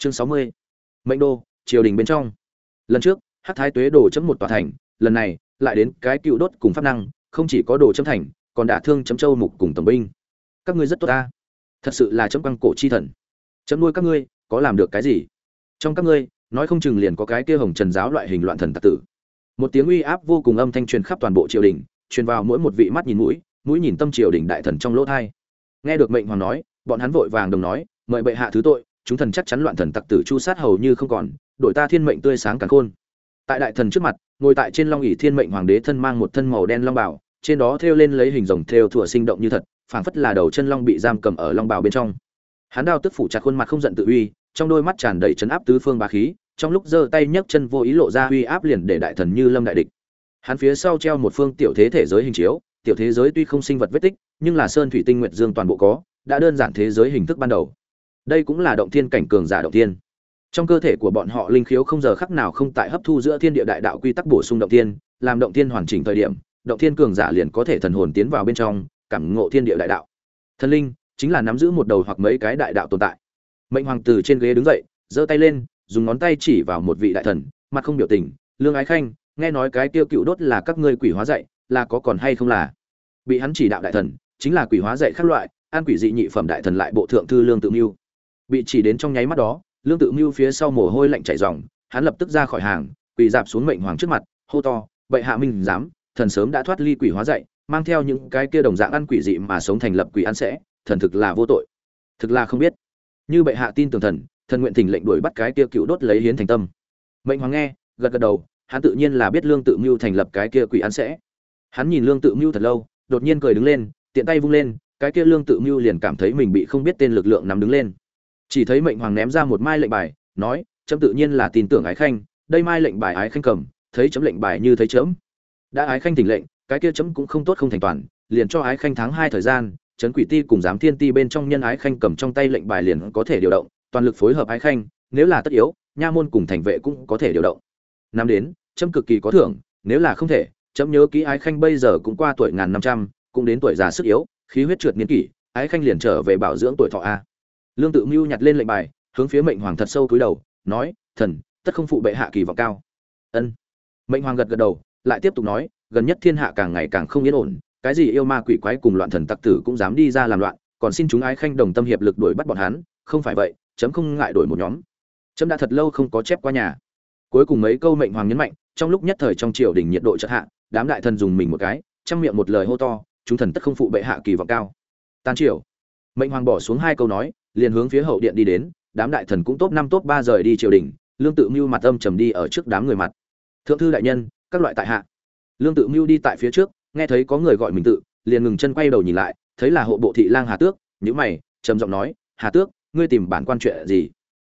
chương sáu mươi. Mệnh đô, triều đình bên trong. Lần trước hát thái tuế đổ chấm một tòa thành, lần này, lại đến cái cựu đốt cùng pháp năng, không chỉ có đồ chấm thành, còn đả thương chấm châu mục cùng tổng binh. Các ngươi rất tốt ta. Thật sự là chấm quăng cổ chi thần. Chấm nuôi các ngươi, có làm được cái gì? Trong các ngươi, nói không chừng liền có cái kia hồng trần giáo loại hình loạn thần tặc tử. Một tiếng uy áp vô cùng âm thanh truyền khắp toàn bộ triều đình, truyền vào mỗi một vị mắt nhìn mũi mũi nhìn tâm triều đình đại thần trong lỗ thai. Nghe được mệnh hoàng nói, bọn hắn vội vàng đồng nói, mời bệ hạ thứ tội chúng thần chắc chắn loạn thần tặc tử chu sát hầu như không còn, đội ta thiên mệnh tươi sáng càng khôn. Tại đại thần trước mặt, ngồi tại trên long ỷ thiên mệnh hoàng đế thân mang một thân màu đen long bảo, trên đó thêu lên lấy hình rồng thêu thủa sinh động như thật, phảng phất là đầu chân long bị giam cầm ở long bào bên trong. Hắn đao tức phủ chặt khuôn mặt không giận tự uy, trong đôi mắt tràn đầy chấn áp tứ phương bá khí, trong lúc giơ tay nhấc chân vô ý lộ ra uy áp liền để đại thần như lâm đại địch. Hắn phía sau treo một phương tiểu thế thể giới hình chiếu, tiểu thế giới tuy không sinh vật vết tích, nhưng là sơn thủy tinh nguyệt dương toàn bộ có, đã đơn giản thế giới hình thức ban đầu đây cũng là động thiên cảnh cường giả động thiên. Trong cơ thể của bọn họ linh khiếu không giờ khắc nào không tại hấp thu giữa thiên địa đại đạo quy tắc bổ sung động thiên, làm động thiên hoàn chỉnh thời điểm, động thiên cường giả liền có thể thần hồn tiến vào bên trong, cảm ngộ thiên địa đại đạo. Thần linh chính là nắm giữ một đầu hoặc mấy cái đại đạo tồn tại. Mệnh hoàng từ trên ghế đứng dậy, giơ tay lên, dùng ngón tay chỉ vào một vị đại thần, mặt không biểu tình, lương ái khanh, nghe nói cái tiêu cựu đốt là các ngươi quỷ hóa dạy, là có còn hay không là? Bị hắn chỉ đạo đại thần, chính là quỷ hóa dạy khác loại, an quỷ dị nhị phẩm đại thần lại bộ thượng thư lương tự mưu bị chỉ đến trong nháy mắt đó, lương tự mưu phía sau mồ hôi lạnh chảy ròng, hắn lập tức ra khỏi hàng, quỳ dạp xuống mệnh hoàng trước mặt, hô to, bệ hạ minh dám thần sớm đã thoát ly quỷ hóa dạy, mang theo những cái kia đồng dạng ăn quỷ dị mà sống thành lập quỷ ăn sẽ, thần thực là vô tội. Thực là không biết. Như bệ hạ tin tưởng thần thần nguyện thỉnh lệnh đuổi bắt cái kia cựu đốt lấy hiến thành tâm. Mệnh hoàng nghe, gật gật đầu, hắn tự nhiên là biết lương tự mưu thành lập cái kia quỷ ăn sẽ. Hắn nhìn lương tự mưu thật lâu, đột nhiên cười đứng lên, tiện tay vung lên, cái kia lương tự mưu liền cảm thấy mình bị không biết tên lực lượng nắm đứng lên chỉ thấy mệnh hoàng ném ra một mai lệnh bài, nói, chấm tự nhiên là tin tưởng ái khanh, đây mai lệnh bài ái khanh cầm, thấy chấm lệnh bài như thấy chấm. Đã ái khanh tỉnh lệnh, cái kia chấm cũng không tốt không thành toàn, liền cho ái khanh tháng hai thời gian trấn quỷ ti cùng giám thiên ti bên trong nhân ái khanh cầm trong tay lệnh bài liền có thể điều động, toàn lực phối hợp ái khanh, nếu là tất yếu, nha môn cùng thành vệ cũng có thể điều động. Năm đến, chấm cực kỳ có thưởng, nếu là không thể, chấm nhớ kỹ ái khanh bây giờ cũng qua tuổi ngàn năm trăm, cũng đến tuổi già sức yếu, khí huyết trượt niên kỷ, ái khanh liền trở về bảo dưỡng tuổi thọ a lương tự mưu nhặt lên lệnh bài, hướng phía mệnh hoàng thật sâu cúi đầu, nói, thần, tất không phụ bệ hạ kỳ vọng cao. Ân. Mệnh hoàng gật gật đầu, lại tiếp tục nói, gần nhất thiên hạ càng ngày càng không yên ổn, cái gì yêu ma quỷ quái cùng loạn thần tặc tử cũng dám đi ra làm loạn, còn xin chúng ái khanh đồng tâm hiệp lực đuổi bắt bọn hắn, không phải vậy, chấm không ngại đổi một nhóm. Chấm đã thật lâu không có chép qua nhà. Cuối cùng mấy câu mệnh hoàng nhấn mạnh, trong lúc nhất thời trong triều đình nhiệt độ chợt hạ, đám đại thần dùng mình một cái, trong miệng một lời hô to, chúng thần tất không phụ bệ hạ kỳ vọng cao. Tan triều. Mệnh hoàng bỏ xuống hai câu nói liền hướng phía hậu điện đi đến, đám đại thần cũng top năm top ba rời đi triều đình, lương tự mưu mặt âm trầm đi ở trước đám người mặt. Thượng thư đại nhân, các loại tại hạ. Lương tự mưu đi tại phía trước, nghe thấy có người gọi mình tự, liền ngừng chân quay đầu nhìn lại, thấy là hộ bộ thị lang hà tước nhữ mày, trầm giọng nói, hà tước, ngươi tìm bản quan chuyện gì?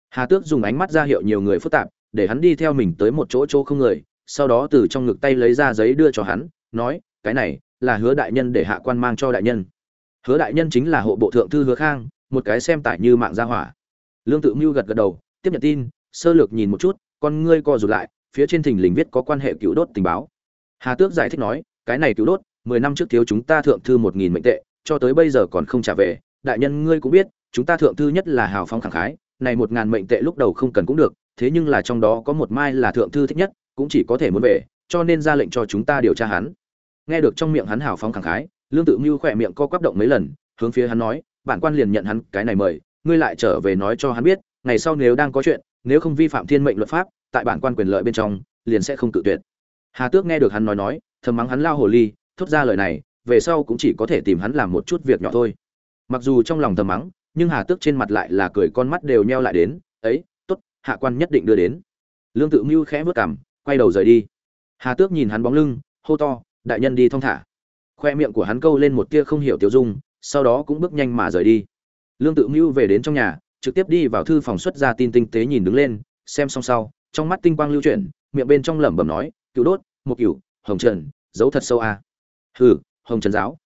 Hà tước dùng ánh mắt ra hiệu nhiều người phức tạp, để hắn đi theo mình tới một chỗ chỗ không người, sau đó từ trong ngực tay lấy ra giấy đưa cho hắn, nói, cái này là hứa đại nhân để hạ quan mang cho đại nhân. Hứa đại nhân chính là hộ bộ thượng thư hứa khang một cái xem tải như mạng gia hỏa. Lương tự mưu gật gật đầu, tiếp nhận tin, sơ lược nhìn một chút, con ngươi co rụt lại, phía trên thình lình viết có quan hệ cứu đốt tình báo. Hà tước giải thích nói, cái này cứu đốt, mười năm trước thiếu chúng ta thượng thư một nghìn mệnh tệ, cho tới bây giờ còn không trả về. Đại nhân ngươi cũng biết, chúng ta thượng thư nhất là hào phóng khẳng khái, này một ngàn mệnh tệ lúc đầu không cần cũng được, thế nhưng là trong đó có một mai là thượng thư thích nhất, cũng chỉ có thể muốn về, cho nên ra lệnh cho chúng ta điều tra hắn. Nghe được trong miệng hắn hào phóng khẳng khái, lương tự mưu khỏe miệng co quắp động mấy lần, hướng phía hắn nói bản quan liền nhận hắn cái này mời, ngươi lại trở về nói cho hắn biết, ngày sau nếu đang có chuyện, nếu không vi phạm thiên mệnh luật pháp, tại bản quan quyền lợi bên trong, liền sẽ không tự tuyệt. Hà tước nghe được hắn nói nói, thầm mắng hắn lao hồ ly, thốt ra lời này, về sau cũng chỉ có thể tìm hắn làm một chút việc nhỏ thôi. Mặc dù trong lòng thầm mắng, nhưng hà tước trên mặt lại là cười con mắt đều nheo lại đến, ấy, tốt, hạ quan nhất định đưa đến. Lương tự mưu khẽ vớt cảm quay đầu rời đi. Hà tước nhìn hắn bóng lưng, hô to, đại nhân đi thong thả. Khoe miệng của hắn câu lên một tia không hiểu tiêu dung sau đó cũng bước nhanh mà rời đi. Lương tự mưu về đến trong nhà, trực tiếp đi vào thư phòng xuất ra tin tinh tế nhìn đứng lên, xem xong sau, trong mắt tinh quang lưu chuyển, miệng bên trong lẩm bẩm nói, cựu đốt, một cựu, hồng trần, giấu thật sâu a. À. hừ, hồng trần giáo.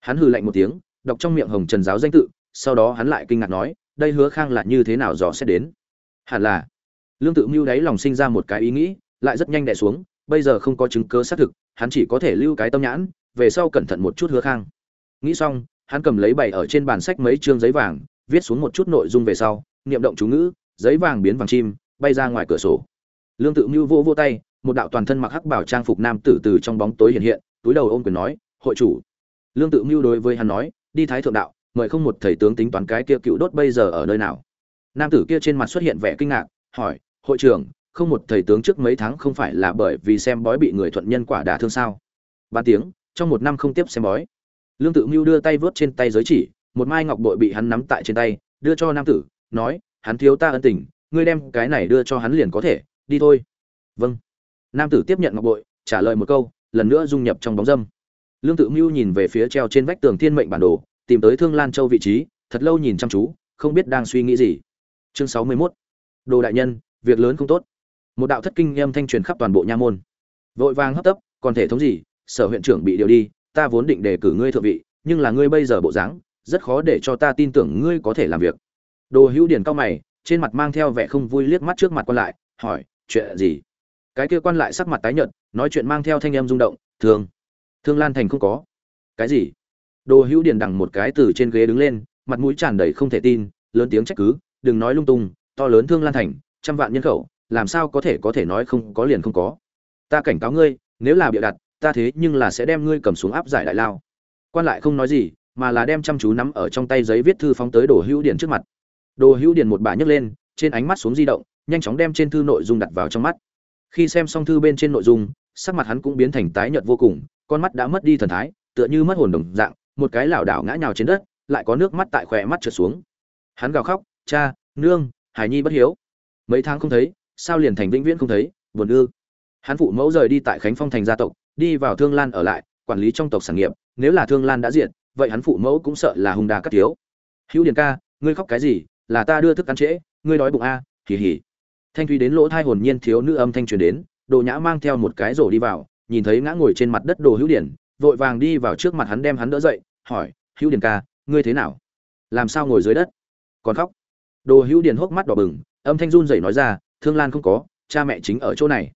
Hắn hừ lạnh một tiếng, đọc trong miệng hồng trần giáo danh tự, sau đó hắn lại kinh ngạc nói, đây hứa khang là như thế nào dò xét đến? Hẳn là. Lương tự mưu đáy lòng sinh ra một cái ý nghĩ, lại rất nhanh đẻ xuống, bây giờ không có chứng cứ xác thực, hắn chỉ có thể lưu cái tâm nhãn, về sau cẩn thận một chút hứa khang. Nghĩ xong hắn cầm lấy bày ở trên bàn sách mấy chương giấy vàng, viết xuống một chút nội dung về sau, niệm động chú ngữ, giấy vàng biến vàng chim, bay ra ngoài cửa sổ. Lương tự mưu vô vô tay, một đạo toàn thân mặc hắc bảo trang phục nam tử từ trong bóng tối hiện hiện, túi đầu ôm quyền nói, hội chủ. Lương tự mưu đối với hắn nói, đi thái thượng đạo, mời không một thầy tướng tính toán cái kia cựu đốt bây giờ ở nơi nào? Nam tử kia trên mặt xuất hiện vẻ kinh ngạc, hỏi, hội trưởng, không một thầy tướng trước mấy tháng không phải là bởi vì xem bói bị người thuận nhân quả đả thương sao? Ba tiếng, trong một năm không tiếp xem bói lương tự mưu đưa tay vớt trên tay giới chỉ, một mai ngọc bội bị hắn nắm tại trên tay, đưa cho nam tử, nói, hắn thiếu ta ân tình, ngươi đem cái này đưa cho hắn liền có thể, đi thôi. Vâng. Nam tử tiếp nhận ngọc bội, trả lời một câu, lần nữa dung nhập trong bóng dâm. Lương tự mưu nhìn về phía treo trên vách tường thiên mệnh bản đồ, tìm tới thương lan châu vị trí, thật lâu nhìn chăm chú, không biết đang suy nghĩ gì. Chương sáu mươi 61. đồ đại nhân, việc lớn không tốt. Một đạo thất kinh âm thanh truyền khắp toàn bộ nha môn. Vội vàng hấp tấp, còn thể thống gì? Sở huyện trưởng bị điều đi ta vốn định đề cử ngươi thượng vị, nhưng là ngươi bây giờ bộ dáng, rất khó để cho ta tin tưởng ngươi có thể làm việc. Đồ hữu điển cao mày, trên mặt mang theo vẻ không vui liếc mắt trước mặt quan lại, hỏi, chuyện gì? Cái kia quan lại sắc mặt tái nhợt, nói chuyện mang theo thanh âm rung động, thương thương lan thành không có. Cái gì? Đồ hữu điển đằng một cái từ trên ghế đứng lên, mặt mũi tràn đầy không thể tin, lớn tiếng trách cứ, đừng nói lung tung, to lớn thương lan thành, trăm vạn nhân khẩu, làm sao có thể có thể nói không, có liền không có. Ta cảnh cáo ngươi, nếu là bịa đặt ta thế nhưng là sẽ đem ngươi cầm xuống áp giải đại lao. Quan lại không nói gì, mà là đem chăm chú nắm ở trong tay giấy viết thư phóng tới đồ hữu điền trước mặt. Đồ hữu điền một bà nhấc lên, trên ánh mắt xuống di động, nhanh chóng đem trên thư nội dung đặt vào trong mắt. Khi xem xong thư bên trên nội dung, sắc mặt hắn cũng biến thành tái nhợt vô cùng, con mắt đã mất đi thần thái, tựa như mất hồn đồng dạng, một cái lảo đảo ngã nhào trên đất, lại có nước mắt tại khỏe mắt trượt xuống. Hắn gào khóc, cha, nương hải nhi bất hiếu. Mấy tháng không thấy, sao liền thành vĩnh viễn không thấy, buồn ư. Hắn phụ mẫu rời đi tại khánh phong thành gia tộc đi vào thương lan ở lại, quản lý trong tộc sản nghiệp, nếu là thương lan đã diện vậy hắn phụ mẫu cũng sợ là hung đà cắt thiếu. Hữu điền ca, ngươi khóc cái gì? Là ta đưa thức ăn trễ, ngươi đói bụng à? a hỉ hỉ thanh thúy đến lỗ thai hồn nhiên thiếu nữ âm thanh truyền đến, đồ nhã mang theo một cái rổ đi vào, nhìn thấy ngã ngồi trên mặt đất đồ hữu điển vội vàng đi vào trước mặt hắn đem hắn đỡ dậy, hỏi, hữu điển ca, ngươi thế nào? Làm sao ngồi dưới đất? Còn khóc? Đồ hữu điển hốc mắt đỏ bừng, âm thanh run rẩy nói ra, thương lan không có, cha mẹ chính ở chỗ này.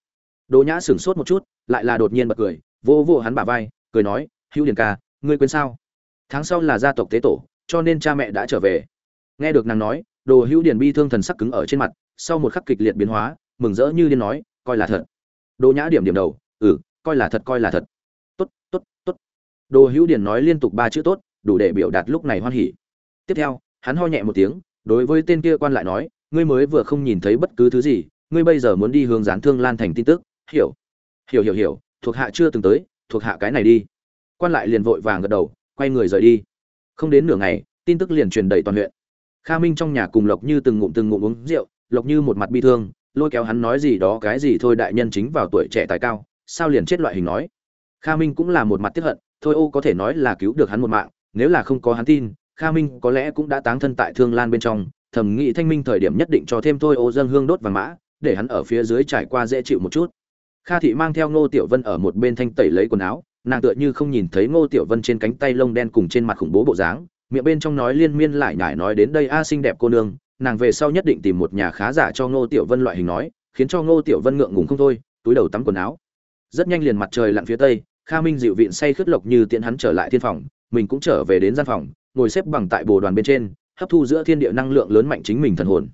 Đồ nhã sửng sốt một chút lại là đột nhiên bật cười vô vô hắn bả vai, cười nói, hữu Điền ca, ngươi quên sao? Tháng sau là gia tộc tế tổ, cho nên cha mẹ đã trở về. Nghe được nàng nói, đồ hữu Điền bi thương thần sắc cứng ở trên mặt, sau một khắc kịch liệt biến hóa, mừng rỡ như điên nói, coi là thật. Đồ nhã điểm điểm đầu ừ coi là thật, coi là thật. Tốt tốt tốt. Đồ hữu Điền nói liên tục ba chữ tốt, đủ để biểu đạt lúc này hoan hỉ. Tiếp theo, hắn ho nhẹ một tiếng, đối với tên kia quan lại nói, ngươi mới vừa không nhìn thấy bất cứ thứ gì, ngươi bây giờ muốn đi hướng gián thương lan thành tin tức, hiểu? Hiểu hiểu hiểu, thuộc hạ chưa từng tới, thuộc hạ cái này đi. Quan lại liền vội vàng gật đầu, quay người rời đi. Không đến nửa ngày, tin tức liền truyền đầy toàn huyện. Kha minh trong nhà cùng lộc như từng ngụm từng ngụm uống rượu, lộc như một mặt bi thương, lôi kéo hắn nói gì đó cái gì thôi đại nhân chính vào tuổi trẻ tài cao, sao liền chết loại hình nói. Kha minh cũng là một mặt tiếp hận, thôi ô có thể nói là cứu được hắn một mạng, nếu là không có hắn tin, kha minh có lẽ cũng đã táng thân tại thương lan bên trong thẩm nghĩ thanh minh thời điểm nhất định cho thêm thôi ô dân hương đốt vàng mã, để hắn ở phía dưới trải qua dễ chịu một chút kha thị mang theo ngô tiểu vân ở một bên thanh tẩy lấy quần áo, nàng tựa như không nhìn thấy ngô tiểu vân trên cánh tay lông đen cùng trên mặt khủng bố bộ dáng, miệng bên trong nói liên miên lại nhải nói đến đây a, xinh đẹp cô nương, nàng về sau nhất định tìm một nhà khá giả cho ngô tiểu vân loại hình nói, khiến cho ngô tiểu vân ngượng ngùng không thôi, túi đầu tắm quần áo. Rất nhanh liền mặt trời lặn phía tây, kha minh dịu vịn say khướt lộc như tiện hắn trở lại thiên phòng, mình cũng trở về đến gian phòng, ngồi xếp bằng tại bồ đoàn bên trên, hấp thu giữa thiên địa năng lượng lớn mạnh chính mình thần hồn.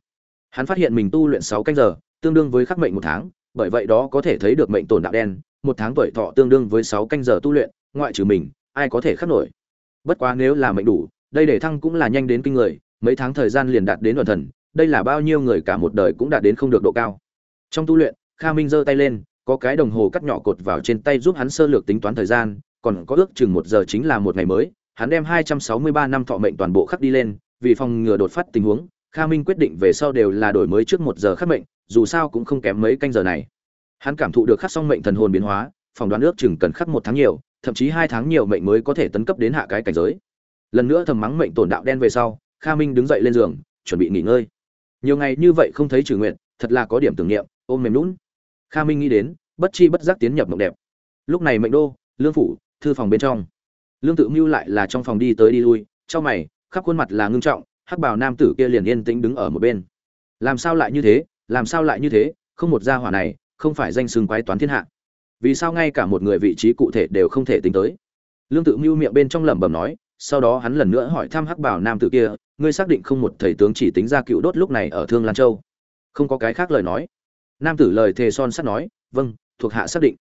Hắn phát hiện mình tu luyện sáu canh giờ, tương đương với khắc mệnh một tháng bởi vậy đó có thể thấy được mệnh tổn đạo đen, một tháng tuổi thọ tương đương với sáu canh giờ tu luyện, ngoại trừ mình, ai có thể khắc nổi. Bất quá nếu là mệnh đủ, đây để thăng cũng là nhanh đến kinh người, mấy tháng thời gian liền đạt đến luận thần, đây là bao nhiêu người cả một đời cũng đạt đến không được độ cao. Trong tu luyện, kha minh giơ tay lên, có cái đồng hồ cắt nhỏ cột vào trên tay giúp hắn sơ lược tính toán thời gian, còn có ước chừng một giờ chính là một ngày mới, hắn đem hai trăm sáu mươi ba năm thọ mệnh toàn bộ khắc đi lên, vì phòng ngừa đột phát tình huống, kha minh quyết định về sau đều là đổi mới trước một giờ khắc mệnh dù sao cũng không kém mấy canh giờ này. Hắn cảm thụ được khắc xong mệnh thần hồn biến hóa phòng đoán ước chừng cần khắc một tháng nhiều, thậm chí hai tháng nhiều mệnh mới có thể tấn cấp đến hạ cái cảnh giới. Lần nữa thầm mắng mệnh tổn đạo đen về sau, kha minh đứng dậy lên giường, chuẩn bị nghỉ ngơi. Nhiều ngày như vậy không thấy trừ nguyện thật là có điểm tưởng niệm, ôm mềm lún kha minh nghĩ đến, bất chi bất giác tiến nhập mộng đẹp. Lúc này mệnh đô, lương phủ, thư phòng bên trong. Lương tự mưu lại là trong phòng đi tới đi lui trong mày, khắp khuôn mặt là ngưng trọng, hắc bào nam tử kia liền yên tĩnh đứng ở một bên. Làm sao lại như thế? Làm sao lại như thế, không một gia hỏa này, không phải danh xưng quái toán thiên hạ. Vì sao ngay cả một người vị trí cụ thể đều không thể tính tới? Lương tự mưu miệng bên trong lẩm bẩm nói, sau đó hắn lần nữa hỏi thăm hắc bảo nam tử kia, ngươi xác định không một thầy tướng chỉ tính ra cựu đốt lúc này ở thương lan châu? Không có cái khác lời nói. Nam tử lời thề son sắt nói vâng thuộc hạ xác định.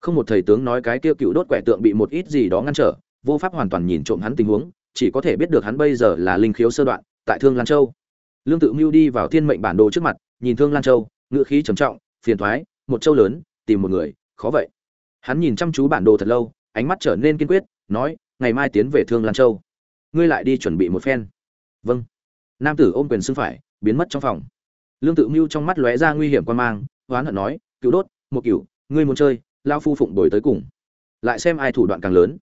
Không một thầy tướng nói cái kia cựu đốt quẻ tượng bị một ít gì đó ngăn trở, vô pháp hoàn toàn nhìn trộm hắn tình huống, chỉ có thể biết được hắn bây giờ là linh khiếu sơ đoạn, tại thương lan châu. Lương tự mưu đi vào thiên mệnh bản đồ trước mặt nhìn thương lan châu ngựa khí trầm trọng, phiền thoái, một châu lớn, tìm một người, khó vậy. Hắn nhìn chăm chú bản đồ thật lâu, ánh mắt trở nên kiên quyết, nói, ngày mai tiến về thương lan châu. Ngươi lại đi chuẩn bị một phen. Vâng. Nam tử ôm quyền xưng phải, biến mất trong phòng. Lương tự mưu trong mắt lóe ra nguy hiểm quan mang, hoán hận nói, cựu đốt, một cựu, ngươi muốn chơi lao phu phụng đổi tới cùng. Lại xem ai thủ đoạn càng lớn.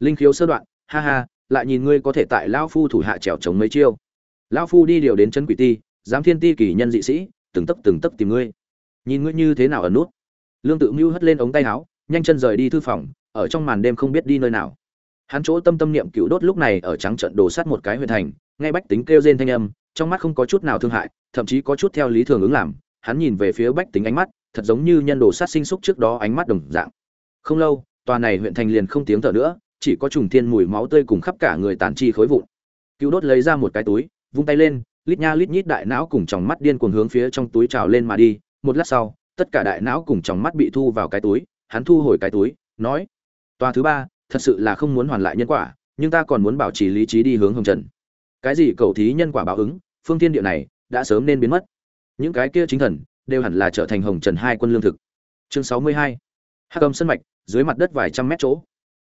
Linh khiếu sơ đoạn, ha ha, lại nhìn ngươi có thể tại lao phu thủ hạ trèo chống mấy chiêu. Lao phu đi điều đến chân quỷ ti, giám thiên ti kỳ nhân dị sĩ từng tấc từng tấc tìm ngươi. Nhìn ngươi như thế nào ở nút. Lương tự mưu hất lên ống tay áo, nhanh chân rời đi thư phòng, ở trong màn đêm không biết đi nơi nào. Hắn chỗ tâm tâm niệm cựu đốt lúc này ở trắng trận đổ sát một cái huyện thành, nghe bách tính kêu rên thanh âm, trong mắt không có chút nào thương hại, thậm chí có chút theo lý thường ứng làm. Hắn nhìn về phía bách tính ánh mắt, thật giống như nhân đồ sát sinh xúc trước đó ánh mắt đồng dạng. Không lâu, tòa này huyện thành liền không tiếng thở nữa, chỉ có trùng thiên mùi máu tươi cùng khắp cả người tàn chi khối vụn. Cựu đốt lấy ra một cái túi, vung tay lên lít nha lít nhít đại não cùng tròng mắt điên cuồng hướng phía trong túi trào lên mà đi. Một lát sau, tất cả đại não cùng tròng mắt bị thu vào cái túi, hắn thu hồi cái túi, nói, tòa thứ ba, thật sự là không muốn hoàn lại nhân quả, nhưng ta còn muốn bảo trì lý trí đi hướng hồng trần. Cái gì cầu thí nhân quả báo ứng, phương thiên địa này đã sớm nên biến mất. Những cái kia chính thần đều hẳn là trở thành hồng trần hai quân lương thực. Chương sáu mươi hai, hắc âm sân mạch, dưới mặt đất vài trăm mét chỗ.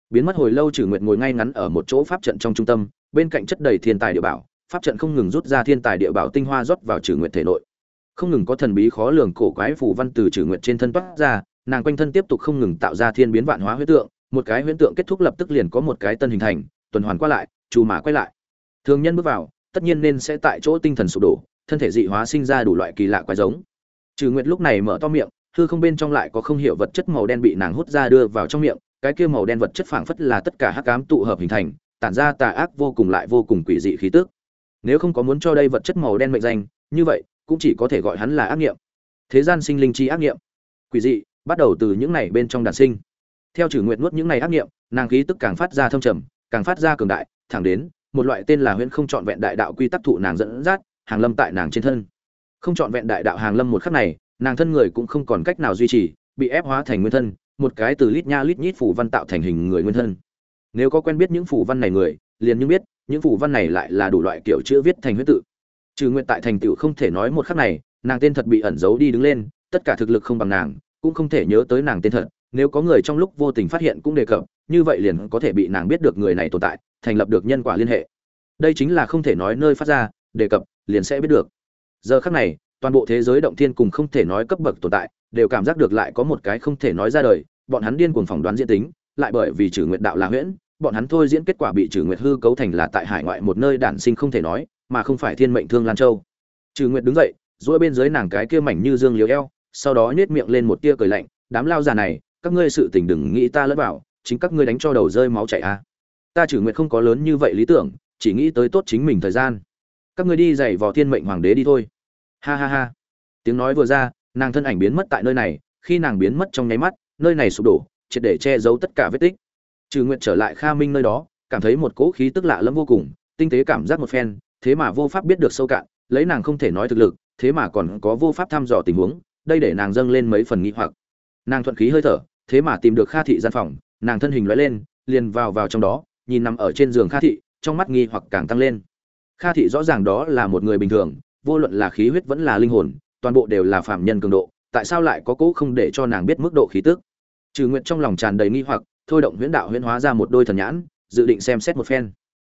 Biến mất hồi lâu trừ nguyện ngồi ngay ngắn ở một chỗ pháp trận trong trung tâm, bên cạnh chất đầy thiên tài địa bảo pháp trận không ngừng rút ra thiên tài địa bảo tinh hoa rót vào trừ nguyện thể nội. Không ngừng có thần bí khó lường cổ quái phù văn từ trừ nguyện trên thân toát ra, nàng quanh thân tiếp tục không ngừng tạo ra thiên biến vạn hóa huyết tượng, một cái huyễn tượng kết thúc lập tức liền có một cái tân hình thành, tuần hoàn qua lại trù mà quay lại. Thường nhân bước vào, tất nhiên nên sẽ tại chỗ tinh thần sụp đổ, thân thể dị hóa sinh ra đủ loại kỳ lạ quái giống. Trừ nguyệt lúc này mở to miệng, hư không bên trong lại có không hiểu vật chất màu đen bị nàng hút ra đưa vào trong miệng, cái kia màu đen vật chất phảng phất là tất cả hắc ám tụ hợp hình thành, tản ra tà ác vô cùng lại vô cùng quỷ dị khí tức nếu không có muốn cho đây vật chất màu đen mệnh danh, như vậy, cũng chỉ có thể gọi hắn là ác nghiệm. Thế gian sinh linh chi ác nghiệm. Quỷ dị, bắt đầu từ những này bên trong đàn sinh. Theo trừ nguyện nuốt những này ác nghiệm, nàng khí tức càng phát ra thâm trầm, càng phát ra cường đại, thẳng đến, một loại tên là huyễn không trọn vẹn đại đạo quy tắc thụ nàng dẫn dắt, hàng lâm tại nàng trên thân. Không trọn vẹn đại đạo hàng lâm một khắc này, nàng thân người cũng không còn cách nào duy trì, bị ép hóa thành nguyên thân, một cái từ lít nha lít nhít phủ văn tạo thành hình người nguyên thân. Nếu có quen biết những phủ văn này người, liền như biết những phủ văn này lại là đủ loại kiểu chữ viết thành huyết tự. Trừ nguyện tại thành tựu không thể nói một khắc này, nàng tên thật bị ẩn giấu đi đứng lên, tất cả thực lực không bằng nàng, cũng không thể nhớ tới nàng tên thật. Nếu có người trong lúc vô tình phát hiện cũng đề cập, như vậy liền có thể bị nàng biết được người này tồn tại, thành lập được nhân quả liên hệ. Đây chính là không thể nói nơi phát ra, đề cập, liền sẽ biết được. Giờ khắc này, toàn bộ thế giới động thiên cùng không thể nói cấp bậc tồn tại, đều cảm giác được lại có một cái không thể nói ra đời, bọn hắn điên cuồng phỏng đoán diễn tính, lại bởi vì trừ nguyệt đạo là huyễn bọn hắn thôi diễn kết quả bị trừ nguyệt hư cấu thành là tại hải ngoại một nơi đản sinh không thể nói, mà không phải thiên mệnh thương lan châu. Trừ nguyệt đứng dậy, duỗi bên dưới nàng cái kia mảnh như dương liều eo, sau đó nhếch miệng lên một tia cười lạnh, đám lao già này, các ngươi sự tình đừng nghĩ ta lẫn vào, chính các ngươi đánh cho đầu rơi máu chảy a. Ta trừ nguyệt không có lớn như vậy lý tưởng, chỉ nghĩ tới tốt chính mình thời gian. Các ngươi đi dạy vào thiên mệnh hoàng đế đi thôi. Ha ha ha. Tiếng nói vừa ra, nàng thân ảnh biến mất tại nơi này, khi nàng biến mất trong nháy mắt, nơi này sụp đổ, triệt để che giấu tất cả vết tích trừ nguyện trở lại kha minh nơi đó, cảm thấy một cỗ khí tức lạ lẫm vô cùng, tinh tế cảm giác một phen, thế mà vô pháp biết được sâu cạn, lấy nàng không thể nói thực lực, thế mà còn có vô pháp thăm dò tình huống, đây để nàng dâng lên mấy phần nghi hoặc. Nàng thuận khí hơi thở, thế mà tìm được kha thị gian phòng, nàng thân hình lóe lên, liền vào vào trong đó, nhìn nằm ở trên giường kha thị, trong mắt nghi hoặc càng tăng lên. Kha thị rõ ràng đó là một người bình thường, vô luận là khí huyết vẫn là linh hồn, toàn bộ đều là phạm nhân cường độ, tại sao lại có cỗ không để cho nàng biết mức độ khí tức? Trừ nguyện trong lòng tràn đầy nghi hoặc thôi động huyễn đạo huyễn hóa ra một đôi thần nhãn, dự định xem xét một phen.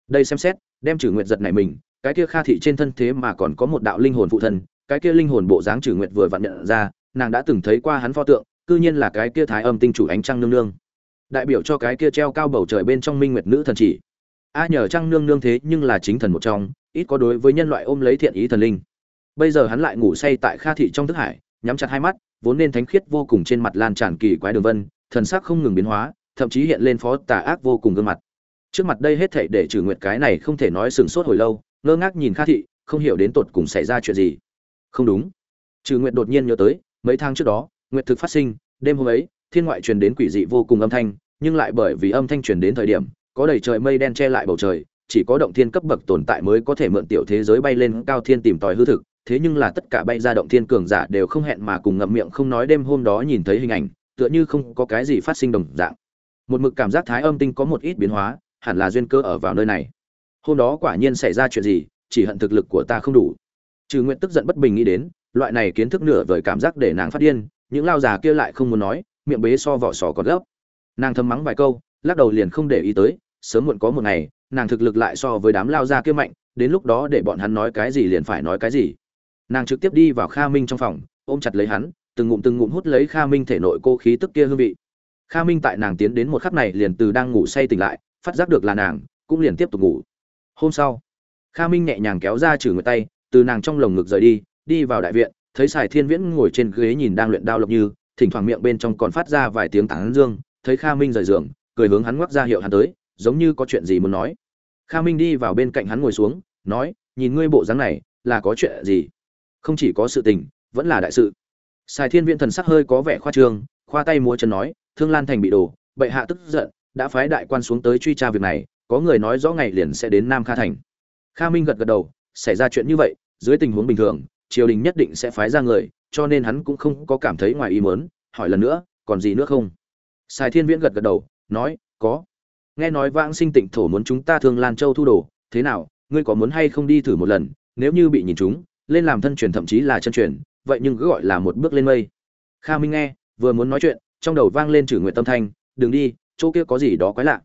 Đây xem xét, đem trừ nguyện giật này mình, cái kia kha thị trên thân thế mà còn có một đạo linh hồn phụ thân, cái kia linh hồn bộ dáng trừ nguyện vừa vặn nhận ra, nàng đã từng thấy qua hắn pho tượng, cư nhiên là cái kia thái âm tinh chủ ánh trăng nương nương. Đại biểu cho cái kia treo cao bầu trời bên trong minh nguyệt nữ thần chỉ. A nhờ trăng nương nương thế nhưng là chính thần một trong, ít có đối với nhân loại ôm lấy thiện ý thần linh. Bây giờ hắn lại ngủ say tại kha thị trong thức hải, nhắm chặt hai mắt, vốn nên thánh khiết vô cùng trên mặt lan tràn kỳ quái đường vân, thần sắc không ngừng biến hóa thậm chí hiện lên phó tà ác vô cùng gương mặt. Trước mặt đây hết thảy để trừ nguyệt cái này không thể nói sừng sốt hồi lâu, ngơ ngác nhìn kha thị, không hiểu đến tột cùng xảy ra chuyện gì. Không đúng. Trừ nguyệt đột nhiên nhớ tới, mấy tháng trước đó, nguyệt thực phát sinh, đêm hôm ấy, thiên ngoại truyền đến quỷ dị vô cùng âm thanh, nhưng lại bởi vì âm thanh truyền đến thời điểm, có đầy trời mây đen che lại bầu trời, chỉ có động thiên cấp bậc tồn tại mới có thể mượn tiểu thế giới bay lên cao thiên tìm tòi hư thực, thế nhưng là tất cả bay ra động thiên cường giả đều không hẹn mà cùng ngậm miệng không nói đêm hôm đó nhìn thấy hình ảnh, tựa như không có cái gì phát sinh đồng dạng một mực cảm giác thái âm tinh có một ít biến hóa, hẳn là duyên cơ ở vào nơi này. Hôm đó quả nhiên xảy ra chuyện gì, chỉ hận thực lực của ta không đủ. Trừ nguyện tức giận bất bình nghĩ đến, loại này kiến thức nửa vời cảm giác để nàng phát điên, những lao già kia lại không muốn nói, miệng bế so vỏ sò còn gấp. Nàng thầm mắng vài câu, lắc đầu liền không để ý tới, sớm muộn có một ngày, nàng thực lực lại so với đám lao già kia mạnh, đến lúc đó để bọn hắn nói cái gì liền phải nói cái gì. Nàng trực tiếp đi vào kha minh trong phòng, ôm chặt lấy hắn, từng ngụm từng ngụm hút lấy kha minh thể nội cô khí tức kia hương vị kha minh tại nàng tiến đến một khắc này liền từ đang ngủ say tỉnh lại, phát giác được là nàng, cũng liền tiếp tục ngủ. Hôm sau, kha minh nhẹ nhàng kéo ra trừ người tay, từ nàng trong lồng ngực rời đi đi vào đại viện, thấy sài thiên viễn ngồi trên ghế nhìn đang luyện đao lộc như, thỉnh thoảng miệng bên trong còn phát ra vài tiếng tán dương, thấy kha minh rời giường, cười hướng hắn ngoắc ra hiệu hắn tới, giống như có chuyện gì muốn nói. Kha minh đi vào bên cạnh hắn ngồi xuống, nói, nhìn ngươi bộ dáng này, là có chuyện gì? Không chỉ có sự tình, vẫn là đại sự. Sài thiên viễn thần sắc hơi có vẻ khoa trương, khoa tay múa chân nói thương lan thành bị đổ, bệ hạ tức giận, đã phái đại quan xuống tới truy tra việc này, có người nói rõ ngày liền sẽ đến nam kha thành. Kha minh gật gật đầu, xảy ra chuyện như vậy, dưới tình huống bình thường, triều đình nhất định sẽ phái ra người, cho nên hắn cũng không có cảm thấy ngoài ý mớn hỏi lần nữa, còn gì nữa không? Sài thiên viễn gật gật đầu, nói, có. Nghe nói vãng sinh tịnh thổ muốn chúng ta thương lan châu thu đồ, thế nào, ngươi có muốn hay không đi thử một lần, nếu như bị nhìn chúng, lên làm thân truyền thậm chí là chân truyền, vậy nhưng cứ gọi là một bước lên mây. Kha minh nghe, vừa muốn nói chuyện trong đầu vang lên chử nguyện tâm thanh, đừng đi, chỗ kia có gì đó quái lạ.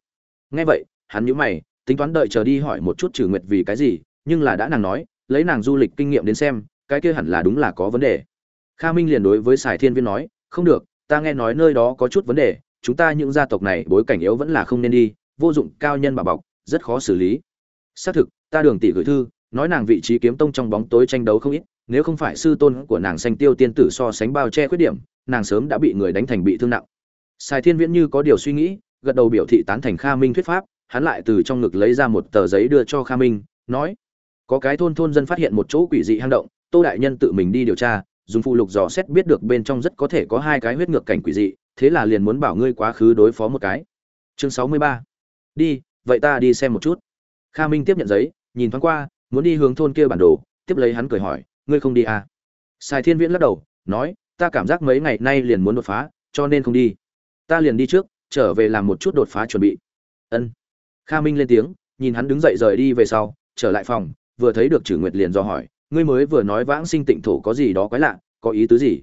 Nghe vậy, hắn nhíu mày, tính toán đợi chờ đi hỏi một chút chử nguyệt vì cái gì, nhưng là đã nàng nói, lấy nàng du lịch kinh nghiệm đến xem, cái kia hẳn là đúng là có vấn đề. Kha minh liền đối với sài thiên viên nói, không được, ta nghe nói nơi đó có chút vấn đề, chúng ta những gia tộc này bối cảnh yếu vẫn là không nên đi, vô dụng, cao nhân bà bọc, rất khó xử lý. Xác thực, ta đường tỷ gửi thư, nói nàng vị trí kiếm tông trong bóng tối tranh đấu không ít nếu không phải sư tôn của nàng xanh tiêu tiên tử so sánh bao che khuyết điểm, nàng sớm đã bị người đánh thành bị thương nặng. Sài thiên viễn như có điều suy nghĩ, gật đầu biểu thị tán thành kha minh thuyết pháp, hắn lại từ trong ngực lấy ra một tờ giấy đưa cho kha minh, nói, có cái thôn thôn dân phát hiện một chỗ quỷ dị hang động, tô đại nhân tự mình đi điều tra, dùng phụ lục dò xét biết được bên trong rất có thể có hai cái huyết ngược cảnh quỷ dị, thế là liền muốn bảo ngươi quá khứ đối phó một cái. Chương sáu mươi ba. Đi, vậy ta đi xem một chút. Kha minh tiếp nhận giấy, nhìn thoáng qua, muốn đi hướng thôn kia bản đồ, tiếp lấy hắn cười hỏi ngươi không đi à? Sài thiên viễn lắc đầu, nói, ta cảm giác mấy ngày nay liền muốn đột phá, cho nên không đi. Ta liền đi trước, trở về làm một chút đột phá chuẩn bị. Ân. Kha minh lên tiếng, nhìn hắn đứng dậy rời đi về sau, trở lại phòng, vừa thấy được trừ nguyệt liền do hỏi, ngươi mới vừa nói vãng sinh tịnh thổ có gì đó quái lạ, có ý tứ gì?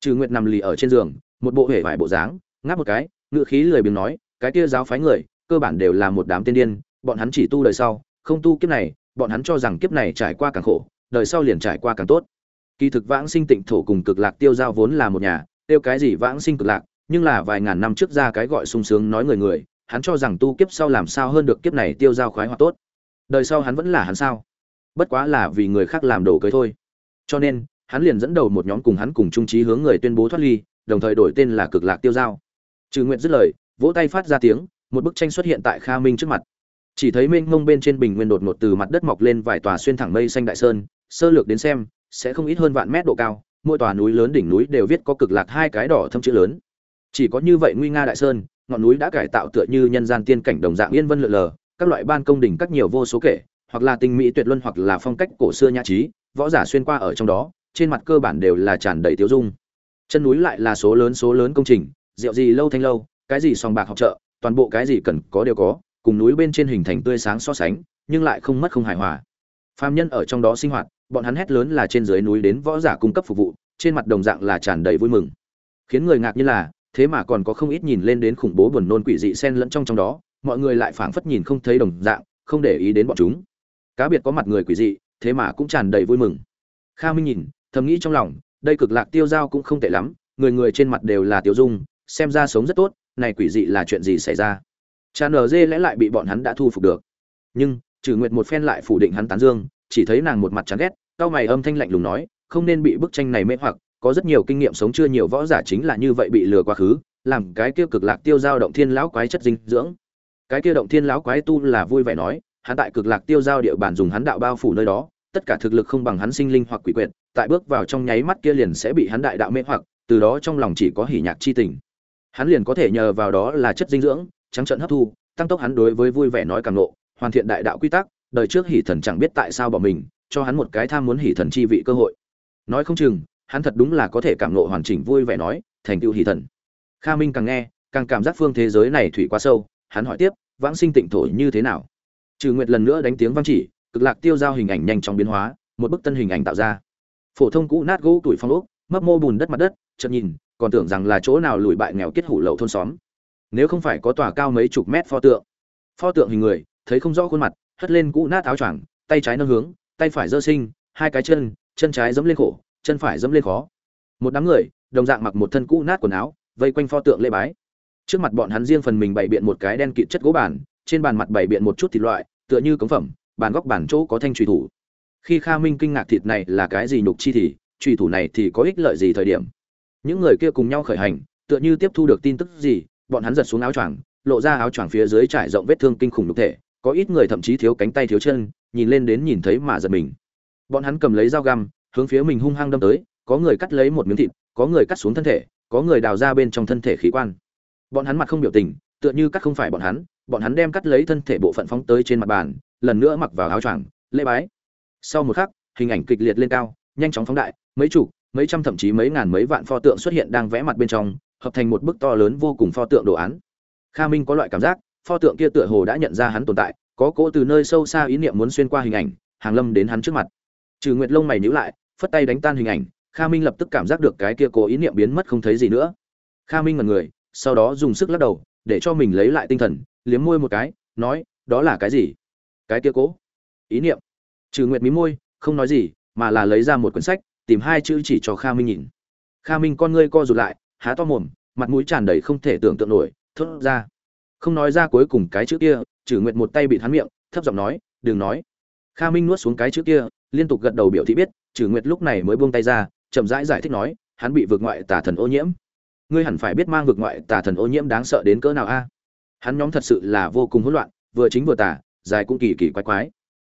Trừ nguyệt nằm lì ở trên giường, một bộ hể vải bộ dáng, ngáp một cái ngựa khí lười biếng nói, cái kia giáo phái người, cơ bản đều là một đám tiên điên, bọn hắn chỉ tu đời sau, không tu kiếp này, bọn hắn cho rằng kiếp này trải qua càng khổ đời sau liền trải qua càng tốt. Kỳ thực vãng sinh tịnh thổ cùng cực lạc tiêu giao vốn là một nhà, tiêu cái gì vãng sinh cực lạc, nhưng là vài ngàn năm trước ra cái gọi sung sướng nói người người, hắn cho rằng tu kiếp sau làm sao hơn được kiếp này tiêu giao khoái hoạt tốt. Đời sau hắn vẫn là hắn sao? Bất quá là vì người khác làm đổ cưới thôi. Cho nên, hắn liền dẫn đầu một nhóm cùng hắn cùng trung trí hướng người tuyên bố thoát ly, đồng thời đổi tên là cực lạc tiêu giao. Trừ nguyện dứt lời, vỗ tay phát ra tiếng, một bức tranh xuất hiện tại kha minh trước mặt. Chỉ thấy mênh mông bên trên bình nguyên đột ngột từ mặt đất mọc lên vài tòa xuyên thẳng mây xanh đại sơn sơ lược đến xem, sẽ không ít hơn vạn mét độ cao, mỗi tòa núi lớn đỉnh núi đều viết có cực lạc hai cái đỏ thâm chữ lớn. Chỉ có như vậy nguy nga đại sơn, ngọn núi đã cải tạo tựa như nhân gian tiên cảnh đồng dạng yên vân lượn lờ, các loại ban công đỉnh các nhiều vô số kể, hoặc là tinh mỹ tuyệt luân hoặc là phong cách cổ xưa nhã trí, võ giả xuyên qua ở trong đó, trên mặt cơ bản đều là tràn đầy tiêu dung. Chân núi lại là số lớn số lớn công trình, rượu gì lâu thanh lâu, cái gì sòng bạc học trợ toàn bộ cái gì cần có đều có, cùng núi bên trên hình thành tươi sáng so sánh, nhưng lại không mất không hài hòa. Phàm nhân ở trong đó sinh hoạt bọn hắn hét lớn là trên dưới núi đến võ giả cung cấp phục vụ, trên mặt đồng dạng là tràn đầy vui mừng. Khiến người ngạc như là, thế mà còn có không ít nhìn lên đến khủng bố buồn nôn quỷ dị xen lẫn trong trong đó, mọi người lại phảng phất nhìn không thấy đồng dạng, không để ý đến bọn chúng. Cá biệt có mặt người quỷ dị, thế mà cũng tràn đầy vui mừng. Kha minh nhìn, thầm nghĩ trong lòng, đây cực lạc tiêu dao cũng không tệ lắm, người người trên mặt đều là tiêu dung, xem ra sống rất tốt, này quỷ dị là chuyện gì xảy ra? Cha nở dê lẽ lại bị bọn hắn đã thu phục được. Nhưng trừ nguyệt một phen lại phủ định hắn tán dương, chỉ thấy nàng một mặt chán ghét cao mày âm thanh lạnh lùng nói, không nên bị bức tranh này mê hoặc, có rất nhiều kinh nghiệm sống chưa nhiều võ giả chính là như vậy bị lừa quá khứ, làm cái kia cực lạc tiêu giao động thiên lão quái chất dinh dưỡng. Cái kia động thiên lão quái tu là vui vẻ nói, hắn tại cực lạc tiêu giao địa bàn dùng hắn đạo bao phủ nơi đó, tất cả thực lực không bằng hắn sinh linh hoặc quỷ quyệt, tại bước vào trong nháy mắt kia liền sẽ bị hắn đại đạo mê hoặc, từ đó trong lòng chỉ có hỉ nhạc chi tình. Hắn liền có thể nhờ vào đó là chất dinh dưỡng, trắng trận hấp thu, tăng tốc hắn đối với vui vẻ nói càng nộ hoàn thiện đại đạo quy tắc, đời trước hỉ thần chẳng biết tại sao bỏ mình cho hắn một cái tham muốn hỉ thần chi vị cơ hội. Nói không chừng, hắn thật đúng là có thể cảm nộ hoàn chỉnh vui vẻ nói, thành tựu hỷ thần. Kha minh càng nghe, càng cảm giác phương thế giới này thủy quá sâu, hắn hỏi tiếp, vãng sinh tịnh thổ như thế nào? Trừ nguyệt lần nữa đánh tiếng vang chỉ, cực lạc tiêu giao hình ảnh nhanh chóng biến hóa, một bức tân hình ảnh tạo ra. Phổ thông cũ nát gỗ tuổi phong ốc, mấp mô bùn đất mặt đất, chợt nhìn, còn tưởng rằng là chỗ nào lùi bại nghèo kết hủ lậu thôn xóm. Nếu không phải có tòa cao mấy chục mét pho tượng. Pho tượng hình người, thấy không rõ khuôn mặt, hất lên cũ nát áo choàng, tay trái nâng hướng tay phải giơ sinh hai cái chân chân trái giẫm lên khổ chân phải giẫm lên khó. Một đám người đồng dạng mặc một thân cũ nát quần áo vây quanh pho tượng lễ bái. Trước mặt bọn hắn riêng phần mình bày biện một cái đen kịt chất gỗ bàn, trên bàn mặt bày biện một chút thịt loại tựa như cống phẩm bàn góc bàn chỗ có thanh truy thủ. Khi kha minh kinh ngạc thịt này là cái gì nhục chi thì truy thủ này thì có ích lợi gì thời điểm? Những người kia cùng nhau khởi hành tựa như tiếp thu được tin tức gì bọn hắn giật xuống áo choàng lộ ra áo choàng phía dưới trải rộng vết thương kinh khủng lục thể có ít người thậm chí thiếu cánh tay thiếu chân nhìn lên đến nhìn thấy mà giật mình. Bọn hắn cầm lấy dao găm, hướng phía mình hung hăng đâm tới, có người cắt lấy một miếng thịt, có người cắt xuống thân thể, có người đào ra bên trong thân thể khí quan. Bọn hắn mặt không biểu tình, tựa như cắt không phải bọn hắn bọn hắn đem cắt lấy thân thể bộ phận phóng tới trên mặt bàn, lần nữa mặc vào áo choàng, lễ bái. Sau một khắc, hình ảnh kịch liệt lên cao, nhanh chóng phóng đại, mấy chục, mấy trăm thậm chí mấy ngàn mấy vạn pho tượng xuất hiện đang vẽ mặt bên trong, hợp thành một bức to lớn vô cùng pho tượng đồ án. Kha minh có loại cảm giác, pho tượng kia tựa hồ đã nhận ra hắn tồn tại có cỗ từ nơi sâu xa ý niệm muốn xuyên qua hình ảnh, hàng lâm đến hắn trước mặt. Trừ nguyệt lông mày nhíu lại, phất tay đánh tan hình ảnh, kha minh lập tức cảm giác được cái kia cố ý niệm biến mất không thấy gì nữa. Kha minh mật người, sau đó dùng sức lắc đầu, để cho mình lấy lại tinh thần, liếm môi một cái, nói, đó là cái gì? Cái kia cố ý niệm. Trừ nguyệt mí môi, không nói gì, mà là lấy ra một quyển sách, tìm hai chữ chỉ cho kha minh nhìn. Kha minh con ngươi co rụt lại, há to mồm, mặt mũi tràn đầy không thể tưởng tượng nổi, thốt ra. Không nói ra cuối cùng cái chữ kia Trử nguyệt một tay bị hắn miệng thấp giọng nói đừng nói. Kha minh nuốt xuống cái chữ kia liên tục gật đầu biểu thị biết Trử nguyệt lúc này mới buông tay ra chậm rãi giải, giải thích nói hắn bị vượt ngoại tà thần ô nhiễm. Ngươi hẳn phải biết mang vượt ngoại tà thần ô nhiễm đáng sợ đến cỡ nào a? Hắn nhóm thật sự là vô cùng hỗn loạn vừa chính vừa tà dài cũng kỳ kỳ quái quái.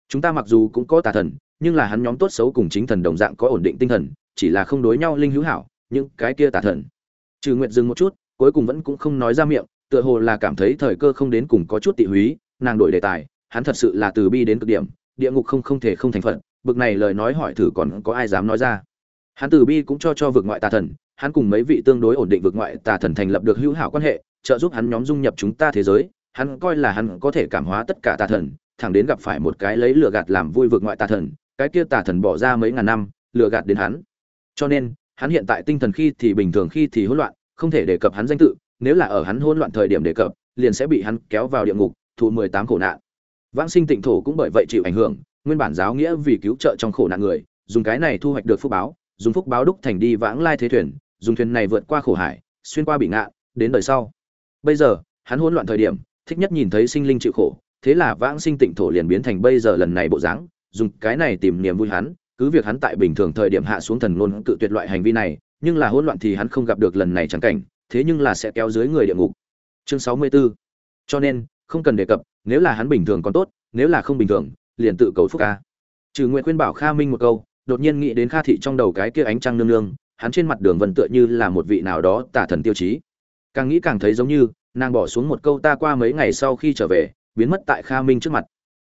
Chúng ta mặc dù cũng có tà thần nhưng là hắn nhóm tốt xấu cùng chính thần đồng dạng có ổn định tinh thần chỉ là không đối nhau linh hữu hảo những cái kia tà thần. Trừ nguyệt dừng một chút cuối cùng vẫn cũng không nói ra miệng tựa hồ là cảm thấy thời cơ không đến cùng có chút tị húy, nàng đổi đề tài, hắn thật sự là từ bi đến cực điểm, địa ngục không không thể không thành phận bực này lời nói hỏi thử còn có ai dám nói ra. Hắn từ bi cũng cho cho vực ngoại tà thần, hắn cùng mấy vị tương đối ổn định vực ngoại tà thần thành lập được hữu hảo quan hệ, trợ giúp hắn nhóm dung nhập chúng ta thế giới, hắn coi là hắn có thể cảm hóa tất cả tà thần, thẳng đến gặp phải một cái lấy lừa gạt làm vui vực ngoại tà thần, cái kia tà thần bỏ ra mấy ngàn năm, lừa gạt đến hắn. Cho nên, hắn hiện tại tinh thần khi thì bình thường khi thì hỗn loạn, không thể đề cập hắn danh tự nếu là ở hắn hỗn loạn thời điểm đề cập liền sẽ bị hắn kéo vào địa ngục thụ mười tám khổ nạn. Vãng sinh tịnh thổ cũng bởi vậy chịu ảnh hưởng nguyên bản giáo nghĩa vì cứu trợ trong khổ nạn người dùng cái này thu hoạch được phúc báo dùng phúc báo đúc thành đi vãng lai thế thuyền dùng thuyền này vượt qua khổ hải xuyên qua bị ngạn đến đời sau. Bây giờ hắn hỗn loạn thời điểm thích nhất nhìn thấy sinh linh chịu khổ thế là vãng sinh tịnh thổ liền biến thành bây giờ lần này bộ dáng dùng cái này tìm niềm vui hắn cứ việc hắn tại bình thường thời điểm hạ xuống thần luôn, cự tuyệt loại hành vi này nhưng là hỗn loạn thì hắn không gặp được lần này chẳng cảnh thế nhưng là sẽ kéo dưới người địa ngục. Chương sáu mươi 64 cho nên, không cần đề cập, nếu là hắn bình thường còn tốt, nếu là không bình thường, liền tự cầu phúc ca. Trừ nguyện khuyên bảo kha minh một câu, đột nhiên nghĩ đến kha thị trong đầu cái kia ánh trăng nương nương, hắn trên mặt đường vẫn tựa như là một vị nào đó tả thần tiêu chí. Càng nghĩ càng thấy giống như, nàng bỏ xuống một câu ta qua mấy ngày sau khi trở về, biến mất tại kha minh trước mặt.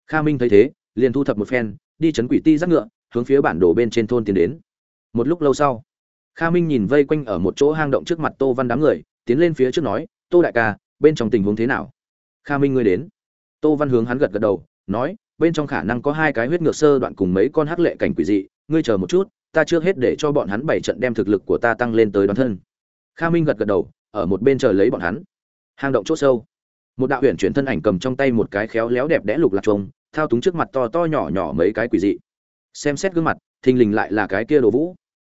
Kha minh thấy thế, liền thu thập một phen, đi chấn quỷ ti giác ngựa, hướng phía bản đồ bên trên thôn tiến đến. Một lúc lâu sau kha minh nhìn vây quanh ở một chỗ hang động trước mặt tô văn đám người, tiến lên phía trước nói, tô đại ca, bên trong tình huống thế nào? Kha minh ngươi đến. Tô văn hướng hắn gật gật đầu, nói, bên trong khả năng có hai cái huyết ngược sơ đoạn cùng mấy con hắc lệ cảnh quỷ dị, ngươi chờ một chút, ta trước hết để cho bọn hắn bảy trận đem thực lực của ta tăng lên tới đoàn thân. Kha minh gật gật đầu, ở một bên chờ lấy bọn hắn. Hang động chỗ sâu. Một đạo huyền chuyển thân ảnh cầm trong tay một cái khéo léo đẹp đẽ lục lạc trông thao túng trước mặt to to nhỏ nhỏ mấy cái quỷ dị. Xem xét gương mặt, thình lình lại là cái kia đồ vũ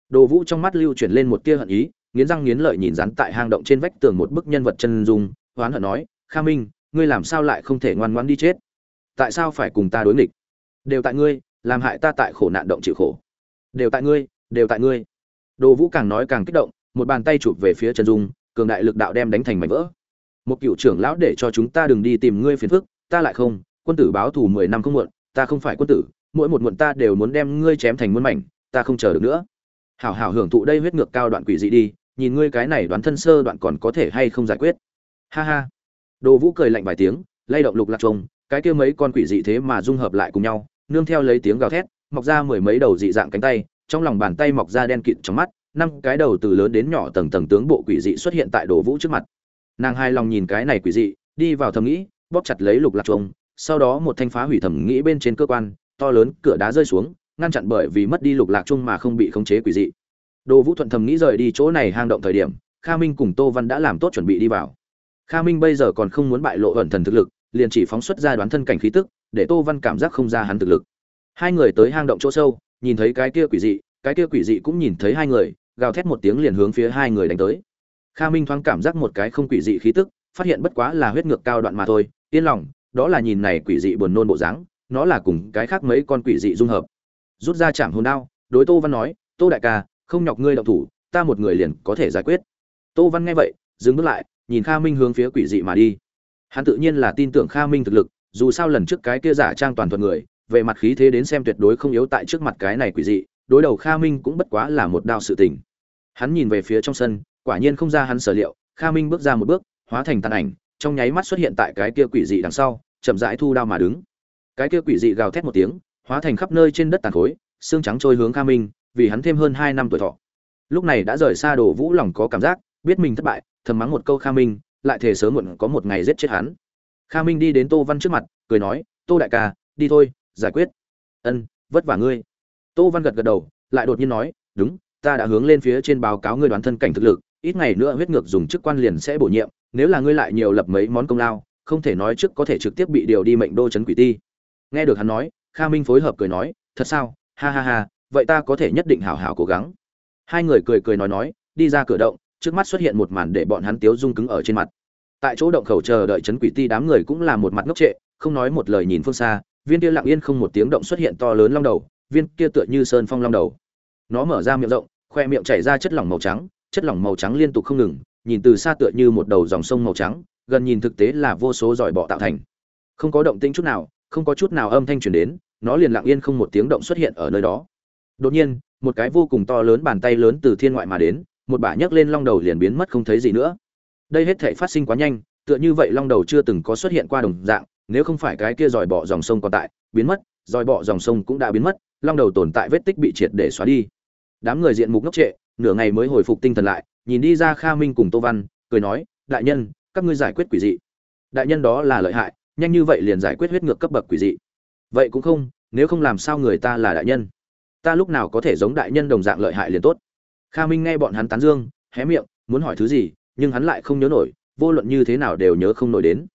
đồ vũ trong mắt lưu chuyển lên một tia hận ý, nghiến răng nghiến lợi nhìn rắn tại hang động trên vách tường một bức nhân vật chân dung oán hận nói, kha minh, ngươi làm sao lại không thể ngoan ngoãn đi chết? Tại sao phải cùng ta đối nghịch? Đều tại ngươi, làm hại ta tại khổ nạn động chịu khổ. Đều tại ngươi, đều tại ngươi. Đồ vũ càng nói càng kích động, một bàn tay chụp về phía trần dung, cường đại lực đạo đem đánh thành mảnh vỡ. Một cựu trưởng lão để cho chúng ta đừng đi tìm ngươi phiền phức, ta lại không, quân tử báo thù mười năm không muộn, ta không phải quân tử, mỗi một muộn ta đều muốn đem ngươi chém thành muôn mảnh, ta không chờ được nữa hảo hảo hưởng thụ đây huyết ngược cao đoạn quỷ dị đi, nhìn ngươi cái này đoán thân sơ đoạn còn có thể hay không giải quyết. Ha ha. Đồ vũ cười lạnh vài tiếng, lay động lục lạc trông cái kia mấy con quỷ dị thế mà dung hợp lại cùng nhau, nương theo lấy tiếng gào thét, mọc ra mười mấy đầu dị dạng cánh tay, trong lòng bàn tay mọc ra đen kịt trong mắt, năm cái đầu từ lớn đến nhỏ tầng tầng tướng bộ quỷ dị xuất hiện tại đồ vũ trước mặt. Nàng hai lòng nhìn cái này quỷ dị, đi vào thầm nghĩ, bóp chặt lấy lục lạc trông sau đó một thanh phá hủy thẩm nghĩ bên trên cơ quan, to lớn cửa đá rơi xuống ngăn chặn bởi vì mất đi lục lạc chung mà không bị khống chế quỷ dị. Đồ vũ thuận thầm nghĩ rời đi chỗ này hang động thời điểm, kha minh cùng tô văn đã làm tốt chuẩn bị đi vào. Kha minh bây giờ còn không muốn bại lộ ẩn thần thực lực, liền chỉ phóng xuất ra đoán thân cảnh khí tức, để tô văn cảm giác không ra hắn thực lực. Hai người tới hang động chỗ sâu, nhìn thấy cái kia quỷ dị, cái kia quỷ dị cũng nhìn thấy hai người, gào thét một tiếng liền hướng phía hai người đánh tới. Kha minh thoáng cảm giác một cái không quỷ dị khí tức, phát hiện bất quá là huyết ngược cao đoạn mà thôi, yên lòng, đó là nhìn này quỷ dị buồn nôn bộ dáng, nó là cùng cái khác mấy con quỷ dị dung hợp rút ra chạm hồn đao, đối tô văn nói, tô đại ca, không nhọc ngươi động thủ, ta một người liền có thể giải quyết. Tô văn nghe vậy, dừng bước lại, nhìn kha minh hướng phía quỷ dị mà đi. Hắn tự nhiên là tin tưởng kha minh thực lực, dù sao lần trước cái kia giả trang toàn thuận người, về mặt khí thế đến xem tuyệt đối không yếu tại trước mặt cái này quỷ dị, đối đầu kha minh cũng bất quá là một đao sự tình. Hắn nhìn về phía trong sân, quả nhiên không ra hắn sở liệu, kha minh bước ra một bước, hóa thành tàn ảnh, trong nháy mắt xuất hiện tại cái kia quỷ dị đằng sau, chậm rãi thu đao mà đứng. Cái kia quỷ dị gào thét một tiếng hóa thành khắp nơi trên đất tàn khối, xương trắng trôi hướng kha minh, vì hắn thêm hơn hai năm tuổi thọ. Lúc này đã rời xa đồ vũ lòng có cảm giác, biết mình thất bại, thầm mắng một câu kha minh, lại thể sớm muộn có một ngày giết chết hắn. Kha minh đi đến tô văn trước mặt, cười nói, tô đại ca, đi thôi, giải quyết. Ân, vất vả ngươi. Tô văn gật gật đầu, lại đột nhiên nói, đúng, ta đã hướng lên phía trên báo cáo ngươi đoán thân cảnh thực lực, ít ngày nữa huyết ngược dùng chức quan liền sẽ bổ nhiệm, nếu là ngươi lại nhiều lập mấy món công lao, không thể nói trước có thể trực tiếp bị điều đi mệnh đô chấn quỷ ti. Nghe được hắn nói kha minh phối hợp cười nói, thật sao? Ha ha ha, vậy ta có thể nhất định hảo hảo cố gắng. Hai người cười cười nói nói, đi ra cửa động, trước mắt xuất hiện một màn để bọn hắn tiếu rung cứng ở trên mặt. Tại chỗ động khẩu chờ đợi chấn quỷ ti đám người cũng là một mặt ngốc trệ, không nói một lời nhìn phương xa, viên kia lặng yên không một tiếng động xuất hiện to lớn long đầu, viên kia tựa như sơn phong long đầu. Nó mở ra miệng rộng, khoe miệng chảy ra chất lỏng màu trắng, chất lỏng màu trắng liên tục không ngừng, nhìn từ xa tựa như một đầu dòng sông màu trắng, gần nhìn thực tế là vô số giỏi bọ tạo thành. Không có động tĩnh chút nào, không có chút nào âm thanh truyền đến nó liền lặng yên không một tiếng động xuất hiện ở nơi đó. Đột nhiên, một cái vô cùng to lớn bàn tay lớn từ thiên ngoại mà đến, một bả nhấc lên long đầu liền biến mất không thấy gì nữa. Đây hết thể phát sinh quá nhanh, tựa như vậy long đầu chưa từng có xuất hiện qua đồng dạng, nếu không phải cái kia dòi bỏ dòng sông còn tại, biến mất, dòi bỏ dòng sông cũng đã biến mất, long đầu tồn tại vết tích bị triệt để xóa đi. Đám người diện mục ngốc trệ, nửa ngày mới hồi phục tinh thần lại, nhìn đi ra kha minh cùng tô văn, cười nói, đại nhân, các ngươi giải quyết quỷ dị. Đại nhân đó là lợi hại, nhanh như vậy liền giải quyết huyết ngược cấp bậc quỷ dị vậy cũng không, nếu không làm sao người ta là đại nhân? Ta lúc nào có thể giống đại nhân đồng dạng lợi hại liền tốt? Kha minh nghe bọn hắn tán dương, hé miệng, muốn hỏi thứ gì, nhưng hắn lại không nhớ nổi, vô luận như thế nào đều nhớ không nổi đến.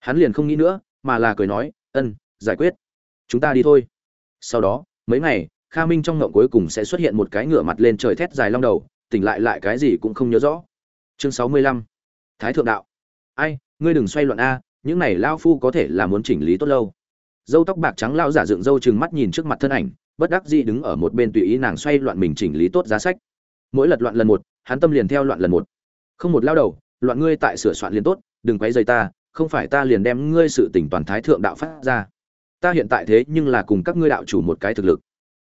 Hắn liền không nghĩ nữa, mà là cười nói, ân, giải quyết. Chúng ta đi thôi. Sau đó, mấy ngày, kha minh trong ngộng cuối cùng sẽ xuất hiện một cái ngựa mặt lên trời thét dài long đầu, tỉnh lại lại cái gì cũng không nhớ rõ. Chương sáu mươi lăm. Thái thượng đạo. Ai, ngươi đừng xoay luận a, những này lao phu có thể là muốn chỉnh lý tốt lâu dâu tóc bạc trắng lao giả dựng dâu chừng mắt nhìn trước mặt thân ảnh, bất đắc dĩ đứng ở một bên tùy ý nàng xoay loạn mình chỉnh lý tốt giá sách. Mỗi lật loạn lần một, hắn tâm liền theo loạn lần một. Không một lao đầu, loạn ngươi tại sửa soạn liền tốt, đừng quấy dày ta, không phải ta liền đem ngươi sự tỉnh toàn thái thượng đạo phát ra. Ta hiện tại thế nhưng là cùng các ngươi đạo chủ một cái thực lực.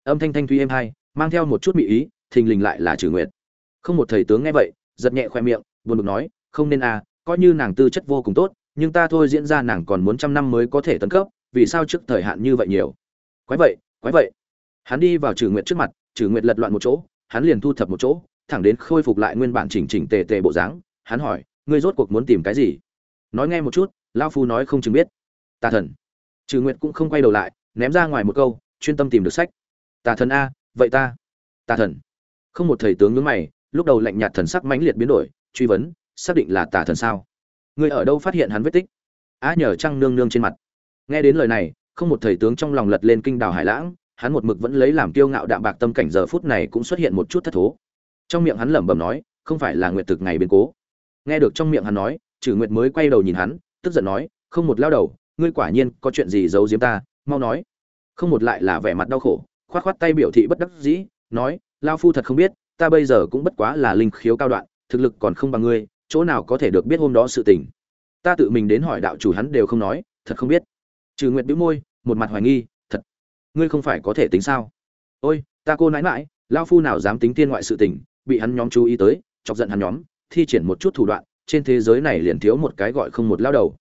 Âm thanh thanh thuy êm hai, mang theo một chút mỹ ý, thình lình lại là trừ nguyệt. Không một thầy tướng nghe vậy, giật nhẹ khoe miệng, buồn bực nói, không nên à coi như nàng tư chất vô cùng tốt, nhưng ta thôi diễn ra nàng còn muốn trăm năm mới có thể tấn cấp vì sao trước thời hạn như vậy nhiều? Quái vậy quái vậy. Hắn đi vào trừ nguyệt trước mặt trừ nguyệt lật loạn một chỗ, hắn liền thu thập một chỗ, thẳng đến khôi phục lại nguyên bản chỉnh chỉnh tề tề bộ dáng, hắn hỏi, ngươi rốt cuộc muốn tìm cái gì? Nói nghe một chút, lao phu nói không chừng biết. Tà thần. Trừ nguyệt cũng không quay đầu lại, ném ra ngoài một câu, chuyên tâm tìm được sách. Tà thần a, vậy ta. Tà thần. Không một thầy tướng nhướng mày, lúc đầu lạnh nhạt thần sắc mãnh liệt biến đổi, truy vấn, xác định là tà thần sao? Ngươi ở đâu phát hiện hắn vết tích? Á nhờ trăng nương nương trên mặt nghe đến lời này, không một thầy tướng trong lòng lật lên kinh đào hải lãng, hắn một mực vẫn lấy làm kiêu ngạo đạm bạc tâm cảnh giờ phút này cũng xuất hiện một chút thất thố. Trong miệng hắn lẩm bẩm nói, không phải là nguyệt thực ngày biến cố. Nghe được trong miệng hắn nói trừ nguyệt mới quay đầu nhìn hắn, tức giận nói, không một lao đầu, ngươi quả nhiên có chuyện gì giấu giếm ta, mau nói. Không một lại là vẻ mặt đau khổ, khoát khoát tay biểu thị bất đắc dĩ, nói, lao phu thật không biết, ta bây giờ cũng bất quá là linh khiếu cao đoạn, thực lực còn không bằng ngươi, chỗ nào có thể được biết hôm đó sự tình. Ta tự mình đến hỏi đạo chủ hắn đều không nói, thật không biết trừ nguyệt bĩu môi, một mặt hoài nghi, thật, ngươi không phải có thể tính sao? Ôi, ta cô nãi mãi lao phu nào dám tính tiên ngoại sự tình, bị hắn nhóm chú ý tới, chọc giận hắn nhóm, thi triển một chút thủ đoạn, trên thế giới này liền thiếu một cái gọi không một lao đầu.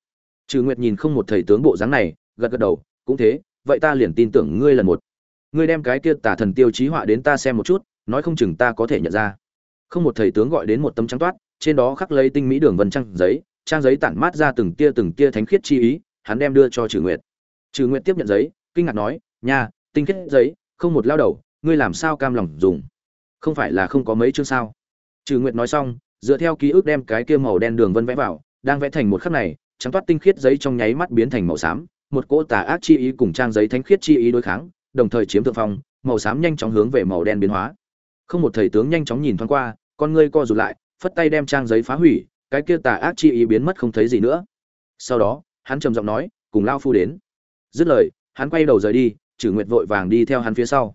Trừ nguyệt nhìn không một thầy tướng bộ dáng này, gật gật đầu, cũng thế, vậy ta liền tin tưởng ngươi lần một. Ngươi đem cái kia tả thần tiêu chí họa đến ta xem một chút, nói không chừng ta có thể nhận ra. Không một thầy tướng gọi đến một tấm trắng toát, trên đó khắc lấy tinh mỹ đường vân trăng giấy, trang giấy tản mát ra từng tia từng tia thánh khiết chi ý, hắn đem đưa cho trừ nguyệt trừ nguyệt tiếp nhận giấy, kinh ngạc nói, nha, tinh khiết giấy, không một lao đầu, ngươi làm sao cam lòng dùng? Không phải là không có mấy chương sao? Trừ nguyệt nói xong, dựa theo ký ức đem cái kia màu đen đường vân vẽ vào, đang vẽ thành một khắc này, trắng toát tinh khiết giấy trong nháy mắt biến thành màu xám, một cỗ tà ác chi ý cùng trang giấy thánh khiết chi ý đối kháng, đồng thời chiếm thượng phong, màu xám nhanh chóng hướng về màu đen biến hóa. Không một thầy tướng nhanh chóng nhìn thoáng qua, con ngươi co rụt lại, phất tay đem trang giấy phá hủy, cái kia tà ác chi ý biến mất không thấy gì nữa. Sau đó, hắn trầm giọng nói, cùng lao phu đến dứt lời, hắn quay đầu rời đi chử nguyệt vội vàng đi theo hắn phía sau.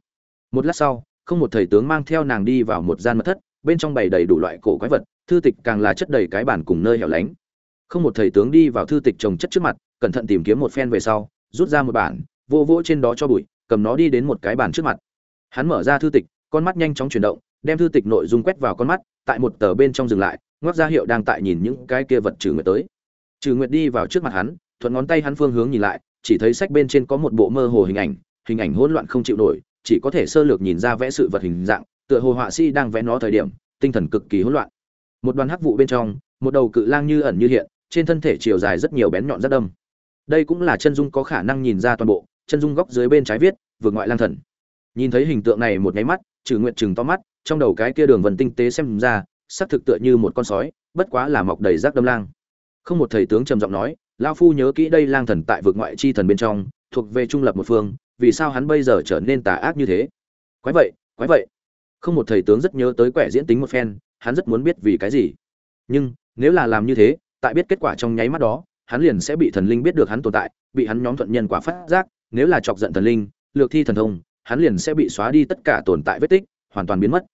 Một lát sau, không một thầy tướng mang theo nàng đi vào một gian mật thất, bên trong bày đầy đủ loại cổ quái vật, thư tịch càng là chất đầy cái bản cùng nơi hẻo lánh. Không một thầy tướng đi vào thư tịch trồng chất trước mặt, cẩn thận tìm kiếm một phen về sau, rút ra một bản, vô vỗ trên đó cho bụi, cầm nó đi đến một cái bàn trước mặt. Hắn mở ra thư tịch, con mắt nhanh chóng chuyển động, đem thư tịch nội dung quét vào con mắt, tại một tờ bên trong dừng lại, ngoắc ra hiệu đang tại nhìn những cái kia vật trừ nguyệt tới. Trừ nguyệt đi vào trước mặt hắn, thuận ngón tay hắn phương hướng nhìn lại chỉ thấy sách bên trên có một bộ mơ hồ hình ảnh hình ảnh hỗn loạn không chịu nổi, chỉ có thể sơ lược nhìn ra vẽ sự vật hình dạng, tựa hồ họa sĩ đang vẽ nó thời điểm, tinh thần cực kỳ hỗn loạn. Một đoàn hắc vụ bên trong, một đầu cự lang như ẩn như hiện, trên thân thể chiều dài rất nhiều bén nhọn rất đâm. Đây cũng là chân dung có khả năng nhìn ra toàn bộ, chân dung góc dưới bên trái viết, vượt ngoại lang thần. Nhìn thấy hình tượng này một nháy mắt trừ nguyện chừng to mắt, trong đầu cái kia đường vần tinh tế xem ra, xác thực tựa như một con sói, bất quá là mọc đầy rác đâm lang. Không một thầy tướng trầm giọng nói lao phu nhớ kỹ đây lang thần tại vực ngoại chi thần bên trong, thuộc về trung lập một phương, vì sao hắn bây giờ trở nên tà ác như thế? Quái vậy quái vậy. Không một thầy tướng rất nhớ tới quẻ diễn tính một phen, hắn rất muốn biết vì cái gì. Nhưng, nếu là làm như thế, tại biết kết quả trong nháy mắt đó, hắn liền sẽ bị thần linh biết được hắn tồn tại, bị hắn nhóm thuận nhân quả phát giác, nếu là chọc giận thần linh, lược thi thần thông, hắn liền sẽ bị xóa đi tất cả tồn tại vết tích, hoàn toàn biến mất.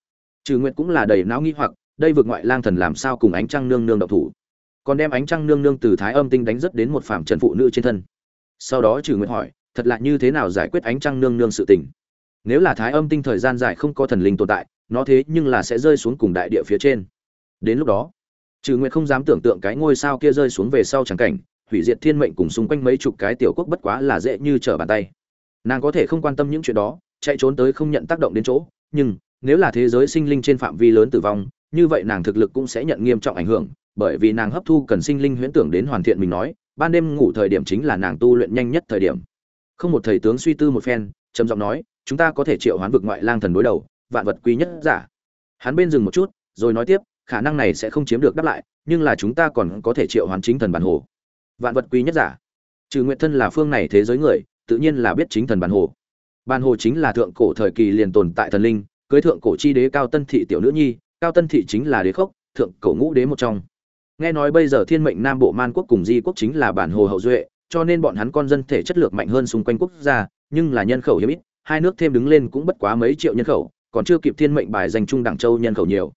Trừ nguyện cũng là đầy não nghi hoặc, đây vượt ngoại lang thần làm sao cùng ánh trăng nương nương độc thủ? Còn đem ánh trăng nương nương từ thái âm tinh đánh rất đến một phạm trần phụ nữ trên thân. Sau đó trừ nguyện hỏi, thật là như thế nào giải quyết ánh trăng nương nương sự tình? Nếu là thái âm tinh thời gian dài không có thần linh tồn tại, nó thế nhưng là sẽ rơi xuống cùng đại địa phía trên. Đến lúc đó trừ nguyện không dám tưởng tượng cái ngôi sao kia rơi xuống về sau chẳng cảnh, hủy diệt thiên mệnh cùng xung quanh mấy chục cái tiểu quốc bất quá là dễ như trở bàn tay. Nàng có thể không quan tâm những chuyện đó, chạy trốn tới không nhận tác động đến chỗ, nhưng nếu là thế giới sinh linh trên phạm vi lớn tử vong, như vậy nàng thực lực cũng sẽ nhận nghiêm trọng ảnh hưởng bởi vì nàng hấp thu cần sinh linh huyễn tưởng đến hoàn thiện mình nói, ban đêm ngủ thời điểm chính là nàng tu luyện nhanh nhất thời điểm. Không một thầy tướng suy tư một phen, trầm giọng nói, chúng ta có thể triệu hoán vực ngoại lang thần đối đầu, vạn vật quý nhất giả. Hắn bên dừng một chút, rồi nói tiếp, khả năng này sẽ không chiếm được đáp lại, nhưng là chúng ta còn có thể triệu hoán chính thần bản hồ. Vạn vật quý nhất giả. Trừ nguyện thân là phương này thế giới người, tự nhiên là biết chính thần bản hồ. Bản hồ chính là thượng cổ thời kỳ liền tồn tại thần linh, cưới thượng cổ chi đế cao tân thị tiểu nữ nhi, cao tân thị chính là đế khốc, thượng cổ ngũ đế một trong nghe nói bây giờ thiên mệnh nam bộ man quốc cùng di quốc chính là bản hồ hậu duệ, cho nên bọn hắn con dân thể chất lượng mạnh hơn xung quanh quốc gia, nhưng là nhân khẩu hiếm ít, hai nước thêm đứng lên cũng bất quá mấy triệu nhân khẩu, còn chưa kịp thiên mệnh bài dành trung đẳng châu nhân khẩu nhiều.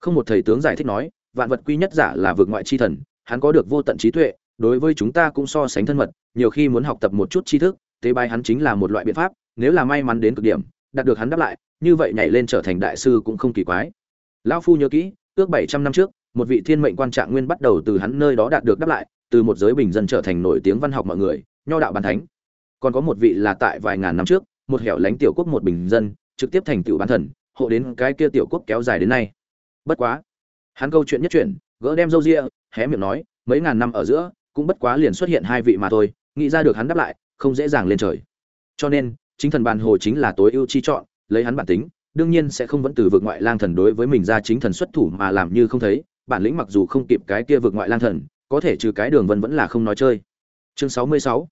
Không một thầy tướng giải thích nói, vạn vật quy nhất giả là vượt ngoại chi thần, hắn có được vô tận trí tuệ, đối với chúng ta cũng so sánh thân mật, nhiều khi muốn học tập một chút tri thức, tế bài hắn chính là một loại biện pháp, nếu là may mắn đến cực điểm, đạt được hắn đáp lại, như vậy nhảy lên trở thành đại sư cũng không kỳ quái. Lão phu nhớ kỹ, ước bảy trăm năm trước một vị thiên mệnh quan trạng nguyên bắt đầu từ hắn nơi đó đạt được đáp lại, từ một giới bình dân trở thành nổi tiếng văn học mọi người, nho đạo bàn thánh. Còn có một vị là tại vài ngàn năm trước, một hẻo lánh tiểu quốc một bình dân, trực tiếp thành tiểu bán thần, hộ đến cái kia tiểu quốc kéo dài đến nay. Bất quá, hắn câu chuyện nhất chuyện gỡ đem râu ria, hé miệng nói, mấy ngàn năm ở giữa, cũng bất quá liền xuất hiện hai vị mà thôi, nghĩ ra được hắn đáp lại, không dễ dàng lên trời. Cho nên, chính thần bàn hồ chính là tối ưu chi chọn, lấy hắn bản tính, đương nhiên sẽ không vẫn từ vực ngoại lang thần đối với mình ra chính thần xuất thủ mà làm như không thấy bản lĩnh mặc dù không kịp cái kia vực ngoại lang thần, có thể trừ cái đường vân vẫn là không nói chơi. Chương sáu mươi sáu.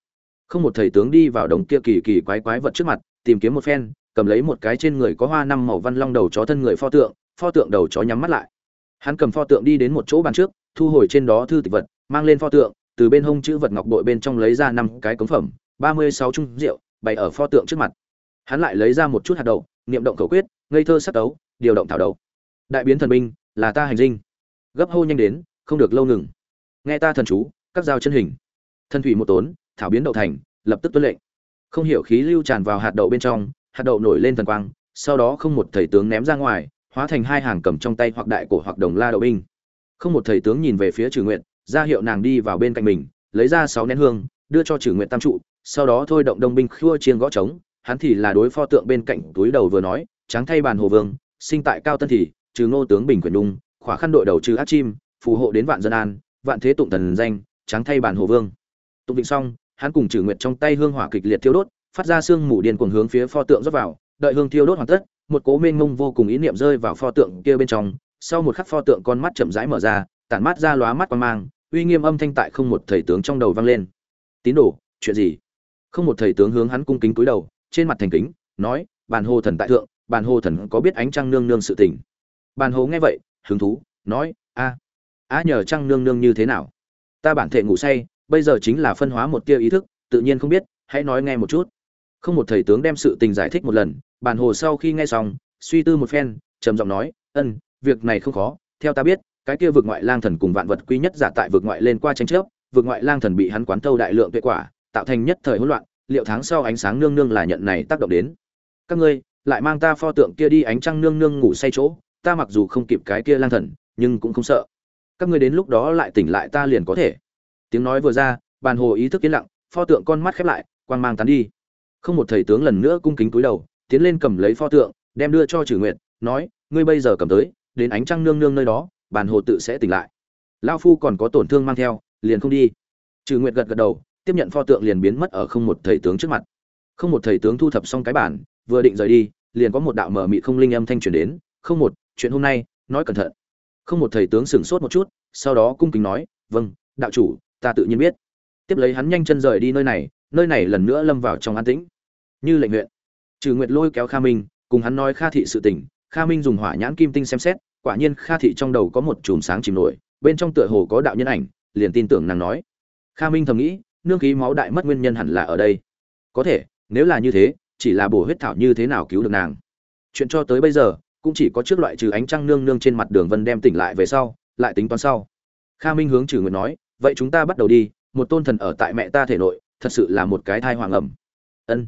Không một thầy tướng đi vào đống kia kỳ kỳ quái quái vật trước mặt, tìm kiếm một phen, cầm lấy một cái trên người có hoa năm màu văn long đầu chó thân người pho tượng pho tượng đầu chó nhắm mắt lại. Hắn cầm pho tượng đi đến một chỗ bàn trước, thu hồi trên đó thư tịch vật, mang lên pho tượng, từ bên hông chữ vật ngọc bội bên trong lấy ra năm cái cống phẩm, ba mươi sáu chung rượu, bày ở pho tượng trước mặt. Hắn lại lấy ra một chút hạt đậu, niệm động khẩu quyết, ngây thơ sắc đấu, điều động thảo đấu. Đại biến thần binh, là ta hành dinh gấp hô nhanh đến, không được lâu ngừng. Nghe ta thần chú, các dao chân hình. Thân thủy một tốn, thảo biến đậu thành, lập tức tuân lệnh. Không hiểu khí lưu tràn vào hạt đậu bên trong, hạt đậu nổi lên thần quang, sau đó không một thầy tướng ném ra ngoài, hóa thành hai hàng cầm trong tay hoặc đại cổ hoặc đồng la đậu binh. Không một thầy tướng nhìn về phía trừ nguyện ra hiệu nàng đi vào bên cạnh mình, lấy ra sáu nén hương, đưa cho trừ nguyện tam trụ, sau đó thôi động đông binh khua chiên gõ trống, hắn thì là đối pho tượng bên cạnh túi đầu vừa nói, tráng thay bàn hồ vương, sinh tại cao tân thì, trừ ngô tướng bình quyền đung khỏa khăn đội đầu trừ ác chim, phù hộ đến vạn dân an, vạn thế tụng thần danh, tráng thay bản hồ vương. Tụng vịnh xong, hắn cùng trừ nguyệt trong tay hương hỏa kịch liệt thiêu đốt, phát ra sương mù điên cuồng hướng phía pho tượng rót vào, đợi hương thiêu đốt hoàn tất, một cố mênh mông vô cùng ý niệm rơi vào pho tượng kia bên trong, sau một khắc pho tượng con mắt chậm rãi mở ra, tản mắt ra lóa mắt quan mang, uy nghiêm âm thanh tại không một thầy tướng trong đầu vang lên. Tín đồ, chuyện gì? Không một thầy tướng hướng hắn cung kính cúi đầu, trên mặt thành kính, nói bàn hồ thần tại thượng bàn hồ thần có biết ánh trăng nương nương sự tình. Bàn hồ nghe vậy hứng thú, nói, a a nhờ trăng nương nương như thế nào? Ta bản thể ngủ say, bây giờ chính là phân hóa một tia ý thức, tự nhiên không biết, hãy nói nghe một chút. Không một thầy tướng đem sự tình giải thích một lần bàn hồ sau khi nghe xong, suy tư một phen, trầm giọng nói, ân, việc này không khó, theo ta biết, cái kia vực ngoại lang thần cùng vạn vật quý nhất giả tại vực ngoại lên qua tranh chấp, vực ngoại lang thần bị hắn quán thâu đại lượng tuệ quả, tạo thành nhất thời hỗn loạn, liệu tháng sau ánh sáng nương nương là nhận này tác động đến? Các ngươi, lại mang ta pho tượng kia đi ánh trăng nương nương ngủ say chỗ ta mặc dù không kịp cái kia lang thần nhưng cũng không sợ. Các ngươi đến lúc đó lại tỉnh lại ta liền có thể. Tiếng nói vừa ra bàn hồ ý thức yên lặng pho tượng con mắt khép lại quang mang tán đi. Không một thầy tướng lần nữa cung kính cúi đầu tiến lên cầm lấy pho tượng đem đưa cho trừ nguyện, nói ngươi bây giờ cầm tới đến ánh trăng nương nương nơi đó bàn hồ tự sẽ tỉnh lại. Lao phu còn có tổn thương mang theo liền không đi. Trừ nguyện gật gật đầu tiếp nhận pho tượng liền biến mất ở không một thầy tướng trước mặt. Không một thầy tướng thu thập xong cái bản vừa định rời đi liền có một đạo mở mị không linh âm thanh truyền đến. Không một chuyện hôm nay, nói cẩn thận. Không một thầy tướng sửng sốt một chút, sau đó cung kính nói vâng đạo chủ, ta tự nhiên biết. Tiếp lấy hắn nhanh chân rời đi nơi này nơi này lần nữa lâm vào trong an tĩnh. Như lệnh huyện trừ nguyệt lôi kéo kha minh, cùng hắn nói kha thị sự tình, kha minh dùng hỏa nhãn kim tinh xem xét, quả nhiên kha thị trong đầu có một chùm sáng chìm nổi, bên trong tựa hồ có đạo nhân ảnh, liền tin tưởng nàng nói. Kha minh thầm nghĩ, nương khí máu đại mất nguyên nhân hẳn là ở đây. Có thể, nếu là như thế, chỉ là bổ huyết thảo như thế nào cứu được nàng? Chuyện cho tới bây giờ cũng chỉ có trước loại trừ ánh trăng nương nương trên mặt đường vân đem tỉnh lại về sau, lại tính toán sau. Kha minh hướng trừ nguyệt nói, vậy chúng ta bắt đầu đi, một tôn thần ở tại mẹ ta thể nội, thật sự là một cái thai hoàng ẩm. Ân.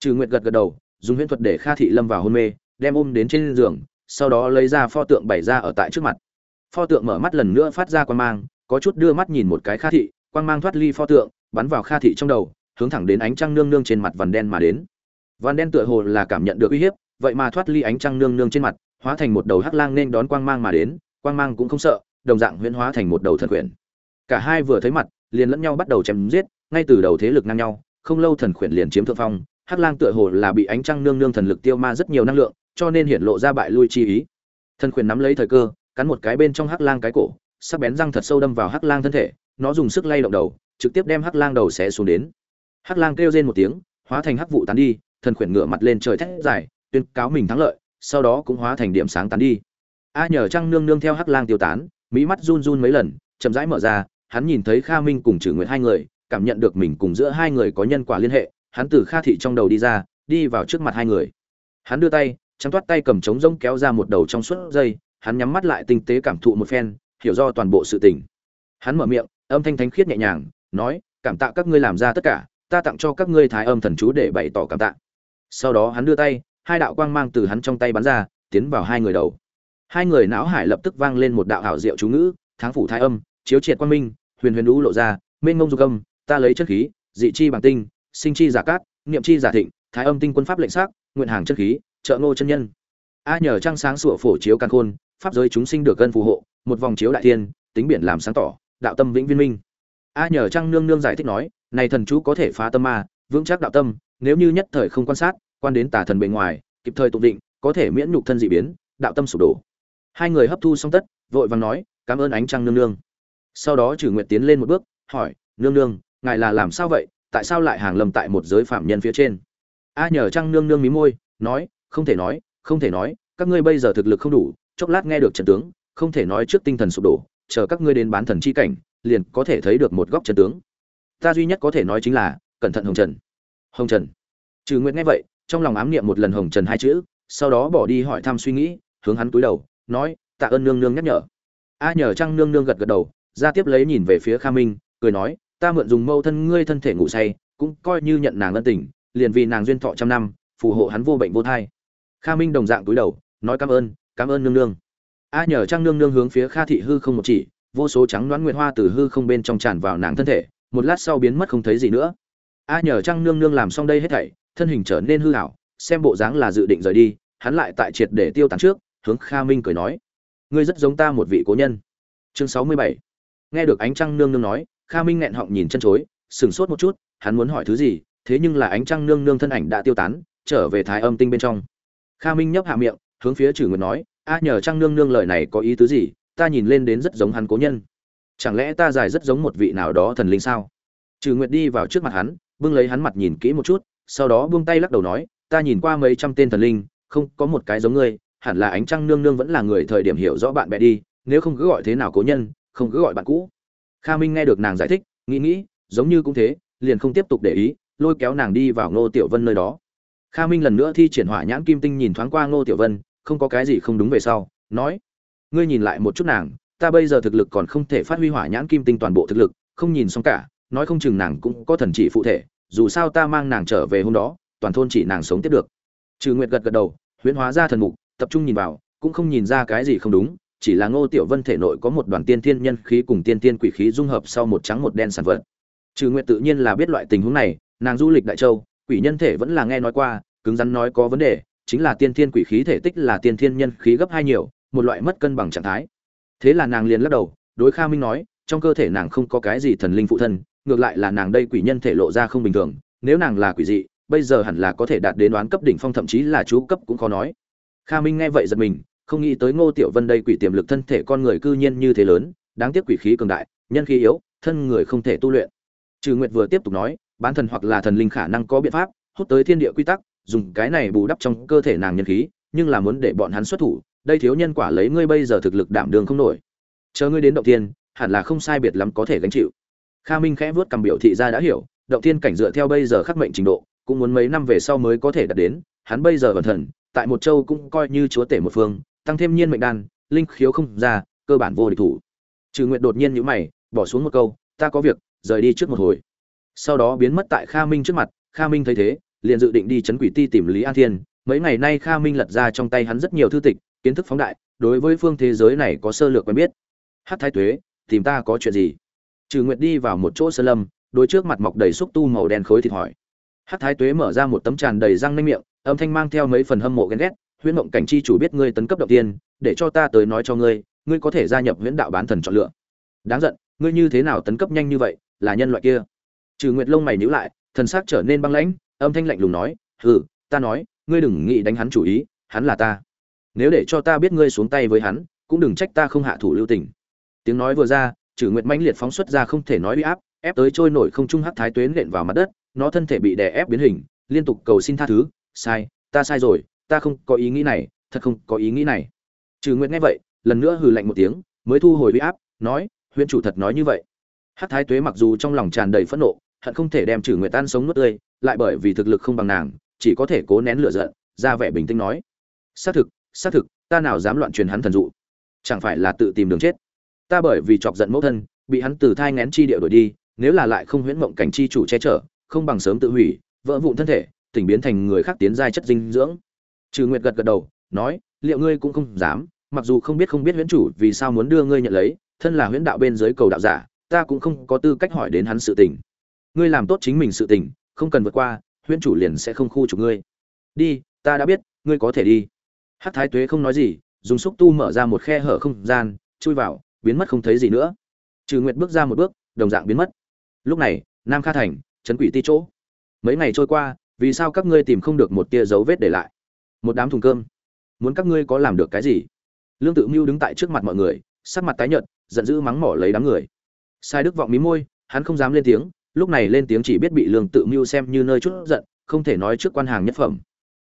Trừ nguyệt gật gật đầu, dùng huyễn thuật để kha thị lâm vào hôn mê, đem ôm đến trên giường, sau đó lấy ra pho tượng bày ra ở tại trước mặt. Pho tượng mở mắt lần nữa phát ra quan mang, có chút đưa mắt nhìn một cái kha thị, quang mang thoát ly pho tượng, bắn vào kha thị trong đầu, hướng thẳng đến ánh trăng nương nương trên mặt vằn đen mà đến. Vằn đen tựa hồ là cảm nhận được uy hiếp vậy mà thoát ly ánh trăng nương nương trên mặt, hóa thành một đầu hắc lang nên đón quang mang mà đến, quang mang cũng không sợ, đồng dạng huyễn hóa thành một đầu thần quyển. Cả hai vừa thấy mặt, liền lẫn nhau bắt đầu chém giết, ngay từ đầu thế lực ngang nhau, không lâu thần quyển liền chiếm thượng phong, hắc lang tựa hồ là bị ánh trăng nương nương thần lực tiêu ma rất nhiều năng lượng, cho nên hiện lộ ra bại lui chi ý. Thần quyển nắm lấy thời cơ, cắn một cái bên trong hắc lang cái cổ, sắc bén răng thật sâu đâm vào hắc lang thân thể, nó dùng sức lay động đầu, trực tiếp đem hắc lang đầu xé xuống đến. Hắc lang kêu rên một tiếng, hóa thành hắc vụ tán đi, thần quyển ngửa mặt lên trời thét dài tuyên cáo mình thắng lợi, sau đó cũng hóa thành điểm sáng tán đi. A nhờ trăng nương nương theo hắc lang tiêu tán mỹ mắt run run mấy lần, chậm rãi mở ra, hắn nhìn thấy kha minh cùng trừ nguyệt hai người, cảm nhận được mình cùng giữa hai người có nhân quả liên hệ, hắn từ kha thị trong đầu đi ra, đi vào trước mặt hai người. Hắn đưa tay, trắng toát tay cầm trống rông kéo ra một đầu trong suốt dây, hắn nhắm mắt lại tinh tế cảm thụ một phen, hiểu do toàn bộ sự tình. Hắn mở miệng, âm thanh thánh khiết nhẹ nhàng, nói, cảm tạ các ngươi làm ra tất cả, ta tặng cho các ngươi thái âm thần chú để bày tỏ cảm tạ. Sau đó hắn đưa tay hai đạo quang mang từ hắn trong tay bắn ra, tiến vào hai người đầu. Hai người não hải lập tức vang lên một đạo hảo diệu chú ngữ tháng phủ thái âm, chiếu triệt quang minh, huyền huyền lũ lộ ra, mênh mông du âm, ta lấy chân khí, dị chi bằng tinh, sinh chi giả cát, niệm chi giả thịnh, thái âm tinh quân pháp lệnh sắc, nguyện hàng chân khí, trợ ngô chân nhân. A nhờ trăng sáng sủa phổ chiếu căn khôn, pháp giới chúng sinh được cân phù hộ, một vòng chiếu đại thiên, tính biển làm sáng tỏ, đạo tâm vĩnh viên minh. A nhờ trăng nương nương giải thích nói, này thần chú có thể phá tâm ma, vững chắc đạo tâm, nếu như nhất thời không quan sát quan đến tà thần bề ngoài, kịp thời tụng định có thể miễn nhục thân dị biến, đạo tâm sụp đổ. Hai người hấp thu xong tất, vội vàng nói, cảm ơn ánh trăng nương nương. Sau đó trừ nguyện tiến lên một bước, hỏi, nương nương, ngài là làm sao vậy? Tại sao lại hàng lầm tại một giới phạm nhân phía trên? A nhờ trăng nương nương mí môi, nói, không thể nói, không thể nói, các ngươi bây giờ thực lực không đủ, chốc lát nghe được trận tướng, không thể nói trước tinh thần sụp đổ, chờ các ngươi đến bán thần chi cảnh, liền có thể thấy được một góc trận tướng. Ta duy nhất có thể nói chính là, cẩn thận hồng trần. Hồng trần. Trừ nguyện nghe vậy trong lòng ám niệm một lần hồng trần hai chữ, sau đó bỏ đi hỏi thăm suy nghĩ, hướng hắn cúi đầu, nói, tạ ơn nương nương nhắc nhở. A nhờ trăng nương nương gật gật đầu, ra tiếp lấy nhìn về phía kha minh, cười nói, ta mượn dùng mâu thân ngươi thân thể ngủ say, cũng coi như nhận nàng ân tình, liền vì nàng duyên thọ trăm năm, phù hộ hắn vô bệnh vô thai. Kha minh đồng dạng cúi đầu, nói, cảm ơn cảm ơn nương nương. A nhờ trăng nương nương hướng phía kha thị hư không một chỉ, vô số trắng đoán nguyệt hoa từ hư không bên trong tràn vào nàng thân thể, một lát sau biến mất không thấy gì nữa. A nhờ trăng nương nương làm xong đây hết thảy thân hình trở nên hư ảo, xem bộ dáng là dự định rời đi, hắn lại tại triệt để tiêu tán trước, hướng kha minh cười nói, ngươi rất giống ta một vị cố nhân. Chương sáu mươi bảy. Nghe được ánh trăng nương nương nói, kha minh nghẹn họng nhìn chân chối, sửng sốt một chút, hắn muốn hỏi thứ gì, thế nhưng là ánh trăng nương nương thân ảnh đã tiêu tán, trở về thái âm tinh bên trong. Kha minh nhấp hạ miệng, hướng phía Trử nguyệt nói, a, nhờ trăng nương nương lời này có ý tứ gì? Ta nhìn lên đến rất giống hắn cố nhân. Chẳng lẽ ta dài rất giống một vị nào đó thần linh sao? Trừ nguyệt đi vào trước mặt hắn, bưng lấy hắn mặt nhìn kỹ một chút sau đó buông tay lắc đầu nói, ta nhìn qua mấy trăm tên thần linh, không có một cái giống ngươi, hẳn là ánh trăng nương nương vẫn là người thời điểm hiểu rõ bạn bè đi, nếu không cứ gọi thế nào cố nhân, không cứ gọi bạn cũ. Kha minh nghe được nàng giải thích, nghĩ nghĩ, giống như cũng thế, liền không tiếp tục để ý, lôi kéo nàng đi vào ngô tiểu vân nơi đó. Kha minh lần nữa thi triển hỏa nhãn kim tinh nhìn thoáng qua ngô tiểu vân, không có cái gì không đúng về sau, nói, ngươi nhìn lại một chút nàng, ta bây giờ thực lực còn không thể phát huy hỏa nhãn kim tinh toàn bộ thực lực, không nhìn xong cả, nói không chừng nàng cũng có thần chỉ phụ thể dù sao ta mang nàng trở về hôm đó, toàn thôn chỉ nàng sống tiếp được. Trừ nguyệt gật gật đầu, huyễn hóa ra thần mục, tập trung nhìn vào, cũng không nhìn ra cái gì không đúng, chỉ là ngô tiểu vân thể nội có một đoàn tiên thiên nhân khí cùng tiên thiên quỷ khí dung hợp sau một trắng một đen sản vật. Trừ nguyệt tự nhiên là biết loại tình huống này, nàng du lịch đại châu, quỷ nhân thể vẫn là nghe nói qua, cứng rắn nói có vấn đề, chính là tiên thiên quỷ khí thể tích là tiên thiên nhân khí gấp hai nhiều, một loại mất cân bằng trạng thái. Thế là nàng liền lắc đầu, đối kha minh nói, trong cơ thể nàng không có cái gì thần linh phụ thân ngược lại là nàng đây quỷ nhân thể lộ ra không bình thường, nếu nàng là quỷ dị, bây giờ hẳn là có thể đạt đến đoán cấp đỉnh phong, thậm chí là chú cấp cũng khó nói. Kha minh nghe vậy giật mình, không nghĩ tới ngô tiểu vân đây quỷ tiềm lực thân thể con người cư nhiên như thế lớn, đáng tiếc quỷ khí cường đại, nhân khí yếu, thân người không thể tu luyện. Trừ nguyệt vừa tiếp tục nói, bán thần hoặc là thần linh khả năng có biện pháp, hút tới thiên địa quy tắc, dùng cái này bù đắp trong cơ thể nàng nhân khí, nhưng là muốn để bọn hắn xuất thủ, đây thiếu nhân quả lấy ngươi bây giờ thực lực đảm đường không nổi. Chờ ngươi đến động tiên hẳn là không sai biệt lắm có thể gánh chịu kha minh khẽ vớt cầm biểu thị ra đã hiểu, động tiên cảnh dựa theo bây giờ khắc mệnh trình độ, cũng muốn mấy năm về sau mới có thể đạt đến, hắn bây giờ vận thần, tại một châu cũng coi như chúa tể một phương, tăng thêm nhiên mệnh đan, linh khiếu không ra, cơ bản vô địch thủ. Trừ nguyện đột nhiên nhíu mày, bỏ xuống một câu, ta có việc, rời đi trước một hồi. Sau đó biến mất tại kha minh trước mặt, kha minh thấy thế, liền dự định đi chấn quỷ ti tìm lý an thiên. Mấy ngày nay kha minh lật ra trong tay hắn rất nhiều thư tịch, kiến thức phóng đại, đối với phương thế giới này có sơ lược quen biết. Hát thái tuế, tìm ta có chuyện gì? Trừ nguyệt đi vào một chỗ sơ lâm đối trước mặt mọc đầy xúc tu màu đen khối thịt hỏi. Hắc thái tuế mở ra một tấm tràn đầy răng nanh miệng, âm thanh mang theo mấy phần hâm mộ ghen ghét, huyễn mộng cảnh chi chủ biết ngươi tấn cấp đầu tiên, để cho ta tới nói cho ngươi ngươi có thể gia nhập huyễn đạo bán thần chọn lựa. Đáng giận, ngươi như thế nào tấn cấp nhanh như vậy, là nhân loại kia? Trừ nguyệt lông mày nhíu lại, thần sắc trở nên băng lãnh, âm thanh lạnh lùng nói, hừ, ta nói, ngươi đừng nghĩ đánh hắn chủ ý, hắn là ta. Nếu để cho ta biết ngươi xuống tay với hắn, cũng đừng trách ta không hạ thủ lưu tình. Tiếng nói vừa ra trừ nguyệt mãnh liệt phóng xuất ra không thể nói uy áp, ép tới trôi nổi không trung hắc thái tuế nện vào mặt đất, nó thân thể bị đè ép biến hình, liên tục cầu xin tha thứ, sai, ta sai rồi, ta không có ý nghĩ này, thật không có ý nghĩ này. Trừ nguyệt nghe vậy, lần nữa hừ lạnh một tiếng, mới thu hồi uy áp, nói huyện chủ thật nói như vậy. Hắc thái tuế mặc dù trong lòng tràn đầy phẫn nộ, hận không thể đem trừ nguyệt tan sống nuốt tươi, lại bởi vì thực lực không bằng nàng, chỉ có thể cố nén lửa giận, ra vẻ bình tĩnh nói, xác thực xác thực, ta nào dám loạn truyền hắn thần dụ? Chẳng phải là tự tìm đường chết? Ta bởi vì chọc giận mẫu thân, bị hắn từ thai ngén chi địa đổi đi, nếu là lại không huyễn mộng cảnh chi chủ che chở, không bằng sớm tự hủy, vỡ vụn thân thể, tỉnh biến thành người khác tiến giai chất dinh dưỡng. Trừ nguyệt gật gật đầu, nói, liệu ngươi cũng không dám, mặc dù không biết không biết huyễn chủ vì sao muốn đưa ngươi nhận lấy, thân là huyễn đạo bên dưới cầu đạo giả, ta cũng không có tư cách hỏi đến hắn sự tình. Ngươi làm tốt chính mình sự tình, không cần vượt qua, huyễn chủ liền sẽ không khu trục ngươi. Đi, ta đã biết, ngươi có thể đi. Hát thái tuế không nói gì, dùng xúc tu mở ra một khe hở không gian, chui vào biến mất không thấy gì nữa. Trừ nguyệt bước ra một bước, đồng dạng biến mất. Lúc này, nam kha thành, trấn quỷ ti chỗ. Mấy ngày trôi qua, vì sao các ngươi tìm không được một tia dấu vết để lại? Một đám thùng cơm. Muốn các ngươi có làm được cái gì? Lương tự mưu đứng tại trước mặt mọi người, sắc mặt tái nhợt, giận dữ mắng mỏ lấy đám người. Sai đức vọng mí môi, hắn không dám lên tiếng, lúc này lên tiếng chỉ biết bị lương tự mưu xem như nơi chút giận, không thể nói trước quan hàng nhất phẩm.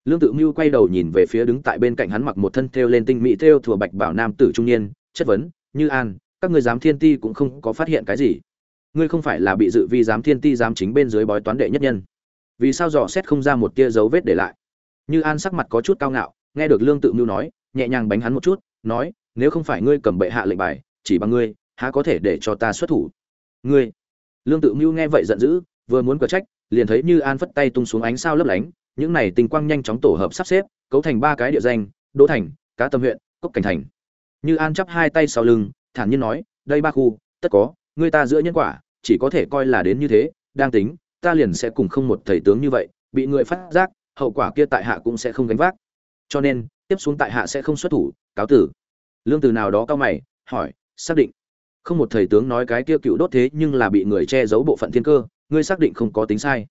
Lương tự mưu quay đầu nhìn về phía đứng tại bên cạnh hắn mặc một thân thêu lên tinh mỹ thêu thùa bạch bảo nam tử trung niên, chất vấn như an, các ngươi giám thiên ti cũng không có phát hiện cái gì. Ngươi không phải là bị dự vi giám thiên ti giám chính bên dưới bói toán đệ nhất nhân. Vì sao dò xét không ra một tia dấu vết để lại? Như an sắc mặt có chút cao ngạo, nghe được lương tự mưu nói, nhẹ nhàng bánh hắn một chút, nói, nếu không phải ngươi cầm bệ hạ lệnh bài, chỉ bằng ngươi, há có thể để cho ta xuất thủ? Ngươi? Lương tự mưu nghe vậy giận dữ, vừa muốn cờ trách, liền thấy như an phất tay tung xuống ánh sao lấp lánh, những này tình quang nhanh chóng tổ hợp sắp xếp, cấu thành ba cái địa danh, đỗ thành, cá tâm huyện, cốc cảnh thành như an chắp hai tay sau lưng, thản nhiên nói, đây ba khu, tất có, người ta giữa nhân quả, chỉ có thể coi là đến như thế, đang tính, ta liền sẽ cùng không một thầy tướng như vậy, bị người phát giác, hậu quả kia tại hạ cũng sẽ không gánh vác. Cho nên, tiếp xuống tại hạ sẽ không xuất thủ, cáo tử. Lương từ nào đó cao mày, hỏi, xác định. Không một thầy tướng nói cái kia cựu đốt thế nhưng là bị người che giấu bộ phận thiên cơ, ngươi xác định không có tính sai.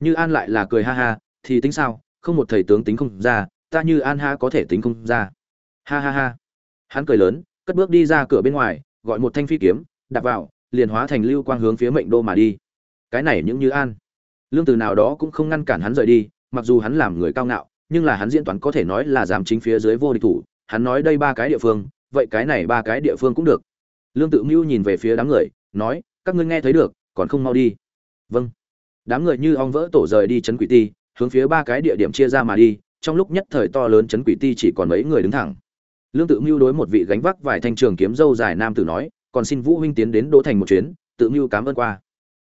Như an lại là cười ha ha, thì tính sao, không một thầy tướng tính không ra, ta như an ha có thể tính không ra. Ha ha ha hắn cười lớn, cất bước đi ra cửa bên ngoài, gọi một thanh phi kiếm đặt vào, liền hóa thành lưu quang hướng phía mệnh đô mà đi. Cái này những như an. Lương từ nào đó cũng không ngăn cản hắn rời đi, mặc dù hắn làm người cao ngạo, nhưng là hắn diễn toán có thể nói là dám chính phía dưới vô địch thủ. Hắn nói đây ba cái địa phương, vậy cái này ba cái địa phương cũng được. Lương tự mưu nhìn về phía đám người, nói, các ngươi nghe thấy được, còn không mau đi. Vâng. Đám người như ong vỡ tổ rời đi chấn quỷ ti, hướng phía ba cái địa điểm chia ra mà đi, trong lúc nhất thời to lớn chấn quỷ ti chỉ còn mấy người đứng thẳng lương tự mưu đối một vị gánh vác vài thanh trường kiếm dâu dài nam tử nói, còn xin vũ huynh tiến đến đỗ thành một chuyến, tự mưu cảm ơn qua.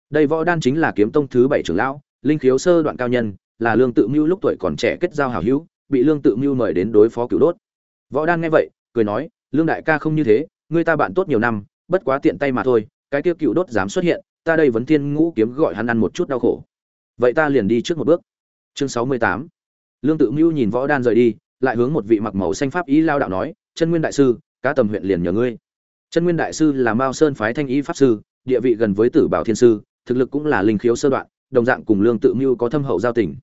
Đây võ đan chính là kiếm tông thứ bảy trưởng lão, linh khiếu sơ đoạn cao nhân, là lương tự mưu lúc tuổi còn trẻ kết giao hảo hữu, bị lương tự mưu mời đến đối phó cửu đốt. Võ đan nghe vậy, cười nói, lương đại ca không như thế người ta bạn tốt nhiều năm, bất quá tiện tay mà thôi, cái kia cựu đốt dám xuất hiện, ta đây vẫn thiên ngũ kiếm gọi hắn ăn một chút đau khổ. Vậy ta liền đi trước một bước. Chương sáu mươi tám. Lương tự mưu nhìn võ đan rời đi, lại hướng một vị mặc màu xanh pháp ý lao đạo nói chân nguyên đại sư, cá tầm huyện liền nhờ ngươi. Chân nguyên đại sư là mao sơn phái thanh Y pháp sư, địa vị gần với tử bảo thiên sư, thực lực cũng là linh khiếu sơ đoạn, đồng dạng cùng lương tự mưu có thâm hậu giao tình.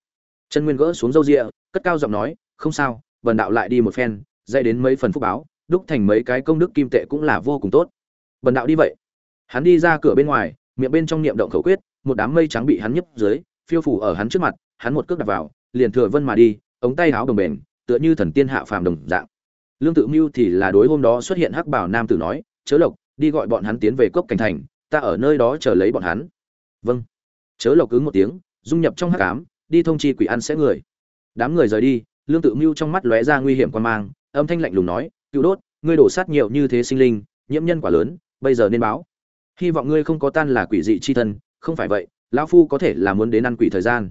Chân nguyên gỡ xuống râu rịa cất cao giọng nói, không sao vần đạo lại đi một phen, dạy đến mấy phần phúc báo, đúc thành mấy cái công đức kim tệ cũng là vô cùng tốt. Bần đạo đi vậy. Hắn đi ra cửa bên ngoài, miệng bên trong niệm động khẩu quyết, một đám mây trắng bị hắn nhấp dưới, phiêu phủ ở hắn trước mặt, hắn một cước đặt vào, liền thừa vân mà đi, ống tay áo đồng bền, tựa như thần tiên hạ phàm đồng dạng lương tự mưu thì là đối hôm đó xuất hiện hắc bảo nam tử nói, chớ lộc, đi gọi bọn hắn tiến về cốc cảnh thành, ta ở nơi đó chờ lấy bọn hắn. Vâng. Chớ lộc ứng một tiếng, dung nhập trong hắc ám, đi thông chi quỷ ăn sẽ người. Đám người rời đi, lương tự mưu trong mắt lóe ra nguy hiểm quan mang, âm thanh lạnh lùng nói, cựu đốt, ngươi đổ sát nhiều như thế sinh linh, nhiễm nhân quả lớn, bây giờ nên báo. Hy vọng ngươi không có tan là quỷ dị chi thân, không phải vậy, lão phu có thể là muốn đến ăn quỷ thời gian.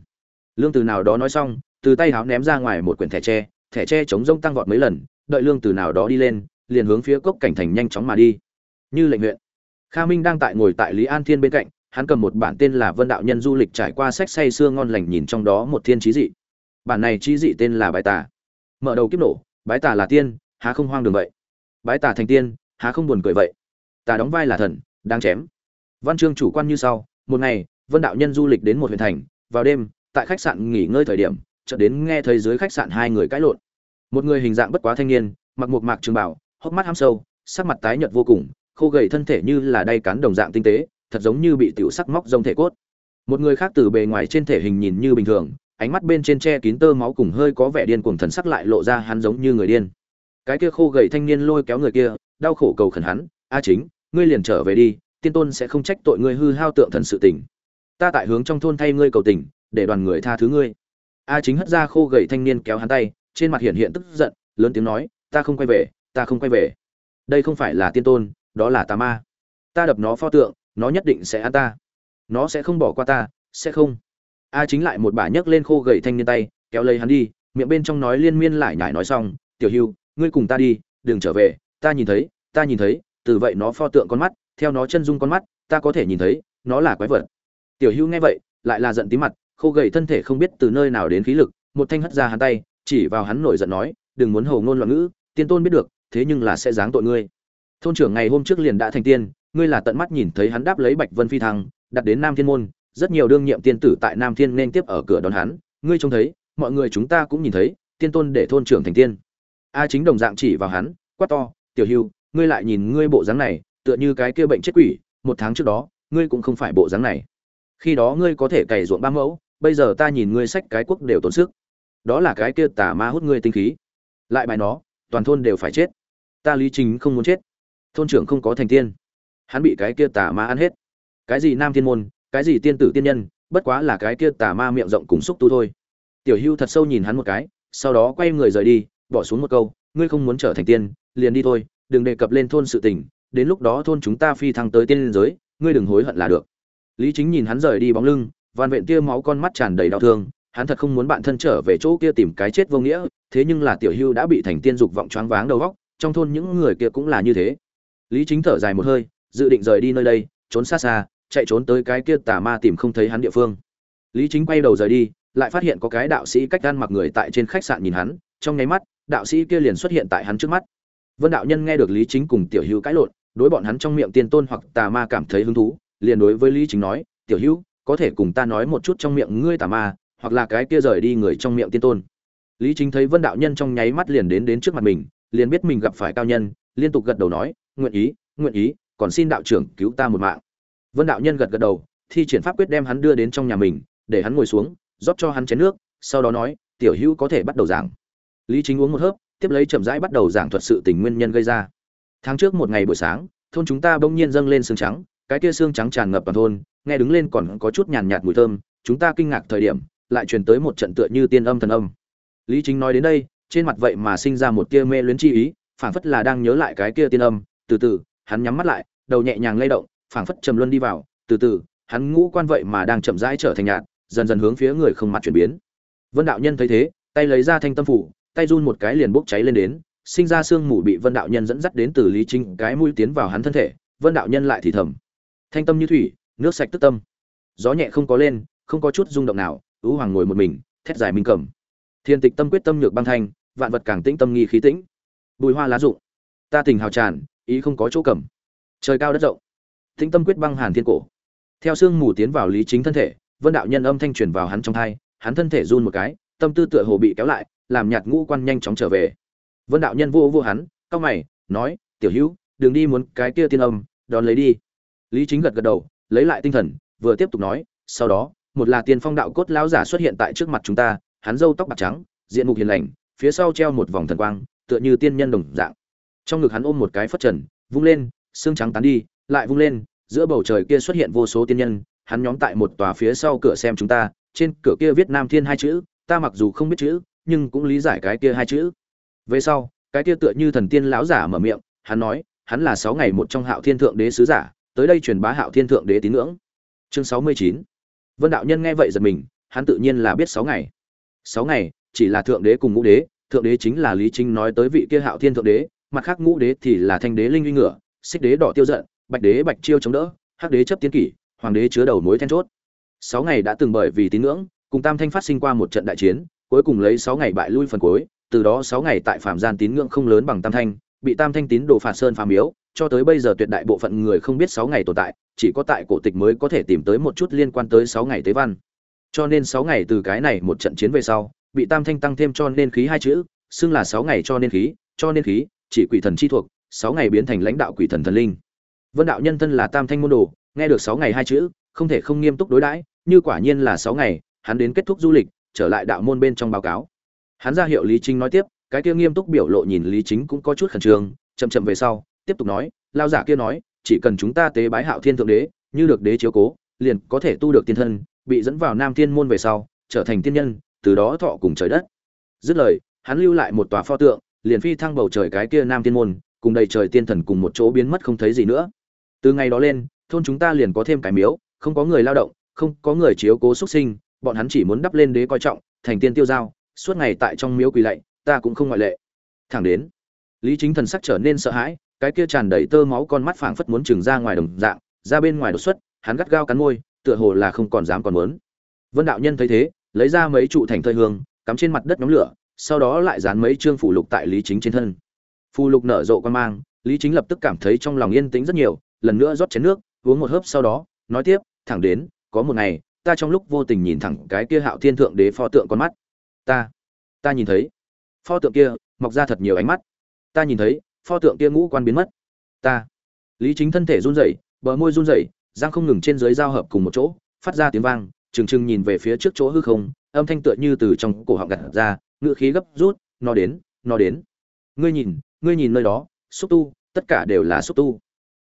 Lương từ nào đó nói xong, từ tay háo ném ra ngoài một quyển thẻ tre thẻ tre chống rông tăng vọt mấy lần đợi lương từ nào đó đi lên, liền hướng phía cốc cảnh thành nhanh chóng mà đi. Như lệnh huyện kha minh đang tại ngồi tại lý an thiên bên cạnh, hắn cầm một bản tên là vân đạo nhân du lịch trải qua sách say sưa ngon lành nhìn trong đó một thiên trí dị. Bản này trí dị tên là bái tà. Mở đầu kiếp nổ, bái tà là tiên, há không hoang đường vậy? Bái tà thành tiên, há không buồn cười vậy? Tà đóng vai là thần, đang chém. Văn chương chủ quan như sau, một ngày, vân đạo nhân du lịch đến một huyện thành, vào đêm, tại khách sạn nghỉ ngơi thời điểm, chợt đến nghe thấy dưới khách sạn hai người cãi lộn một người hình dạng bất quá thanh niên, mặc một mạc trường bảo, hốc mắt ham sâu, sắc mặt tái nhợt vô cùng, khô gầy thân thể như là đay cán đồng dạng tinh tế, thật giống như bị tiểu sắc móc rông thể cốt. Một người khác từ bề ngoài trên thể hình nhìn như bình thường, ánh mắt bên trên che kín tơ máu cùng hơi có vẻ điên cuồng thần sắc lại lộ ra hắn giống như người điên. Cái kia khô gầy thanh niên lôi kéo người kia, đau khổ cầu khẩn hắn, a chính, ngươi liền trở về đi, tiên tôn sẽ không trách tội ngươi hư hao tượng thần sự tình. Ta tại hướng trong thôn thay ngươi cầu tình, để đoàn người tha thứ ngươi. A chính hất ra khô gầy thanh niên kéo hắn tay trên mặt hiện hiện tức giận, lớn tiếng nói, ta không quay về, ta không quay về. Đây không phải là tiên tôn, đó là tà ma. Ta đập nó pho tượng, nó nhất định sẽ ăn ta. Nó sẽ không bỏ qua ta, sẽ không. A chính lại một bà nhấc lên khô gầy thanh niên tay, kéo lấy hắn đi, miệng bên trong nói liên miên lại nhải nói xong, tiểu hưu, ngươi cùng ta đi, đừng trở về, ta nhìn thấy, ta nhìn thấy, từ vậy nó pho tượng con mắt, theo nó chân dung con mắt, ta có thể nhìn thấy, nó là quái vật. Tiểu hưu nghe vậy, lại là giận tí mặt, khô gầy thân thể không biết từ nơi nào đến khí lực, một thanh hất ra hắn tay chỉ vào hắn nổi giận nói, đừng muốn hầu ngôn loạn ngữ, tiên tôn biết được, thế nhưng là sẽ giáng tội ngươi. Thôn trưởng ngày hôm trước liền đã thành tiên, ngươi là tận mắt nhìn thấy hắn đáp lấy bạch vân phi thăng, đặt đến nam thiên môn, rất nhiều đương nhiệm tiên tử tại nam thiên nên tiếp ở cửa đón hắn, ngươi trông thấy, mọi người chúng ta cũng nhìn thấy, tiên tôn để thôn trưởng thành tiên. A chính đồng dạng chỉ vào hắn, quát to, tiểu hưu, ngươi lại nhìn ngươi bộ dáng này, tựa như cái kia bệnh chết quỷ, một tháng trước đó, ngươi cũng không phải bộ dáng này. Khi đó ngươi có thể cày ruộng ba mẫu, bây giờ ta nhìn ngươi sách cái quốc đều tốn sức đó là cái kia tà ma hút ngươi tinh khí. Lại bài nó, toàn thôn đều phải chết. Ta lý chính không muốn chết. Thôn trưởng không có thành tiên. Hắn bị cái kia tà ma ăn hết. Cái gì nam thiên môn, cái gì tiên tử tiên nhân, bất quá là cái kia tà ma miệng rộng cùng xúc tu thôi. Tiểu hưu thật sâu nhìn hắn một cái, sau đó quay người rời đi, bỏ xuống một câu, ngươi không muốn trở thành tiên, liền đi thôi, đừng đề cập lên thôn sự tình, đến lúc đó thôn chúng ta phi thăng tới tiên giới, ngươi đừng hối hận là được. Lý chính nhìn hắn rời đi bóng lưng van vện tia máu con mắt tràn đầy đau thương hắn thật không muốn bạn thân trở về chỗ kia tìm cái chết vô nghĩa, thế nhưng là tiểu hưu đã bị thành tiên dục vọng choáng váng đầu góc, trong thôn những người kia cũng là như thế. Lý chính thở dài một hơi, dự định rời đi nơi đây, trốn xa xa, chạy trốn tới cái kia tà ma tìm không thấy hắn địa phương. Lý chính quay đầu rời đi, lại phát hiện có cái đạo sĩ cách gan mặc người tại trên khách sạn nhìn hắn, trong nháy mắt, đạo sĩ kia liền xuất hiện tại hắn trước mắt. Vân đạo nhân nghe được lý chính cùng tiểu hữu cãi lộn, đối bọn hắn trong miệng tiên tôn hoặc tà ma cảm thấy hứng thú, liền đối với lý chính nói, tiểu hữu có thể cùng ta nói một chút trong miệng ngươi tà ma hoặc là cái kia rời đi người trong miệng tiên tôn. Lý chính thấy vân đạo nhân trong nháy mắt liền đến đến trước mặt mình, liền biết mình gặp phải cao nhân, liên tục gật đầu nói, nguyện ý nguyện ý, còn xin đạo trưởng cứu ta một mạng. Vân đạo nhân gật gật đầu, thi triển pháp quyết đem hắn đưa đến trong nhà mình, để hắn ngồi xuống, rót cho hắn chén nước, sau đó nói, tiểu hữu có thể bắt đầu giảng. Lý chính uống một hớp, tiếp lấy chậm rãi bắt đầu giảng thuật sự tình nguyên nhân gây ra. Tháng trước một ngày buổi sáng, thôn chúng ta bỗng nhiên dâng lên xương trắng, cái kia xương trắng tràn ngập toàn thôn, nghe đứng lên còn có chút nhàn nhạt mùi thơm, chúng ta kinh ngạc thời điểm lại truyền tới một trận tựa như tiên âm thần âm. Lý chính nói đến đây, trên mặt vậy mà sinh ra một tia mê luyến chi ý, phảng phất là đang nhớ lại cái kia tiên âm. Từ từ, hắn nhắm mắt lại, đầu nhẹ nhàng lay động, phảng phất trầm luân đi vào. Từ từ, hắn ngũ quan vậy mà đang chậm rãi trở thành nhạt, dần dần hướng phía người không mặt chuyển biến. Vân đạo nhân thấy thế, tay lấy ra thanh tâm phủ, tay run một cái liền bốc cháy lên đến. Sinh ra sương mù bị vân đạo nhân dẫn dắt đến từ lý chính, cái mũi tiến vào hắn thân thể, vân đạo nhân lại thì thầm. Thanh tâm như thủy, nước sạch tức tâm. Gió nhẹ không có lên, không có chút rung động nào ú hoàng ngồi một mình, thét dài minh cầm. Thiên tịch tâm quyết tâm nhược băng thanh, vạn vật càng tĩnh tâm nghi khí tĩnh. Bùi hoa lá rụng. Ta tình hào tràn, ý không có chỗ cầm. Trời cao đất rộng. Tĩnh tâm quyết băng hàn thiên cổ. Theo sương mù tiến vào lý chính thân thể, vân đạo nhân âm thanh truyền vào hắn trong thai hắn thân thể run một cái, tâm tư tựa hồ bị kéo lại, làm nhạt ngũ quan nhanh chóng trở về. Vân đạo nhân vô vô hắn, cau mày, nói, tiểu hữu, đừng đi muốn cái kia tiên âm, đón lấy đi. Lý chính gật gật đầu, lấy lại tinh thần, vừa tiếp tục nói, sau đó một là tiên phong đạo cốt lão giả xuất hiện tại trước mặt chúng ta, hắn râu tóc bạc trắng, diện mục hiền lành, phía sau treo một vòng thần quang, tựa như tiên nhân đồng dạng. Trong ngực hắn ôm một cái phất trần, vung lên, xương trắng tán đi, lại vung lên, giữa bầu trời kia xuất hiện vô số tiên nhân, hắn nhóm tại một tòa phía sau cửa xem chúng ta, trên cửa kia viết nam thiên hai chữ, ta mặc dù không biết chữ, nhưng cũng lý giải cái kia hai chữ. Về sau, cái kia tựa như thần tiên lão giả mở miệng, hắn nói, hắn là sáu ngày một trong hạo thiên thượng đế sứ giả, tới đây truyền bá hạo thiên thượng đế tín ngưỡng. Chương sáu mươi chín vân đạo nhân nghe vậy giật mình, hắn tự nhiên là biết sáu ngày. Sáu ngày, chỉ là thượng đế cùng ngũ đế, thượng đế chính là lý chính nói tới vị kia hạo thiên thượng đế, mặt khác ngũ đế thì là thanh đế linh uy ngựa, xích đế đỏ tiêu giận, bạch đế bạch chiêu chống đỡ, hắc đế chấp tiến kỷ, hoàng đế chứa đầu mối then chốt. Sáu ngày đã từng bởi vì tín ngưỡng, cùng tam thanh phát sinh qua một trận đại chiến, cuối cùng lấy sáu ngày bại lui phần cuối, từ đó sáu ngày tại phạm gian tín ngưỡng không lớn bằng tam thanh, bị tam thanh tín đồ phạt sơn phàm miếu cho tới bây giờ tuyệt đại bộ phận người không biết sáu ngày tồn tại, chỉ có tại cổ tịch mới có thể tìm tới một chút liên quan tới sáu ngày tế văn. Cho nên sáu ngày từ cái này một trận chiến về sau, bị tam thanh tăng thêm cho nên khí hai chữ, xưng là sáu ngày cho nên khí, cho nên khí, chỉ quỷ thần chi thuộc, sáu ngày biến thành lãnh đạo quỷ thần thần linh. Vân đạo nhân thân là tam thanh môn đồ, nghe được sáu ngày hai chữ, không thể không nghiêm túc đối đãi, như quả nhiên là sáu ngày, hắn đến kết thúc du lịch, trở lại đạo môn bên trong báo cáo. Hắn ra hiệu lý chính nói tiếp, cái kia nghiêm túc biểu lộ nhìn lý chính cũng có chút khẩn trương, chậm chậm về sau tiếp tục nói, lao giả kia nói, chỉ cần chúng ta tế bái hạo thiên thượng đế, như được đế chiếu cố, liền có thể tu được tiên thân, bị dẫn vào nam thiên môn về sau, trở thành tiên nhân, từ đó thọ cùng trời đất. Dứt lời, hắn lưu lại một tòa pho tượng, liền phi thăng bầu trời cái kia nam thiên môn, cùng đầy trời tiên thần cùng một chỗ biến mất không thấy gì nữa. Từ ngày đó lên, thôn chúng ta liền có thêm cái miếu, không có người lao động, không có người chiếu cố xuất sinh, bọn hắn chỉ muốn đắp lên đế coi trọng, thành tiên tiêu giao, suốt ngày tại trong miếu quỳ lạy, ta cũng không ngoại lệ. Thẳng đến, lý chính thần sắc trở nên sợ hãi cái kia tràn đầy tơ máu con mắt phảng phất muốn trừng ra ngoài đồng dạng, ra bên ngoài đột xuất, hắn gắt gao cắn môi, tựa hồ là không còn dám còn muốn. Vân đạo nhân thấy thế, lấy ra mấy trụ thành thơi hương, cắm trên mặt đất nhóm lửa, sau đó lại dán mấy chương phù lục tại lý chính trên thân. Phù lục nở rộ quan mang, lý chính lập tức cảm thấy trong lòng yên tĩnh rất nhiều, lần nữa rót chén nước, uống một hớp sau đó, nói tiếp, thẳng đến, có một ngày, ta trong lúc vô tình nhìn thẳng cái kia hạo thiên thượng đế pho tượng con mắt. Ta ta nhìn thấy. Pho tượng kia, mọc ra thật nhiều ánh mắt. Ta nhìn thấy pho tượng kia ngũ quan biến mất. Ta. Lý chính thân thể run rẩy, bờ môi run rẩy, răng không ngừng trên dưới giao hợp cùng một chỗ, phát ra tiếng vang, trừng trừng nhìn về phía trước chỗ hư không, âm thanh tựa như từ trong cổ họng gặt ra ngựa khí gấp rút, nó đến nó đến. Ngươi nhìn ngươi nhìn nơi đó, xúc tu, tất cả đều là xúc tu.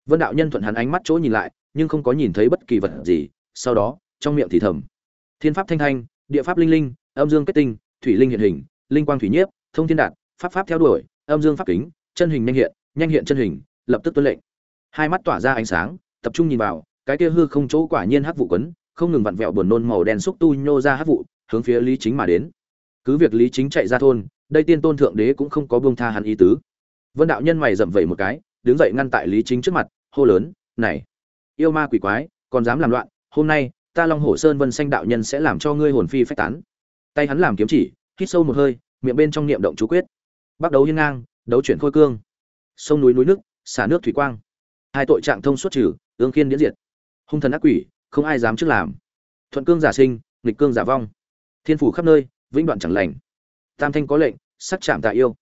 Vân đạo nhân thuận hắn ánh mắt chỗ nhìn lại, nhưng không có nhìn thấy bất kỳ vật gì, sau đó, trong miệng thì thầm. Thiên pháp thanh thanh, địa pháp linh linh, âm dương kết tinh, thủy linh hiện hình, linh quang thủy nhiếp, thông thiên đạt, pháp pháp theo đuổi, âm dương pháp kính chân hình nhanh hiện nhanh hiện chân hình, lập tức tuân lệnh. Hai mắt tỏa ra ánh sáng, tập trung nhìn vào, cái kia hư không chỗ quả nhiên hắc vụ quấn, không ngừng vặn vẹo buồn nôn màu đen xúc tu nhô ra hắc vụ, hướng phía lý chính mà đến. Cứ việc lý chính chạy ra thôn, đây tiên tôn thượng đế cũng không có buông tha hắn ý tứ. Vân đạo nhân mày rậm vẩy một cái, đứng dậy ngăn tại lý chính trước mặt, hô lớn, này, yêu ma quỷ quái, còn dám làm loạn, hôm nay, ta long hổ sơn vân xanh đạo nhân sẽ làm cho ngươi hồn phi phách tán. Tay hắn làm kiếm chỉ, hít sâu một hơi, miệng bên trong niệm động chú quyết. Bắt đầu hiên ngang đấu chuyển khôi cương. Sông núi núi nước, xả nước thủy quang. Hai tội trạng thông suốt trừ, ương khiên điễn diệt. Hung thần ác quỷ, không ai dám trước làm. Thuận cương giả sinh, nghịch cương giả vong. Thiên phủ khắp nơi, vĩnh đoạn chẳng lành. Tam thanh có lệnh, sắc chạm tạ yêu.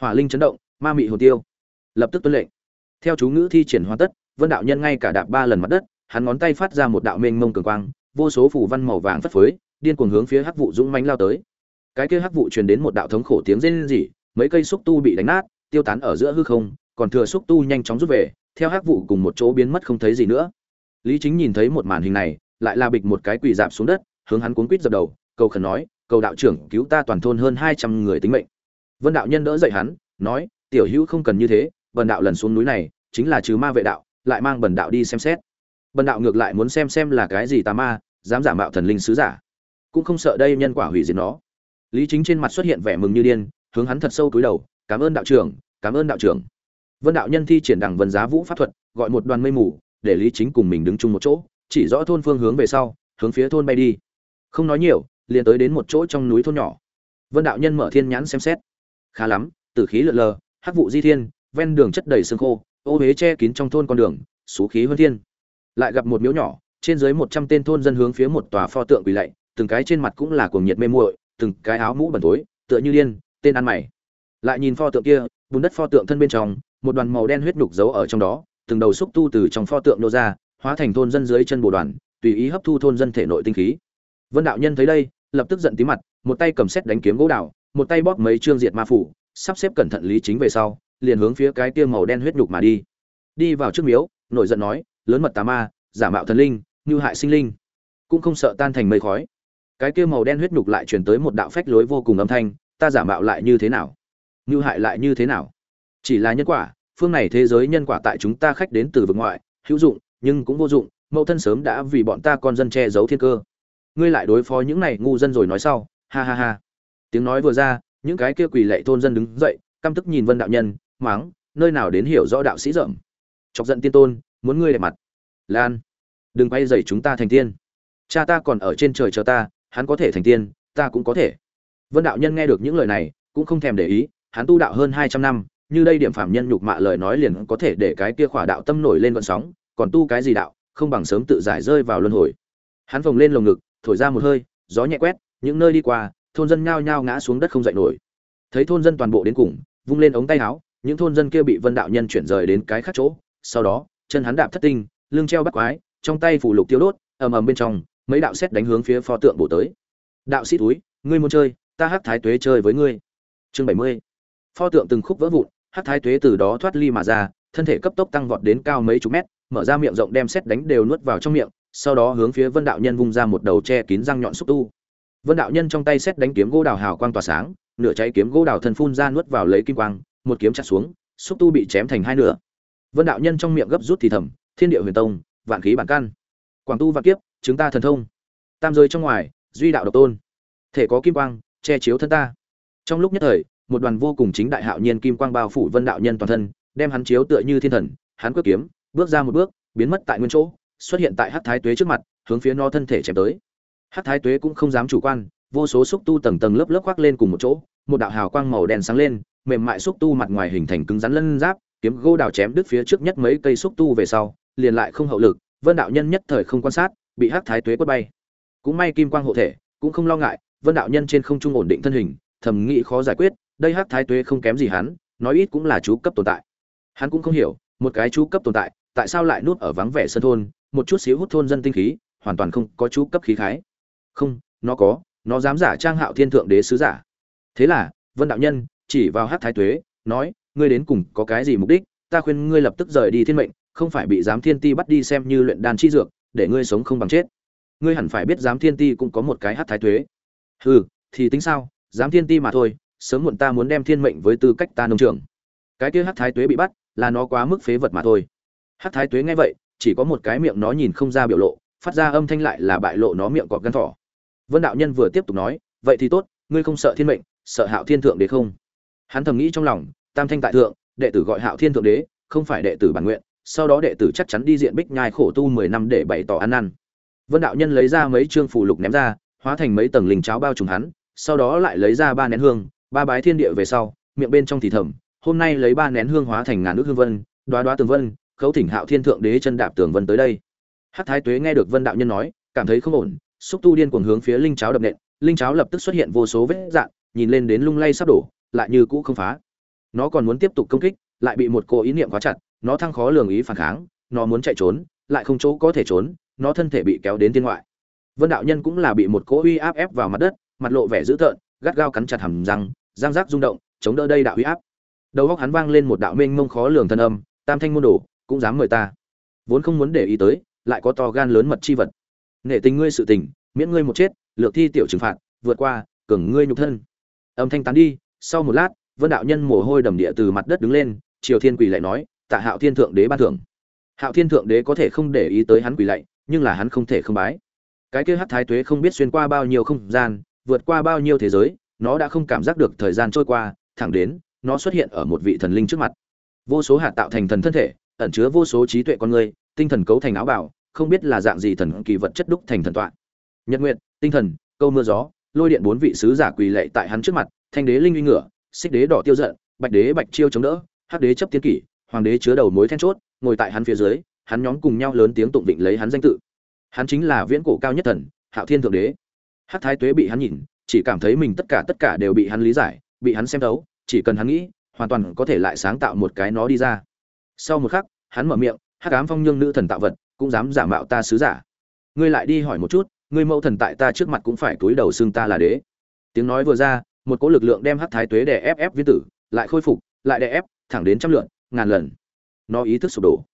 Hỏa linh chấn động, ma mị hồ tiêu. Lập tức tuân lệnh. Theo chú ngữ thi triển hoàn tất, vân đạo nhân ngay cả đạp ba lần mặt đất, hắn ngón tay phát ra một đạo mênh mông cường quang, vô số phủ văn màu vàng phất phới, điên cuồng hướng phía hắc vụ dũng mãnh lao tới. Cái kia hắc vụ truyền đến một đạo thống khổ tiếng rên rỉ mấy cây xúc tu bị đánh nát, tiêu tán ở giữa hư không, còn thừa xúc tu nhanh chóng rút về, theo hắc vụ cùng một chỗ biến mất không thấy gì nữa. Lý chính nhìn thấy một màn hình này, lại là bịch một cái quỳ dạp xuống đất, hướng hắn cuốn quýt dập đầu, cầu khẩn nói, cầu đạo trưởng, cứu ta toàn thôn hơn hai trăm người tính mệnh. Vân đạo nhân đỡ dậy hắn, nói, tiểu hữu không cần như thế, bần đạo lần xuống núi này, chính là trừ ma vệ đạo, lại mang bần đạo đi xem xét. Bần đạo ngược lại muốn xem xem là cái gì tà ma, dám giả mạo thần linh sứ giả. Cũng không sợ đây nhân quả hủy diệt nó. Lý chính trên mặt xuất hiện vẻ mừng như điên hướng hắn thật sâu cúi đầu, cảm ơn đạo trưởng, cảm ơn đạo trưởng. Vân đạo nhân thi triển đẳng vân giá vũ pháp thuật, gọi một đoàn mây mù, để lý chính cùng mình đứng chung một chỗ, chỉ rõ thôn phương hướng về sau, hướng phía thôn bay đi. Không nói nhiều, liền tới đến một chỗ trong núi thôn nhỏ. Vân đạo nhân mở thiên nhãn xem xét. Khá lắm, tử khí lượn lờ, hắc vụ di thiên, ven đường chất đầy sương khô, ô huế che kín trong thôn con đường, xú khí hơn thiên. Lại gặp một miếu nhỏ, trên dưới một trăm tên thôn dân hướng phía một tòa pho tượng quỳ lạy, từng cái trên mặt cũng là cuồng nhiệt mê muội, từng cái áo mũ bẩn tối, tựa như điên tên ăn mày. Lại nhìn pho tượng kia, bùn đất pho tượng thân bên trong, một đoàn màu đen huyết nhục giấu ở trong đó, từng đầu xúc tu từ trong pho tượng nô ra, hóa thành thôn dân dưới chân bồ đoàn, tùy ý hấp thu thôn dân thể nội tinh khí. Vân đạo nhân thấy đây, lập tức giận tí mặt, một tay cầm xét đánh kiếm gỗ đào, một tay bóp mấy trương diệt ma phủ, sắp xếp cẩn thận lý chính về sau, liền hướng phía cái kia màu đen huyết nhục mà đi. Đi vào trước miếu, nổi giận nói, lớn mật tà ma, giả mạo thần linh, như hại sinh linh. Cũng không sợ tan thành mây khói. Cái kia màu đen huyết nhục lại truyền tới một đạo phách lối vô cùng âm thanh ta giả mạo lại như thế nào? Ngư hại lại như thế nào? Chỉ là nhân quả, phương này thế giới nhân quả tại chúng ta khách đến từ vực ngoại, hữu dụng, nhưng cũng vô dụng, mẫu thân sớm đã vì bọn ta con dân che giấu thiên cơ. Ngươi lại đối phó những này ngu dân rồi nói sau, ha ha ha. Tiếng nói vừa ra, những cái kia quỳ lệ thôn dân đứng dậy, căm tức nhìn vân đạo nhân, mắng, nơi nào đến hiểu rõ đạo sĩ rộng chọc giận tiên tôn, muốn ngươi đẹp mặt. Lan, đừng quay dậy chúng ta thành tiên. Cha ta còn ở trên trời chờ ta, hắn có thể thành tiên, ta cũng có thể vân đạo nhân nghe được những lời này, cũng không thèm để ý, hắn tu đạo hơn hai trăm năm, như đây điểm phạm nhân nhục mạ lời nói liền có thể để cái kia khỏa đạo tâm nổi lên gợn sóng, còn tu cái gì đạo, không bằng sớm tự giải rơi vào luân hồi. Hắn phồng lên lồng ngực, thổi ra một hơi, gió nhẹ quét, những nơi đi qua, thôn dân nhao nhao ngã xuống đất không dậy nổi. Thấy thôn dân toàn bộ đến cùng, vung lên ống tay áo, những thôn dân kia bị vân đạo nhân chuyển rời đến cái khác chỗ, sau đó, chân hắn đạp thất tinh, lưng treo bắt quái, trong tay phủ lục tiêu đốt, ầm ầm bên trong, mấy đạo xét đánh hướng phía pho tượng bổ tới. Đạo sĩ túi, ngươi muốn chơi ta hắc thái tuế chơi với ngươi. Chương bảy mươi. Pho tượng từng khúc vỡ vụn hắc thái tuế từ đó thoát ly mà ra, thân thể cấp tốc tăng vọt đến cao mấy chục mét, mở ra miệng rộng đem xét đánh đều nuốt vào trong miệng, sau đó hướng phía vân đạo nhân vung ra một đầu che kín răng nhọn xúc tu. Vân đạo nhân trong tay xét đánh kiếm gỗ đào hào quang tỏa sáng, nửa cháy kiếm gỗ đào thân phun ra nuốt vào lấy kim quang, một kiếm chặt xuống, xúc tu bị chém thành hai nửa. Vân đạo nhân trong miệng gấp rút thì thầm, thiên địa huyền tông, vạn khí bản căn. Quảng tu vạn kiếp chúng ta thần thông. Tam giới trong ngoài, duy đạo độc tôn. Thể có kim quang che chiếu thân ta. Trong lúc nhất thời, một đoàn vô cùng chính đại hạo nhiên kim quang bao phủ vân đạo nhân toàn thân, đem hắn chiếu tựa như thiên thần, hắn quyết kiếm, bước ra một bước, biến mất tại nguyên chỗ, xuất hiện tại hắc thái tuế trước mặt, hướng phía no thân thể chém tới. Hắc thái tuế cũng không dám chủ quan, vô số xúc tu tầng tầng lớp lớp khoác lên cùng một chỗ, một đạo hào quang màu đen sáng lên, mềm mại xúc tu mặt ngoài hình thành cứng rắn lân giáp, kiếm gỗ đào chém đứt phía trước nhất mấy cây xúc tu về sau, liền lại không hậu lực, vân đạo nhân nhất thời không quan sát, bị hắc thái tuế quất bay. Cũng may kim quang hộ thể, cũng không lo ngại vân đạo nhân trên không trung ổn định thân hình, thầm nghĩ khó giải quyết, đây hắc thái tuế không kém gì hắn, nói ít cũng là chú cấp tồn tại. Hắn cũng không hiểu, một cái chú cấp tồn tại tại sao lại nuốt ở vắng vẻ sân thôn, một chút xíu hút thôn dân tinh khí, hoàn toàn không có chú cấp khí khái. Không, nó có, nó dám giả trang hạo thiên thượng đế sứ giả. Thế là, vân đạo nhân chỉ vào hát thái tuế, nói, ngươi đến cùng có cái gì mục đích? Ta khuyên ngươi lập tức rời đi thiên mệnh, không phải bị giám thiên ti bắt đi xem như luyện đan chi dược, để ngươi sống không bằng chết. Ngươi hẳn phải biết giám thiên ti cũng có một cái hát thái tuế hừ, thì tính sao? Dám thiên ti mà thôi, sớm muộn ta muốn đem thiên mệnh với tư cách ta nông trường. Cái kia hát thái tuế bị bắt, là nó quá mức phế vật mà thôi. Hát thái tuế nghe vậy, chỉ có một cái miệng nó nhìn không ra biểu lộ, phát ra âm thanh lại là bại lộ nó miệng cọp gân thỏ. Vân đạo nhân vừa tiếp tục nói, vậy thì tốt, ngươi không sợ thiên mệnh, sợ hạo thiên thượng đế không? Hắn thầm nghĩ trong lòng, tam thanh tại thượng, đệ tử gọi hạo thiên thượng đế, không phải đệ tử bản nguyện, sau đó đệ tử chắc chắn đi diện bích nhai khổ tu mười năm để bày tỏ ăn năn. Vân đạo nhân lấy ra mấy chương phù lục ném ra hóa thành mấy tầng linh cháo bao trùm hắn sau đó lại lấy ra ba nén hương ba bái thiên địa về sau miệng bên trong thì thầm hôm nay lấy ba nén hương hóa thành ngàn nước hương vân đóa đóa tường vân khấu thỉnh hạo thiên thượng đế chân đạp tường vân tới đây. Hát thái tuế nghe được vân đạo nhân nói cảm thấy không ổn xúc tu điên cuồng hướng phía linh cháo đập nện linh cháo lập tức xuất hiện vô số vết dạng, nhìn lên đến lung lay sắp đổ lại như cũ không phá. Nó còn muốn tiếp tục công kích lại bị một cô ý niệm quá chặt nó thăng khó lường ý phản kháng nó muốn chạy trốn lại không chỗ có thể trốn nó thân thể bị kéo đến thiên ngoại vân đạo nhân cũng là bị một cỗ uy áp ép vào mặt đất, mặt lộ vẻ dữ tợn, gắt gao cắn chặt hàm răng răng rác rung động, chống đỡ đây đạo uy áp. Đầu óc hắn vang lên một đạo mênh mông khó lường thân âm, tam thanh môn đồ, cũng dám mời ta. Vốn không muốn để ý tới, lại có to gan lớn mật chi vật. "Nghệ tình ngươi sự tình, miễn ngươi một chết, lược thi tiểu trừng phạt, vượt qua, cường ngươi nhục thân. Âm thanh tán đi, sau một lát, vân đạo nhân mồ hôi đầm địa từ mặt đất đứng lên, triều thiên quỳ lại nói, tạ hạo thiên thượng đế ban thưởng. Hạo thiên thượng đế có thể không để ý tới hắn quỳ lạy, nhưng là hắn không thể không bái cái kia hát thái tuế không biết xuyên qua bao nhiêu không gian, vượt qua bao nhiêu thế giới, nó đã không cảm giác được thời gian trôi qua, thẳng đến, nó xuất hiện ở một vị thần linh trước mặt. Vô số hạt tạo thành thần thân thể, ẩn chứa vô số trí tuệ con người, tinh thần cấu thành áo bảo không biết là dạng gì thần kỳ vật chất đúc thành thần tọa. Nhật nguyện tinh thần, câu mưa gió, lôi điện bốn vị sứ giả quỳ lệ tại hắn trước mặt, thanh đế linh uy ngựa, xích đế đỏ tiêu giận, bạch đế bạch chiêu chống đỡ, hắc đế chấp tiến kỷ, hoàng đế chứa đầu mối then chốt, ngồi tại hắn phía dưới, hắn nhóm cùng nhau lớn tiếng tụng vịnh lấy hắn danh tự hắn chính là viễn cổ cao nhất thần, hạo thiên thượng đế. Hắc thái tuế bị hắn nhìn, chỉ cảm thấy mình tất cả tất cả đều bị hắn lý giải, bị hắn xem thấu, chỉ cần hắn nghĩ, hoàn toàn có thể lại sáng tạo một cái nó đi ra. Sau một khắc, hắn mở miệng, hắc ám phong nhương nữ thần tạo vật, cũng dám giả mạo ta sứ giả. Ngươi lại đi hỏi một chút, ngươi mẫu thần tại ta trước mặt cũng phải cúi đầu xưng ta là đế. Tiếng nói vừa ra, một cỗ lực lượng đem hắc thái tuế đè ép ép viên tử, lại khôi phục, lại đè ép, thẳng đến trăm lượn, ngàn lần. Nó ý thức sụp đổ.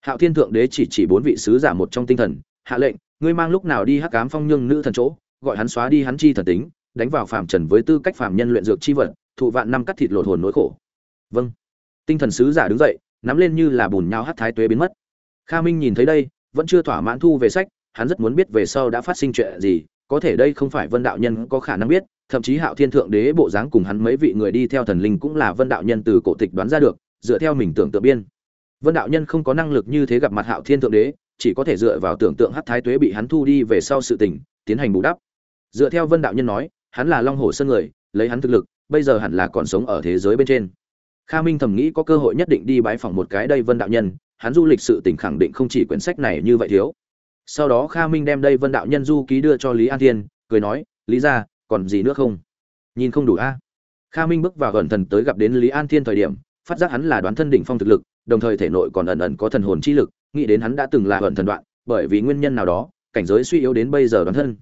Hạo thiên thượng đế chỉ chỉ bốn vị sứ giả một trong tinh thần hạ lệnh, ngươi mang lúc nào đi hắc cám phong nhương nữ thần chỗ, gọi hắn xóa đi hắn chi thần tính, đánh vào phàm trần với tư cách phàm nhân luyện dược chi vật, thụ vạn năm cắt thịt lột hồn nỗi khổ. Vâng. Tinh thần sứ giả đứng dậy, nắm lên như là bùn nhau hắc thái tuế biến mất. Kha minh nhìn thấy đây, vẫn chưa thỏa mãn thu về sách, hắn rất muốn biết về sau đã phát sinh chuyện gì, có thể đây không phải vân đạo nhân có khả năng biết, thậm chí hạo thiên thượng đế bộ dáng cùng hắn mấy vị người đi theo thần linh cũng là vân đạo nhân từ cổ tịch đoán ra được, dựa theo mình tưởng tượng biên vân đạo nhân không có năng lực như thế gặp mặt hạo thiên thượng đế, chỉ có thể dựa vào tưởng tượng hát thái tuế bị hắn thu đi về sau sự tình, tiến hành bù đắp. Dựa theo vân đạo nhân nói, hắn là long hồ sơn người, lấy hắn thực lực, bây giờ hẳn là còn sống ở thế giới bên trên. Kha minh thầm nghĩ có cơ hội nhất định đi bái phỏng một cái đây vân đạo nhân, hắn du lịch sự tình khẳng định không chỉ quyển sách này như vậy thiếu. Sau đó kha minh đem đây vân đạo nhân du ký đưa cho lý an thiên, cười nói, lý ra còn gì nữa không? Nhìn không đủ a. Kha minh bước vào gần thần tới gặp đến lý an thiên thời điểm, phát giác hắn là đoán thân đỉnh phong thực lực đồng thời thể nội còn ẩn ẩn có thần hồn chi lực, nghĩ đến hắn đã từng là hận thần đoạn, bởi vì nguyên nhân nào đó, cảnh giới suy yếu đến bây giờ đoán thân.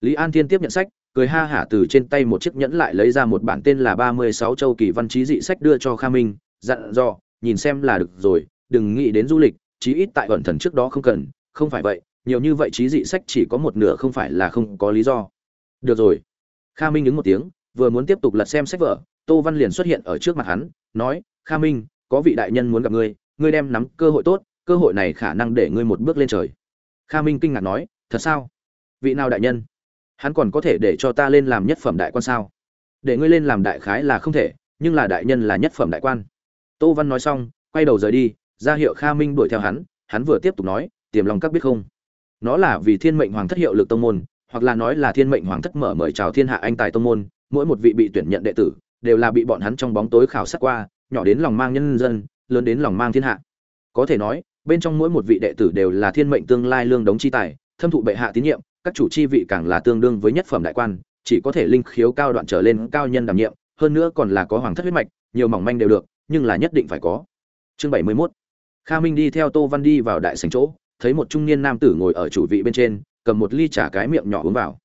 Lý an thiên tiếp nhận sách, cười ha hả từ trên tay một chiếc nhẫn lại lấy ra một bản tên là ba mươi sáu châu kỳ văn trí dị sách đưa cho kha minh, dặn dò, nhìn xem là được rồi, đừng nghĩ đến du lịch, chí ít tại ẩn thần trước đó không cần, không phải vậy, nhiều như vậy trí dị sách chỉ có một nửa không phải là không có lý do. Được rồi. Kha minh đứng một tiếng, vừa muốn tiếp tục lật xem sách vở, tô văn liền xuất hiện ở trước mặt hắn, nói, kha minh có vị đại nhân muốn gặp ngươi ngươi đem nắm cơ hội tốt, cơ hội này khả năng để ngươi một bước lên trời. Kha minh kinh ngạc nói, thật sao? Vị nào đại nhân? Hắn còn có thể để cho ta lên làm nhất phẩm đại quan sao? Để ngươi lên làm đại khái là không thể, nhưng là đại nhân là nhất phẩm đại quan. Tô văn nói xong, quay đầu rời đi, ra hiệu kha minh đuổi theo hắn hắn vừa tiếp tục nói, tiềm lòng các biết không? Nó là vì thiên mệnh hoàng thất hiệu lực tông môn, hoặc là nói là thiên mệnh hoàng thất mở mời chào thiên hạ anh tài tông môn, mỗi một vị bị tuyển nhận đệ tử, đều là bị bọn hắn trong bóng tối khảo sát qua nhỏ đến lòng mang nhân dân, lớn đến lòng mang thiên hạ. Có thể nói, bên trong mỗi một vị đệ tử đều là thiên mệnh tương lai lương đống chi tài, thâm thụ bệ hạ tín nhiệm, các chủ chi vị càng là tương đương với nhất phẩm đại quan, chỉ có thể linh khiếu cao đoạn trở lên cao nhân đảm nhiệm, hơn nữa còn là có hoàng thất huyết mạch, nhiều mỏng manh đều được, nhưng là nhất định phải có. Chương bảy mươi 71 kha minh đi theo tô văn đi vào đại sảnh chỗ, thấy một trung niên nam tử ngồi ở chủ vị bên trên, cầm một ly trà cái miệng nhỏ uống vào.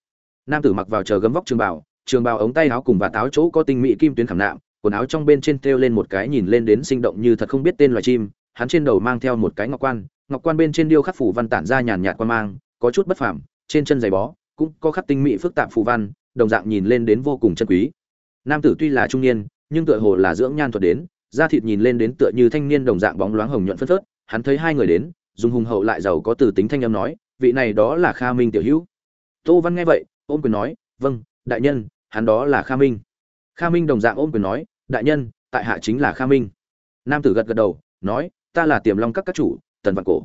Nam tử mặc vào chờ gấm vóc trường bào trường bào ống tay áo cùng và táo chỗ có tinh mỹ kim tuyến khảm nạm quần áo trong bên trên treo lên một cái nhìn lên đến sinh động như thật không biết tên loài chim, hắn trên đầu mang theo một cái ngọc quan ngọc quan bên trên điêu khắc phủ văn tản ra nhàn nhạt quan mang, có chút bất phàm, trên chân giày bó, cũng có khắc tinh mỹ phức tạp phù văn, đồng dạng nhìn lên đến vô cùng chân quý. Nam tử tuy là trung niên, nhưng tựa hồ là dưỡng nhan thuật đến, da thịt nhìn lên đến tựa như thanh niên đồng dạng bóng loáng hồng nhuận phấn phớt, hắn thấy hai người đến, dùng hùng hậu lại giàu có từ tính thanh âm nói, vị này đó là kha minh tiểu hữu. Tô văn nghe vậy, ôm quyền nói vâng đại nhân, hắn đó là kha minh. Kha minh đồng dạng ôm quyền nói đại nhân, tại hạ chính là kha minh. Nam tử gật gật đầu, nói, ta là tiềm long các các chủ, tần vạn cổ.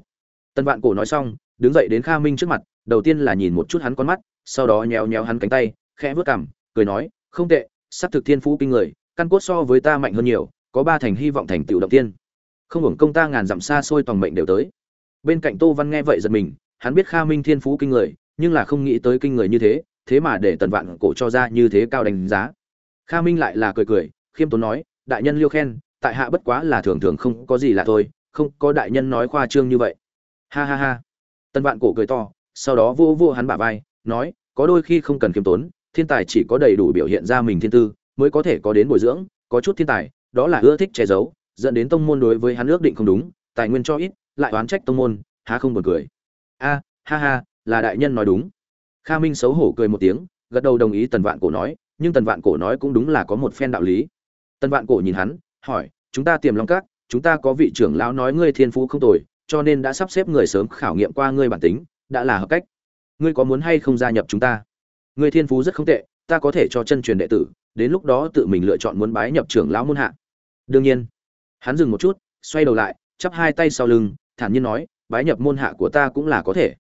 Tần vạn cổ nói xong, đứng dậy đến kha minh trước mặt, đầu tiên là nhìn một chút hắn con mắt, sau đó nheo nheo hắn cánh tay, khẽ vớt cằm cười cười nói, không tệ, sắp thực thiên phú kinh người, căn cốt so với ta mạnh hơn nhiều, có ba thành hy vọng thành tựu động tiên. Không hưởng công ta ngàn dặm xa xôi toàn mệnh đều tới. Bên cạnh tô văn nghe vậy giật mình, hắn biết kha minh thiên phú kinh người, nhưng là không nghĩ tới kinh người như thế thế mà để tần vạn cổ cho ra như thế cao đánh giá. Kha minh lại là cười cười khiêm tốn nói, đại nhân liêu khen, tại hạ bất quá là thường thường không có gì là thôi, không có đại nhân nói khoa trương như vậy. Ha ha ha. Tần vạn cổ cười to, sau đó vô vô hắn bả vai, nói, có đôi khi không cần khiêm tốn, thiên tài chỉ có đầy đủ biểu hiện ra mình thiên tư, mới có thể có đến bồi dưỡng, có chút thiên tài, đó là ưa thích che giấu, dẫn đến tông môn đối với hắn ước định không đúng, tài nguyên cho ít, lại oán trách tông môn, há không buồn cười. A, ha ha, là đại nhân nói đúng. Kha minh xấu hổ cười một tiếng, gật đầu đồng ý tần vạn cổ nói, nhưng tần vạn cổ nói cũng đúng là có một phen đạo lý tân vạn cổ nhìn hắn, hỏi, chúng ta tiềm long các, chúng ta có vị trưởng lão nói ngươi thiên phú không tồi, cho nên đã sắp xếp người sớm khảo nghiệm qua ngươi bản tính, đã là hợp cách. Ngươi có muốn hay không gia nhập chúng ta? Ngươi thiên phú rất không tệ, ta có thể cho chân truyền đệ tử, đến lúc đó tự mình lựa chọn muốn bái nhập trưởng lão môn hạ. Đương nhiên, hắn dừng một chút, xoay đầu lại, chắp hai tay sau lưng, thản nhiên nói, bái nhập môn hạ của ta cũng là có thể.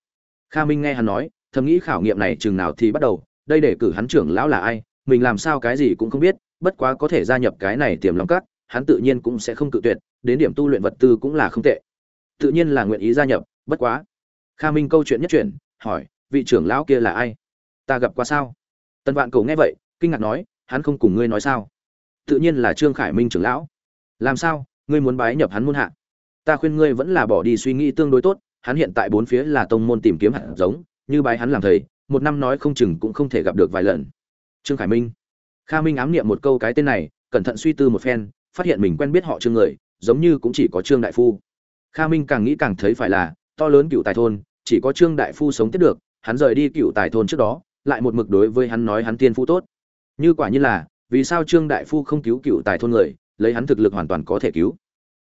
Kha minh nghe hắn nói, thầm nghĩ khảo nghiệm này chừng nào thì bắt đầu, đây để cử hắn trưởng lão là ai, mình làm sao cái gì cũng không biết bất quá có thể gia nhập cái này tiềm lòng cắt hắn tự nhiên cũng sẽ không cự tuyệt, đến điểm tu luyện vật tư cũng là không tệ. Tự nhiên là nguyện ý gia nhập, bất quá. Kha minh câu chuyện nhất truyền hỏi, vị trưởng lão kia là ai? Ta gặp qua sao? Tần vạn cầu nghe vậy, kinh ngạc nói, hắn không cùng ngươi nói sao? Tự nhiên là trương khải minh trưởng lão. Làm sao? Ngươi muốn bái nhập hắn môn hạ? Ta khuyên ngươi vẫn là bỏ đi suy nghĩ tương đối tốt, hắn hiện tại bốn phía là tông môn tìm kiếm hạt giống, như bái hắn làm thầy, một năm nói không chừng cũng không thể gặp được vài lần. Trương khải minh kha minh ám niệm một câu cái tên này, cẩn thận suy tư một phen, phát hiện mình quen biết họ trương người, giống như cũng chỉ có trương đại phu. Kha minh càng nghĩ càng thấy phải là, to lớn cựu tài thôn, chỉ có trương đại phu sống tiếp được, hắn rời đi cựu tài thôn trước đó, lại một mực đối với hắn nói hắn tiên phu tốt. Như quả như là, vì sao trương đại phu không cứu cựu tài thôn người, lấy hắn thực lực hoàn toàn có thể cứu?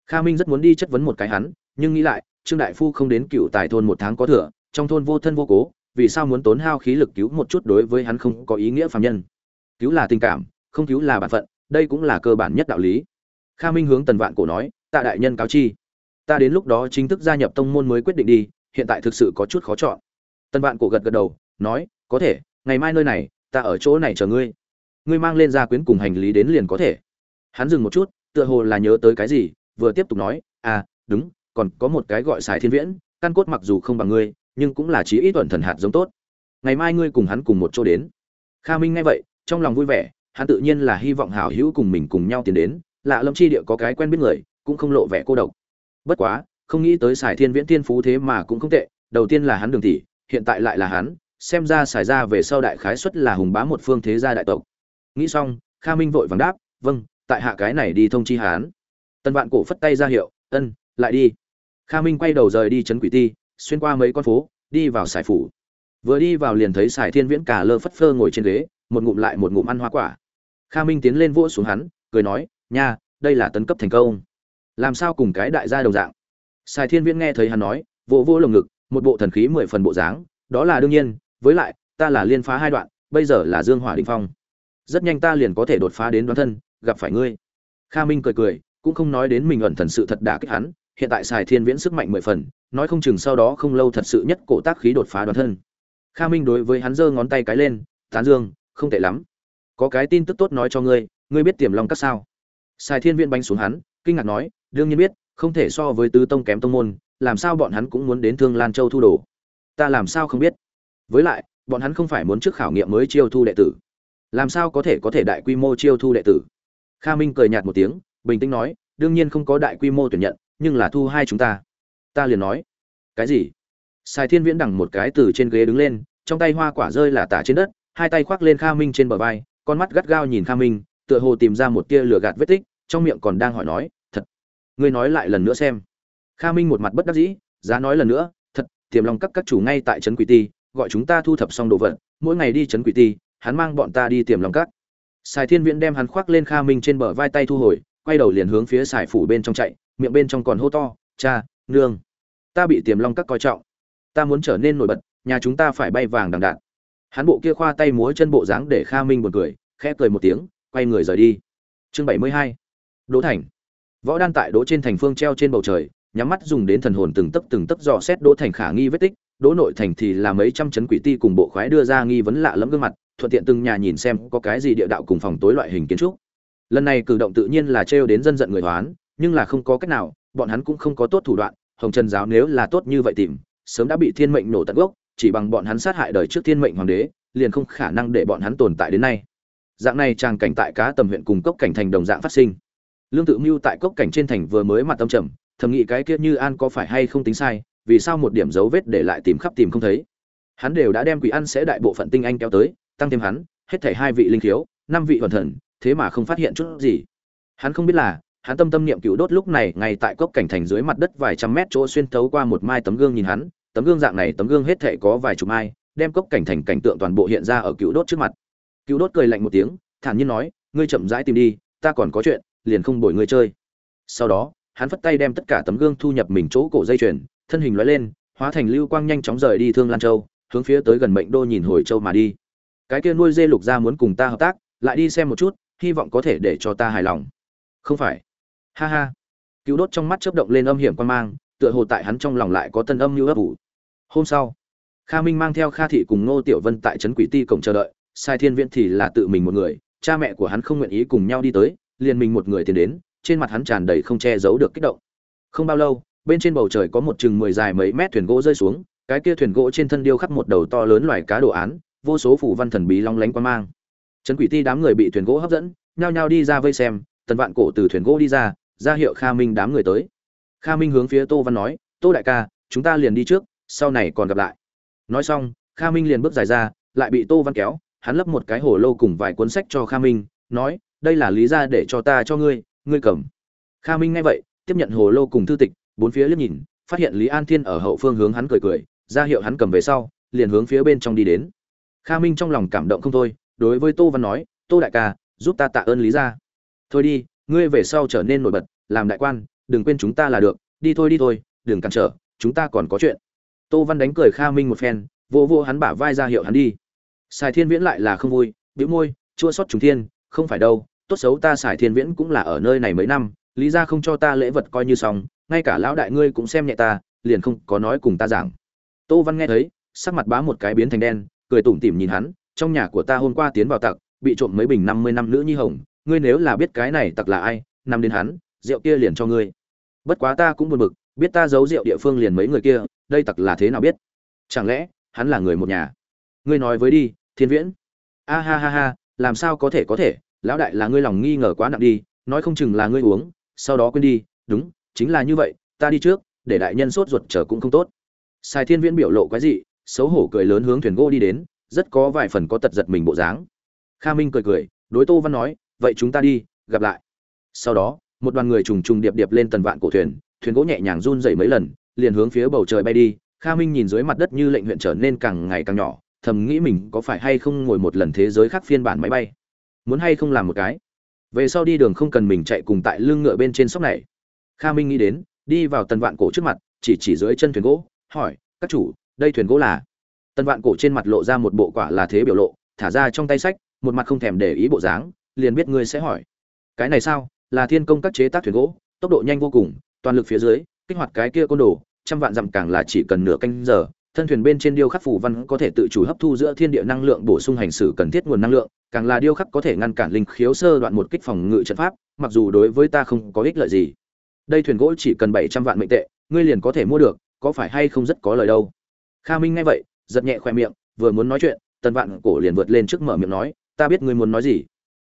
Kha minh rất muốn đi chất vấn một cái hắn, nhưng nghĩ lại, trương đại phu không đến cựu tài thôn một tháng có thừa, trong thôn vô thân vô cố, vì sao muốn tốn hao khí lực cứu một chút đối với hắn không có ý nghĩa phạm nhân? Cứu là tình cảm, không cứu là bản phận, đây cũng là cơ bản nhất đạo lý. Kha minh hướng tần vạn cổ nói, tạ đại nhân cáo chi. Ta đến lúc đó chính thức gia nhập tông môn mới quyết định đi, hiện tại thực sự có chút khó chọn. Tần vạn cổ gật gật đầu, nói, có thể, ngày mai nơi này, ta ở chỗ này chờ ngươi. Ngươi mang lên gia quyến cùng hành lý đến liền có thể. Hắn dừng một chút, tựa hồ là nhớ tới cái gì, vừa tiếp tục nói à đúng, còn có một cái gọi xài thiên viễn, căn cốt mặc dù không bằng ngươi, nhưng cũng là chí ít tuần thần hạt giống tốt. Ngày mai ngươi cùng hắn cùng một chỗ đến. Kha minh nghe vậy trong lòng vui vẻ, hắn tự nhiên là hy vọng hảo hữu cùng mình cùng nhau tiến đến, lạ lâm chi địa có cái quen biết người, cũng không lộ vẻ cô độc. Bất quá, không nghĩ tới xài thiên viễn tiên phú thế mà cũng không tệ, đầu tiên là hắn đường tỷ, hiện tại lại là hắn, xem ra xài ra về sau đại khái xuất là hùng bá một phương thế gia đại tộc. Nghĩ xong, kha minh vội vàng đáp vâng tại hạ cái này đi thông chi hán tân vạn cổ phất tay ra hiệu, ân, lại đi. Kha minh quay đầu rời đi trấn quỷ ti, xuyên qua mấy con phố, đi vào sài phủ. Vừa đi vào liền thấy sài thiên viễn cả lơ phất phơ ngồi trên ghế một ngụm lại một ngụm ăn hoa quả. Kha minh tiến lên vỗ xuống hắn, cười nói, nha, đây là tấn cấp thành công. Làm sao cùng cái đại gia đồng dạng? Sài thiên viễn nghe thấy hắn nói, vỗ vỗ lồng ngực, một bộ thần khí mười phần bộ dáng, đó là đương nhiên, với lại, ta là liên phá hai đoạn, bây giờ là dương hỏa đỉnh phong. Rất nhanh ta liền có thể đột phá đến đoán thân, gặp phải ngươi. Kha minh cười cười, cũng không nói đến mình ẩn thần sự thật đả kích hắn, hiện tại xài thiên viễn sức mạnh mười phần, nói không chừng sau đó không lâu thật sự nhất cổ tác khí đột phá đoán thân. Kha minh đối với hắn giơ ngón tay cái lên, tán dương không tệ lắm. Có cái tin tức tốt nói cho ngươi ngươi biết tiềm long các sao? Xài thiên viễn bánh xuống hắn, kinh ngạc nói, đương nhiên biết, không thể so với tứ tông kém tông môn, làm sao bọn hắn cũng muốn đến thương lan châu thu đồ? Ta làm sao không biết? Với lại, bọn hắn không phải muốn trước khảo nghiệm mới chiêu thu đệ tử. Làm sao có thể có thể đại quy mô chiêu thu đệ tử? Kha minh cười nhạt một tiếng, bình tĩnh nói, đương nhiên không có đại quy mô tuyển nhận, nhưng là thu hai chúng ta. Ta liền nói, cái gì? Sài thiên viễn đằng một cái từ trên ghế đứng lên, trong tay hoa quả rơi là tả trên đất hai tay khoác lên kha minh trên bờ vai, con mắt gắt gao nhìn kha minh, tựa hồ tìm ra một tia lửa gạt vết tích, trong miệng còn đang hỏi nói, thật, ngươi nói lại lần nữa xem. Kha minh một mặt bất đắc dĩ, giá nói lần nữa, thật, tiềm long các các chủ ngay tại trấn quỷ ti, gọi chúng ta thu thập xong đồ vật, mỗi ngày đi trấn quỷ ti, hắn mang bọn ta đi tiềm long các. Sài thiên viễn đem hắn khoác lên kha minh trên bờ vai tay thu hồi, quay đầu liền hướng phía sài phủ bên trong chạy, miệng bên trong còn hô to, cha, nương, ta bị tiềm long các coi trọng, ta muốn trở nên nổi bật, nhà chúng ta phải bay vàng đằng đạn hắn bộ kia khoa tay múa chân bộ dáng để kha minh buồn cười, khẽ cười một tiếng, quay người rời đi. Chương bảy mươi hai. Đỗ thành. Võ đan tại đỗ trên thành phương treo trên bầu trời, nhắm mắt dùng đến thần hồn từng tấc từng tấc dò xét đỗ thành khả nghi vết tích. Đỗ nội thành thì là mấy trăm chấn quỷ ti cùng bộ khoái đưa ra nghi vấn lạ lẫm gương mặt, thuận tiện từng nhà nhìn xem có cái gì địa đạo cùng phòng tối loại hình kiến trúc. Lần này cử động tự nhiên là trêu đến dân giận người hoán, nhưng là không có cách nào, bọn hắn cũng không có tốt thủ đoạn. Hồng trần giáo nếu là tốt như vậy tìm, sớm đã bị thiên mệnh nổ tận gốc chỉ bằng bọn hắn sát hại đời trước thiên mệnh hoàng đế, liền không khả năng để bọn hắn tồn tại đến nay. Dạng này tràng cảnh tại cá tầm huyện cùng cốc cảnh thành đồng dạng phát sinh. Lương tự mưu tại cốc cảnh trên thành vừa mới mặt tâm trầm, thầm nghĩ cái kia như an có phải hay không tính sai, vì sao một điểm dấu vết để lại tìm khắp tìm không thấy. Hắn đều đã đem quỷ ăn sẽ đại bộ phận tinh anh kéo tới, tăng thêm hắn, hết thảy hai vị linh thiếu năm vị hoàn thần, thế mà không phát hiện chút gì. Hắn không biết là, hắn tâm tâm niệm cựu đốt lúc này ngay tại cốc cảnh thành dưới mặt đất vài trăm mét chỗ xuyên thấu qua một mai tấm gương nhìn hắn tấm gương dạng này tấm gương hết thảy có vài chục mai, đem cốc cảnh thành cảnh tượng toàn bộ hiện ra ở cựu đốt trước mặt. Cựu đốt cười lạnh một tiếng, thản nhiên nói, ngươi chậm rãi tìm đi, ta còn có chuyện, liền không bồi ngươi chơi. Sau đó, hắn phất tay đem tất cả tấm gương thu nhập mình chỗ cổ dây chuyền, thân hình lóe lên, hóa thành lưu quang nhanh chóng rời đi thương lan châu, hướng phía tới gần mệnh đô nhìn hồi châu mà đi. Cái kia nuôi dê lục gia muốn cùng ta hợp tác, lại đi xem một chút, hy vọng có thể để cho ta hài lòng. Không phải. Ha ha. Cứu đốt trong mắt chớp động lên âm hiểm quan mang, tựa hồ tại hắn trong lòng lại có tân âm như ấp ủ hôm sau, kha minh mang theo kha thị cùng ngô tiểu vân tại trấn quỷ ti cổng chờ đợi. Sai thiên viễn thì là tự mình một người, cha mẹ của hắn không nguyện ý cùng nhau đi tới, liền mình một người tiến đến, trên mặt hắn tràn đầy không che giấu được kích động. Không bao lâu, bên trên bầu trời có một chừng mười dài mấy mét thuyền gỗ rơi xuống, cái kia thuyền gỗ trên thân điêu khắc một đầu to lớn loài cá đồ án, vô số phủ văn thần bí long lánh quan mang. Trấn quỷ ti đám người bị thuyền gỗ hấp dẫn, nhao nhao đi ra vây xem, tần vạn cổ từ thuyền gỗ đi ra ra hiệu kha minh đám người tới. Kha minh hướng phía tô văn nói, tô đại ca, chúng ta liền đi trước sau này còn gặp lại. Nói xong, kha minh liền bước dài ra, lại bị tô văn kéo, hắn lấp một cái hồ lô cùng vài cuốn sách cho kha minh, nói, đây là lý ra để cho ta cho ngươi ngươi cầm. Kha minh nghe vậy, tiếp nhận hồ lô cùng thư tịch, bốn phía liếc nhìn, phát hiện lý an thiên ở hậu phương hướng hắn cười cười, ra hiệu hắn cầm về sau, liền hướng phía bên trong đi đến. Kha minh trong lòng cảm động không thôi, đối với tô văn nói, tô đại ca, giúp ta tạ ơn lý ra thôi đi, ngươi về sau trở nên nổi bật, làm đại quan, đừng quên chúng ta là được, đi thôi đi thôi, đừng cản trở, chúng ta còn có chuyện tô văn đánh cười kha minh một phen vô vô hắn bả vai ra hiệu hắn đi. Sài thiên viễn lại là không vui, bĩu môi, chua xót trùng thiên, không phải đâu, tốt xấu ta sài thiên viễn cũng là ở nơi này mấy năm, lý ra không cho ta lễ vật coi như xong, ngay cả lão đại ngươi cũng xem nhẹ ta, liền không có nói cùng ta giảng. Tô văn nghe thấy, sắc mặt bá một cái biến thành đen, cười tủm tỉm nhìn hắn, trong nhà của ta hôm qua tiến vào tặc, bị trộm mấy bình năm mươi năm nữ nhi hồng, ngươi nếu là biết cái này tặc là ai, nằm đến hắn, rượu kia liền cho ngươi. Bất quá ta cũng buồn bực, biết ta giấu rượu địa phương liền mấy người kia đây tặc là thế nào biết? Chẳng lẽ, hắn là người một nhà? Ngươi nói với đi, thiên viễn. A ha ha ha, làm sao có thể có thể? Lão đại là ngươi lòng nghi ngờ quá nặng đi, nói không chừng là ngươi uống, sau đó quên đi. Đúng, chính là như vậy, ta đi trước, để đại nhân sốt ruột chờ cũng không tốt. Sai thiên viễn biểu lộ quái dị, xấu hổ cười lớn hướng thuyền gỗ đi đến, rất có vài phần có tật giật mình bộ dáng. Kha minh cười cười, đối tô văn nói, vậy chúng ta đi, gặp lại. Sau đó, một đoàn người trùng trùng điệp điệp lên tần vạn cổ thuyền thuyền gỗ nhẹ nhàng run dậy mấy lần liền hướng phía bầu trời bay đi, kha minh nhìn dưới mặt đất như lệnh huyện trở nên càng ngày càng nhỏ, thầm nghĩ mình có phải hay không ngồi một lần thế giới khác phiên bản máy bay. Muốn hay không làm một cái? Về sau đi đường không cần mình chạy cùng tại lưng ngựa bên trên sóc này. Kha minh nghĩ đến, đi vào tần vạn cổ trước mặt, chỉ chỉ dưới chân thuyền gỗ, hỏi, các chủ, đây thuyền gỗ là? Tần vạn cổ trên mặt lộ ra một bộ quả là thế biểu lộ, thả ra trong tay sách, một mặt không thèm để ý bộ dáng, liền biết ngươi sẽ hỏi, cái này sao? Là thiên công các chế tác thuyền gỗ, tốc độ nhanh vô cùng, toàn lực phía dưới, kích hoạt cái kia côn đồ trăm vạn dặm càng là chỉ cần nửa canh giờ, thân thuyền bên trên điêu khắc phù văn có thể tự chủ hấp thu giữa thiên địa năng lượng, bổ sung hành xử cần thiết nguồn năng lượng, càng là điêu khắc có thể ngăn cản linh khiếu sơ đoạn một kích phòng ngự trận pháp, mặc dù đối với ta không có ích lợi gì. Đây thuyền gỗ chỉ cần bảy trăm vạn mệnh tệ, ngươi liền có thể mua được, có phải hay không rất có lời đâu. Kha minh nghe vậy, giật nhẹ khoe miệng, vừa muốn nói chuyện, tần vạn cổ liền vượt lên trước mở miệng nói, ta biết ngươi muốn nói gì.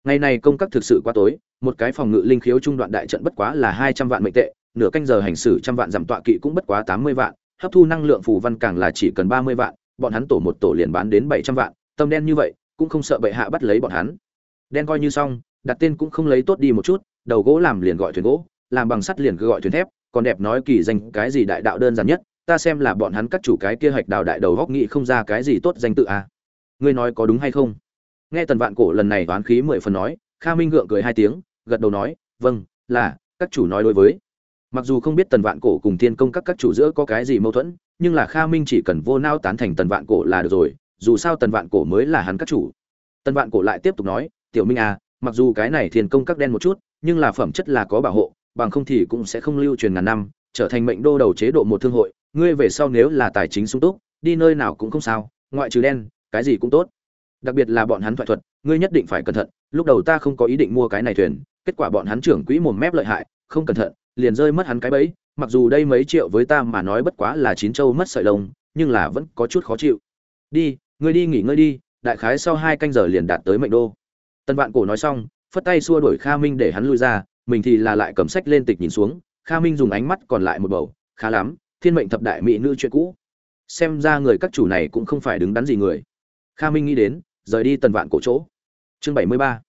Ngày này công tác thực sự quá tối, một cái phòng ngự linh khiếu trung đoạn đại trận bất quá là hai trăm vạn mệnh tệ nửa canh giờ hành xử trăm vạn giảm tọa kỵ cũng bất quá tám mươi vạn, hấp thu năng lượng phù văn càng là chỉ cần ba mươi vạn, bọn hắn tổ một tổ liền bán đến bảy trăm vạn, tâm đen như vậy, cũng không sợ bệ hạ bắt lấy bọn hắn. Đen coi như xong, đặt tên cũng không lấy tốt đi một chút, đầu gỗ làm liền gọi thuyền gỗ, làm bằng sắt liền cứ gọi thuyền thép, còn đẹp nói kỳ danh cái gì đại đạo đơn giản nhất, ta xem là bọn hắn các chủ cái kia hạch đào đại đầu góc nghị không ra cái gì tốt danh tự à. ngươi nói có đúng hay không? Nghe tần vạn cổ lần này đoán khí mười phần nói, kha minh gượng cười hai tiếng, gật đầu nói vâng là, các chủ nói đối với mặc dù không biết tần vạn cổ cùng thiên công các các chủ giữa có cái gì mâu thuẫn, nhưng là kha minh chỉ cần vô nao tán thành tần vạn cổ là được rồi, dù sao tần vạn cổ mới là hắn các chủ. Tần vạn cổ lại tiếp tục nói, tiểu minh à mặc dù cái này thiên công các đen một chút, nhưng là phẩm chất là có bảo hộ, bằng không thì cũng sẽ không lưu truyền ngàn năm, trở thành mệnh đô đầu chế độ một thương hội, ngươi về sau nếu là tài chính sung túc, đi nơi nào cũng không sao, ngoại trừ đen, cái gì cũng tốt. Đặc biệt là bọn hắn thoại thuật, ngươi nhất định phải cẩn thận, lúc đầu ta không có ý định mua cái này thuyền, kết quả bọn hắn trưởng quỹ mồm mép lợi hại, không cẩn thận liền rơi mất hắn cái bẫy, mặc dù đây mấy triệu với ta mà nói bất quá là chín châu mất sợi lông, nhưng là vẫn có chút khó chịu. Đi, ngươi đi nghỉ ngơi đi, đại khái sau hai canh giờ liền đạt tới mệnh đô. Tân vạn cổ nói xong, phất tay xua đuổi kha minh để hắn lui ra, mình thì là lại cầm sách lên tịch nhìn xuống, kha minh dùng ánh mắt còn lại một bầu, khá lắm, thiên mệnh thập đại mỹ nữ chuyện cũ. Xem ra người các chủ này cũng không phải đứng đắn gì người. Kha minh nghĩ đến, rời đi tần vạn cổ chỗ. Chương bảy mươi ba.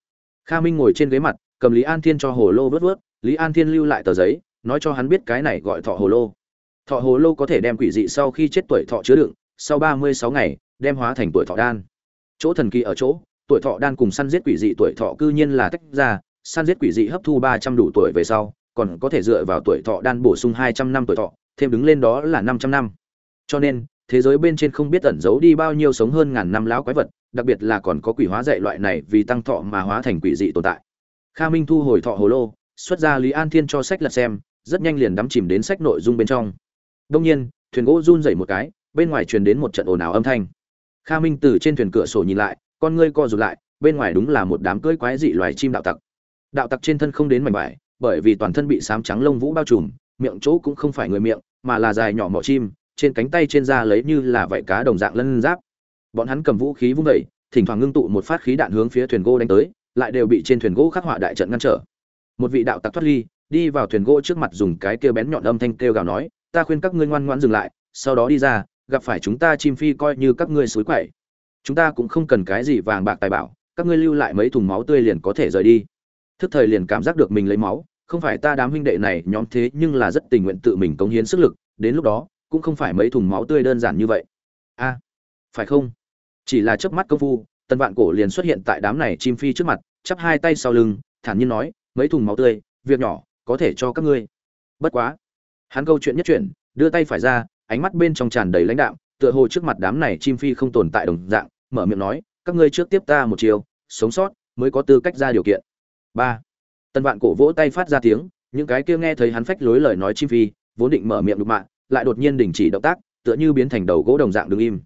Kha minh ngồi trên ghế mặt, cầm lý an thiên cho hồ lô vớt vớt lý an thiên lưu lại tờ giấy, nói cho hắn biết cái này gọi thọ hồ lô. Thọ hồ lô có thể đem quỷ dị sau khi chết tuổi thọ chứa đựng, sau ba mươi sáu ngày, đem hóa thành tuổi thọ đan. Chỗ thần kỳ ở chỗ, tuổi thọ đan cùng săn giết quỷ dị tuổi thọ cư nhiên là tách ra, săn giết quỷ dị hấp thu ba trăm đủ tuổi về sau, còn có thể dựa vào tuổi thọ đan bổ sung hai trăm năm tuổi thọ, thêm đứng lên đó là năm trăm năm. Cho nên, thế giới bên trên không biết ẩn giấu đi bao nhiêu sống hơn ngàn năm lão quái vật, đặc biệt là còn có quỷ hóa dạy loại này vì tăng thọ mà hóa thành quỷ dị tồn tại. Kha minh thu hồi thọ hồ lô xuất ra lý an thiên cho sách lật xem, rất nhanh liền đắm chìm đến sách nội dung bên trong. Đông nhiên, thuyền gỗ run rẩy một cái, bên ngoài truyền đến một trận ồn ào âm thanh. Kha minh từ trên thuyền cửa sổ nhìn lại, con ngươi co rụt lại, bên ngoài đúng là một đám cưỡi quái dị loài chim đạo tặc. Đạo tặc trên thân không đến mảnh vải, bởi vì toàn thân bị sám trắng lông vũ bao trùm, miệng chỗ cũng không phải người miệng, mà là dài nhỏ mỏ chim, trên cánh tay trên da lấy như là vảy cá đồng dạng lân giáp. Bọn hắn cầm vũ khí vung vẩy thỉnh thoảng ngưng tụ một phát khí đạn hướng phía thuyền gỗ đánh tới, lại đều bị trên thuyền gỗ khắc họa đại trận ngăn trở một vị đạo tặc thoát ly, đi vào thuyền gỗ trước mặt dùng cái kêu bén nhọn âm thanh kêu gào nói, ta khuyên các ngươi ngoan ngoãn dừng lại, sau đó đi ra, gặp phải chúng ta chim phi coi như các ngươi suối quậy. Chúng ta cũng không cần cái gì vàng bạc tài bảo, các ngươi lưu lại mấy thùng máu tươi liền có thể rời đi. Thức thời liền cảm giác được mình lấy máu, không phải ta đám huynh đệ này, nhóm thế nhưng là rất tình nguyện tự mình cống hiến sức lực, đến lúc đó, cũng không phải mấy thùng máu tươi đơn giản như vậy. A, phải không? Chỉ là chớp mắt công phu, tần vạn cổ liền xuất hiện tại đám này chim phi trước mặt, chắp hai tay sau lưng, thản nhiên nói mấy thùng máu tươi, việc nhỏ, có thể cho các ngươi. Bất quá. Hắn câu chuyện nhất chuyện đưa tay phải ra, ánh mắt bên trong tràn đầy lãnh đạo tựa hồ trước mặt đám này chim phi không tồn tại đồng dạng, mở miệng nói, các ngươi trước tiếp ta một chiều, sống sót mới có tư cách ra điều kiện. Ba. Tân vạn cổ vỗ tay phát ra tiếng, những cái kia nghe thấy hắn phách lối lời nói chim phi, vốn định mở miệng đục mạng, lại đột nhiên đình chỉ động tác, tựa như biến thành đầu gỗ đồng dạng đứng im.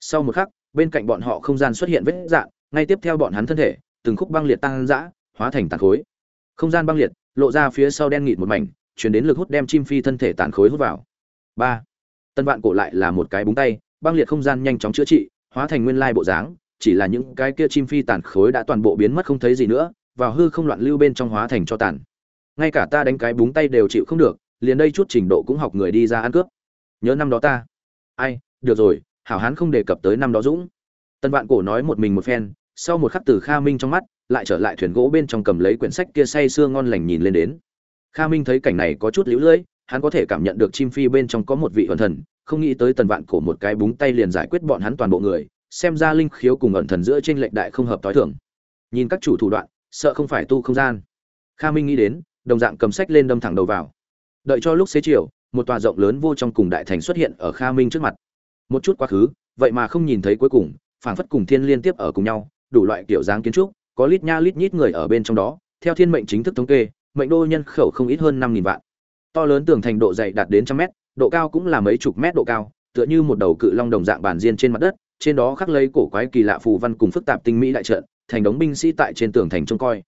Sau một khắc, bên cạnh bọn họ không gian xuất hiện vết dạng, ngay tiếp theo bọn hắn thân thể, từng khúc băng liệt tăng dã, hóa thành tàn khối không gian băng liệt, lộ ra phía sau đen nghịt một mảnh, chuyển đến lực hút đem chim phi thân thể tàn khối hút vào. Ba. Tân vạn cổ lại là một cái búng tay, băng liệt không gian nhanh chóng chữa trị, hóa thành nguyên lai bộ dáng, chỉ là những cái kia chim phi tàn khối đã toàn bộ biến mất không thấy gì nữa, vào hư không loạn lưu bên trong hóa thành cho tàn. Ngay cả ta đánh cái búng tay đều chịu không được, liền đây chút trình độ cũng học người đi ra ăn cướp. Nhớ năm đó ta. Ai, được rồi, hảo hán không đề cập tới năm đó dũng. Tân vạn cổ nói một mình một phen, sau một khắc từ kha minh trong mắt lại trở lại thuyền gỗ bên trong cầm lấy quyển sách kia say sưa ngon lành nhìn lên đến. Kha minh thấy cảnh này có chút lũ lưỡi hắn có thể cảm nhận được chim phi bên trong có một vị ẩn thần, không nghĩ tới tần vạn cổ một cái búng tay liền giải quyết bọn hắn toàn bộ người, xem ra linh khiếu cùng ẩn thần giữa trên lệnh đại không hợp tối thượng nhìn các chủ thủ đoạn, sợ không phải tu không gian. Kha minh nghĩ đến, đồng dạng cầm sách lên đâm thẳng đầu vào. Đợi cho lúc xế chiều, một tòa rộng lớn vô trong cùng đại thành xuất hiện ở kha minh trước mặt. Một chút quá khứ, vậy mà không nhìn thấy cuối cùng, phảng phất cùng thiên liên tiếp ở cùng nhau, đủ loại kiểu dáng kiến trúc có lít nha lít nhít người ở bên trong đó, theo thiên mệnh chính thức thống kê, mệnh đô nhân khẩu không ít hơn năm nghìn vạn. To lớn tường thành độ dày đạt đến trăm mét, độ cao cũng là mấy chục mét độ cao, tựa như một đầu cự long đồng dạng bản diên trên mặt đất, trên đó khắc lấy cổ quái kỳ lạ phù văn cùng phức tạp tinh mỹ đại trận, thành đống binh sĩ tại trên tường thành trông coi.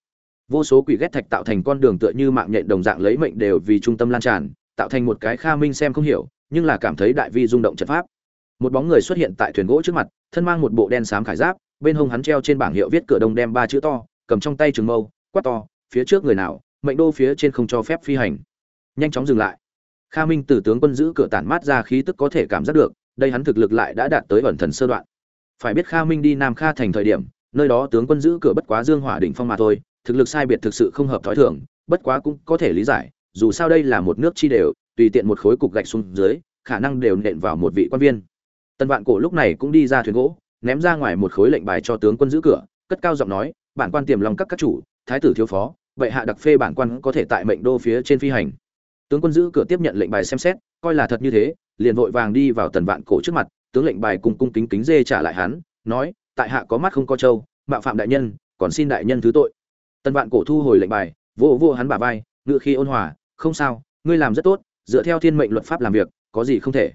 Vô số quỷ ghét thạch tạo thành con đường tựa như mạng nhện đồng dạng lấy mệnh đều vì trung tâm lan tràn, tạo thành một cái kha minh xem không hiểu, nhưng là cảm thấy đại vi rung động trận pháp. Một bóng người xuất hiện tại thuyền gỗ trước mặt, thân mang một bộ đen xám khải giáp bên hông hắn treo trên bảng hiệu viết cửa đông đem ba chữ to, cầm trong tay trường mâu, quát to, phía trước người nào, mệnh đô phía trên không cho phép phi hành. Nhanh chóng dừng lại. Kha minh từ tướng quân giữ cửa tản mát ra khí tức có thể cảm giác được, đây hắn thực lực lại đã đạt tới ẩn thần sơ đoạn. Phải biết kha minh đi nam kha thành thời điểm, nơi đó tướng quân giữ cửa bất quá dương hỏa đỉnh phong mà thôi, thực lực sai biệt thực sự không hợp thói thường, bất quá cũng có thể lý giải, dù sao đây là một nước chi đều, tùy tiện một khối cục gạch xuống dưới, khả năng đều nện vào một vị quan viên. Tân vạn cổ lúc này cũng đi ra thuyền gỗ ném ra ngoài một khối lệnh bài cho tướng quân giữ cửa, cất cao giọng nói, bản quan tiềm lòng các các chủ, thái tử thiếu phó, vậy hạ đặc phê bản quan có thể tại mệnh đô phía trên phi hành. Tướng quân giữ cửa tiếp nhận lệnh bài xem xét, coi là thật như thế, liền vội vàng đi vào tần vạn cổ trước mặt, tướng lệnh bài cùng cung kính kính dê trả lại hắn, nói, tại hạ có mắt không có trâu, mạo phạm đại nhân, còn xin đại nhân thứ tội. Tần vạn cổ thu hồi lệnh bài vô vô hắn bả vai, ngự khi ôn hòa, không sao, ngươi làm rất tốt, dựa theo thiên mệnh luật pháp làm việc, có gì không thể.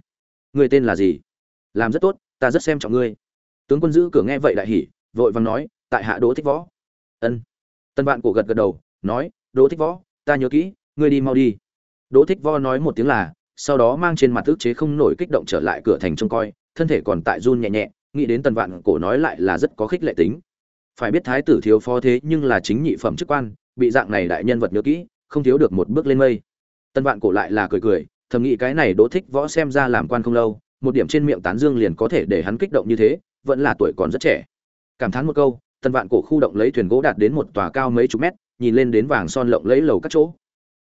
Ngươi tên là gì? Làm rất tốt, ta rất xem trọng ngươi tướng quân giữ cửa nghe vậy đại hỉ, vội vàng nói, tại hạ đỗ thích võ. Ân. Tân bạn cổ gật gật đầu, nói, đỗ thích võ, ta nhớ kỹ, ngươi đi mau đi. Đỗ thích võ nói một tiếng là, sau đó mang trên mặt ước chế không nổi kích động trở lại cửa thành trông coi, thân thể còn tại run nhẹ nhẹ, nghĩ đến tần vạn cổ nói lại là rất có khích lệ tính. Phải biết thái tử thiếu phó thế nhưng là chính nhị phẩm chức quan, bị dạng này đại nhân vật nhớ kỹ, không thiếu được một bước lên mây. Tần vạn cổ lại là cười cười, thầm nghĩ cái này đỗ thích võ xem ra làm quan không lâu, một điểm trên miệng tán dương liền có thể để hắn kích động như thế vẫn là tuổi còn rất trẻ. Cảm thán một câu tần vạn cổ khu động lấy thuyền gỗ đạt đến một tòa cao mấy chục mét, nhìn lên đến vàng son lộng lấy lầu các chỗ.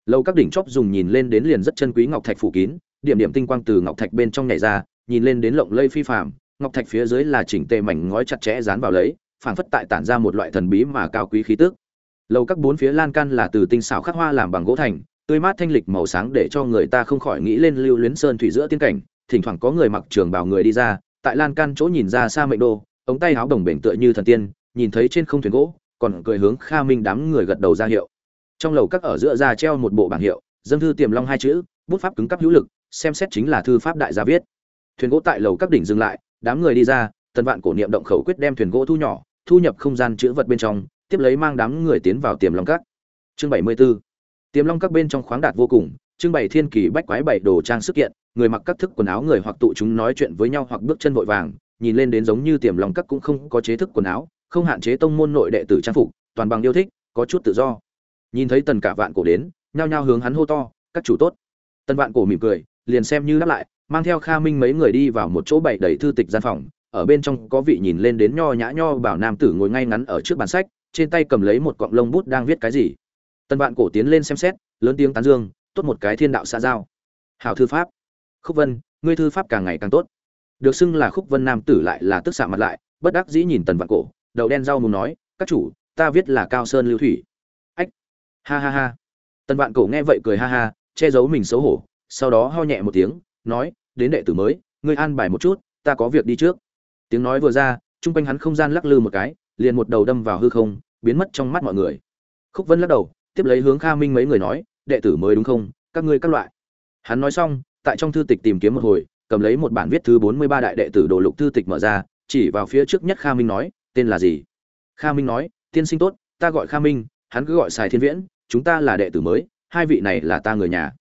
Lầu các đỉnh chóp dùng nhìn lên đến liền rất chân quý ngọc thạch phủ kín, điểm điểm tinh quang từ ngọc thạch bên trong nhảy ra, nhìn lên đến lộng lây phi phàm, ngọc thạch phía dưới là chỉnh tề mảnh ngói chặt chẽ dán vào lấy, phảng phất tại tản ra một loại thần bí mà cao quý khí tức. Lầu các bốn phía lan can là từ tinh xảo khắc hoa làm bằng gỗ thành, tươi mát thanh lịch màu sáng để cho người ta không khỏi nghĩ lên lưu luyến sơn thủy giữa tiên cảnh, thỉnh thoảng có người mặc trường bào người đi ra tại lan can chỗ nhìn ra xa mệnh đô, ống tay áo đồng bể tựa như thần tiên, nhìn thấy trên không thuyền gỗ, còn cười hướng kha minh đám người gật đầu ra hiệu. Trong lầu các ở giữa ra treo một bộ bảng hiệu, dâng thư tiềm long hai chữ, bút pháp cứng cắp hữu lực, xem xét chính là thư pháp đại gia viết. Thuyền gỗ tại lầu các đỉnh dừng lại, đám người đi ra, tần vạn cổ niệm động khẩu quyết đem thuyền gỗ thu nhỏ, thu nhập không gian chữ vật bên trong, tiếp lấy mang đám người tiến vào tiềm long các. Chương bảy mươi 74 tiềm long các bên trong khoáng đạt vô cùng trưng bày thiên kỳ bách quái bảy đồ trang sức kiện, người mặc các thức quần áo người hoặc tụ chúng nói chuyện với nhau hoặc bước chân vội vàng, nhìn lên đến giống như tiềm lòng các cũng không có chế thức quần áo, không hạn chế tông môn nội đệ tử trang phục, toàn bằng yêu thích, có chút tự do. Nhìn thấy tần cả vạn cổ đến, nhao nhao hướng hắn hô to, các chủ tốt. Tần vạn cổ mỉm cười, liền xem như đáp lại, mang theo kha minh mấy người đi vào một chỗ bày đầy thư tịch gian phòng, ở bên trong có vị nhìn lên đến nho nhã nho bảo nam tử ngồi ngay ngắn ở trước bàn sách, trên tay cầm lấy một cọng lông bút đang viết cái gì. Tần vạn cổ tiến lên xem xét, lớn tiếng tán dương tốt một cái thiên đạo xa giao. Hảo thư pháp. Khúc vân, ngươi thư pháp càng ngày càng tốt. Được xưng là khúc vân nam tử lại là tức xạ mặt lại, bất đắc dĩ nhìn tần vạn cổ, đầu đen rau muốn nói, các chủ, ta viết là cao sơn lưu thủy. Ách. Ha ha ha. Tần vạn cổ nghe vậy cười ha ha, che giấu mình xấu hổ, sau đó ho nhẹ một tiếng, nói, đến đệ tử mới, ngươi an bài một chút, ta có việc đi trước. Tiếng nói vừa ra, chung quanh hắn không gian lắc lư một cái, liền một đầu đâm vào hư không, biến mất trong mắt mọi người. Khúc vân lắc đầu, tiếp lấy hướng kha minh mấy người nói đệ tử mới đúng không? Các ngươi các loại. Hắn nói xong, tại trong thư tịch tìm kiếm một hồi, cầm lấy một bản viết thứ bốn mươi ba đại đệ tử đồ lục thư tịch mở ra, chỉ vào phía trước nhất kha minh nói, tên là gì? Kha minh nói, tiên sinh tốt, ta gọi kha minh, hắn cứ gọi xài thiên viễn, chúng ta là đệ tử mới, hai vị này là ta người nhà.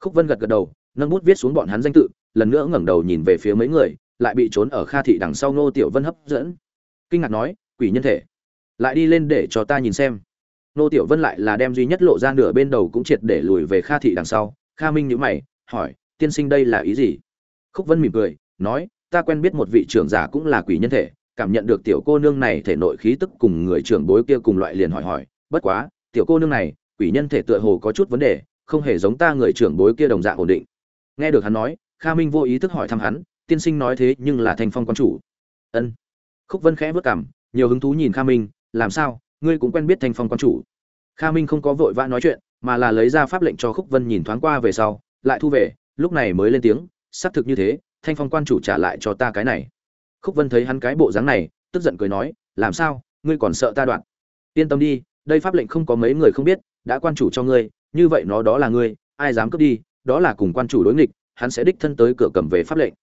Khúc vân gật gật đầu, nâng bút viết xuống bọn hắn danh tự, lần nữa ngẩng đầu nhìn về phía mấy người, lại bị trốn ở kha thị đằng sau ngô tiểu vân hấp dẫn. Kinh ngạc nói, quỷ nhân thể, lại đi lên để cho ta nhìn xem. Nô tiểu vân lại là đem duy nhất lộ ra nửa bên đầu cũng triệt để lùi về kha thị đằng sau. Kha minh nhữ mày, hỏi, tiên sinh đây là ý gì? Khúc vân mỉm cười, nói, ta quen biết một vị trưởng giả cũng là quỷ nhân thể, cảm nhận được tiểu cô nương này thể nội khí tức cùng người trưởng bối kia cùng loại liền hỏi hỏi, bất quá, tiểu cô nương này, quỷ nhân thể tựa hồ có chút vấn đề, không hề giống ta người trưởng bối kia đồng dạng ổn định. Nghe được hắn nói, kha minh vô ý thức hỏi thăm hắn, tiên sinh nói thế nhưng là thanh phong quan chủ. Ân. Khúc vân khẽ vất cảm nhiều hứng thú nhìn kha minh, làm sao? Ngươi cũng quen biết thanh phong quan chủ. Kha minh không có vội vã nói chuyện, mà là lấy ra pháp lệnh cho khúc vân nhìn thoáng qua về sau, lại thu về, lúc này mới lên tiếng, xác thực như thế, thanh phong quan chủ trả lại cho ta cái này. Khúc vân thấy hắn cái bộ dáng này, tức giận cười nói, làm sao, ngươi còn sợ ta đoạn? Yên tâm đi, đây pháp lệnh không có mấy người không biết, đã quan chủ cho ngươi, như vậy nó đó là ngươi, ai dám cướp đi, đó là cùng quan chủ đối nghịch, hắn sẽ đích thân tới cửa cầm về pháp lệnh.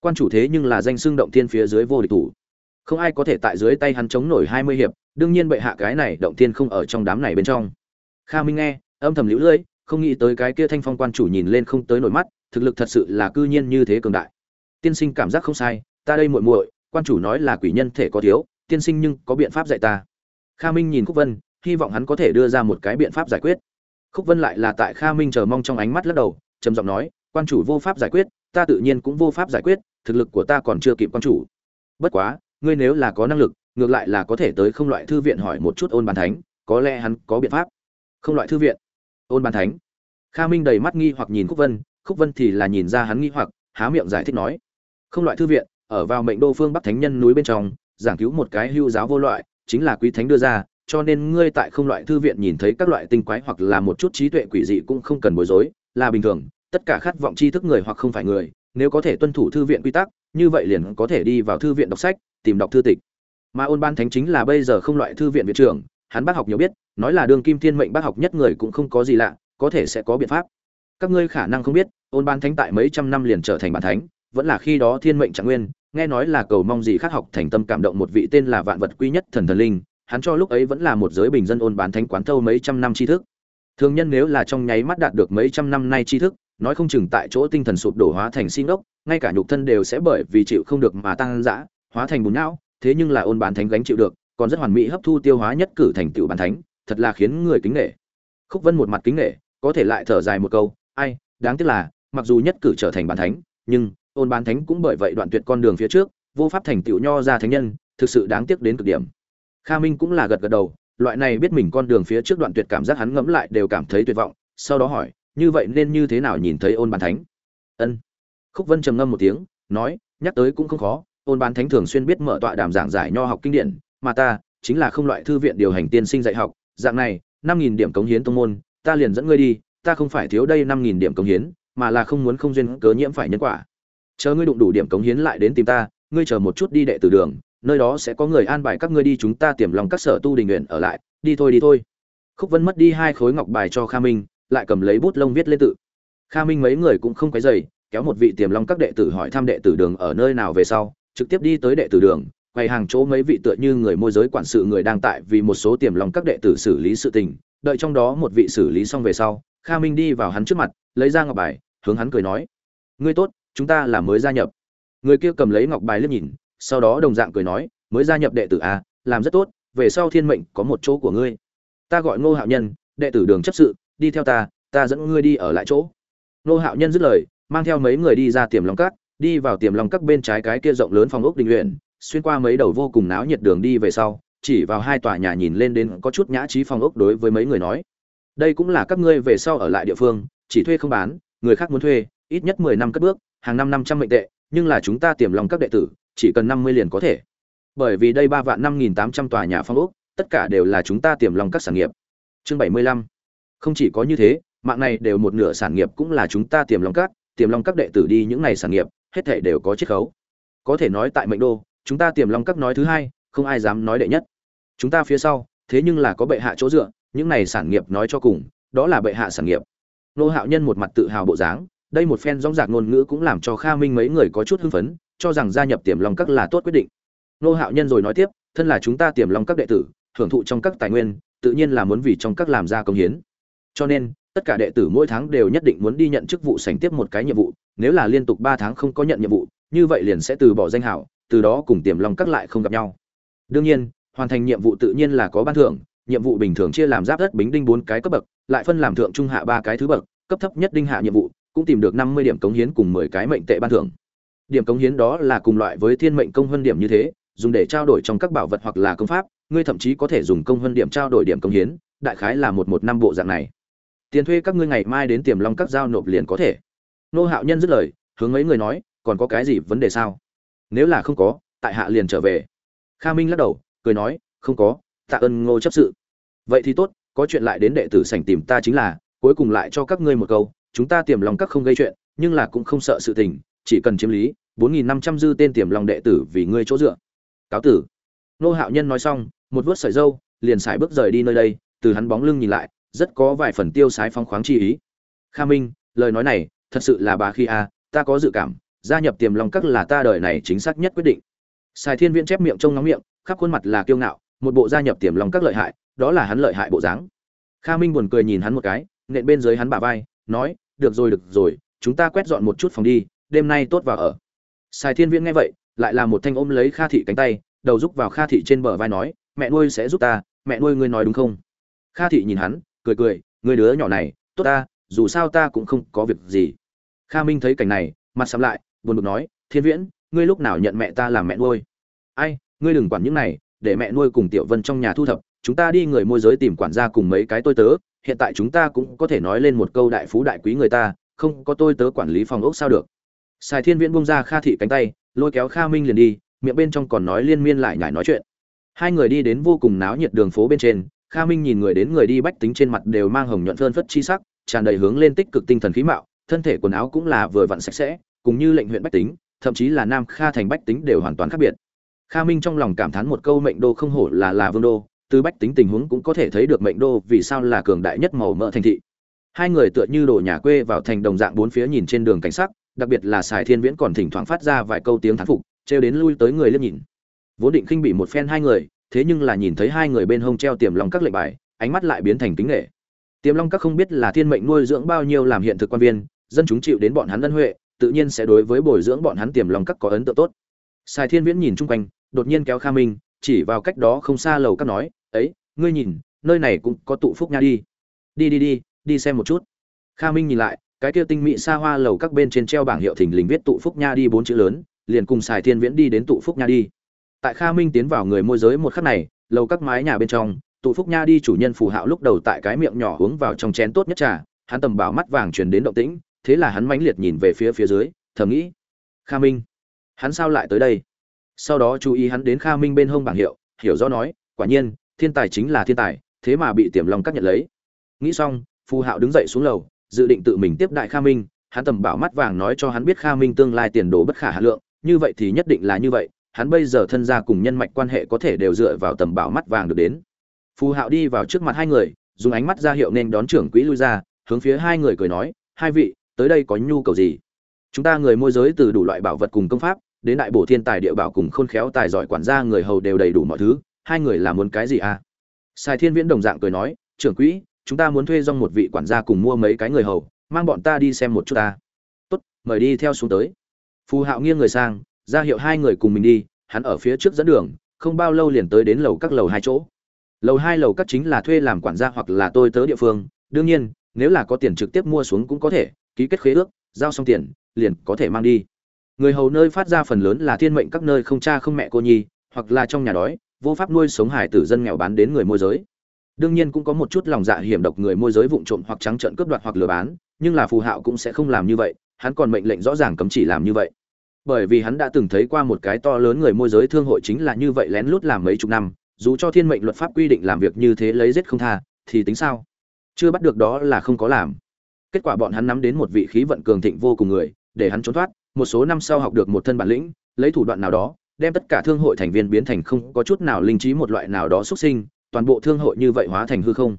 Quan chủ thế nhưng là danh xưng động thiên phía dưới vô địch thủ không ai có thể tại dưới tay hắn chống nổi hai mươi hiệp, đương nhiên bệ hạ cái này động thiên không ở trong đám này bên trong. Kha minh nghe, âm thầm lũ lưỡi không nghĩ tới cái kia thanh phong quan chủ nhìn lên không tới nổi mắt, thực lực thật sự là cư nhiên như thế cường đại. Tiên sinh cảm giác không sai, ta đây muội muội, quan chủ nói là quỷ nhân thể có thiếu, tiên sinh nhưng có biện pháp dạy ta. Kha minh nhìn khúc vân, hy vọng hắn có thể đưa ra một cái biện pháp giải quyết. Khúc vân lại là tại kha minh chờ mong trong ánh mắt lắc đầu, trầm giọng nói, quan chủ vô pháp giải quyết, ta tự nhiên cũng vô pháp giải quyết, thực lực của ta còn chưa kịp quan chủ. Bất quá ngươi nếu là có năng lực, ngược lại là có thể tới không loại thư viện hỏi một chút ôn bàn thánh, có lẽ hắn có biện pháp. Không loại thư viện. Ôn bàn thánh. Kha minh đầy mắt nghi hoặc nhìn khúc vân khúc vân thì là nhìn ra hắn nghi hoặc, há miệng giải thích nói, không loại thư viện, ở vào mệnh đô phương bắc thánh nhân núi bên trong, giảng cứu một cái hưu giáo vô loại, chính là quý thánh đưa ra, cho nên ngươi tại không loại thư viện nhìn thấy các loại tinh quái hoặc là một chút trí tuệ quỷ dị cũng không cần bối rối, là bình thường, tất cả khát vọng tri thức người hoặc không phải người nếu có thể tuân thủ thư viện quy tắc, như vậy liền có thể đi vào thư viện đọc sách, tìm đọc thư tịch. Mà ôn ban thánh chính là bây giờ không loại thư viện viện trưởng, hắn bác học nhiều biết, nói là đường kim thiên mệnh bác học nhất người cũng không có gì lạ, có thể sẽ có biện pháp. Các ngươi khả năng không biết, ôn ban thánh tại mấy trăm năm liền trở thành bản thánh, vẫn là khi đó thiên mệnh trạng nguyên, nghe nói là cầu mong gì khác học thành tâm cảm động một vị tên là vạn vật quy nhất thần thần linh, hắn cho lúc ấy vẫn là một giới bình dân ôn bán thánh quán thâu mấy trăm năm tri thức. Thường nhân nếu là trong nháy mắt đạt được mấy trăm năm nay tri thức nói không chừng tại chỗ tinh thần sụp đổ hóa thành xin ốc ngay cả nhục thân đều sẽ bởi vì chịu không được mà tăng dã, hóa thành bùn não, thế nhưng là ôn bàn thánh gánh chịu được, còn rất hoàn mỹ hấp thu tiêu hóa nhất cử thành tựu bàn thánh, thật là khiến người kính nể. Khúc vân một mặt kính nể, có thể lại thở dài một câu, ai, đáng tiếc là, mặc dù nhất cử trở thành bàn thánh, nhưng ôn bàn thánh cũng bởi vậy đoạn tuyệt con đường phía trước, vô pháp thành tựu nho ra thánh nhân, thực sự đáng tiếc đến cực điểm. Kha minh cũng là gật gật đầu, loại này biết mình con đường phía trước đoạn tuyệt cảm giác hắn ngẫm lại đều cảm thấy tuyệt vọng, sau đó hỏi như vậy nên như thế nào nhìn thấy ôn bán thánh? Ân. Khúc vân trầm ngâm một tiếng, nói, nhắc tới cũng không khó. Ôn bán thánh thường xuyên biết mở tọa đàm giảng giải nho học kinh điển, mà ta chính là không loại thư viện điều hành tiên sinh dạy học. Dạng này, năm nghìn điểm cống hiến tông môn, ta liền dẫn ngươi đi, ta không phải thiếu đây năm nghìn điểm cống hiến, mà là không muốn không duyên cớ nhiễm phải nhân quả. Chờ ngươi đụng đủ điểm cống hiến lại đến tìm ta, ngươi chờ một chút đi đệ tử đường, nơi đó sẽ có người an bài các ngươi đi chúng ta tiềm lòng các sở tu đình nguyện ở lại. Đi thôi đi thôi. Khúc vân mất đi hai khối ngọc bài cho kha minh lại cầm lấy bút lông viết lên tự. Kha minh mấy người cũng không quấy dày kéo một vị tiềm long các đệ tử hỏi thăm đệ tử đường ở nơi nào về sau, trực tiếp đi tới đệ tử đường quầy hàng chỗ mấy vị tựa như người môi giới quản sự người đang tại vì một số tiềm long các đệ tử xử lý sự tình. Đợi trong đó một vị xử lý xong về sau, kha minh đi vào hắn trước mặt, lấy ra ngọc bài, hướng hắn cười nói, ngươi tốt, chúng ta là mới gia nhập. Người kia cầm lấy ngọc bài liếc nhìn, sau đó đồng dạng cười nói, mới gia nhập đệ tử a làm rất tốt, về sau thiên mệnh có một chỗ của ngươi. Ta gọi ngô hạo nhân, đệ tử đường chấp sự đi theo ta ta dẫn ngươi đi ở lại chỗ. Nô hạo nhân dứt lời, mang theo mấy người đi ra tiềm long cát đi vào tiềm long các bên trái cái kia rộng lớn phòng ốc đình luyện, xuyên qua mấy đầu vô cùng náo nhiệt đường đi về sau, chỉ vào hai tòa nhà nhìn lên đến có chút nhã trí phòng ốc đối với mấy người nói, đây cũng là các ngươi về sau ở lại địa phương, chỉ thuê không bán, người khác muốn thuê, ít nhất mười năm cất bước, hàng năm năm trăm mệnh tệ, nhưng là chúng ta tiềm lòng các đệ tử, chỉ cần năm mươi liền có thể. Bởi vì đây ba vạn năm nghìn tám trăm tòa nhà phong ốc, tất cả đều là chúng ta tiềm lòng các sản nghiệp. Chương bảy mươi lăm không chỉ có như thế, mạng này đều một nửa sản nghiệp cũng là chúng ta tiềm long các, tiềm long các đệ tử đi những này sản nghiệp, hết thể đều có chiết khấu. Có thể nói tại mệnh đô, chúng ta tiềm long các nói thứ hai, không ai dám nói đệ nhất. Chúng ta phía sau, thế nhưng là có bệ hạ chỗ dựa, những này sản nghiệp nói cho cùng, đó là bệ hạ sản nghiệp. Nô hạo nhân một mặt tự hào bộ dáng, đây một phen rong rạc ngôn ngữ cũng làm cho kha minh mấy người có chút hưng phấn, cho rằng gia nhập tiềm long các là tốt quyết định. Nô hạo nhân rồi nói tiếp, thân là chúng ta tiềm long các đệ tử, hưởng thụ trong các tài nguyên, tự nhiên là muốn vì trong các làm ra công hiến cho nên, tất cả đệ tử mỗi tháng đều nhất định muốn đi nhận chức vụ sành tiếp một cái nhiệm vụ, nếu là liên tục ba tháng không có nhận nhiệm vụ, như vậy liền sẽ từ bỏ danh hảo, từ đó cùng tiềm long các lại không gặp nhau. Đương nhiên, hoàn thành nhiệm vụ tự nhiên là có ban thưởng, nhiệm vụ bình thường chia làm giáp đất bính đinh bốn cái cấp bậc, lại phân làm thượng trung hạ ba cái thứ bậc, cấp thấp nhất đinh hạ nhiệm vụ, cũng tìm được năm mươi điểm cống hiến cùng mười cái mệnh tệ ban thưởng. Điểm cống hiến đó là cùng loại với thiên mệnh công hơn điểm như thế, dùng để trao đổi trong các bảo vật hoặc là công pháp, ngươi thậm chí có thể dùng công hơn điểm trao đổi điểm cống hiến, đại khái là một một năm bộ dạng này tiền thuê các ngươi ngày mai đến tiềm long các giao nộp liền có thể. Nô hạo nhân dứt lời, hướng mấy người nói, còn có cái gì vấn đề sao? Nếu là không có, tại hạ liền trở về. Kha minh lắc đầu, cười nói, không có, tạ ơn ngô chấp sự. Vậy thì tốt, có chuyện lại đến đệ tử sảnh tìm ta chính là, cuối cùng lại cho các ngươi một câu, chúng ta tiềm lòng các không gây chuyện, nhưng là cũng không sợ sự tình, chỉ cần chiếm lý, bốn nghìn năm trăm dư tên tiềm lòng đệ tử vì ngươi chỗ dựa. Cáo tử. Nô hạo nhân nói xong, một vớt sợi dâu, liền xài bước rời đi nơi đây, từ hắn bóng lưng nhìn lại rất có vài phần tiêu sái phong khoáng chi ý. Kha minh, lời nói này, thật sự là bà khi a, ta có dự cảm, gia nhập tiềm long các là ta đời này chính xác nhất quyết định. Sài thiên viễn chép miệng trông nóng miệng, khắp khuôn mặt là kiêu ngạo, một bộ gia nhập tiềm long các lợi hại, đó là hắn lợi hại bộ dáng. Kha minh buồn cười nhìn hắn một cái, nện bên dưới hắn bả vai, nói, được rồi được rồi, chúng ta quét dọn một chút phòng đi, đêm nay tốt vào ở. Sài thiên viễn nghe vậy, lại là một thanh ôm lấy kha thị cánh tay, đầu rúc vào kha thị trên bờ vai nói, mẹ nuôi sẽ giúp ta, mẹ nuôi ngươi nói đúng không? Kha thị nhìn hắn cười cười người đứa nhỏ này, tốt ta, dù sao ta cũng không có việc gì. Kha minh thấy cảnh này, mặt sắm lại, buồn bực nói, thiên viễn, ngươi lúc nào nhận mẹ ta làm mẹ nuôi? Ai, ngươi đừng quản những này, để mẹ nuôi cùng tiểu vân trong nhà thu thập, chúng ta đi người môi giới tìm quản gia cùng mấy cái tôi tớ, hiện tại chúng ta cũng có thể nói lên một câu đại phú đại quý người ta, không có tôi tớ quản lý phòng ốc sao được. Sài thiên viễn bung ra kha thị cánh tay, lôi kéo kha minh liền đi, miệng bên trong còn nói liên miên lại nhải nói chuyện. Hai người đi đến vô cùng náo nhiệt đường phố bên trên kha minh nhìn người đến người đi bách tính trên mặt đều mang hồng nhuận phơn phất chi sắc, tràn đầy hướng lên tích cực tinh thần khí mạo, thân thể quần áo cũng là vừa vặn sạch sẽ, cùng như lệnh huyện bách tính, thậm chí là nam kha thành bách tính đều hoàn toàn khác biệt. Kha minh trong lòng cảm thán một câu mệnh đô không hổ là là vương đô, từ bách tính tình huống cũng có thể thấy được mệnh đô vì sao là cường đại nhất màu mỡ thành thị. Hai người tựa như đổ nhà quê vào thành đồng dạng bốn phía nhìn trên đường cảnh sắc, đặc biệt là sài thiên viễn còn thỉnh thoảng phát ra vài câu tiếng thán phục, trêu đến lui tới người liếc nhìn. Vốn định khinh bị một phen hai người thế nhưng là nhìn thấy hai người bên hông treo tiềm long các lệnh bài, ánh mắt lại biến thành kính nghệ. Tiềm long các không biết là thiên mệnh nuôi dưỡng bao nhiêu làm hiện thực quan viên, dân chúng chịu đến bọn hắn ân huệ, tự nhiên sẽ đối với bồi dưỡng bọn hắn tiềm long các có ấn tượng tốt. Sài thiên viễn nhìn chung quanh, đột nhiên kéo kha minh, chỉ vào cách đó không xa lầu các nói, ấy, ngươi nhìn, nơi này cũng có tụ phúc nha đi. Đi đi đi đi xem một chút. Kha minh nhìn lại, cái kia tinh mỹ xa hoa lầu các bên trên treo bảng hiệu thình lình viết tụ phúc nha đi bốn chữ lớn, liền cùng sài thiên viễn đi đến tụ phúc nha đi tại kha minh tiến vào người môi giới một khắc này, lầu các mái nhà bên trong, tụ phúc nha đi chủ nhân phù hạo lúc đầu tại cái miệng nhỏ uống vào trong chén tốt nhất trà, hắn tầm bảo mắt vàng truyền đến động tĩnh, thế là hắn mãnh liệt nhìn về phía phía dưới, thầm nghĩ, kha minh, hắn sao lại tới đây? Sau đó chú ý hắn đến kha minh bên hông bảng hiệu, hiểu rõ nói, quả nhiên, thiên tài chính là thiên tài, thế mà bị tiềm long cắt nhận lấy. Nghĩ xong, phù hạo đứng dậy xuống lầu, dự định tự mình tiếp đại kha minh, hắn tầm bảo mắt vàng nói cho hắn biết kha minh tương lai tiền đồ bất khả hà lượng, như vậy thì nhất định là như vậy hắn bây giờ thân gia cùng nhân mạch quan hệ có thể đều dựa vào tầm bảo mắt vàng được đến. Phù hạo đi vào trước mặt hai người, dùng ánh mắt ra hiệu nên đón trưởng quỹ lui ra, hướng phía hai người cười nói, hai vị, tới đây có nhu cầu gì? Chúng ta người môi giới từ đủ loại bảo vật cùng công pháp, đến đại bổ thiên tài địa bảo cùng khôn khéo tài giỏi quản gia người hầu đều đầy đủ mọi thứ, hai người là muốn cái gì à? Sai thiên viễn đồng dạng cười nói, trưởng quỹ, chúng ta muốn thuê dong một vị quản gia cùng mua mấy cái người hầu, mang bọn ta đi xem một chút ta. Tốt, mời đi theo xuống tới. Phù hạo nghiêng người sang ra hiệu hai người cùng mình đi, hắn ở phía trước dẫn đường, không bao lâu liền tới đến lầu các lầu hai chỗ. Lầu hai lầu các chính là thuê làm quản gia hoặc là tôi tớ địa phương, đương nhiên, nếu là có tiền trực tiếp mua xuống cũng có thể, ký kết khế ước, giao xong tiền, liền có thể mang đi. Người hầu nơi phát ra phần lớn là thiên mệnh các nơi không cha không mẹ cô nhi, hoặc là trong nhà đói, vô pháp nuôi sống hải tử dân nghèo bán đến người môi giới. Đương nhiên cũng có một chút lòng dạ hiểm độc người môi giới vụng trộm hoặc trắng trợn cướp đoạt hoặc lừa bán, nhưng là phù hạo cũng sẽ không làm như vậy, hắn còn mệnh lệnh rõ ràng cấm chỉ làm như vậy bởi vì hắn đã từng thấy qua một cái to lớn người môi giới thương hội chính là như vậy lén lút làm mấy chục năm, dù cho thiên mệnh luật pháp quy định làm việc như thế lấy giết không tha, thì tính sao? Chưa bắt được đó là không có làm. Kết quả bọn hắn nắm đến một vị khí vận cường thịnh vô cùng người, để hắn trốn thoát, một số năm sau học được một thân bản lĩnh, lấy thủ đoạn nào đó, đem tất cả thương hội thành viên biến thành không có chút nào linh trí một loại nào đó xuất sinh, toàn bộ thương hội như vậy hóa thành hư không.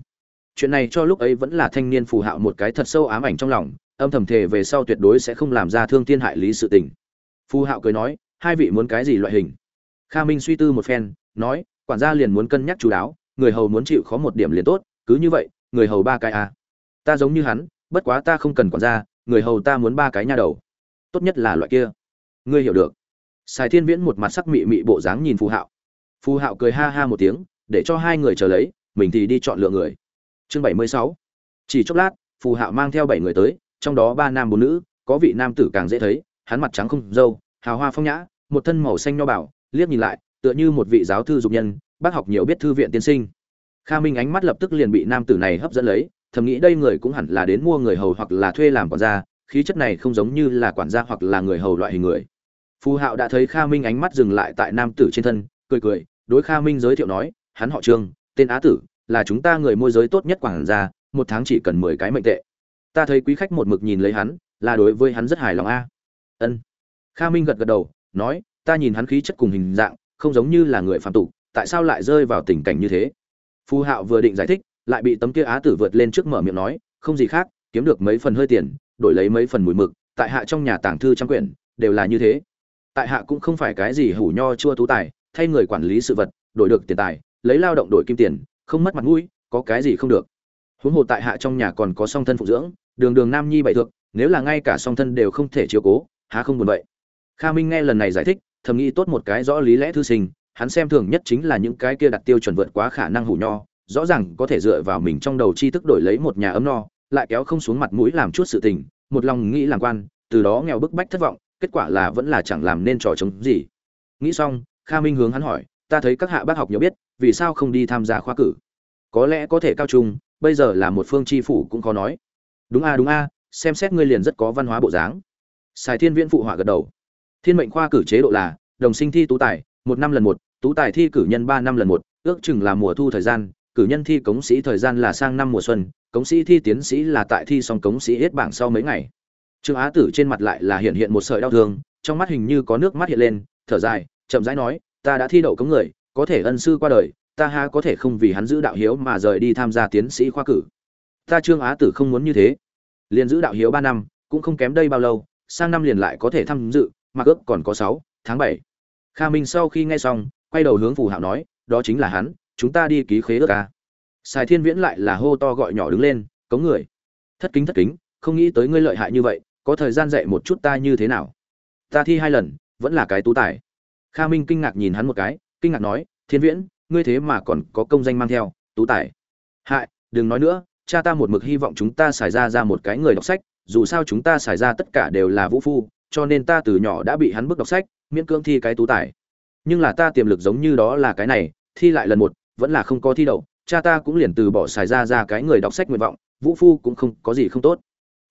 Chuyện này cho lúc ấy vẫn là thanh niên phù hạo một cái thật sâu ám ảnh trong lòng, âm thầm thề về sau tuyệt đối sẽ không làm ra thương thiên hại lý sự tình phù hạo cười nói, hai vị muốn cái gì loại hình? Kha minh suy tư một phen, nói, quản gia liền muốn cân nhắc chú đáo, người hầu muốn chịu khó một điểm liền tốt, cứ như vậy, người hầu ba cái à. ta giống như hắn, bất quá ta không cần quản gia, người hầu ta muốn ba cái nha đầu. Tốt nhất là loại kia. Ngươi hiểu được. Sài thiên viễn một mặt sắc mị mị bộ dáng nhìn phù hạo. Phù hạo cười ha ha một tiếng, để cho hai người chờ lấy, mình thì đi chọn lựa người. Chương bảy mươi sáu. Chỉ chốc lát phù hạo mang theo bảy người tới, trong đó ba nam bốn nữ, có vị nam tử càng dễ thấy hắn mặt trắng không râu, hào hoa phong nhã một thân màu xanh nho bảo liếc nhìn lại tựa như một vị giáo thư dục nhân bác học nhiều biết thư viện tiên sinh. Kha minh ánh mắt lập tức liền bị nam tử này hấp dẫn lấy thầm nghĩ đây người cũng hẳn là đến mua người hầu hoặc là thuê làm quản gia khí chất này không giống như là quản gia hoặc là người hầu loại hình người. Phù hạo đã thấy kha minh ánh mắt dừng lại tại nam tử trên thân cười cười đối kha minh giới thiệu nói hắn họ trương tên á tử là chúng ta người môi giới tốt nhất quản gia một tháng chỉ cần mười cái mệnh tệ. Ta thấy quý khách một mực nhìn lấy hắn là đối với hắn rất hài lòng a ân. Kha minh gật gật đầu, nói, ta nhìn hắn khí chất cùng hình dạng, không giống như là người phạm tục, tại sao lại rơi vào tình cảnh như thế? Phù hạo vừa định giải thích, lại bị tấm kia á tử vượt lên trước mở miệng nói, không gì khác, kiếm được mấy phần hơi tiền, đổi lấy mấy phần mùi mực, tại hạ trong nhà tàng thư trăm quyển, đều là như thế. Tại hạ cũng không phải cái gì hủ nho chua tú tài, thay người quản lý sự vật, đổi được tiền tài, lấy lao động đổi kim tiền, không mất mặt mũi, có cái gì không được. Huống hồ tại hạ trong nhà còn có song thân phụ dưỡng, đường đường nam nhi bậy thượng nếu là ngay cả song thân đều không thể chiếu cố há không buồn vậy? Kha minh nghe lần này giải thích, thầm nghĩ tốt một cái rõ lý lẽ thư sinh, hắn xem thường nhất chính là những cái kia đặt tiêu chuẩn vượt quá khả năng hủ nho, rõ ràng có thể dựa vào mình trong đầu tri thức đổi lấy một nhà ấm no, lại kéo không xuống mặt mũi làm chút sự tình, một lòng nghĩ làm quan, từ đó nghèo bức bách thất vọng, kết quả là vẫn là chẳng làm nên trò chống gì. Nghĩ xong, kha minh hướng hắn hỏi, ta thấy các hạ bác học nhiều biết, vì sao không đi tham gia khoa cử? Có lẽ có thể cao trung, bây giờ là một phương tri phủ cũng khó nói. Đúng a đúng a, xem xét ngươi liền rất có văn hóa bộ dáng sài thiên viễn phụ họa gật đầu. Thiên mệnh khoa cử chế độ là, đồng sinh thi tú tài, một năm lần một, tú tài thi cử nhân ba năm lần một, ước chừng là mùa thu thời gian, cử nhân thi cống sĩ thời gian là sang năm mùa xuân, cống sĩ thi tiến sĩ là tại thi xong cống sĩ hết bảng sau mấy ngày. Trương á tử trên mặt lại là hiện hiện một sợi đau thương, trong mắt hình như có nước mắt hiện lên, thở dài, chậm rãi nói, ta đã thi đậu cống người, có thể ân sư qua đời, ta ha có thể không vì hắn giữ đạo hiếu mà rời đi tham gia tiến sĩ khoa cử. Ta trương á tử không muốn như thế. Liền giữ đạo hiếu ba năm, cũng không kém đây bao lâu sang năm liền lại có thể tham dự, mà ước còn có sáu, tháng bảy. Kha minh sau khi nghe xong, quay đầu hướng phù hạo nói, đó chính là hắn, chúng ta đi ký khế ước ca sài thiên viễn lại là hô to gọi nhỏ đứng lên, cống người. Thất kính thất kính, không nghĩ tới ngươi lợi hại như vậy, có thời gian dạy một chút ta như thế nào? Ta thi hai lần, vẫn là cái tú tài. Kha minh kinh ngạc nhìn hắn một cái, kinh ngạc nói, thiên viễn, ngươi thế mà còn có công danh mang theo, tú tài. Hại, đừng nói nữa, cha ta một mực hy vọng chúng ta xài ra ra một cái người đọc sách dù sao chúng ta xài ra tất cả đều là vũ phu, cho nên ta từ nhỏ đã bị hắn bức đọc sách, miễn cưỡng thi cái tú tài. Nhưng là ta tiềm lực giống như đó là cái này, thi lại lần một, vẫn là không có thi đậu, cha ta cũng liền từ bỏ xài ra ra cái người đọc sách nguyện vọng, vũ phu cũng không có gì không tốt.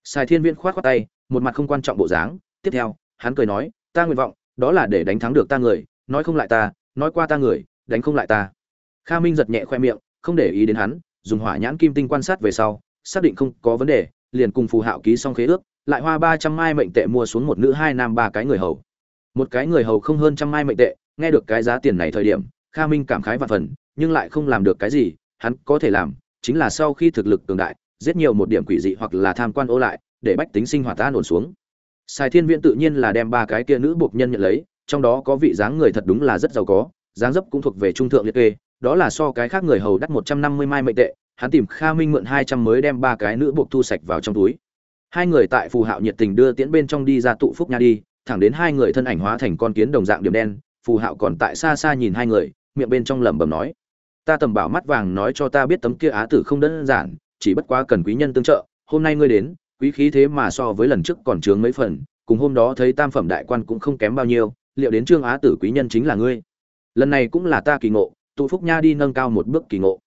Xài thiên viễn khoát khoát tay, một mặt không quan trọng bộ dáng. Tiếp theo, hắn cười nói, ta nguyện vọng, đó là để đánh thắng được ta người, nói không lại ta, nói qua ta người, đánh không lại ta. Kha minh giật nhẹ khoe miệng, không để ý đến hắn, dùng hỏa nhãn kim tinh quan sát về sau, xác định không có vấn đề liền cùng phù hạo ký xong khế ước, lại hoa ba trăm mai mệnh tệ mua xuống một nữ hai nam ba cái người hầu. Một cái người hầu không hơn trăm mai mệnh tệ, nghe được cái giá tiền này thời điểm, kha minh cảm khái và phần, nhưng lại không làm được cái gì, hắn có thể làm, chính là sau khi thực lực cường đại, giết nhiều một điểm quỷ dị hoặc là tham quan ô lại, để bách tính sinh hoạt an ổn xuống. Sài thiên viễn tự nhiên là đem ba cái kia nữ buộc nhân nhận lấy, trong đó có vị dáng người thật đúng là rất giàu có, dáng dấp cũng thuộc về trung thượng liệt kê, đó là so cái khác người hầu đắt một trăm năm mươi mai mệnh tệ hắn tìm kha minh mượn hai trăm mới đem ba cái nữ buộc thu sạch vào trong túi. Hai người tại phù hạo nhiệt tình đưa tiễn bên trong đi ra tụ phúc nha đi, thẳng đến hai người thân ảnh hóa thành con kiến đồng dạng điểm đen, phù hạo còn tại xa xa nhìn hai người, miệng bên trong lẩm bẩm nói, ta tầm bảo mắt vàng nói cho ta biết tấm kia á tử không đơn giản, chỉ bất quá cần quý nhân tương trợ, hôm nay ngươi đến, quý khí thế mà so với lần trước còn trướng mấy phần, cùng hôm đó thấy tam phẩm đại quan cũng không kém bao nhiêu, liệu đến trương á tử quý nhân chính là ngươi? Lần này cũng là ta kỳ ngộ, tụ phúc nha đi nâng cao một bước kỳ ngộ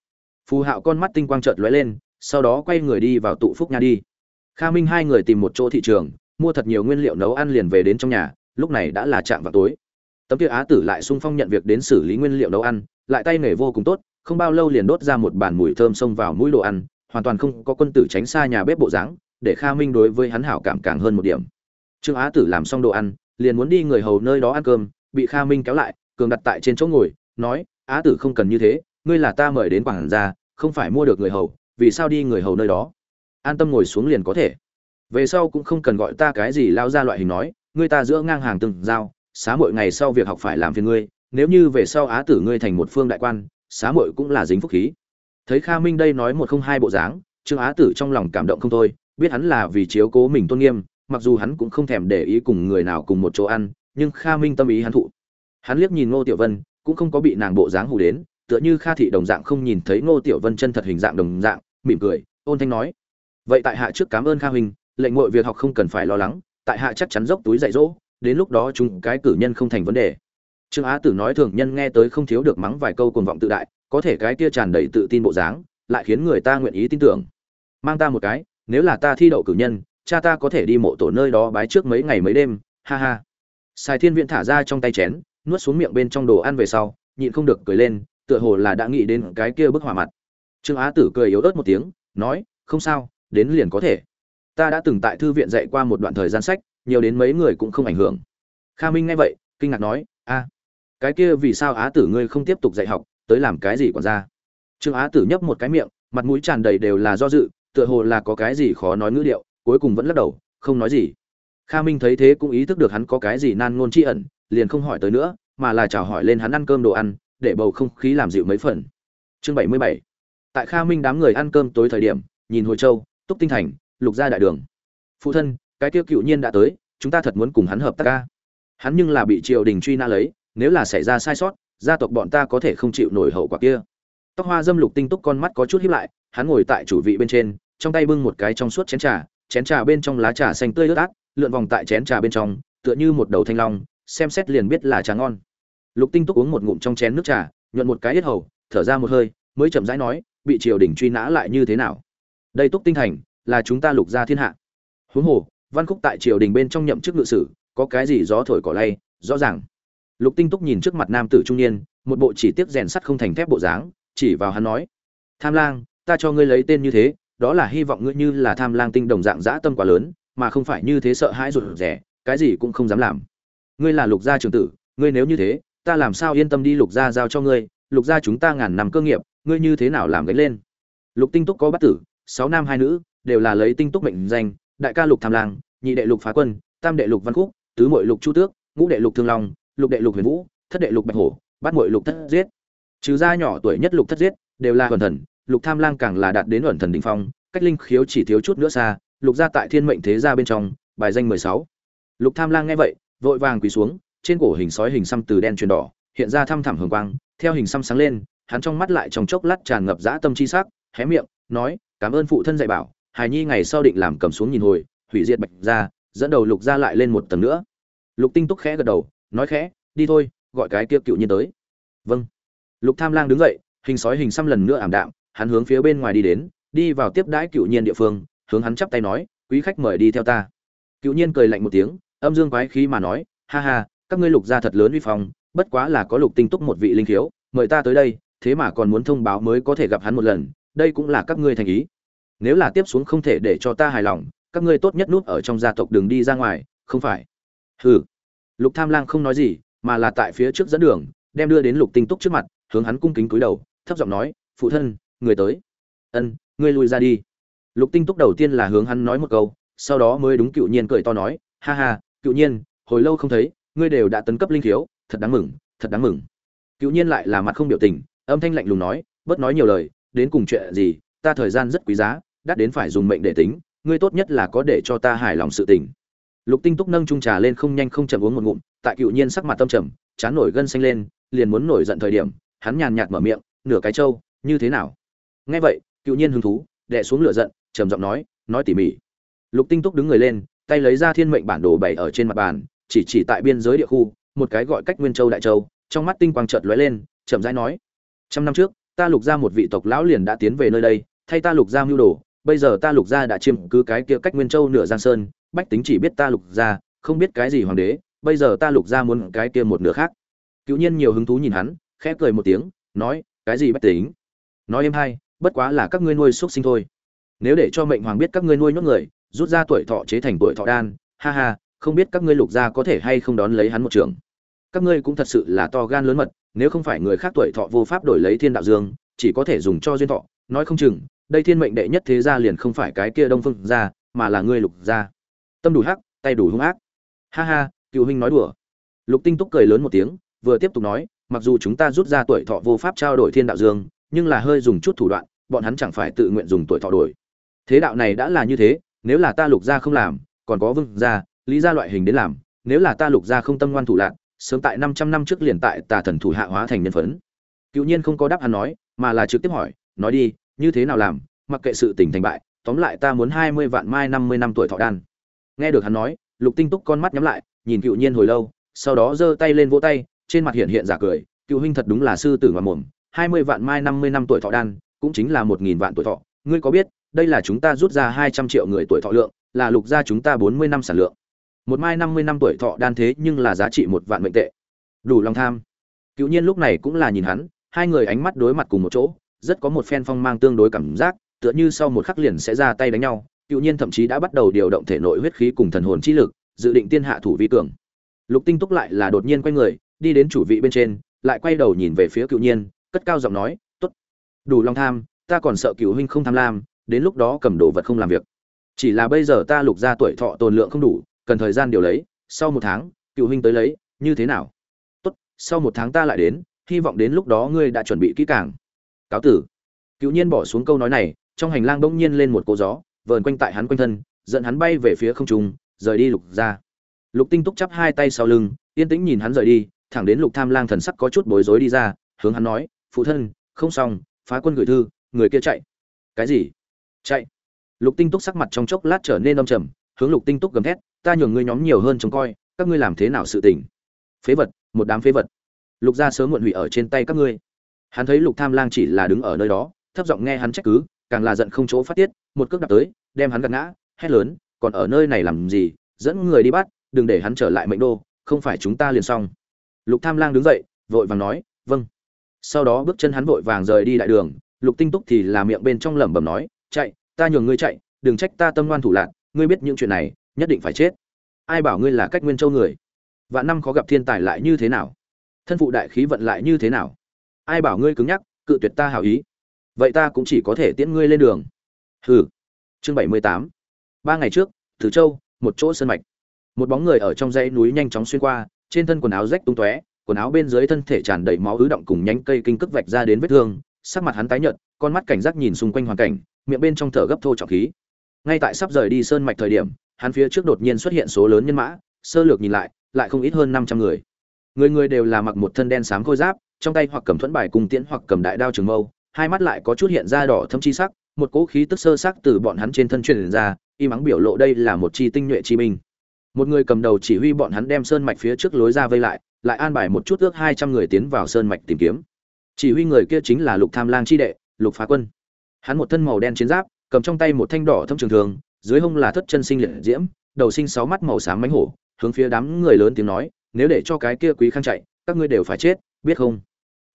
phù hạo con mắt tinh quang trợt lóe lên, sau đó quay người đi vào tụ phúc nha đi. Kha minh hai người tìm một chỗ thị trường, mua thật nhiều nguyên liệu nấu ăn liền về đến trong nhà, lúc này đã là chạm vào tối. Tấm kia á tử lại sung phong nhận việc đến xử lý nguyên liệu nấu ăn, lại tay nghề vô cùng tốt, không bao lâu liền đốt ra một bàn mùi thơm xông vào mũi đồ ăn, hoàn toàn không có quân tử tránh xa nhà bếp bộ dáng, để kha minh đối với hắn hảo cảm càng hơn một điểm. Trương á tử làm xong đồ ăn, liền muốn đi người hầu nơi đó ăn cơm, bị kha minh kéo lại, cường đặt tại trên chỗ ngồi, nói, á tử không cần như thế, ngươi là ta mời đến quảng gia không phải mua được người hầu, vì sao đi người hầu nơi đó? An tâm ngồi xuống liền có thể. Về sau cũng không cần gọi ta cái gì lao ra loại hình nói, ngươi ta giữa ngang hàng từng giao, xá mỗi ngày sau việc học phải làm phiền ngươi, nếu như về sau á tử ngươi thành một phương đại quan, xá muội cũng là dính phúc khí. Thấy kha minh đây nói một không hai bộ dáng, trương á tử trong lòng cảm động không thôi, biết hắn là vì chiếu cố mình tôn nghiêm, mặc dù hắn cũng không thèm để ý cùng người nào cùng một chỗ ăn, nhưng kha minh tâm ý hắn thụ. Hắn liếc nhìn ngô tiểu vân, cũng không có bị nàng bộ dáng hù đến tựa như kha thị đồng dạng không nhìn thấy ngô tiểu vân chân thật hình dạng đồng dạng, mỉm cười, ôn thanh nói. Vậy tại hạ trước cảm ơn kha huynh, lệnh muội việc học không cần phải lo lắng, tại hạ chắc chắn dốc túi dạy dỗ, đến lúc đó chúng cái cử nhân không thành vấn đề. Trương á tử nói thường nhân nghe tới không thiếu được mắng vài câu cuồng vọng tự đại, có thể cái kia tràn đầy tự tin bộ dáng, lại khiến người ta nguyện ý tin tưởng. Mang ta một cái, nếu là ta thi đậu cử nhân, cha ta có thể đi mộ tổ nơi đó bái trước mấy ngày mấy đêm, ha ha. Sài thiên viện thả ra trong tay chén, nuốt xuống miệng bên trong đồ ăn về sau, nhịn không được cười lên tựa hồ là đã nghĩ đến cái kia bức hỏa mặt. Trương á tử cười yếu ớt một tiếng, nói, không sao, đến liền có thể. Ta đã từng tại thư viện dạy qua một đoạn thời gian sách, nhiều đến mấy người cũng không ảnh hưởng. Kha minh nghe vậy, kinh ngạc nói, a, cái kia vì sao á tử ngươi không tiếp tục dạy học, tới làm cái gì còn ra? Trương á tử nhấp một cái miệng, mặt mũi tràn đầy đều là do dự, tựa hồ là có cái gì khó nói ngữ điệu, cuối cùng vẫn lắc đầu, không nói gì. Kha minh thấy thế cũng ý thức được hắn có cái gì nan ngôn tri ẩn, liền không hỏi tới nữa, mà là chào hỏi lên hắn ăn cơm đồ ăn để bầu không khí làm dịu mấy phần. Chương bảy mươi bảy. Tại kha minh đám người ăn cơm tối thời điểm, nhìn hồi châu, túc tinh thành, lục gia đại đường. Phụ thân, cái tiêu cựu nhiên đã tới, chúng ta thật muốn cùng hắn hợp tác ca. Hắn nhưng là bị triều đình truy nã lấy, nếu là xảy ra sai sót, gia tộc bọn ta có thể không chịu nổi hậu quả kia. Tóc hoa dâm lục tinh túc con mắt có chút hiếp lại, hắn ngồi tại chủ vị bên trên, trong tay bưng một cái trong suốt chén trà chén trà bên trong lá trà xanh tươi ướt át, lượn vòng tại chén trà bên trong, tựa như một đầu thanh long, xem xét liền biết là trà ngon lục tinh túc uống một ngụm trong chén nước trà, nhuận một cái hết hầu, thở ra một hơi, mới chậm rãi nói, bị triều đình truy nã lại như thế nào? Đây túc tinh thành, là chúng ta lục gia thiên hạ. Huống hồ, văn khúc tại triều đình bên trong nhậm chức ngự sử, có cái gì gió thổi cỏ lay, rõ ràng. Lục tinh túc nhìn trước mặt nam tử trung niên, một bộ chỉ tiếc rèn sắt không thành thép bộ dáng, chỉ vào hắn nói, tham lang, ta cho ngươi lấy tên như thế, đó là hy vọng ngươi như là tham lang tinh đồng dạng dã tâm quá lớn, mà không phải như thế sợ hãi rụt rẻ cái gì cũng không dám làm. Ngươi là lục gia trường tử, ngươi nếu như thế ta làm sao yên tâm đi lục gia giao cho ngươi, lục gia chúng ta ngàn năm cơ nghiệp, ngươi như thế nào làm gánh lên? Lục tinh túc có bát tử, sáu nam hai nữ, đều là lấy tinh túc mệnh danh, đại ca lục tham lang, nhị đệ lục phá quân, tam đệ lục văn khúc, tứ mội lục chu tước, ngũ đệ lục thương long, lục đệ lục huyền vũ, thất đệ lục bạch hổ, bát muội lục thất giết. Trừ gia nhỏ tuổi nhất lục thất giết, đều là ẩn thần, lục tham lang càng là đạt đến ẩn thần đỉnh phong, cách linh khiếu chỉ thiếu chút nữa xa, lục gia tại thiên mệnh thế gia bên trong, bài danh mười sáu. Lục tham lang nghe vậy, vội vàng quỳ xuống trên cổ hình sói hình xăm từ đen chuyển đỏ, hiện ra thăm thẳm hường quang, theo hình xăm sáng lên, hắn trong mắt lại trong chốc lát tràn ngập dã tâm chi sắc, hé miệng, nói, cảm ơn phụ thân dạy bảo, hài nhi ngày sau định làm cầm xuống nhìn hồi, hủy diệt bạch gia, dẫn đầu lục gia lại lên một tầng nữa. Lục tinh túc khẽ gật đầu, nói khẽ, đi thôi, gọi cái kia cựu nhiên tới. Vâng. Lục tham lang đứng dậy, hình sói hình xăm lần nữa ảm đạm, hắn hướng phía bên ngoài đi đến, đi vào tiếp đãi cựu nhiên địa phương, hướng hắn chắp tay nói, quý khách mời đi theo ta. Cựu nhiên cười lạnh một tiếng, âm dương quái khí mà nói, ha ha các ngươi lục gia thật lớn uy phong, bất quá là có lục tinh túc một vị linh khiếu, mời ta tới đây, thế mà còn muốn thông báo mới có thể gặp hắn một lần, đây cũng là các ngươi thành ý. Nếu là tiếp xuống không thể để cho ta hài lòng, các ngươi tốt nhất núp ở trong gia tộc đường đi ra ngoài, không phải? Hừ. Lục tham lang không nói gì, mà là tại phía trước dẫn đường, đem đưa đến lục tinh túc trước mặt, hướng hắn cung kính cúi đầu, thấp giọng nói, phụ thân, người tới. Ân, ngươi lui ra đi. Lục tinh túc đầu tiên là hướng hắn nói một câu, sau đó mới đúng cựu nhiên cười to nói, ha ha, cựu nhiên, hồi lâu không thấy ngươi đều đã tấn cấp linh thiếu thật đáng mừng, thật đáng mừng. Cựu nhiên lại là mặt không biểu tình, âm thanh lạnh lùng nói, bớt nói nhiều lời, đến cùng chuyện gì, ta thời gian rất quý giá, đắt đến phải dùng mệnh để tính, ngươi tốt nhất là có để cho ta hài lòng sự tình. Lục tinh túc nâng trung trà lên không nhanh không chậm uống một ngụm, tại cựu nhiên sắc mặt tâm trầm, chán nổi gân xanh lên, liền muốn nổi giận thời điểm, hắn nhàn nhạt mở miệng, nửa cái trâu, như thế nào? Nghe vậy cựu nhiên hứng thú đệ xuống lửa giận, trầm giọng nói nói tỉ mỉ. Lục tinh túc đứng người lên, tay lấy ra thiên mệnh bản đồ bày ở trên mặt bàn chỉ chỉ tại biên giới địa khu, một cái gọi cách nguyên châu đại châu, trong mắt tinh quang chợt lóe lên, chậm rãi nói, trăm năm trước, ta lục ra một vị tộc lão liền đã tiến về nơi đây, thay ta lục ra mưu đồ, bây giờ ta lục ra đã chiếm cứ cái kia cách nguyên châu nửa giang sơn, bách tính chỉ biết ta lục ra không biết cái gì hoàng đế, bây giờ ta lục ra muốn cái kia một nửa khác. Cửu nhiên nhiều hứng thú nhìn hắn, khẽ cười một tiếng, nói, cái gì bách tính? Nói em hay bất quá là các ngươi nuôi xúc sinh thôi. Nếu để cho mệnh hoàng biết các ngươi nuôi nhốt người, rút ra tuổi thọ chế thành tuổi thọ đan, ha ha không biết các ngươi lục gia có thể hay không đón lấy hắn một trường. Các ngươi cũng thật sự là to gan lớn mật, nếu không phải người khác tuổi thọ vô pháp đổi lấy thiên đạo dương, chỉ có thể dùng cho duyên thọ. Nói không chừng, đây thiên mệnh đệ nhất thế gia liền không phải cái kia đông phương gia, mà là ngươi lục gia. Tâm đủ hắc, tay đủ hung ác. Ha ha, cựu huynh nói đùa. Lục tinh túc cười lớn một tiếng, vừa tiếp tục nói, mặc dù chúng ta rút ra tuổi thọ vô pháp trao đổi thiên đạo dương, nhưng là hơi dùng chút thủ đoạn, bọn hắn chẳng phải tự nguyện dùng tuổi thọ đổi. Thế đạo này đã là như thế, nếu là ta lục gia không làm, còn có vương gia lý ra loại hình đến làm, nếu là ta lục gia không tâm ngoan thủ lạc, sớm tại 500 năm trước liền tại tà thần thủ hạ hóa thành nhân phấn. Cựu nhiên không có đáp hắn nói, mà là trực tiếp hỏi, nói đi, như thế nào làm, mặc kệ sự tình thành bại, tóm lại ta muốn 20 vạn mai 50 năm tuổi thọ đan. Nghe được hắn nói, lục tinh túc con mắt nhắm lại, nhìn cựu nhiên hồi lâu, sau đó giơ tay lên vỗ tay, trên mặt hiện hiện giả cười, cựu huynh thật đúng là sư tử ngoạn mồm 20 vạn mai 50 năm tuổi thọ đan, cũng chính là 1000 vạn tuổi thọ. Ngươi có biết, đây là chúng ta rút ra 200 triệu người tuổi thọ lượng, là lục gia chúng ta 40 năm sản lượng một mai 50 năm tuổi thọ đan thế nhưng là giá trị một vạn mệnh tệ. Đủ lòng tham. Cựu nhiên lúc này cũng là nhìn hắn, hai người ánh mắt đối mặt cùng một chỗ, rất có một phen phong mang tương đối cảm giác, tựa như sau một khắc liền sẽ ra tay đánh nhau. Cựu nhiên thậm chí đã bắt đầu điều động thể nội huyết khí cùng thần hồn chi lực, dự định tiên hạ thủ vi cường. Lục tinh túc lại là đột nhiên quay người, đi đến chủ vị bên trên, lại quay đầu nhìn về phía cựu nhiên, cất cao giọng nói, tốt. Đủ lòng tham, ta còn sợ cựu huynh không tham lam, đến lúc đó cầm đồ vật không làm việc. Chỉ là bây giờ ta lục ra tuổi thọ tồn lượng không đủ cần thời gian điều lấy, sau một tháng, cựu huynh tới lấy, như thế nào? Tốt, sau một tháng ta lại đến, hy vọng đến lúc đó ngươi đã chuẩn bị kỹ càng. Cáo tử. Cựu nhiên bỏ xuống câu nói này, trong hành lang bỗng nhiên lên một cỗ gió, vờn quanh tại hắn quanh thân, dẫn hắn bay về phía không trung, rời đi lục ra lục tinh túc chắp hai tay sau lưng, yên tĩnh nhìn hắn rời đi, thẳng đến lục tham lang thần sắc có chút bối rối đi ra, hướng hắn nói, phụ thân, không xong, phá quân gửi thư, người kia chạy. Cái gì? Chạy. Lục tinh túc sắc mặt trong chốc lát trở nên âm trầm, hướng lục tinh túc gầm thét ta nhường ngươi nhóm nhiều hơn trông coi, các ngươi làm thế nào sự tình? Phế vật, một đám phế vật. Lục gia sớm muộn hủy ở trên tay các ngươi. Hắn thấy lục tham lang chỉ là đứng ở nơi đó, thấp giọng nghe hắn trách cứ, càng là giận không chỗ phát tiết, một cước đạp tới, đem hắn gạt ngã, hét lớn, còn ở nơi này làm gì? Dẫn người đi bắt, đừng để hắn trở lại mệnh đô, không phải chúng ta liền xong. Lục tham lang đứng dậy, vội vàng nói vâng. Sau đó bước chân hắn vội vàng rời đi đại đường, lục tinh túc thì là miệng bên trong lẩm bẩm nói, chạy, ta nhường ngươi chạy, đừng trách ta tâm ngoan thủ lạc ngươi biết những chuyện này nhất định phải chết. Ai bảo ngươi là cách nguyên châu người? Vạn năm khó gặp thiên tài lại như thế nào? Thân phụ đại khí vận lại như thế nào? Ai bảo ngươi cứng nhắc, cự tuyệt ta hảo ý? Vậy ta cũng chỉ có thể tiễn ngươi lên đường. Hừ. Chương bảy mươi tám. Ba ngày trước, thử châu, một chỗ sơn mạch. Một bóng người ở trong dãy núi nhanh chóng xuyên qua, trên thân quần áo rách tung tóe, quần áo bên dưới thân thể tràn đầy máu ứ động cùng nhánh cây kinh cức vạch ra đến vết thương, sắc mặt hắn tái nhợt, con mắt cảnh giác nhìn xung quanh hoàn cảnh, miệng bên trong thở gấp thô trọng khí. Ngay tại sắp rời đi sơn mạch thời điểm hắn phía trước đột nhiên xuất hiện số lớn nhân mã, sơ lược nhìn lại lại không ít hơn năm trăm người. Người người đều là mặc một thân đen xám khôi giáp, trong tay hoặc cầm thuẫn bài cùng tiễn hoặc cầm đại đao trường mâu, hai mắt lại có chút hiện ra đỏ thâm chi sắc, một cỗ khí tức sơ sắc từ bọn hắn trên thân truyền ra, y mắng biểu lộ đây là một chi tinh nhuệ chi binh. Một người cầm đầu chỉ huy bọn hắn đem sơn mạch phía trước lối ra vây lại lại an bài một chút ước hai trăm người tiến vào sơn mạch tìm kiếm. Chỉ huy người kia chính là lục tham lang chi đệ, lục phá quân. Hắn một thân màu đen chiến giáp, cầm trong tay một thanh đỏ thâm trường thường dưới hông là thất chân sinh liệt diễm, đầu sinh sáu mắt màu xám mánh hổ, hướng phía đám người lớn tiếng nói, nếu để cho cái kia quý khang chạy, các ngươi đều phải chết, biết không?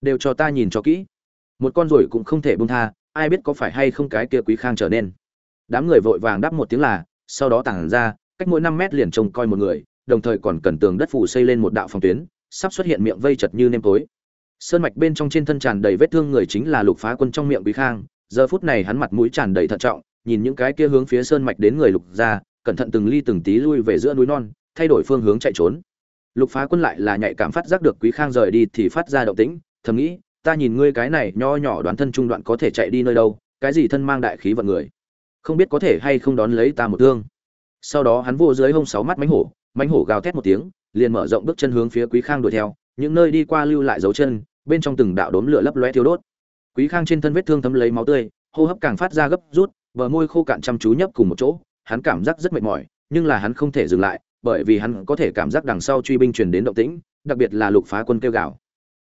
Đều cho ta nhìn cho kỹ. Một con rồi cũng không thể buông tha, ai biết có phải hay không cái kia quý khang trở nên. Đám người vội vàng đáp một tiếng là, sau đó tản ra, cách mỗi năm mét liền trông coi một người, đồng thời còn cần tường đất phủ xây lên một đạo phòng tuyến, sắp xuất hiện miệng vây chật như nêm tối. Sơn mạch bên trong trên thân tràn đầy vết thương người chính là lục phá quân trong miệng quý khang, giờ phút này hắn mặt mũi tràn đầy thận trọng nhìn những cái kia hướng phía sơn mạch đến người lục ra, cẩn thận từng ly từng tí lui về giữa núi non, thay đổi phương hướng chạy trốn. Lục phá quân lại là nhạy cảm phát giác được quý khang rời đi thì phát ra động tĩnh, thầm nghĩ, ta nhìn ngươi cái này nho nhỏ đoán thân trung đoạn có thể chạy đi nơi đâu, cái gì thân mang đại khí vận người? Không biết có thể hay không đón lấy ta một thương. Sau đó hắn vô dưới hông sáu mắt mánh hổ mánh hổ gào thét một tiếng, liền mở rộng bước chân hướng phía quý khang đuổi theo, những nơi đi qua lưu lại dấu chân, bên trong từng đạo đốm lửa lấp loe thiêu đốt. Quý khang trên thân vết thương thấm lấy máu tươi, hô hấp càng phát ra gấp rút bờ môi khô cạn chăm chú nhấp cùng một chỗ, hắn cảm giác rất mệt mỏi, nhưng là hắn không thể dừng lại, bởi vì hắn có thể cảm giác đằng sau truy binh truyền đến động tĩnh, đặc biệt là lục phá quân kêu gào.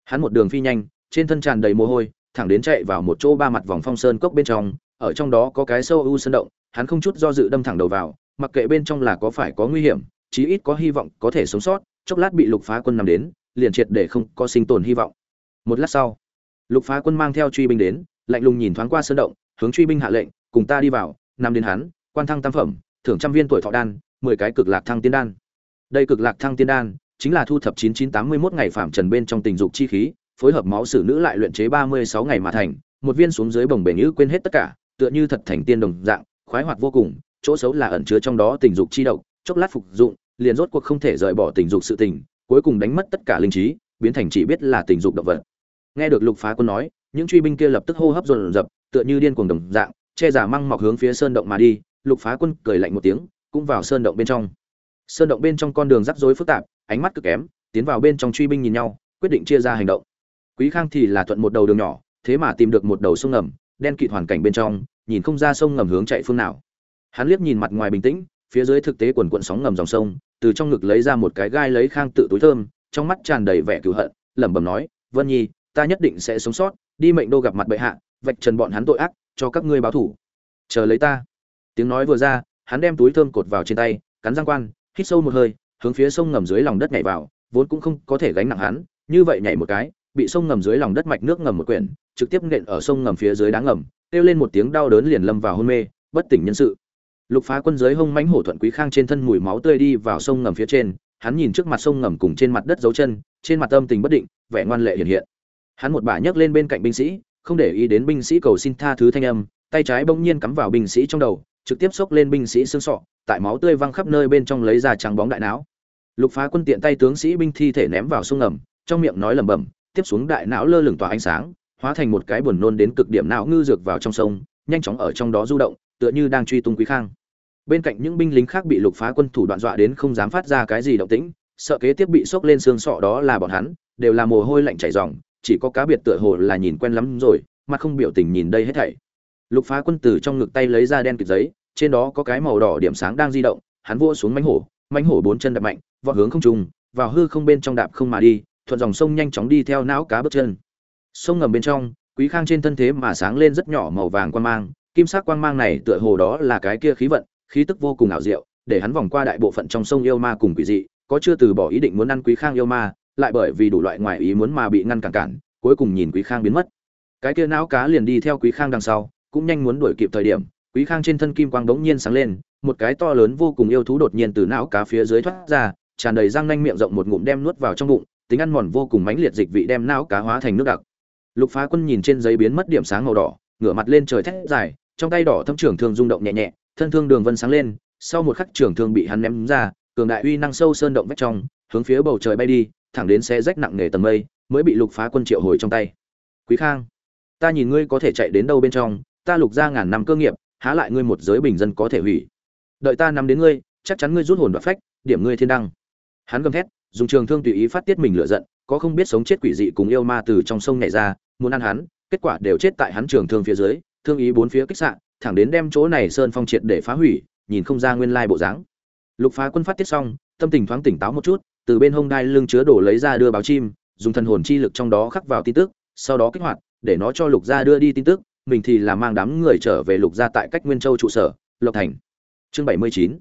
Hắn một đường phi nhanh, trên thân tràn đầy mồ hôi, thẳng đến chạy vào một chỗ ba mặt vòng phong sơn cốc bên trong, ở trong đó có cái sâu u sơn động, hắn không chút do dự đâm thẳng đầu vào, mặc kệ bên trong là có phải có nguy hiểm, chí ít có hy vọng có thể sống sót, chốc lát bị lục phá quân nằm đến, liền triệt để không có sinh tồn hy vọng. Một lát sau, lục phá quân mang theo truy binh đến, lạnh lùng nhìn thoáng qua sơn động, hướng truy binh hạ lệnh cùng ta đi vào, nằm đến hắn, quan thăng tam phẩm, thưởng trăm viên tuổi thọ đan, mười cái cực lạc thăng tiên đan. Đây cực lạc thăng tiên đan chính là thu thập chín chín tám mươi mốt ngày phạm trần bên trong tình dục chi khí, phối hợp máu sử nữ lại luyện chế ba mươi sáu ngày mà thành, một viên xuống dưới bồng bể như quên hết tất cả, tựa như thật thành tiên đồng dạng, khoái hoạt vô cùng, chỗ xấu là ẩn chứa trong đó tình dục chi độc, chốc lát phục dụng, liền rốt cuộc không thể rời bỏ tình dục sự tình, cuối cùng đánh mất tất cả linh trí, biến thành chỉ biết là tình dục động vật. Nghe được lục phá quân nói, những truy binh kia lập tức hô hấp dồn dập, tựa như điên cuồng đồng dạng che giả măng mọc hướng phía sơn động mà đi, lục phá quân cười lạnh một tiếng, cũng vào sơn động bên trong. Sơn động bên trong con đường rắc rối phức tạp, ánh mắt cực kém, tiến vào bên trong truy binh nhìn nhau, quyết định chia ra hành động. Quý khang thì là thuận một đầu đường nhỏ, thế mà tìm được một đầu sông ngầm, đen kịt hoàn cảnh bên trong, nhìn không ra sông ngầm hướng chạy phương nào. Hắn liếc nhìn mặt ngoài bình tĩnh, phía dưới thực tế quần quận sóng ngầm dòng sông, từ trong ngực lấy ra một cái gai lấy khang tự túi thơm, trong mắt tràn đầy vẻ cửu hận, lẩm bẩm nói, vân nhi, ta nhất định sẽ sống sót, đi mệnh đô gặp mặt bệ hạ, vạch trần bọn hắn tội ác cho các ngươi báo thủ. Chờ lấy ta. Tiếng nói vừa ra, hắn đem túi thơm cột vào trên tay, cắn răng quan, hít sâu một hơi, hướng phía sông ngầm dưới lòng đất nhảy vào, vốn cũng không có thể gánh nặng hắn, như vậy nhảy một cái, bị sông ngầm dưới lòng đất mạch nước ngầm một quyển, trực tiếp nện ở sông ngầm phía dưới đá ngầm, kêu lên một tiếng đau đớn liền lâm vào hôn mê, bất tỉnh nhân sự. Lục phá quân dưới hông mãnh hổ thuận quý khang trên thân mùi máu tươi đi vào sông ngầm phía trên, hắn nhìn trước mặt sông ngầm cùng trên mặt đất dấu chân, trên mặt âm tình bất định, vẻ ngoan lệ hiện hiện. Hắn một bà nhấc lên bên cạnh binh sĩ không để ý đến binh sĩ cầu xin tha thứ thanh âm, tay trái bỗng nhiên cắm vào binh sĩ trong đầu, trực tiếp xốc lên binh sĩ xương sọ, tại máu tươi văng khắp nơi bên trong lấy ra trắng bóng đại não. Lục phá quân tiện tay tướng sĩ binh thi thể ném vào sông ngầm trong miệng nói lẩm bẩm, tiếp xuống đại não lơ lửng tỏa ánh sáng, hóa thành một cái buồn nôn đến cực điểm não ngư dược vào trong sông, nhanh chóng ở trong đó du động, tựa như đang truy tung quý khang. Bên cạnh những binh lính khác bị lục phá quân thủ đoạn dọa đến không dám phát ra cái gì động tĩnh, sợ kế tiếp bị sốc lên xương sọ đó là bọn hắn, đều là mồ hôi lạnh chảy ròng chỉ có cá biệt tựa hồ là nhìn quen lắm rồi, mà không biểu tình nhìn đây hết thảy. Lục phá quân từ trong ngực tay lấy ra đen kịt giấy, trên đó có cái màu đỏ điểm sáng đang di động, hắn vua xuống mánh hổ mánh hổ bốn chân đập mạnh, vọt hướng không trùng vào hư không bên trong đạp không mà đi, thuận dòng sông nhanh chóng đi theo não cá bước chân. Sông ngầm bên trong, quý khang trên thân thế mà sáng lên rất nhỏ màu vàng quan mang, kim sắc quang mang này tựa hồ đó là cái kia khí vận, khí tức vô cùng ảo diệu, để hắn vòng qua đại bộ phận trong sông yêu ma cùng quỷ dị, có chưa từ bỏ ý định muốn ăn quý khang yêu ma lại bởi vì đủ loại ngoại ý muốn mà bị ngăn cản cản, cuối cùng nhìn quý khang biến mất. Cái kia não cá liền đi theo quý khang đằng sau, cũng nhanh muốn đuổi kịp thời điểm, quý khang trên thân kim quang đống nhiên sáng lên, một cái to lớn vô cùng yêu thú đột nhiên từ não cá phía dưới thoát ra, tràn đầy răng nanh miệng rộng một ngụm đem nuốt vào trong bụng, tính ăn mòn vô cùng mãnh liệt dịch vị đem não cá hóa thành nước đặc. Lục phá quân nhìn trên giấy biến mất điểm sáng màu đỏ, ngửa mặt lên trời thét dài, trong tay đỏ thâm trưởng thương rung động nhẹ nhẹ, thân thương đường vân sáng lên, sau một khắc trưởng thương bị hắn ném ra, cường đại uy năng sâu sơn động vách trong, hướng phía bầu trời bay đi thẳng đến xe rách nặng nề tầng mây, mới bị lục phá quân triệu hồi trong tay. Quý khang, ta nhìn ngươi có thể chạy đến đâu bên trong, ta lục ra ngàn năm cơ nghiệp, há lại ngươi một giới bình dân có thể hủy. Đợi ta nắm đến ngươi, chắc chắn ngươi rút hồn và phách, điểm ngươi thiên đăng. Hắn gầm thét, dùng trường thương tùy ý phát tiết mình lựa giận, có không biết sống chết quỷ dị cùng yêu ma từ trong sông nhảy ra, muốn ăn hắn, kết quả đều chết tại hắn trường thương phía dưới, thương ý bốn phía kích sạn thẳng đến đem chỗ này sơn phong triệt để phá hủy, nhìn không ra nguyên lai bộ dáng. Lục phá quân phát tiết xong, tâm tình thoáng tỉnh táo một chút từ bên hông đai lưng chứa đổ lấy ra đưa báo chim, dùng thần hồn chi lực trong đó khắc vào tin tức, sau đó kích hoạt, để nó cho lục gia đưa đi tin tức, mình thì là mang đám người trở về lục gia tại cách nguyên châu trụ sở, lộc thành. Chương bảy mươi chín.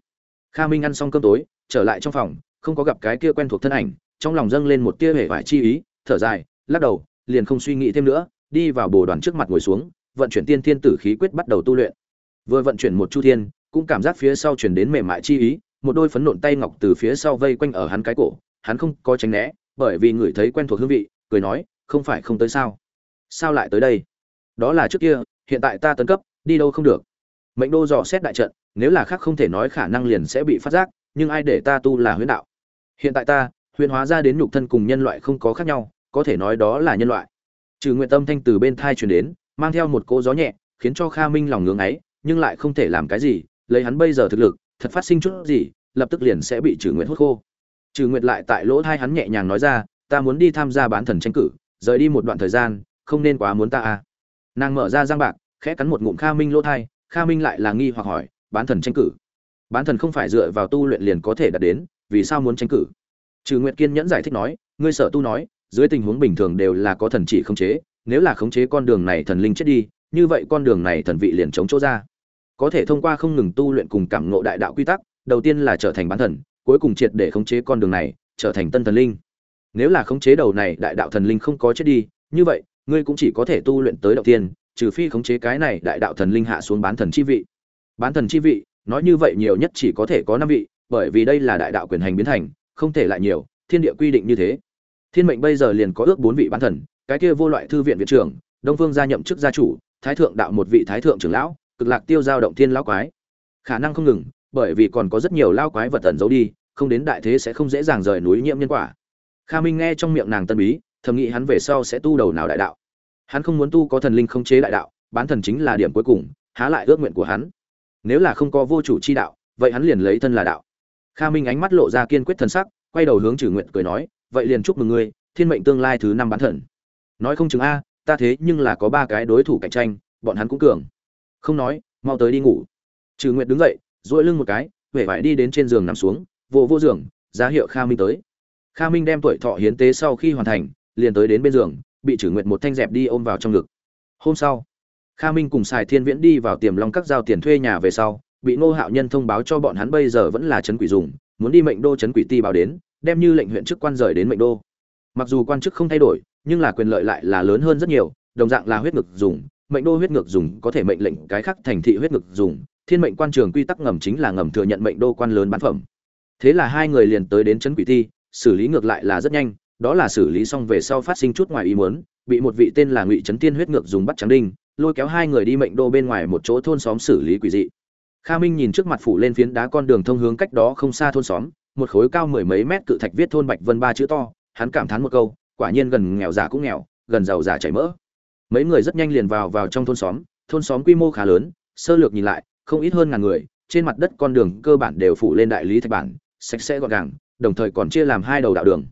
Kha minh ăn xong cơm tối, trở lại trong phòng, không có gặp cái kia quen thuộc thân ảnh, trong lòng dâng lên một tia hể vải chi ý, thở dài, lắc đầu, liền không suy nghĩ thêm nữa, đi vào bồ đoàn trước mặt ngồi xuống, vận chuyển tiên thiên tử khí quyết bắt đầu tu luyện. Vừa vận chuyển một chu thiên, cũng cảm giác phía sau chuyển đến mềm mại chi ý một đôi phấn nộn tay ngọc từ phía sau vây quanh ở hắn cái cổ, hắn không có tránh né, bởi vì người thấy quen thuộc hương vị, cười nói, không phải không tới sao? Sao lại tới đây? Đó là trước kia, hiện tại ta tấn cấp, đi đâu không được. Mệnh đô dò xét đại trận, nếu là khác không thể nói khả năng liền sẽ bị phát giác, nhưng ai để ta tu là huyễn đạo? Hiện tại ta, huyễn hóa ra đến nhục thân cùng nhân loại không có khác nhau, có thể nói đó là nhân loại. Trừ nguyện tâm thanh từ bên thai truyền đến, mang theo một cỗ gió nhẹ, khiến cho kha minh lòng ngưỡng ấy, nhưng lại không thể làm cái gì, lấy hắn bây giờ thực lực thật phát sinh chút gì, lập tức liền sẽ bị trừ nguyện hút khô. Trừ nguyện lại tại lỗ thai hắn nhẹ nhàng nói ra, ta muốn đi tham gia bán thần tranh cử, rời đi một đoạn thời gian, không nên quá muốn ta à. Nàng mở ra giang bạc, khẽ cắn một ngụm kha minh lỗ thai, kha minh lại là nghi hoặc hỏi, bán thần tranh cử? Bán thần không phải dựa vào tu luyện liền có thể đạt đến, vì sao muốn tranh cử? Trừ nguyện kiên nhẫn giải thích nói, ngươi sở tu nói, dưới tình huống bình thường đều là có thần chỉ khống chế, nếu là khống chế con đường này thần linh chết đi, như vậy con đường này thần vị liền chống chỗ ra có thể thông qua không ngừng tu luyện cùng cảm ngộ đại đạo quy tắc, đầu tiên là trở thành bán thần, cuối cùng triệt để khống chế con đường này, trở thành tân thần linh. Nếu là khống chế đầu này đại đạo thần linh không có chết đi, như vậy, ngươi cũng chỉ có thể tu luyện tới đầu tiên, trừ phi khống chế cái này đại đạo thần linh hạ xuống bán thần chi vị. Bán thần chi vị, nói như vậy nhiều nhất chỉ có thể có năm vị, bởi vì đây là đại đạo quyền hành biến thành, không thể lại nhiều, thiên địa quy định như thế. Thiên mệnh bây giờ liền có ước bốn vị bán thần, cái kia vô loại thư viện viện trưởng, đông phương gia nhậm chức gia chủ, thái thượng đạo một vị thái thượng trưởng lão cực lạc tiêu giao động thiên lão quái. Khả năng không ngừng, bởi vì còn có rất nhiều lao quái vật tẩn giấu đi, không đến đại thế sẽ không dễ dàng rời núi nhiễm nhân quả. Kha minh nghe trong miệng nàng tân bí, thầm nghĩ hắn về sau sẽ tu đầu nào đại đạo. Hắn không muốn tu có thần linh không chế đại đạo, bán thần chính là điểm cuối cùng, há lại ước nguyện của hắn. Nếu là không có vô chủ chi đạo, vậy hắn liền lấy thân là đạo. Kha minh ánh mắt lộ ra kiên quyết thần sắc, quay đầu hướng trừ nguyện cười nói, vậy liền chúc mừng ngươi, thiên mệnh tương lai thứ năm bán thần. Nói không chừng a, ta thế nhưng là có ba cái đối thủ cạnh tranh, bọn hắn cũng cường không nói, mau tới đi ngủ. Trừ nguyện đứng dậy, duỗi lưng một cái huệ vải đi đến trên giường nằm xuống vô vô giường, giá hiệu kha minh tới. Kha minh đem tuổi thọ hiến tế sau khi hoàn thành, liền tới đến bên giường, bị trừ nguyện một thanh dẹp đi ôm vào trong ngực. Hôm sau, kha minh cùng sài thiên viễn đi vào tiềm long các giao tiền thuê nhà về sau, bị ngô hạo nhân thông báo cho bọn hắn bây giờ vẫn là trấn quỷ dùng, muốn đi mệnh đô trấn quỷ ti báo đến, đem như lệnh huyện chức quan rời đến mệnh đô. Mặc dù quan chức không thay đổi, nhưng là quyền lợi lại là lớn hơn rất nhiều, đồng dạng là huyết ngực dùng mệnh đô huyết ngược dùng có thể mệnh lệnh cái khác thành thị huyết ngược dùng, thiên mệnh quan trường quy tắc ngầm chính là ngầm thừa nhận mệnh đô quan lớn bán phẩm. Thế là hai người liền tới đến trấn quỷ thi xử lý ngược lại là rất nhanh, đó là xử lý xong về sau phát sinh chút ngoài ý muốn, bị một vị tên là ngụy trấn tiên huyết ngược dùng bắt trắng đinh, lôi kéo hai người đi mệnh đô bên ngoài một chỗ thôn xóm xử lý quỷ dị. Kha minh nhìn trước mặt phủ lên phiến đá con đường thông hướng cách đó không xa thôn xóm, một khối cao mười mấy mét cự thạch viết thôn bạch vân ba chữ to, hắn cảm thán một câu, quả nhiên gần nghèo giả cũng nghèo, gần giàu giả chảy mỡ mấy người rất nhanh liền vào vào trong thôn xóm thôn xóm quy mô khá lớn, sơ lược nhìn lại, không ít hơn ngàn người, trên mặt đất con đường cơ bản đều phủ lên đại lý thạch bản, sạch sẽ gọn gàng, đồng thời còn chia làm hai đầu đạo đường.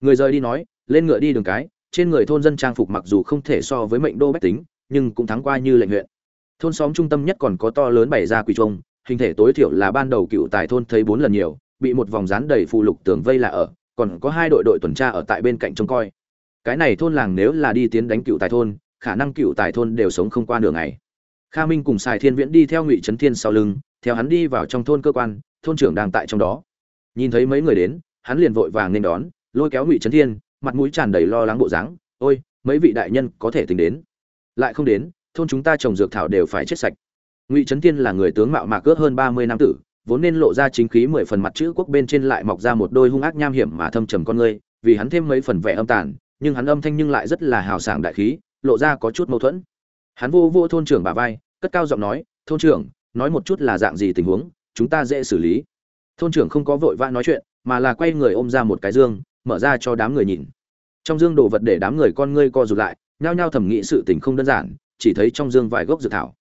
Người rời đi nói, lên ngựa đi đường cái, trên người thôn dân trang phục mặc dù không thể so với mệnh đô bách tính, nhưng cũng thắng qua như lệnh huyện. Thôn xóm trung tâm nhất còn có to lớn bày ra quỳ trông hình thể tối thiểu là ban đầu cựu tài thôn thấy bốn lần nhiều, bị một vòng rán đầy phụ lục tường vây là ở, còn có hai đội đội tuần tra ở tại bên cạnh trông coi. Cái này thôn làng nếu là đi tiến đánh cựu tài thôn khả năng cựu tài thôn đều sống không qua nửa ngày. kha minh cùng sài thiên viễn đi theo ngụy trấn thiên sau lưng, theo hắn đi vào trong thôn cơ quan, thôn trưởng đang tại trong đó. Nhìn thấy mấy người đến, hắn liền vội vàng nên đón, lôi kéo ngụy trấn thiên, mặt mũi tràn đầy lo lắng bộ dáng, ôi, mấy vị đại nhân có thể tính đến. Lại không đến, thôn chúng ta trồng dược thảo đều phải chết sạch. Ngụy trấn thiên là người tướng mạo mạc cướp hơn ba mươi năm tử, vốn nên lộ ra chính khí mười phần mặt chữ quốc bên trên lại mọc ra một đôi hung ác nham hiểm mà thâm trầm con ngươi vì hắn thêm mấy phần vẻ âm tàn, nhưng hắn âm thanh nhưng lại rất là hào sảng đại khí lộ ra có chút mâu thuẫn. Hắn vô vô thôn trưởng bà vai, cất cao giọng nói, thôn trưởng, nói một chút là dạng gì tình huống, chúng ta dễ xử lý. Thôn trưởng không có vội vã nói chuyện, mà là quay người ôm ra một cái dương, mở ra cho đám người nhìn. Trong dương đồ vật để đám người con ngươi co rụt lại, nhao nhao thẩm nghĩ sự tình không đơn giản, chỉ thấy trong dương vài gốc dược thảo.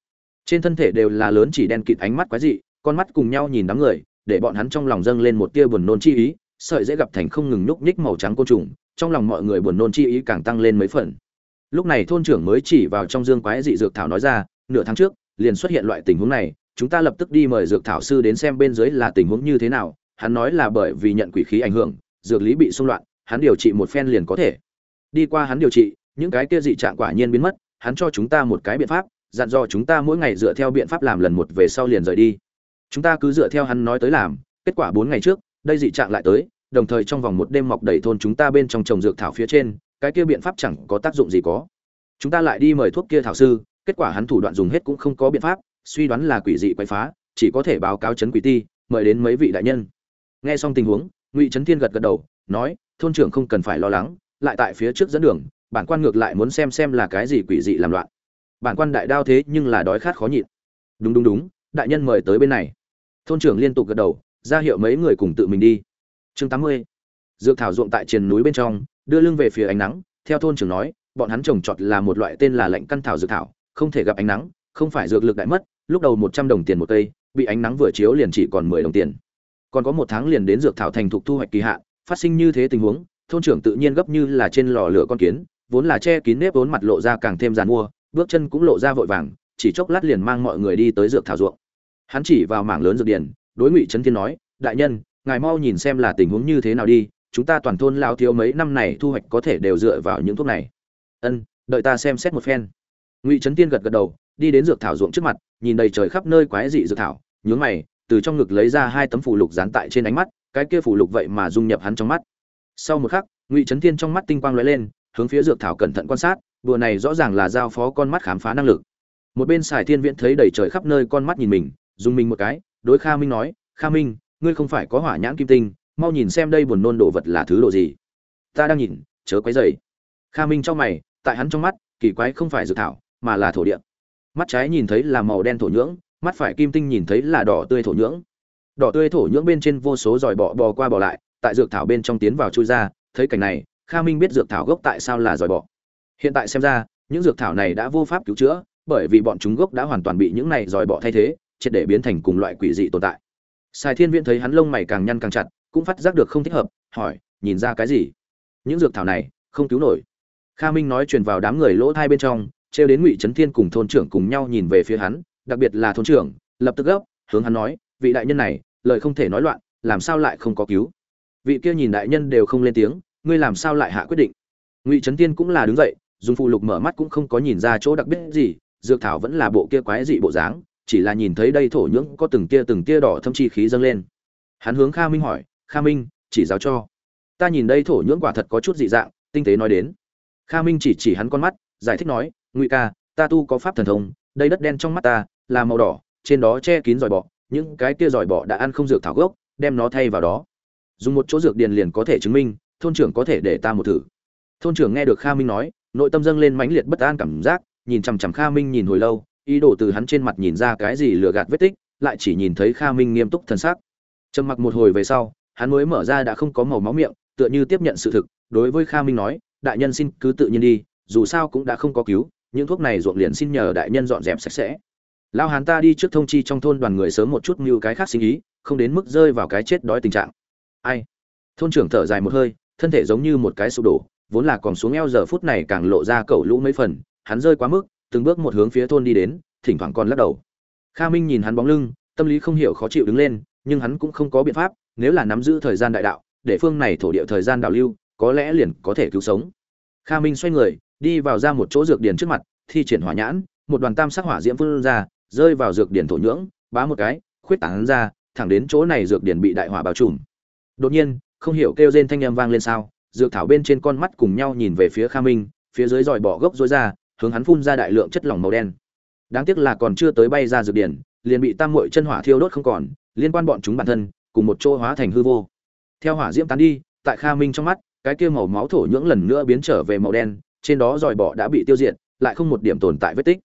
Trên thân thể đều là lớn chỉ đen kịt ánh mắt quái dị, con mắt cùng nhau nhìn đám người, để bọn hắn trong lòng dâng lên một tia buồn nôn chi ý, sợi dễ gặp thành không ngừng nhúc nhích màu trắng côn trùng, trong lòng mọi người buồn nôn chi ý càng tăng lên mấy phần lúc này thôn trưởng mới chỉ vào trong dương quái dị dược thảo nói ra, nửa tháng trước, liền xuất hiện loại tình huống này, chúng ta lập tức đi mời dược thảo sư đến xem bên dưới là tình huống như thế nào. Hắn nói là bởi vì nhận quỷ khí ảnh hưởng, dược lý bị xung loạn, hắn điều trị một phen liền có thể. Đi qua hắn điều trị, những cái kia dị trạng quả nhiên biến mất, hắn cho chúng ta một cái biện pháp, dặn dò chúng ta mỗi ngày dựa theo biện pháp làm lần một về sau liền rời đi. Chúng ta cứ dựa theo hắn nói tới làm, kết quả bốn ngày trước, đây dị trạng lại tới, đồng thời trong vòng một đêm mọc đầy thôn chúng ta bên trong trồng dược thảo phía trên cái kia biện pháp chẳng có tác dụng gì có. Chúng ta lại đi mời thuốc kia thảo sư, kết quả hắn thủ đoạn dùng hết cũng không có biện pháp, suy đoán là quỷ dị quậy phá, chỉ có thể báo cáo chấn quỷ ti, mời đến mấy vị đại nhân. Nghe xong tình huống, ngụy trấn thiên gật gật đầu, nói, thôn trưởng không cần phải lo lắng, lại tại phía trước dẫn đường, bản quan ngược lại muốn xem xem là cái gì quỷ dị làm loạn. Bản quan đại đao thế nhưng là đói khát khó nhịn. Đúng đúng đúng, đại nhân mời tới bên này. Thôn trưởng liên tục gật đầu, ra hiệu mấy người cùng tự mình đi. Chương tám mươi, dược thảo ruộng tại triền núi bên trong đưa lưng về phía ánh nắng, theo thôn trưởng nói, bọn hắn trồng trọt là một loại tên là lạnh căn thảo dược thảo, không thể gặp ánh nắng, không phải dược lực đại mất, lúc đầu một trăm đồng tiền một cây, bị ánh nắng vừa chiếu liền chỉ còn mười đồng tiền. Còn có một tháng liền đến dược thảo thành thục thu hoạch kỳ hạn, phát sinh như thế tình huống, thôn trưởng tự nhiên gấp như là trên lò lửa con kiến, vốn là che kín nếp vốn mặt lộ ra càng thêm dàn mua, bước chân cũng lộ ra vội vàng, chỉ chốc lát liền mang mọi người đi tới dược thảo ruộng. Hắn chỉ vào mảng lớn dược điển đối ngụy trấn thiên nói, đại nhân, ngài mau nhìn xem là tình huống như thế nào đi chúng ta toàn thôn lao thiếu mấy năm này thu hoạch có thể đều dựa vào những thuốc này. Ân, đợi ta xem xét một phen. Ngụy trấn tiên gật gật đầu, đi đến dược thảo ruộng trước mặt, nhìn đầy trời khắp nơi quái dị dược thảo, nhướng mày, từ trong ngực lấy ra hai tấm phủ lục dán tại trên ánh mắt, cái kia phủ lục vậy mà dung nhập hắn trong mắt. Sau một khắc, ngụy trấn tiên trong mắt tinh quang lóe lên, hướng phía dược thảo cẩn thận quan sát, đùa này rõ ràng là giao phó con mắt khám phá năng lực. Một bên sài thiên viễn thấy đầy trời khắp nơi con mắt nhìn mình, dùng mình một cái, đối kha minh nói, kha minh, ngươi không phải có hỏa nhãn kim tinh mau nhìn xem đây buồn nôn đồ vật là thứ đồ gì. Ta đang nhìn chớ quấy dày kha minh trong mày tại hắn trong mắt kỳ quái không phải dược thảo mà là thổ địa. Mắt trái nhìn thấy là màu đen thổ nhưỡng mắt phải kim tinh nhìn thấy là đỏ tươi thổ nhưỡng. Đỏ tươi thổ nhưỡng bên trên vô số dòi bọ bò qua bò lại tại dược thảo bên trong tiến vào chui ra thấy cảnh này kha minh biết dược thảo gốc tại sao là dòi bọ. Hiện tại xem ra những dược thảo này đã vô pháp cứu chữa bởi vì bọn chúng gốc đã hoàn toàn bị những này dòi bọ thay thế triệt để biến thành cùng loại quỷ dị tồn tại. Sài Thiên Viễn thấy hắn lông mày càng nhăn càng chặt, cũng phát giác được không thích hợp, hỏi, nhìn ra cái gì? Những dược thảo này, không cứu nổi. Kha Minh nói truyền vào đám người lỗ thai bên trong, trêu đến Ngụy Chấn Thiên cùng thôn trưởng cùng nhau nhìn về phía hắn, đặc biệt là thôn trưởng, lập tức gấp, hướng hắn nói, vị đại nhân này, lời không thể nói loạn, làm sao lại không có cứu? Vị kia nhìn đại nhân đều không lên tiếng, ngươi làm sao lại hạ quyết định? Ngụy Chấn Thiên cũng là đứng dậy, dùng phụ lục mở mắt cũng không có nhìn ra chỗ đặc biệt gì, dược thảo vẫn là bộ kia quái dị bộ dáng, chỉ là nhìn thấy đây thổ nhưỡng có từng tia từng tia đỏ thâm chi khí dâng lên hắn hướng kha minh hỏi kha minh, chỉ giáo cho. Ta nhìn đây thổ nhưỡng quả thật có chút dị dạng, tinh tế nói đến. Kha minh chỉ chỉ hắn con mắt, giải thích nói, ngụy ca, ta tu có pháp thần thông, đây đất đen trong mắt ta là màu đỏ, trên đó che kín giỏi bọ, những cái kia giỏi bọ đã ăn không dược thảo gốc, đem nó thay vào đó. Dùng một chỗ dược điền liền có thể chứng minh, thôn trưởng có thể để ta một thử. Thôn trưởng nghe được kha minh nói, nội tâm dâng lên mãnh liệt bất an cảm giác, nhìn chằm chằm kha minh nhìn hồi lâu, ý đồ từ hắn trên mặt nhìn ra cái gì lừa gạt vết tích, lại chỉ nhìn thấy kha minh nghiêm túc thần sắc. Trầm mặc một hồi về sau hắn mới mở ra đã không có màu máu miệng, tựa như tiếp nhận sự thực, đối với kha minh nói, đại nhân xin cứ tự nhiên đi, dù sao cũng đã không có cứu, những thuốc này ruộng liền xin nhờ đại nhân dọn dẹp sạch sẽ. Lao hán ta đi trước thông chi trong thôn đoàn người sớm một chút như cái khác sinh ý, không đến mức rơi vào cái chết đói tình trạng. Ai? Thôn trưởng thở dài một hơi, thân thể giống như một cái sụp đổ, vốn là còn xuống eo giờ phút này càng lộ ra cẩu lũ mấy phần, hắn rơi quá mức, từng bước một hướng phía thôn đi đến, thỉnh thoảng còn lắc đầu. Kha minh nhìn hắn bóng lưng, tâm lý không hiểu khó chịu đứng lên, nhưng hắn cũng không có biện pháp nếu là nắm giữ thời gian đại đạo, để phương này thổ địa thời gian đảo lưu, có lẽ liền có thể cứu sống. Kha minh xoay người, đi vào ra một chỗ dược điển trước mặt, thi triển hỏa nhãn, một đoàn tam sắc hỏa diễm phun ra, rơi vào dược điển thổ nhưỡng, bá một cái, khuyết tảng ra, thẳng đến chỗ này dược điển bị đại hỏa bao trùm. Đột nhiên, không hiểu kêu rên thanh âm vang lên sao, dược thảo bên trên con mắt cùng nhau nhìn về phía kha minh, phía dưới dòi bỏ gốc rối ra, hướng hắn phun ra đại lượng chất lỏng màu đen. Đáng tiếc là còn chưa tới bay ra dược điển liền bị tam muội chân hỏa thiêu đốt không còn, liên quan bọn chúng bản thân cùng một chỗ hóa thành hư vô. Theo hỏa diễm tán đi, tại kha minh trong mắt, cái kia màu máu thổ nhưỡng lần nữa biến trở về màu đen, trên đó dòi bọ đã bị tiêu diệt, lại không một điểm tồn tại vết tích.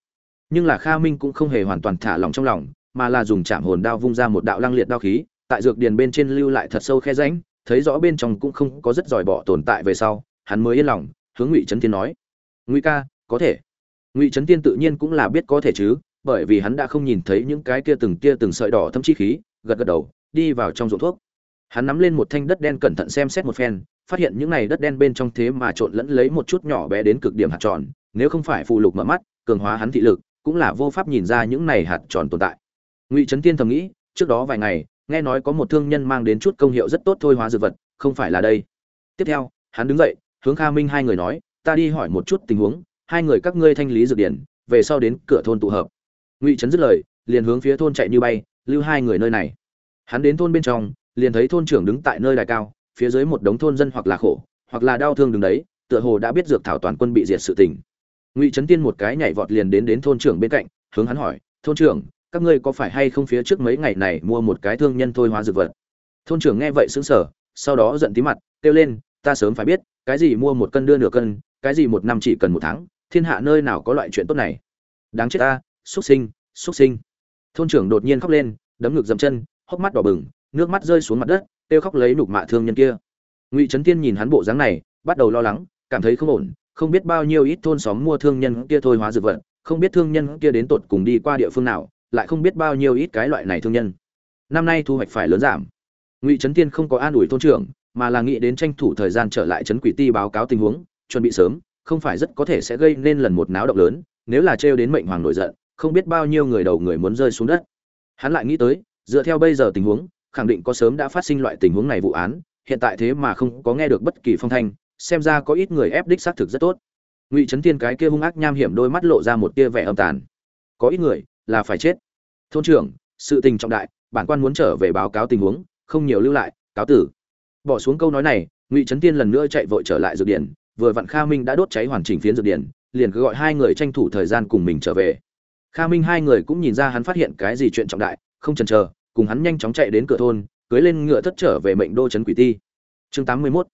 Nhưng là kha minh cũng không hề hoàn toàn thả lòng trong lòng, mà là dùng chạm hồn đao vung ra một đạo lăng liệt đao khí, tại dược điền bên trên lưu lại thật sâu khe rãnh, thấy rõ bên trong cũng không có rất giỏi bỏ tồn tại về sau, hắn mới yên lòng, hướng ngụy trấn tiên nói, ngụy ca, có thể. Ngụy trấn tiên tự nhiên cũng là biết có thể chứ, bởi vì hắn đã không nhìn thấy những cái kia từng kia từng sợi đỏ thâm chi khí, gật gật đầu đi vào trong ruộng thuốc. Hắn nắm lên một thanh đất đen cẩn thận xem xét một phen, phát hiện những này đất đen bên trong thế mà trộn lẫn lấy một chút nhỏ bé đến cực điểm hạt tròn, nếu không phải phụ lục mở mắt, cường hóa hắn thị lực, cũng là vô pháp nhìn ra những này hạt tròn tồn tại. Ngụy trấn tiên thầm nghĩ, trước đó vài ngày, nghe nói có một thương nhân mang đến chút công hiệu rất tốt thôi hóa dược vật, không phải là đây. Tiếp theo, hắn đứng dậy, hướng kha minh hai người nói, ta đi hỏi một chút tình huống, hai người các ngươi thanh lý dược điển, về sau đến cửa thôn tụ hợp. Ngụy trấn dứt lời, liền hướng phía thôn chạy như bay, lưu hai người nơi này hắn đến thôn bên trong, liền thấy thôn trưởng đứng tại nơi đài cao, phía dưới một đống thôn dân hoặc là khổ, hoặc là đau thương đứng đấy, tựa hồ đã biết dược thảo toàn quân bị diệt sự tình. Ngụy trấn tiên một cái nhảy vọt liền đến đến thôn trưởng bên cạnh, hướng hắn hỏi, thôn trưởng, các ngươi có phải hay không phía trước mấy ngày này mua một cái thương nhân thôi hóa dược vật? Thôn trưởng nghe vậy sững sờ, sau đó giận tí mặt, kêu lên, ta sớm phải biết, cái gì mua một cân đưa nửa cân, cái gì một năm chỉ cần một tháng, thiên hạ nơi nào có loại chuyện tốt này? Đáng chết ta xuất sinh xuất sinh. Thôn trưởng đột nhiên khóc lên, đấm ngực dậm chân hốc mắt đỏ bừng, nước mắt rơi xuống mặt đất, kêu khóc lấy nục mạ thương nhân kia. Ngụy trấn tiên nhìn hắn bộ dáng này, bắt đầu lo lắng, cảm thấy không ổn, không biết bao nhiêu ít thôn xóm mua thương nhân kia thôi hóa dược vật, không biết thương nhân kia đến tột cùng đi qua địa phương nào, lại không biết bao nhiêu ít cái loại này thương nhân. Năm nay thu hoạch phải lớn giảm. Ngụy trấn tiên không có an ủi thôn trưởng, mà là nghĩ đến tranh thủ thời gian trở lại trấn quỷ ti báo cáo tình huống, chuẩn bị sớm, không phải rất có thể sẽ gây nên lần một náo động lớn, nếu là trêu đến mệnh hoàng nổi giận, không biết bao nhiêu người đầu người muốn rơi xuống đất. Hắn lại nghĩ tới dựa theo bây giờ tình huống, khẳng định có sớm đã phát sinh loại tình huống này vụ án, hiện tại thế mà không có nghe được bất kỳ phong thanh, xem ra có ít người ép đích xác thực rất tốt. Ngụy trấn thiên cái kia hung ác nham hiểm đôi mắt lộ ra một tia vẻ âm tàn. Có ít người là phải chết. Thôn trưởng, sự tình trọng đại, bản quan muốn trở về báo cáo tình huống, không nhiều lưu lại, cáo tử. Bỏ xuống câu nói này, ngụy trấn tiên lần nữa chạy vội trở lại dược điển vừa vặn kha minh đã đốt cháy hoàn chỉnh phiến dược điển liền cứ gọi hai người tranh thủ thời gian cùng mình trở về. Kha minh hai người cũng nhìn ra hắn phát hiện cái gì chuyện trọng đại không chần chờ, cùng hắn nhanh chóng chạy đến cửa thôn cưỡi lên ngựa thất trở về mệnh đô trấn quỷ ti. Chương tám mươi 81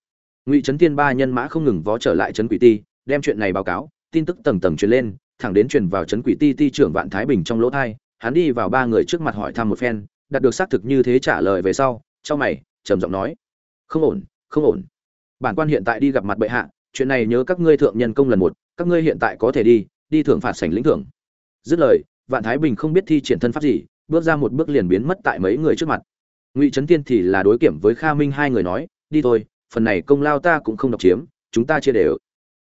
ngụy trấn tiên ba nhân mã không ngừng vó trở lại trấn quỷ ti, đem chuyện này báo cáo, tin tức tầng tầng truyền lên, thẳng đến truyền vào trấn quỷ ti ti trưởng vạn thái bình trong lỗ thai, hắn đi vào ba người trước mặt hỏi thăm một phen, đạt được xác thực như thế trả lời về sau, trong mày, trầm giọng nói, không ổn không ổn. Bản quan hiện tại đi gặp mặt bệ hạ, chuyện này nhớ các ngươi thượng nhân công lần một, các ngươi hiện tại có thể đi đi thưởng phạt sảnh lĩnh thưởng. Dứt lời, vạn thái bình không biết thi triển thân pháp gì bước ra một bước liền biến mất tại mấy người trước mặt. Ngụy trấn tiên thì là đối kiểm với kha minh hai người nói, đi thôi, phần này công lao ta cũng không độc chiếm, chúng ta chia đều.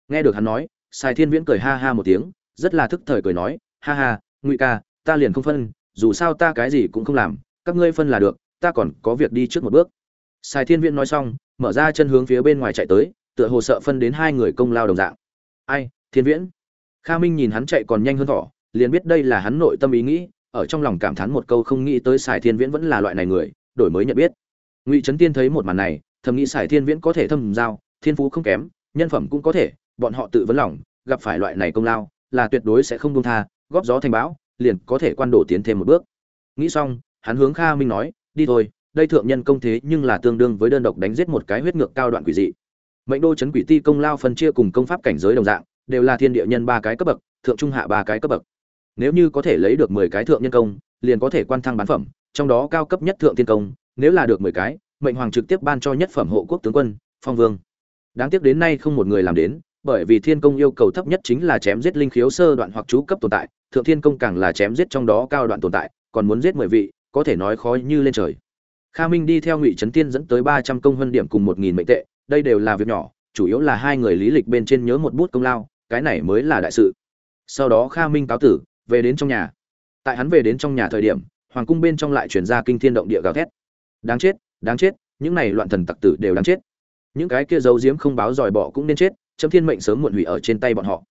Nghe được hắn nói, sài thiên viễn cười ha ha một tiếng, rất là thức thời cười nói, ha ha, ngụy ca, ta liền không phân, dù sao ta cái gì cũng không làm, các ngươi phân là được, ta còn có việc đi trước một bước. Sài thiên viễn nói xong, mở ra chân hướng phía bên ngoài chạy tới, tựa hồ sợ phân đến hai người công lao đồng dạng. Ai, thiên viễn? Kha minh nhìn hắn chạy còn nhanh hơn thỏ, liền biết đây là hắn nội tâm ý nghĩ ở trong lòng cảm thán một câu không nghĩ tới Sải thiên viễn vẫn là loại này người, đổi mới nhận biết. Ngụy trấn tiên thấy một màn này, thầm nghĩ Sải thiên viễn có thể thâm giao, thiên phú không kém, nhân phẩm cũng có thể, bọn họ tự vấn lòng, gặp phải loại này công lao, là tuyệt đối sẽ không buông tha, góp gió thành bão, liền có thể quan đổ tiến thêm một bước. Nghĩ xong, hắn hướng kha minh nói, đi thôi, đây thượng nhân công thế nhưng là tương đương với đơn độc đánh giết một cái huyết ngược cao đoạn quỷ dị. Mệnh đô chấn quỷ ti công lao phân chia cùng công pháp cảnh giới đồng dạng, đều là thiên địa nhân ba cái cấp bậc, thượng trung hạ ba cái cấp bậc nếu như có thể lấy được mười cái thượng nhân công, liền có thể quan thăng bán phẩm, trong đó cao cấp nhất thượng thiên công, nếu là được mười cái, mệnh hoàng trực tiếp ban cho nhất phẩm hộ quốc tướng quân, phong vương. Đáng tiếc đến nay không một người làm đến, bởi vì thiên công yêu cầu thấp nhất chính là chém giết linh khiếu sơ đoạn hoặc chú cấp tồn tại, thượng thiên công càng là chém giết trong đó cao đoạn tồn tại, còn muốn giết mười vị, có thể nói khó như lên trời. Kha minh đi theo ngụy trấn tiên dẫn tới ba trăm công huân điểm cùng một nghìn mệnh tệ, đây đều là việc nhỏ, chủ yếu là hai người lý lịch bên trên nhớ một bút công lao, cái này mới là đại sự. Sau đó kha minh cáo tử về đến trong nhà. Tại hắn về đến trong nhà thời điểm, hoàng cung bên trong lại chuyển ra kinh thiên động địa gào thét. Đáng chết đáng chết, những này loạn thần tặc tử đều đáng chết. Những cái kia giấu giếm không báo dòi bỏ cũng nên chết chấm thiên mệnh sớm muộn hủy ở trên tay bọn họ.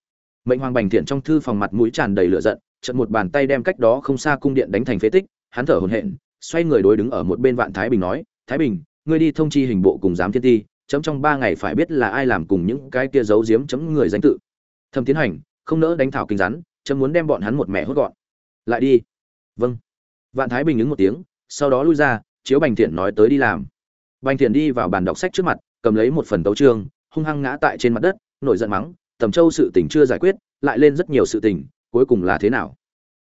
Mệnh hoàng bành thiện trong thư phòng mặt mũi tràn đầy lửa giận trận một bàn tay đem cách đó không xa cung điện đánh thành phế tích, hắn thở hổn hển, xoay người đối đứng ở một bên vạn thái bình nói, thái bình, ngươi đi thông chi hình bộ cùng giám thiên ti, chấm trong ba ngày phải biết là ai làm cùng những cái kia giấu giếm chấm người danh tự. Thâm tiến hành, không nỡ đánh thảo kinh rắn chấm muốn đem bọn hắn một mẹ hốt gọn. Lại đi. Vâng. Vạn thái bình ứng một tiếng, sau đó lui ra, chiếu bành thiện nói tới đi làm. Bành thiện đi vào bàn đọc sách trước mặt, cầm lấy một phần tấu chương, hung hăng ngã tại trên mặt đất, nổi giận mắng, tầm châu sự tình chưa giải quyết, lại lên rất nhiều sự tình, cuối cùng là thế nào?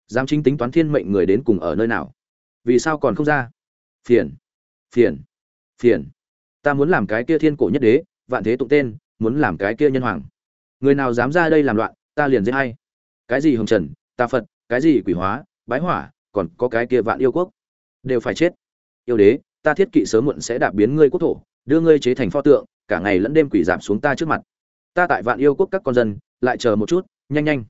Giám chính tính toán thiên mệnh người đến cùng ở nơi nào? Vì sao còn không ra? Phiền. Phiền. Phiền. Ta muốn làm cái kia thiên cổ nhất đế, vạn thế tụng tên, muốn làm cái kia nhân hoàng. Người nào dám ra đây làm loạn, ta liền giết hay cái gì hồng trần, tà phật, cái gì quỷ hóa, bái hỏa, còn có cái kia vạn yêu quốc. Đều phải chết. Yêu đế, ta thiết kỵ sớm muộn sẽ đạp biến ngươi quốc thổ, đưa ngươi chế thành pho tượng, cả ngày lẫn đêm quỷ giảm xuống ta trước mặt. Ta tại vạn yêu quốc các con dân, lại chờ một chút, nhanh nhanh.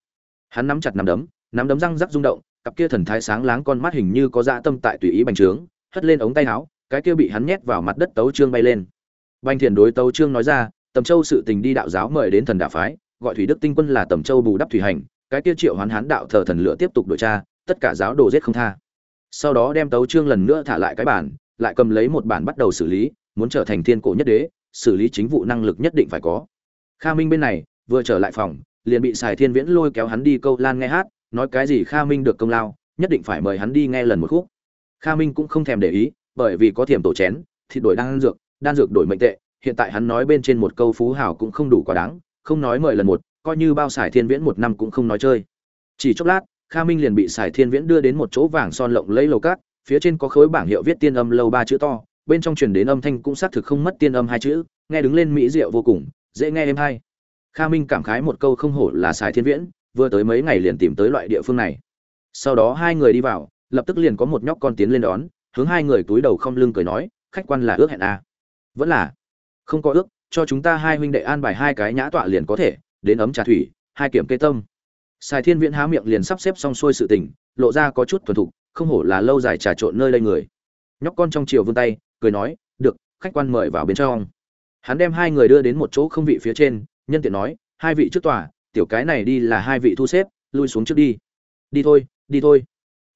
Hắn nắm chặt nắm đấm nắm đấm răng rắc rung động, cặp kia thần thái sáng láng con mắt hình như có dạ tâm tại tùy ý bành trướng, hất lên ống tay áo, cái kia bị hắn nhét vào mặt đất tấu trương bay lên. Bành thiền đối tấu trương nói ra, tầm châu sự tình đi đạo giáo mời đến thần đạo phái, gọi thủy đức tinh quân là tầm châu bù đắp thủy hành cái kia triệu hoán hán đạo thờ thần lửa tiếp tục đổi tra, tất cả giáo đồ giết không tha. Sau đó đem tấu trương lần nữa thả lại cái bản, lại cầm lấy một bản bắt đầu xử lý, muốn trở thành thiên cổ nhất đế, xử lý chính vụ năng lực nhất định phải có. Kha minh bên này, vừa trở lại phòng, liền bị sài thiên viễn lôi kéo hắn đi câu lan nghe hát, nói cái gì kha minh được công lao, nhất định phải mời hắn đi nghe lần một khúc. Kha minh cũng không thèm để ý, bởi vì có thiểm tổ chén thì đổi đan dược đan dược đổi mệnh tệ, hiện tại hắn nói bên trên một câu phú hào cũng không đủ quá đáng, không nói mời lần một coi như bao sải thiên viễn một năm cũng không nói chơi. Chỉ chốc lát, kha minh liền bị Sải thiên viễn đưa đến một chỗ vàng son lộng lấy lầu cát, phía trên có khối bảng hiệu viết tiên âm lâu ba chữ to, bên trong truyền đến âm thanh cũng xác thực không mất tiên âm hai chữ, nghe đứng lên mỹ diệu vô cùng, dễ nghe êm hay. Kha minh cảm khái một câu không hổ là Sải thiên viễn, vừa tới mấy ngày liền tìm tới loại địa phương này. Sau đó hai người đi vào, lập tức liền có một nhóc con tiến lên đón, hướng hai người túi đầu không lưng cười nói, khách quan là ước hẹn à. vẫn là. Không có ước, cho chúng ta hai huynh đệ an bài hai cái nhã tọa liền có thể đến ấm trà thủy, hai kiểm kê tâm. Sài thiên viễn há miệng liền sắp xếp xong xuôi sự tình, lộ ra có chút thuần thục, không hổ là lâu dài trà trộn nơi đây người. Nhóc con trong chiều vươn tay, cười nói, được, khách quan mời vào bên trong. Hắn đem hai người đưa đến một chỗ không vị phía trên, nhân tiện nói, hai vị trước tòa, tiểu cái này đi là hai vị thu xếp, lui xuống trước đi. Đi thôi đi thôi.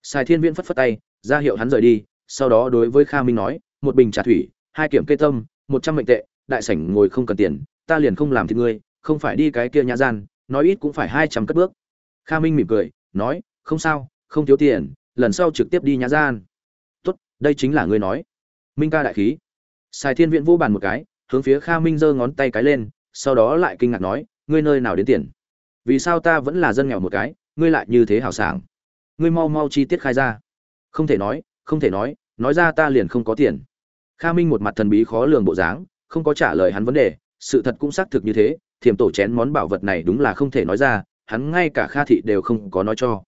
Sài thiên viễn phất phất tay, ra hiệu hắn rời đi, sau đó đối với kha minh nói, một bình trà thủy, hai kiểm kê tâm, một trăm mệnh tệ, đại sảnh ngồi không cần tiền, ta liền không làm thì ngươi không phải đi cái kia nhã gian, nói ít cũng phải hai trăm cất bước. Kha minh mỉm cười, nói, không sao, không thiếu tiền, lần sau trực tiếp đi nhã gian. Tốt, đây chính là ngươi nói. Minh ca đại khí. Sài thiên viện vô bàn một cái, hướng phía kha minh giơ ngón tay cái lên, sau đó lại kinh ngạc nói, ngươi nơi nào đến tiền? Vì sao ta vẫn là dân nghèo một cái, ngươi lại như thế hào sảng? Ngươi mau mau chi tiết khai ra. Không thể nói, không thể nói nói ra ta liền không có tiền. Kha minh một mặt thần bí khó lường bộ dáng, không có trả lời hắn vấn đề, sự thật cũng xác thực như thế thiểm tổ chén món bảo vật này đúng là không thể nói ra, hắn ngay cả kha thị đều không có nói cho.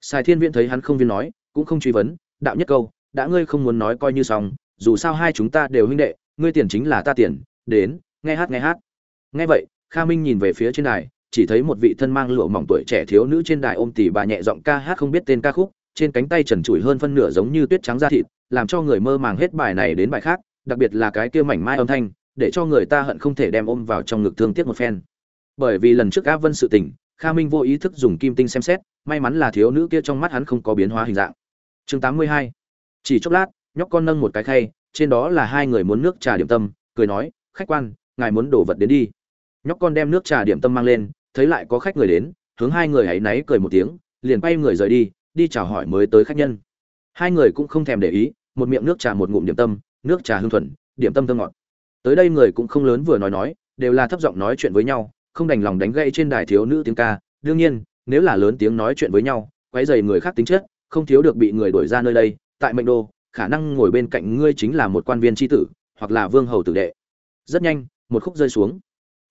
Sài thiên viễn thấy hắn không viên nói, cũng không truy vấn, đạo nhất câu, đã ngươi không muốn nói coi như xong, dù sao hai chúng ta đều huynh đệ, ngươi tiền chính là ta tiền, đến, nghe hát nghe hát. Nghe vậy, kha minh nhìn về phía trên đài, chỉ thấy một vị thân mang lụa mỏng tuổi trẻ thiếu nữ trên đài ôm tỉ bà nhẹ giọng ca hát không biết tên ca khúc, trên cánh tay trần trụi hơn phân nửa giống như tuyết trắng da thịt, làm cho người mơ màng hết bài này đến bài khác, đặc biệt là cái kia mảnh mai âm thanh để cho người ta hận không thể đem ôm vào trong ngực thương tiếc một phen. Bởi vì lần trước Á vân sự tình, kha minh vô ý thức dùng kim tinh xem xét, may mắn là thiếu nữ kia trong mắt hắn không có biến hóa hình dạng. Chương 82. chỉ chốc lát, nhóc con nâng một cái khay, trên đó là hai người muốn nước trà điểm tâm, cười nói, khách quan, ngài muốn đổ vật đến đi. Nhóc con đem nước trà điểm tâm mang lên, thấy lại có khách người đến, hướng hai người hãy náy cười một tiếng, liền quay người rời đi đi chào hỏi mới tới khách nhân. Hai người cũng không thèm để ý, một miệng nước trà một ngụm điểm tâm, nước trà hương thuần, điểm tâm thơm ngọt tới đây người cũng không lớn vừa nói nói, đều là thấp giọng nói chuyện với nhau, không đành lòng đánh gãy trên đài thiếu nữ tiếng ca. Đương nhiên, nếu là lớn tiếng nói chuyện với nhau, quấy dày người khác tính chất, không thiếu được bị người đuổi ra nơi đây. Tại mệnh đô, khả năng ngồi bên cạnh ngươi chính là một quan viên tri tử, hoặc là vương hầu tử đệ. Rất nhanh, một khúc rơi xuống.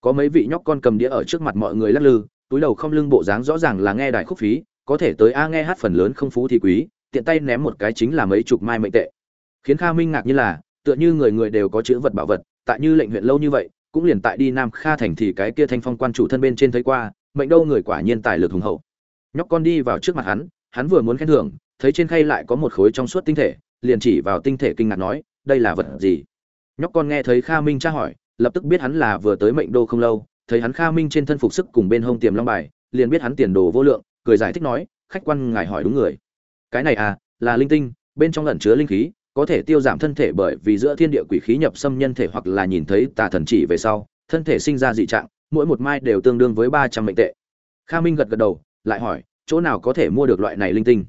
Có mấy vị nhóc con cầm đĩa ở trước mặt mọi người lắc lư, túi đầu không lưng bộ dáng rõ ràng là nghe đài khúc phí, có thể tới a nghe hát phần lớn không phú thì quý, tiện tay ném một cái chính là mấy chục mai mệnh tệ. Khiến kha minh ngạc như là, tựa như người người đều có chữ vật bảo vật tại như lệnh huyện lâu như vậy, cũng liền tại đi nam kha thành thì cái kia thanh phong quan chủ thân bên trên thấy qua, mệnh đâu người quả nhiên tài lực hùng hậu. Nhóc con đi vào trước mặt hắn hắn vừa muốn khen thưởng, thấy trên khay lại có một khối trong suốt tinh thể, liền chỉ vào tinh thể kinh ngạc nói, đây là vật gì? Nhóc con nghe thấy kha minh tra hỏi, lập tức biết hắn là vừa tới mệnh đô không lâu, thấy hắn kha minh trên thân phục sức cùng bên hông tiềm long bài, liền biết hắn tiền đồ vô lượng, cười giải thích nói, khách quan ngài hỏi đúng người. Cái này à là linh tinh, bên trong lẩn chứa linh khí có thể tiêu giảm thân thể bởi vì giữa thiên địa quỷ khí nhập xâm nhân thể hoặc là nhìn thấy tà thần chỉ về sau, thân thể sinh ra dị trạng, mỗi một mai đều tương đương với ba trăm mệnh tệ. Kha minh gật gật đầu, lại hỏi, chỗ nào có thể mua được loại này linh tinh?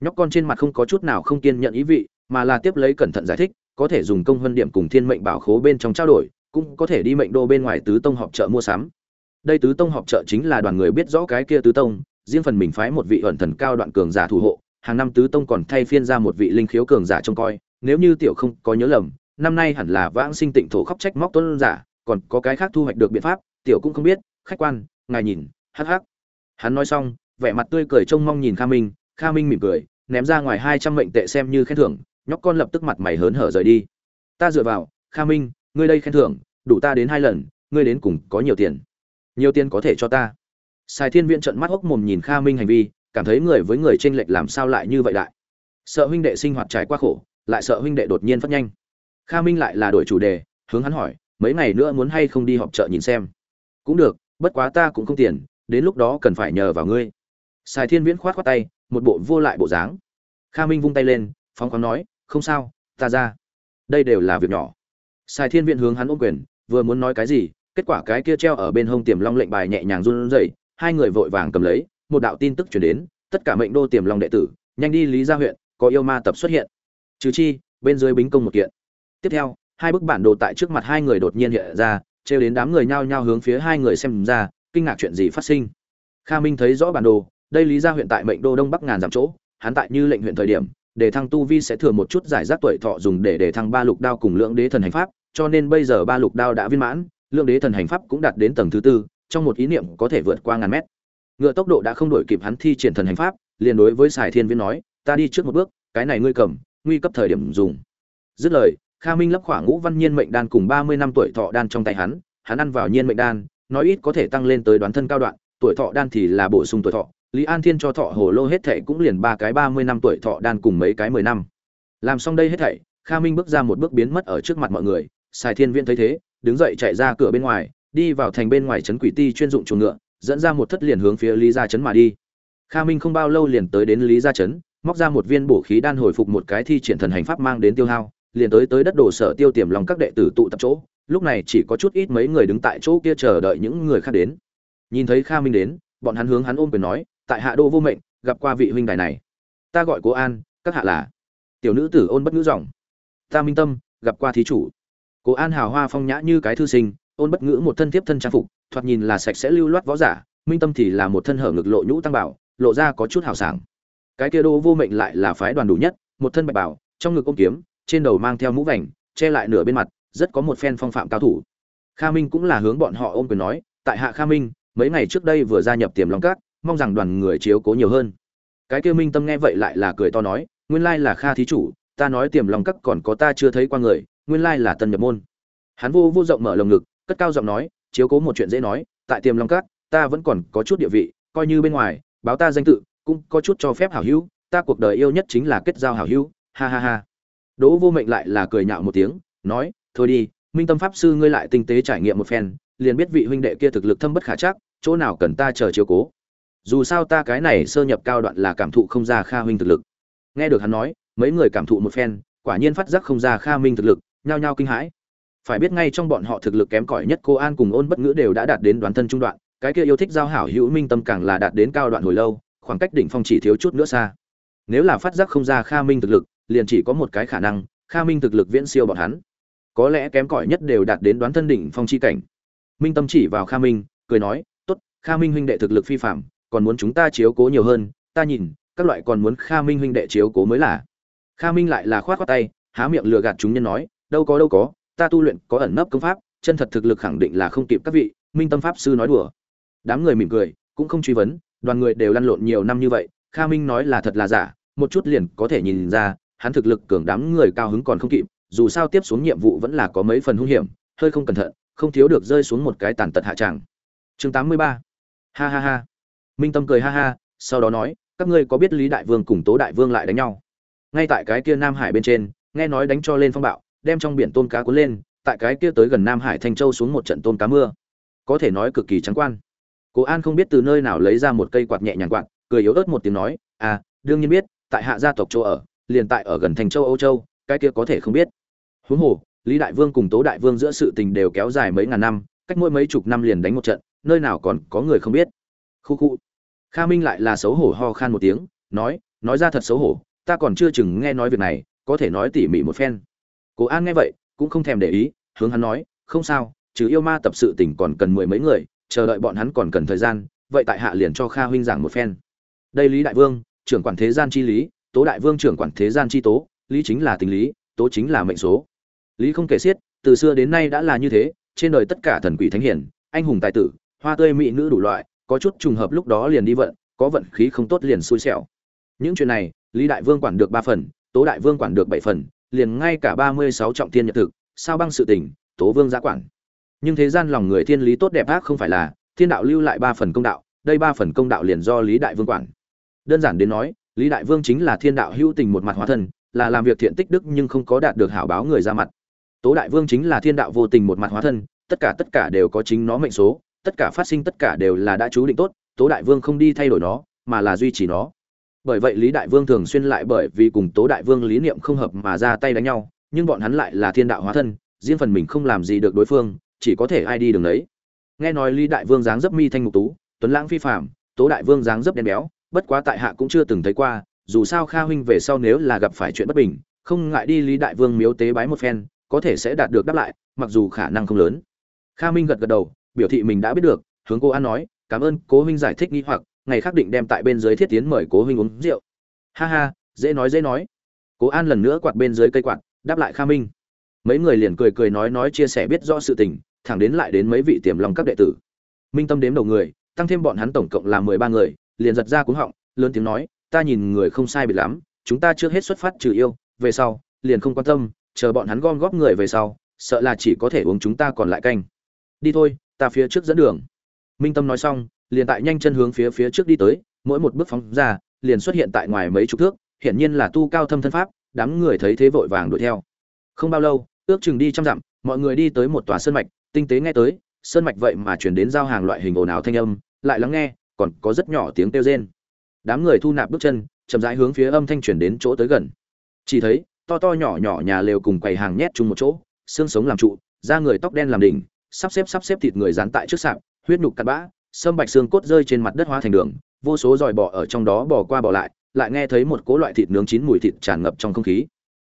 Nhóc con trên mặt không có chút nào không kiên nhận ý vị, mà là tiếp lấy cẩn thận giải thích, có thể dùng công hơn điểm cùng thiên mệnh bảo khố bên trong trao đổi, cũng có thể đi mệnh đô bên ngoài tứ tông họp chợ mua sắm. Đây tứ tông họp chợ chính là đoàn người biết rõ cái kia tứ tông, riêng phần mình phái một vị ẩn thần cao đoạn cường giả thủ hộ hàng năm tứ tông còn thay phiên ra một vị linh khiếu cường giả trông coi, nếu như tiểu không có nhớ lầm, năm nay hẳn là vãng sinh tịnh thổ khóc trách móc tuấn giả, còn có cái khác thu hoạch được biện pháp, tiểu cũng không biết, khách quan, ngài nhìn, hắc hắc. Hắn nói xong, vẻ mặt tươi cười trông mong nhìn kha minh kha minh mỉm cười, ném ra ngoài hai trăm mệnh tệ xem như khen thưởng, nhóc con lập tức mặt mày hớn hở rời đi. Ta dựa vào, kha minh, ngươi đây khen thưởng, đủ ta đến hai lần, ngươi đến cùng có nhiều tiền. Nhiều tiền có thể cho ta. Sài thiên viễn trận mắt hốc mồm nhìn kha minh hành vi cảm thấy người với người chênh lệch làm sao lại như vậy đại. Sợ huynh đệ sinh hoạt trải qua khổ, lại sợ huynh đệ đột nhiên phát nhanh. Kha minh lại là đổi chủ đề, hướng hắn hỏi, mấy ngày nữa muốn hay không đi họp chợ nhìn xem? Cũng được, bất quá ta cũng không tiền, đến lúc đó cần phải nhờ vào ngươi. Sài thiên viễn khoát khoát tay, một bộ vô lại bộ dáng. Kha minh vung tay lên, phóng khoáng nói, không sao, ta ra. Đây đều là việc nhỏ. Sài thiên viễn hướng hắn ôm quyền, vừa muốn nói cái gì, kết quả cái kia treo ở bên hông tiềm long lệnh bài nhẹ nhàng run rẩy, hai người vội vàng cầm lấy một đạo tin tức chuyển đến, tất cả mệnh đô tiềm long đệ tử, nhanh đi lý gia huyện, có yêu ma tập xuất hiện. Trừ chi, bên dưới bính công một kiện. Tiếp theo, hai bức bản đồ tại trước mặt hai người đột nhiên hiện ra, trêu đến đám người nhao nhao hướng phía hai người xem ra, kinh ngạc chuyện gì phát sinh. Kha minh thấy rõ bản đồ, đây lý gia huyện tại mệnh đô đông bắc ngàn dặm chỗ, hắn tại như lệnh huyện thời điểm, để thăng tu vi sẽ thừa một chút giải rác tuổi thọ dùng để để thăng ba lục đao cùng lượng đế thần hành pháp, cho nên bây giờ ba lục đao đã viên mãn, lượng đế thần hành pháp cũng đạt đến tầng thứ tư, trong một ý niệm có thể vượt qua ngàn mét ngựa tốc độ đã không đổi kịp hắn thi triển thần hành pháp, liền đối với sài thiên viên nói, ta đi trước một bước, cái này ngươi cầm, nguy cấp thời điểm dùng. Dứt lời, kha minh lấp khỏa ngũ văn nhiên mệnh đan cùng ba mươi năm tuổi thọ đan trong tay hắn hắn ăn vào nhiên mệnh đan, nói ít có thể tăng lên tới đoán thân cao đoạn, tuổi thọ đan thì là bổ sung tuổi thọ, lý an thiên cho thọ hồ lô hết thệ cũng liền ba cái ba mươi năm tuổi thọ đan cùng mấy cái mười năm. Làm xong đây hết thảy, kha minh bước ra một bước biến mất ở trước mặt mọi người, sài thiên viên thấy thế, đứng dậy chạy ra cửa bên ngoài, đi vào thành bên ngoài trấn quỷ ti chuyên dụng chuồng ngựa dẫn ra một thất liền hướng phía lý gia trấn mà đi. Kha minh không bao lâu liền tới đến lý gia trấn móc ra một viên bổ khí đan hồi phục một cái thi triển thần hành pháp mang đến tiêu hao, liền tới tới đất đồ sở tiêu tiềm lòng các đệ tử tụ tập chỗ, lúc này chỉ có chút ít mấy người đứng tại chỗ kia chờ đợi những người khác đến. Nhìn thấy kha minh đến, bọn hắn hướng hắn ôm quyền nói, tại hạ đô vô mệnh, gặp qua vị huynh đài này. Ta gọi cố an, các hạ là. Tiểu nữ tử ôn bất ngữ dòng ta minh tâm, gặp qua thí chủ. Cố an hào hoa phong nhã như cái thư sinh ôn bất ngữ một thân tiếp thân trang phục, thoạt nhìn là sạch sẽ lưu loát võ giả, minh tâm thì là một thân hở ngực lộ nhũ tăng bảo, lộ ra có chút hào sảng. Cái kia đô vô mệnh lại là phái đoàn đủ nhất, một thân bạch bảo, trong ngực ôm kiếm, trên đầu mang theo mũ vành, che lại nửa bên mặt, rất có một phen phong phạm cao thủ. Kha minh cũng là hướng bọn họ ôm quyền nói, tại hạ kha minh, mấy ngày trước đây vừa gia nhập tiềm long cát mong rằng đoàn người chiếu cố nhiều hơn. Cái kia minh tâm nghe vậy lại là cười to nói, nguyên lai là kha thí chủ, ta nói tiềm long cát còn có ta chưa thấy qua người, nguyên lai là tân nhập môn. Hắn vô vô rộng mở lồng ngực cất cao giọng nói, chiếu cố một chuyện dễ nói, tại tiềm long cát, ta vẫn còn có chút địa vị, coi như bên ngoài, báo ta danh tự, cũng có chút cho phép hảo hữu, ta cuộc đời yêu nhất chính là kết giao hảo hữu, ha ha ha. Đỗ vô mệnh lại là cười nhạo một tiếng, nói, thôi đi, minh tâm pháp sư ngươi lại tinh tế trải nghiệm một phen, liền biết vị huynh đệ kia thực lực thâm bất khả chắc, chỗ nào cần ta chờ chiếu cố. Dù sao ta cái này sơ nhập cao đoạn là cảm thụ không ra kha huynh thực lực. Nghe được hắn nói, mấy người cảm thụ một phen, quả nhiên phát giác không ra kha minh thực lực, nhao nhao kinh hãi phải biết ngay trong bọn họ thực lực kém cỏi nhất cô an cùng ôn bất ngữ đều đã đạt đến đoán thân trung đoạn, cái kia yêu thích giao hảo hữu minh tâm càng là đạt đến cao đoạn hồi lâu, khoảng cách đỉnh phong chỉ thiếu chút nữa xa. Nếu là phát giác không ra kha minh thực lực, liền chỉ có một cái khả năng, kha minh thực lực viễn siêu bọn hắn. Có lẽ kém cỏi nhất đều đạt đến đoán thân đỉnh phong chi cảnh. Minh tâm chỉ vào kha minh, cười nói, tốt, kha minh huynh đệ thực lực phi phạm còn muốn chúng ta chiếu cố nhiều hơn, ta nhìn, các loại còn muốn kha minh huynh đệ chiếu cố mới là. Kha minh lại là khoát khoát tay, há miệng lừa gạt chúng nhân nói, đâu có đâu có ta tu luyện có ẩn nấp công pháp, chân thật thực lực khẳng định là không kịp các vị, minh tâm pháp sư nói đùa. Đám người mỉm cười, cũng không truy vấn, đoàn người đều lăn lộn nhiều năm như vậy, kha minh nói là thật là giả, một chút liền có thể nhìn ra, hắn thực lực cường đám người cao hứng còn không kịp, dù sao tiếp xuống nhiệm vụ vẫn là có mấy phần hung hiểm, hơi không cẩn thận, không thiếu được rơi xuống một cái tàn tật hạ tràng. Chương 83. ha ha ha. Minh tâm cười ha ha, sau đó nói, các ngươi có biết lý đại vương cùng tố đại vương lại đánh nhau? Ngay tại cái kia nam hải bên trên, nghe nói đánh cho lên phong bạo đem trong biển tôm cá cuốn lên, tại cái kia tới gần nam hải thanh châu xuống một trận tôm cá mưa. Có thể nói cực kỳ trắng quan. Cố an không biết từ nơi nào lấy ra một cây quạt nhẹ nhàng quạt, cười yếu ớt một tiếng nói à đương nhiên biết, tại hạ gia tộc châu ở, liền tại ở gần Thanh châu, âu châu, cái kia có thể không biết. Huống hồ, lý đại vương cùng tố đại vương giữa sự tình đều kéo dài mấy ngàn năm, cách mỗi mấy chục năm liền đánh một trận, nơi nào còn có người không biết. Khu khu. Kha minh lại là xấu hổ ho khan một tiếng, nói nói ra thật xấu hổ, ta còn chưa chừng nghe nói việc này, có thể nói tỉ mỉ một phen cố an nghe vậy, cũng không thèm để ý, hướng hắn nói, không sao, trừ yêu ma tập sự tỉnh còn cần mười mấy người, chờ đợi bọn hắn còn cần thời gian, vậy tại hạ liền cho kha huynh giảng một phen. Đây lý đại vương, trưởng quản thế gian chi lý, tố đại vương trưởng quản thế gian chi tố, lý chính là tình lý, tố chính là mệnh số. Lý không kể xiết, từ xưa đến nay đã là như thế, trên đời tất cả thần quỷ thánh hiển anh hùng tài tử, hoa tươi mỹ nữ đủ loại, có chút trùng hợp lúc đó liền đi vận, có vận khí không tốt liền xui xẻo. Những chuyện này, lý đại vương quản được ba phần, tố đại vương quản được bảy phần liền ngay cả ba mươi sáu trọng thiên nhật thực, sao băng sự tình, tố vương giá quản. Nhưng thế gian lòng người thiên lý tốt đẹp ác không phải là, thiên đạo lưu lại ba phần công đạo, đây ba phần công đạo liền do lý đại vương quản. Đơn giản đến nói, lý đại vương chính là thiên đạo hữu tình một mặt hóa thân, là làm việc thiện tích đức nhưng không có đạt được hảo báo người ra mặt. Tố đại vương chính là thiên đạo vô tình một mặt hóa thân, tất cả tất cả đều có chính nó mệnh số, tất cả phát sinh tất cả đều là đã chú định tốt, tố đại vương không đi thay đổi nó, mà là duy trì nó bởi vậy lý đại vương thường xuyên lại bởi vì cùng tố đại vương lý niệm không hợp mà ra tay đánh nhau, nhưng bọn hắn lại là thiên đạo hóa thân, riêng phần mình không làm gì được đối phương, chỉ có thể ai đi đường đấy nghe nói lý đại vương dáng dấp mi thanh mục tú, tuấn lãng phi phạm tố đại vương dáng dấp đen béo, bất quá tại hạ cũng chưa từng thấy qua, dù sao kha huynh về sau nếu là gặp phải chuyện bất bình, không ngại đi lý đại vương miếu tế bái một phen, có thể sẽ đạt được đáp lại, mặc dù khả năng không lớn. Kha minh gật gật đầu, biểu thị mình đã biết được, hướng cô an nói, cảm ơn, cố huynh giải thích nghi hoặc ngày khác định đem tại bên dưới thiết tiến mời cố huynh uống rượu. Ha ha, dễ nói dễ nói. Cố an lần nữa quạt bên dưới cây quạt, đáp lại kha minh. Mấy người liền cười cười nói nói chia sẻ biết rõ sự tình, thẳng đến lại đến mấy vị tiềm lòng các đệ tử. Minh tâm đếm đầu người, tăng thêm bọn hắn tổng cộng là mười ba người, liền giật ra cúng họng, lớn tiếng nói, ta nhìn người không sai biệt lắm, chúng ta chưa hết xuất phát trừ yêu, về sau, liền không quan tâm, chờ bọn hắn gom góp người về sau, sợ là chỉ có thể uống chúng ta còn lại canh. Đi thôi, ta phía trước dẫn đường. Minh tâm nói xong liền tại nhanh chân hướng phía phía trước đi tới, mỗi một bước phóng ra, liền xuất hiện tại ngoài mấy chục thước, hiển nhiên là tu cao thâm thân pháp, đám người thấy thế vội vàng đuổi theo. Không bao lâu, ước chừng đi trăm dặm, mọi người đi tới một tòa sơn mạch, tinh tế nghe tới, sơn mạch vậy mà truyền đến giao hàng loại hình ồn ào thanh âm, lại lắng nghe, còn có rất nhỏ tiếng kêu rên. Đám người thu nạp bước chân, chậm rãi hướng phía âm thanh truyền đến chỗ tới gần. Chỉ thấy, to to nhỏ nhỏ nhà lều cùng quầy hàng nhét chung một chỗ, xương sống làm trụ, da người tóc đen làm đỉnh, sắp xếp sắp xếp thịt người dán tại trước sạp, huyết nhục cặn bã sâm bạch xương cốt rơi trên mặt đất hóa thành đường, vô số dòi bò ở trong đó bò qua bò lại lại nghe thấy một cỗ loại thịt nướng chín mùi thịt tràn ngập trong không khí.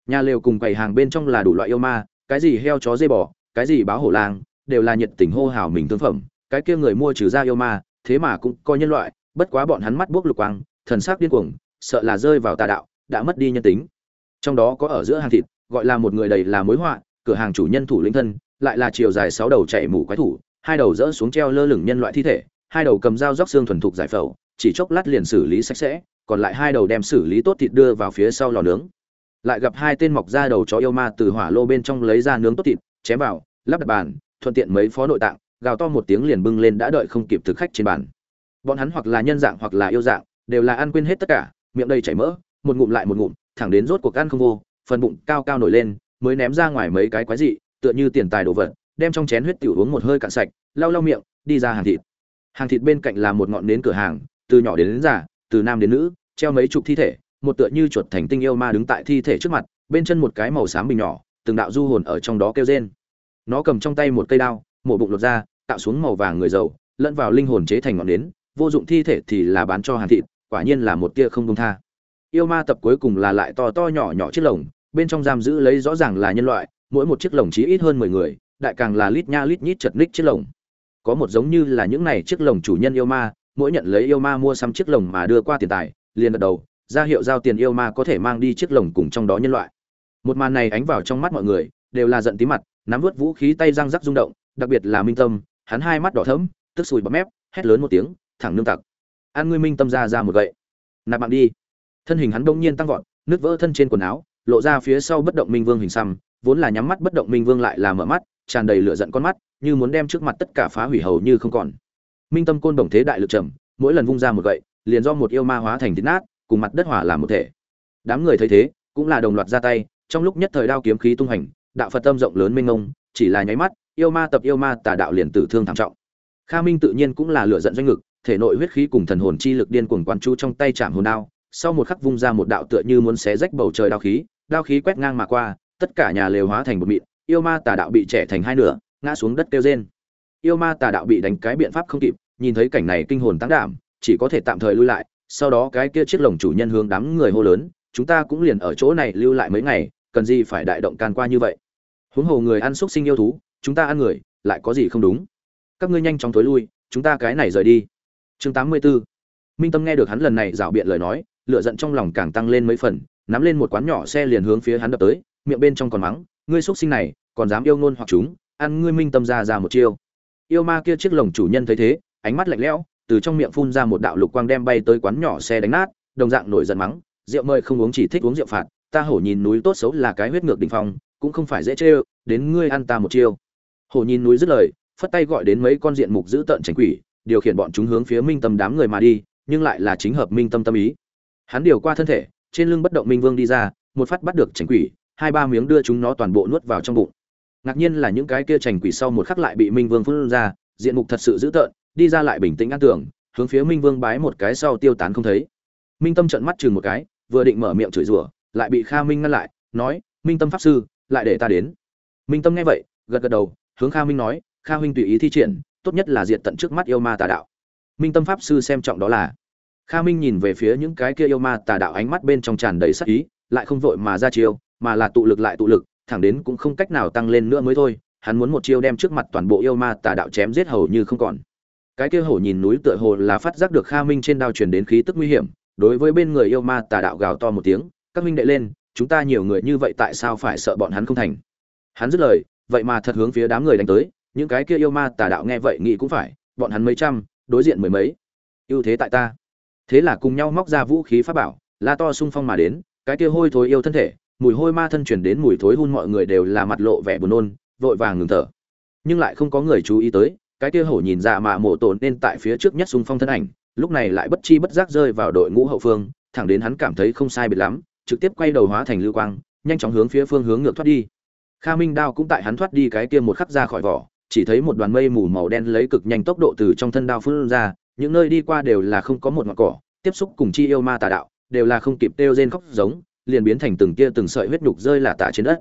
Nhà lều cùng quầy hàng bên trong là đủ loại yêu ma, cái gì heo chó dê bò, cái gì báo hổ lang, đều là nhiệt tình hô hào mình thương phẩm, cái kia người mua trừ ra yêu ma, thế mà cũng coi nhân loại, bất quá bọn hắn mắt buốc lục quang, thần sắc điên cuồng, sợ là rơi vào tà đạo, đã mất đi nhân tính. Trong đó có ở giữa hàng thịt, gọi là một người đầy là mối họa, cửa hàng chủ nhân thủ lĩnh thân, lại là chiều dài sáu đầu chạy mũ quái thủ hai đầu rỡ xuống treo lơ lửng nhân loại thi thể, hai đầu cầm dao róc xương thuần thục giải phẫu, chỉ chốc lát liền xử lý sạch sẽ, còn lại hai đầu đem xử lý tốt thịt đưa vào phía sau lò nướng. Lại gặp hai tên mọc ra đầu chó yêu ma từ hỏa lô bên trong lấy ra nướng tốt thịt, chém vào, lắp đặt bàn, thuận tiện mấy phó nội tạng, gào to một tiếng liền bưng lên đã đợi không kịp thực khách trên bàn. Bọn hắn hoặc là nhân dạng hoặc là yêu dạng, đều là ăn quên hết tất cả, miệng đầy chảy mỡ, một ngụm lại một ngụm, thẳng đến rốt cuộc ăn không vô, phần bụng cao cao nổi lên, mới ném ra ngoài mấy cái quái dị, tựa như tiền tài đồ vật đem trong chén huyết tiểu uống một hơi cạn sạch lau lau miệng đi ra hàng thịt. Hàng thịt bên cạnh là một ngọn nến cửa hàng từ nhỏ đến, đến già từ nam đến nữ treo mấy chục thi thể một tựa như chuột thành tinh yêu ma đứng tại thi thể trước mặt bên chân một cái màu xám bình nhỏ từng đạo du hồn ở trong đó kêu rên. Nó cầm trong tay một cây đao mổ bụng lột ra tạo xuống màu vàng người giàu lẫn vào linh hồn chế thành ngọn nến vô dụng thi thể thì là bán cho hàng thịt quả nhiên là một tia không dung tha. Yêu ma tập cuối cùng là lại to to nhỏ nhỏ chiếc lồng bên trong giam giữ lấy rõ ràng là nhân loại mỗi một chiếc lồng chỉ ít hơn mười người đại càng là lít nha lít nhít chật ních chiếc lồng. Có một giống như là những này chiếc lồng chủ nhân yêu ma, mỗi nhận lấy yêu ma mua xăm chiếc lồng mà đưa qua tiền tài, liền gật đầu, ra hiệu giao tiền yêu ma có thể mang đi chiếc lồng cùng trong đó nhân loại. Một màn này ánh vào trong mắt mọi người, đều là giận tí mặt, nắm vớt vũ khí tay răng rắc rung động, đặc biệt là minh tâm, hắn hai mắt đỏ thẫm, tức sùi bọt mép, hét lớn một tiếng, thẳng nương tặc! An ngươi minh tâm ra ra một gậy. Nạp mạng đi. Thân hình hắn đông nhiên tăng vọt, nứt vỡ thân trên quần áo, lộ ra phía sau bất động minh vương hình xăm, vốn là nhắm mắt bất động minh vương lại là mở mắt tràn đầy lửa giận con mắt, như muốn đem trước mặt tất cả phá hủy hầu như không còn. Minh tâm côn đồng thế đại lực trầm, mỗi lần vung ra một gậy, liền do một yêu ma hóa thành thịt nát, cùng mặt đất hỏa làm một thể. Đám người thấy thế, cũng là đồng loạt ra tay, trong lúc nhất thời đao kiếm khí tung hành, đạo phật tâm rộng lớn minh ngông chỉ là nháy mắt, yêu ma tập yêu ma tà đạo liền tử thương thảm trọng. Kha minh tự nhiên cũng là lửa giận doanh ngực, thể nội huyết khí cùng thần hồn chi lực điên cuồng quan chú trong tay chạm hồn đao, sau một khắc vung ra một đạo tựa như muốn xé rách bầu trời đao khí đao khí quét ngang mà qua, tất cả nhà lều hóa thành một mịn yêu ma tà đạo bị trẻ thành hai nửa, ngã xuống đất kêu rên. Yêu ma tà đạo bị đánh cái biện pháp không kịp, nhìn thấy cảnh này kinh hồn tăng đảm, chỉ có thể tạm thời lui lại, sau đó cái kia chiếc lồng chủ nhân hướng đám người hô lớn, chúng ta cũng liền ở chỗ này lưu lại mấy ngày, cần gì phải đại động can qua như vậy? Huống hồ người ăn xúc sinh yêu thú, chúng ta ăn người, lại có gì không đúng? Các ngươi nhanh chóng tối lui, chúng ta cái này rời đi. Chương 84 minh tâm nghe được hắn lần này rảo biện lời nói, lửa giận trong lòng càng tăng lên mấy phần, nắm lên một quán nhỏ xe liền hướng phía hắn đập tới, miệng bên trong còn mắng ngươi xuất sinh này, còn dám yêu ngôn hoặc chúng, ăn ngươi minh tâm ra ra một chiêu. Yêu ma kia chiếc lồng chủ nhân thấy thế, ánh mắt lạnh lẽo, từ trong miệng phun ra một đạo lục quang đem bay tới quán nhỏ xe đánh nát, đồng dạng nổi giận mắng, rượu mời không uống chỉ thích uống rượu phạt, ta hổ nhìn núi tốt xấu là cái huyết ngược đỉnh phong, cũng không phải dễ trêu đến ngươi ăn ta một chiêu. Hổ nhìn núi dứt lời, phất tay gọi đến mấy con diện mục giữ tợn tránh quỷ, điều khiển bọn chúng hướng phía minh tâm đám người mà đi, nhưng lại là chính hợp minh tâm tâm ý. Hắn điều qua thân thể, trên lưng bất động minh vương đi ra, một phát bắt được tránh quỷ hai ba miếng đưa chúng nó toàn bộ nuốt vào trong bụng. Ngạc nhiên là những cái kia trành quỷ sau một khắc lại bị minh vương phun ra, diện mục thật sự dữ tợn, đi ra lại bình tĩnh an tưởng hướng phía minh vương bái một cái sau tiêu tán không thấy. Minh tâm trận mắt chừng một cái, vừa định mở miệng chửi rủa, lại bị kha minh ngăn lại, nói, minh tâm pháp sư, lại để ta đến. Minh tâm nghe vậy, gật gật đầu, hướng kha minh nói, kha huynh tùy ý thi triển, tốt nhất là diệt tận trước mắt yêu ma tà đạo. Minh tâm pháp sư xem trọng đó là. Kha minh nhìn về phía những cái kia yêu ma tà đạo ánh mắt bên trong tràn đầy sắc ý, lại không vội mà ra chiêu mà là tụ lực lại tụ lực, thẳng đến cũng không cách nào tăng lên nữa mới thôi, hắn muốn một chiêu đem trước mặt toàn bộ yêu ma tà đạo chém giết hầu như không còn. Cái kia hổ nhìn núi tựa hồ là phát giác được kha minh trên đao truyền đến khí tức nguy hiểm, đối với bên người yêu ma tà đạo gào to một tiếng, các minh đệ lên, chúng ta nhiều người như vậy tại sao phải sợ bọn hắn không thành? Hắn dứt lời, vậy mà thật hướng phía đám người đánh tới, những cái kia yêu ma tà đạo nghe vậy nghĩ cũng phải, bọn hắn mấy trăm, đối diện mười mấy. Ưu thế tại ta. Thế là cùng nhau móc ra vũ khí pháp bảo, la to xung phong mà đến, cái kia hôi thối yêu thân thể mùi hôi ma thân truyền đến mùi thối hun mọi người đều là mặt lộ vẻ buồn nôn, vội vàng ngừng thở. Nhưng lại không có người chú ý tới, cái kia hổ nhìn ra mà mổ tổn nên tại phía trước nhất xung phong thân ảnh, lúc này lại bất chi bất giác rơi vào đội ngũ hậu phương, thẳng đến hắn cảm thấy không sai biệt lắm, trực tiếp quay đầu hóa thành lưu quang, nhanh chóng hướng phía phương hướng ngược thoát đi. Kha minh đao cũng tại hắn thoát đi cái kia một khắc ra khỏi vỏ, chỉ thấy một đoàn mây mù màu đen lấy cực nhanh tốc độ từ trong thân đao phun ra, những nơi đi qua đều là không có một ngọn cỏ, tiếp xúc cùng chi yêu ma tà đạo, đều là không kịp tiêu rên khóc giống liền biến thành từng tia từng sợi huyết nhục rơi là tả trên đất.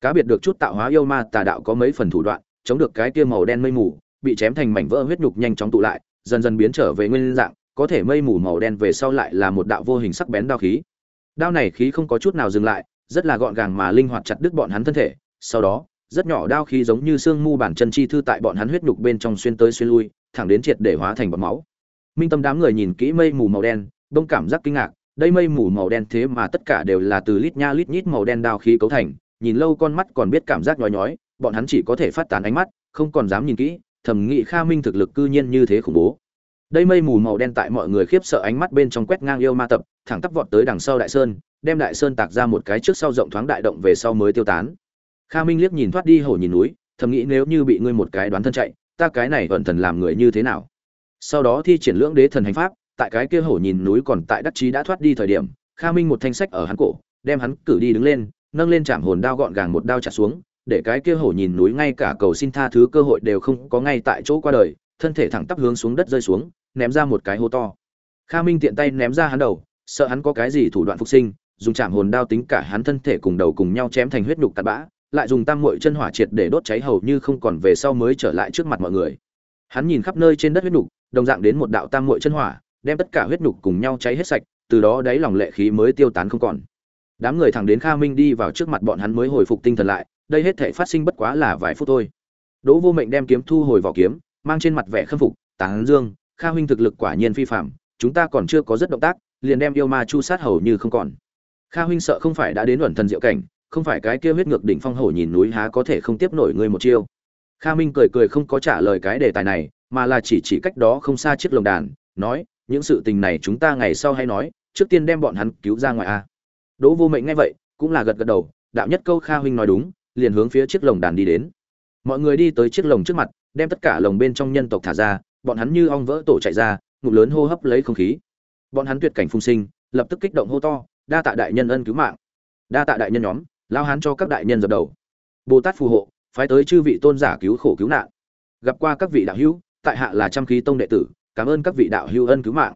Cá biệt được chút tạo hóa yêu ma tà đạo có mấy phần thủ đoạn, chống được cái kia màu đen mây mù, bị chém thành mảnh vỡ huyết nhục nhanh chóng tụ lại, dần dần biến trở về nguyên dạng, có thể mây mù màu đen về sau lại là một đạo vô hình sắc bén đao khí. Đao này khí không có chút nào dừng lại, rất là gọn gàng mà linh hoạt chặt đứt bọn hắn thân thể, sau đó, rất nhỏ đao khí giống như xương mu bản chân chi thư tại bọn hắn huyết nhục bên trong xuyên tới xuyên lui, thẳng đến triệt để hóa thành bọt máu. Minh tâm đám người nhìn kỹ mây mù màu đen, đông cảm giác kinh ngạc đây mây mù màu đen thế mà tất cả đều là từ lít nha lít nhít màu đen đao khí cấu thành, nhìn lâu con mắt còn biết cảm giác nhói nhói, bọn hắn chỉ có thể phát tán ánh mắt, không còn dám nhìn kỹ thẩm nghị kha minh thực lực cư nhiên như thế khủng bố. Đây mây mù màu đen tại mọi người khiếp sợ ánh mắt bên trong quét ngang yêu ma tập, thẳng tắp vọt tới đằng sau đại sơn, đem đại sơn tạc ra một cái trước sau rộng thoáng đại động về sau mới tiêu tán. Kha minh liếc nhìn thoát đi hổ nhìn núi, thầm nghĩ nếu như bị ngươi một cái đoán thân chạy, ta cái này vẫn thần làm người như thế nào? Sau đó thi triển lưỡng đế thần hành pháp tại cái kia hổ nhìn núi còn tại đắc chí đã thoát đi thời điểm, kha minh một thanh sách ở hắn cổ, đem hắn cử đi đứng lên, nâng lên chạm hồn đao gọn gàng một đao chặt xuống, để cái kia hổ nhìn núi ngay cả cầu xin tha thứ cơ hội đều không có ngay tại chỗ qua đời, thân thể thẳng tắp hướng xuống đất rơi xuống, ném ra một cái hố to. Kha minh tiện tay ném ra hắn đầu, sợ hắn có cái gì thủ đoạn phục sinh, dùng chạm hồn đao tính cả hắn thân thể cùng đầu cùng nhau chém thành huyết nhục tạt bã, lại dùng tam muội chân hỏa triệt để đốt cháy hầu như không còn về sau mới trở lại trước mặt mọi người. Hắn nhìn khắp nơi trên đất huyết nhục, đồng dạng đến một đạo tam muội chân hỏa đem tất cả huyết nhục cùng nhau cháy hết sạch từ đó đáy lòng lệ khí mới tiêu tán không còn. Đám người thẳng đến kha minh đi vào trước mặt bọn hắn mới hồi phục tinh thần lại đây hết thảy phát sinh bất quá là vài phút thôi. Đỗ vô mệnh đem kiếm thu hồi vỏ kiếm mang trên mặt vẻ khâm phục "Táng dương kha huynh thực lực quả nhiên phi phàm, chúng ta còn chưa có rất động tác liền đem yêu ma chu sát hầu như không còn. Kha huynh sợ không phải đã đến luận thần diệu cảnh không phải cái kia huyết ngược đỉnh phong hổ nhìn núi há có thể không tiếp nổi ngươi một chiêu. Kha minh cười cười không có trả lời cái đề tài này mà là chỉ chỉ cách đó không xa chiếc lồng đàn nói những sự tình này chúng ta ngày sau hay nói, trước tiên đem bọn hắn cứu ra ngoài a. Đỗ vô mệnh nghe vậy, cũng là gật gật đầu, đạo nhất câu kha huynh nói đúng, liền hướng phía chiếc lồng đàn đi đến. Mọi người đi tới chiếc lồng trước mặt, đem tất cả lồng bên trong nhân tộc thả ra, bọn hắn như ong vỡ tổ chạy ra, ngụm lớn hô hấp lấy không khí. Bọn hắn tuyệt cảnh phung sinh, lập tức kích động hô to, đa tạ đại nhân ân cứu mạng. Đa tạ đại nhân nhóm, lao hán cho các đại nhân dập đầu. Bồ tát phù hộ, phái tới chư vị tôn giả cứu khổ cứu nạn. Gặp qua các vị đạo hữu, tại hạ là trăm khí tông đệ tử cảm ơn các vị đạo hữu ân cứu mạng.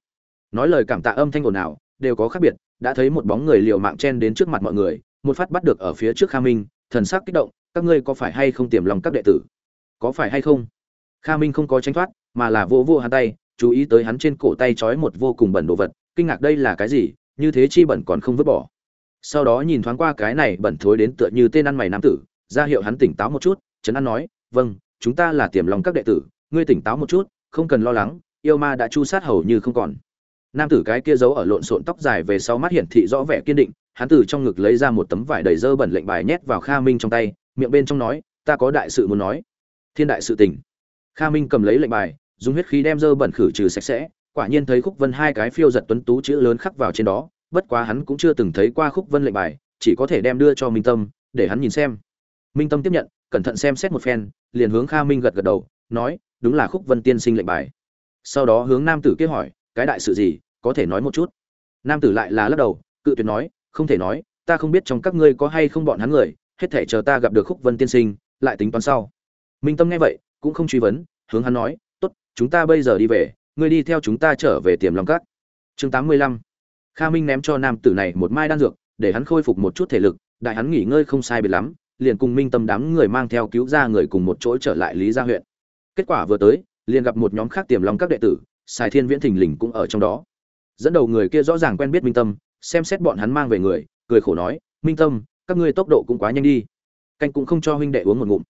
Nói lời cảm tạ âm thanh ồn nào đều có khác biệt, đã thấy một bóng người liều mạng chen đến trước mặt mọi người, một phát bắt được ở phía trước kha minh, thần sắc kích động, các ngươi có phải hay không tiềm lòng các đệ tử? Có phải hay không? Kha minh không có tránh thoát, mà là vô vô hắn tay, chú ý tới hắn trên cổ tay trói một vô cùng bẩn đồ vật, kinh ngạc đây là cái gì, như thế chi bẩn còn không vứt bỏ. Sau đó nhìn thoáng qua cái này bẩn thối đến tựa như tên ăn mày nam tử, ra hiệu hắn tỉnh táo một chút trấn an nói vâng chúng ta là tiềm lòng các đệ tử, ngươi tỉnh táo một chút, không cần lo lắng yêu ma đã chu sát hầu như không còn. Nam tử cái kia giấu ở lộn xộn tóc dài về sau mắt hiển thị rõ vẻ kiên định, hắn từ trong ngực lấy ra một tấm vải đầy dơ bẩn lệnh bài nhét vào kha minh trong tay, miệng bên trong nói, ta có đại sự muốn nói. Thiên đại sự tình. Kha minh cầm lấy lệnh bài, dùng huyết khí đem dơ bẩn khử trừ sạch sẽ, quả nhiên thấy khúc vân hai cái phiêu giật tuấn tú chữ lớn khắc vào trên đó, bất quá hắn cũng chưa từng thấy qua khúc vân lệnh bài, chỉ có thể đem đưa cho minh tâm, để hắn nhìn xem. Minh tâm tiếp nhận, cẩn thận xem xét một phen, liền hướng kha minh gật gật đầu, nói, đúng là khúc vân tiên sinh lệnh bài sau đó hướng nam tử kia hỏi, cái đại sự gì? Có thể nói một chút. Nam tử lại là lắc đầu, cự tuyệt nói, không thể nói, ta không biết trong các ngươi có hay không bọn hắn người, hết thể chờ ta gặp được khúc vân tiên sinh, lại tính toán sau. Minh tâm nghe vậy, cũng không truy vấn, hướng hắn nói, tốt, chúng ta bây giờ đi về, ngươi đi theo chúng ta trở về tiềm lòng cát chương tám mươi lăm. Kha minh ném cho nam tử này một mai đan dược, để hắn khôi phục một chút thể lực, đại hắn nghỉ ngơi không sai biệt lắm, liền cùng minh tâm đám người mang theo cứu ra người cùng một chỗ trở lại lý gia huyện. Kết quả vừa tới liền gặp một nhóm khác tiềm long các đệ tử, sài thiên viễn thình lình cũng ở trong đó. Dẫn đầu người kia rõ ràng quen biết minh tâm, xem xét bọn hắn mang về người, cười khổ nói, minh tâm, các ngươi tốc độ cũng quá nhanh đi. Canh cũng không cho huynh đệ uống một ngụm.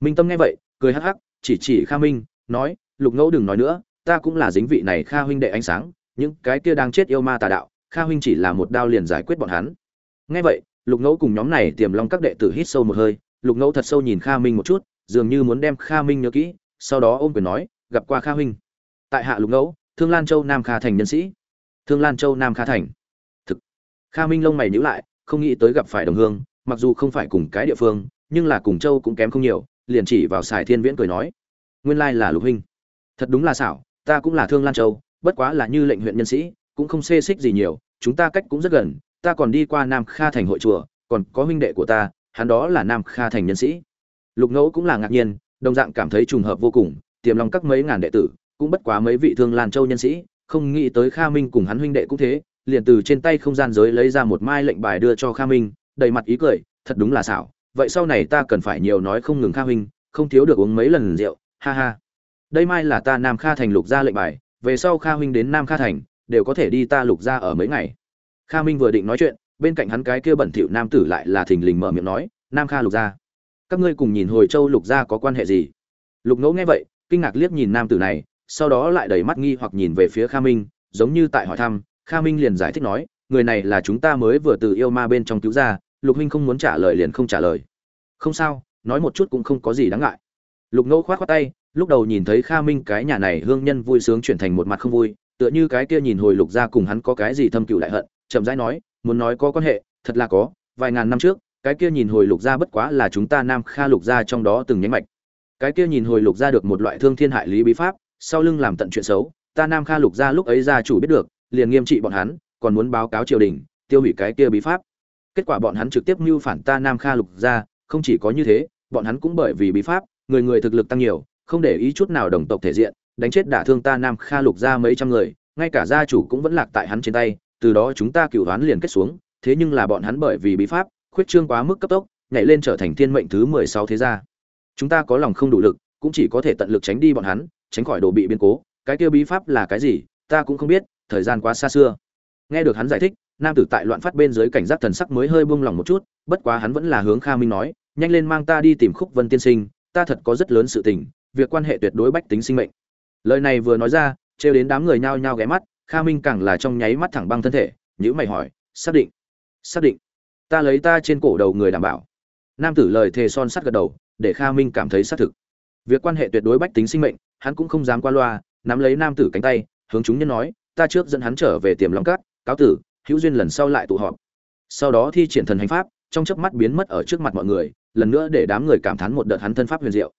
Minh tâm nghe vậy, cười hắc hắc, chỉ chỉ kha minh, nói, lục ngẫu đừng nói nữa, ta cũng là dính vị này kha huynh đệ ánh sáng, những cái kia đang chết yêu ma tà đạo, kha huynh chỉ là một đao liền giải quyết bọn hắn. Nghe vậy, lục ngẫu cùng nhóm này tiềm long các đệ tử hít sâu một hơi, lục ngẫu thật sâu nhìn kha minh một chút, dường như muốn đem kha minh nhớ kỹ, sau đó ôm quyền nói gặp qua kha huynh. Tại hạ lục ngẫu, thương lan châu nam kha thành nhân sĩ. Thương lan châu nam kha thành. Thực. Kha minh lông mày nhíu lại, không nghĩ tới gặp phải đồng hương, mặc dù không phải cùng cái địa phương, nhưng là cùng châu cũng kém không nhiều, liền chỉ vào sài thiên viễn cười nói. Nguyên lai là lục huynh. Thật đúng là xảo, ta cũng là thương lan châu, bất quá là như lệnh huyện nhân sĩ, cũng không xê xích gì nhiều, chúng ta cách cũng rất gần, ta còn đi qua nam kha thành hội chùa, còn có huynh đệ của ta, hắn đó là nam kha thành nhân sĩ. Lục ngẫu cũng là ngạc nhiên, đồng dạng cảm thấy trùng hợp vô cùng tiềm lòng các mấy ngàn đệ tử, cũng bất quá mấy vị thương lan châu nhân sĩ, không nghĩ tới kha minh cùng hắn huynh đệ cũng thế, liền từ trên tay không gian giới lấy ra một mai lệnh bài đưa cho kha minh, đầy mặt ý cười, thật đúng là xảo, vậy sau này ta cần phải nhiều nói không ngừng kha huynh, không thiếu được uống mấy lần rượu, ha ha. Đây mai là ta nam kha thành lục gia lệnh bài, về sau kha huynh đến nam kha thành, đều có thể đi ta lục gia ở mấy ngày. Kha minh vừa định nói chuyện, bên cạnh hắn cái kia bẩn thỉu nam tử lại là thình lình mở miệng nói, nam kha lục gia các ngươi cùng nhìn hồi châu lục gia có quan hệ gì? Lục ngẫu nghe vậy kinh ngạc liếc nhìn nam tử này, sau đó lại đầy mắt nghi hoặc nhìn về phía kha minh, giống như tại hỏi thăm. Kha minh liền giải thích nói, người này là chúng ta mới vừa từ yêu ma bên trong cứu ra, lục huynh không muốn trả lời liền không trả lời. Không sao, nói một chút cũng không có gì đáng ngại. Lục Ngô khoát khoát tay, lúc đầu nhìn thấy kha minh cái nhà này hương nhân vui sướng chuyển thành một mặt không vui, tựa như cái kia nhìn hồi lục gia cùng hắn có cái gì thâm cựu đại hận, chậm rãi nói, muốn nói có quan hệ, thật là có, vài ngàn năm trước, cái kia nhìn hồi lục gia bất quá là chúng ta nam kha lục gia trong đó từng nhánh mạch cái kia nhìn hồi lục ra được một loại thương thiên hại lý bí pháp, sau lưng làm tận chuyện xấu, ta nam kha lục gia lúc ấy gia chủ biết được, liền nghiêm trị bọn hắn, còn muốn báo cáo triều đình, tiêu hủy cái kia bí pháp. Kết quả bọn hắn trực tiếp mưu phản ta nam kha lục gia không chỉ có như thế, bọn hắn cũng bởi vì bí pháp, người người thực lực tăng nhiều, không để ý chút nào đồng tộc thể diện, đánh chết đả thương ta nam kha lục gia mấy trăm người, ngay cả gia chủ cũng vẫn lạc tại hắn trên tay, từ đó chúng ta cựu đoán liền kết xuống, thế nhưng là bọn hắn bởi vì bí pháp, khuyết trương quá mức cấp tốc, nhảy lên trở thành thiên mệnh thứ mười sáu thế gia chúng ta có lòng không đủ lực, cũng chỉ có thể tận lực tránh đi bọn hắn, tránh khỏi đồ bị biến cố. Cái kia bí pháp là cái gì, ta cũng không biết, thời gian quá xa xưa. Nghe được hắn giải thích, nam tử tại loạn phát bên dưới cảnh giác thần sắc mới hơi buông lỏng một chút, bất quá hắn vẫn là hướng kha minh nói, nhanh lên mang ta đi tìm khúc vân tiên sinh, ta thật có rất lớn sự tình, việc quan hệ tuyệt đối bách tính sinh mệnh. Lời này vừa nói ra, trêu đến đám người nhao nhao ghé mắt, kha minh càng là trong nháy mắt thẳng băng thân thể nhữ mày hỏi, xác định xác định, ta lấy ta trên cổ đầu người đảm bảo. Nam tử lời thề son sắt gật đầu để kha minh cảm thấy xác thực. Việc quan hệ tuyệt đối bách tính sinh mệnh, hắn cũng không dám qua loa, nắm lấy nam tử cánh tay, hướng chúng nhân nói, ta trước dẫn hắn trở về tiềm long cát, cáo tử, hữu duyên lần sau lại tụ họp. Sau đó thi triển thần hành pháp, trong chớp mắt biến mất ở trước mặt mọi người, lần nữa để đám người cảm thán một đợt hắn thân pháp huyền diệu.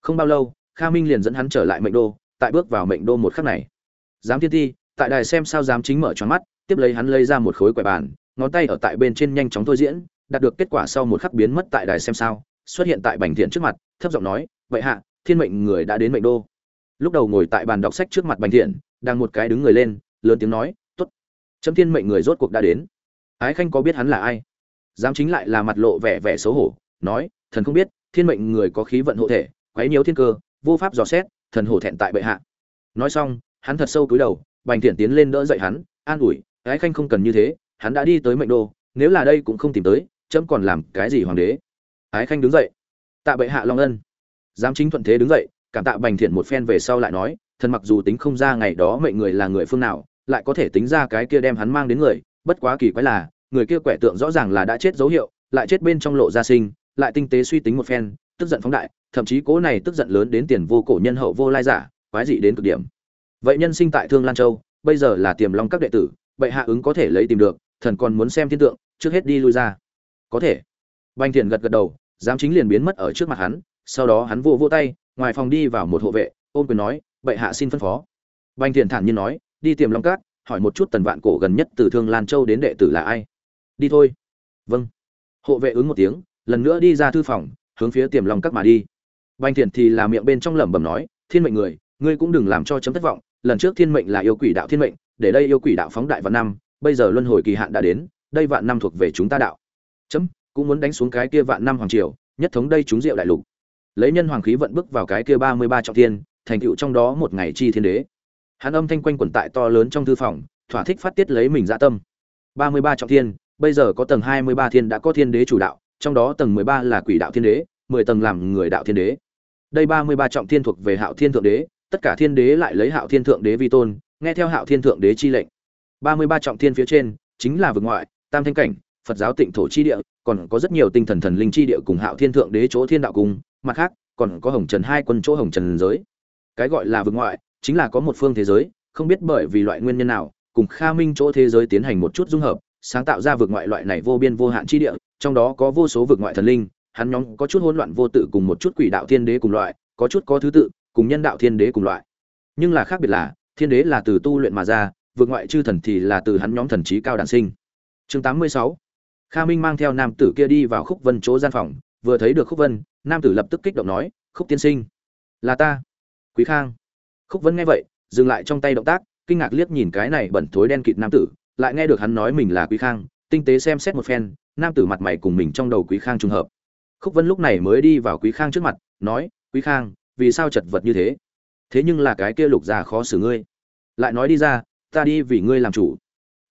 Không bao lâu, kha minh liền dẫn hắn trở lại mệnh đô, tại bước vào mệnh đô một khắc này. Giám thiên ti, tại đài xem sao dám chính mở tròn mắt, tiếp lấy hắn lấy ra một khối quẻ bàn, ngón tay ở tại bên trên nhanh chóng thôi diễn, đạt được kết quả sau một khắc biến mất tại đài xem sao xuất hiện tại bành thiện trước mặt, thấp giọng nói, vậy hạ, thiên mệnh người đã đến mệnh đô. Lúc đầu ngồi tại bàn đọc sách trước mặt bành thiện, đang một cái đứng người lên, lớn tiếng nói t ố t chấm thiên mệnh người rốt cuộc đã đến. Ái khanh có biết hắn là ai? Dám chính lại là mặt lộ vẻ vẻ xấu hổ, nói, thần không biết, thiên mệnh người có khí vận hộ thể, quấy nhiễu thiên cơ, vô pháp dò xét, thần hổ thẹn tại bệ hạ. Nói xong, hắn thật sâu cúi đầu, bành thiện tiến lên đỡ dậy hắn, an ủi, ái khanh không cần như thế, hắn đã đi tới mệnh đô, nếu là đây cũng không tìm tới trẫm còn làm cái gì hoàng đế? Ái khanh đứng dậy. Tạ bệ hạ long ân. Giám chính thuận thế đứng dậy, cảm tạ bành thiện một phen về sau lại nói, thần mặc dù tính không ra ngày đó mệnh người là người phương nào, lại có thể tính ra cái kia đem hắn mang đến người, bất quá kỳ quái là, người kia quẻ tượng rõ ràng là đã chết dấu hiệu, lại chết bên trong lộ gia sinh, lại tinh tế suy tính một phen, tức giận phóng đại, thậm chí cố này tức giận lớn đến tiền vô cổ nhân hậu vô lai giả, quái dị đến cực điểm. Vậy nhân sinh tại thương lan châu, bây giờ là tiềm long các đệ tử, bệ hạ ứng có thể lấy tìm được, thần còn muốn xem thiên tượng, trước hết đi lui ra. Có thể banh thiện gật gật đầu, giám chính liền biến mất ở trước mặt hắn, sau đó hắn vỗ vỗ tay, ngoài phòng đi vào một hộ vệ Ôn quyền nói, bệ hạ xin phân phó. Banh thiện thản nhiên nói, đi tìm long cát, hỏi một chút tần vạn cổ gần nhất từ thương lan châu đến đệ tử là ai. Đi thôi. Vâng. Hộ vệ ứng một tiếng, lần nữa đi ra thư phòng, hướng phía tiềm long các mà đi. Banh thiện thì là miệng bên trong lẩm bẩm nói, thiên mệnh người, ngươi cũng đừng làm cho chấm thất vọng, lần trước thiên mệnh là yêu quỷ đạo thiên mệnh, để đây yêu quỷ đạo phóng đại vạn năm, bây giờ luân hồi kỳ hạn đã đến, đây vạn năm thuộc về chúng ta đạo. Chấm cũng muốn đánh xuống cái kia vạn năm hoàng triều, nhất thống đây chúng diệu đại lục. Lấy nhân hoàng khí vận bước vào cái kia ba mươi ba trọng thiên, thành tựu trong đó một ngày chi thiên đế. Hắn âm thanh quanh quẩn tại to lớn trong thư phòng, thỏa thích phát tiết lấy mình dạ tâm. ba mươi ba trọng thiên, bây giờ có tầng hai mươi ba thiên đã có thiên đế chủ đạo, trong đó tầng mười ba là quỷ đạo thiên đế, mười tầng làm người đạo thiên đế. Đây ba mươi ba trọng thiên thuộc về hạo thiên thượng đế, tất cả thiên đế lại lấy hạo thiên thượng đế vi tôn, nghe theo hạo thiên thượng đế chi lệnh. ba mươi ba trọng thiên phía trên chính là vực ngoại, tam thanh cảnh phật giáo tịnh thổ chi địa, còn có rất nhiều tinh thần thần linh chi địa cùng hạo thiên thượng đế chỗ thiên đạo cung, mặt khác, còn có hồng trần hai quân chỗ hồng trần giới. Cái gọi là vực ngoại, chính là có một phương thế giới, không biết bởi vì loại nguyên nhân nào, cùng kha minh chỗ thế giới tiến hành một chút dung hợp, sáng tạo ra vực ngoại loại này vô biên vô hạn chi địa, trong đó có vô số vực ngoại thần linh, hắn nhóm có chút hỗn loạn vô tự cùng một chút quỷ đạo thiên đế cùng loại, có chút có thứ tự, cùng nhân đạo thiên đế cùng loại. Nhưng là khác biệt là, thiên đế là từ tu luyện mà ra vượt ngoại chư thần thì là từ hắn nhóm thần trí cao đản sinh. Chương 86 kha minh mang theo nam tử kia đi vào khúc vân chỗ gian phòng, vừa thấy được khúc vân, nam tử lập tức kích động nói, khúc tiên sinh, là ta. Quý khang. Khúc vân nghe vậy, dừng lại trong tay động tác, kinh ngạc liếc nhìn cái này bẩn thối đen kịt nam tử, lại nghe được hắn nói mình là quý khang, tinh tế xem xét một phen, nam tử mặt mày cùng mình trong đầu quý khang trùng hợp. Khúc vân lúc này mới đi vào quý khang trước mặt, nói, quý khang, vì sao chật vật như thế? Thế nhưng là cái kia lục già khó xử ngươi. Lại nói đi ra, ta đi vì ngươi làm chủ.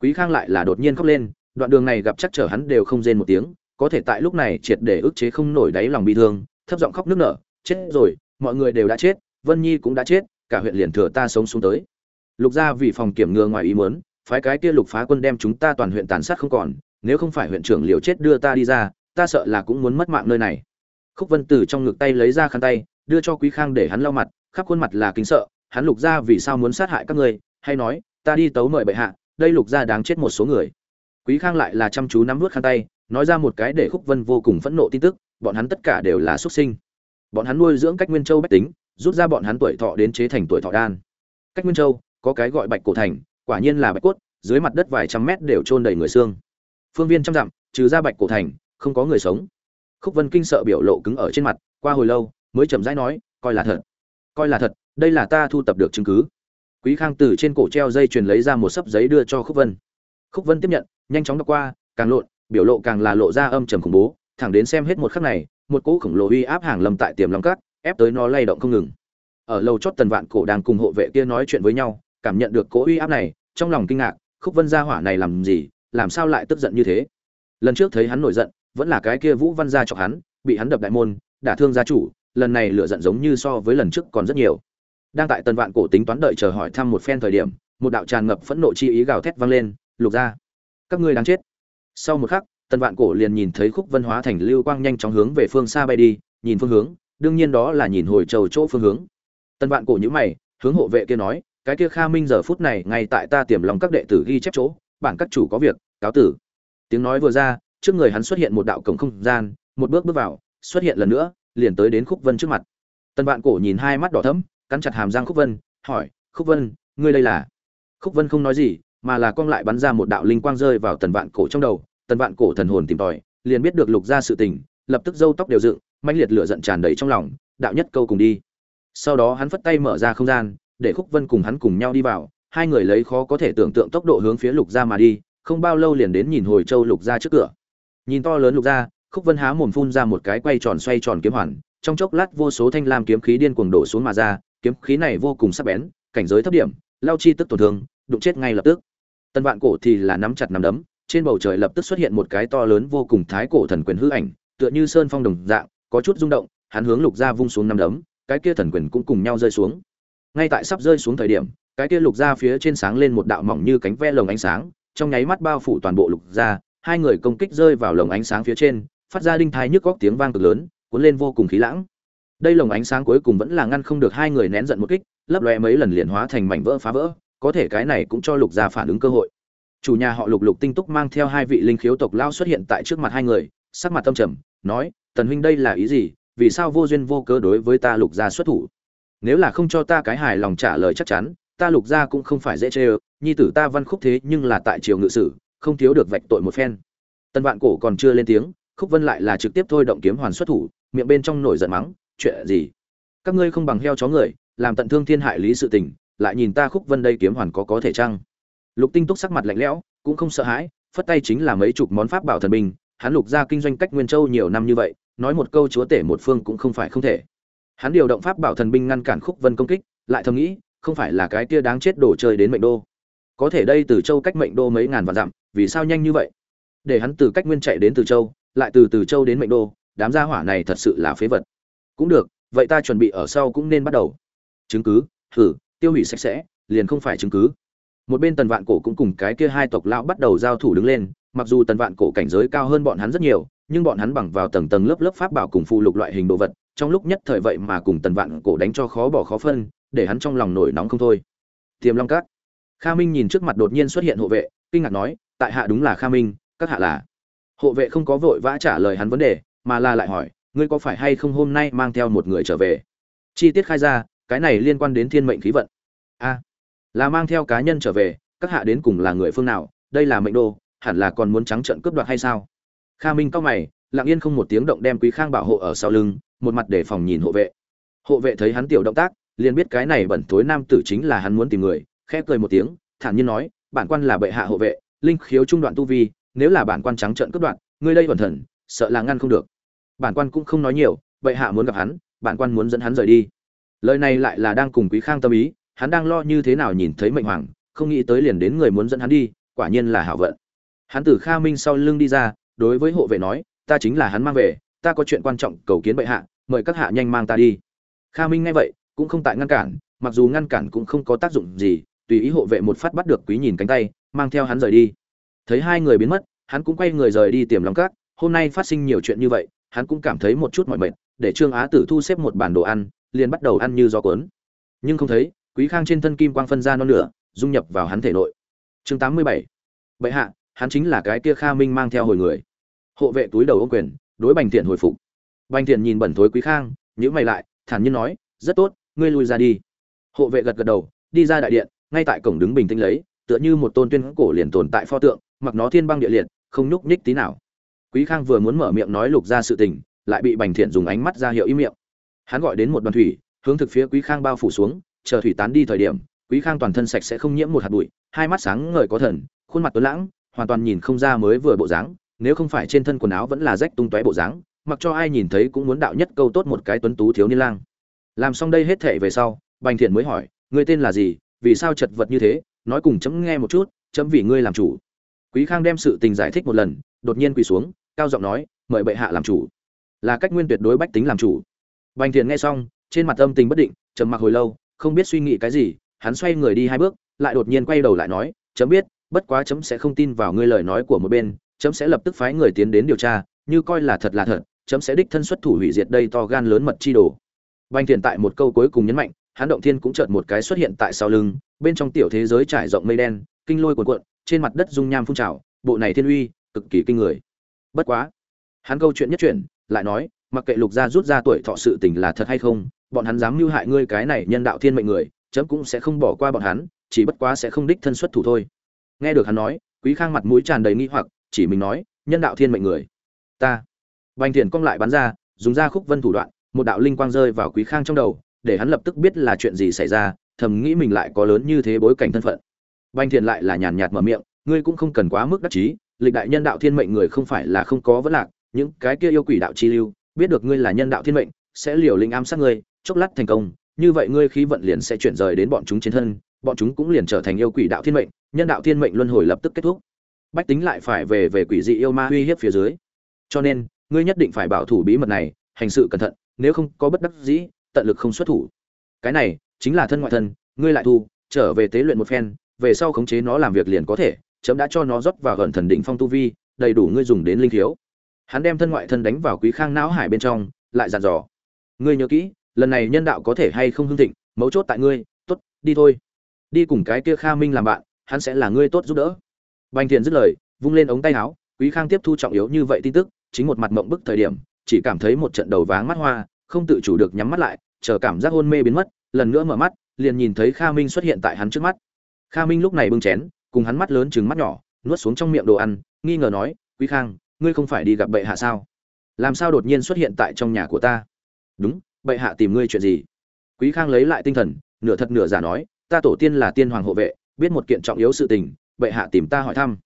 Quý khang lại là đột nhiên khóc lên đoạn đường này gặp chắc chở hắn đều không rên một tiếng, có thể tại lúc này triệt để ức chế không nổi đáy lòng bị thương, thấp giọng khóc nước nở, chết rồi, mọi người đều đã chết, vân nhi cũng đã chết, cả huyện liền thừa ta sống xuống tới. Lục gia vì phòng kiểm ngừa ngoài ý muốn, phái cái kia lục phá quân đem chúng ta toàn huyện tàn sát không còn, nếu không phải huyện trưởng liều chết đưa ta đi ra, ta sợ là cũng muốn mất mạng nơi này. Khúc vân từ trong ngực tay lấy ra khăn tay, đưa cho quý khang để hắn lau mặt, khắp khuôn mặt là kính sợ, hắn lục gia vì sao muốn sát hại các ngươi, hay nói, ta đi tấu mời bệ hạ, đây lục gia đáng chết một số người quý khang lại là chăm chú nắm nuốt khăn tay, nói ra một cái để khúc vân vô cùng phẫn nộ tin tức, bọn hắn tất cả đều là xuất sinh. Bọn hắn nuôi dưỡng cách nguyên châu bách tính, rút ra bọn hắn tuổi thọ đến chế thành tuổi thọ đan. Cách nguyên châu, có cái gọi bạch cổ thành, quả nhiên là bạch cốt, dưới mặt đất vài trăm mét đều chôn đầy người xương. Phương viên trăm dặm, trừ ra bạch cổ thành, không có người sống. Khúc vân kinh sợ biểu lộ cứng ở trên mặt, qua hồi lâu, mới chậm rãi nói, coi là thật, coi là thật, đây là ta thu tập được chứng cứ. Quý khang từ trên cổ treo dây truyền lấy ra một sấp giấy đưa cho khúc vân. Khúc vân tiếp nhận nhanh chóng đọc qua, càng lộn, biểu lộ càng là lộ ra âm trầm khủng bố, thẳng đến xem hết một khắc này, một cỗ khổng lồ uy áp hàng lâm tại tiềm long cát ép tới nó lay động không ngừng. Ở lầu chót tần vạn cổ đang cùng hộ vệ kia nói chuyện với nhau, cảm nhận được cỗ uy áp này, trong lòng kinh ngạc, khúc vân gia hỏa này làm gì, làm sao lại tức giận như thế? Lần trước thấy hắn nổi giận, vẫn là cái kia vũ văn gia chọc hắn, bị hắn đập đại môn, đả thương gia chủ, lần này lửa giận giống như so với lần trước còn rất nhiều. Đang tại tần vạn cổ tính toán đợi chờ hỏi thăm một phen thời điểm, một đạo tràn ngập phẫn nộ chi ý gào thét vang lên, lục ra các ngươi đáng chết. Sau một khắc, tần vạn cổ liền nhìn thấy khúc vân hóa thành lưu quang nhanh chóng hướng về phương xa bay đi, nhìn phương hướng, đương nhiên đó là nhìn hồi trầu chỗ phương hướng. Tần vạn cổ nhữ mày, hướng hộ vệ kia nói, cái kia kha minh giờ phút này ngay tại ta tiềm lòng các đệ tử ghi chép chỗ, bản các chủ có việc, cáo tử. Tiếng nói vừa ra, trước người hắn xuất hiện một đạo cổng không gian, một bước bước vào, xuất hiện lần nữa, liền tới đến khúc vân trước mặt. Tần vạn cổ nhìn hai mắt đỏ thẫm, cắn chặt hàm răng khúc vân, hỏi, khúc vân, ngươi đây là? Khúc vân không nói gì mà là cong lại bắn ra một đạo linh quang rơi vào tần vạn cổ trong đầu, tần vạn cổ thần hồn tìm tòi, liền biết được lục ra sự tình, lập tức râu tóc đều dựng, mãnh liệt lửa giận tràn đầy trong lòng, đạo nhất câu cùng đi. Sau đó hắn phất tay mở ra không gian, để khúc vân cùng hắn cùng nhau đi vào, hai người lấy khó có thể tưởng tượng tốc độ hướng phía lục ra mà đi, không bao lâu liền đến nhìn hồi châu lục ra trước cửa. Nhìn to lớn lục ra khúc vân há mồm phun ra một cái quay tròn xoay tròn kiếm hoàn, trong chốc lát vô số thanh lam kiếm khí điên cuồng đổ xuống mà ra, kiếm khí này vô cùng sắc bén, cảnh giới thấp điểm, lao chi tức tổn thương, đụng chết ngay lập tức tân vạn cổ thì là nắm chặt nắm đấm, trên bầu trời lập tức xuất hiện một cái to lớn vô cùng thái cổ thần quyền hư ảnh, tựa như sơn phong đồng dạng, có chút rung động, hắn hướng lục gia vung xuống nắm đấm, cái kia thần quyền cũng cùng nhau rơi xuống. Ngay tại sắp rơi xuống thời điểm, cái kia lục gia phía trên sáng lên một đạo mỏng như cánh ve lồng ánh sáng, trong nháy mắt bao phủ toàn bộ lục gia, hai người công kích rơi vào lồng ánh sáng phía trên, phát ra đinh thai nhức góc tiếng vang cực lớn, cuốn lên vô cùng khí lãng. Đây lồng ánh sáng cuối cùng vẫn là ngăn không được hai người nén giận một kích, lấp lóe mấy lần liền hóa thành mảnh vỡ phá vỡ có thể cái này cũng cho lục gia phản ứng cơ hội. Chủ nhà họ lục lục tinh túc mang theo hai vị linh khiếu tộc lao xuất hiện tại trước mặt hai người, sắc mặt tâm trầm, nói, tần huynh đây là ý gì? Vì sao vô duyên vô cớ đối với ta lục gia xuất thủ? Nếu là không cho ta cái hài lòng trả lời chắc chắn, ta lục gia cũng không phải dễ chê ơ, nhi tử ta văn khúc thế nhưng là tại triều ngự sử, không thiếu được vạch tội một phen. Tân vạn cổ còn chưa lên tiếng, khúc vân lại là trực tiếp thôi động kiếm hoàn xuất thủ, miệng bên trong nổi giận mắng, chuyện gì? Các ngươi không bằng heo chó người, làm tận thương thiên hại lý sự tình lại nhìn ta khúc vân đây kiếm hoàn có có thể chăng? Lục tinh túc sắc mặt lạnh lẽo, cũng không sợ hãi, phất tay chính là mấy chục món pháp bảo thần binh hắn lục ra kinh doanh cách nguyên châu nhiều năm như vậy, nói một câu chúa tể một phương cũng không phải không thể. Hắn điều động pháp bảo thần binh ngăn cản khúc vân công kích, lại thầm nghĩ, không phải là cái kia đáng chết đổ chơi đến mệnh đô. Có thể đây từ châu cách mệnh đô mấy ngàn vạn dặm, vì sao nhanh như vậy? Để hắn từ cách nguyên chạy đến từ châu, lại từ từ châu đến mệnh đô, đám gia hỏa này thật sự là phế vật. Cũng được, vậy ta chuẩn bị ở sau cũng nên bắt đầu. Chứng cứ thử tiêu hủy sạch sẽ, liền không phải chứng cứ. Một bên tần vạn cổ cũng cùng cái kia hai tộc lão bắt đầu giao thủ đứng lên, mặc dù tần vạn cổ cảnh giới cao hơn bọn hắn rất nhiều, nhưng bọn hắn bằng vào tầng tầng lớp lớp pháp bảo cùng phụ lục loại hình đồ vật, trong lúc nhất thời vậy mà cùng tần vạn cổ đánh cho khó bỏ khó phân, để hắn trong lòng nổi nóng không thôi. Tiềm long cát kha minh nhìn trước mặt đột nhiên xuất hiện hộ vệ, kinh ngạc nói, tại hạ đúng là kha minh, các hạ là? Hộ vệ không có vội vã trả lời hắn vấn đề, mà là lại hỏi, ngươi có phải hay không hôm nay mang theo một người trở về? Chi tiết khai ra cái này liên quan đến thiên mệnh khí vận. A, là mang theo cá nhân trở về, các hạ đến cùng là người phương nào, đây là mệnh đô hẳn là còn muốn trắng trợn cướp đoạt hay sao? Kha minh cao mày, lặng yên không một tiếng động đem quý khang bảo hộ ở sau lưng, một mặt để phòng nhìn hộ vệ. Hộ vệ thấy hắn tiểu động tác, liền biết cái này bẩn thối nam tử chính là hắn muốn tìm người, khẽ cười một tiếng, thản nhiên nói, bản quan là bệ hạ hộ vệ, linh khiếu trung đoạn tu vi, nếu là bản quan trắng trợn cướp đoạn ngươi đây bẩn thần, sợ là ngăn không được. Bản quan cũng không nói nhiều, bệ hạ muốn gặp hắn, bản quan muốn dẫn hắn rời đi lời này lại là đang cùng quý khang tâm ý, hắn đang lo như thế nào nhìn thấy mệnh hoàng, không nghĩ tới liền đến người muốn dẫn hắn đi, quả nhiên là hảo vận. Hắn từ kha minh sau lưng đi ra, đối với hộ vệ nói, ta chính là hắn mang về, ta có chuyện quan trọng cầu kiến bệ hạ, mời các hạ nhanh mang ta đi. Kha minh nghe vậy, cũng không tại ngăn cản, mặc dù ngăn cản cũng không có tác dụng gì, tùy ý hộ vệ một phát bắt được quý nhìn cánh tay, mang theo hắn rời đi. Thấy hai người biến mất, hắn cũng quay người rời đi tiềm lòng cát hôm nay phát sinh nhiều chuyện như vậy, hắn cũng cảm thấy một chút mỏi mệt, để trương á tử thu xếp một bản đồ ăn liền bắt đầu ăn như gió cuốn. Nhưng không thấy, quý khang trên thân kim quang phân ra non nửa dung nhập vào hắn thể nội. Chương tám mươi bảy. Bệ hạ, hắn chính là cái kia kha minh mang theo hồi người. Hộ vệ túi đầu ô quyền, đối bành thiện hồi phục. Bành thiện nhìn bẩn thối quý khang, nhíu mày lại, thản nhiên nói, rất tốt, ngươi lui ra đi. Hộ vệ gật gật đầu, đi ra đại điện, ngay tại cổng đứng bình tĩnh lấy, tựa như một tôn tuyên cổ liền tồn tại pho tượng, mặc nó thiên băng địa liệt, không nhúc nhích tí nào. Quý khang vừa muốn mở miệng nói lục ra sự tình, lại bị bành thiện dùng ánh mắt ra hiệu ý miệng hắn gọi đến một đoàn thủy, hướng thực phía quý khang bao phủ xuống, chờ thủy tán đi thời điểm, quý khang toàn thân sạch sẽ không nhiễm một hạt bụi, hai mắt sáng ngời có thần, khuôn mặt tuấn lãng, hoàn toàn nhìn không ra mới vừa bộ dáng, nếu không phải trên thân quần áo vẫn là rách tung tóe bộ dáng, mặc cho ai nhìn thấy cũng muốn đạo nhất câu tốt một cái tuấn tú thiếu niên lang. Làm xong đây hết thể về sau, bành thiện mới hỏi người tên là gì? Vì sao chật vật như thế? Nói cùng chấm nghe một chút, chấm vì ngươi làm chủ. Quý khang đem sự tình giải thích một lần, đột nhiên quỳ xuống, cao giọng nói, mời bệ hạ làm chủ. Là cách nguyên tuyệt đối bách tính làm chủ bành thiện nghe xong, trên mặt âm tình bất định, trầm mặc hồi lâu, không biết suy nghĩ cái gì, hắn xoay người đi hai bước, lại đột nhiên quay đầu lại nói, chấm biết, bất quá chấm sẽ không tin vào ngươi lời nói của một bên, chấm sẽ lập tức phái người tiến đến điều tra, như coi là thật là thật, chấm sẽ đích thân xuất thủ hủy diệt đây to gan lớn mật chi đồ. Bành thiện tại một câu cuối cùng nhấn mạnh, hắn động thiên cũng chợt một cái xuất hiện tại sau lưng, bên trong tiểu thế giới trải rộng mây đen, kinh lôi cuồn cuộn, trên mặt đất dung nham phun trào, bộ này thiên uy, cực kỳ kinh người. Bất quá, hắn câu chuyện nhất chuyển, lại nói mặc kệ lục gia rút ra tuổi thọ sự tình là thật hay không, bọn hắn dám mưu hại ngươi cái này nhân đạo thiên mệnh người, chấm cũng sẽ không bỏ qua bọn hắn, chỉ bất quá sẽ không đích thân xuất thủ thôi. Nghe được hắn nói, quý khang mặt mũi tràn đầy nghi hoặc, chỉ mình nói, nhân đạo thiên mệnh người, ta. Bành thiền cong lại bắn ra, dùng ra khúc vân thủ đoạn, một đạo linh quang rơi vào quý khang trong đầu, để hắn lập tức biết là chuyện gì xảy ra, thầm nghĩ mình lại có lớn như thế bối cảnh thân phận. Bành thiền lại là nhàn nhạt mở miệng, ngươi cũng không cần quá mức đắc chí, lịch đại nhân đạo thiên mệnh người không phải là không có vấn lạc, những cái kia yêu quỷ đạo chi lưu biết được ngươi là nhân đạo thiên mệnh, sẽ liều linh ám sát ngươi, chốc lát thành công, như vậy ngươi khí vận liền sẽ chuyển rời đến bọn chúng trên thân, bọn chúng cũng liền trở thành yêu quỷ đạo thiên mệnh, nhân đạo thiên mệnh luân hồi lập tức kết thúc. Bách tính lại phải về về quỷ dị yêu ma uy hiếp phía dưới. Cho nên, ngươi nhất định phải bảo thủ bí mật này, hành sự cẩn thận, nếu không có bất đắc dĩ, tận lực không xuất thủ. Cái này chính là thân ngoại thân, ngươi lại thu, trở về tế luyện một phen, về sau khống chế nó làm việc liền có thể, chấm đã cho nó rót vào gần thần đỉnh phong tu vi, đầy đủ ngươi dùng đến linh thiếu hắn đem thân ngoại thân đánh vào quý khang não hải bên trong, lại dặn dò, ngươi nhớ kỹ, lần này nhân đạo có thể hay không hưng thịnh, mấu chốt tại ngươi, tốt, đi thôi. Đi cùng cái kia kha minh làm bạn, hắn sẽ là ngươi tốt giúp đỡ. Bành thiện dứt lời, vung lên ống tay áo, quý khang tiếp thu trọng yếu như vậy tin tức, chính một mặt mộng bức thời điểm, chỉ cảm thấy một trận đầu váng mắt hoa, không tự chủ được nhắm mắt lại, chờ cảm giác hôn mê biến mất, lần nữa mở mắt, liền nhìn thấy kha minh xuất hiện tại hắn trước mắt. Kha minh lúc này bưng chén, cùng hắn mắt lớn chừng mắt nhỏ, nuốt xuống trong miệng đồ ăn, nghi ngờ nói, quý khang ngươi không phải đi gặp bệ hạ sao? Làm sao đột nhiên xuất hiện tại trong nhà của ta? Đúng, bệ hạ tìm ngươi chuyện gì? Quý khang lấy lại tinh thần, nửa thật nửa giả nói, ta tổ tiên là tiên hoàng hộ vệ, biết một kiện trọng yếu sự tình, bệ hạ tìm ta hỏi thăm.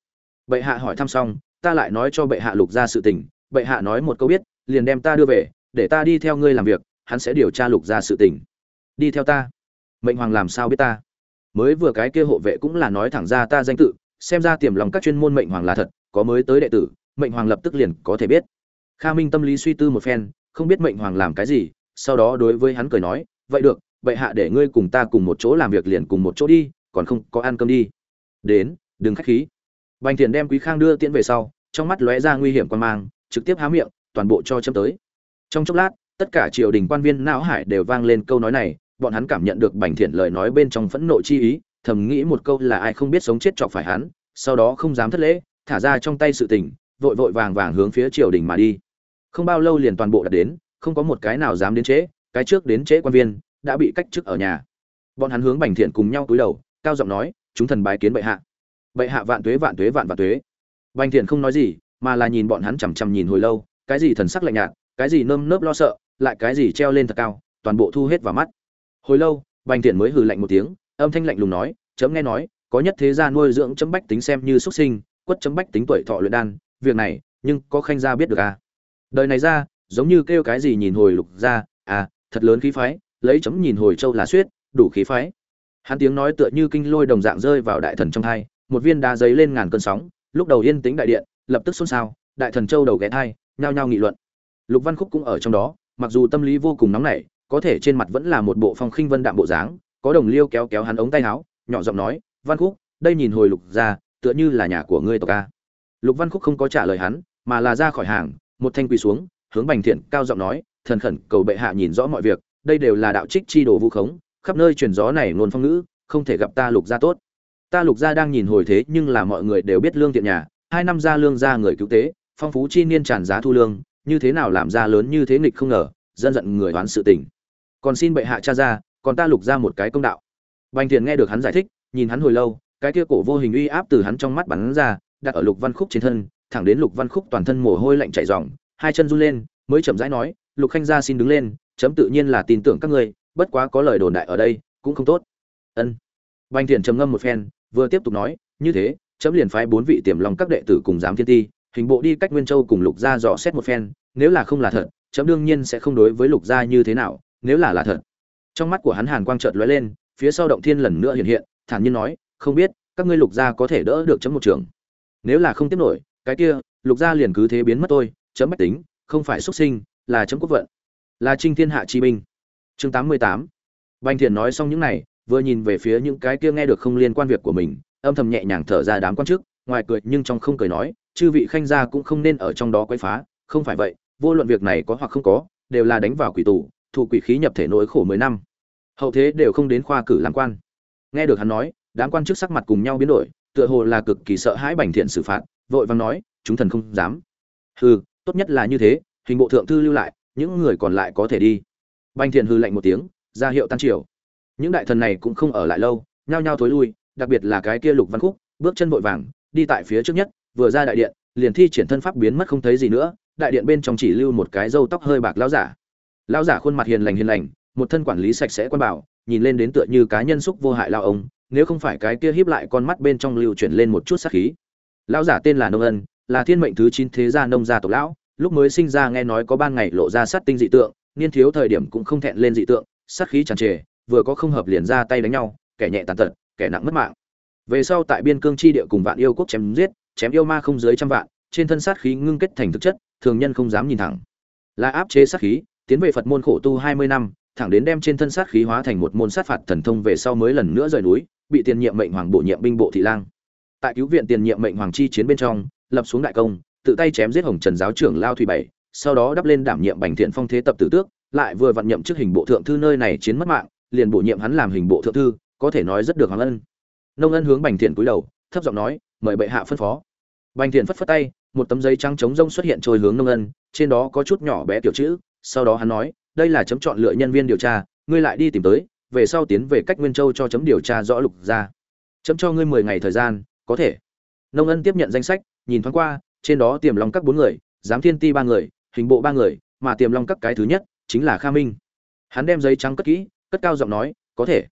Bệ hạ hỏi thăm xong, ta lại nói cho bệ hạ lục ra sự tình, bệ hạ nói một câu biết, liền đem ta đưa về, để ta đi theo ngươi làm việc, hắn sẽ điều tra lục ra sự tình. Đi theo ta. Mệnh hoàng làm sao biết ta? Mới vừa cái kia hộ vệ cũng là nói thẳng ra ta danh tự, xem ra tiềm lòng các chuyên môn mệnh hoàng là thật, có mới tới đệ tử mệnh hoàng lập tức liền có thể biết. Kha minh tâm lý suy tư một phen, không biết mệnh hoàng làm cái gì, sau đó đối với hắn cười nói, vậy được, vậy hạ để ngươi cùng ta cùng một chỗ làm việc liền cùng một chỗ đi, còn không có ăn cơm đi. Đến, đừng khách khí. Bành thiện đem quý khang đưa tiễn về sau, trong mắt lóe ra nguy hiểm quan mang, trực tiếp há miệng, toàn bộ cho châm tới. Trong chốc lát, tất cả triều đình quan viên não hải đều vang lên câu nói này, bọn hắn cảm nhận được bành thiện lời nói bên trong phẫn nộ chi ý, thầm nghĩ một câu là ai không biết sống chết chọc phải hắn, sau đó không dám thất lễ, thả ra trong tay sự tình vội vội vàng vàng hướng phía triều đình mà đi. Không bao lâu liền toàn bộ đã đến, không có một cái nào dám đến trễ, cái trước đến trễ quan viên đã bị cách chức ở nhà. Bọn hắn hướng bành thiện cùng nhau cúi đầu, cao giọng nói, chúng thần bái kiến bệ hạ. Bệ hạ vạn tuế vạn tuế, vạn vạn tuế. Bành thiện không nói gì, mà là nhìn bọn hắn chằm chằm nhìn hồi lâu, cái gì thần sắc lạnh nhạt, cái gì nơm nớp lo sợ, lại cái gì treo lên thật cao, toàn bộ thu hết vào mắt. Hồi lâu, bành thiện mới hừ lạnh một tiếng, âm thanh lạnh lùng nói, chấm nghe nói, có nhất thế gia nuôi dưỡng chấm bách tính xem như xuất sinh, quất chấm bách tính tuổi thọ luyện đan việc này, nhưng có khanh gia biết được à? Đời này ra, giống như kêu cái gì nhìn hồi lục ra à thật lớn khí phái, lấy chấm nhìn hồi châu là suyết, đủ khí phái. Hắn tiếng nói tựa như kinh lôi đồng dạng rơi vào đại thần trong thai, một viên đá giấy lên ngàn cơn sóng, lúc đầu yên tĩnh đại điện, lập tức xôn xao, đại thần châu đầu ghé thai, nhao nhao nghị luận. Lục văn khúc cũng ở trong đó, mặc dù tâm lý vô cùng nóng nảy, có thể trên mặt vẫn là một bộ phong khinh vân đạm bộ dáng, có đồng liêu kéo kéo hắn ống tay áo, nhỏ giọng nói, văn khúc, đây nhìn hồi lục ra, tựa như là nhà của ngươi tộc ca lục văn khúc không có trả lời hắn, mà là ra khỏi hàng, một thanh quỳ xuống, hướng bành thiện cao giọng nói, thần khẩn, cầu bệ hạ nhìn rõ mọi việc, đây đều là đạo trích chi đồ vu khống, khắp nơi truyền gió này luôn phong ngữ, không thể gặp ta lục gia tốt. Ta lục gia đang nhìn hồi thế nhưng là mọi người đều biết lương thiện nhà, hai năm ra lương gia người cứu tế, phong phú chi niên tràn giá thu lương, như thế nào làm ra lớn như thế nghịch không ngờ, dân giận người đoán sự tình. Còn xin bệ hạ cha ra, còn ta lục ra một cái công đạo. Bành thiện nghe được hắn giải thích, nhìn hắn hồi lâu, cái kia cổ vô hình uy áp từ hắn trong mắt bắn ra đặt ở lục văn khúc trên thân, thẳng đến lục văn khúc toàn thân mồ hôi lạnh chảy ròng, hai chân run lên, mới chậm rãi nói, lục khanh gia xin đứng lên, chấm tự nhiên là tin tưởng các ngươi, bất quá có lời đồn đại ở đây cũng không tốt. Ân. Bành thiện trầm ngâm một phen, vừa tiếp tục nói, như thế, chấm liền phái bốn vị tiềm lòng các đệ tử cùng giám thiên ti, hình bộ đi cách nguyên châu cùng lục gia dò xét một phen, nếu là không là thật, chấm đương nhiên sẽ không đối với lục gia như thế nào, nếu là là thật. Trong mắt của hắn hàn quang chợt lóe lên, phía sau động thiên lần nữa hiện hiện, thản nhiên nói, không biết, các ngươi lục gia có thể đỡ được chấm một trường nếu là không tiếp nổi, cái kia, lục gia liền cứ thế biến mất tôi chấm bách tính, không phải xuất sinh, là chấm quốc vận. Là trinh thiên hạ chi binh. Chương tám mươi tám. Bành thiện nói xong những này, vừa nhìn về phía những cái kia nghe được không liên quan việc của mình, âm thầm nhẹ nhàng thở ra đám quan chức, ngoài cười nhưng trong không cười nói, chư vị khanh gia cũng không nên ở trong đó quấy phá, không phải vậy, vô luận việc này có hoặc không có, đều là đánh vào quỷ tù, thụ quỷ khí nhập thể nỗi khổ mười năm. Hậu thế đều không đến khoa cử làm quan. Nghe được hắn nói, đám quan chức sắc mặt cùng nhau biến đổi tựa hồ là cực kỳ sợ hãi bành thiện xử phạt, vội vàng nói, chúng thần không dám. Hừ, tốt nhất là như thế, hình bộ thượng thư lưu lại, những người còn lại có thể đi. Bành thiện hư lạnh một tiếng, ra hiệu tan triều. Những đại thần này cũng không ở lại lâu, nhao nhao thối lui, đặc biệt là cái kia lục văn khúc, bước chân vội vàng, đi tại phía trước nhất, vừa ra đại điện, liền thi triển thân pháp biến mất không thấy gì nữa, đại điện bên trong chỉ lưu một cái râu tóc hơi bạc lão giả. Lão giả khuôn mặt hiền lành hiền lành, một thân quản lý sạch sẽ quan bảo, nhìn lên đến tựa như cá nhân xúc vô hại lao ông nếu không phải cái kia híp lại con mắt bên trong lưu chuyển lên một chút sát khí. Lão giả tên là nông ân, là thiên mệnh thứ chín thế gia nông gia tộc lão, lúc mới sinh ra nghe nói có ban ngày lộ ra sát tinh dị tượng, niên thiếu thời điểm cũng không thẹn lên dị tượng, sát khí tràn trề, vừa có không hợp liền ra tay đánh nhau, kẻ nhẹ tàn tật, kẻ nặng mất mạng. Về sau tại biên cương chi địa cùng vạn yêu quốc chém giết, chém yêu ma không dưới trăm vạn, trên thân sát khí ngưng kết thành thực chất, thường nhân không dám nhìn thẳng. Là áp chế sát khí, tiến về phật môn khổ tu hai mươi năm thẳng đến đem trên thân sát khí hóa thành một môn sát phạt thần thông về sau mới lần nữa rời núi, bị tiền nhiệm mệnh hoàng bổ nhiệm binh bộ thị lang. Tại cứu viện tiền nhiệm mệnh hoàng chi chiến bên trong, lập xuống đại công, tự tay chém giết hồng trần giáo trưởng lao thủy bảy, sau đó đắp lên đảm nhiệm bành thiện phong thế tập tử tước, lại vừa vận nhậm chức hình bộ thượng thư nơi này chiến mất mạng, liền bổ nhiệm hắn làm hình bộ thượng thư, có thể nói rất được hoàng ân. Nông ân hướng bành thiện cúi đầu, thấp giọng nói, mời bệ hạ phân phó. Bành thiện phất phất tay, một tấm giấy trắng trống rông xuất hiện trôi hướng nông ân, trên đó có chút nhỏ bé tiểu chữ, sau đó hắn nói đây là chấm chọn lựa nhân viên điều tra, ngươi lại đi tìm tới, về sau tiến về cách nguyên châu cho chấm điều tra rõ lục ra chấm cho ngươi mười ngày thời gian, có thể. Nông ân tiếp nhận danh sách, nhìn thoáng qua, trên đó tiềm long các bốn người, giám thiên ti ba người, hình bộ ba người, mà tiềm long các cái thứ nhất, chính là kha minh. Hắn đem giấy trắng cất kỹ, cất cao giọng nói, có thể.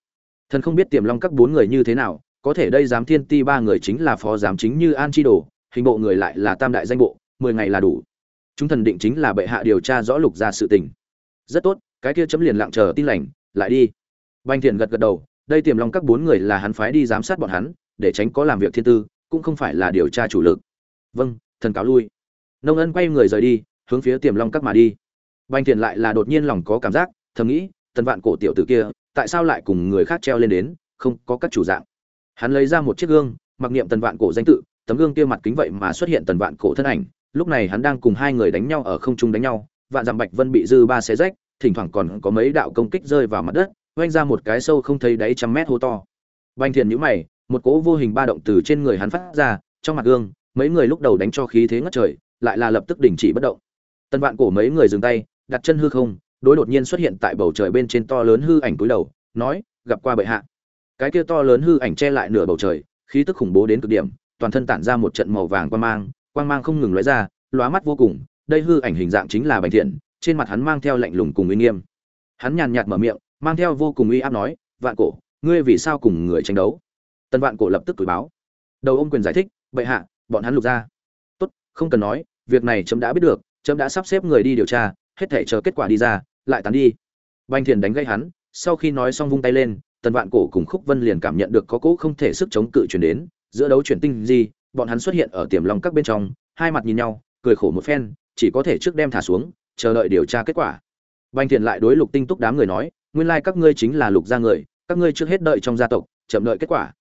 Thần không biết tiềm long các bốn người như thế nào, có thể đây giám thiên ti ba người chính là phó giám chính như an chi đồ, hình bộ người lại là tam đại danh bộ, mười ngày là đủ. Chúng thần định chính là bệ hạ điều tra rõ lục ra sự tình rất tốt, cái kia chấm liền lặng chờ tin lành, lại đi. Banh thiện gật gật đầu, đây tiềm long các bốn người là hắn phái đi giám sát bọn hắn, để tránh có làm việc thiên tư, cũng không phải là điều tra chủ lực. Vâng thần cáo lui. Nông ân quay người rời đi, hướng phía tiềm long các mà đi. Banh thiện lại là đột nhiên lòng có cảm giác, thầm nghĩ, tần vạn cổ tiểu tử kia, tại sao lại cùng người khác treo lên đến, không có các chủ dạng? Hắn lấy ra một chiếc gương, mặc niệm tần vạn cổ danh tự, tấm gương kia mặt kính vậy mà xuất hiện tần vạn cổ thân ảnh, lúc này hắn đang cùng hai người đánh nhau ở không trung đánh nhau vạn dặm bạch vân bị dư ba xé rách, thỉnh thoảng còn có mấy đạo công kích rơi vào mặt đất oanh ra một cái sâu không thấy đáy trăm mét hô to. Banh thiền nhíu mày, một cỗ vô hình ba động từ trên người hắn phát ra, trong mặt gương, mấy người lúc đầu đánh cho khí thế ngất trời, lại là lập tức đình chỉ bất động. Tân vạn cổ mấy người dừng tay, đặt chân hư không, đối đột nhiên xuất hiện tại bầu trời bên trên to lớn hư ảnh túi đầu, nói, gặp qua bệ hạ. Cái kia to lớn hư ảnh che lại nửa bầu trời, khí tức khủng bố đến cực điểm, toàn thân tản ra một trận màu vàng quang mang quang mang không ngừng lóe ra, lóa mắt vô cùng đây hư ảnh hình dạng chính là bành thiện, trên mặt hắn mang theo lạnh lùng cùng uy nghiêm. Hắn nhàn nhạt mở miệng, mang theo vô cùng uy áp nói, vạn cổ, ngươi vì sao cùng người tranh đấu? Tân vạn cổ lập tức cử báo. Đầu ôm quyền giải thích, bệ hạ, bọn hắn lục ra. Tốt, không cần nói, việc này chấm đã biết được, chấm đã sắp xếp người đi điều tra, hết thể chờ kết quả đi ra, lại tán đi. Bành thiền đánh gây hắn, sau khi nói xong vung tay lên, tần vạn cổ cùng khúc vân liền cảm nhận được có cỗ không thể sức chống cự chuyển đến, giữa đấu chuyển tinh gì bọn hắn xuất hiện ở tiềm long các bên trong, hai mặt nhìn nhau, cười khổ một phen chỉ có thể trước đem thả xuống, chờ đợi điều tra kết quả. Banh Thiện lại đối lục tinh túc đám người nói, nguyên lai các ngươi chính là lục gia người, các ngươi trước hết đợi trong gia tộc, chậm đợi kết quả.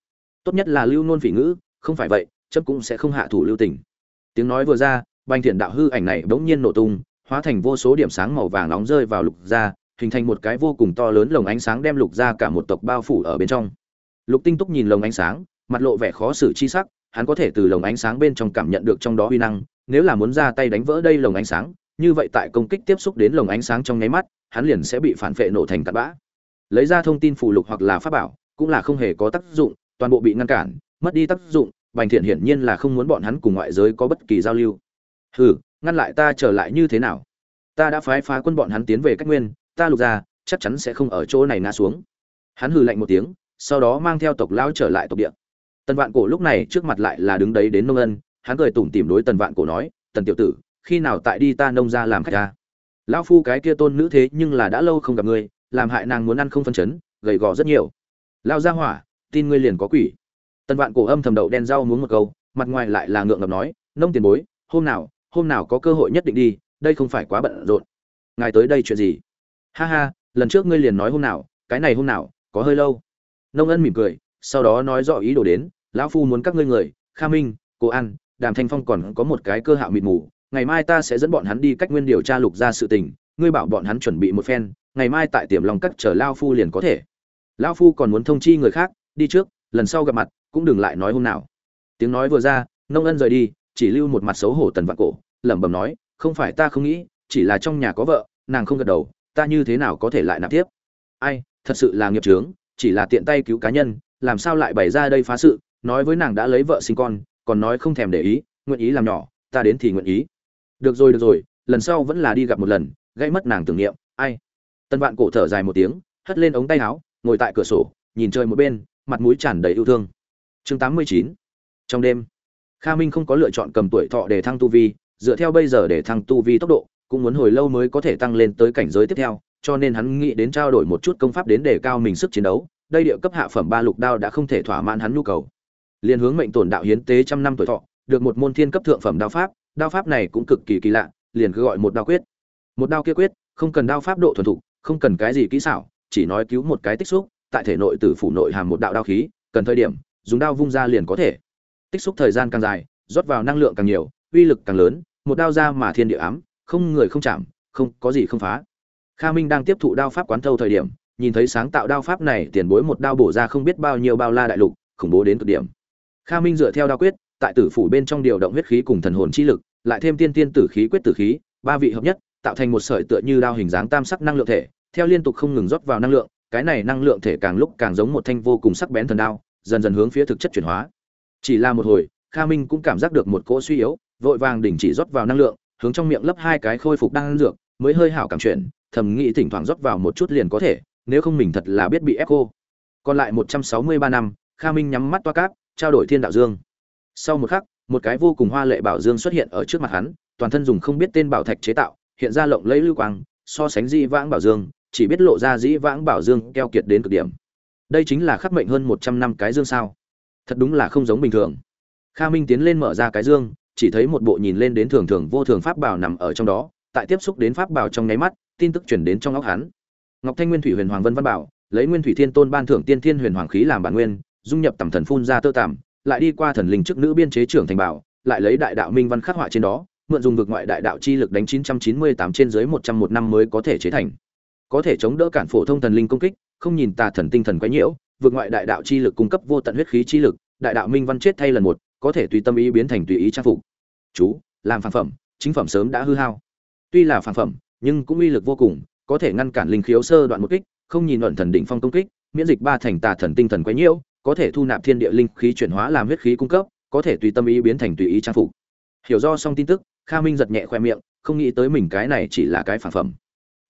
Tốt nhất là lưu nôn phỉ ngữ, không phải vậy chấp cũng sẽ không hạ thủ lưu tình. Tiếng nói vừa ra banh Thiện đạo hư ảnh này bỗng nhiên nổ tung, hóa thành vô số điểm sáng màu vàng nóng rơi vào lục gia, hình thành một cái vô cùng to lớn lồng ánh sáng đem lục gia cả một tộc bao phủ ở bên trong. Lục tinh túc nhìn lồng ánh sáng, mặt lộ vẻ khó xử chi sắc, hắn có thể từ lồng ánh sáng bên trong cảm nhận được trong đó uy năng nếu là muốn ra tay đánh vỡ đây lồng ánh sáng, như vậy tại công kích tiếp xúc đến lồng ánh sáng trong nháy mắt, hắn liền sẽ bị phản phệ nổ thành cát bã. Lấy ra thông tin phù lục hoặc là pháp bảo, cũng là không hề có tác dụng, toàn bộ bị ngăn cản, mất đi tác dụng, bành thiện hiển nhiên là không muốn bọn hắn cùng ngoại giới có bất kỳ giao lưu. Hừ, ngăn lại ta trở lại như thế nào? Ta đã phái phá quân bọn hắn tiến về cách nguyên, ta lục ra, chắc chắn sẽ không ở chỗ này ngã xuống. Hắn hừ lạnh một tiếng, sau đó mang theo tộc lão trở lại tộc địa. Tần vạn cổ lúc này trước mặt lại là đứng đấy đến nông ân hắn cười tủm tỉm đối tần vạn cổ nói, tần tiểu tử, khi nào tại đi ta nông ra làm khách ta? Lão phu cái kia tôn nữ thế nhưng là đã lâu không gặp ngươi, làm hại nàng muốn ăn không phân chấn, gầy gò rất nhiều. Lao ra hỏa, tin ngươi liền có quỷ. Tần vạn cổ âm thầm đậu đen rau muốn một câu, mặt ngoài lại là ngượng ngập nói, nông tiền bối, hôm nào hôm nào có cơ hội nhất định đi, đây không phải quá bận rộn. Ngài tới đây chuyện gì? Ha ha, lần trước ngươi liền nói hôm nào, cái này hôm nào, có hơi lâu. Nông ân mỉm cười, sau đó nói rõ ý đồ đến, lão phu muốn các ngươi người, kha minh, cô ăn đàm thanh phong còn có một cái cơ hạo mịt mù, ngày mai ta sẽ dẫn bọn hắn đi cách nguyên điều tra lục ra sự tình, ngươi bảo bọn hắn chuẩn bị một phen, ngày mai tại tiềm lòng cắt chờ lao phu liền có thể. Lao phu còn muốn thông chi người khác, đi trước, lần sau gặp mặt, cũng đừng lại nói hôm nào. Tiếng nói vừa ra, nông ân rời đi, chỉ lưu một mặt xấu hổ tần vạn cổ, lẩm bẩm nói, không phải ta không nghĩ, chỉ là trong nhà có vợ, nàng không gật đầu, ta như thế nào có thể lại nạp tiếp? Ai, thật sự là nghiệp trướng chỉ là tiện tay cứu cá nhân, làm sao lại bày ra đây phá sự, nói với nàng đã lấy vợ sinh con còn nói không thèm để ý, nguyện ý làm nhỏ, ta đến thì nguyện ý. Được rồi được rồi, lần sau vẫn là đi gặp một lần gây mất nàng tưởng niệm, ai? Tân vạn cổ thở dài một tiếng, hất lên ống tay áo, ngồi tại cửa sổ, nhìn trời một bên, mặt mũi tràn đầy yêu thương. Chương tám mươi chín, trong đêm. Kha minh không có lựa chọn cầm tuổi thọ để thăng tu vi, dựa theo bây giờ để thăng tu vi tốc độ, cũng muốn hồi lâu mới có thể tăng lên tới cảnh giới tiếp theo, cho nên hắn nghĩ đến trao đổi một chút công pháp đến để cao mình sức chiến đấu, đây địa cấp hạ phẩm ba lục đao đã không thể thỏa mãn hắn nhu cầu liền hướng mệnh tổn đạo hiến tế trăm năm tuổi thọ, được một môn thiên cấp thượng phẩm đao pháp đao pháp này cũng cực kỳ kỳ lạ, liền cứ gọi một đao quyết. Một đao kia quyết, không cần đao pháp độ thuần thục, không cần cái gì kỹ xảo, chỉ nói cứu một cái tích xúc, tại thể nội tử phủ nội hàm một đạo đao khí, cần thời điểm, dùng đao vung ra liền có thể. Tích xúc thời gian càng dài, rót vào năng lượng càng nhiều, uy lực càng lớn, một đao ra mà thiên địa ám, không người không chạm, không có gì không phá. Kha minh đang tiếp thụ đao pháp quán thâu thời điểm, nhìn thấy sáng tạo đao pháp này, tiền bối một đao bổ ra không biết bao nhiêu bao la đại lục, khủng bố đến cực điểm kha minh dựa theo đa quyết, tại tử phủ bên trong điều động huyết khí cùng thần hồn chi lực, lại thêm tiên tiên tử khí, quyết tử khí, ba vị hợp nhất, tạo thành một sợi tựa như đao hình dáng tam sắc năng lượng thể, theo liên tục không ngừng rót vào năng lượng, cái này năng lượng thể càng lúc càng giống một thanh vô cùng sắc bén thần đao, dần dần hướng phía thực chất chuyển hóa. Chỉ là một hồi, kha minh cũng cảm giác được một cỗ suy yếu, vội vàng đình chỉ rót vào năng lượng, hướng trong miệng lấp hai cái khôi phục đang dược, mới hơi hảo cảm chuyển, thầm nghĩ thỉnh thoảng rót vào một chút liền có thể, nếu không mình thật là biết bị ép cô còn lại một trăm sáu mươi ba năm, kha minh nhắm mắt toa cáp trao đổi thiên đạo dương. Sau một khắc, một cái vô cùng hoa lệ bảo dương xuất hiện ở trước mặt hắn, toàn thân dùng không biết tên bảo thạch chế tạo, hiện ra lộng lẫy lưu quang, so sánh dĩ vãng bảo dương, chỉ biết lộ ra dĩ vãng bảo dương keo kiệt đến cực điểm. Đây chính là khắc mệnh hơn một trăm năm cái dương sao? Thật đúng là không giống bình thường. Kha minh tiến lên mở ra cái dương, chỉ thấy một bộ nhìn lên đến thường thường vô thường pháp bảo nằm ở trong đó, tại tiếp xúc đến pháp bảo trong nháy mắt, tin tức chuyển đến trong óc hắn. Ngọc thanh nguyên thủy huyền hoàng vân văn bảo, lấy nguyên thủy thiên tôn ban thưởng tiên thiên huyền hoàng khí làm bản nguyên dung nhập tầm thần phun ra tơ tằm, lại đi qua thần linh chức nữ biên chế trưởng thành bảo, lại lấy đại đạo minh văn khắc họa trên đó, mượn dùng vực ngoại đại đạo chi lực đánh 998 trên dưới 101 năm mới có thể chế thành. Có thể chống đỡ cản phổ thông thần linh công kích, không nhìn tà thần tinh thần quấy nhiễu vượt ngoại đại đạo chi lực cung cấp vô tận huyết khí chi lực, đại đạo minh văn chết thay lần một, có thể tùy tâm ý biến thành tùy ý trang phục. Chú, làm phản phẩm, chính phẩm sớm đã hư hao. Tuy là phản phẩm, nhưng cũng uy lực vô cùng, có thể ngăn cản linh khiếu sơ đoạn một kích, không nhìn luận thần đỉnh phong công kích, miễn dịch ba thành tà thần tinh thần quấy nhiễu có thể thu nạp thiên địa linh khí chuyển hóa làm huyết khí cung cấp, có thể tùy tâm ý biến thành tùy ý trang phục. Hiểu do xong tin tức, kha minh giật nhẹ khoe miệng, không nghĩ tới mình cái này chỉ là cái phản phẩm.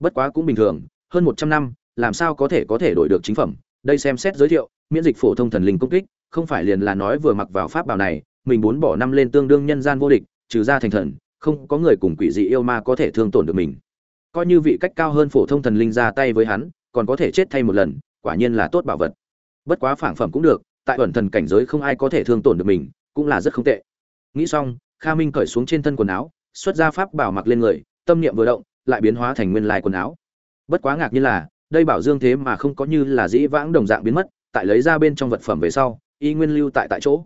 Bất quá cũng bình thường, hơn một trăm năm, làm sao có thể có thể đổi được chính phẩm? Đây xem xét giới thiệu, miễn dịch phổ thông thần linh công kích, không phải liền là nói vừa mặc vào pháp bảo này, mình muốn bỏ năm lên tương đương nhân gian vô địch, trừ ra thành thần, không có người cùng quỷ dị yêu ma có thể thương tổn được mình. Coi như vị cách cao hơn phổ thông thần linh ra tay với hắn, còn có thể chết thay một lần, quả nhiên là tốt bảo vật bất quá phản phẩm cũng được, tại ẩn thần cảnh giới không ai có thể thương tổn được mình, cũng là rất không tệ. Nghĩ xong, kha minh cởi xuống trên thân quần áo, xuất ra pháp bảo mặc lên người, tâm niệm vừa động, lại biến hóa thành nguyên lai quần áo. Bất quá ngạc nhiên là, đây bảo dương thế mà không có như là dĩ vãng đồng dạng biến mất, tại lấy ra bên trong vật phẩm về sau, y nguyên lưu tại tại chỗ.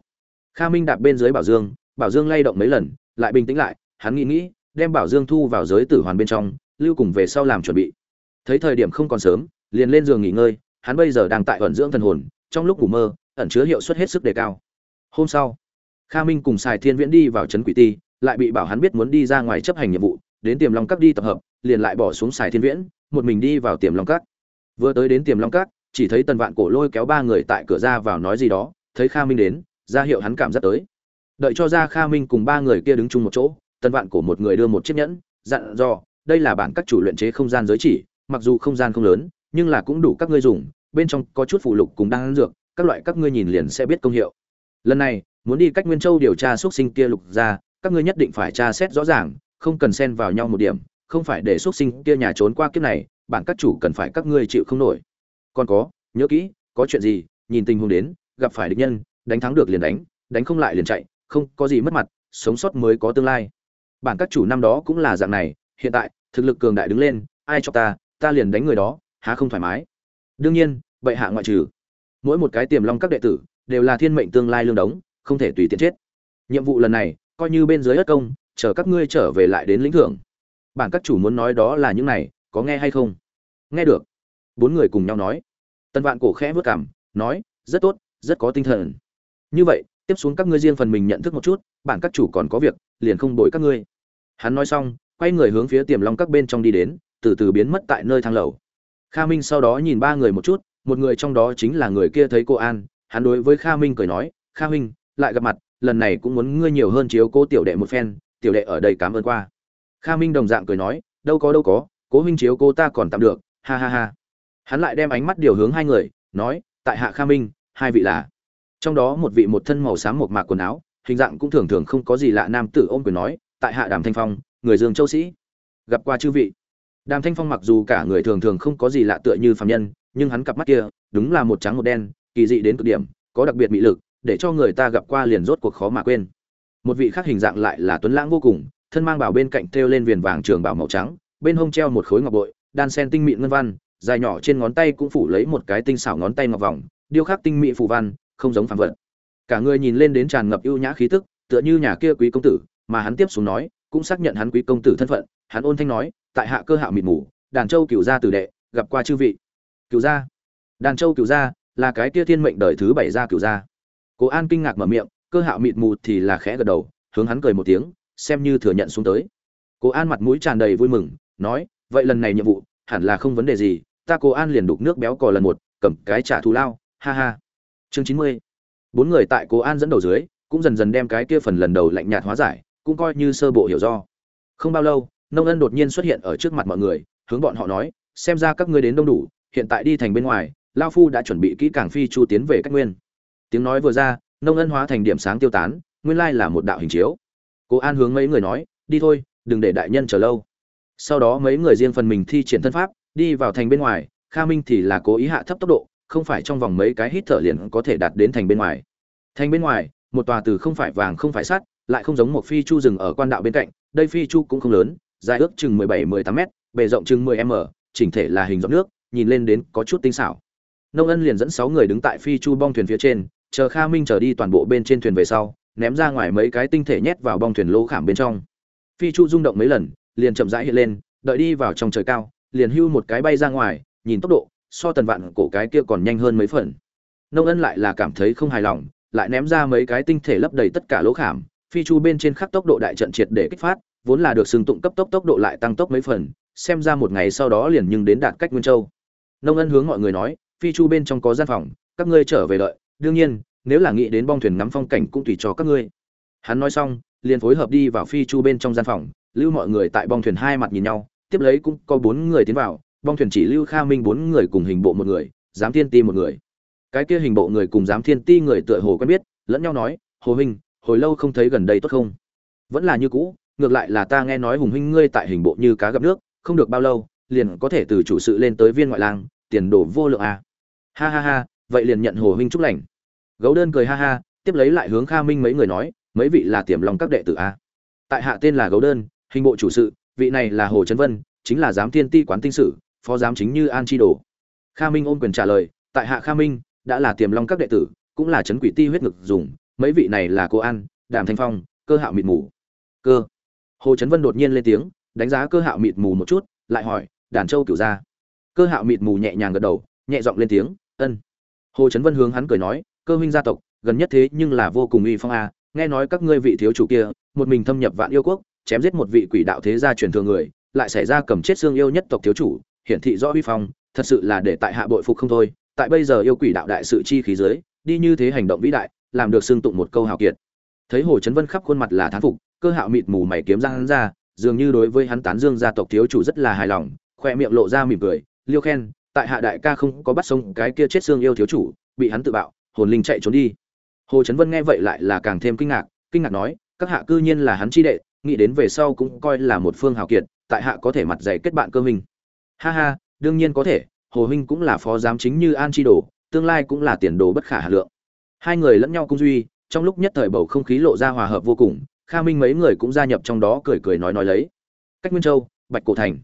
Kha minh đạp bên dưới bảo dương bảo dương lay động mấy lần, lại bình tĩnh lại, hắn nghĩ nghĩ, đem bảo dương thu vào giới tử hoàn bên trong, lưu cùng về sau làm chuẩn bị. Thấy thời điểm không còn sớm, liền lên giường nghỉ ngơi hắn bây giờ đang tại ẩn dưỡng thần hồn, trong lúc ngủ mơ, ẩn chứa hiệu suất hết sức đề cao. Hôm sau, kha minh cùng sài thiên viễn đi vào trấn quỷ ti, lại bị bảo hắn biết muốn đi ra ngoài chấp hành nhiệm vụ, đến tiềm long các đi tập hợp, liền lại bỏ xuống sài thiên viễn, một mình đi vào tiềm long các. Vừa tới đến tiềm long các, chỉ thấy tần vạn cổ lôi kéo ba người tại cửa ra vào nói gì đó, thấy kha minh đến, ra hiệu hắn cảm giác tới. Đợi cho ra kha minh cùng ba người kia đứng chung một chỗ, tần vạn cổ một người đưa một chiếc nhẫn, dặn dò, đây là bản các chủ luyện chế không gian giới chỉ, mặc dù không gian không lớn nhưng là cũng đủ các ngươi dùng, bên trong có chút phụ lục cùng đang dược, các loại các ngươi nhìn liền sẽ biết công hiệu. Lần này, muốn đi cách nguyên châu điều tra xuất sinh kia lục ra, các ngươi nhất định phải tra xét rõ ràng, không cần xen vào nhau một điểm, không phải để xuất sinh kia nhà trốn qua kiếp này, bản các chủ cần phải các ngươi chịu không nổi. Còn có, nhớ kỹ, có chuyện gì, nhìn tình huống đến, gặp phải địch nhân, đánh thắng được liền đánh đánh không lại liền chạy, không có gì mất mặt, sống sót mới có tương lai. Bản các chủ năm đó cũng là dạng này, hiện tại, thực lực cường đại đứng lên, ai cho ta ta liền đánh người đó há không thoải mái. Đương nhiên, bệ hạ ngoại trừ, mỗi một cái tiềm long các đệ tử đều là thiên mệnh tương lai lương đống, không thể tùy tiện chết. Nhiệm vụ lần này, coi như bên dưới đất công, chờ các ngươi trở về lại đến lĩnh thưởng. Bản các chủ muốn nói đó là những này, có nghe hay không? Nghe được. Bốn người cùng nhau nói. Tân vạn cổ khẽ vớt cảm nói, rất tốt, rất có tinh thần. Như vậy, tiếp xuống các ngươi riêng phần mình nhận thức một chút, bản các chủ còn có việc, liền không đổi các ngươi. Hắn nói xong, quay người hướng phía tiềm long các bên trong đi đến, từ từ biến mất tại nơi thang lầu kha minh sau đó nhìn ba người một chút, một người trong đó chính là người kia thấy cô an, hắn đối với kha minh cười nói, kha minh, lại gặp mặt, lần này cũng muốn ngươi nhiều hơn chiếu cố tiểu đệ một phen, tiểu đệ ở đây cảm ơn qua. Kha minh đồng dạng cười nói, đâu có đâu có, cố huynh chiếu cô ta còn tạm được, ha ha ha. Hắn lại đem ánh mắt điều hướng hai người, nói, tại hạ kha minh, hai vị là. Trong đó một vị một thân màu xám một mạc quần áo, hình dạng cũng thường thường không có gì lạ, nam tử ôm quyền nói, tại hạ đàm thanh phong, người dương châu sĩ, gặp qua chư vị đàm thanh phong mặc dù cả người thường thường không có gì lạ tựa như phàm nhân, nhưng hắn cặp mắt kia, đúng là một trắng một đen, kỳ dị đến cực điểm, có đặc biệt mị lực, để cho người ta gặp qua liền rốt cuộc khó mà quên. Một vị khác hình dạng lại là tuấn lãng vô cùng, thân mang bảo bên cạnh thêu lên viền vàng trường bảo màu trắng, bên hông treo một khối ngọc bội, đan sen tinh mịn ngân văn, dài nhỏ trên ngón tay cũng phủ lấy một cái tinh xảo ngón tay ngọc vòng, điêu khắc tinh mỹ phù văn, không giống phàm vật. Cả người nhìn lên đến tràn ngập ưu nhã khí tức, tựa như nhà kia quý công tử, mà hắn tiếp xuống nói cũng xác nhận hắn quý công tử thân phận, hắn ôn thanh nói, tại hạ cơ hạo mịt mù, đàn châu cửu gia tử đệ, gặp qua chư vị. Cửu gia? Đàn châu cửu gia là cái kia thiên mệnh đời thứ bảy gia cửu gia. Cố an kinh ngạc mở miệng, cơ hạo mịt mù thì là khẽ gật đầu, hướng hắn cười một tiếng, xem như thừa nhận xuống tới. Cố an mặt mũi tràn đầy vui mừng, nói, vậy lần này nhiệm vụ, hẳn là không vấn đề gì, ta cố an liền đục nước béo cò lần một, cầm cái trả thù lao, ha ha. Chương chín mươi, bốn người tại cố an dẫn đầu dưới, cũng dần dần đem cái kia phần lần đầu lạnh nhạt hóa giải cũng coi như sơ bộ hiểu do. Không bao lâu, nông ân đột nhiên xuất hiện ở trước mặt mọi người, hướng bọn họ nói, xem ra các ngươi đến đông đủ, hiện tại đi thành bên ngoài, lao phu đã chuẩn bị kỹ càng phi chu tiến về cách nguyên. Tiếng nói vừa ra, nông ân hóa thành điểm sáng tiêu tán, nguyên lai là một đạo hình chiếu. Cố an hướng mấy người nói, đi thôi, đừng để đại nhân chờ lâu. Sau đó mấy người riêng phần mình thi triển thân pháp, đi vào thành bên ngoài, kha minh thì là cố ý hạ thấp tốc độ, không phải trong vòng mấy cái hít thở liền có thể đạt đến thành bên ngoài. Thành bên ngoài, một tòa từ không phải vàng không phải sắt lại không giống một phi chu rừng ở quan đạo bên cạnh, đây phi chu cũng không lớn, dài ước chừng 17-18 m bề rộng chừng 10 m, chỉnh thể là hình giọt nước, nhìn lên đến có chút tinh xảo. Nông ân liền dẫn sáu người đứng tại phi chu bong thuyền phía trên, chờ kha minh trở đi toàn bộ bên trên thuyền về sau, ném ra ngoài mấy cái tinh thể nhét vào bong thuyền lỗ khảm bên trong. Phi chu rung động mấy lần, liền chậm rãi hiện lên, đợi đi vào trong trời cao, liền hưu một cái bay ra ngoài, nhìn tốc độ, so tần vạn cổ cái kia còn nhanh hơn mấy phần. Nông ân lại là cảm thấy không hài lòng, lại ném ra mấy cái tinh thể lấp đầy tất cả lỗ khảm phi chu bên trên khắc tốc độ đại trận triệt để kích phát, vốn là được xưng tụng cấp tốc tốc độ lại tăng tốc mấy phần, xem ra một ngày sau đó liền nhưng đến đạt cách nguyên châu. Nông ân hướng mọi người nói, phi chu bên trong có gian phòng, các ngươi trở về đợi, đương nhiên, nếu là nghĩ đến bong thuyền ngắm phong cảnh cũng tùy cho các ngươi. Hắn nói xong, liền phối hợp đi vào phi chu bên trong gian phòng, lưu mọi người tại bong thuyền hai mặt nhìn nhau, tiếp lấy cũng có bốn người tiến vào, bong thuyền chỉ lưu kha minh bốn người cùng hình bộ một người, giám thiên ti một người. Cái kia hình bộ người cùng giám thiên ti người tựa hồ quen biết, lẫn nhau nói, hồ huynh hồi lâu không thấy gần đây tốt không vẫn là như cũ, ngược lại là ta nghe nói hùng huynh ngươi tại hình bộ như cá gặp nước, không được bao lâu, liền có thể từ chủ sự lên tới viên ngoại lang, tiền đồ vô lượng à. ha ha ha, vậy liền nhận hồ huynh chúc lành gấu đơn cười ha ha, tiếp lấy lại hướng kha minh mấy người nói, mấy vị là tiềm lòng các đệ tử à. tại hạ tên là gấu đơn, hình bộ chủ sự, vị này là hồ trấn vân, chính là giám thiên ti quán tinh sử, phó giám chính như an chi đồ kha minh ôm quyền trả lời, tại hạ kha minh, đã là tiềm long các đệ tử, cũng là chấn quỷ ti huyết ngực dùng mấy vị này là cô an, đàm thanh phong, cơ hạo mịt mù. Cơ. Hồ trấn vân đột nhiên lên tiếng, đánh giá cơ hạo mịt mù một chút, lại hỏi, đàn châu cửu gia? Cơ hạo mịt mù nhẹ nhàng gật đầu, nhẹ giọng lên tiếng, ân. Hồ trấn vân hướng hắn cười nói, cơ huynh gia tộc, gần nhất thế nhưng là vô cùng uy phong a, nghe nói các ngươi vị thiếu chủ kia, một mình thâm nhập vạn yêu quốc, chém giết một vị quỷ đạo thế gia truyền thừa người, lại xảy ra cầm chết xương yêu nhất tộc thiếu chủ, hiển thị rõ uy phong, thật sự là để tại hạ bội phục không thôi, tại bây giờ yêu quỷ đạo đại sự chi khí giới đi như thế hành động vĩ đại làm được xương tụng một câu hào kiệt. Thấy hồ chấn vân khắp khuôn mặt là thán phục, cơ hạo mịt mù mày kiếm răng hắn ra, dường như đối với hắn tán dương gia tộc thiếu chủ rất là hài lòng, khoe miệng lộ ra mỉm cười, liêu khen, tại hạ đại ca không có bắt sống cái kia chết xương yêu thiếu chủ, bị hắn tự bạo, hồn linh chạy trốn đi. Hồ chấn vân nghe vậy lại là càng thêm kinh ngạc kinh ngạc nói, các hạ cư nhiên là hắn chi đệ, nghĩ đến về sau cũng coi là một phương hào kiệt, tại hạ có thể mặt dày kết bạn cơ mình. ha ha, đương nhiên có thể, hồ huynh cũng là phó giám chính như an chi đồ, tương lai cũng là tiền đồ bất khả hà lượng hai người lẫn nhau cung duy trong lúc nhất thời bầu không khí lộ ra hòa hợp vô cùng kha minh mấy người cũng gia nhập trong đó cười cười nói nói lấy. Cách nguyên châu bạch cổ thành.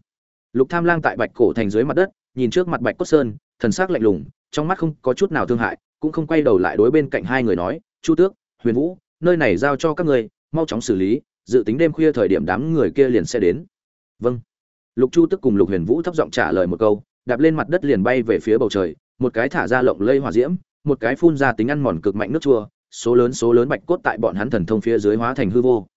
Lục tham lang tại bạch cổ thành dưới mặt đất nhìn trước mặt bạch cốt sơn thần sắc lạnh lùng trong mắt không có chút nào thương hại cũng không quay đầu lại đối bên cạnh hai người nói chu tước huyền vũ nơi này giao cho các người, mau chóng xử lý dự tính đêm khuya thời điểm đám người kia liền sẽ đến. Vâng. Lục chu tức cùng lục huyền vũ thấp giọng trả lời một câu đạp lên mặt đất liền bay về phía bầu trời một cái thả ra lộng lây hỏa diễm một cái phun ra tính ăn mòn cực mạnh nước chua, số lớn số lớn bạch cốt tại bọn hắn thần thông phía dưới hóa thành hư vô.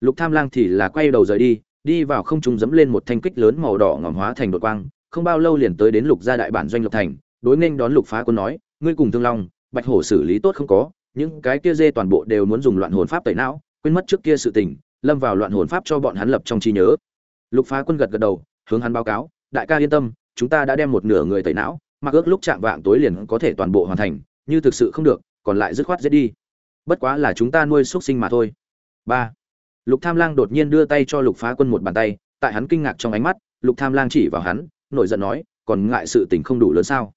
Lục tham lang thì là quay đầu rời đi đi vào không trung dẫm lên một thanh kích lớn màu đỏ ngòm hóa thành đột quang, không bao lâu liền tới đến lục gia đại bản doanh lục thành, đối nghênh đón lục phá quân nói, ngươi cùng thương long, bạch hổ xử lý tốt không có, những cái kia dê toàn bộ đều muốn dùng loạn hồn pháp tẩy não, quên mất trước kia sự tình, lâm vào loạn hồn pháp cho bọn hắn lập trong trí nhớ. Lục phá quân gật gật đầu, hướng hắn báo cáo, đại ca yên tâm, chúng ta đã đem một nửa người tẩy não, mặc ước lúc chạm vạng tối liền có thể toàn bộ hoàn thành như thực sự không được, còn lại dứt khoát giết đi. Bất quá là chúng ta nuôi xuất sinh mà thôi. Ba. Lục tham lang đột nhiên đưa tay cho lục phá quân một bàn tay, tại hắn kinh ngạc trong ánh mắt, lục tham lang chỉ vào hắn, nổi giận nói, còn ngại sự tình không đủ lớn sao?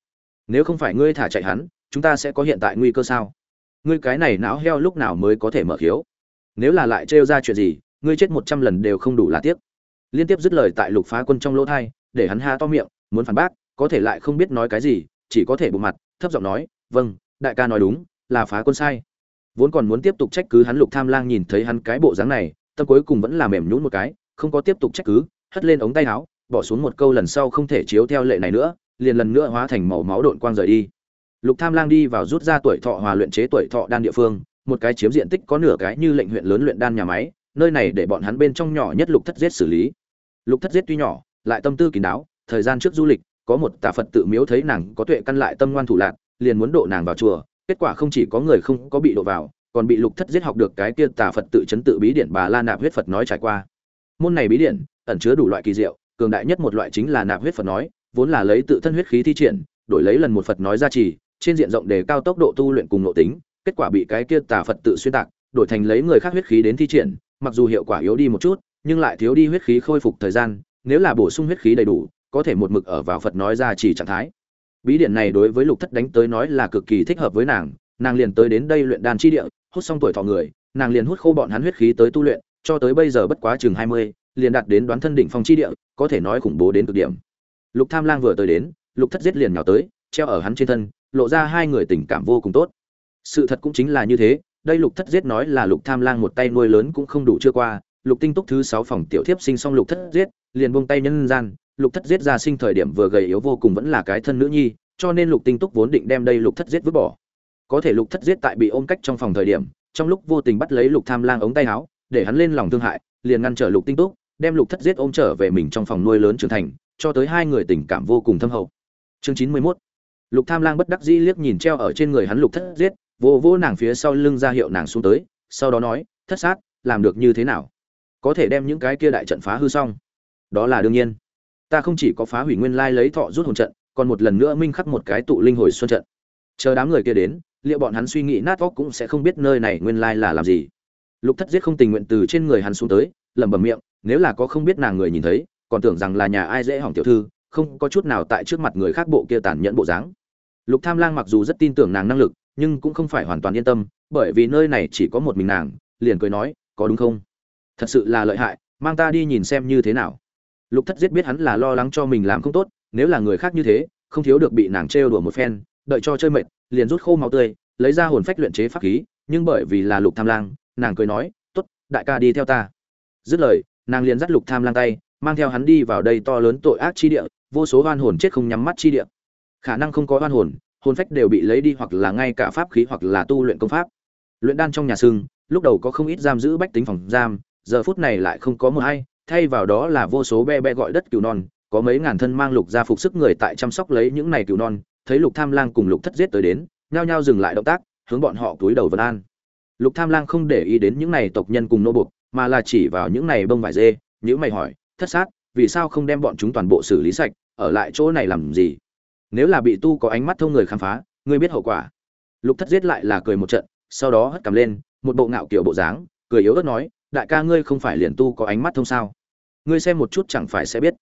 Nếu không phải ngươi thả chạy hắn, chúng ta sẽ có hiện tại nguy cơ sao? Ngươi cái này não heo lúc nào mới có thể mở khiếu? Nếu là lại trêu ra chuyện gì, ngươi chết một trăm lần đều không đủ là tiếc. Liên tiếp dứt lời tại lục phá quân trong lỗ thai, để hắn ha to miệng, muốn phản bác, có thể lại không biết nói cái gì, chỉ có thể bộ mặt, thấp giọng nói vâng đại ca nói đúng, là phá quân sai. Vốn còn muốn tiếp tục trách cứ hắn lục tham lang nhìn thấy hắn cái bộ dáng này, tâm cuối cùng vẫn là mềm nhũn một cái, không có tiếp tục trách cứ, hất lên ống tay áo, bỏ xuống một câu lần sau không thể chiếu theo lệ này nữa, liền lần nữa hóa thành màu máu độn quang rời đi. Lục tham lang đi vào rút ra tuổi thọ hòa luyện chế tuổi thọ đan địa phương, một cái chiếm diện tích có nửa cái như lệnh huyện lớn luyện đan nhà máy, nơi này để bọn hắn bên trong nhỏ nhất lục thất giết xử lý. Lục thất giết tuy nhỏ, lại tâm tư kín đáo, thời gian trước du lịch, có một tà phật tự miếu thấy nàng có tuệ căn lại tâm ngoan thủ lạc liền muốn độ nàng vào chùa, kết quả không chỉ có người không có bị độ vào, còn bị lục thất giết học được cái kia tà phật tự chấn tự bí điển bà la nạp huyết phật nói trải qua. Môn này bí điển, ẩn chứa đủ loại kỳ diệu, cường đại nhất một loại chính là nạp huyết phật nói, vốn là lấy tự thân huyết khí thi triển, đổi lấy lần một phật nói ra trì, trên diện rộng đề cao tốc độ tu luyện cùng nội tính, kết quả bị cái kia tà phật tự xuyên tạc, đổi thành lấy người khác huyết khí đến thi triển, mặc dù hiệu quả yếu đi một chút, nhưng lại thiếu đi huyết khí khôi phục thời gian, nếu là bổ sung huyết khí đầy đủ, có thể một mực ở vào phật nói ra chỉ trạng thái bí điện này đối với lục thất đánh tới nói là cực kỳ thích hợp với nàng. Nàng liền tới đến đây luyện đan chi địa, hút xong tuổi thọ người, nàng liền hút khô bọn hắn huyết khí tới tu luyện, cho tới bây giờ bất quá chừng hai mươi, liền đạt đến đoán thân đỉnh phong chi địa, có thể nói khủng bố đến cực điểm. Lục tham lang vừa tới đến, lục thất giết liền nhào tới, treo ở hắn trên thân, lộ ra hai người tình cảm vô cùng tốt. Sự thật cũng chính là như thế, đây lục thất giết nói là lục tham lang một tay nuôi lớn cũng không đủ chưa qua, lục tinh túc thứ sáu phòng tiểu thiếp sinh xong lục thất giết, liền buông tay nhân gian lục thất giết ra sinh thời điểm vừa gầy yếu vô cùng vẫn là cái thân nữ nhi, cho nên lục tinh túc vốn định đem đây lục thất giết vứt bỏ. Có thể lục thất giết tại bị ôm cách trong phòng thời điểm, trong lúc vô tình bắt lấy lục tham lang ống tay áo, để hắn lên lòng thương hại, liền ngăn trở lục tinh túc, đem lục thất giết ôm trở về mình trong phòng nuôi lớn trưởng thành, cho tới hai người tình cảm vô cùng thâm hậu. Chương chín mươi mốt. Lục tham lang bất đắc dĩ liếc nhìn treo ở trên người hắn lục thất giết vô vô nàng phía sau lưng ra hiệu nàng xuống tới, sau đó nói, thất sát, làm được như thế nào? Có thể đem những cái kia đại trận phá hư xong. Đó là đương nhiên ta không chỉ có phá hủy nguyên lai lấy thọ rút hồn trận, còn một lần nữa minh khắc một cái tụ linh hồi xuân trận. Chờ đám người kia đến, liệu bọn hắn suy nghĩ nát óc cũng sẽ không biết nơi này nguyên lai là làm gì. Lục thất giết không tình nguyện từ trên người hắn xuống tới, lẩm bẩm miệng, nếu là có không biết nàng người nhìn thấy, còn tưởng rằng là nhà ai dễ hỏng tiểu thư, không có chút nào tại trước mặt người khác bộ kia tàn nhẫn bộ dáng. Lục tham lang mặc dù rất tin tưởng nàng năng lực, nhưng cũng không phải hoàn toàn yên tâm, bởi vì nơi này chỉ có một mình nàng, liền cười nói, có đúng không? Thật sự là lợi hại, mang ta đi nhìn xem như thế nào lục thất giết biết hắn là lo lắng cho mình làm không tốt, nếu là người khác như thế, không thiếu được bị nàng trêu đùa một phen, đợi cho chơi mệt, liền rút khô máu tươi, lấy ra hồn phách luyện chế pháp khí, nhưng bởi vì là lục tham lang, nàng cười nói, tốt, đại ca đi theo ta. Dứt lời, nàng liền dắt lục tham lang tay, mang theo hắn đi vào đây to lớn tội ác chi địa, vô số oan hồn chết không nhắm mắt chi địa. Khả năng không có oan hồn hồn phách đều bị lấy đi hoặc là ngay cả pháp khí hoặc là tu luyện công pháp. Luyện đan trong nhà sưng lúc đầu có không ít giam giữ bách tính phòng giam, giờ phút này lại không có một ai thay vào đó là vô số be be gọi đất cừu non, có mấy ngàn thân mang lục gia phục sức người tại chăm sóc lấy những này cừu non, thấy lục tham lang cùng lục thất giết tới đến, nhao nhao dừng lại động tác, hướng bọn họ túi đầu vân an. Lục tham lang không để ý đến những này tộc nhân cùng nô buộc, mà là chỉ vào những này bông vải dê những mày hỏi, thất sát, vì sao không đem bọn chúng toàn bộ xử lý sạch, ở lại chỗ này làm gì? Nếu là bị tu có ánh mắt thông người khám phá, ngươi biết hậu quả. Lục thất giết lại là cười một trận, sau đó hất cằm lên, một bộ ngạo kiểu bộ dáng, cười yếu ớt nói đại ca ngươi không phải liền tu có ánh mắt thông sao? Ngươi xem một chút chẳng phải sẽ biết.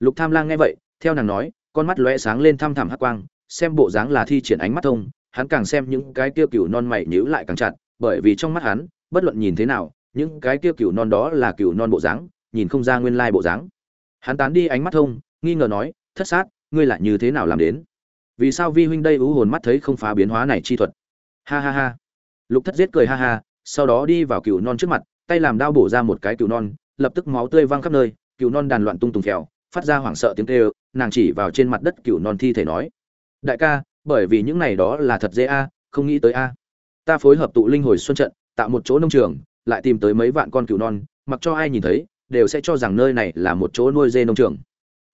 Lục tham lang nghe vậy, theo nàng nói, con mắt lóe sáng lên thăm thẳm hắc quang, xem bộ dáng là thi triển ánh mắt thông, hắn càng xem những cái kia cừu non mày nhíu lại càng chặt, bởi vì trong mắt hắn, bất luận nhìn thế nào, những cái kia cừu non đó là cừu non bộ dáng, nhìn không ra nguyên lai bộ dáng. Hắn tán đi ánh mắt thông, nghi ngờ nói, thất sát, ngươi lại như thế nào làm đến? Vì sao vi huynh đây ú hồn mắt thấy không phá biến hóa này chi thuật? Ha ha ha. Lục thất giết cười ha ha, sau đó đi vào cửu non trước mặt tay làm đao bổ ra một cái cừu non lập tức máu tươi văng khắp nơi cừu non đàn loạn tung tung khèo, phát ra hoảng sợ tiếng kêu nàng chỉ vào trên mặt đất cừu non thi thể nói đại ca bởi vì những này đó là thật dễ a không nghĩ tới a. Ta phối hợp tụ linh hồi xuân trận tạo một chỗ nông trường lại tìm tới mấy vạn con cừu non mặc cho ai nhìn thấy đều sẽ cho rằng nơi này là một chỗ nuôi dê nông trường.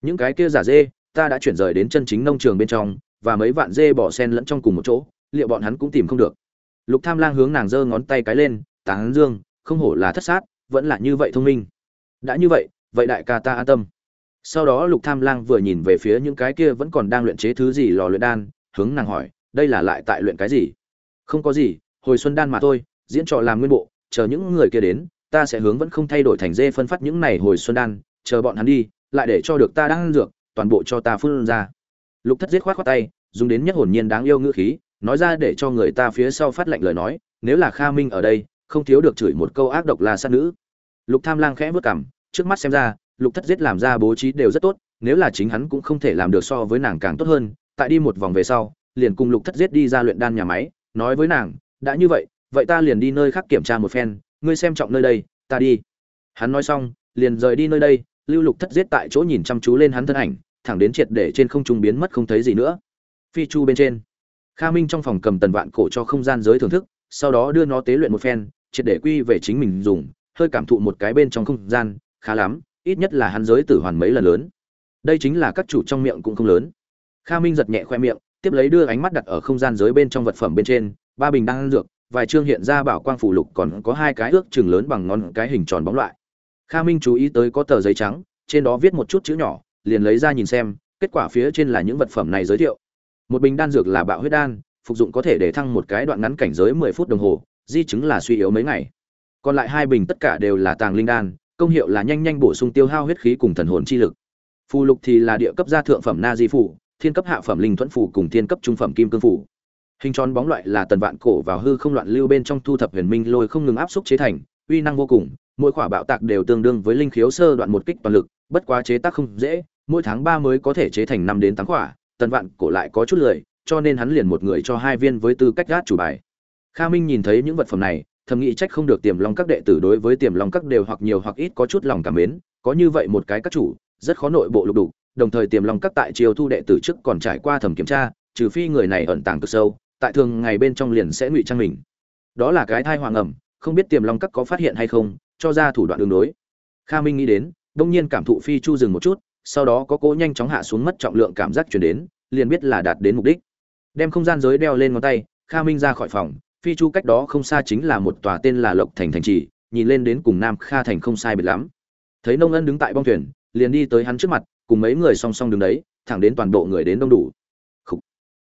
Những cái kia giả dê ta đã chuyển rời đến chân chính nông trường bên trong và mấy vạn dê bỏ sen lẫn trong cùng một chỗ liệu bọn hắn cũng tìm không được. Lục tham lang hướng nàng giơ ngón tay cái lên tán dương không hổ là thất sát, vẫn là như vậy thông minh. Đã như vậy vậy đại ca ta an tâm. Sau đó lục tham lang vừa nhìn về phía những cái kia vẫn còn đang luyện chế thứ gì lò luyện đan, hướng nàng hỏi, đây là lại tại luyện cái gì? Không có gì, hồi xuân đan mà thôi, diễn trò làm nguyên bộ, chờ những người kia đến, ta sẽ hướng vẫn không thay đổi thành dê phân phát những này hồi xuân đan, chờ bọn hắn đi, lại để cho được ta đang dược, toàn bộ cho ta phun ra. Lục thất giết khoát khoát tay, dùng đến nhất hồn nhiên đáng yêu ngữ khí, nói ra để cho người ta phía sau phát lệnh lời nói, nếu là kha minh ở đây không thiếu được chửi một câu ác độc là sát nữ. Lục tham lang khẽ vớt cảm trước mắt xem ra, lục thất giết làm ra bố trí đều rất tốt, nếu là chính hắn cũng không thể làm được so với nàng càng tốt hơn, tại đi một vòng về sau, liền cùng lục thất giết đi ra luyện đan nhà máy, nói với nàng, đã như vậy vậy ta liền đi nơi khác kiểm tra một phen, ngươi xem trọng nơi đây, ta đi. Hắn nói xong, liền rời đi nơi đây, lưu lục thất giết tại chỗ nhìn chăm chú lên hắn thân ảnh, thẳng đến triệt để trên không trung biến mất không thấy gì nữa. Phi chu bên trên, kha minh trong phòng cầm tần vạn cổ cho không gian giới thưởng thức, sau đó đưa nó tế luyện một phen triệt để quy về chính mình dùng, hơi cảm thụ một cái bên trong không gian, khá lắm, ít nhất là hắn giới tử hoàn mấy lần lớn. Đây chính là các chủ trong miệng cũng không lớn. Kha minh giật nhẹ khoe miệng, tiếp lấy đưa ánh mắt đặt ở không gian giới bên trong vật phẩm bên trên, ba bình đang dược, vài chương hiện ra bảo quang phủ lục còn có hai cái ước chừng lớn bằng ngón cái hình tròn bóng loại. Kha minh chú ý tới có tờ giấy trắng, trên đó viết một chút chữ nhỏ, liền lấy ra nhìn xem, kết quả phía trên là những vật phẩm này giới thiệu. Một bình đan dược là bạo huyết đan, phục dụng có thể để thăng một cái đoạn ngắn cảnh giới mười phút đồng hồ di chứng là suy yếu mấy ngày. Còn lại hai bình tất cả đều là tàng linh đan, công hiệu là nhanh nhanh bổ sung tiêu hao huyết khí cùng thần hồn chi lực. Phù lục thì là địa cấp gia thượng phẩm na di phủ thiên cấp hạ phẩm linh thuẫn phủ cùng thiên cấp trung phẩm kim cương phủ hình tròn bóng loại là tần vạn cổ vào hư không loạn lưu bên trong thu thập huyền minh lôi không ngừng áp xúc chế thành, uy năng vô cùng, mỗi khỏa bạo tạc đều tương đương với linh khiếu sơ đoạn một kích toàn lực, bất quá chế tác không dễ, mỗi tháng ba mới có thể chế thành năm đến tám khỏa, tần vạn cổ lại có chút lười, cho nên hắn liền một người cho hai viên với tư cách gác chủ bài kha minh nhìn thấy những vật phẩm này, thầm nghĩ trách không được tiềm long các đệ tử đối với tiềm long các đều hoặc nhiều hoặc ít có chút lòng cảm mến, có như vậy một cái các chủ, rất khó nội bộ lục đủ đồng thời tiềm long các tại triều thu đệ tử trước còn trải qua thẩm kiểm tra, trừ phi người này ẩn tàng cực sâu, tại thường ngày bên trong liền sẽ ngụy trang mình. Đó là cái thai hoàng ẩm, không biết tiềm long các có phát hiện hay không, cho ra thủ đoạn đường đối. Kha minh nghĩ đến, đông nhiên cảm thụ phi chu dừng một chút, sau đó có cố nhanh chóng hạ xuống mất trọng lượng cảm giác truyền đến, liền biết là đạt đến mục đích. Đem không gian giới đeo lên ngón tay, kha minh ra khỏi phòng phi chu cách đó không xa chính là một tòa tên là lộc thành thành trì, nhìn lên đến cùng nam kha thành không sai biệt lắm. Thấy nông ân đứng tại bong thuyền, liền đi tới hắn trước mặt, cùng mấy người song song đứng đấy, thẳng đến toàn bộ người đến đông đủ. Khủ.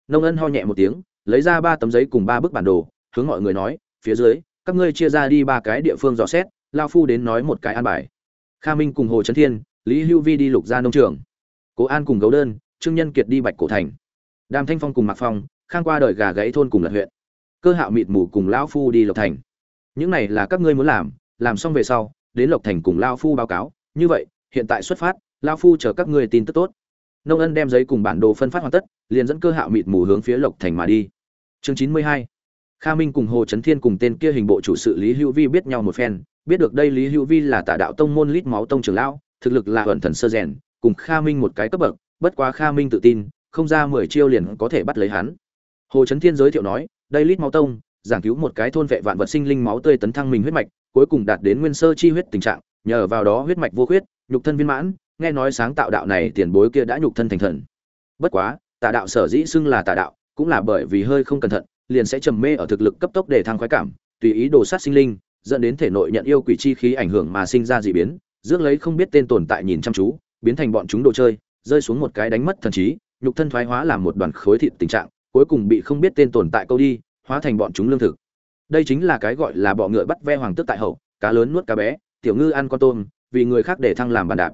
nông ân ho nhẹ một tiếng, lấy ra ba tấm giấy cùng ba bức bản đồ, hướng mọi người nói, phía dưới, các ngươi chia ra đi ba cái địa phương dò xét, lao phu đến nói một cái an bài. Kha minh cùng hồ trấn thiên, lý hưu vi đi lục ra nông trường. Cố an cùng gấu đơn, trương nhân kiệt đi bạch cổ thành. Đàm thanh phong cùng mạc phong, khang qua đời gà gãy thôn cùng lật huyện cơ hạo mịt mù cùng lão phu đi lộc thành. Những này là các ngươi muốn làm làm xong về sau, đến lộc thành cùng lao phu báo cáo. Như vậy, hiện tại xuất phát lao phu chờ các ngươi tin tức tốt. Nông ân đem giấy cùng bản đồ phân phát hoàn tất, liền dẫn cơ hạo mịt mù hướng phía lộc thành mà đi. Chương chín mươi hai. Kha minh cùng hồ trấn thiên cùng tên kia hình bộ chủ sự lý hữu vi biết nhau một phen, biết được đây lý hữu vi là tả đạo tông môn lít máu tông trưởng lão, thực lực là ẩn thần sơ rèn, cùng kha minh một cái cấp bậc, bất quá kha minh tự tin, không ra mười chiêu liền có thể bắt lấy hắn. Hồ trấn thiên giới thiệu nói đây lít máu tông, giảng cứu một cái thôn vệ vạn vật sinh linh máu tươi tấn thăng mình huyết mạch, cuối cùng đạt đến nguyên sơ chi huyết tình trạng, nhờ vào đó huyết mạch vô huyết nhục thân viên mãn, nghe nói sáng tạo đạo này tiền bối kia đã nhục thân thành thần. Bất quá, tà đạo sở dĩ xưng là tà đạo, cũng là bởi vì hơi không cẩn thận, liền sẽ trầm mê ở thực lực cấp tốc để thăng khoái cảm, tùy ý đồ sát sinh linh, dẫn đến thể nội nhận yêu quỷ chi khí ảnh hưởng mà sinh ra dị biến, rước lấy không biết tên tồn tại nhìn chăm chú, biến thành bọn chúng đồ chơi, rơi xuống một cái đánh mất thần trí, nhục thân thoái hóa làm một đoàn khối thịt tình trạng cuối cùng bị không biết tên tồn tại câu đi, hóa thành bọn chúng lương thực. Đây chính là cái gọi là bọ ngựa bắt ve hoàng tước tại hậu, cá lớn nuốt cá bé, tiểu ngư ăn con tôm, vì người khác để thăng làm bàn đạp.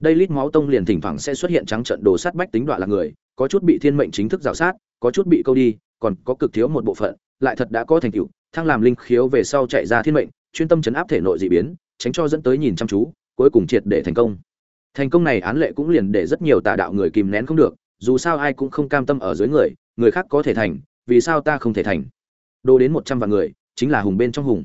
Đây lít máu tông liền thỉnh thoảng sẽ xuất hiện trắng trận đồ sát bách tính đoạn là người, có chút bị thiên mệnh chính thức rào sát, có chút bị câu đi, còn có cực thiếu một bộ phận, lại thật đã có thành tựu, thăng làm linh khiếu về sau chạy ra thiên mệnh, chuyên tâm chấn áp thể nội dị biến, tránh cho dẫn tới nhìn chăm chú, cuối cùng triệt để thành công. Thành công này án lệ cũng liền để rất nhiều tà đạo người kìm nén không được, dù sao ai cũng không cam tâm ở dưới người người khác có thể thành, vì sao ta không thể thành? Đô đến một trăm vạn người, chính là hùng bên trong hùng.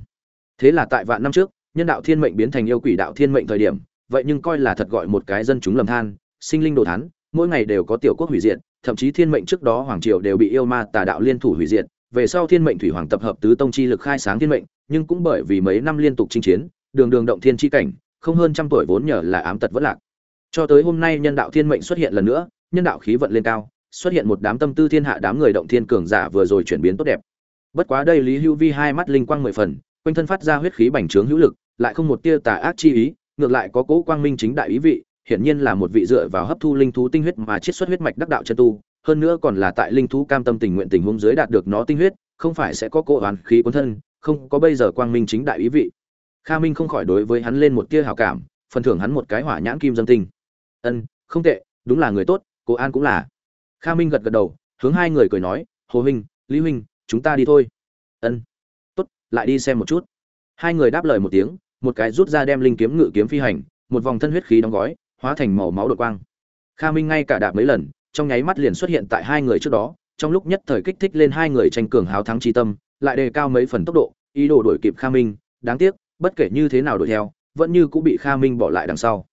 Thế là tại vạn năm trước, nhân đạo thiên mệnh biến thành yêu quỷ đạo thiên mệnh thời điểm, vậy nhưng coi là thật gọi một cái dân chúng lầm than, sinh linh đồ thán, mỗi ngày đều có tiểu quốc hủy diệt, thậm chí thiên mệnh trước đó hoàng triều đều bị yêu ma tà đạo liên thủ hủy diệt, về sau thiên mệnh thủy hoàng tập hợp tứ tông chi lực khai sáng thiên mệnh, nhưng cũng bởi vì mấy năm liên tục chinh chiến, đường đường động thiên chi cảnh, không hơn trăm tuổi vốn nhờ là ám tật vất lạc. Cho tới hôm nay nhân đạo thiên mệnh xuất hiện lần nữa, nhân đạo khí vận lên cao xuất hiện một đám tâm tư thiên hạ đám người động thiên cường giả vừa rồi chuyển biến tốt đẹp. Bất quá đây lý hữu vi hai mắt linh quang mười phần, quanh thân phát ra huyết khí bành trướng hữu lực, lại không một tia tà ác chi ý, ngược lại có cố quang minh chính đại ý vị, hiển nhiên là một vị dựa vào hấp thu linh thú tinh huyết mà chiết xuất huyết mạch đắc đạo chân tu, hơn nữa còn là tại linh thú cam tâm tình nguyện tình huống dưới đạt được nó tinh huyết, không phải sẽ có cố oán khí cuốn thân, không có bây giờ quang minh chính đại ý vị. Kha minh không khỏi đối với hắn lên một tia hảo cảm, phần thưởng hắn một cái hỏa nhãn kim dân tinh. Ân, không tệ, đúng là người tốt cô an cũng là kha minh gật gật đầu, hướng hai người cười nói, hồ huynh, lý huynh, chúng ta đi thôi. Ân, tốt, lại đi xem một chút. Hai người đáp lời một tiếng, một cái rút ra đem linh kiếm ngự kiếm phi hành, một vòng thân huyết khí đóng gói, hóa thành màu máu đột quang. Kha minh ngay cả đạp mấy lần, trong nháy mắt liền xuất hiện tại hai người trước đó, trong lúc nhất thời kích thích lên hai người tranh cường hào thắng chi tâm, lại đề cao mấy phần tốc độ, ý đồ đuổi kịp kha minh, đáng tiếc, bất kể như thế nào đuổi theo, vẫn như cũng bị kha minh bỏ lại đằng sau.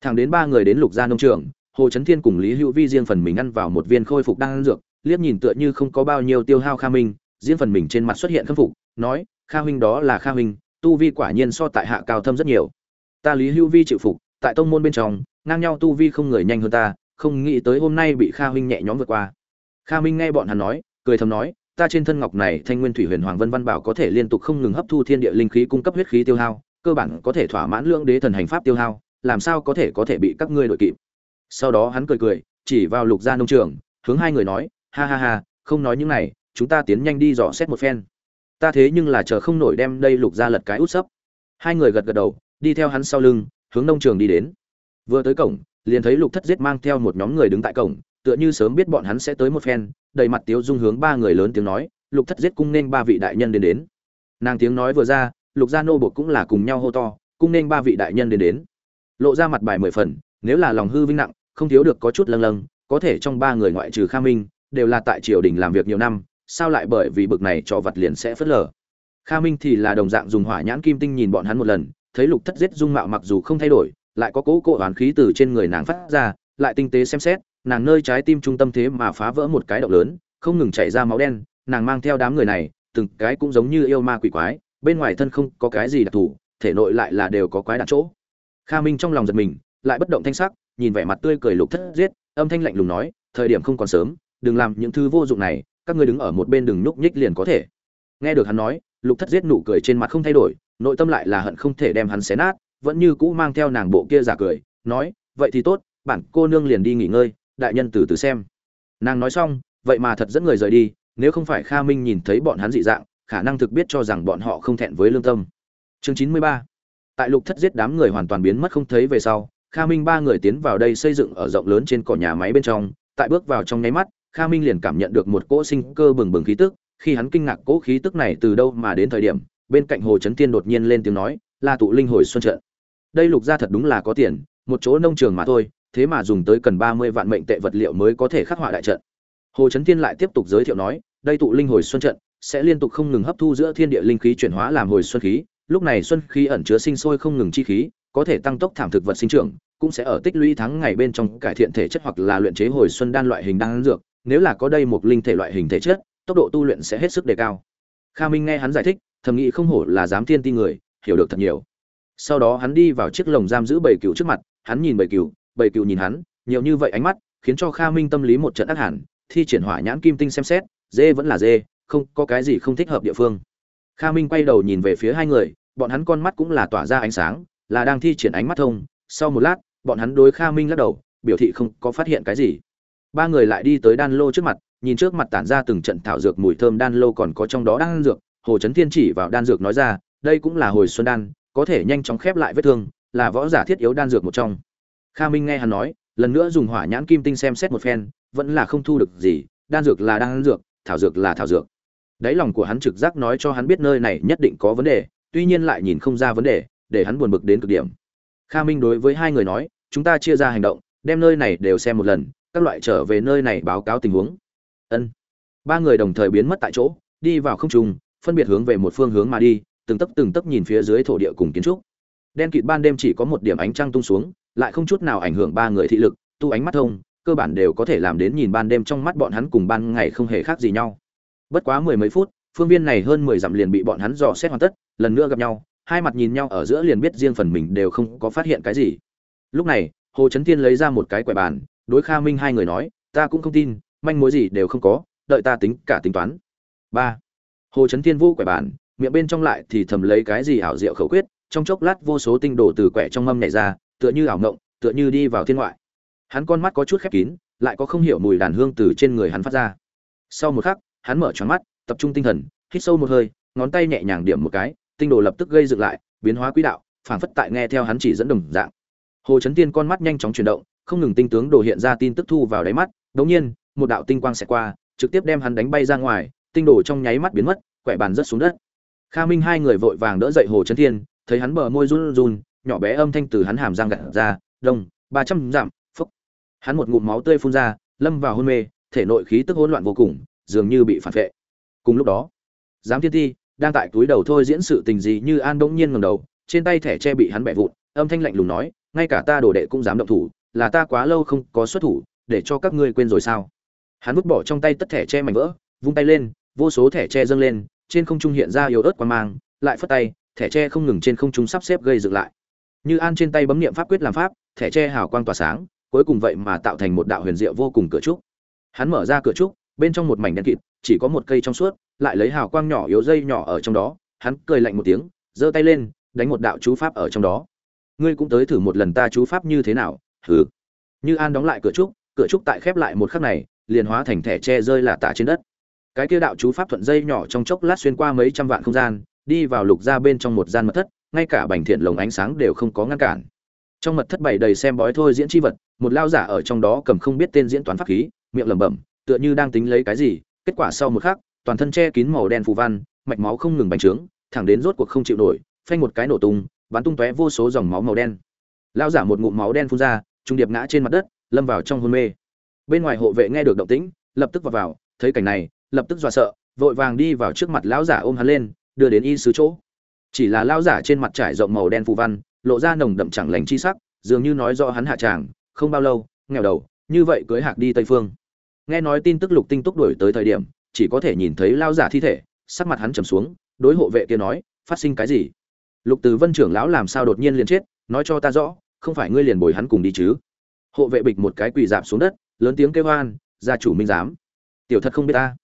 Thẳng đến ba người đến lục gia nông trường hồ trấn thiên cùng lý hữu vi riêng phần mình ăn vào một viên khôi phục đang ăn dược, liếc nhìn tựa như không có bao nhiêu tiêu hao kha minh, riêng phần mình trên mặt xuất hiện khâm phục, nói, kha huynh đó là kha huynh, tu vi quả nhiên so tại hạ cao thâm rất nhiều. Ta lý hữu vi chịu phục, tại tông môn bên trong, ngang nhau tu vi không người nhanh hơn ta, không nghĩ tới hôm nay bị kha huynh nhẹ nhõm vượt qua. Kha minh nghe bọn hắn nói, cười thầm nói, ta trên thân ngọc này thanh nguyên thủy huyền hoàng vân văn bảo có thể liên tục không ngừng hấp thu thiên địa linh khí cung cấp huyết khí tiêu hao, cơ bản có thể thỏa mãn lượng đế thần hành pháp tiêu hao, làm sao có thể có thể bị các ngươi đội kịp? Sau đó hắn cười cười, chỉ vào lục gia nông trường, hướng hai người nói, ha ha ha, không nói những này, chúng ta tiến nhanh đi dò xét một phen. Ta thế nhưng là chờ không nổi đem đây lục gia lật cái út sấp. Hai người gật gật đầu, đi theo hắn sau lưng, hướng nông trường đi đến. Vừa tới cổng, liền thấy lục thất giết mang theo một nhóm người đứng tại cổng, tựa như sớm biết bọn hắn sẽ tới một phen, đầy mặt tiếu dung hướng ba người lớn tiếng nói, lục thất giết cung nên ba vị đại nhân đến đến. Nàng tiếng nói vừa ra, lục gia nô buộc cũng là cùng nhau hô to, cung nên ba vị đại nhân đến đến. Lộ ra mặt bài mười phần, nếu là lòng hư vinh nặng không thiếu được có chút lâng lâng, có thể trong ba người ngoại trừ kha minh, đều là tại triều đình làm việc nhiều năm, sao lại bởi vì bực này trò vật liền sẽ phớt lờ? Kha minh thì là đồng dạng dùng hỏa nhãn kim tinh nhìn bọn hắn một lần, thấy lục thất giết dung mạo mặc dù không thay đổi, lại có cố cỗ oán khí từ trên người nàng phát ra, lại tinh tế xem xét, nàng nơi trái tim trung tâm thế mà phá vỡ một cái động lớn, không ngừng chảy ra máu đen, nàng mang theo đám người này, từng cái cũng giống như yêu ma quỷ quái, bên ngoài thân không có cái gì đặc thù, thể nội lại là đều có quái đạn chỗ. Kha minh trong lòng giật mình, lại bất động thanh sắc nhìn vẻ mặt tươi cười lục thất giết, âm thanh lạnh lùng nói, thời điểm không còn sớm, đừng làm những thứ vô dụng này, các ngươi đứng ở một bên đừng nhúc nhích liền có thể. Nghe được hắn nói, lục thất giết nụ cười trên mặt không thay đổi, nội tâm lại là hận không thể đem hắn xé nát, vẫn như cũ mang theo nàng bộ kia giả cười, nói, vậy thì tốt, bản cô nương liền đi nghỉ ngơi, đại nhân từ từ xem. Nàng nói xong, vậy mà thật dẫn người rời đi, nếu không phải kha minh nhìn thấy bọn hắn dị dạng, khả năng thực biết cho rằng bọn họ không thẹn với lương tâm. Chương chín mươi ba. Tại lục thất giết đám người hoàn toàn biến mất không thấy về sau kha minh ba người tiến vào đây xây dựng ở rộng lớn trên cỏ nhà máy bên trong. Tại bước vào trong nháy mắt, kha minh liền cảm nhận được một cỗ sinh cơ bừng bừng khí tức. Khi hắn kinh ngạc cỗ khí tức này từ đâu mà đến thời điểm, bên cạnh hồ Chấn tiên đột nhiên lên tiếng nói là tụ linh hồi xuân trận. Đây lục gia thật đúng là có tiền, một chỗ nông trường mà thôi, thế mà dùng tới cần ba mươi vạn mệnh tệ vật liệu mới có thể khắc họa đại trận. Hồ Chấn tiên lại tiếp tục giới thiệu nói, đây tụ linh hồi xuân trận sẽ liên tục không ngừng hấp thu giữa thiên địa linh khí chuyển hóa làm hồi xuân khí, lúc này xuân khí ẩn chứa sinh sôi không ngừng chi khí có thể tăng tốc thảm thực vật sinh trưởng, cũng sẽ ở tích lũy tháng ngày bên trong cải thiện thể chất hoặc là luyện chế hồi xuân đan loại hình đan dược. Nếu là có đây một linh thể loại hình thể chất, tốc độ tu luyện sẽ hết sức đề cao. Kha minh nghe hắn giải thích, thầm nghĩ không hổ là dám thiên ti người, hiểu được thật nhiều. Sau đó hắn đi vào chiếc lồng giam giữ bầy cừu trước mặt, hắn nhìn bầy cừu bầy cừu nhìn hắn, nhiều như vậy ánh mắt, khiến cho kha minh tâm lý một trận ác hẳn, thi triển hỏa nhãn kim tinh xem xét, dê vẫn là dê, không, có cái gì không thích hợp địa phương. Kha minh quay đầu nhìn về phía hai người, bọn hắn con mắt cũng là tỏa ra ánh sáng là đang thi triển ánh mắt thông. Sau một lát, bọn hắn đối kha minh lắc đầu, biểu thị không có phát hiện cái gì. Ba người lại đi tới đan lô trước mặt, nhìn trước mặt tản ra từng trận thảo dược mùi thơm đan lô còn có trong đó đan dược. Hồ trấn thiên chỉ vào đan dược nói ra, đây cũng là hồi xuân đan, có thể nhanh chóng khép lại vết thương, là võ giả thiết yếu đan dược một trong. Kha minh nghe hắn nói, lần nữa dùng hỏa nhãn kim tinh xem xét một phen, vẫn là không thu được gì, đan dược là đan dược, thảo dược là thảo dược. Đáy lòng của hắn trực giác nói cho hắn biết nơi này nhất định có vấn đề, tuy nhiên lại nhìn không ra vấn đề để hắn buồn bực đến cực điểm. Kha minh đối với hai người nói, chúng ta chia ra hành động, đem nơi này đều xem một lần, các loại trở về nơi này báo cáo tình huống. Ân. Ba người đồng thời biến mất tại chỗ, đi vào không trung, phân biệt hướng về một phương hướng mà đi, từng tấc từng tấc nhìn phía dưới thổ địa cùng kiến trúc. Đen kịt ban đêm chỉ có một điểm ánh trăng tung xuống, lại không chút nào ảnh hưởng ba người thị lực, tu ánh mắt thông, cơ bản đều có thể làm đến nhìn ban đêm trong mắt bọn hắn cùng ban ngày không hề khác gì nhau. Bất quá mười mấy phút, phương viên này hơn mười dặm liền bị bọn hắn dò xét hoàn tất, lần nữa gặp nhau hai mặt nhìn nhau ở giữa liền biết riêng phần mình đều không có phát hiện cái gì. Lúc này, hồ trấn tiên lấy ra một cái quẻ bàn, đối kha minh hai người nói, ta cũng không tin, manh mối gì đều không có, đợi ta tính cả tính toán. Ba. Hồ trấn tiên vô quẻ bàn, miệng bên trong lại thì thầm lấy cái gì ảo diệu khẩu quyết, trong chốc lát vô số tinh đồ từ quẻ trong mâm nhảy ra, tựa như ảo ngộng, tựa như đi vào thiên ngoại. Hắn con mắt có chút khép kín, lại có không hiểu mùi đàn hương từ trên người hắn phát ra. Sau một khắc, hắn mở tròn mắt, tập trung tinh thần, hít sâu một hơi, ngón tay nhẹ nhàng điểm một cái tinh đồ lập tức gây dựng lại, biến hóa quỹ đạo, phảng phất tại nghe theo hắn chỉ dẫn đồng dạng. Hồ chấn tiên con mắt nhanh chóng chuyển động, không ngừng tinh tướng đồ hiện ra tin tức thu vào đáy mắt đống nhiên, một đạo tinh quang sẽ qua, trực tiếp đem hắn đánh bay ra ngoài, tinh đồ trong nháy mắt biến mất, quẻ bàn rất xuống đất. Kha minh hai người vội vàng đỡ dậy hồ chấn thiên thấy hắn bờ môi run run, nhỏ bé âm thanh từ hắn hàm răng gặt ra, đông, ba trăm giảm phúc. Hắn một ngụm máu tươi phun ra, lâm vào hôn mê, thể nội khí tức hỗn loạn vô cùng, dường như bị phản vệ. Cùng lúc đó, giám thiên ti đang tại túi đầu thôi diễn sự tình gì như an bỗng nhiên ngầm đầu, trên tay thẻ tre bị hắn bẻ vụn, âm thanh lạnh lùng nói, ngay cả ta đồ đệ cũng dám động thủ, là ta quá lâu không có xuất thủ, để cho các ngươi quên rồi sao? Hắn vứt bỏ trong tay tất thẻ tre mảnh vỡ, vung tay lên, vô số thẻ tre dâng lên, trên không trung hiện ra yếu ớt quan mang, lại phất tay, thẻ tre không ngừng trên không trung sắp xếp gây dựng lại. Như an trên tay bấm niệm pháp quyết làm pháp, thẻ tre hào quang tỏa sáng, cuối cùng vậy mà tạo thành một đạo huyền diệu vô cùng cửa trúc. Hắn mở ra cửa trúc bên trong một mảnh đen kịt, chỉ có một cây trong suốt, lại lấy hào quang nhỏ yếu dây nhỏ ở trong đó, hắn cười lạnh một tiếng, giơ tay lên, đánh một đạo chú pháp ở trong đó. Ngươi cũng tới thử một lần ta chú pháp như thế nào, hừ. Như an đóng lại cửa trúc cửa trúc tại khép lại một khắc này, liền hóa thành thẻ tre rơi là tả trên đất. Cái kia đạo chú pháp thuận dây nhỏ trong chốc lát xuyên qua mấy trăm vạn không gian, đi vào lục ra bên trong một gian mật thất, ngay cả bành thiện lồng ánh sáng đều không có ngăn cản. Trong mật thất bày đầy xem bói thôi diễn chi vật, một lao giả ở trong đó cầm không biết tên diễn toán pháp khí, miệng lẩm bẩm tựa như đang tính lấy cái gì, kết quả sau một khắc, toàn thân che kín màu đen phù văn, mạch máu không ngừng bành trướng, thẳng đến rốt cuộc không chịu nổi, phanh một cái nổ tung, bắn tung tóe vô số dòng máu màu đen. Lao giả một ngụm máu đen phun ra, trung điệp ngã trên mặt đất, lâm vào trong hôn mê. Bên ngoài hộ vệ nghe được động tĩnh, lập tức vào vào, thấy cảnh này, lập tức dọa sợ, vội vàng đi vào trước mặt lão giả ôm hắn lên, đưa đến y sứ chỗ. Chỉ là lão giả trên mặt trải rộng màu đen phù văn, lộ ra nồng đậm chẳng lành chi sắc, dường như nói rõ hắn hạ tràng, không bao lâu, nghèo đầu, như vậy cưới hạc đi tây phương nghe nói tin tức lục tinh túc đuổi tới thời điểm, chỉ có thể nhìn thấy lao giả thi thể, sắc mặt hắn trầm xuống, đối hộ vệ kia nói, phát sinh cái gì? Lục từ vân trưởng lão làm sao đột nhiên liền chết, nói cho ta rõ, không phải ngươi liền bồi hắn cùng đi chứ? Hộ vệ bịch một cái quỳ dạp xuống đất, lớn tiếng kêu hoan gia chủ minh giám, tiểu thật không biết ta.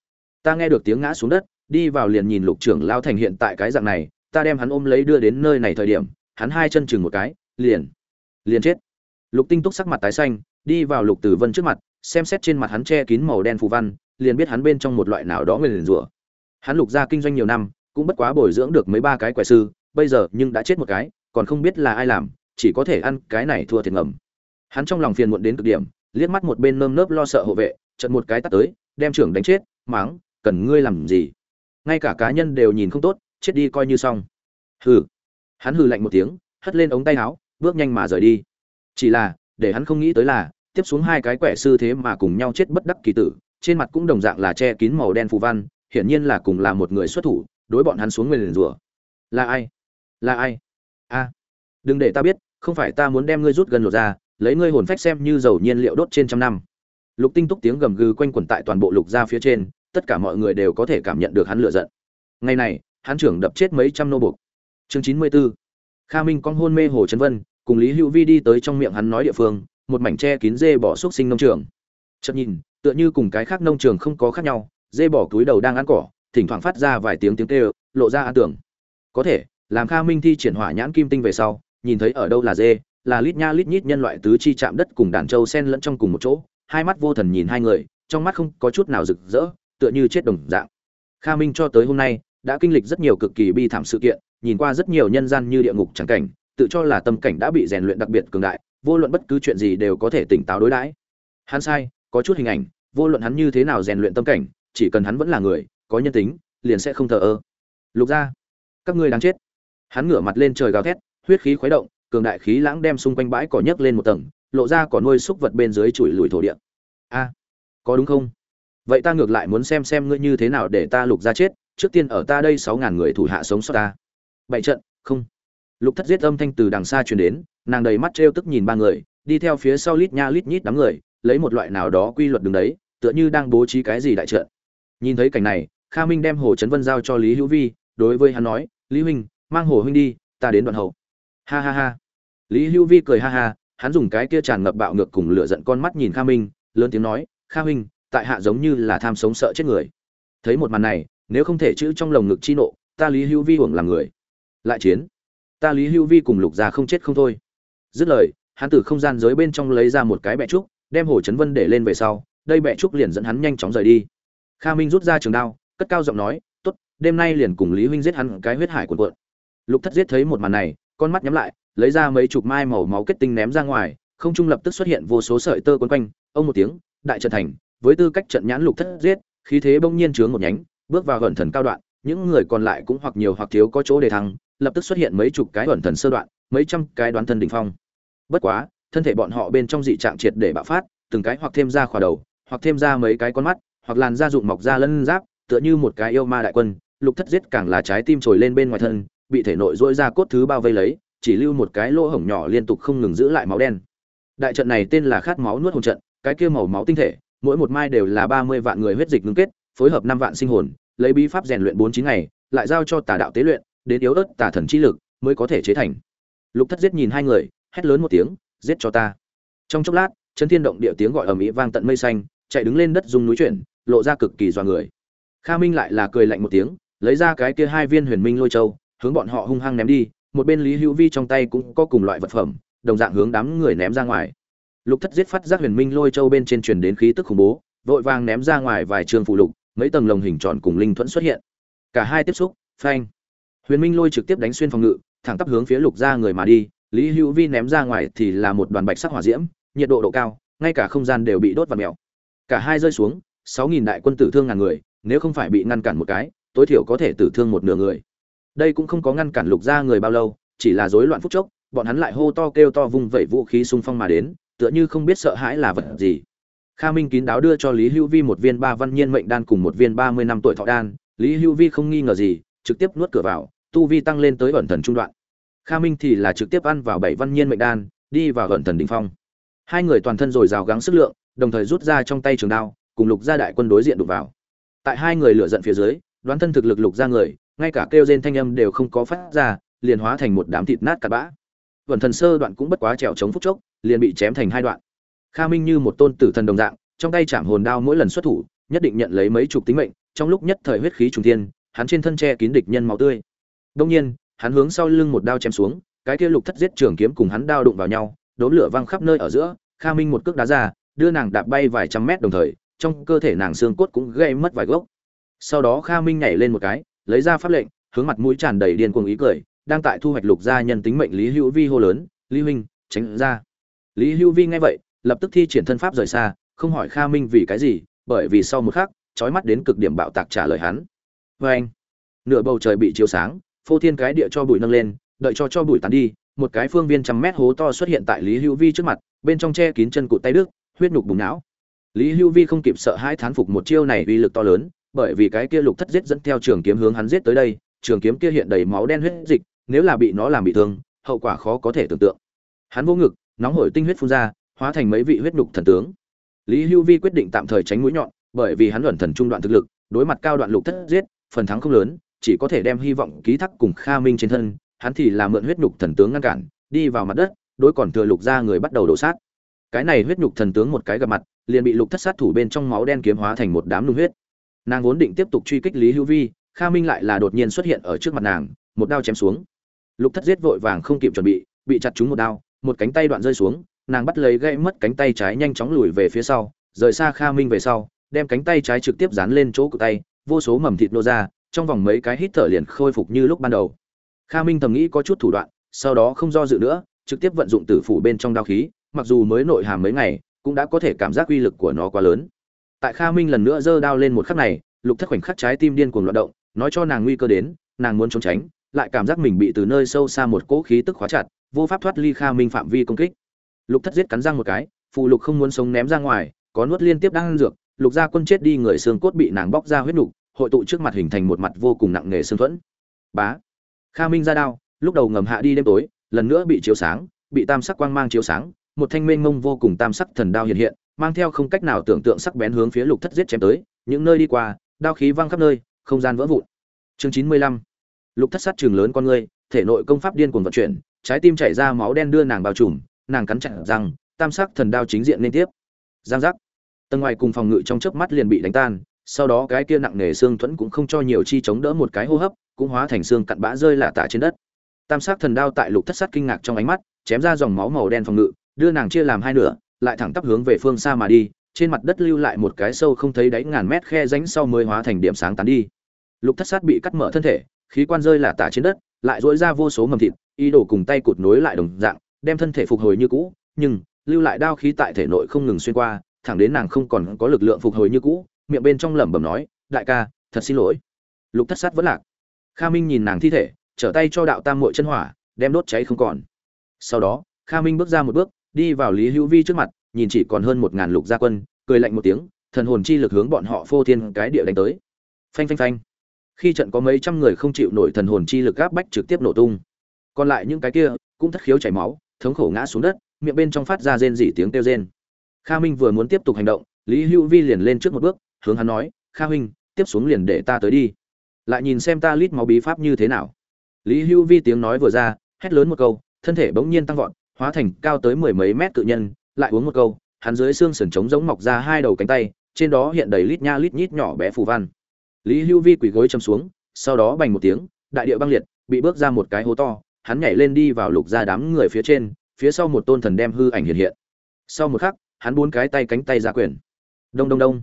Ta nghe được tiếng ngã xuống đất, đi vào liền nhìn lục trưởng lao thành hiện tại cái dạng này, ta đem hắn ôm lấy đưa đến nơi này thời điểm, hắn hai chân chừng một cái, liền liền chết. Lục tinh túc sắc mặt tái xanh, đi vào lục tử vân trước mặt xem xét trên mặt hắn che kín màu đen phù văn, liền biết hắn bên trong một loại nào đó người liền rủa. Hắn lục ra kinh doanh nhiều năm, cũng bất quá bồi dưỡng được mấy ba cái quẻ sư, bây giờ nhưng đã chết một cái, còn không biết là ai làm, chỉ có thể ăn cái này thua thiệt ngầm. Hắn trong lòng phiền muộn đến cực điểm, liếc mắt một bên nơm nớp lo sợ hộ vệ chật một cái tắt tới, đem trưởng đánh chết, máng, cần ngươi làm gì? Ngay cả cá nhân đều nhìn không tốt, chết đi coi như xong. Hừ. Hắn hừ lạnh một tiếng, hất lên ống tay áo, bước nhanh mà rời đi. Chỉ là, để hắn không nghĩ tới là tiếp xuống hai cái quẻ sư thế mà cùng nhau chết bất đắc kỳ tử, trên mặt cũng đồng dạng là che kín màu đen phù văn, hiển nhiên là cùng là một người xuất thủ, đối bọn hắn xuống nguyên rủa. Là ai? Là ai? A. Đừng để ta biết, không phải ta muốn đem ngươi rút gần lột ra, lấy ngươi hồn phách xem như dầu nhiên liệu đốt trên trăm năm. Lục tinh túc tiếng gầm gừ quanh quẩn tại toàn bộ lục gia phía trên, tất cả mọi người đều có thể cảm nhận được hắn lửa giận. Ngày này, hắn trưởng đập chết mấy trăm nô buộc chương chín mươi 94 kha minh con hôn mê hồ trấn vân, cùng lý hữu vi đi tới trong miệng hắn nói địa phương một mảnh tre kín dê bỏ xúc sinh nông trường. Chợt nhìn, tựa như cùng cái khác nông trường không có khác nhau, dê bỏ túi đầu đang ăn cỏ, thỉnh thoảng phát ra vài tiếng tiếng kêu, lộ ra an tưởng. Có thể, làm kha minh thi triển hỏa nhãn kim tinh về sau, nhìn thấy ở đâu là dê, là lít nha lít nhít nhân loại tứ chi chạm đất cùng đàn trâu sen lẫn trong cùng một chỗ, hai mắt vô thần nhìn hai người, trong mắt không có chút nào rực rỡ, tựa như chết đồng dạng. Kha minh cho tới hôm nay, đã kinh lịch rất nhiều cực kỳ bi thảm sự kiện, nhìn qua rất nhiều nhân gian như địa ngục chẳng cảnh, tự cho là tâm cảnh đã bị rèn luyện đặc biệt cường đại vô luận bất cứ chuyện gì đều có thể tỉnh táo đối đãi. Hắn sai, có chút hình ảnh, vô luận hắn như thế nào rèn luyện tâm cảnh, chỉ cần hắn vẫn là người, có nhân tính, liền sẽ không thờ ơ. Lục ra các ngươi đáng chết. Hắn ngửa mặt lên trời gào thét, huyết khí khuấy động, cường đại khí lãng đem xung quanh bãi cỏ nhấc lên một tầng, lộ ra cỏ nuôi súc vật bên dưới chùi lùi thổ địa. A, có đúng không? Vậy ta ngược lại muốn xem xem ngươi như thế nào để ta lục ra chết, trước tiên ở ta đây sáu ngàn người thủ hạ sống sót ta. Bảy trận, không. Lục thất giết âm thanh từ đằng xa truyền đến nàng đầy mắt trêu tức nhìn ba người, đi theo phía sau lít nha lít nhít đám người, lấy một loại nào đó quy luật đứng đấy, tựa như đang bố trí cái gì đại trận. Nhìn thấy cảnh này, kha minh đem hồ trấn vân giao cho lý hữu vi, đối với hắn nói, lý huynh, mang hồ huynh đi, ta đến đoạn hậu. Ha ha ha. Lý hữu vi cười ha ha, hắn dùng cái kia tràn ngập bạo ngược cùng lửa giận con mắt nhìn kha minh, lớn tiếng nói, kha huynh, tại hạ giống như là tham sống sợ chết người. Thấy một màn này, nếu không thể chữ trong lồng ngực chi nộ, ta lý hữu vi hưởng làm người. Lại chiến. Ta lý hữu vi cùng lục gia không chết không thôi dứt lời, hắn từ không gian giới bên trong lấy ra một cái bẹ trúc, đem hồ chấn vân để lên về sau, đây bẹ trúc liền dẫn hắn nhanh chóng rời đi. Kha minh rút ra trường đao, cất cao giọng nói, tốt, đêm nay liền cùng lý huynh giết hắn cái huyết hải cuộn cuộn. Lục thất giết thấy một màn này, con mắt nhắm lại, lấy ra mấy chục mai màu máu kết tinh ném ra ngoài, không trung lập tức xuất hiện vô số sợi tơ quấn quanh. Ông một tiếng, đại trận thành, với tư cách trận nhãn lục thất giết, khí thế bỗng nhiên chướng một nhánh, bước vào gần thần cao đoạn, những người còn lại cũng hoặc nhiều hoặc thiếu có chỗ để thăng, lập tức xuất hiện mấy chục cái gần thần sơ đoạn, mấy trăm cái đoán thần đỉnh phong bất quá, thân thể bọn họ bên trong dị trạng triệt để bạo phát, từng cái hoặc thêm ra khỏa đầu, hoặc thêm ra mấy cái con mắt, hoặc làn da rụng mọc ra lân giáp, tựa như một cái yêu ma đại quân, lục thất giết càng là trái tim trồi lên bên ngoài thân, bị thể nội dỗi ra cốt thứ bao vây lấy, chỉ lưu một cái lỗ hổng nhỏ liên tục không ngừng giữ lại máu đen. Đại trận này tên là khát máu nuốt hồn trận, cái kia màu máu tinh thể, mỗi một mai đều là ba mươi vạn người huyết dịch ngưng kết, phối hợp năm vạn sinh hồn, lấy bí pháp rèn luyện bốn chín ngày, lại giao cho tà đạo tế luyện, đến yếu ớt tà thần chi lực mới có thể chế thành. Lục thất giết nhìn hai người hét lớn một tiếng, giết cho ta! Trong chốc lát chân thiên động địa tiếng gọi ầm ĩ vang tận mây xanh, chạy đứng lên đất dung núi chuyển, lộ ra cực kỳ dọa người. Kha minh lại là cười lạnh một tiếng, lấy ra cái kia hai viên huyền minh lôi châu, hướng bọn họ hung hăng ném đi, một bên lý hữu vi trong tay cũng có cùng loại vật phẩm, đồng dạng hướng đám người ném ra ngoài. Lục thất giết phát giác huyền minh lôi châu bên trên truyền đến khí tức khủng bố, vội vàng ném ra ngoài vài trường phụ lục, mấy tầng lồng hình tròn cùng linh thuẫn xuất hiện. Cả hai tiếp xúc, phanh. Huyền minh lôi trực tiếp đánh xuyên phòng ngự, thẳng tắp hướng phía lục ra người mà đi lý hữu vi ném ra ngoài thì là một đoàn bạch sắc hỏa diễm, nhiệt độ độ cao, ngay cả không gian đều bị đốt và mèo. Cả hai rơi xuống, sáu nghìn đại quân tử thương ngàn người, nếu không phải bị ngăn cản một cái, tối thiểu có thể tử thương một nửa người. Đây cũng không có ngăn cản lục ra người bao lâu, chỉ là rối loạn phút chốc, bọn hắn lại hô to kêu to vung vẩy vũ khí xung phong mà đến, tựa như không biết sợ hãi là vật gì. Kha minh kín đáo đưa cho lý hữu vi một viên ba văn nhiên mệnh đan cùng một viên ba mươi năm tuổi thọ đan. Lý hữu vi không nghi ngờ gì, trực tiếp nuốt cửa vào, tu vi tăng lên tới ẩn thần trung đoạn kha minh thì là trực tiếp ăn vào bảy văn nhiên mệnh đan, đi vào gần thần đỉnh phong. Hai người toàn thân rồi rào gắng sức lượng, đồng thời rút ra trong tay trường đao, cùng lục gia đại quân đối diện đụng vào. Tại hai người lửa giận phía dưới, đoán thân thực lực lục ra người, ngay cả kêu rên thanh âm đều không có phát ra, liền hóa thành một đám thịt nát cặn bã. Vận thần sơ đoạn cũng bất quá trèo chống phút chốc, liền bị chém thành hai đoạn. Kha minh như một tôn tử thần đồng dạng, trong tay chạm hồn đao mỗi lần xuất thủ, nhất định nhận lấy mấy chục tính mệnh, trong lúc nhất thời huyết khí trùng thiên, hắn trên thân che kín địch nhân máu tươi. Đông nhiên hắn hướng sau lưng một đao chém xuống, cái kia lục thất giết trường kiếm cùng hắn đao đụng vào nhau đốm lửa văng khắp nơi ở giữa, kha minh một cước đá ra, đưa nàng đạp bay vài trăm mét đồng thời, trong cơ thể nàng xương cốt cũng gây mất vài gốc. Sau đó kha minh nhảy lên một cái, lấy ra pháp lệnh, hướng mặt mũi tràn đầy điên cuồng ý cười, đang tại thu hoạch lục gia nhân tính mệnh lý hữu vi hô lớn, lý huynh, tránh ra. Lý hữu vi nghe vậy, lập tức thi triển thân pháp rời xa, không hỏi kha minh vì cái gì, bởi vì sau một khắc trói mắt đến cực điểm bạo tạc trả lời hắn. Vê anh nửa bầu trời bị chiếu sáng phô thiên cái địa cho bụi nâng lên, đợi cho cho bụi tàn đi, một cái phương viên trăm mét hố to xuất hiện tại lý hữu vi trước mặt, bên trong che kín chân cụt tay đức huyết nhục bùng não. Lý hữu vi không kịp sợ hai thán phục một chiêu này uy lực to lớn, bởi vì cái kia lục thất giết dẫn theo trường kiếm hướng hắn giết tới đây, trường kiếm kia hiện đầy máu đen huyết dịch, nếu là bị nó làm bị thương, hậu quả khó có thể tưởng tượng. Hắn vô ngực, nóng hổi tinh huyết phun ra, hóa thành mấy vị huyết nhục thần tướng. Lý hưu vi quyết định tạm thời tránh mũi nhọn, bởi vì hắn luẩn thần trung đoạn thực lực, đối mặt cao đoạn lục thất giết, phần thắng không lớn chỉ có thể đem hy vọng ký thác cùng kha minh trên thân, hắn thì là mượn huyết nhục thần tướng ngăn cản, đi vào mặt đất, đối còn thừa lục ra người bắt đầu đổ sát. Cái này huyết nhục thần tướng một cái gặp mặt, liền bị lục thất sát thủ bên trong máu đen kiếm hóa thành một đám nung huyết. Nàng vốn định tiếp tục truy kích lý hữu vi, kha minh lại là đột nhiên xuất hiện ở trước mặt nàng, một đao chém xuống. Lục thất giết vội vàng không kịp chuẩn bị bị chặt trúng một đao, một cánh tay đoạn rơi xuống, nàng bắt lấy gãy mất cánh tay trái nhanh chóng lùi về phía sau, rời xa kha minh về sau, đem cánh tay trái trực tiếp dán lên chỗ cổ tay, vô số mầm thịt nô ra trong vòng mấy cái hít thở liền khôi phục như lúc ban đầu. Kha minh thầm nghĩ có chút thủ đoạn, sau đó không do dự nữa, trực tiếp vận dụng tử phủ bên trong đao khí, mặc dù mới nội hàm mấy ngày, cũng đã có thể cảm giác uy lực của nó quá lớn. Tại kha minh lần nữa giơ đao lên một khắc này, lục thất khoảnh khắc trái tim điên cuồng loạn động, nói cho nàng nguy cơ đến, nàng muốn trốn tránh, lại cảm giác mình bị từ nơi sâu xa một cỗ khí tức khóa chặt, vô pháp thoát ly kha minh phạm vi công kích. Lục thất giết cắn răng một cái phụ lục không muốn sống ném ra ngoài, có nuốt liên tiếp đang ăn dược, lục gia quân chết đi người xương cốt bị nàng bóc ra huyết nục hội tụ trước mặt hình thành một mặt vô cùng nặng nề xương thuẫn. Bá. Kha minh ra đao, lúc đầu ngầm hạ đi đêm tối, lần nữa bị chiếu sáng, bị tam sắc quang mang chiếu sáng, một thanh mênh mông vô cùng tam sắc thần đao hiện hiện, mang theo không cách nào tưởng tượng sắc bén hướng phía lục thất giết chém tới, những nơi đi qua, đao khí văng khắp nơi, không gian vỡ vụn. Chương chín mươi lăm. Lục thất sát trường lớn con ngươi thể nội công pháp điên cuồng vận chuyển, trái tim chảy ra máu đen đưa nàng bao trùm, nàng cắn chặt răng, tam sắc thần đao chính diện liên tiếp. Giang giác. Tầng ngoài cùng phòng ngự trong chớp mắt liền bị đánh tan sau đó cái kia nặng nề xương thuẫn cũng không cho nhiều chi chống đỡ một cái hô hấp, cũng hóa thành xương cặn bã rơi lạ tả trên đất. Tam sắc thần đao tại lục thất sát kinh ngạc trong ánh mắt, chém ra dòng máu màu đen phòng ngự, đưa nàng chia làm hai nửa, lại thẳng tắp hướng về phương xa mà đi, trên mặt đất lưu lại một cái sâu không thấy đáy ngàn mét khe rãnh sau mới hóa thành điểm sáng tán đi. Lục thất sát bị cắt mở thân thể, khí quan rơi lạ tả trên đất, lại dỗi ra vô số mầm thịt, ý đồ cùng tay cụt nối lại đồng dạng, đem thân thể phục hồi như cũ, nhưng, lưu lại đao khí tại thể nội không ngừng xuyên qua, thẳng đến nàng không còn có lực lượng phục hồi như cũ miệng bên trong lẩm bẩm nói, đại ca, thật xin lỗi. Lục thất sát vẫn lạc. Kha minh nhìn nàng thi thể, trở tay cho đạo tam mội chân hỏa, đem đốt cháy không còn. Sau đó, kha minh bước ra một bước, đi vào lý hữu vi trước mặt, nhìn chỉ còn hơn một ngàn lục gia quân, cười lạnh một tiếng, thần hồn chi lực hướng bọn họ phô thiên cái địa đánh tới. Phanh phanh phanh. Khi trận có mấy trăm người không chịu nổi thần hồn chi lực áp bách trực tiếp nổ tung. Còn lại những cái kia, cũng thất khiếu chảy máu, thống khổ ngã xuống đất, miệng bên trong phát ra rên rỉ tiếng kêu rên. Kha minh vừa muốn tiếp tục hành động, lý hữu vi liền lên trước một bước hướng hắn nói, kha huynh, tiếp xuống liền để ta tới đi. Lại nhìn xem ta lít máu bí pháp như thế nào. Lý Hưu vi tiếng nói vừa ra, hét lớn một câu, thân thể bỗng nhiên tăng vọt, hóa thành cao tới mười mấy mét cự nhân, lại uống một câu, hắn dưới xương sườn trống giống mọc ra hai đầu cánh tay, trên đó hiện đầy lít nha lít nhít nhỏ bé phù văn. Lý Hưu vi quỳ gối chầm xuống, sau đó bành một tiếng, đại địa băng liệt, bị bước ra một cái hố to, hắn nhảy lên đi vào lục ra đám người phía trên, phía sau một tôn thần đem hư ảnh hiện hiện. Sau một khắc, hắn bốn cái tay cánh tay ra quyền. Đông đông đông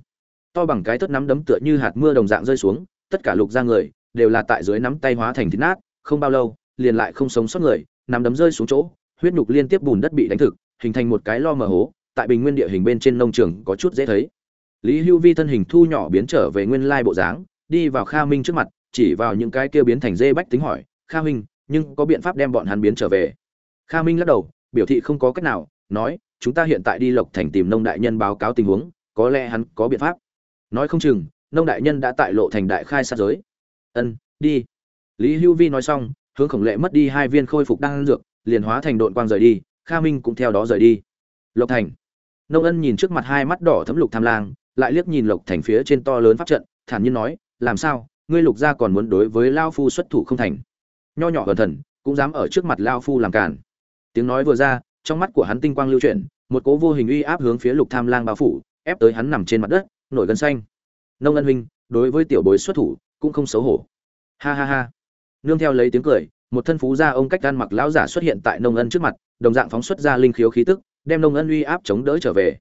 to bằng cái thất nắm đấm tựa như hạt mưa đồng dạng rơi xuống, tất cả lục ra người, đều là tại dưới nắm tay hóa thành thịt nát, không bao lâu, liền lại không sống sót người, nắm đấm rơi xuống chỗ, huyết nhục liên tiếp bùn đất bị đánh thực, hình thành một cái lo mờ hố, tại bình nguyên địa hình bên trên nông trường có chút dễ thấy. Lý hưu vi thân hình thu nhỏ biến trở về nguyên lai bộ dáng, đi vào kha minh trước mặt, chỉ vào những cái kia biến thành dê bách tính hỏi, kha minh nhưng có biện pháp đem bọn hắn biến trở về? Kha minh lắc đầu, biểu thị không có cách nào, nói, chúng ta hiện tại đi lộc thành tìm nông đại nhân báo cáo tình huống, có lẽ hắn có biện pháp nói không chừng, nông đại nhân đã tại lộ thành đại khai sát giới. Ân, đi. Lý hưu vi nói xong, hướng khổng lệ mất đi hai viên khôi phục đang dược, liền hóa thành đội quang rời đi, kha minh cũng theo đó rời đi. Lộc thành. Nông ân nhìn trước mặt hai mắt đỏ thấm lục tham lang, lại liếc nhìn lộc thành phía trên to lớn pháp trận, thản nhiên nói, làm sao? Ngươi lục gia còn muốn đối với lao phu xuất thủ không thành? Nho nhỏ gần thần, cũng dám ở trước mặt lao phu làm cản tiếng nói vừa ra, trong mắt của hắn tinh quang lưu chuyển, một cố vô hình uy áp hướng phía lục tham lang bao phủ, ép tới hắn nằm trên mặt đất nổi gân xanh. Nông ân huynh, đối với tiểu bối xuất thủ, cũng không xấu hổ. Ha ha ha. Nương theo lấy tiếng cười, một thân phú gia ông cách gan mặc lão giả xuất hiện tại nông ân trước mặt, đồng dạng phóng xuất ra linh khiếu khí tức, đem nông ân uy áp chống đỡ trở về.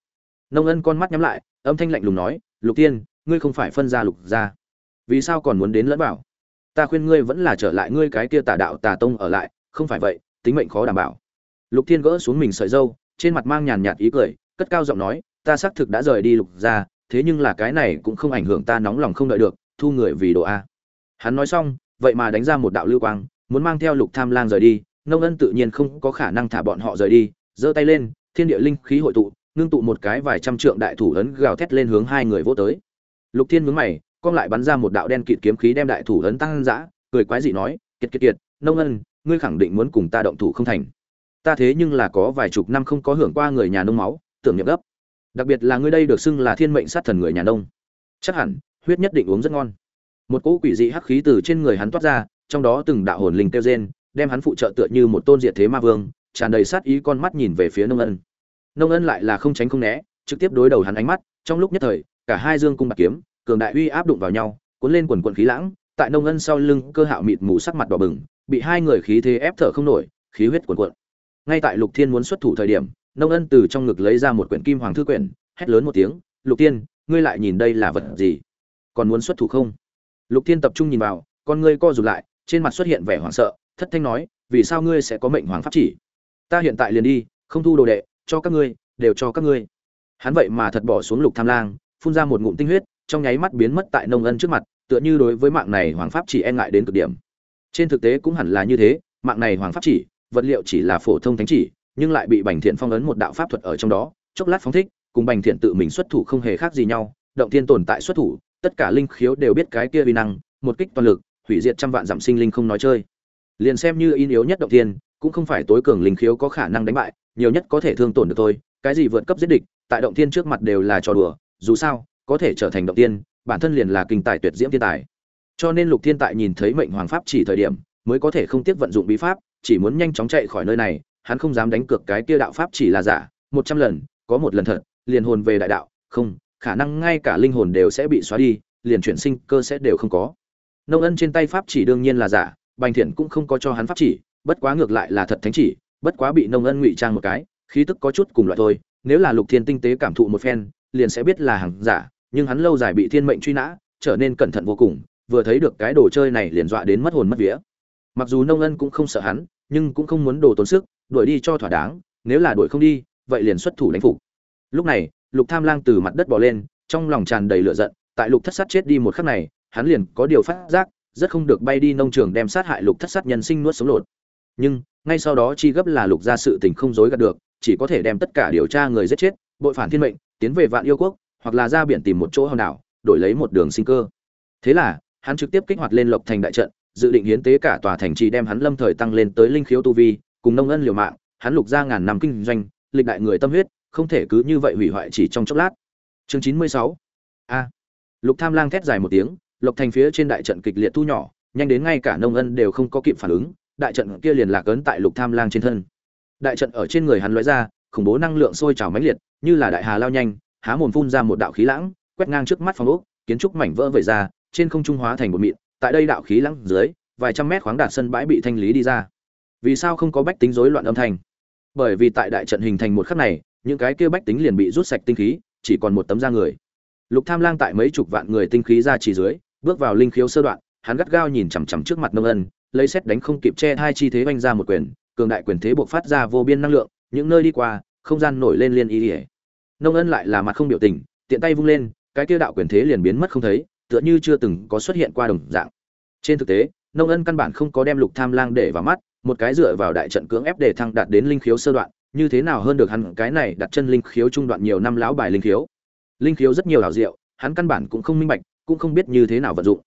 Nông ân con mắt nhắm lại, âm thanh lạnh lùng nói, lục tiên, ngươi không phải phân gia lục gia. Vì sao còn muốn đến lẫn bảo ta khuyên ngươi vẫn là trở lại ngươi cái kia tà đạo tà tông ở lại, không phải vậy, tính mệnh khó đảm bảo. Lục thiên gỡ xuống mình sợi dâu, trên mặt mang nhàn nhạt ý cười, cất cao giọng nói, ta xác thực đã rời đi lục gia thế nhưng là cái này cũng không ảnh hưởng ta nóng lòng không đợi được, thu người vì đồ a. Hắn nói xong, vậy mà đánh ra một đạo lưu quang, muốn mang theo lục tham lang rời đi nông ân tự nhiên không có khả năng thả bọn họ rời đi, giơ tay lên, thiên địa linh khí hội tụ, ngưng tụ một cái vài trăm trượng đại thủ ấn gào thét lên hướng hai người vô tới. Lục thiên mướn mày, con lại bắn ra một đạo đen kịt kiếm khí đem đại thủ ấn tăng dã, cười quái dị nói, kiệt kiệt kiệt nông ân, ngươi khẳng định muốn cùng ta động thủ không thành. Ta thế nhưng là có vài chục năm không có hưởng qua người nhà nông máu, tưởng nhập gấp đặc biệt là ngươi đây được xưng là thiên mệnh sát thần người nhà nông. Chắc hẳn, huyết nhất định uống rất ngon. Một cỗ quỷ dị hắc khí từ trên người hắn toát ra, trong đó từng đạo hồn linh kêu rên, đem hắn phụ trợ tựa như một tôn diệt thế ma vương, tràn đầy sát ý con mắt nhìn về phía nông ân. Nông ân lại là không tránh không né, trực tiếp đối đầu hắn ánh mắt, trong lúc nhất thời, cả hai dương cung bạc kiếm, cường đại uy áp đụng vào nhau, cuốn lên quần quần khí lãng, tại nông ân sau lưng cơ hạo mịt mù sắc mặt đỏ bừng, bị hai người khí thế ép thở không nổi, khí huyết cuồn cuộn. Ngay tại lục thiên muốn xuất thủ thời điểm nông ân từ trong ngực lấy ra một quyển kim hoàng thư quyển, hét lớn một tiếng, lục tiên ngươi lại nhìn đây là vật gì? Còn muốn xuất thủ không? Lục thiên tập trung nhìn vào, con ngươi co rụt lại, trên mặt xuất hiện vẻ hoảng sợ, thất thanh nói, vì sao ngươi sẽ có mệnh hoàng pháp chỉ? Ta hiện tại liền đi, không thu đồ đệ, cho các ngươi, đều cho các ngươi. Hắn vậy mà thật bỏ xuống lục tham lang, phun ra một ngụm tinh huyết, trong nháy mắt biến mất tại nông ân trước mặt, tựa như đối với mạng này hoàng pháp chỉ e ngại đến cực điểm. Trên thực tế cũng hẳn là như thế, mạng này hoàng pháp chỉ, vật liệu chỉ là phổ thông thánh chỉ nhưng lại bị bành thiện phong ấn một đạo pháp thuật ở trong đó, chốc lát phóng thích, cùng bành thiện tự mình xuất thủ không hề khác gì nhau, động thiên tồn tại xuất thủ, tất cả linh khiếu đều biết cái kia vi năng, một kích toàn lực, hủy diệt trăm vạn giảm sinh linh không nói chơi. Liền xem như in yếu nhất động thiên, cũng không phải tối cường linh khiếu có khả năng đánh bại, nhiều nhất có thể thương tổn được thôi, cái gì vượt cấp giết địch, tại động thiên trước mặt đều là trò đùa, dù sao, có thể trở thành động thiên, bản thân liền là kinh tài tuyệt diễm thiên tài. Cho nên lục thiên tại nhìn thấy mệnh hoàng pháp chỉ thời điểm, mới có thể không tiếc vận dụng bí pháp, chỉ muốn nhanh chóng chạy khỏi nơi này hắn không dám đánh cược cái kia đạo pháp chỉ là giả, một trăm lần, có một lần thật, liền hồn về đại đạo, không, khả năng ngay cả linh hồn đều sẽ bị xóa đi, liền chuyển sinh cơ sẽ đều không có. Nông ân trên tay pháp chỉ đương nhiên là giả, bành thiện cũng không có cho hắn pháp chỉ, bất quá ngược lại là thật thánh chỉ, bất quá bị nông ân ngụy trang một cái, khí tức có chút cùng loại thôi, nếu là lục thiên tinh tế cảm thụ một phen, liền sẽ biết là hàng giả, nhưng hắn lâu dài bị thiên mệnh truy nã, trở nên cẩn thận vô cùng, vừa thấy được cái đồ chơi này liền dọa đến mất hồn mất vía. Mặc dù nông ân cũng không sợ hắn, nhưng cũng không muốn đồ tốn sức đuổi đi cho thỏa đáng, nếu là đuổi không đi, vậy liền xuất thủ đánh phục. Lúc này, lục tham lang từ mặt đất bò lên, trong lòng tràn đầy lửa giận, tại lục thất sát chết đi một khắc này, hắn liền có điều phát giác, rất không được bay đi nông trường đem sát hại lục thất sát nhân sinh nuốt sống lột. Nhưng, ngay sau đó chi gấp là lục ra sự tình không dối gạt được, chỉ có thể đem tất cả điều tra người giết chết, bội phản thiên mệnh, tiến về vạn yêu quốc, hoặc là ra biển tìm một chỗ hòn đảo, đổi lấy một đường sinh cơ. Thế là, hắn trực tiếp kích hoạt lên lộc thành đại trận, dự định hiến tế cả tòa thành trì đem hắn lâm thời tăng lên tới linh khiếu tu vi cùng nông ân liều mạng, hắn lục ra ngàn năm kinh doanh, lịch đại người tâm huyết, không thể cứ như vậy hủy hoại chỉ trong chốc lát. Chương chín mươi sáu. A. Lục tham lang thét dài một tiếng, lộc thành phía trên đại trận kịch liệt thu nhỏ, nhanh đến ngay cả nông ân đều không có kịp phản ứng, đại trận kia liền lạc ấn tại lục tham lang trên thân. Đại trận ở trên người hắn lóe ra, khủng bố năng lượng sôi trào mãnh liệt, như là đại hà lao nhanh, há mồm phun ra một đạo khí lãng, quét ngang trước mắt phòng ốc, kiến trúc mảnh vỡ vẩy ra, trên không trung hóa thành một mịn, tại đây đạo khí lãng dưới, vài trăm mét khoáng đạt sân bãi bị thanh lý đi ra vì sao không có bách tính rối loạn âm thanh? Bởi vì tại đại trận hình thành một khắc này, những cái kia bách tính liền bị rút sạch tinh khí, chỉ còn một tấm da người. Lục tham lang tại mấy chục vạn người tinh khí ra chỉ dưới, bước vào linh khiếu sơ đoạn, hắn gắt gao nhìn chằm chằm trước mặt nông ân, lấy xét đánh không kịp che hai chi thế vanh ra một quyền, cường đại quyền thế buộc phát ra vô biên năng lượng, những nơi đi qua, không gian nổi lên liên ý ỉa nông ân lại là mặt không biểu tình, tiện tay vung lên, cái kia đạo quyền thế liền biến mất không thấy, tựa như chưa từng có xuất hiện qua đồng dạng. Trên thực tế nông ân căn bản không có đem lục tham lang để vào mắt, một cái dựa vào đại trận cưỡng ép để thăng đạt đến linh khiếu sơ đoạn, như thế nào hơn được hắn cái này đặt chân linh khiếu trung đoạn nhiều năm lão bài linh khiếu. Linh khiếu rất nhiều hảo diệu, hắn căn bản cũng không minh bạch, cũng không biết như thế nào vận dụng.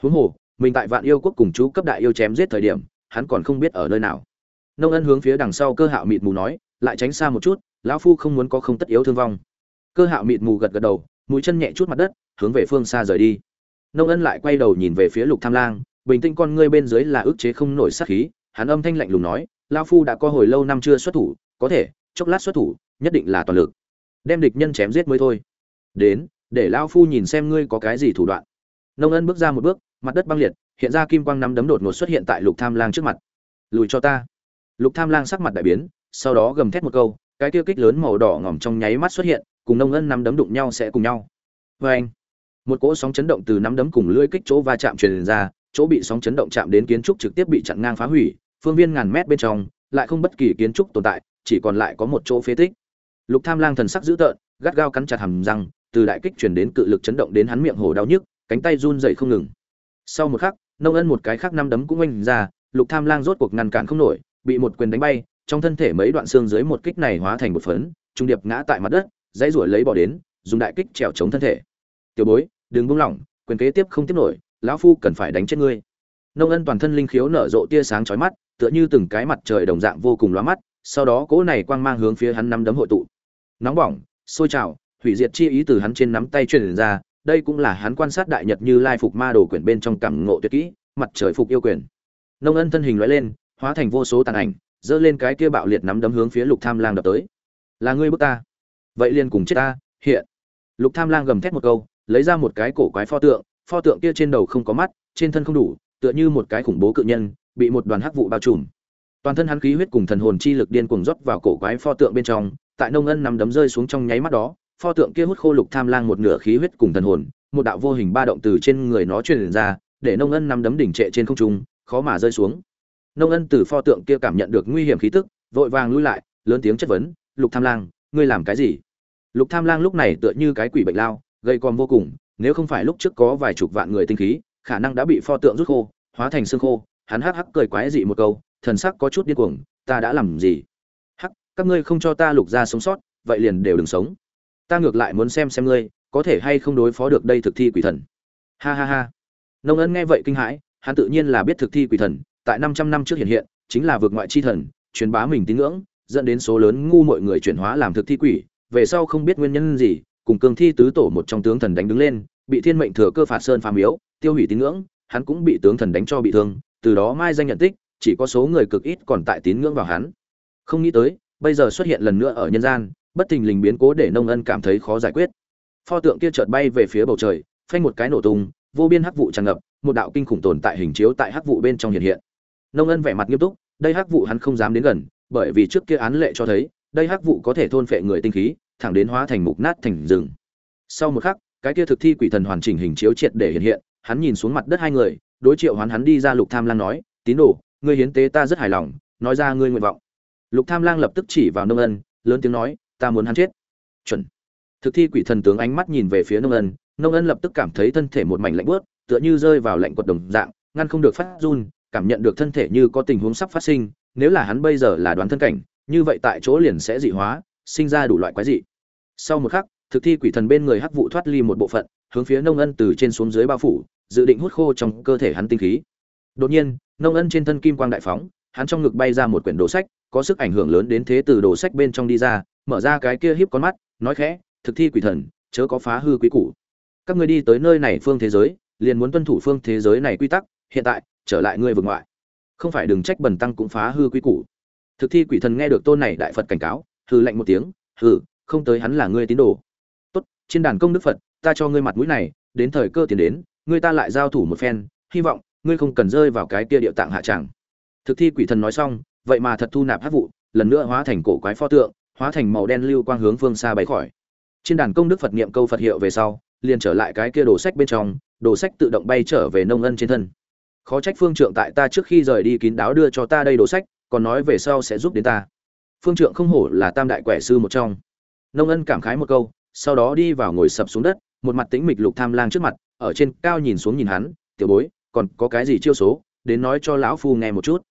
Huống hồ, mình tại vạn yêu quốc cùng chú cấp đại yêu chém giết thời điểm, hắn còn không biết ở nơi nào. Nông ân hướng phía đằng sau cơ hạo mịt mù nói, lại tránh xa một chút, lão phu không muốn có không tất yếu thương vong. Cơ hạo mịt mù gật gật đầu, mũi chân nhẹ chút mặt đất, hướng về phương xa rời đi. Nông ân lại quay đầu nhìn về phía lục tham lang bình tĩnh con ngươi bên dưới là ức chế không nổi sát khí, hắn âm thanh lạnh lùng nói, lão phu đã có hồi lâu năm chưa xuất thủ, có thể, chốc lát xuất thủ, nhất định là toàn lực. Đem địch nhân chém giết mới thôi. Đến, để lão phu nhìn xem ngươi có cái gì thủ đoạn. Nông ân bước ra một bước, mặt đất băng liệt, hiện ra kim quang nắm đấm đột ngột xuất hiện tại lục tham lang trước mặt. Lùi cho ta. Lục tham lang sắc mặt đại biến, sau đó gầm thét một câu, cái tiêu kích lớn màu đỏ ngỏm trong nháy mắt xuất hiện, cùng nông ân nắm đấm đụng nhau sẽ cùng nhau. Vê anh một cỗ sóng chấn động từ nắm đấm cùng lưỡi kích chỗ va chạm truyền ra chỗ bị sóng chấn động chạm đến kiến trúc trực tiếp bị chặn ngang phá hủy, phương viên ngàn mét bên trong, lại không bất kỳ kiến trúc tồn tại, chỉ còn lại có một chỗ phế tích. Lục tham lang thần sắc dữ tợn, gắt gao cắn chặt hàm răng, từ đại kích truyền đến cự lực chấn động đến hắn miệng hổ đau nhức, cánh tay run rẩy không ngừng. Sau một khắc, nông ân một cái khác năm đấm cũng oanh ra, lục tham lang rốt cuộc ngăn cản không nổi, bị một quyền đánh bay, trong thân thể mấy đoạn xương dưới một kích này hóa thành một phấn, trung điệp ngã tại mặt đất, dãy rủa lấy bỏ đến, dùng đại kích trèo chống thân thể. Tiểu bối, đừng buông lỏng, quyền kế tiếp không tiếp nổi lão phu cần phải đánh chết ngươi. Nông ân toàn thân linh khiếu nở rộ tia sáng chói mắt, tựa như từng cái mặt trời đồng dạng vô cùng lóa mắt, sau đó cỗ này quang mang hướng phía hắn nắm đấm hội tụ. Nóng bỏng, sôi trào, hủy diệt chi ý từ hắn trên nắm tay truyền ra, đây cũng là hắn quan sát đại nhật như lai phục ma đồ quyển bên trong cảm ngộ tuyệt kỹ, mặt trời phục yêu quyền nông ân thân hình loại lên, hóa thành vô số tàn ảnh dơ lên cái kia bạo liệt nắm đấm hướng phía lục tham lang đập tới. Là ngươi bước ta? Vậy liền cùng chết ta, hiện. Lục tham lang gầm thét một câu, lấy ra một cái cổ quái pho tượng pho tượng kia trên đầu không có mắt, trên thân không đủ, tựa như một cái khủng bố cự nhân, bị một đoàn hắc vụ bao trùm. Toàn thân hắn khí huyết cùng thần hồn chi lực điên cuồng rót vào cổ quái pho tượng bên trong, tại nông ân nằm đấm rơi xuống trong nháy mắt đó, pho tượng kia hút khô lục tham lang một nửa khí huyết cùng thần hồn, một đạo vô hình ba động từ trên người nó truyền ra, để nông ân nằm đấm đỉnh trệ trên không trung, khó mà rơi xuống. Nông ân từ pho tượng kia cảm nhận được nguy hiểm khí tức, vội vàng lui lại, lớn tiếng chất vấn, lục tham lang, ngươi làm cái gì? Lục tham lang lúc này tựa như cái quỷ bệnh lao gây còm vô cùng nếu không phải lúc trước có vài chục vạn người tinh khí, khả năng đã bị pho tượng rút khô, hóa thành xương khô. Hắn hắc hắc cười quái dị một câu, thần sắc có chút điên cuồng, ta đã làm gì? Hắc, các ngươi không cho ta lục ra sống sót, vậy liền đều đừng sống. Ta ngược lại muốn xem xem ngươi, có thể hay không đối phó được đây thực thi quỷ thần. Ha ha ha. Nông ân nghe vậy kinh hãi, hắn tự nhiên là biết thực thi quỷ thần, tại 500 năm trước hiện hiện, chính là vượt ngoại chi thần, truyền bá mình tín ngưỡng, dẫn đến số lớn ngu mọi người chuyển hóa làm thực thi quỷ, về sau không biết nguyên nhân gì, cùng cường thi tứ tổ một trong tướng thần đánh đứng lên bị thiên mệnh thừa cơ phạt sơn phá miếu, tiêu hủy tín ngưỡng, hắn cũng bị tướng thần đánh cho bị thương, từ đó mai danh nhận tích, chỉ có số người cực ít còn tại tín ngưỡng vào hắn. Không nghĩ tới, bây giờ xuất hiện lần nữa ở nhân gian, bất thình lình biến cố để nông ân cảm thấy khó giải quyết. Pho tượng kia chợt bay về phía bầu trời, phanh một cái nổ tung, vô biên hắc vụ tràn ngập, một đạo kinh khủng tồn tại hình chiếu tại hắc vụ bên trong hiện hiện. Nông ân vẻ mặt nghiêm túc, đây hắc vụ hắn không dám đến gần, bởi vì trước kia án lệ cho thấy, đây hắc vụ có thể thôn phệ người tinh khí, thẳng đến hóa thành mục nát thành rừng. Sau một khắc cái kia thực thi quỷ thần hoàn chỉnh hình chiếu triệt để hiện hiện, hắn nhìn xuống mặt đất hai người, đối triệu hoán hắn đi ra lục tham lang nói, tín đồ, ngươi hiến tế ta rất hài lòng, nói ra ngươi nguyện vọng. Lục tham lang lập tức chỉ vào nông ân, lớn tiếng nói, ta muốn hắn chết. Chuẩn. Thực thi quỷ thần tướng ánh mắt nhìn về phía nông ân nông ân lập tức cảm thấy thân thể một mảnh lạnh bớt tựa như rơi vào lạnh quật đồng dạng, ngăn không được phát run, cảm nhận được thân thể như có tình huống sắp phát sinh, nếu là hắn bây giờ là đoán thân cảnh, như vậy tại chỗ liền sẽ dị hóa, sinh ra đủ loại quái dị. Sau một khắc thực thi quỷ thần bên người hắc vụ thoát ly một bộ phận, hướng phía nông ân từ trên xuống dưới bao phủ, dự định hút khô trong cơ thể hắn tinh khí. Đột nhiên, nông ân trên thân kim quang đại phóng, hắn trong ngực bay ra một quyển đồ sách, có sức ảnh hưởng lớn đến thế từ đồ sách bên trong đi ra, mở ra cái kia híp con mắt, nói khẽ, thực thi quỷ thần, chớ có phá hư quý củ. Các ngươi đi tới nơi này phương thế giới, liền muốn tuân thủ phương thế giới này quy tắc, hiện tại, trở lại ngươi vực ngoại. Không phải đừng trách bần tăng cũng phá hư quý củ. Thực thi quỷ thần nghe được tôn này đại phật cảnh cáo, hừ lạnh một tiếng, hừ, không tới hắn là ngươi tín đồ trên đàn công đức phật, ta cho ngươi mặt mũi này, đến thời cơ tiền đến, ngươi ta lại giao thủ một phen, hy vọng, ngươi không cần rơi vào cái kia địa tạng hạ tràng. Thực thi quỷ thần nói xong, vậy mà thật thu nạp hát vụ, lần nữa hóa thành cổ quái pho tượng, hóa thành màu đen lưu quang hướng phương xa bay khỏi. Trên đàn công đức phật niệm câu phật hiệu về sau, liền trở lại cái kia đồ sách bên trong, đồ sách tự động bay trở về nông ân trên thân. Khó trách phương trượng tại ta trước khi rời đi kín đáo đưa cho ta đây đồ sách, còn nói về sau sẽ giúp đến ta. Phương trượng không hổ là tam đại quẻ sư một trong. Nông ân cảm khái một câu sau đó đi vào ngồi sập xuống đất, một mặt tĩnh mịch lục tham lang trước mặt, ở trên cao nhìn xuống nhìn hắn, tiểu bối, còn có cái gì chiêu số, đến nói cho lão phu nghe một chút.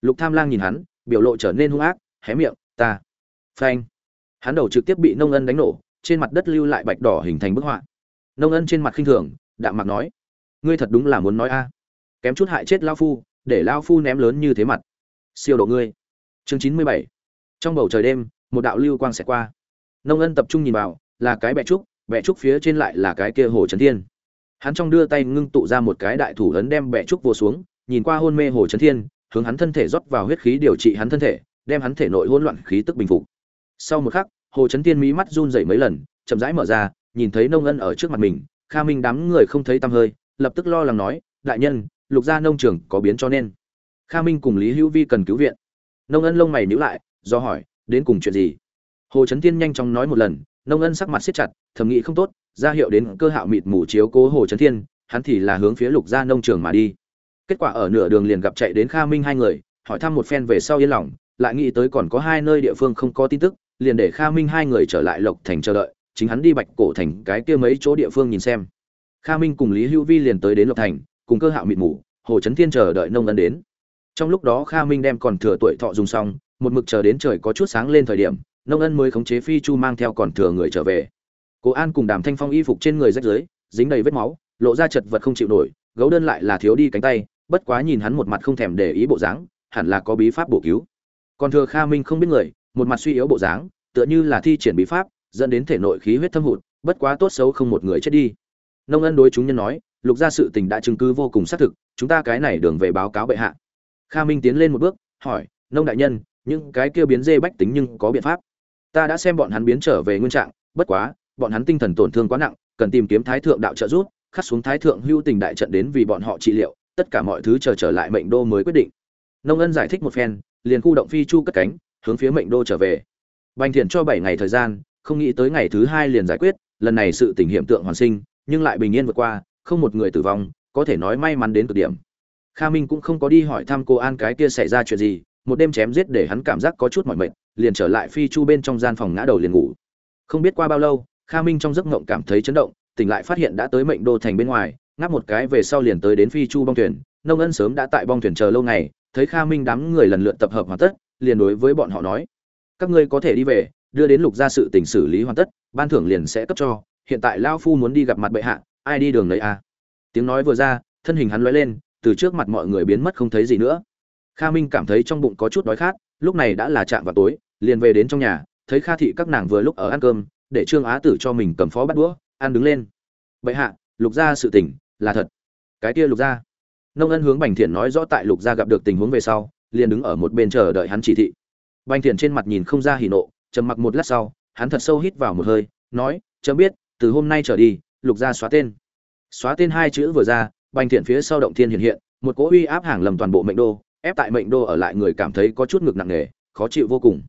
Lục tham lang nhìn hắn, biểu lộ trở nên hung ác, hé miệng, ta. Phanh. Hắn đầu trực tiếp bị nông ân đánh nổ, trên mặt đất lưu lại bạch đỏ hình thành bức họa. Nông ân trên mặt khinh thường, đạm mặt nói, ngươi thật đúng là muốn nói a. Kém chút hại chết lao phu, để lao phu ném lớn như thế mặt. Siêu độ ngươi. Chương chín mươi bảy. Trong bầu trời đêm, một đạo lưu quang sẽ qua. Nông ân tập trung nhìn vào là cái bẹ trúc bẹ trúc phía trên lại là cái kia hồ trấn thiên. Hắn trong đưa tay ngưng tụ ra một cái đại thủ ấn đem bẹ trúc vô xuống, nhìn qua hôn mê hồ trấn thiên, hướng hắn thân thể rót vào huyết khí điều trị hắn thân thể, đem hắn thể nội hỗn loạn khí tức bình phục. Sau một khắc, hồ trấn thiên mí mắt run rẩy mấy lần, chậm rãi mở ra, nhìn thấy nông ân ở trước mặt mình, kha minh đám người không thấy tăm hơi, lập tức lo lắng nói, đại nhân, lục gia nông trường có biến cho nên. Kha minh cùng lý hữu vi cần cứu viện. Nông ân lông mày nhíu lại, do hỏi, đến cùng chuyện gì? Hồ trấn thiên nhanh chóng nói một lần nông ân sắc mặt siết chặt, thầm nghĩ không tốt, ra hiệu đến cơ hạo mịt mù chiếu cố hồ trấn thiên, hắn thì là hướng phía lục gia nông trường mà đi. Kết quả ở nửa đường liền gặp chạy đến kha minh hai người, hỏi thăm một phen về sau yên lòng, lại nghĩ tới còn có hai nơi địa phương không có tin tức, liền để kha minh hai người trở lại lộc thành chờ đợi, chính hắn đi bạch cổ thành, cái kia mấy chỗ địa phương nhìn xem. Kha minh cùng lý hữu vi liền tới đến lộc thành, cùng cơ hạo mịt mù, hồ trấn thiên chờ đợi nông ân đến. Trong lúc đó kha minh đem còn thừa tuổi thọ dùng xong, một mực chờ đến trời có chút sáng lên thời điểm nông ân mới khống chế phi chu mang theo còn thừa người trở về. Cố an cùng đàm thanh phong y phục trên người rách rưới dính đầy vết máu, lộ ra chật vật không chịu nổi, gấu đơn lại là thiếu đi cánh tay, bất quá nhìn hắn một mặt không thèm để ý bộ dáng, hẳn là có bí pháp bổ cứu. Còn thừa kha minh không biết người, một mặt suy yếu bộ dáng, tựa như là thi triển bí pháp, dẫn đến thể nội khí huyết thâm hụt, bất quá tốt xấu không một người chết đi. Nông ân đối chúng nhân nói, lục gia sự tình đã chứng cứ vô cùng xác thực, chúng ta cái này đường về báo cáo bệ hạ. Kha minh tiến lên một bước, hỏi, nông đại nhân, những cái kia biến dê bách tính nhưng có biện pháp? Ta đã xem bọn hắn biến trở về nguyên trạng bất quá bọn hắn tinh thần tổn thương quá nặng cần tìm kiếm thái thượng đạo trợ giúp khắc xuống thái thượng hưu tình đại trận đến vì bọn họ trị liệu tất cả mọi thứ chờ trở, trở lại mệnh đô mới quyết định. Nông ân giải thích một phen liền khu động phi chu cất cánh hướng phía mệnh đô trở về. Bành thiện cho bảy ngày thời gian không nghĩ tới ngày thứ hai liền giải quyết lần này sự tình hiểm tượng hoàn sinh nhưng lại bình yên vượt qua không một người tử vong có thể nói may mắn đến cực điểm. Kha minh cũng không có đi hỏi thăm cô an cái kia xảy ra chuyện gì một đêm chém giết để hắn cảm giác có chút mỏi mệt liền trở lại phi chu bên trong gian phòng ngã đầu liền ngủ. Không biết qua bao lâu, kha minh trong giấc ngộng cảm thấy chấn động, tỉnh lại phát hiện đã tới mệnh đô thành bên ngoài, ngáp một cái về sau liền tới đến phi chu bong thuyền. Nông ân sớm đã tại bong thuyền chờ lâu ngày, thấy kha minh đám người lần lượt tập hợp hoàn tất, liền đối với bọn họ nói, các ngươi có thể đi về, đưa đến lục gia sự tình xử lý hoàn tất, ban thưởng liền sẽ cấp cho, hiện tại lao phu muốn đi gặp mặt bệ hạ, ai đi đường lấy a à? tiếng nói vừa ra, thân hình hắn lóe lên, từ trước mặt mọi người biến mất không thấy gì nữa. Kha minh cảm thấy trong bụng có chút đói khát, lúc này đã là chạm vào tối liền về đến trong nhà thấy kha thị các nàng vừa lúc ở ăn cơm để trương á tử cho mình cầm phó bắt đũa ăn đứng lên. Bệ hạ lục gia sự tỉnh, là thật. Cái kia lục gia? Nông ân hướng bành thiện nói rõ tại lục gia gặp được tình huống về sau liền đứng ở một bên chờ đợi hắn chỉ thị. Bành thiện trên mặt nhìn không ra hỉ nộ trầm mặc một lát sau hắn thật sâu hít vào một hơi nói chớ biết từ hôm nay trở đi lục gia xóa tên. Xóa tên hai chữ vừa ra bành thiện phía sau động thiên hiện hiện một cỗ uy áp hàng lầm toàn bộ mệnh đô ép tại mệnh đô ở lại người cảm thấy có chút ngực nặng nề khó chịu vô cùng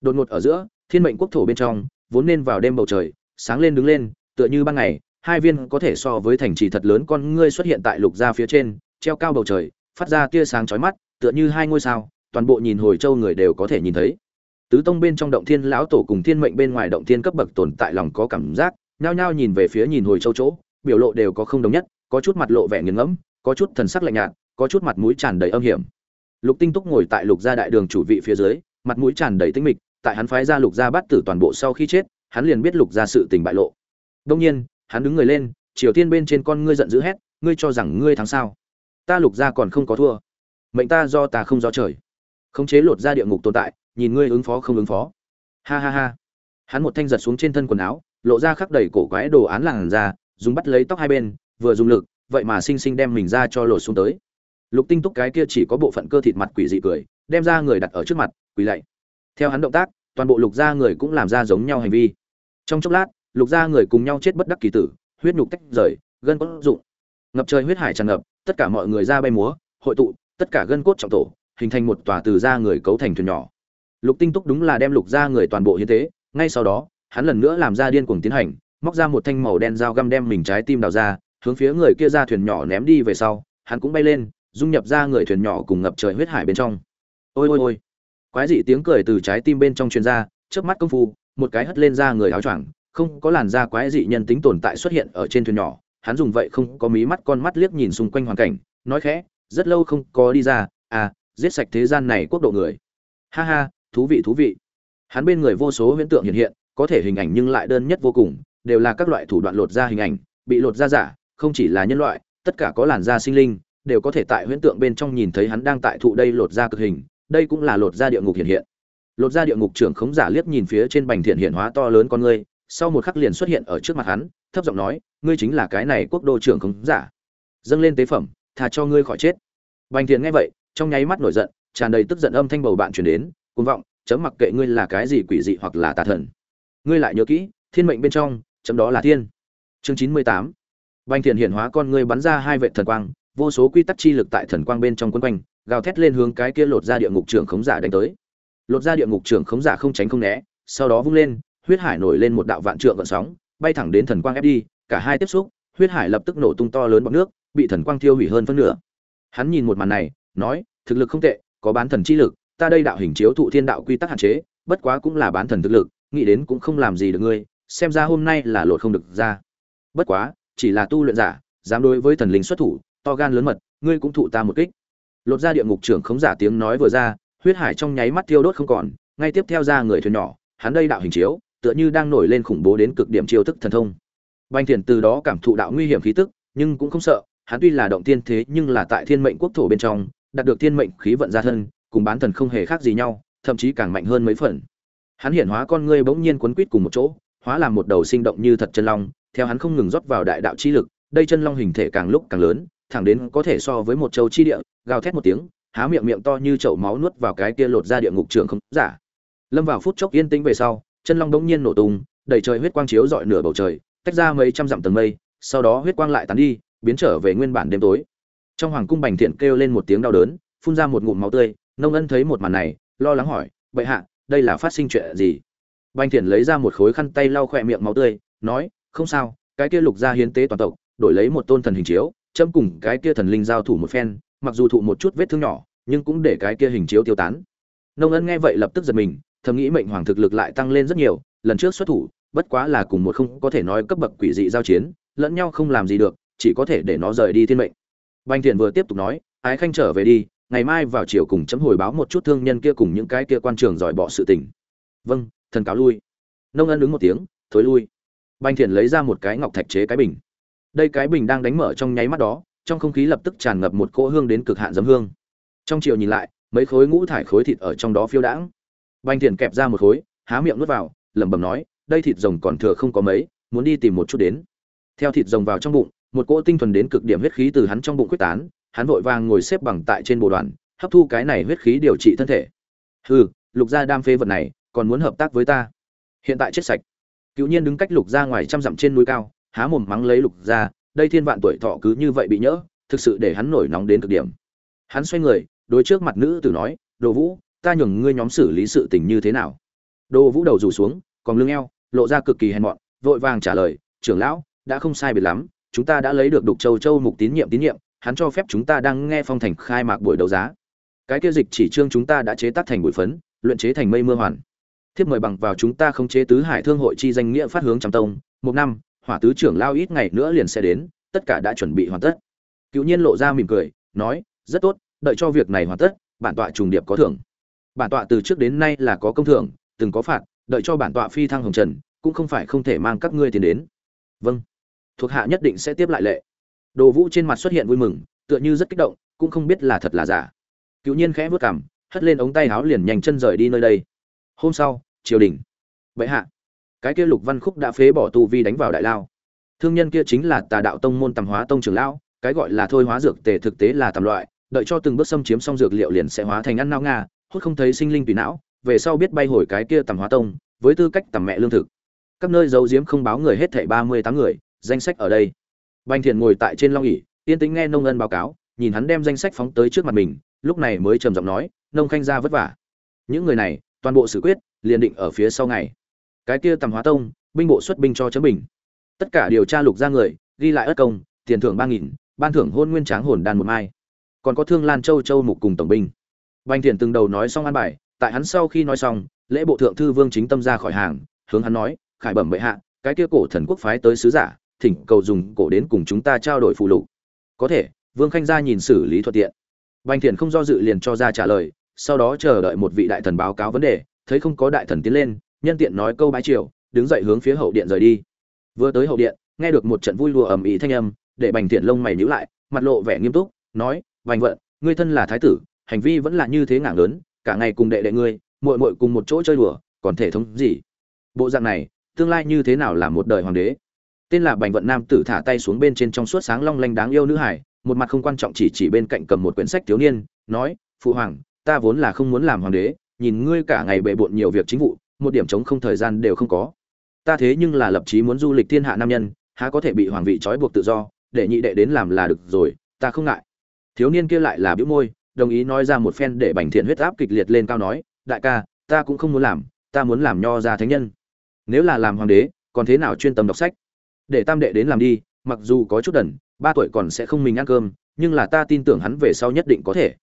đột ngột ở giữa, thiên mệnh quốc thổ bên trong, vốn nên vào đêm bầu trời, sáng lên đứng lên, tựa như ban ngày, hai viên có thể so với thành trì thật lớn con ngươi xuất hiện tại lục gia phía trên, treo cao bầu trời, phát ra tia sáng chói mắt, tựa như hai ngôi sao, toàn bộ nhìn hồi châu người đều có thể nhìn thấy. Tứ tông bên trong động thiên lão tổ cùng thiên mệnh bên ngoài động thiên cấp bậc tồn tại lòng có cảm giác, nhao nhao nhìn về phía nhìn hồi châu chỗ, biểu lộ đều có không đồng nhất, có chút mặt lộ vẻ nghiền ngẫm, có chút thần sắc lạnh nhạt, có chút mặt mũi tràn đầy âm hiểm. Lục tinh túc ngồi tại lục gia đại đường chủ vị phía dưới, mặt mũi tràn đầy tinh mịch tại hắn phái ra lục gia bắt tử toàn bộ sau khi chết, hắn liền biết lục gia sự tình bại lộ. Đương nhiên, hắn đứng người lên, triều tiên bên trên con ngươi giận dữ hét, ngươi cho rằng ngươi thắng sao? Ta lục gia còn không có thua. Mệnh ta do ta không do trời. Khống chế lột ra địa ngục tồn tại, nhìn ngươi ứng phó không ứng phó. Ha ha ha. Hắn một thanh giật xuống trên thân quần áo, lộ ra khắc đầy cổ quái đồ án làn ra dùng bắt lấy tóc hai bên, vừa dùng lực, vậy mà sinh sinh đem mình ra cho lột xuống tới. Lục tinh túc cái kia chỉ có bộ phận cơ thịt mặt quỷ dị cười, đem ra người đặt ở trước mặt, quỳ lạy theo hắn động tác, toàn bộ lục gia người cũng làm ra giống nhau hành vi. Trong chốc lát, lục gia người cùng nhau chết bất đắc kỳ tử, huyết nhục tách rời, gân cốt dụng ngập trời huyết hải tràn ngập, tất cả mọi người ra bay múa, hội tụ, tất cả gân cốt trọng tổ, hình thành một tòa từ da người cấu thành thuyền nhỏ. Lục tinh túc đúng là đem lục gia người toàn bộ hiến tế, ngay sau đó, hắn lần nữa làm ra điên cuồng tiến hành, móc ra một thanh màu đen dao găm đem mình trái tim đào ra, hướng phía người kia ra thuyền nhỏ ném đi về sau, hắn cũng bay lên, dung nhập ra người thuyền nhỏ cùng ngập trời huyết hải bên trong. Ôi ôi ôi quái dị tiếng cười từ trái tim bên trong truyền ra trước mắt công phu, một cái hất lên ra người áo choàng, không có làn da quái dị nhân tính tồn tại xuất hiện ở trên thuyền nhỏ. Hắn dùng vậy không có mí mắt con mắt liếc nhìn xung quanh hoàn cảnh, nói khẽ, rất lâu không có đi ra à giết sạch thế gian này quốc độ người. Ha ha, thú vị thú vị. Hắn bên người vô số huyễn tượng hiện hiện, có thể hình ảnh nhưng lại đơn nhất vô cùng, đều là các loại thủ đoạn lột ra hình ảnh, bị lột ra giả, không chỉ là nhân loại, tất cả có làn da sinh linh, đều có thể tại huyễn tượng bên trong nhìn thấy hắn đang tại thụ đây lột ra cực hình đây cũng là lột ra địa ngục hiện hiện. Lột ra địa ngục trưởng khống giả liếc nhìn phía trên bành thiện hiện hóa to lớn con ngươi, sau một khắc liền xuất hiện ở trước mặt hắn, thấp giọng nói, ngươi chính là cái này quốc đô trưởng khống giả. Dâng lên tế phẩm thà cho ngươi khỏi chết. Bành thiện nghe vậy, trong nháy mắt nổi giận, tràn đầy tức giận âm thanh bầu bạn truyền đến, cuồng vọng, chấm mặc kệ ngươi là cái gì quỷ dị hoặc là tà thần, ngươi lại nhớ kỹ, thiên mệnh bên trong, chấm đó là thiên. Chương chín mươi tám. Bành thiện hiển hóa con ngươi bắn ra hai vệ thần quang, vô số quy tắc chi lực tại thần quang bên trong quân quanh gào thét lên hướng cái kia lột ra địa ngục trưởng khống giả đánh tới. Lột ra địa ngục trưởng khống giả không tránh không né, sau đó vung lên, huyết hải nổi lên một đạo vạn trượng gợn sóng, bay thẳng đến thần quang ép đi, cả hai tiếp xúc, huyết hải lập tức nổ tung to lớn bọt nước, bị thần quang thiêu hủy hơn phân nửa. Hắn nhìn một màn này, nói, thực lực không tệ, có bán thần chi lực, ta đây đạo hình chiếu thụ thiên đạo quy tắc hạn chế, bất quá cũng là bán thần thực lực, nghĩ đến cũng không làm gì được ngươi, xem ra hôm nay là lột không được ra. Bất quá, chỉ là tu luyện giả, dám đối với thần linh xuất thủ, to gan lớn mật, ngươi cũng thụ ta một kích lột ra địa ngục trưởng khống giả tiếng nói vừa ra, huyết hải trong nháy mắt thiêu đốt không còn, ngay tiếp theo ra người thuyền nhỏ, hắn đây đạo hình chiếu, tựa như đang nổi lên khủng bố đến cực điểm chiêu thức thần thông. Banh thiền từ đó cảm thụ đạo nguy hiểm khí tức, nhưng cũng không sợ, hắn tuy là động tiên thế nhưng là tại thiên mệnh quốc thổ bên trong, đạt được thiên mệnh khí vận ra thân, cùng bán thần không hề khác gì nhau, thậm chí càng mạnh hơn mấy phần. Hắn hiển hóa con ngươi bỗng nhiên quấn quít cùng một chỗ, hóa làm một đầu sinh động như thật chân long, theo hắn không ngừng rót vào đại đạo chi lực, đây chân long hình thể càng lúc càng lớn thẳng đến có thể so với một châu chi địa, gào thét một tiếng, há miệng miệng to như chậu máu nuốt vào cái kia lột ra địa ngục trường không giả. Lâm vào phút chốc yên tĩnh về sau, chân long đống nhiên nổ tung, đầy trời huyết quang chiếu dọi nửa bầu trời, tách ra mấy trăm dặm tầng mây, sau đó huyết quang lại tán đi, biến trở về nguyên bản đêm tối. Trong hoàng cung bành thiện kêu lên một tiếng đau đớn, phun ra một ngụm máu tươi, nông ân thấy một màn này, lo lắng hỏi, bệ hạ, đây là phát sinh chuyện gì? Bành thiện lấy ra một khối khăn tay lau khỏe miệng máu tươi, nói, không sao, cái kia lục gia hiến tế toàn tộc, đổi lấy một tôn thần hình chiếu chấm cùng cái kia thần linh giao thủ một phen, mặc dù thụ một chút vết thương nhỏ, nhưng cũng để cái kia hình chiếu tiêu tán. Nông ân nghe vậy lập tức giật mình, thầm nghĩ mệnh hoàng thực lực lại tăng lên rất nhiều, lần trước xuất thủ, bất quá là cùng một không có thể nói cấp bậc quỷ dị giao chiến, lẫn nhau không làm gì được, chỉ có thể để nó rời đi thiên mệnh. Banh thiện vừa tiếp tục nói, ái khanh trở về đi, ngày mai vào chiều cùng chấm hồi báo một chút thương nhân kia cùng những cái kia quan trường giỏi bỏ sự tình. Vâng thần cáo lui. Nông ân ứng một tiếng, thối lui. Banh thiện lấy ra một cái ngọc thạch chế cái bình đây cái bình đang đánh mở trong nháy mắt đó, trong không khí lập tức tràn ngập một cỗ hương đến cực hạn dấm hương. Trong chiều nhìn lại, mấy khối ngũ thải khối thịt ở trong đó phiêu đãng. Banh thiền kẹp ra một khối, há miệng nuốt vào, lẩm bẩm nói, đây thịt rồng còn thừa không có mấy, muốn đi tìm một chút đến. Theo thịt rồng vào trong bụng, một cỗ tinh thuần đến cực điểm huyết khí từ hắn trong bụng quyết tán, hắn vội vàng ngồi xếp bằng tại trên bộ đoàn, hấp thu cái này huyết khí điều trị thân thể. Hừ, lục gia đam phê vật này, còn muốn hợp tác với ta? Hiện tại chết sạch. Cựu nhiên đứng cách lục gia ngoài trăm dặm trên núi cao há mồm mắng lấy lục ra, đây thiên vạn tuổi thọ cứ như vậy bị nhỡ thực sự để hắn nổi nóng đến cực điểm. Hắn xoay người đối trước mặt nữ tử nói đồ vũ ta nhường ngươi nhóm xử lý sự tình như thế nào? Đồ vũ đầu rủ xuống còn lưng eo lộ ra cực kỳ hèn mọn vội vàng trả lời trưởng lão đã không sai biệt lắm chúng ta đã lấy được đục châu châu mục tín nhiệm tín nhiệm hắn cho phép chúng ta đang nghe phong thành khai mạc buổi đấu giá. Cái kia dịch chỉ trương chúng ta đã chế tác thành bụi phấn luyện chế thành mây mưa hoàn. Thiếp mời bằng vào chúng ta không chế tứ hải thương hội chi danh nghĩa phát hướng trăm tông một năm hỏa tứ trưởng lao ít ngày nữa liền sẽ đến, tất cả đã chuẩn bị hoàn tất. Cựu nhiên lộ ra mỉm cười, nói, rất tốt, đợi cho việc này hoàn tất, bản tọa trùng điệp có thưởng. Bản tọa từ trước đến nay là có công thưởng, từng có phạt, đợi cho bản tọa phi thăng hồng trần, cũng không phải không thể mang các ngươi tiền đến. Vâng. Thuộc hạ nhất định sẽ tiếp lại lệ. Đồ vũ trên mặt xuất hiện vui mừng, tựa như rất kích động, cũng không biết là thật là giả. Cựu nhiên khẽ vớt cảm hất lên ống tay áo liền nhanh chân rời đi nơi đây. Hôm sau, triều đình. Vậy hạ cái kia lục văn khúc đã phế bỏ tu vi đánh vào đại lao. Thương nhân kia chính là tà đạo tông môn tầm hóa tông trưởng lão, cái gọi là thôi hóa dược tề thực tế là tầm loại, đợi cho từng bước xâm chiếm xong dược liệu liền sẽ hóa thành ăn nao nga, hốt không thấy sinh linh tùy não, về sau biết bay hồi cái kia tầm hóa tông, với tư cách tầm mẹ lương thực. Các nơi giấu giếm không báo người hết thảy ba mươi tám người, danh sách ở đây. Bành thiện ngồi tại trên long ỉ yên tĩnh nghe nông ân báo cáo, nhìn hắn đem danh sách phóng tới trước mặt mình, lúc này mới trầm giọng nói, nông khanh ra vất vả. Những người này, toàn bộ xử quyết, liền định ở phía sau ngày cái kia tầm hóa tông, binh bộ xuất binh cho chấm bình. Tất cả điều tra lục ra người, ghi lại ất công, tiền thưởng ba nghìn, ban thưởng hôn nguyên tráng hồn đan một mai. Còn có thương lan châu châu mục cùng tổng binh. Bành thiện từng đầu nói xong an bài, tại hắn sau khi nói xong, lễ bộ thượng thư vương chính tâm ra khỏi hàng, hướng hắn nói, khải bẩm bệ hạ, cái kia cổ thần quốc phái tới sứ giả, thỉnh cầu dùng cổ đến cùng chúng ta trao đổi phụ lục. Có thể, vương khanh gia nhìn xử lý thuận tiện. Bành thiện không do dự liền cho ra trả lời, sau đó chờ đợi một vị đại thần báo cáo vấn đề, thấy không có đại thần tiến lên nhân tiện nói câu bái triều, đứng dậy hướng phía hậu điện rời đi. Vừa tới hậu điện, nghe được một trận vui lùa ầm ĩ thanh âm, để bành thiện lông mày nhíu lại, mặt lộ vẻ nghiêm túc, nói, bành vận, ngươi thân là thái tử, hành vi vẫn là như thế ngảng lớn, cả ngày cùng đệ đệ ngươi, muội muội cùng một chỗ chơi đùa, còn thể thống gì? Bộ dạng này, tương lai như thế nào là một đời hoàng đế? Tên là bành vận nam tử thả tay xuống bên trên trong suốt sáng long lanh đáng yêu nữ hải, một mặt không quan trọng chỉ chỉ bên cạnh cầm một quyển sách thiếu niên, nói, phụ hoàng, ta vốn là không muốn làm hoàng đế, nhìn ngươi cả ngày bệ bộn nhiều việc chính vụ một điểm chống không thời gian đều không có. Ta thế nhưng là lập chí muốn du lịch thiên hạ nam nhân, há có thể bị hoàng vị trói buộc tự do, để nhị đệ đến làm là được rồi, ta không ngại. Thiếu niên kia lại là bĩu môi, đồng ý nói ra một phen để bành thiện huyết áp kịch liệt lên cao nói, đại ca, ta cũng không muốn làm, ta muốn làm nho ra thánh nhân. Nếu là làm hoàng đế, còn thế nào chuyên tâm đọc sách? Để tam đệ đến làm đi, mặc dù có chút đần, ba tuổi còn sẽ không mình ăn cơm, nhưng là ta tin tưởng hắn về sau nhất định có thể.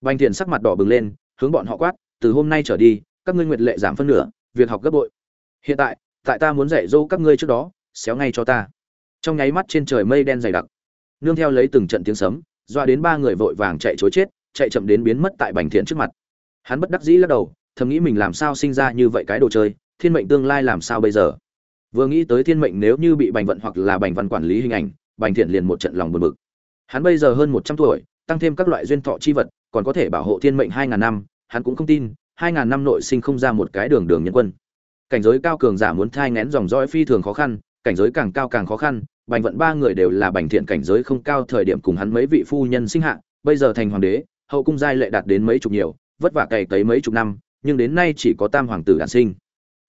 Bành thiện sắc mặt đỏ bừng lên, hướng bọn họ quát, từ hôm nay trở đi, các ngươi nguyệt lệ giảm phân nửa việc học gấp bội. Hiện tại tại ta muốn dạy dỗ các ngươi trước đó, xéo ngay cho ta. Trong nháy mắt trên trời mây đen dày đặc. Nương theo lấy từng trận tiếng sấm doa đến ba người vội vàng chạy chối chết, chạy chậm đến biến mất tại bành thiện trước mặt. Hắn bất đắc dĩ lắc đầu, thầm nghĩ mình làm sao sinh ra như vậy cái đồ chơi, thiên mệnh tương lai làm sao bây giờ? Vừa nghĩ tới thiên mệnh nếu như bị bành vận hoặc là bành văn quản lý hình ảnh, bành thiện liền một trận lòng buồn bực. Hắn bây giờ hơn một trăm tuổi, tăng thêm các loại duyên thọ chi vật, còn có thể bảo hộ thiên mệnh hai ngàn năm, hắn cũng không tin hai ngàn năm nội sinh không ra một cái đường đường nhân quân. Cảnh giới cao cường giả muốn thai ngén dòng dõi phi thường khó khăn, cảnh giới càng cao càng khó khăn, bành vận ba người đều là bành thiện cảnh giới không cao thời điểm cùng hắn mấy vị phu nhân sinh hạ, bây giờ thành hoàng đế, hậu cung giai lệ đạt đến mấy chục nhiều, vất vả cày cấy mấy chục năm, nhưng đến nay chỉ có tam hoàng tử đản sinh.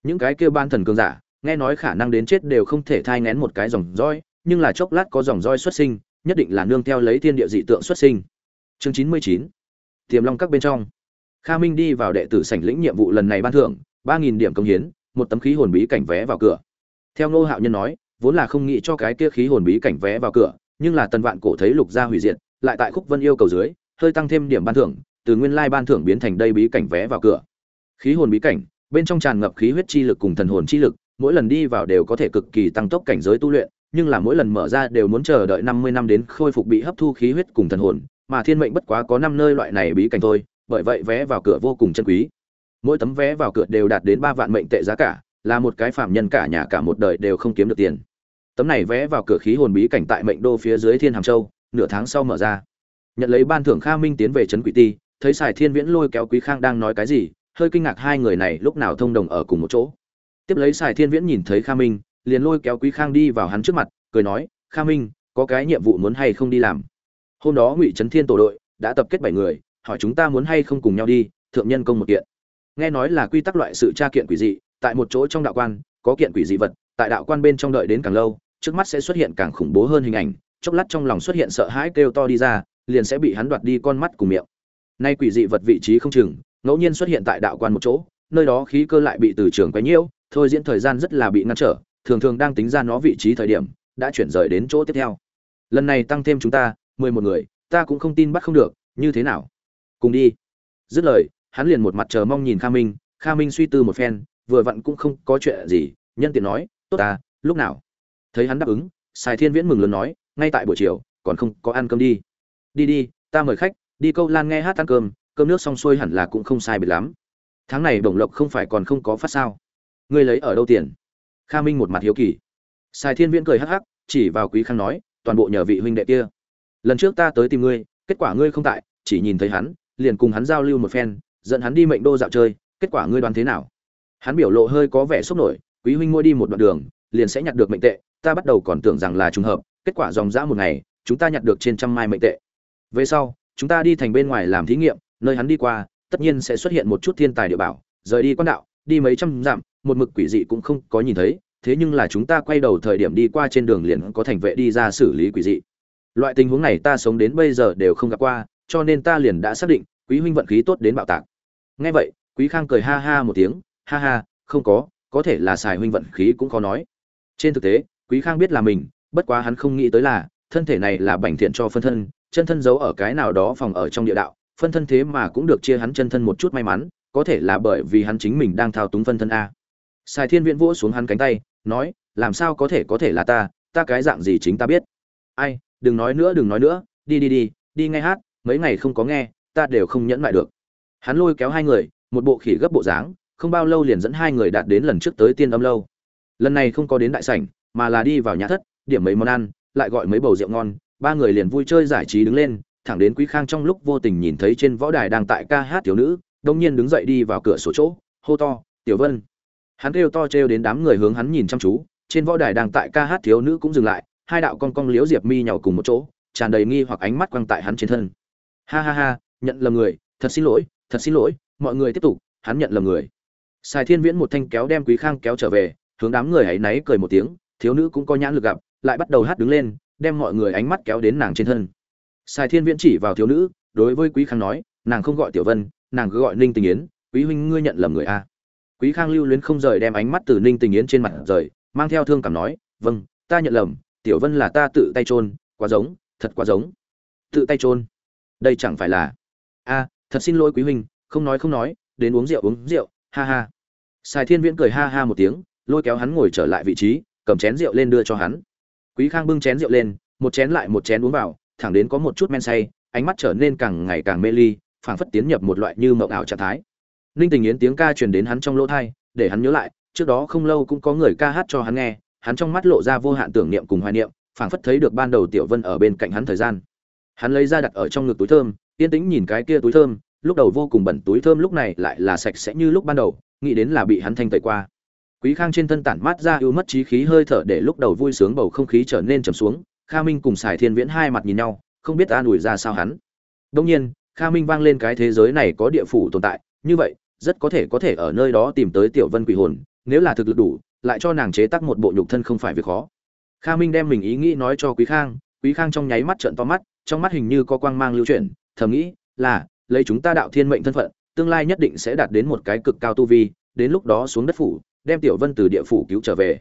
Những cái kêu ban thần cường giả, nghe nói khả năng đến chết đều không thể thai ngén một cái dòng roi nhưng là chốc lát có dòng roi xuất sinh, nhất định là nương theo lấy thiên địa dị tượng xuất sinh. Chương chín mươi chín, tiềm long các bên trong kha minh đi vào đệ tử sảnh lĩnh nhiệm vụ lần này ban thưởng, ba nghìn điểm công hiến, một tấm khí hồn bí cảnh vé vào cửa. Theo ngô hạo nhân nói, vốn là không nghĩ cho cái kia khí hồn bí cảnh vé vào cửa, nhưng là tần vạn cổ thấy lục gia hủy diệt, lại tại khúc vân yêu cầu dưới, hơi tăng thêm điểm ban thưởng, từ nguyên lai ban thưởng biến thành đây bí cảnh vé vào cửa. Khí hồn bí cảnh, bên trong tràn ngập khí huyết chi lực cùng thần hồn chi lực, mỗi lần đi vào đều có thể cực kỳ tăng tốc cảnh giới tu luyện, nhưng là mỗi lần mở ra đều muốn chờ đợi năm mươi năm đến khôi phục bị hấp thu khí huyết cùng thần hồn, mà thiên mệnh bất quá có năm nơi loại này bí cảnh thôi bởi vậy vé vào cửa vô cùng chân quý. Mỗi tấm vé vào cửa đều đạt đến ba vạn mệnh tệ giá cả, là một cái phạm nhân cả nhà cả một đời đều không kiếm được tiền. Tấm này vé vào cửa khí hồn bí cảnh tại mệnh đô phía dưới thiên hàm châu, nửa tháng sau mở ra. Nhận lấy ban thưởng kha minh tiến về trấn quỷ ti, thấy sài thiên viễn lôi kéo quý khang đang nói cái gì, hơi kinh ngạc hai người này lúc nào thông đồng ở cùng một chỗ. Tiếp lấy sài thiên viễn nhìn thấy kha minh, liền lôi kéo quý khang đi vào hắn trước mặt, cười nói, kha minh, có cái nhiệm vụ muốn hay không đi làm? Hôm đó ngụy trấn thiên tổ đội đã tập kết bảy người hỏi chúng ta muốn hay không cùng nhau đi, thượng nhân công một kiện. Nghe nói là quy tắc loại sự tra kiện quỷ dị, tại một chỗ trong đạo quan, có kiện quỷ dị vật, tại đạo quan bên trong đợi đến càng lâu, trước mắt sẽ xuất hiện càng khủng bố hơn hình ảnh, chốc lát trong lòng xuất hiện sợ hãi kêu to đi ra, liền sẽ bị hắn đoạt đi con mắt cùng miệng. Nay quỷ dị vật vị trí không chừng, ngẫu nhiên xuất hiện tại đạo quan một chỗ, nơi đó khí cơ lại bị từ trường quấy nhiễu, thôi diễn thời gian rất là bị ngăn trở, thường thường đang tính ra nó vị trí thời điểm, đã chuyển rời đến chỗ tiếp theo. Lần này tăng thêm chúng ta, mười một người, ta cũng không tin bắt không được, như thế nào? Cùng đi. Dứt lời, hắn liền một mặt chờ mong nhìn kha minh kha minh suy tư một phen, vừa vặn cũng không có chuyện gì, nhân tiện nói, tốt ta, lúc nào? Thấy hắn đáp ứng, sài thiên viễn mừng lớn nói, ngay tại buổi chiều, còn không có ăn cơm đi. Đi đi, ta mời khách, đi câu lan nghe hát ăn cơm cơm nước xong xuôi hẳn là cũng không sai biệt lắm. Tháng này đồng lộc không phải còn không có phát sao? Ngươi lấy ở đâu tiền? Kha minh một mặt hiếu kỳ. Sài thiên viễn cười hắc hắc, chỉ vào quý khang nói, toàn bộ nhờ vị huynh đệ kia. Lần trước ta tới tìm ngươi, kết quả ngươi không tại, chỉ nhìn thấy hắn liền cùng hắn giao lưu một phen, dẫn hắn đi mệnh đô dạo chơi, kết quả ngươi đoán thế nào? Hắn biểu lộ hơi có vẻ sốc nổi, quý huynh mua đi một đoạn đường, liền sẽ nhặt được mệnh tệ, ta bắt đầu còn tưởng rằng là trùng hợp, kết quả dòng dã một ngày, chúng ta nhặt được trên trăm mai mệnh tệ. Về sau, chúng ta đi thành bên ngoài làm thí nghiệm, nơi hắn đi qua, tất nhiên sẽ xuất hiện một chút thiên tài địa bảo, rời đi quan đạo, đi mấy trăm dặm, một mực quỷ dị cũng không có nhìn thấy, thế nhưng là chúng ta quay đầu thời điểm đi qua trên đường liền có thành vệ đi ra xử lý quỷ dị. Loại tình huống này ta sống đến bây giờ đều không gặp qua cho nên ta liền đã xác định, quý huynh vận khí tốt đến bạo tạc. Nghe vậy, quý khang cười ha ha một tiếng, ha ha, không có có thể là xài huynh vận khí cũng khó nói. Trên thực tế, quý khang biết là mình, bất quá hắn không nghĩ tới là, thân thể này là bảnh thiện cho phân thân, chân thân giấu ở cái nào đó phòng ở trong địa đạo, phân thân thế mà cũng được chia hắn chân thân một chút may mắn, có thể là bởi vì hắn chính mình đang thao túng phân thân a. Sài thiên viễn vỗ xuống hắn cánh tay, nói, làm sao có thể có thể là ta ta cái dạng gì chính ta biết? Ai, đừng nói nữa, đừng nói nữa, đi đi đi đi ngay hát mấy ngày không có nghe, ta đều không nhẫn lại được. Hắn lôi kéo hai người, một bộ khỉ gấp bộ dáng, không bao lâu liền dẫn hai người đạt đến lần trước tới tiên âm lâu. Lần này không có đến đại sảnh, mà là đi vào nhà thất, điểm mấy món ăn, lại gọi mấy bầu rượu ngon, ba người liền vui chơi giải trí đứng lên, thẳng đến quý khang trong lúc vô tình nhìn thấy trên võ đài đang tại ca hát thiếu nữ, đông nhiên đứng dậy đi vào cửa sổ chỗ, hô to, tiểu vân. Hắn kêu to trêu đến đám người hướng hắn nhìn chăm chú, trên võ đài đang tại ca hát thiếu nữ cũng dừng lại, hai đạo con cong liếu diệp mi nhỏ cùng một chỗ, tràn đầy nghi hoặc ánh mắt quăng tại hắn trên thân ha ha ha, nhận lầm người, thật xin lỗi, thật xin lỗi, mọi người tiếp tục, hắn nhận lầm người. Sài thiên viễn một thanh kéo đem quý khang kéo trở về, hướng đám người hãy náy cười một tiếng, thiếu nữ cũng có nhãn lực gặp, lại bắt đầu hát đứng lên, đem mọi người ánh mắt kéo đến nàng trên thân. Sài thiên viễn chỉ vào thiếu nữ, đối với quý khang nói, nàng không gọi tiểu vân, nàng cứ gọi ninh tình yến, quý huynh ngươi nhận lầm người a. Quý khang lưu luyến không rời đem ánh mắt từ ninh tình yến trên mặt rời, mang theo thương cảm nói vâng ta nhận lầm, tiểu vân là ta tự tay trôn quá giống, thật quá giống. Tự tay trôn đây chẳng phải là, a, thật xin lỗi quý huynh, không nói không nói, đến uống rượu uống rượu, ha ha. Sài thiên viễn cười ha ha một tiếng, lôi kéo hắn ngồi trở lại vị trí, cầm chén rượu lên đưa cho hắn. Quý khang bưng chén rượu lên, một chén lại một chén uống vào, thẳng đến có một chút men say, ánh mắt trở nên càng ngày càng mê ly, phảng phất tiến nhập một loại như mộng ảo trạng thái. Ninh tình yến tiếng ca truyền đến hắn trong lỗ thai để hắn nhớ lại, trước đó không lâu cũng có người ca hát cho hắn nghe, hắn trong mắt lộ ra vô hạn tưởng niệm cùng hoài niệm, phảng phất thấy được ban đầu tiểu vân ở bên cạnh hắn thời gian hắn lấy ra đặt ở trong ngực túi thơm, yên tĩnh nhìn cái kia túi thơm, lúc đầu vô cùng bẩn túi thơm lúc này lại là sạch sẽ như lúc ban đầu, nghĩ đến là bị hắn thanh tẩy qua. Quý khang trên thân tản mát ra ưu mất trí khí hơi thở để lúc đầu vui sướng bầu không khí trở nên trầm xuống, kha minh cùng sài thiên viễn hai mặt nhìn nhau, không biết an ủi ra sao hắn. Đông nhiên, kha minh vang lên cái thế giới này có địa phủ tồn tại, như vậy, rất có thể có thể ở nơi đó tìm tới tiểu vân quỷ hồn, nếu là thực lực đủ, lại cho nàng chế tác một bộ nhục thân không phải việc khó. Kha minh đem mình ý nghĩ nói cho quý khang quý khang trong nháy mắt trợn to mắt trong mắt hình như có quang mang lưu chuyển, thầm nghĩ là, lấy chúng ta đạo thiên mệnh thân phận, tương lai nhất định sẽ đạt đến một cái cực cao tu vi, đến lúc đó xuống đất phủ, đem tiểu vân từ địa phủ cứu trở về.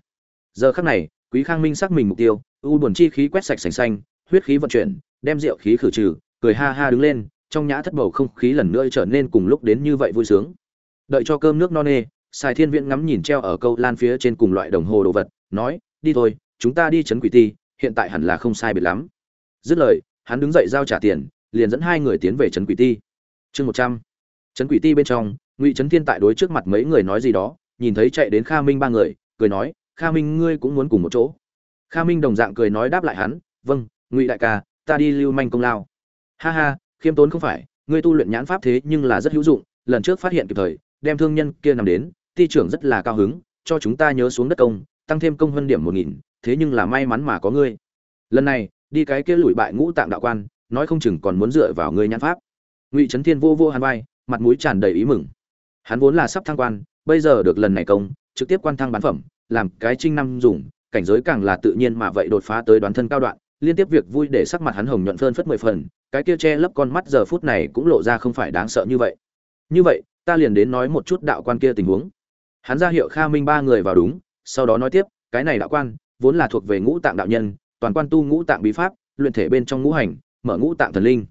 Giờ khắc này, quý khang minh xác mình mục tiêu, u buồn chi khí quét sạch sành xanh, huyết khí vận chuyển, đem rượu khí khử trừ, cười ha ha đứng lên, trong nhã thất bầu không khí lần nữa trở nên cùng lúc đến như vậy vui sướng. Đợi cho cơm nước no nê, sài thiên viễn ngắm nhìn treo ở câu lan phía trên cùng loại đồng hồ đồ vật, nói, đi thôi, chúng ta đi chấn quỷ ti, hiện tại hẳn là không sai biệt lắm. Dứt lời hắn đứng dậy giao trả tiền, liền dẫn hai người tiến về trấn quỷ ti. Chương một trăm. Trấn quỷ ti bên trong, ngụy trấn thiên tại đối trước mặt mấy người nói gì đó, nhìn thấy chạy đến kha minh ba người, cười nói, kha minh, ngươi cũng muốn cùng một chỗ. Kha minh đồng dạng cười nói đáp lại hắn vâng ngụy đại ca, ta đi lưu manh công lao. Ha ha, khiêm tốn không phải, ngươi tu luyện nhãn pháp thế nhưng là rất hữu dụng, lần trước phát hiện kịp thời, đem thương nhân kia nằm đến, ti trưởng rất là cao hứng, cho chúng ta nhớ xuống đất công, tăng thêm công hơn điểm một nghìn, thế nhưng là may mắn mà có ngươi. Lần này đi cái kia lùi bại ngũ tạng đạo quan, nói không chừng còn muốn dựa vào ngươi nhãn pháp. Ngụy trấn thiên vô vô hàn vai, mặt mũi tràn đầy ý mừng. Hắn vốn là sắp thăng quan, bây giờ được lần này công, trực tiếp quan thăng bán phẩm, làm cái trinh năm dùng, cảnh giới càng là tự nhiên mà vậy đột phá tới đoán thân cao đoạn, liên tiếp việc vui để sắc mặt hắn hồng nhuận phơn phất mười phần, cái kia che lấp con mắt giờ phút này cũng lộ ra không phải đáng sợ như vậy. Như vậy, ta liền đến nói một chút đạo quan kia tình huống. Hắn ra hiệu kha minh ba người vào đúng, sau đó nói tiếp, cái này đạo quan vốn là thuộc về ngũ tạng đạo nhân toàn quan tu ngũ tạng bí pháp, luyện thể bên trong ngũ hành, mở ngũ tạng thần linh.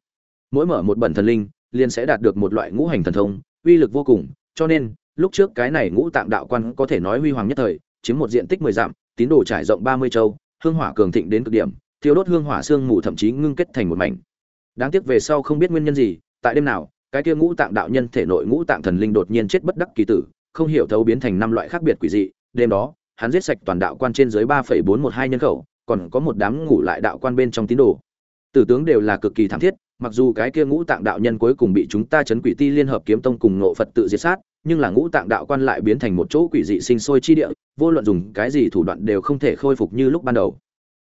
Mỗi mở một bẩn thần linh, liền sẽ đạt được một loại ngũ hành thần thông, uy lực vô cùng, cho nên, lúc trước cái này ngũ tạng đạo quan có thể nói huy hoàng nhất thời, chiếm một diện tích mười dặm, tín đồ trải rộng ba mươi châu, hương hỏa cường thịnh đến cực điểm, thiêu đốt hương hỏa xương mù thậm chí ngưng kết thành một mảnh. Đáng tiếc về sau không biết nguyên nhân gì, tại đêm nào, cái kia ngũ tạng đạo nhân thể nội ngũ tạng thần linh đột nhiên chết bất đắc kỳ tử, không hiểu thấu biến thành năm loại khác biệt quỷ dị. Đêm đó, hắn giết sạch toàn đạo quan trên dưới ba phẩy bốn một hai nhân khẩu còn có một đám ngủ lại đạo quan bên trong tín đồ. Tử tướng đều là cực kỳ thảm thiết, mặc dù cái kia ngũ tạng đạo nhân cuối cùng bị chúng ta chấn quỷ ti liên hợp kiếm tông cùng nộ phật tự diệt sát, nhưng là ngũ tạng đạo quan lại biến thành một chỗ quỷ dị sinh sôi chi địa, vô luận dùng cái gì thủ đoạn đều không thể khôi phục như lúc ban đầu.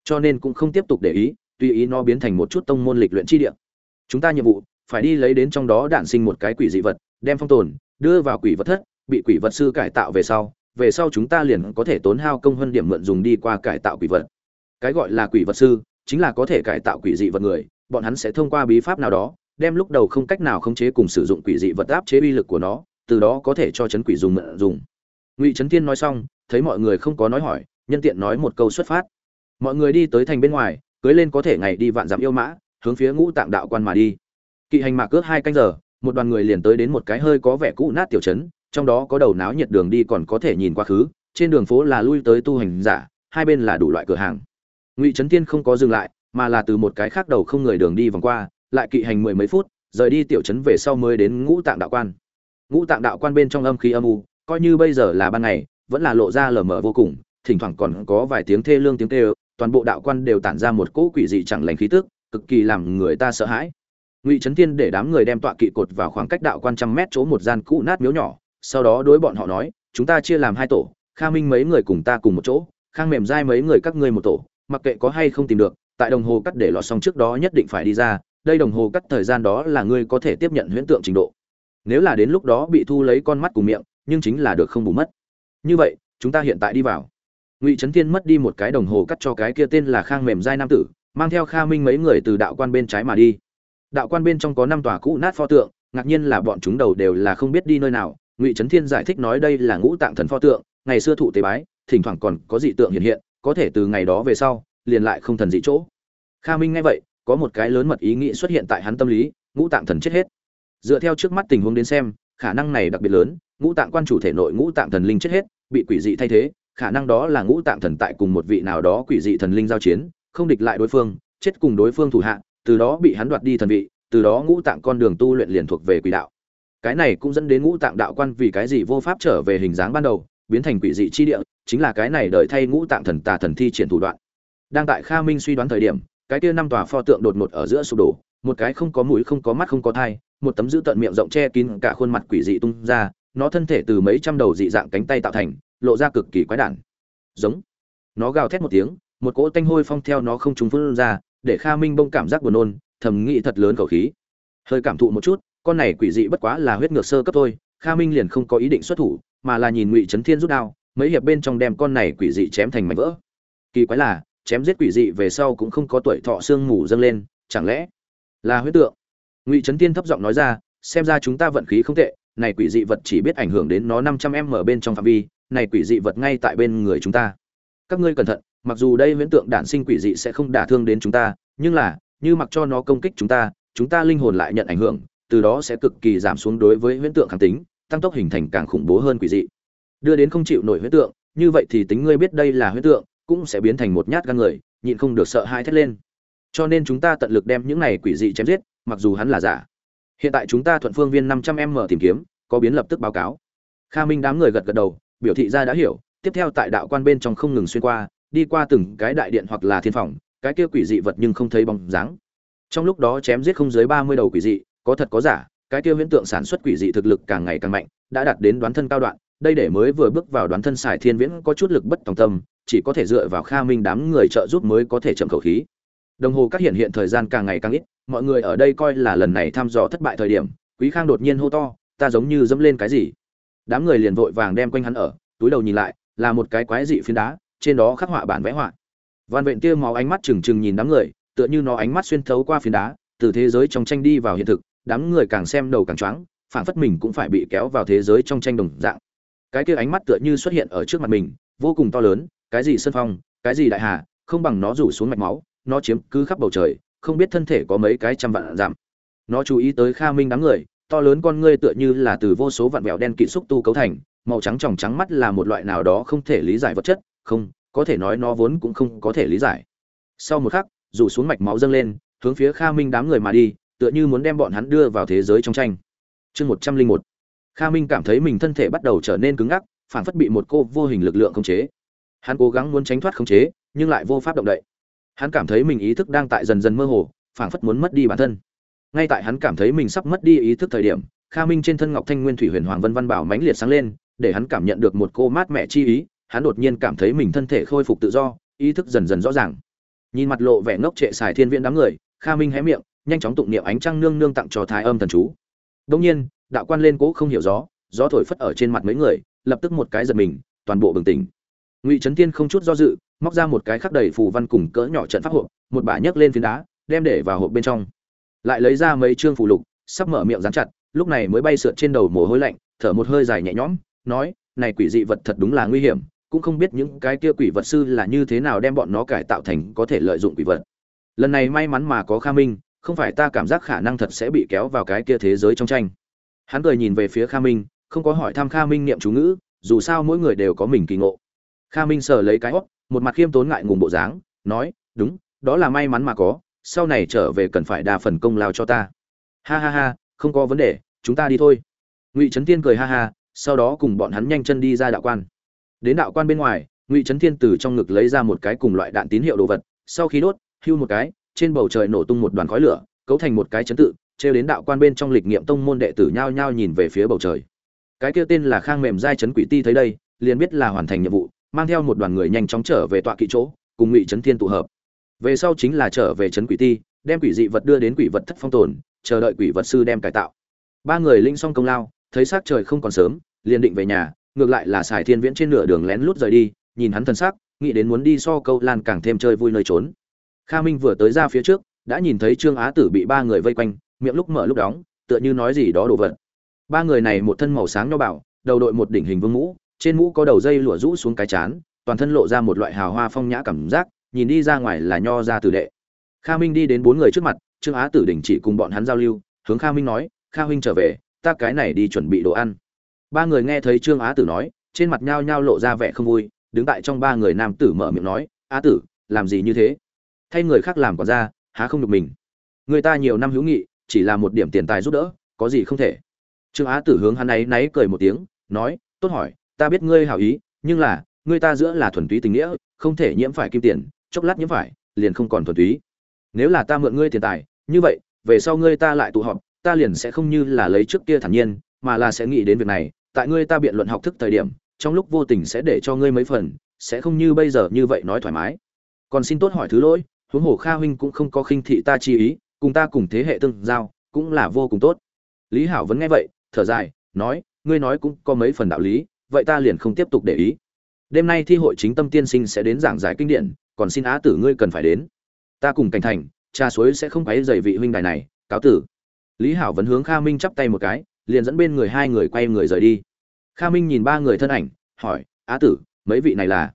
Cho nên cũng không tiếp tục để ý tùy ý nó biến thành một chút tông môn lịch luyện chi địa. Chúng ta nhiệm vụ, phải đi lấy đến trong đó đản sinh một cái quỷ dị vật, đem phong tồn, đưa vào quỷ vật thất, bị quỷ vật sư cải tạo về sau về sau chúng ta liền có thể tốn hao công hơn điểm mượn dùng đi qua cải tạo quỷ vật cái gọi là quỷ vật sư, chính là có thể cải tạo quỷ dị vật người, bọn hắn sẽ thông qua bí pháp nào đó, đem lúc đầu không cách nào khống chế cùng sử dụng quỷ dị vật áp chế uy lực của nó, từ đó có thể cho chấn quỷ dùng mượn dùng. Ngụy trấn tiên nói xong, thấy mọi người không có nói hỏi, nhân tiện nói một câu xuất phát. Mọi người đi tới thành bên ngoài, cưới lên có thể ngày đi vạn dặm yêu mã, hướng phía ngũ tạng đạo quan mà đi. Kỵ hành mạc cướp hai canh giờ, một đoàn người liền tới đến một cái hơi có vẻ cũ nát tiểu trấn, trong đó có đầu náo nhiệt đường đi còn có thể nhìn quá khứ, trên đường phố là lui tới tu hành giả, hai bên là đủ loại cửa hàng ngụy trấn tiên không có dừng lại, mà là từ một cái khác đầu không người đường đi vòng qua, lại kỵ hành mười mấy phút, rời đi tiểu trấn về sau mới đến ngũ tạng đạo quan. Ngũ tạng đạo quan bên trong âm khí âm u, coi như bây giờ là ban ngày, vẫn là lộ ra lờ mờ vô cùng, thỉnh thoảng còn có vài tiếng thê lương tiếng kêu, toàn bộ đạo quan đều tản ra một cỗ quỷ dị chẳng lành khí tức, cực kỳ làm người ta sợ hãi. Ngụy trấn thiên để đám người đem tọa kỵ cột vào khoảng cách đạo quan trăm mét chỗ một gian cũ nát miếu nhỏ, sau đó đối bọn họ nói, chúng ta chia làm hai tổ, kha minh mấy người cùng ta cùng một chỗ, khang mềm dai mấy người các ngươi một tổ mặc kệ có hay không tìm được, tại đồng hồ cắt để lọt xong trước đó nhất định phải đi ra, đây đồng hồ cắt thời gian đó là ngươi có thể tiếp nhận huyễn tượng trình độ. Nếu là đến lúc đó bị thu lấy con mắt cùng miệng, nhưng chính là được không bù mất. Như vậy, chúng ta hiện tại đi vào. Ngụy trấn thiên mất đi một cái đồng hồ cắt cho cái kia tên là khang mềm dai nam tử, mang theo kha minh mấy người từ đạo quan bên trái mà đi. Đạo quan bên trong có năm tòa cũ nát pho tượng, ngạc nhiên là bọn chúng đầu đều là không biết đi nơi nào. Ngụy trấn thiên giải thích nói đây là ngũ tạng thần pho tượng, ngày xưa thụ tế bái, thỉnh thoảng còn có dị tượng hiện hiện có thể từ ngày đó về sau, liền lại không thần dị chỗ. Kha minh nghe vậy, có một cái lớn mật ý nghĩ xuất hiện tại hắn tâm lý, ngũ tạng thần chết hết. Dựa theo trước mắt tình huống đến xem, khả năng này đặc biệt lớn, ngũ tạng quan chủ thể nội ngũ tạng thần linh chết hết, bị quỷ dị thay thế, khả năng đó là ngũ tạng thần tại cùng một vị nào đó quỷ dị thần linh giao chiến, không địch lại đối phương, chết cùng đối phương thủ hạ, từ đó bị hắn đoạt đi thần vị, từ đó ngũ tạng con đường tu luyện liền thuộc về quỷ đạo. Cái này cũng dẫn đến ngũ tạng đạo quan vì cái gì vô pháp trở về hình dáng ban đầu biến thành quỷ dị chi địa, chính là cái này đợi thay ngũ tạng thần tà thần thi triển thủ đoạn. Đang tại kha minh suy đoán thời điểm, cái kia năm tòa pho tượng đột ngột ở giữa sụp đổ, một cái không có mũi, không có mắt, không có thai, một tấm giữ tận miệng rộng che kín cả khuôn mặt quỷ dị tung ra, nó thân thể từ mấy trăm đầu dị dạng cánh tay tạo thành, lộ ra cực kỳ quái đản. Giống. Nó gào thét một tiếng, một cỗ tanh hôi phong theo nó không trúng phun ra, để kha minh bông cảm giác buồn nôn, thầm nghĩ thật lớn khẩu khí. Hơi cảm thụ một chút, con này quỷ dị bất quá là huyết ngược sơ cấp thôi, kha minh liền không có ý định xuất thủ mà là nhìn ngụy trấn thiên rút đao, mấy hiệp bên trong đem con này quỷ dị chém thành mảnh vỡ. Kỳ quái là, chém giết quỷ dị về sau cũng không có tuổi thọ xương ngủ dâng lên, chẳng lẽ là huyết tượng? Ngụy trấn Thiên thấp giọng nói ra, xem ra chúng ta vận khí không tệ, này quỷ dị vật chỉ biết ảnh hưởng đến nó năm trăm m ở bên trong phạm vi, này quỷ dị vật ngay tại bên người chúng ta. Các ngươi cẩn thận, mặc dù đây huyễn tượng đản sinh quỷ dị sẽ không đả thương đến chúng ta, nhưng là, như mặc cho nó công kích chúng ta chúng ta linh hồn lại nhận ảnh hưởng, từ đó sẽ cực kỳ giảm xuống đối với huyễn tượng kháng tính tăng tốc hình thành càng khủng bố hơn quỷ dị. Đưa đến không chịu nổi huyết tượng, như vậy thì tính ngươi biết đây là huyết tượng, cũng sẽ biến thành một nhát gan người, nhịn không được sợ hai thét lên. Cho nên chúng ta tận lực đem những này quỷ dị chém giết, mặc dù hắn là giả. Hiện tại chúng ta thuận phương viên năm trăm m tìm kiếm, có biến lập tức báo cáo. Kha minh đám người gật gật đầu, biểu thị ra đã hiểu, tiếp theo tại đạo quan bên trong không ngừng xuyên qua, đi qua từng cái đại điện hoặc là thiên phòng, cái kia quỷ dị vật nhưng không thấy bóng dáng. Trong lúc đó chém giết không dưới ba mươi đầu quỷ dị, có thật có giả cái kia huyễn tượng sản xuất quỷ dị thực lực càng ngày càng mạnh, đã đạt đến đoán thân cao đoạn, đây để mới vừa bước vào đoán thân xài thiên viễn có chút lực bất tòng tâm, chỉ có thể dựa vào kha minh đám người trợ giúp mới có thể chậm khẩu khí. Đồng hồ các hiện hiện thời gian càng ngày càng ít, mọi người ở đây coi là lần này thăm dò thất bại thời điểm, quý khang đột nhiên hô to, ta giống như dẫm lên cái gì? Đám người liền vội vàng đem quanh hắn ở, túi đầu nhìn lại, là một cái quái dị phiến đá, trên đó khắc họa bản vẽ họa. Văn vện kia máu ánh mắt trừng trừng nhìn đám người, tựa như nó ánh mắt xuyên thấu qua phiến đá, từ thế giới trong tranh đi vào hiện thực đám người càng xem đầu càng choáng phản phất mình cũng phải bị kéo vào thế giới trong tranh đồng dạng. Cái kia ánh mắt tựa như xuất hiện ở trước mặt mình, vô cùng to lớn, cái gì sân phong, cái gì đại hà, không bằng nó rủ xuống mạch máu, nó chiếm cứ khắp bầu trời, không biết thân thể có mấy cái trăm vạn giảm. Nó chú ý tới kha minh đám người, to lớn con ngươi tựa như là từ vô số vạn vẹo đen kỵ xúc tu cấu thành, màu trắng tròng trắng mắt là một loại nào đó không thể lý giải vật chất, không, có thể nói nó vốn cũng không có thể lý giải. Sau một khắc, rủ xuống mạch máu dâng lên, hướng phía kha minh đám người mà đi tựa như muốn đem bọn hắn đưa vào thế giới trong tranh. Chương một trăm linh một. Kha minh cảm thấy mình thân thể bắt đầu trở nên cứng ngắc, phản phất bị một cô vô hình lực lượng khống chế. Hắn cố gắng muốn tránh thoát khống chế, nhưng lại vô pháp động đậy. Hắn cảm thấy mình ý thức đang tại dần dần mơ hồ phảng phất muốn mất đi bản thân. Ngay tại hắn cảm thấy mình sắp mất đi ý thức thời điểm, kha minh trên thân ngọc thanh nguyên thủy huyền hoàng vân văn bảo mãnh liệt sáng lên, để hắn cảm nhận được một cô mát mẻ chi ý, hắn đột nhiên cảm thấy mình thân thể khôi phục tự do, ý thức dần dần rõ ràng. Nhìn mặt lộ vẻ ngốc trệ xài thiên viễn đám người, kha minh hé miệng nhanh chóng tụng niệm ánh trăng nương nương tặng cho thái âm thần chú. Đông nhiên, đạo quan lên cố không hiểu gió gió thổi phất ở trên mặt mấy người, lập tức một cái giật mình, toàn bộ bừng tỉnh. Ngụy trấn tiên không chút do dự, móc ra một cái khắc đầy phù văn cùng cỡ nhỏ trận pháp hộp, một bả nhấc lên phiến đá, đem để vào hộp bên trong. Lại lấy ra mấy chương phù lục, sắp mở miệng dán chặt, lúc này mới bay sượt trên đầu mồ hôi lạnh, thở một hơi dài nhẹ nhõm, nói, này quỷ dị vật thật đúng là nguy hiểm, cũng không biết những cái kia quỷ vật sư là như thế nào đem bọn nó cải tạo thành có thể lợi dụng quỷ vật. Lần này may mắn mà có kha minh không phải ta cảm giác khả năng thật sẽ bị kéo vào cái kia thế giới trong tranh. Hắn cười nhìn về phía kha minh, không có hỏi thăm kha minh niệm chú ngữ, dù sao mỗi người đều có mình kỳ ngộ. Kha minh sờ lấy cái hót một mặt khiêm tốn ngại ngùng bộ dáng, nói, đúng, đó là may mắn mà có, sau này trở về cần phải đa phần công lao cho ta. Ha ha ha, không có vấn đề, chúng ta đi thôi. Ngụy trấn tiên cười ha ha, sau đó cùng bọn hắn nhanh chân đi ra đạo quan. Đến đạo quan bên ngoài, ngụy trấn thiên từ trong ngực lấy ra một cái cùng loại đạn tín hiệu đồ vật, sau khi đốt, hưu một cái trên bầu trời nổ tung một đoàn khói lửa, cấu thành một cái chấn tự, trêu đến đạo quan bên trong lịch nghiệm tông môn đệ tử nhao nhao nhìn về phía bầu trời. Cái kia tên là khang mềm giai chấn quỷ ti thấy đây, liền biết là hoàn thành nhiệm vụ, mang theo một đoàn người nhanh chóng trở về tọa kỵ chỗ, cùng ngụy chấn thiên tụ hợp. Về sau chính là trở về chấn quỷ ti, đem quỷ dị vật đưa đến quỷ vật thất phong tồn, chờ đợi quỷ vật sư đem cải tạo. Ba người linh xong công lao, thấy s trời không còn sớm, liền định về nhà, ngược lại là xài thiên viễn trên nửa đường lén lút rời đi, nhìn hắn thân sắc, nghĩ đến muốn đi so câu lan càng thêm chơi vui nơi trốn kha minh vừa tới ra phía trước, đã nhìn thấy trương á tử bị ba người vây quanh, miệng lúc mở lúc đóng, tựa như nói gì đó đồ vật. Ba người này một thân màu sáng nho bảo đầu đội một đỉnh hình vương mũ, trên mũ có đầu dây lụa rũ xuống cái chán, toàn thân lộ ra một loại hào hoa phong nhã cảm giác, nhìn đi ra ngoài là nho ra tử đệ. Kha minh đi đến bốn người trước mặt, trương á tử đình chỉ cùng bọn hắn giao lưu, hướng kha minh nói, kha huynh trở về, ta cái này đi chuẩn bị đồ ăn. Ba người nghe thấy trương á tử nói, trên mặt nhao nhao lộ ra vẻ không vui, đứng tại trong ba người nam tử mở miệng nói, á tử, làm gì như thế? Thay người khác làm quản ra há không được mình. Người ta nhiều năm hữu nghị, chỉ là một điểm tiền tài giúp đỡ, có gì không thể. Trương á tử hướng hắn ấy náy cười một tiếng, nói, tốt hỏi, ta biết ngươi hảo ý, nhưng là, ngươi ta giữa là thuần túy tình nghĩa, không thể nhiễm phải kim tiền, chốc lát nhiễm phải, liền không còn thuần túy. Nếu là ta mượn ngươi tiền tài, như vậy, về sau ngươi ta lại tụ họp, ta liền sẽ không như là lấy trước kia thản nhiên, mà là sẽ nghĩ đến việc này, tại ngươi ta biện luận học thức thời điểm, trong lúc vô tình sẽ để cho ngươi mấy phần, sẽ không như bây giờ như vậy nói thoải mái. Còn xin tốt hỏi thứ lỗi huống hồ kha huynh cũng không có khinh thị ta chi ý, cùng ta cùng thế hệ tương giao, cũng là vô cùng tốt. Lý hảo vẫn nghe vậy, thở dài, nói, ngươi nói cũng có mấy phần đạo lý, vậy ta liền không tiếp tục để ý. Đêm nay thi hội chính tâm tiên sinh sẽ đến giảng giải kinh điển, còn xin á tử ngươi cần phải đến. Ta cùng cảnh thành, cha suối sẽ không quấy dày vị huynh đài này, cáo tử. Lý hảo vẫn hướng kha minh chắp tay một cái, liền dẫn bên người hai người quay người rời đi. Kha minh nhìn ba người thân ảnh, hỏi, á tử, mấy vị này là?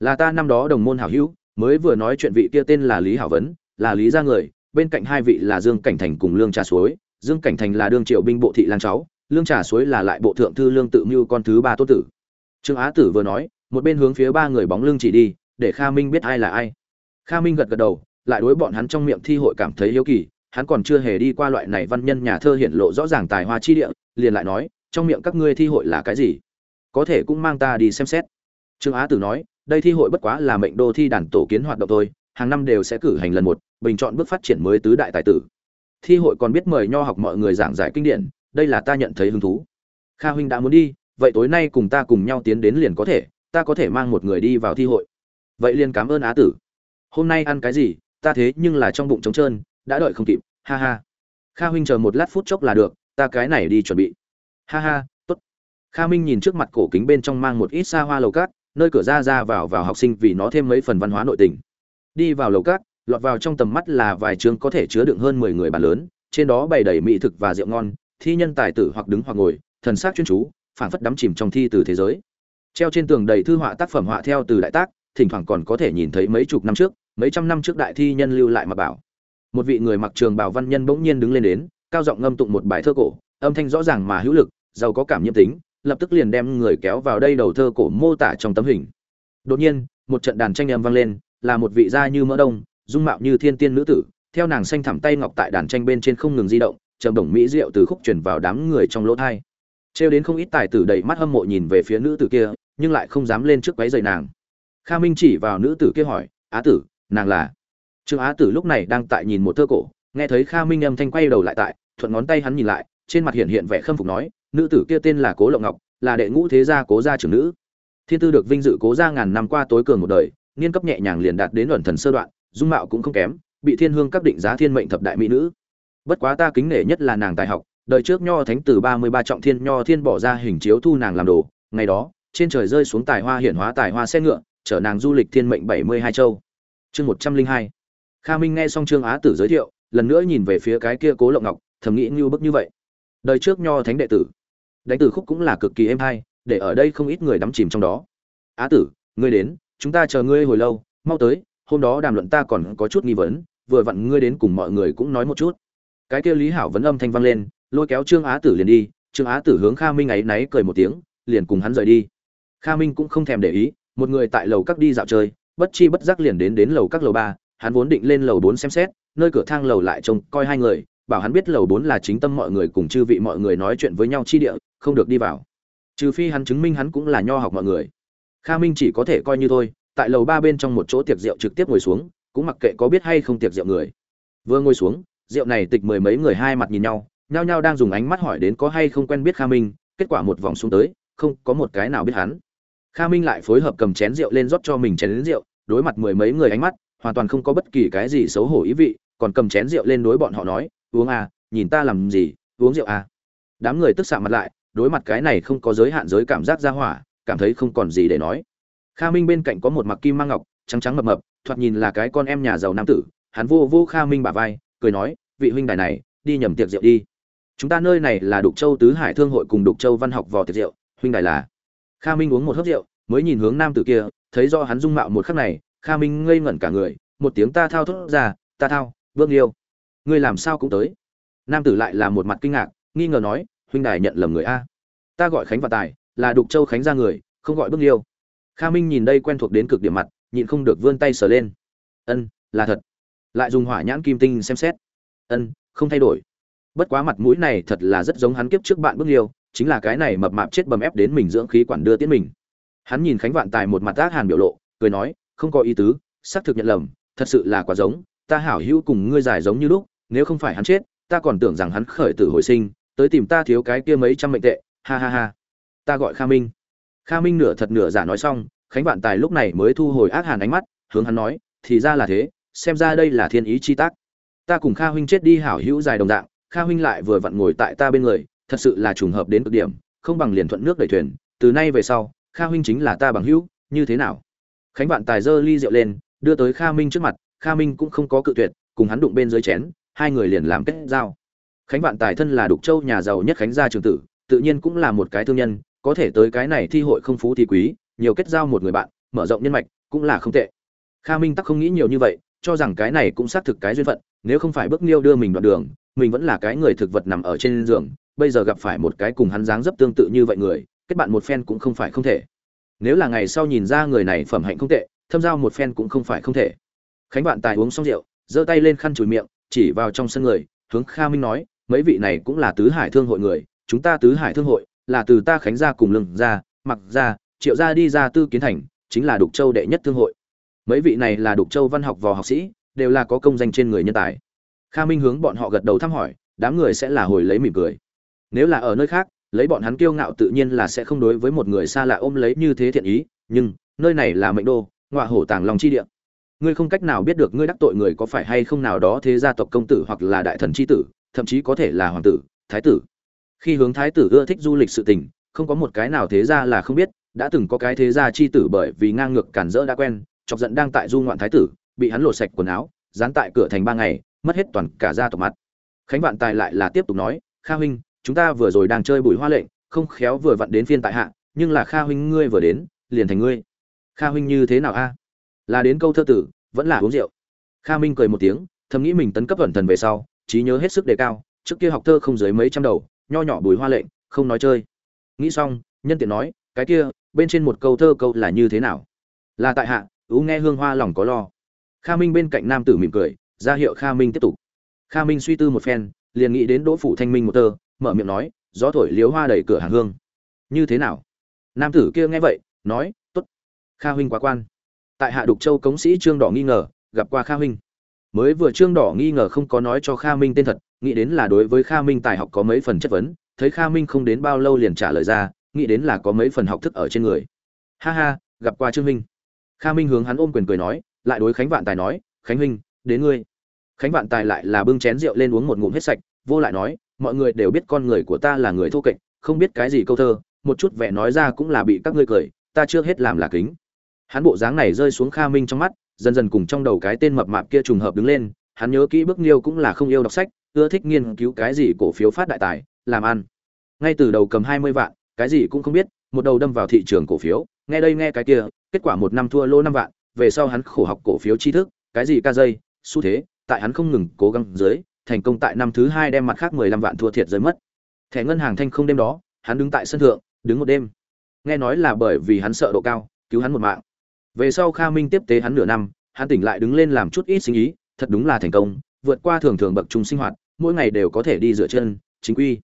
Là ta năm đó đồng môn hảo hữu mới vừa nói chuyện vị kia tên là lý hảo vấn, là lý gia người, bên cạnh hai vị là dương cảnh thành cùng lương trà suối. Dương cảnh thành là đương triệu binh bộ thị lan cháu, lương trà suối là lại bộ thượng thư lương tự mưu con thứ ba tốt tử. Trương á tử vừa nói, một bên hướng phía ba người bóng lưng chỉ đi, để kha minh biết ai là ai. Kha minh gật gật đầu, lại đối bọn hắn trong miệng thi hội cảm thấy hiếu kỳ, hắn còn chưa hề đi qua loại này văn nhân nhà thơ hiện lộ rõ ràng tài hoa chi địa, liền lại nói, trong miệng các ngươi thi hội là cái gì? Có thể cũng mang ta đi xem xét. Trương á tử nói đây thi hội bất quá là mệnh đô thi đàn tổ kiến hoạt động thôi, hàng năm đều sẽ cử hành lần một, bình chọn bước phát triển mới tứ đại tài tử. Thi hội còn biết mời nho học mọi người giảng giải kinh điển, đây là ta nhận thấy hứng thú. Kha huynh đã muốn đi, vậy tối nay cùng ta cùng nhau tiến đến liền có thể, ta có thể mang một người đi vào thi hội. Vậy liền cảm ơn á tử. Hôm nay ăn cái gì, ta thế nhưng là trong bụng trống trơn, đã đợi không kịp, ha ha. Kha huynh chờ một lát phút chốc là được, ta cái này đi chuẩn bị. Ha ha, tốt. Kha minh nhìn trước mặt cổ kính bên trong mang một ít xa hoa lầu cát nơi cửa ra ra vào vào học sinh vì nó thêm mấy phần văn hóa nội tình. Đi vào lầu cát lọt vào trong tầm mắt là vài trường có thể chứa đựng hơn mười người bàn lớn, trên đó bày đầy mỹ thực và rượu ngon, thi nhân tài tử hoặc đứng hoặc ngồi, thần sắc chuyên chú, phảng phất đắm chìm trong thi từ thế giới. Treo trên tường đầy thư họa tác phẩm họa theo từ đại tác, thỉnh thoảng còn có thể nhìn thấy mấy chục năm trước, mấy trăm năm trước đại thi nhân lưu lại mà bảo. Một vị người mặc trường bảo văn nhân bỗng nhiên đứng lên đến, cao giọng ngâm tụng một bài thơ cổ, âm thanh rõ ràng mà hữu lực, giàu có cảm nhiễm tính lập tức liền đem người kéo vào đây đầu thơ cổ mô tả trong tấm hình. Đột nhiên, một trận đàn tranh âm vang lên, là một vị gia như mỡ đông, dung mạo như thiên tiên nữ tử, theo nàng xanh thẳm tay ngọc tại đàn tranh bên trên không ngừng di động trầm đồng mỹ diệu từ khúc truyền vào đám người trong lỗ thai. Trêu đến không ít tài tử đầy mắt hâm mộ nhìn về phía nữ tử kia, nhưng lại không dám lên trước váy dày nàng. Kha minh chỉ vào nữ tử kia hỏi, á tử, nàng là? Trương á tử lúc này đang tại nhìn một thơ cổ, nghe thấy kha minh âm thanh quay đầu lại tại, thuận ngón tay hắn nhìn lại, trên mặt hiện hiện vẻ khâm phục nói nữ tử kia tên là cố lộng ngọc, là đệ ngũ thế gia cố gia trưởng nữ. Thiên tư được vinh dự cố gia ngàn năm qua tối cường một đời, niên cấp nhẹ nhàng liền đạt đến luận thần sơ đoạn, dung mạo cũng không kém, bị thiên hương cấp định giá thiên mệnh thập đại mỹ nữ. Bất quá ta kính nể nhất là nàng tài học, đời trước nho thánh từ ba mươi ba trọng thiên nho thiên bỏ ra hình chiếu thu nàng làm đồ, ngày đó, trên trời rơi xuống tài hoa hiển hóa tài hoa xe ngựa, chở nàng du lịch thiên mệnh bảy mươi hai châu. Chương một trăm linh hai. Kha minh nghe xong trương á tử giới thiệu, lần nữa nhìn về phía cái kia cố lộng ngọc, thầm nghĩ như bức như vậy. Đời trước nho thánh đệ tử đánh tử khúc cũng là cực kỳ êm hay, để ở đây không ít người đắm chìm trong đó. Á tử, ngươi đến, chúng ta chờ ngươi hồi lâu, mau tới, hôm đó đàm luận ta còn có chút nghi vấn, vừa vặn ngươi đến cùng mọi người cũng nói một chút. Cái kia lý hảo vấn âm thanh vang lên, lôi kéo trương á tử liền đi, trương á tử hướng kha minh áy náy cười một tiếng, liền cùng hắn rời đi. Kha minh cũng không thèm để ý, một người tại lầu các đi dạo chơi, bất chi bất giác liền đến đến lầu các lầu ba, hắn vốn định lên lầu bốn xem xét, nơi cửa thang lầu lại trông coi hai người, bảo hắn biết lầu bốn là chính tâm mọi người cùng chư vị mọi người nói chuyện với nhau chi địa không được đi vào. Trừ phi hắn chứng minh hắn cũng là nho học mọi người. Kha minh chỉ có thể coi như thôi, tại lầu ba bên trong một chỗ tiệc rượu trực tiếp ngồi xuống, cũng mặc kệ có biết hay không tiệc rượu người. Vừa ngồi xuống, rượu này tịch mười mấy người hai mặt nhìn nhau, nhao nhao đang dùng ánh mắt hỏi đến có hay không quen biết kha minh, kết quả một vòng xuống tới, không có một cái nào biết hắn. Kha minh lại phối hợp cầm chén rượu lên rót cho mình chén rượu, đối mặt mười mấy người ánh mắt, hoàn toàn không có bất kỳ cái gì xấu hổ ý vị, còn cầm chén rượu lên đối bọn họ nói, uống à nhìn ta làm gì, uống rượu à. Đám người tức xạ mặt lại đối mặt cái này không có giới hạn giới cảm giác ra hỏa, cảm thấy không còn gì để nói. Kha minh bên cạnh có một mặc kim mang ngọc, trắng trắng mập mập, thoạt nhìn là cái con em nhà giàu nam tử, hắn vô vô kha minh bả vai, cười nói, vị huynh đài này, đi nhầm tiệc rượu đi. Chúng ta nơi này là đục châu tứ hải thương hội cùng đục châu văn học vò tiệc rượu, huynh đài là. Kha minh uống một hớp rượu, mới nhìn hướng nam tử kia, thấy do hắn dung mạo một khắc này, kha minh ngây ngẩn cả người, một tiếng ta thao thốt ra, ta thao vương yêu ngươi làm sao cũng tới. Nam tử lại là một mặt kinh ngạc, nghi ngờ nói huynh đài nhận lầm người a. Ta gọi khánh và tài, là đục châu khánh ra người, không gọi bước liêu. Kha minh nhìn đây quen thuộc đến cực điểm mặt, nhịn không được vươn tay sờ lên. Ân, là thật. Lại dùng hỏa nhãn kim tinh xem xét. Ân, không thay đổi. Bất quá mặt mũi này thật là rất giống hắn kiếp trước bạn bước liêu, chính là cái này mập mạp chết bầm ép đến mình dưỡng khí quản đưa tiễn mình. Hắn nhìn khánh vạn tài một mặt ác hàn biểu lộ, cười nói, không có ý tứ, xác thực nhận lầm, thật sự là quá giống, ta hảo hữu cùng ngươi giải giống như lúc, nếu không phải hắn chết, ta còn tưởng rằng hắn khởi tử hồi sinh tới tìm ta thiếu cái kia mấy trăm mệnh tệ, ha ha ha. Ta gọi kha minh. Kha minh nửa thật nửa giả nói xong, khánh vạn tài lúc này mới thu hồi ác hàn ánh mắt, hướng hắn nói, thì ra là thế, xem ra đây là thiên ý chi tác. Ta cùng kha huynh chết đi hảo hữu dài đồng dạng, kha huynh lại vừa vặn ngồi tại ta bên người, thật sự là trùng hợp đến cực điểm, không bằng liền thuận nước đẩy thuyền, từ nay về sau, kha huynh chính là ta bằng hữu, như thế nào? Khánh vạn tài giơ ly rượu lên, đưa tới kha minh trước mặt, kha minh cũng không có cự tuyệt, cùng hắn đụng bên dưới chén, hai người liền làm kết giao khánh vạn tài thân là đục châu nhà giàu nhất khánh gia trường tử, tự nhiên cũng là một cái thương nhân, có thể tới cái này thi hội không phú thì quý, nhiều kết giao một người bạn, mở rộng nhân mạch, cũng là không tệ. Kha minh tắc không nghĩ nhiều như vậy, cho rằng cái này cũng xác thực cái duyên phận, nếu không phải bước niêu đưa mình đoạn đường, mình vẫn là cái người thực vật nằm ở trên giường, bây giờ gặp phải một cái cùng hắn dáng dấp tương tự như vậy người, kết bạn một phen cũng không phải không thể. Nếu là ngày sau nhìn ra người này phẩm hạnh không tệ, thâm giao một phen cũng không phải không thể. Khánh vạn tài uống xong rượu, giơ tay lên khăn chùi miệng, chỉ vào trong sân người, hướng kha minh nói mấy vị này cũng là tứ hải thương hội người, chúng ta tứ hải thương hội là từ ta khánh gia cùng lưng gia mặc gia, triệu gia đi ra tư kiến thành, chính là đục châu đệ nhất thương hội. Mấy vị này là đục châu văn học vò học sĩ, đều là có công danh trên người nhân tài. Kha minh hướng bọn họ gật đầu thăm hỏi, đám người sẽ là hồi lấy mỉm cười. Nếu là ở nơi khác, lấy bọn hắn kiêu ngạo tự nhiên là sẽ không đối với một người xa lạ ôm lấy như thế thiện ý, nhưng, nơi này là mệnh đô, ngọa hổ tàng lòng chi địa. Ngươi không cách nào biết được ngươi đắc tội người có phải hay không nào đó thế gia tộc công tử hoặc là đại thần chi tử thậm chí có thể là hoàng tử, thái tử. Khi hướng thái tử ưa thích du lịch sự tình, không có một cái nào thế gia là không biết, đã từng có cái thế gia chi tử bởi vì ngang ngược cản rỡ đã quen, chọc giận đang tại du ngoạn thái tử, bị hắn lột sạch quần áo, dán tại cửa thành ba ngày, mất hết toàn cả gia tộc mặt. Khánh vạn tài lại là tiếp tục nói, kha huynh, chúng ta vừa rồi đang chơi bùi hoa lệnh, không khéo vừa vặn đến phiên tại hạ, nhưng là kha huynh ngươi vừa đến, liền thành ngươi. Kha huynh như thế nào a? Là đến câu thơ tử, vẫn là uống rượu. Kha minh cười một tiếng, thầm nghĩ mình tấn cấp ẩn thần về sau trí nhớ hết sức đề cao, trước kia học thơ không dưới mấy trăm đầu, nho nhỏ bùi hoa lệnh, không nói chơi. Nghĩ xong, nhân tiện nói, cái kia, bên trên một câu thơ câu là như thế nào? Là tại hạ, ú nghe hương hoa lòng có lo. Kha minh bên cạnh nam tử mỉm cười, ra hiệu kha minh tiếp tục. Kha minh suy tư một phen, liền nghĩ đến đỗ phủ thanh minh một tơ mở miệng nói, gió thổi liếu hoa đầy cửa hàng hương. Như thế nào? Nam tử kia nghe vậy, nói, tốt. Kha huynh quá quan. Tại hạ đục châu cống sĩ trương đỏ nghi ngờ, gặp qua kha huynh mới vừa trương đỏ nghi ngờ không có nói cho kha minh tên thật, nghĩ đến là đối với kha minh tài học có mấy phần chất vấn, thấy kha minh không đến bao lâu liền trả lời ra, nghĩ đến là có mấy phần học thức ở trên người. Ha ha, gặp qua trương minh. Kha minh hướng hắn ôm quyền cười nói, lại đối khánh vạn tài nói, khánh huynh, đến ngươi. Khánh vạn tài lại là bưng chén rượu lên uống một ngụm hết sạch, vô lại nói, mọi người đều biết con người của ta là người thô kệch, không biết cái gì câu thơ, một chút vẻ nói ra cũng là bị các ngươi cười, ta chưa hết làm là kính. Hắn bộ dáng này rơi xuống kha minh trong mắt dần dần cùng trong đầu cái tên mập mạp kia trùng hợp đứng lên, hắn nhớ kỹ bước niêu cũng là không yêu đọc sách, ưa thích nghiên cứu cái gì cổ phiếu phát đại tài, làm ăn. Ngay từ đầu cầm hai mươi vạn, cái gì cũng không biết, một đầu đâm vào thị trường cổ phiếu, nghe đây nghe cái kia, kết quả một năm thua lô năm vạn, về sau hắn khổ học cổ phiếu tri thức, cái gì ca dây, xu thế, tại hắn không ngừng cố gắng dưới, thành công tại năm thứ hai đem mặt khác mười lăm vạn thua thiệt rơi mất. Thẻ ngân hàng thanh không đêm đó, hắn đứng tại sân thượng, đứng một đêm. Nghe nói là bởi vì hắn sợ độ cao, cứu hắn một mạng về sau kha minh tiếp tế hắn nửa năm, hắn tỉnh lại đứng lên làm chút ít sinh ý, thật đúng là thành công, vượt qua thường thường bậc trung sinh hoạt, mỗi ngày đều có thể đi dựa chân, chính quy.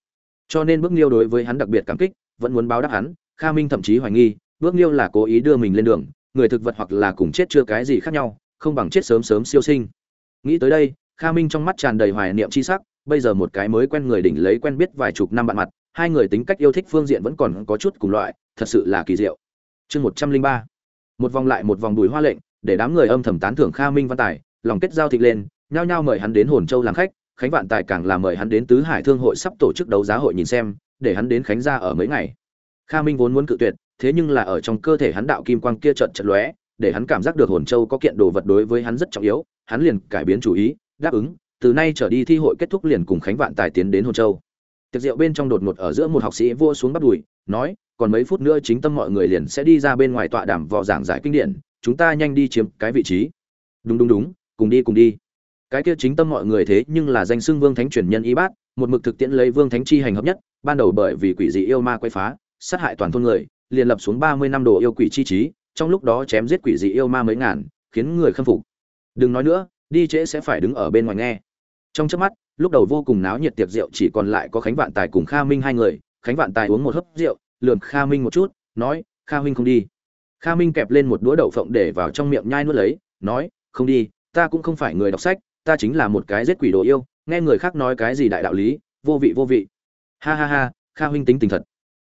Cho nên bước liêu đối với hắn đặc biệt cảm kích, vẫn muốn báo đáp hắn, kha minh thậm chí hoài nghi, bước liêu là cố ý đưa mình lên đường, người thực vật hoặc là cùng chết chưa cái gì khác nhau, không bằng chết sớm sớm siêu sinh. Nghĩ tới đây, kha minh trong mắt tràn đầy hoài niệm chi sắc, bây giờ một cái mới quen người đỉnh lấy quen biết vài chục năm bạn mặt, hai người tính cách yêu thích phương diện vẫn còn có chút cùng loại, thật sự là kỳ diệu. Chương một trăm linh ba một vòng lại một vòng bùi hoa lệnh, để đám người âm thầm tán thưởng kha minh văn tài, lòng kết giao thịt lên, nhao nhao mời hắn đến hồn châu làm khách, khánh vạn tài càng là mời hắn đến tứ hải thương hội sắp tổ chức đấu giá hội nhìn xem, để hắn đến khánh gia ở mấy ngày. Kha minh vốn muốn cự tuyệt, thế nhưng là ở trong cơ thể hắn đạo kim quang kia trận trận lóe, để hắn cảm giác được hồn châu có kiện đồ vật đối với hắn rất trọng yếu, hắn liền cải biến chủ ý, đáp ứng, từ nay trở đi thi hội kết thúc liền cùng khánh vạn tài tiến đến hồn châu. Tiệc rượu bên trong đột ngột ở giữa một học sĩ vua xuống bắt đùi, nói còn mấy phút nữa chính tâm mọi người liền sẽ đi ra bên ngoài tọa đàm vò giảng giải kinh điển, chúng ta nhanh đi chiếm cái vị trí. Đúng đúng đúng, cùng đi cùng đi. Cái kia chính tâm mọi người thế nhưng là danh xưng vương thánh truyền nhân y bát, một mực thực tiễn lấy vương thánh chi hành hợp nhất, ban đầu bởi vì quỷ dị yêu ma quay phá, sát hại toàn thôn người, liền lập xuống ba mươi năm đồ yêu quỷ chi trí, trong lúc đó chém giết quỷ dị yêu ma mấy ngàn, khiến người khâm phục. Đừng nói nữa, đi trễ sẽ phải đứng ở bên ngoài nghe. Trong chớp mắt, lúc đầu vô cùng náo nhiệt tiệc rượu chỉ còn lại có khánh vạn tài cùng kha minh hai người, khánh vạn tài uống một hớp rượu lườm kha minh một chút, nói, kha huynh không đi. Kha minh kẹp lên một đũa đậu phộng để vào trong miệng nhai nuốt lấy, nói, không đi, ta cũng không phải người đọc sách, ta chính là một cái giết quỷ đồ yêu, nghe người khác nói cái gì đại đạo lý, vô vị vô vị. Ha ha ha, kha huynh tính tình thật.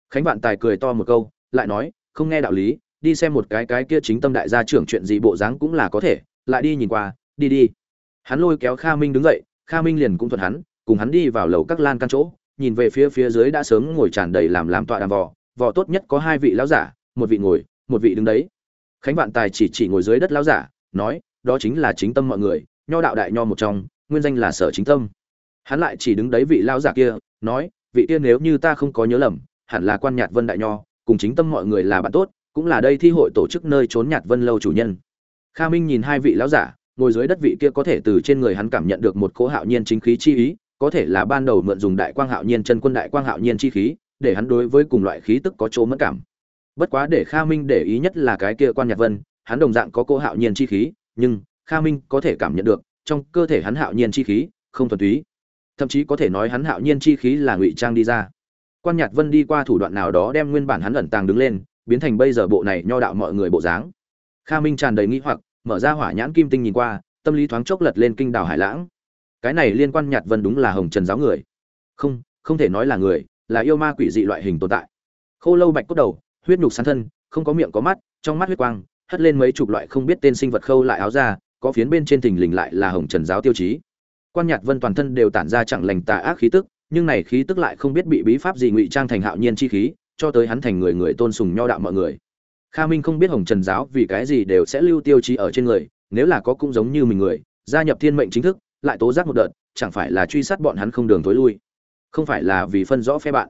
Khánh vạn tài cười to một câu, lại nói, không nghe đạo lý, đi xem một cái cái kia chính tâm đại gia trưởng chuyện gì bộ dáng cũng là có thể, lại đi nhìn qua, đi đi. Hắn lôi kéo kha minh đứng dậy, kha minh liền cũng thuận hắn, cùng hắn đi vào lầu các lan căn chỗ, nhìn về phía phía dưới đã sớm ngồi tràn đầy làm làm tọa đàm vò vỏ tốt nhất có hai vị lão giả, một vị ngồi, một vị đứng đấy. Khánh vạn tài chỉ chỉ ngồi dưới đất lão giả, nói, đó chính là chính tâm mọi người, nho đạo đại nho một trong, nguyên danh là sở chính tâm. Hắn lại chỉ đứng đấy vị lão giả kia, nói, vị kia nếu như ta không có nhớ lầm, hẳn là quan nhạt vân đại nho, cùng chính tâm mọi người là bạn tốt, cũng là đây thi hội tổ chức nơi trốn nhạt vân lâu chủ nhân. Kha minh nhìn hai vị lão giả, ngồi dưới đất vị kia có thể từ trên người hắn cảm nhận được một cỗ hạo nhiên chính khí chi ý, có thể là ban đầu mượn dùng đại quang hạo nhiên, chân quân đại quang hạo nhiên chi khí để hắn đối với cùng loại khí tức có chỗ mất cảm. Bất quá để kha minh để ý nhất là cái kia quan nhạc vân, hắn đồng dạng có cô hạo nhiên chi khí, nhưng kha minh có thể cảm nhận được, trong cơ thể hắn hạo nhiên chi khí không thuần túy. Thậm chí có thể nói hắn hạo nhiên chi khí là ngụy trang đi ra. Quan nhạc vân đi qua thủ đoạn nào đó đem nguyên bản hắn ẩn tàng đứng lên, biến thành bây giờ bộ này nho đạo mọi người bộ dáng. Kha minh tràn đầy nghĩ hoặc, mở ra hỏa nhãn kim tinh nhìn qua, tâm lý thoáng chốc lật lên kinh đảo hải lãng. Cái này liên quan nhạt vân đúng là hồng trần giáo người. Không không thể nói là người là yêu ma quỷ dị loại hình tồn tại. Khô lâu bạch cốt đầu, huyết nhục sán thân, không có miệng có mắt, trong mắt huyết quang, hất lên mấy chục loại không biết tên sinh vật khâu lại áo ra có phiến bên trên thình lình lại là hồng trần giáo tiêu chí. Quan nhạt vân toàn thân đều tản ra chẳng lành tà ác khí tức, nhưng này khí tức lại không biết bị bí pháp gì ngụy trang thành hạo nhiên chi khí, cho tới hắn thành người người tôn sùng nho đạo mọi người. Kha minh không biết hồng trần giáo vì cái gì đều sẽ lưu tiêu chí ở trên người, nếu là có cũng giống như mình người, gia nhập thiên mệnh chính thức, lại tố giác một đợt, chẳng phải là truy sát bọn hắn không đường tối lui không phải là vì phân rõ phe bạn.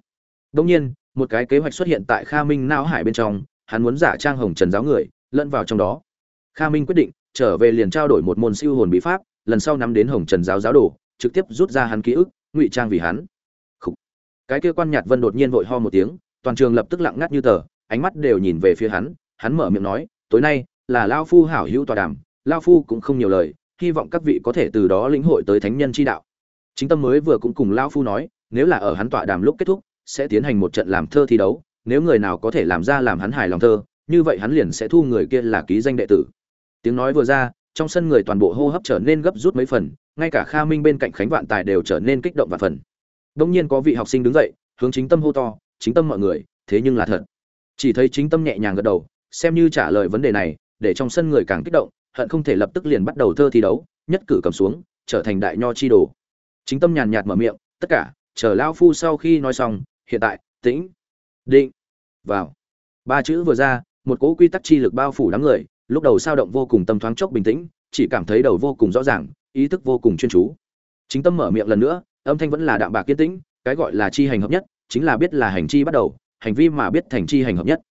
Đông nhiên, một cái kế hoạch xuất hiện tại kha minh não hải bên trong, hắn muốn giả trang hồng trần giáo người, lẫn vào trong đó. Kha minh quyết định, trở về liền trao đổi một môn siêu hồn bí pháp, lần sau nắm đến hồng trần giáo giáo đồ, trực tiếp rút ra hắn ký ức, ngụy trang vì hắn. Khủ. cái kia quan nhạt vân đột nhiên vội ho một tiếng, toàn trường lập tức lặng ngắt như tờ, ánh mắt đều nhìn về phía hắn hắn mở miệng nói, tối nay là lao phu hảo hữu tòa đàm, lao phu cũng không nhiều lời, hy vọng các vị có thể từ đó lĩnh hội tới thánh nhân chi đạo. Chính tâm mới vừa cũng cùng lao phu nói nếu là ở hắn tọa đàm lúc kết thúc, sẽ tiến hành một trận làm thơ thi đấu, nếu người nào có thể làm ra làm hắn hài lòng thơ, như vậy hắn liền sẽ thu người kia là ký danh đệ tử. Tiếng nói vừa ra, trong sân người toàn bộ hô hấp trở nên gấp rút mấy phần, ngay cả kha minh bên cạnh khánh vạn tài đều trở nên kích động và phần. Đông nhiên có vị học sinh đứng dậy, hướng chính tâm hô to, chính tâm mọi người, thế nhưng là thật. Chỉ thấy chính tâm nhẹ nhàng gật đầu, xem như trả lời vấn đề này, để trong sân người càng kích động, hận không thể lập tức liền bắt đầu thơ thi đấu, nhất cử cầm xuống, trở thành đại nho chi đồ. Chính tâm nhàn nhạt mở miệng, tất cả chờ lao phu sau khi nói xong, hiện tại, tĩnh, định, vào. Ba chữ vừa ra, một cỗ quy tắc chi lực bao phủ đám người, lúc đầu sao động vô cùng tâm thoáng chốc bình tĩnh, chỉ cảm thấy đầu vô cùng rõ ràng, ý thức vô cùng chuyên chú. Chính tâm mở miệng lần nữa, âm thanh vẫn là đạm bạc kiên tĩnh, cái gọi là chi hành hợp nhất, chính là biết là hành chi bắt đầu, hành vi mà biết thành chi hành hợp nhất.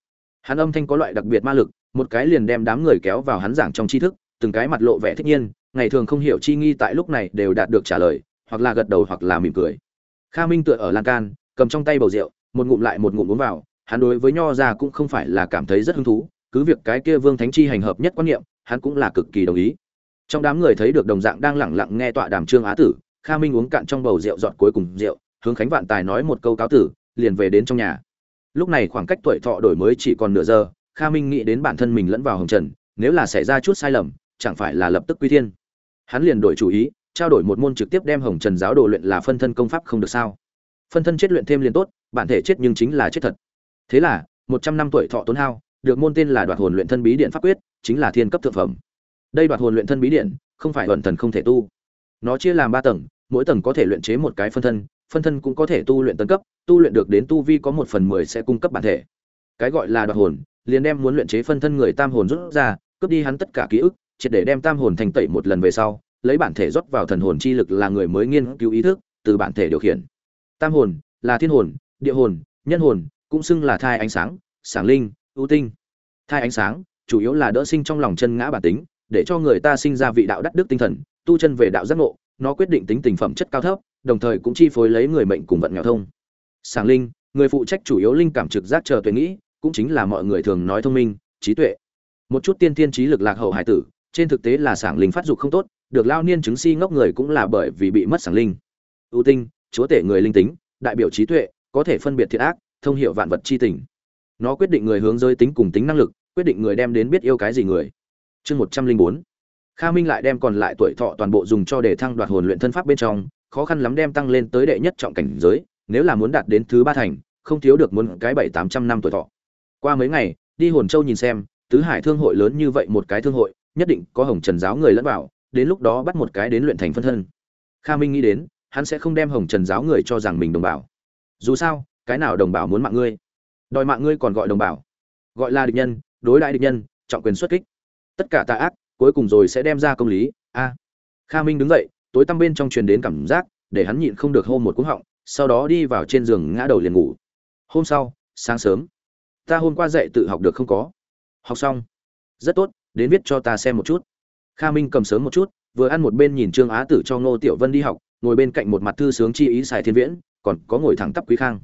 Hắn âm thanh có loại đặc biệt ma lực, một cái liền đem đám người kéo vào hắn giảng trong tri thức, từng cái mặt lộ vẻ thích nhiên, ngày thường không hiểu chi nghi tại lúc này đều đạt được trả lời, hoặc là gật đầu hoặc là mỉm cười kha minh tựa ở lan can, cầm trong tay bầu rượu, một ngụm lại một ngụm uống vào, hắn đối với nho ra cũng không phải là cảm thấy rất hứng thú, cứ việc cái kia vương thánh chi hành hợp nhất quan niệm, hắn cũng là cực kỳ đồng ý. Trong đám người thấy được đồng dạng đang lẳng lặng nghe tọa đàm trương á tử, kha minh uống cạn trong bầu rượu dọn cuối cùng rượu, hướng khánh vạn tài nói một câu cáo tử, liền về đến trong nhà. Lúc này khoảng cách tuổi thọ đổi mới chỉ còn nửa giờ, kha minh nghĩ đến bản thân mình lẫn vào hồng trần, nếu là xảy ra chút sai lầm, chẳng phải là lập tức quy thiên. Hắn liền đổi chủ ý trao đổi một môn trực tiếp đem hồng trần giáo đồ luyện là phân thân công pháp không được sao? Phân thân chết luyện thêm liền tốt, bản thể chết nhưng chính là chết thật. Thế là, một trăm năm tuổi thọ tốn hao, được môn tên là đoạt hồn luyện thân bí điện pháp quyết, chính là thiên cấp thượng phẩm. Đây đoạt hồn luyện thân bí điện, không phải ẩn thần không thể tu. Nó chia làm ba tầng, mỗi tầng có thể luyện chế một cái phân thân phân thân cũng có thể tu luyện tấn cấp, tu luyện được đến tu vi có một phần mười sẽ cung cấp bản thể. Cái gọi là đoạt hồn, liền đem muốn luyện chế phân thân người tam hồn rút ra, cướp đi hắn tất cả ký ức, triệt để đem tam hồn thành tẩy một lần về sau lấy bản thể rót vào thần hồn chi lực là người mới nghiên cứu ý thức, từ bản thể điều khiển. Tam hồn, là thiên hồn, địa hồn, nhân hồn, cũng xưng là thai ánh sáng, sảng linh, ưu tinh. Thai ánh sáng, chủ yếu là đỡ sinh trong lòng chân ngã bản tính, để cho người ta sinh ra vị đạo đắc đức tinh thần, tu chân về đạo giác ngộ, nó quyết định tính tình phẩm chất cao thấp, đồng thời cũng chi phối lấy người mệnh cùng vận nghèo thông. Sảng linh, người phụ trách chủ yếu linh cảm trực giác chờ tuệ nghĩ, cũng chính là mọi người thường nói thông minh, trí tuệ. Một chút tiên tiên trí lực lạc hậu hải tử, trên thực tế là sảng linh phát dục không tốt được lao niên chứng si ngốc người cũng là bởi vì bị mất sảng linh. Ưu tinh, chúa tể người linh tính, đại biểu trí tuệ, có thể phân biệt thiện ác, thông hiểu vạn vật chi tình. Nó quyết định người hướng giới tính cùng tính năng lực, quyết định người đem đến biết yêu cái gì người. Chương một trăm linh bốn. Kha minh lại đem còn lại tuổi thọ toàn bộ dùng cho để thăng đoạt hồn luyện thân pháp bên trong, khó khăn lắm đem tăng lên tới đệ nhất trọng cảnh giới, nếu là muốn đạt đến thứ ba thành, không thiếu được muốn cái bảy tám trăm năm tuổi thọ. Qua mấy ngày, đi hồn châu nhìn xem, tứ hải thương hội lớn như vậy một cái thương hội, nhất định có hồng trần giáo người lẫn vào đến lúc đó bắt một cái đến luyện thành phân thân. Kha minh nghĩ đến, hắn sẽ không đem hồng trần giáo người cho rằng mình đồng bào. Dù sao, cái nào đồng bào muốn mạng ngươi? Đòi mạng ngươi còn gọi đồng bào. Gọi là địch nhân, đối đại địch nhân, trọng quyền xuất kích. Tất cả tà ác, cuối cùng rồi sẽ đem ra công lý. A. Kha minh đứng dậy, tối tăm bên trong truyền đến cảm giác, để hắn nhịn không được hô một cú họng, sau đó đi vào trên giường ngã đầu liền ngủ. Hôm sau, sáng sớm, ta hôm qua dậy tự học được không có. Học xong. Rất tốt, đến viết cho ta xem một chút kha minh cầm sớm một chút, vừa ăn một bên nhìn trương á tử cho ngô tiểu vân đi học, ngồi bên cạnh một mặt thư sướng chi ý sài thiên viễn, còn có ngồi thẳng tắp quý khang.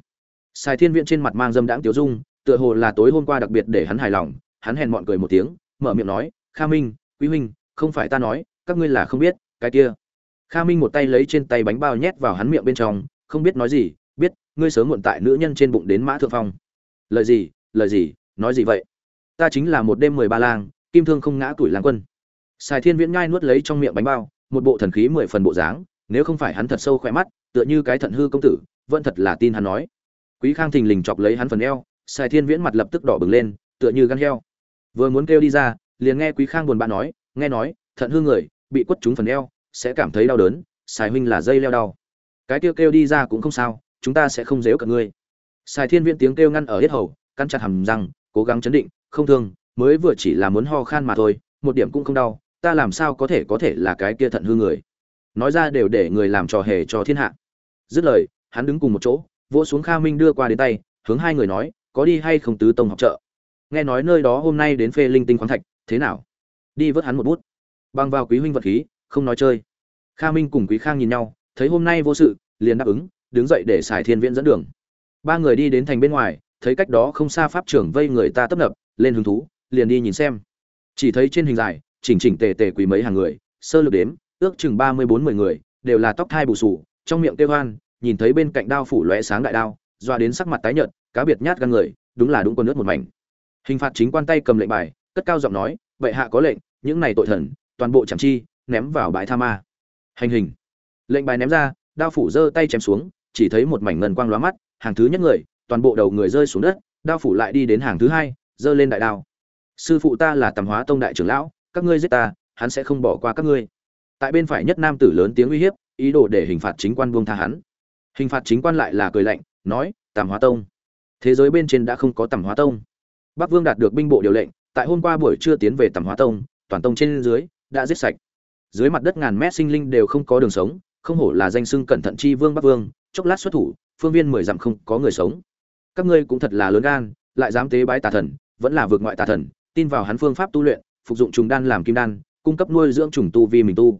Sài thiên viễn trên mặt mang dâm đãng tiểu dung, tựa hồ là tối hôm qua đặc biệt để hắn hài lòng, hắn hèn mọn cười một tiếng, mở miệng nói, kha minh, quý huynh không phải ta nói, các ngươi là không biết, cái kia. Kha minh một tay lấy trên tay bánh bao nhét vào hắn miệng bên trong, không biết nói gì, biết, ngươi sớm muộn tại nữ nhân trên bụng đến mã thượng phong. Lời gì lời gì, nói gì vậy? Ta chính là một đêm mười ba lang, kim thương không ngã tuổi lang quân sài thiên viễn nhai nuốt lấy trong miệng bánh bao, một bộ thần khí mười phần bộ dáng, nếu không phải hắn thật sâu khỏe mắt, tựa như cái thận hư công tử, vẫn thật là tin hắn nói. Quý khang thình lình chọc lấy hắn phần eo, sài thiên viễn mặt lập tức đỏ bừng lên, tựa như gan heo. Vừa muốn kêu đi ra, liền nghe quý khang buồn bã nói, nghe nói, thận hư người, bị quất trúng phần eo, sẽ cảm thấy đau đớn, sài huynh là dây leo đau. Cái kêu kêu đi ra cũng không sao, chúng ta sẽ không giễu cả ngươi. Sài thiên viễn tiếng kêu ngăn ở hết hầu cắn chặt hàm răng, cố gắng chấn định, không thương, mới vừa chỉ là muốn ho khan mà thôi, một điểm cũng không đau ta làm sao có thể có thể là cái kia thận hư người? Nói ra đều để người làm trò hề cho thiên hạ. Dứt lời, hắn đứng cùng một chỗ, vỗ xuống kha minh đưa qua đến tay, hướng hai người nói, có đi hay không tứ tông học trợ? Nghe nói nơi đó hôm nay đến phê linh tinh khoáng thạch, thế nào? Đi vớt hắn một bút. Băng vào quý huynh vật khí, không nói chơi. Kha minh cùng quý khang nhìn nhau, thấy hôm nay vô sự, liền đáp ứng, đứng dậy để xài thiên viễn dẫn đường. Ba người đi đến thành bên ngoài, thấy cách đó không xa pháp trưởng vây người ta tấp nập, lên hứng thú, liền đi nhìn xem. Chỉ thấy trên hình dài chỉnh chỉnh tề tề quỳ mấy hàng người, sơ lược đếm, ước chừng ba mươi bốn mười người, đều là tóc thai bù sù, trong miệng kêu hoan, nhìn thấy bên cạnh đao phủ lóe sáng đại đao, doa đến sắc mặt tái nhợt, cá biệt nhát gan người, đúng là đúng quân nước một mảnh. Hình phạt chính quan tay cầm lệnh bài, cất cao giọng nói vậy hạ có lệnh, những này tội thần, toàn bộ chẳng chi, ném vào bãi tha ma. Hành hình. Lệnh bài ném ra, đao phủ giơ tay chém xuống, chỉ thấy một mảnh ngân quang lóa mắt, hàng thứ nhất người, toàn bộ đầu người rơi xuống đất, đao phủ lại đi đến hàng thứ hai, giơ lên đại đao. Sư phụ ta là tầm hóa tông đại trưởng lão các ngươi giết ta, hắn sẽ không bỏ qua các ngươi. Tại bên phải nhất nam tử lớn tiếng uy hiếp, ý đồ để hình phạt chính quan buông tha hắn. Hình phạt chính quan lại là cười lạnh, nói, tàm hóa tông. Thế giới bên trên đã không có tàm hóa tông. Bắc vương đạt được binh bộ điều lệnh, tại hôm qua buổi trưa tiến về tàm hóa tông, toàn tông trên dưới đã giết sạch. Dưới mặt đất ngàn mét sinh linh đều không có đường sống, không hổ là danh sưng cẩn thận chi vương bắc vương, chốc lát xuất thủ, phương viên mười dặm không có người sống. Các ngươi cũng thật là lớn gan, lại dám tế bái tà thần, vẫn là vượt ngoại tà thần, tin vào hắn phương pháp tu luyện phục dụng trùng đan làm kim đan, cung cấp nuôi dưỡng trùng tu vi mình tu.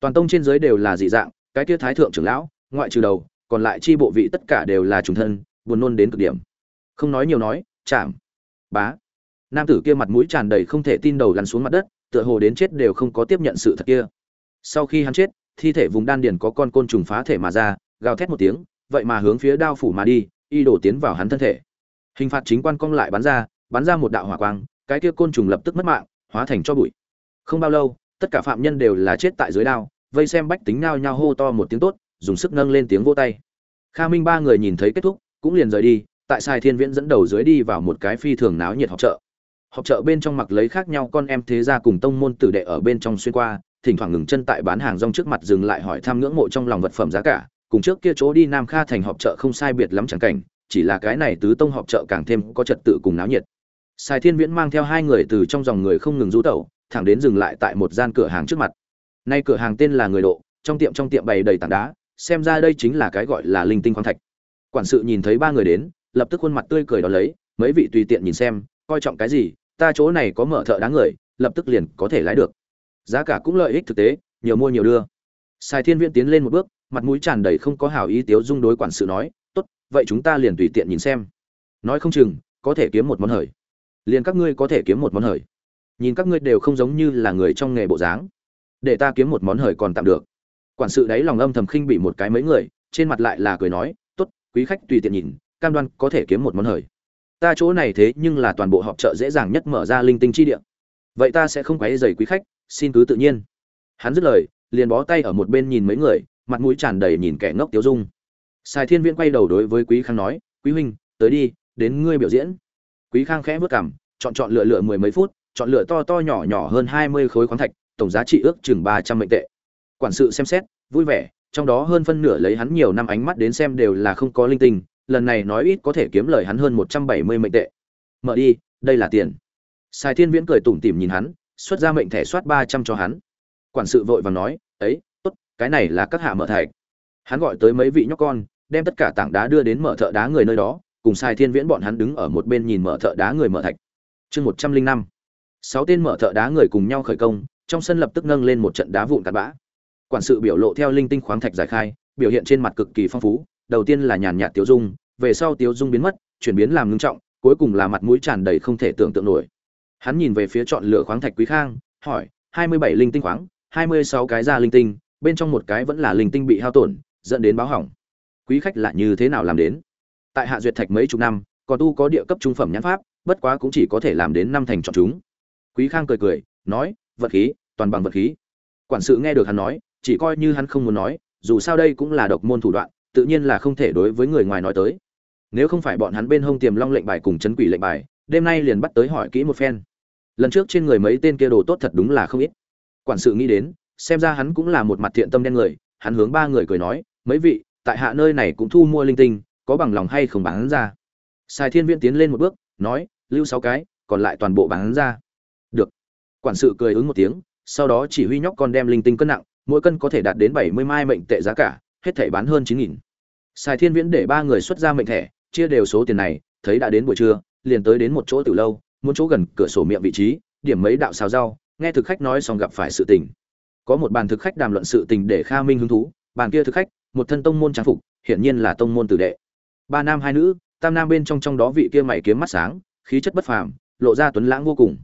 Toàn tông trên dưới đều là dị dạng, cái kia thái thượng trưởng lão, ngoại trừ đầu, còn lại chi bộ vị tất cả đều là trùng thân, buồn nôn đến cực điểm. Không nói nhiều nói, chạm. Bá. Nam tử kia mặt mũi tràn đầy không thể tin đầu lăn xuống mặt đất, tựa hồ đến chết đều không có tiếp nhận sự thật kia. Sau khi hắn chết, thi thể vùng đan điền có con côn trùng phá thể mà ra, gào thét một tiếng, vậy mà hướng phía đao phủ mà đi, y đổ tiến vào hắn thân thể. Hình phạt chính quan cong lại bắn ra bắn ra một đạo hỏa quang, cái kia côn trùng lập tức mất mạng hóa thành cho bụi. Không bao lâu, tất cả phạm nhân đều là chết tại dưới đao, vây xem bách tính nao nhao hô to một tiếng tốt, dùng sức nâng lên tiếng vô tay. Kha minh ba người nhìn thấy kết thúc, cũng liền rời đi, tại sai thiên viễn dẫn đầu dưới đi vào một cái phi thường náo nhiệt họp chợ. Họp chợ bên trong mặc lấy khác nhau con em thế gia cùng tông môn tử đệ ở bên trong xuyên qua, thỉnh thoảng ngừng chân tại bán hàng rong trước mặt dừng lại hỏi thăm ngưỡng mộ trong lòng vật phẩm giá cả, cùng trước kia chỗ đi nam kha thành họp chợ không sai biệt lắm chẳng cảnh, chỉ là cái này tứ tông họp chợ càng thêm có trật tự cùng náo nhiệt. Sài Thiên Viễn mang theo hai người từ trong dòng người không ngừng du tẩu, thẳng đến dừng lại tại một gian cửa hàng trước mặt. Nay cửa hàng tên là Người Độ, trong tiệm trong tiệm bày đầy tảng đá, xem ra đây chính là cái gọi là linh tinh khoáng thạch. Quản sự nhìn thấy ba người đến, lập tức khuôn mặt tươi cười đón lấy, mấy vị tùy tiện nhìn xem, coi trọng cái gì, ta chỗ này có mở thợ đáng người, lập tức liền có thể lái được. Giá cả cũng lợi ích thực tế, nhiều mua nhiều đưa. Sài Thiên Viễn tiến lên một bước, mặt mũi tràn đầy không có hảo ý tiếu dung đối quản sự nói, "Tốt, vậy chúng ta liền tùy tiện nhìn xem. Nói không chừng có thể kiếm một món hời." Liền các ngươi có thể kiếm một món hời. Nhìn các ngươi đều không giống như là người trong nghề bộ dáng. Để ta kiếm một món hời còn tạm được. Quản sự đấy lòng âm thầm khinh bị một cái mấy người, trên mặt lại là cười nói, tốt, quý khách tùy tiện nhìn, cam đoan có thể kiếm một món hời. Ta chỗ này thế nhưng là toàn bộ họp chợ dễ dàng nhất mở ra linh tinh chi địa. Vậy ta sẽ không quấy dày quý khách, xin cứ tự nhiên. Hắn dứt lời, liền bó tay ở một bên nhìn mấy người, mặt mũi tràn đầy nhìn kẻ ngốc tiếu dung. Sài thiên viễn quay đầu đối với quý khang nói, quý huynh, tới đi, đến ngươi biểu diễn. Quý Khang khẽ bước cằm, chọn chọn lựa lựa mười mấy phút, chọn lựa to to nhỏ nhỏ hơn hai mươi khối khoáng thạch, tổng giá trị ước chừng ba trăm mệnh tệ. Quản sự xem xét, vui vẻ, trong đó hơn phân nửa lấy hắn nhiều năm ánh mắt đến xem đều là không có linh tinh, lần này nói ít có thể kiếm lời hắn hơn một trăm bảy mươi mệnh tệ. Mở đi, đây là tiền. Sai Thiên Viễn cười tủm tỉm nhìn hắn, xuất ra mệnh thẻ soát ba trăm cho hắn. Quản sự vội vàng nói, "Ấy, tốt, cái này là các hạ mở thạch." Hắn gọi tới mấy vị nhóc con, đem tất cả tảng đá đưa đến mở thợ đá người nơi đó, cùng sai thiên viễn bọn hắn đứng ở một bên nhìn mở thợ đá người mở thạch. Chương một trăm linh năm. Sáu tên mở thợ đá người cùng nhau khởi công, trong sân lập tức nâng lên một trận đá vụn cặn bã. Quản sự biểu lộ theo linh tinh khoáng thạch giải khai, biểu hiện trên mặt cực kỳ phong phú, đầu tiên là nhàn nhạt tiêu dung, về sau tiêu dung biến mất, chuyển biến làm ngưng trọng, cuối cùng là mặt mũi tràn đầy không thể tưởng tượng nổi. Hắn nhìn về phía chọn lựa khoáng thạch quý khang, hỏi, hai mươi bảy linh tinh khoáng, hai mươi sáu cái ra linh tinh, bên trong một cái vẫn là linh tinh bị hao tổn, dẫn đến báo hỏng. Quý khách là như thế nào làm đến? Tại hạ duyệt thạch mấy chục năm, còn tu có địa cấp trung phẩm nhãn pháp, bất quá cũng chỉ có thể làm đến năm thành chọn chúng. Quý khang cười cười, nói, vật khí, toàn bằng vật khí. Quản sự nghe được hắn nói, chỉ coi như hắn không muốn nói, dù sao đây cũng là độc môn thủ đoạn, tự nhiên là không thể đối với người ngoài nói tới. Nếu không phải bọn hắn bên hông tiềm long lệnh bài cùng chấn quỷ lệnh bài, đêm nay liền bắt tới hỏi kỹ một phen. Lần trước trên người mấy tên kia đồ tốt thật đúng là không ít. Quản sự nghĩ đến, xem ra hắn cũng là một mặt thiện tâm đen người, hắn hướng ba người cười nói, mấy vị, tại hạ nơi này cũng thu mua linh tinh có bằng lòng hay không bán ra. Sài thiên viễn tiến lên một bước, nói, lưu sáu cái, còn lại toàn bộ bán ra. Được. Quản sự cười ứng một tiếng, sau đó chỉ huy nhóc con đem linh tinh cân nặng, mỗi cân có thể đạt đến bảy mươi mai mệnh tệ giá cả, hết thể bán hơn chín nghìn. Sài thiên viễn để ba người xuất ra mệnh thẻ, chia đều số tiền này, thấy đã đến buổi trưa, liền tới đến một chỗ từ lâu một chỗ gần cửa sổ miệng vị trí, điểm mấy đạo xào rau, nghe thực khách nói xong gặp phải sự tình. Có một bàn thực khách đàm luận sự tình để kha minh hứng thú, bàn kia thực khách, một thân tông môn trang phục, hiển nhiên là tông môn tử đệ ba nam hai nữ, tam nam bên trong trong đó vị kia mày kiếm mắt sáng, khí chất bất phàm, lộ ra tuấn lãng vô cùng.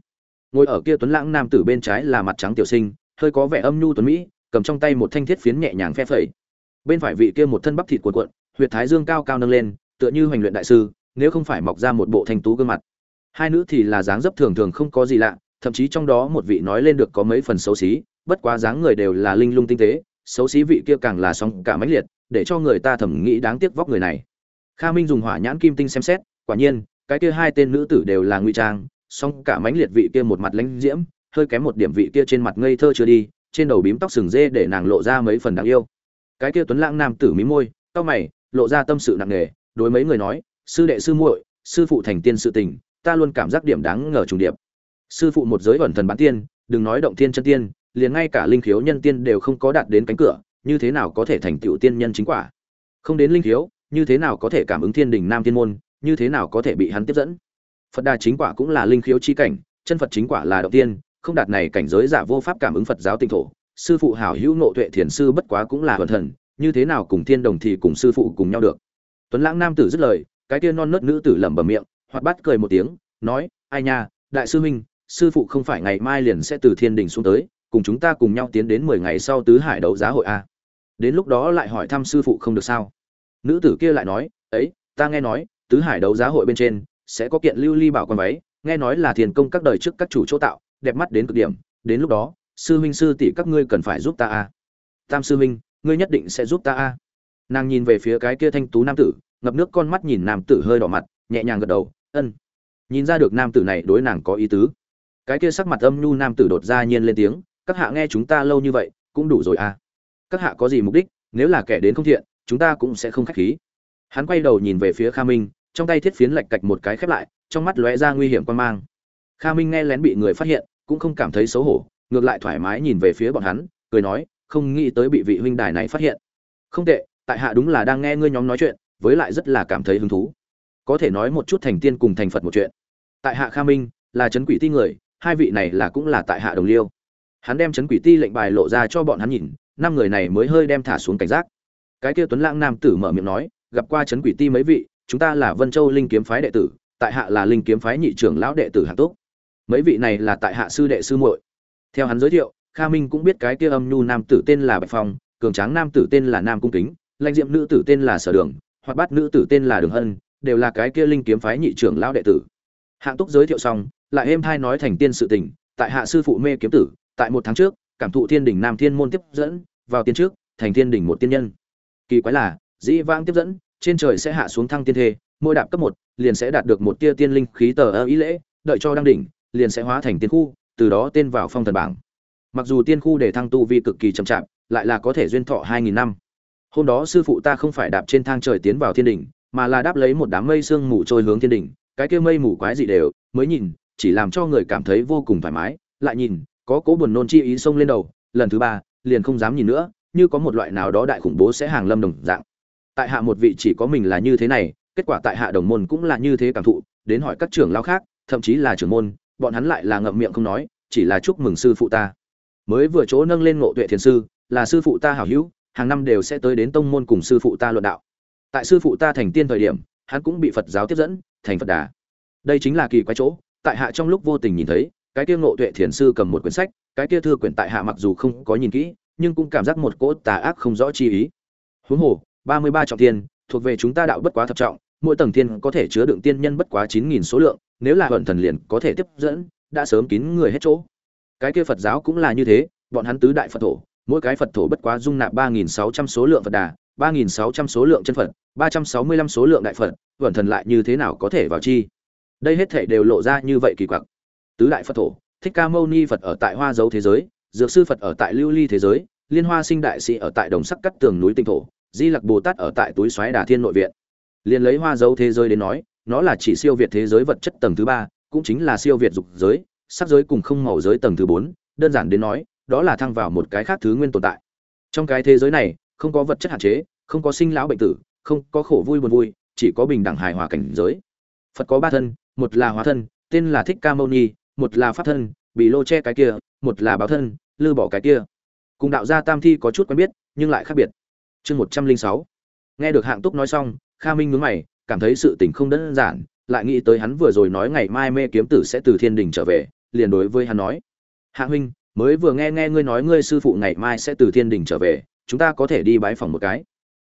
Ngồi ở kia tuấn lãng nam tử bên trái là mặt trắng tiểu sinh, hơi có vẻ âm nhu tuấn mỹ, cầm trong tay một thanh thiết phiến nhẹ nhàng phe phẩy. Bên phải vị kia một thân bắp thịt cuộn cuộn, huyệt thái dương cao cao nâng lên, tựa như hoành luyện đại sư, nếu không phải mọc ra một bộ thanh tú gương mặt. Hai nữ thì là dáng dấp thường thường không có gì lạ, thậm chí trong đó một vị nói lên được có mấy phần xấu xí, bất quá dáng người đều là linh lung tinh tế, xấu xí vị kia càng là sóng cả mãnh liệt, để cho người ta thẩm nghĩ đáng tiếc vóc người này kha minh dùng hỏa nhãn kim tinh xem xét, quả nhiên, cái kia hai tên nữ tử đều là ngụy trang, song cả mánh liệt vị kia một mặt lãnh diễm, hơi kém một điểm vị kia trên mặt ngây thơ chưa đi, trên đầu bím tóc sừng dê để nàng lộ ra mấy phần đáng yêu. Cái kia tuấn lãng nam tử mí môi, tóc mày, lộ ra tâm sự nặng nề, đối mấy người nói, sư đệ sư muội, sư phụ thành tiên sự tình, ta luôn cảm giác điểm đáng ngờ trùng điệp. Sư phụ một giới ẩn thần bán tiên, đừng nói động tiên chân tiên, liền ngay cả linh khiếu nhân tiên đều không có đạt đến cánh cửa, như thế nào có thể thành tựu tiên nhân chính quả? Không đến linh khiếu như thế nào có thể cảm ứng thiên đình nam Thiên môn, như thế nào có thể bị hắn tiếp dẫn? Phật đà chính quả cũng là linh khiếu chi cảnh, chân phật chính quả là đầu tiên, không đạt này cảnh giới giả vô pháp cảm ứng phật giáo tinh thổ. Sư phụ hảo hữu nộ tuệ thiền sư bất quá cũng là hoàn thần, như thế nào cùng thiên đồng thì cùng sư phụ cùng nhau được? Tuấn lãng nam tử dứt lời, cái kia non nớt nữ tử lẩm bẩm miệng hoặc bắt cười một tiếng, nói, ai nha, đại sư huynh, sư phụ không phải ngày mai liền sẽ từ thiên đình xuống tới, cùng chúng ta cùng nhau tiến đến mười ngày sau tứ hải đấu giá hội a đến lúc đó lại hỏi thăm sư phụ không được sao? Nữ tử kia lại nói, ấy, ta nghe nói, tứ hải đấu giá hội bên trên sẽ có kiện lưu ly bảo quan váy, nghe nói là thiền công các đời trước các chủ chỗ tạo, đẹp mắt đến cực điểm, đến lúc đó, sư huynh sư tỷ các ngươi cần phải giúp ta a. Tam sư huynh, ngươi nhất định sẽ giúp ta a. Nàng nhìn về phía cái kia thanh tú nam tử, ngập nước con mắt nhìn nam tử hơi đỏ mặt, nhẹ nhàng gật đầu, ân. Nhìn ra được nam tử này đối nàng có ý tứ. Cái kia sắc mặt âm nhu nam tử đột ra nhiên lên tiếng, các hạ nghe chúng ta lâu như vậy, cũng đủ rồi à các hạ có gì mục đích, nếu là kẻ đến không thiện chúng ta cũng sẽ không khách khí. Hắn quay đầu nhìn về phía kha minh, trong tay thiết phiến lạch cạch một cái khép lại, trong mắt lóe ra nguy hiểm quan mang. Kha minh nghe lén bị người phát hiện, cũng không cảm thấy xấu hổ, ngược lại thoải mái nhìn về phía bọn hắn, cười nói, không nghĩ tới bị vị huynh đài này phát hiện. Không tệ, tại hạ đúng là đang nghe ngươi nhóm nói chuyện, với lại rất là cảm thấy hứng thú. Có thể nói một chút thành tiên cùng thành phật một chuyện. Tại hạ kha minh, là trấn quỷ ti người, hai vị này là cũng là tại hạ đồng liêu. Hắn đem trấn quỷ ti lệnh bài lộ ra cho bọn hắn nhìn, năm người này mới hơi đem thả xuống cảnh giác cái kia tuấn lãng nam tử mở miệng nói, gặp qua trấn quỷ ti mấy vị, chúng ta là vân châu linh kiếm phái đệ tử, tại hạ là linh kiếm phái nhị trưởng lão đệ tử hạng túc. Mấy vị này là tại hạ sư đệ sư muội. Theo hắn giới thiệu, kha minh cũng biết cái kia âm nhu nam tử tên là bạch phong, cường tráng nam tử tên là nam cung kính, lãnh diệm nữ tử tên là sở đường hoặc bát nữ tử tên là đường hân, đều là cái kia linh kiếm phái nhị trưởng lão đệ tử. Hạng túc giới thiệu xong, lại êm thai nói thành tiên sự tình, tại hạ sư phụ mê kiếm tử, tại một tháng trước, cảm thụ thiên đỉnh nam thiên môn tiếp dẫn, vào tiên trước, thành thiên đỉnh một tiên nhân kỳ quái là, dĩ vãng tiếp dẫn, trên trời sẽ hạ xuống thăng tiên thê, mỗi đạp cấp một, liền sẽ đạt được một tia tiên linh khí tờ ơ ý lễ, đợi cho đăng đỉnh, liền sẽ hóa thành tiên khu, từ đó tên vào phong thần bảng. Mặc dù tiên khu để thăng tu vi cực kỳ chậm chạp, lại là có thể duyên thọ hai nghìn năm. Hôm đó sư phụ ta không phải đạp trên thang trời tiến vào thiên đỉnh, mà là đáp lấy một đám mây sương mù trôi hướng thiên đỉnh, cái kia mây mù quái dị đều, mới nhìn, chỉ làm cho người cảm thấy vô cùng thoải mái, lại nhìn, có cố buồn nôn chi ý xông lên đầu, lần thứ ba, liền không dám nhìn nữa như có một loại nào đó đại khủng bố sẽ hàng lâm đồng dạng. Tại hạ một vị chỉ có mình là như thế này, kết quả tại hạ đồng môn cũng là như thế cảm thụ, đến hỏi các trưởng lao khác, thậm chí là trưởng môn, bọn hắn lại là ngậm miệng không nói, chỉ là chúc mừng sư phụ ta. Mới vừa chỗ nâng lên ngộ tuệ thiền sư, là sư phụ ta hảo hữu, hàng năm đều sẽ tới đến tông môn cùng sư phụ ta luận đạo. Tại sư phụ ta thành tiên thời điểm, hắn cũng bị phật giáo tiếp dẫn, thành phật đà. Đây chính là kỳ quái chỗ, tại hạ trong lúc vô tình nhìn thấy, cái kia ngộ tuệ thiền sư cầm một quyển sách, cái kia thư quyển tại hạ mặc dù không có nhìn kỹ nhưng cũng cảm giác một cỗ tà ác không rõ chi ý. Huống hồ, ba mươi ba trọng tiên thuộc về chúng ta đạo bất quá thập trọng, mỗi tầng tiên có thể chứa đựng tiên nhân bất quá chín nghìn số lượng, nếu là vận thần liền có thể tiếp dẫn, đã sớm kín người hết chỗ. Cái kia phật giáo cũng là như thế, bọn hắn tứ đại phật thổ, mỗi cái phật thổ bất quá dung nạp ba nghìn sáu trăm số lượng phật đà, ba nghìn sáu trăm số lượng chân phật, ba trăm sáu mươi lăm số lượng đại phật vận thần lại như thế nào có thể vào chi? Đây hết thể đều lộ ra như vậy kỳ quặc. Tứ đại phật thổ, thích ca mâu ni phật ở tại hoa dấu thế giới dược sư phật ở tại lưu ly thế giới, liên hoa sinh đại sĩ ở tại đồng sắc cắt tường núi tinh thổ, di lặc bồ tát ở tại túi xoáy đà thiên nội viện. Liền lấy hoa dấu thế giới đến nói, nó là chỉ siêu việt thế giới vật chất tầng thứ ba, cũng chính là siêu việt dục giới, sắc giới cùng không màu giới tầng thứ bốn, đơn giản đến nói, đó là thăng vào một cái khác thứ nguyên tồn tại. Trong cái thế giới này, không có vật chất hạn chế, không có sinh lão bệnh tử, không có khổ vui buồn vui, chỉ có bình đẳng hài hòa cảnh giới. Phật có ba thân, một là hóa thân, tên là thích ca mâu ni, một là pháp thân bị lô che cái kia, một là báo thân, lư bỏ cái kia. Cùng đạo gia tam thi có chút quen biết, nhưng lại khác biệt. Chương một trăm linh sáu. Nghe được hạng túc nói xong, kha minh nhướng mày, cảm thấy sự tình không đơn giản, lại nghĩ tới hắn vừa rồi nói ngày mai mê kiếm tử sẽ từ thiên đình trở về, liền đối với hắn nói. Hạ huynh, mới vừa nghe nghe ngươi nói ngươi sư phụ ngày mai sẽ từ thiên đình trở về, chúng ta có thể đi bái phòng một cái.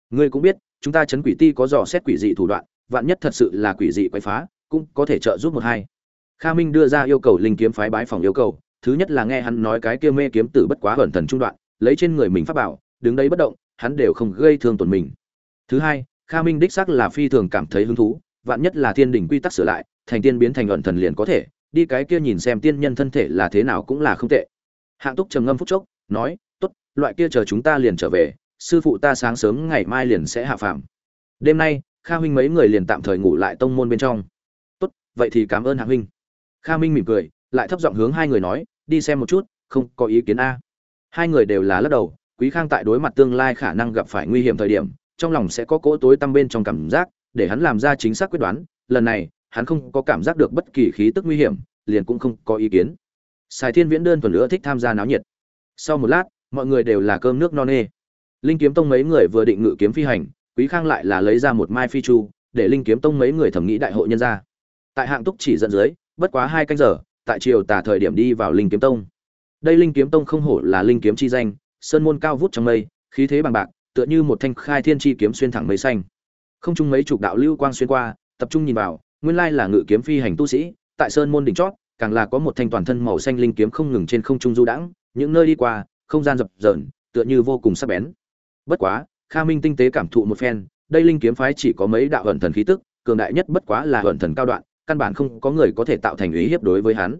Ngươi cũng biết, chúng ta chấn quỷ ti có dò xét quỷ dị thủ đoạn, vạn nhất thật sự là quỷ dị quậy phá, cũng có thể trợ giúp một hai kha minh đưa ra yêu cầu linh kiếm phái bái phòng yêu cầu, thứ nhất là nghe hắn nói cái kia mê kiếm tử bất quá ẩn thần trung đoạn, lấy trên người mình pháp bảo, đứng đấy bất động, hắn đều không gây thương tổn mình. Thứ hai, kha minh đích xác là phi thường cảm thấy hứng thú, vạn nhất là thiên đình quy tắc sửa lại, thành tiên biến thành ẩn thần liền có thể, đi cái kia nhìn xem tiên nhân thân thể là thế nào cũng là không tệ. Hạng túc trầm ngâm phúc chốc, nói, tốt, loại kia chờ chúng ta liền trở về, sư phụ ta sáng sớm ngày mai liền sẽ hạ phàm. Đêm nay, kha huynh mấy người liền tạm thời ngủ lại tông môn bên trong. Tốt, vậy thì cảm ơn hạng huynh kha minh mỉm cười, lại thấp giọng hướng hai người nói, đi xem một chút, không có ý kiến a. Hai người đều là lắc đầu, quý khang tại đối mặt tương lai khả năng gặp phải nguy hiểm thời điểm, trong lòng sẽ có cỗ tối tăm bên trong cảm giác, để hắn làm ra chính xác quyết đoán, lần này, hắn không có cảm giác được bất kỳ khí tức nguy hiểm, liền cũng không có ý kiến. Sài thiên viễn đơn thuần nữa thích tham gia náo nhiệt. Sau một lát, mọi người đều là cơm nước no nê. Linh kiếm tông mấy người vừa định ngự kiếm phi hành, quý khang lại là lấy ra một mai phi chu, để linh kiếm tông mấy người thẩm nghĩ đại hội nhân ra. Tại hạng túc chỉ dẫn dưới bất quá hai canh giờ, tại chiều tả thời điểm đi vào linh kiếm tông. Đây linh kiếm tông không hổ là linh kiếm chi danh, sơn môn cao vút trong mây, khí thế bằng bạc, tựa như một thanh khai thiên chi kiếm xuyên thẳng mây xanh. Không chung mấy chục đạo lưu quang xuyên qua, tập trung nhìn vào, nguyên lai là ngự kiếm phi hành tu sĩ, tại sơn môn đỉnh chót, càng là có một thanh toàn thân màu xanh linh kiếm không ngừng trên không trung du đãng, những nơi đi qua, không gian dập dờn, tựa như vô cùng sắc bén. Bất quá, kha minh tinh tế cảm thụ một phen, đây linh kiếm phái chỉ có mấy đạo hận thần khí tức, cường đại nhất bất quá là hận thần cao đoạn căn bản không có người có thể tạo thành ý hiếp đối với hắn.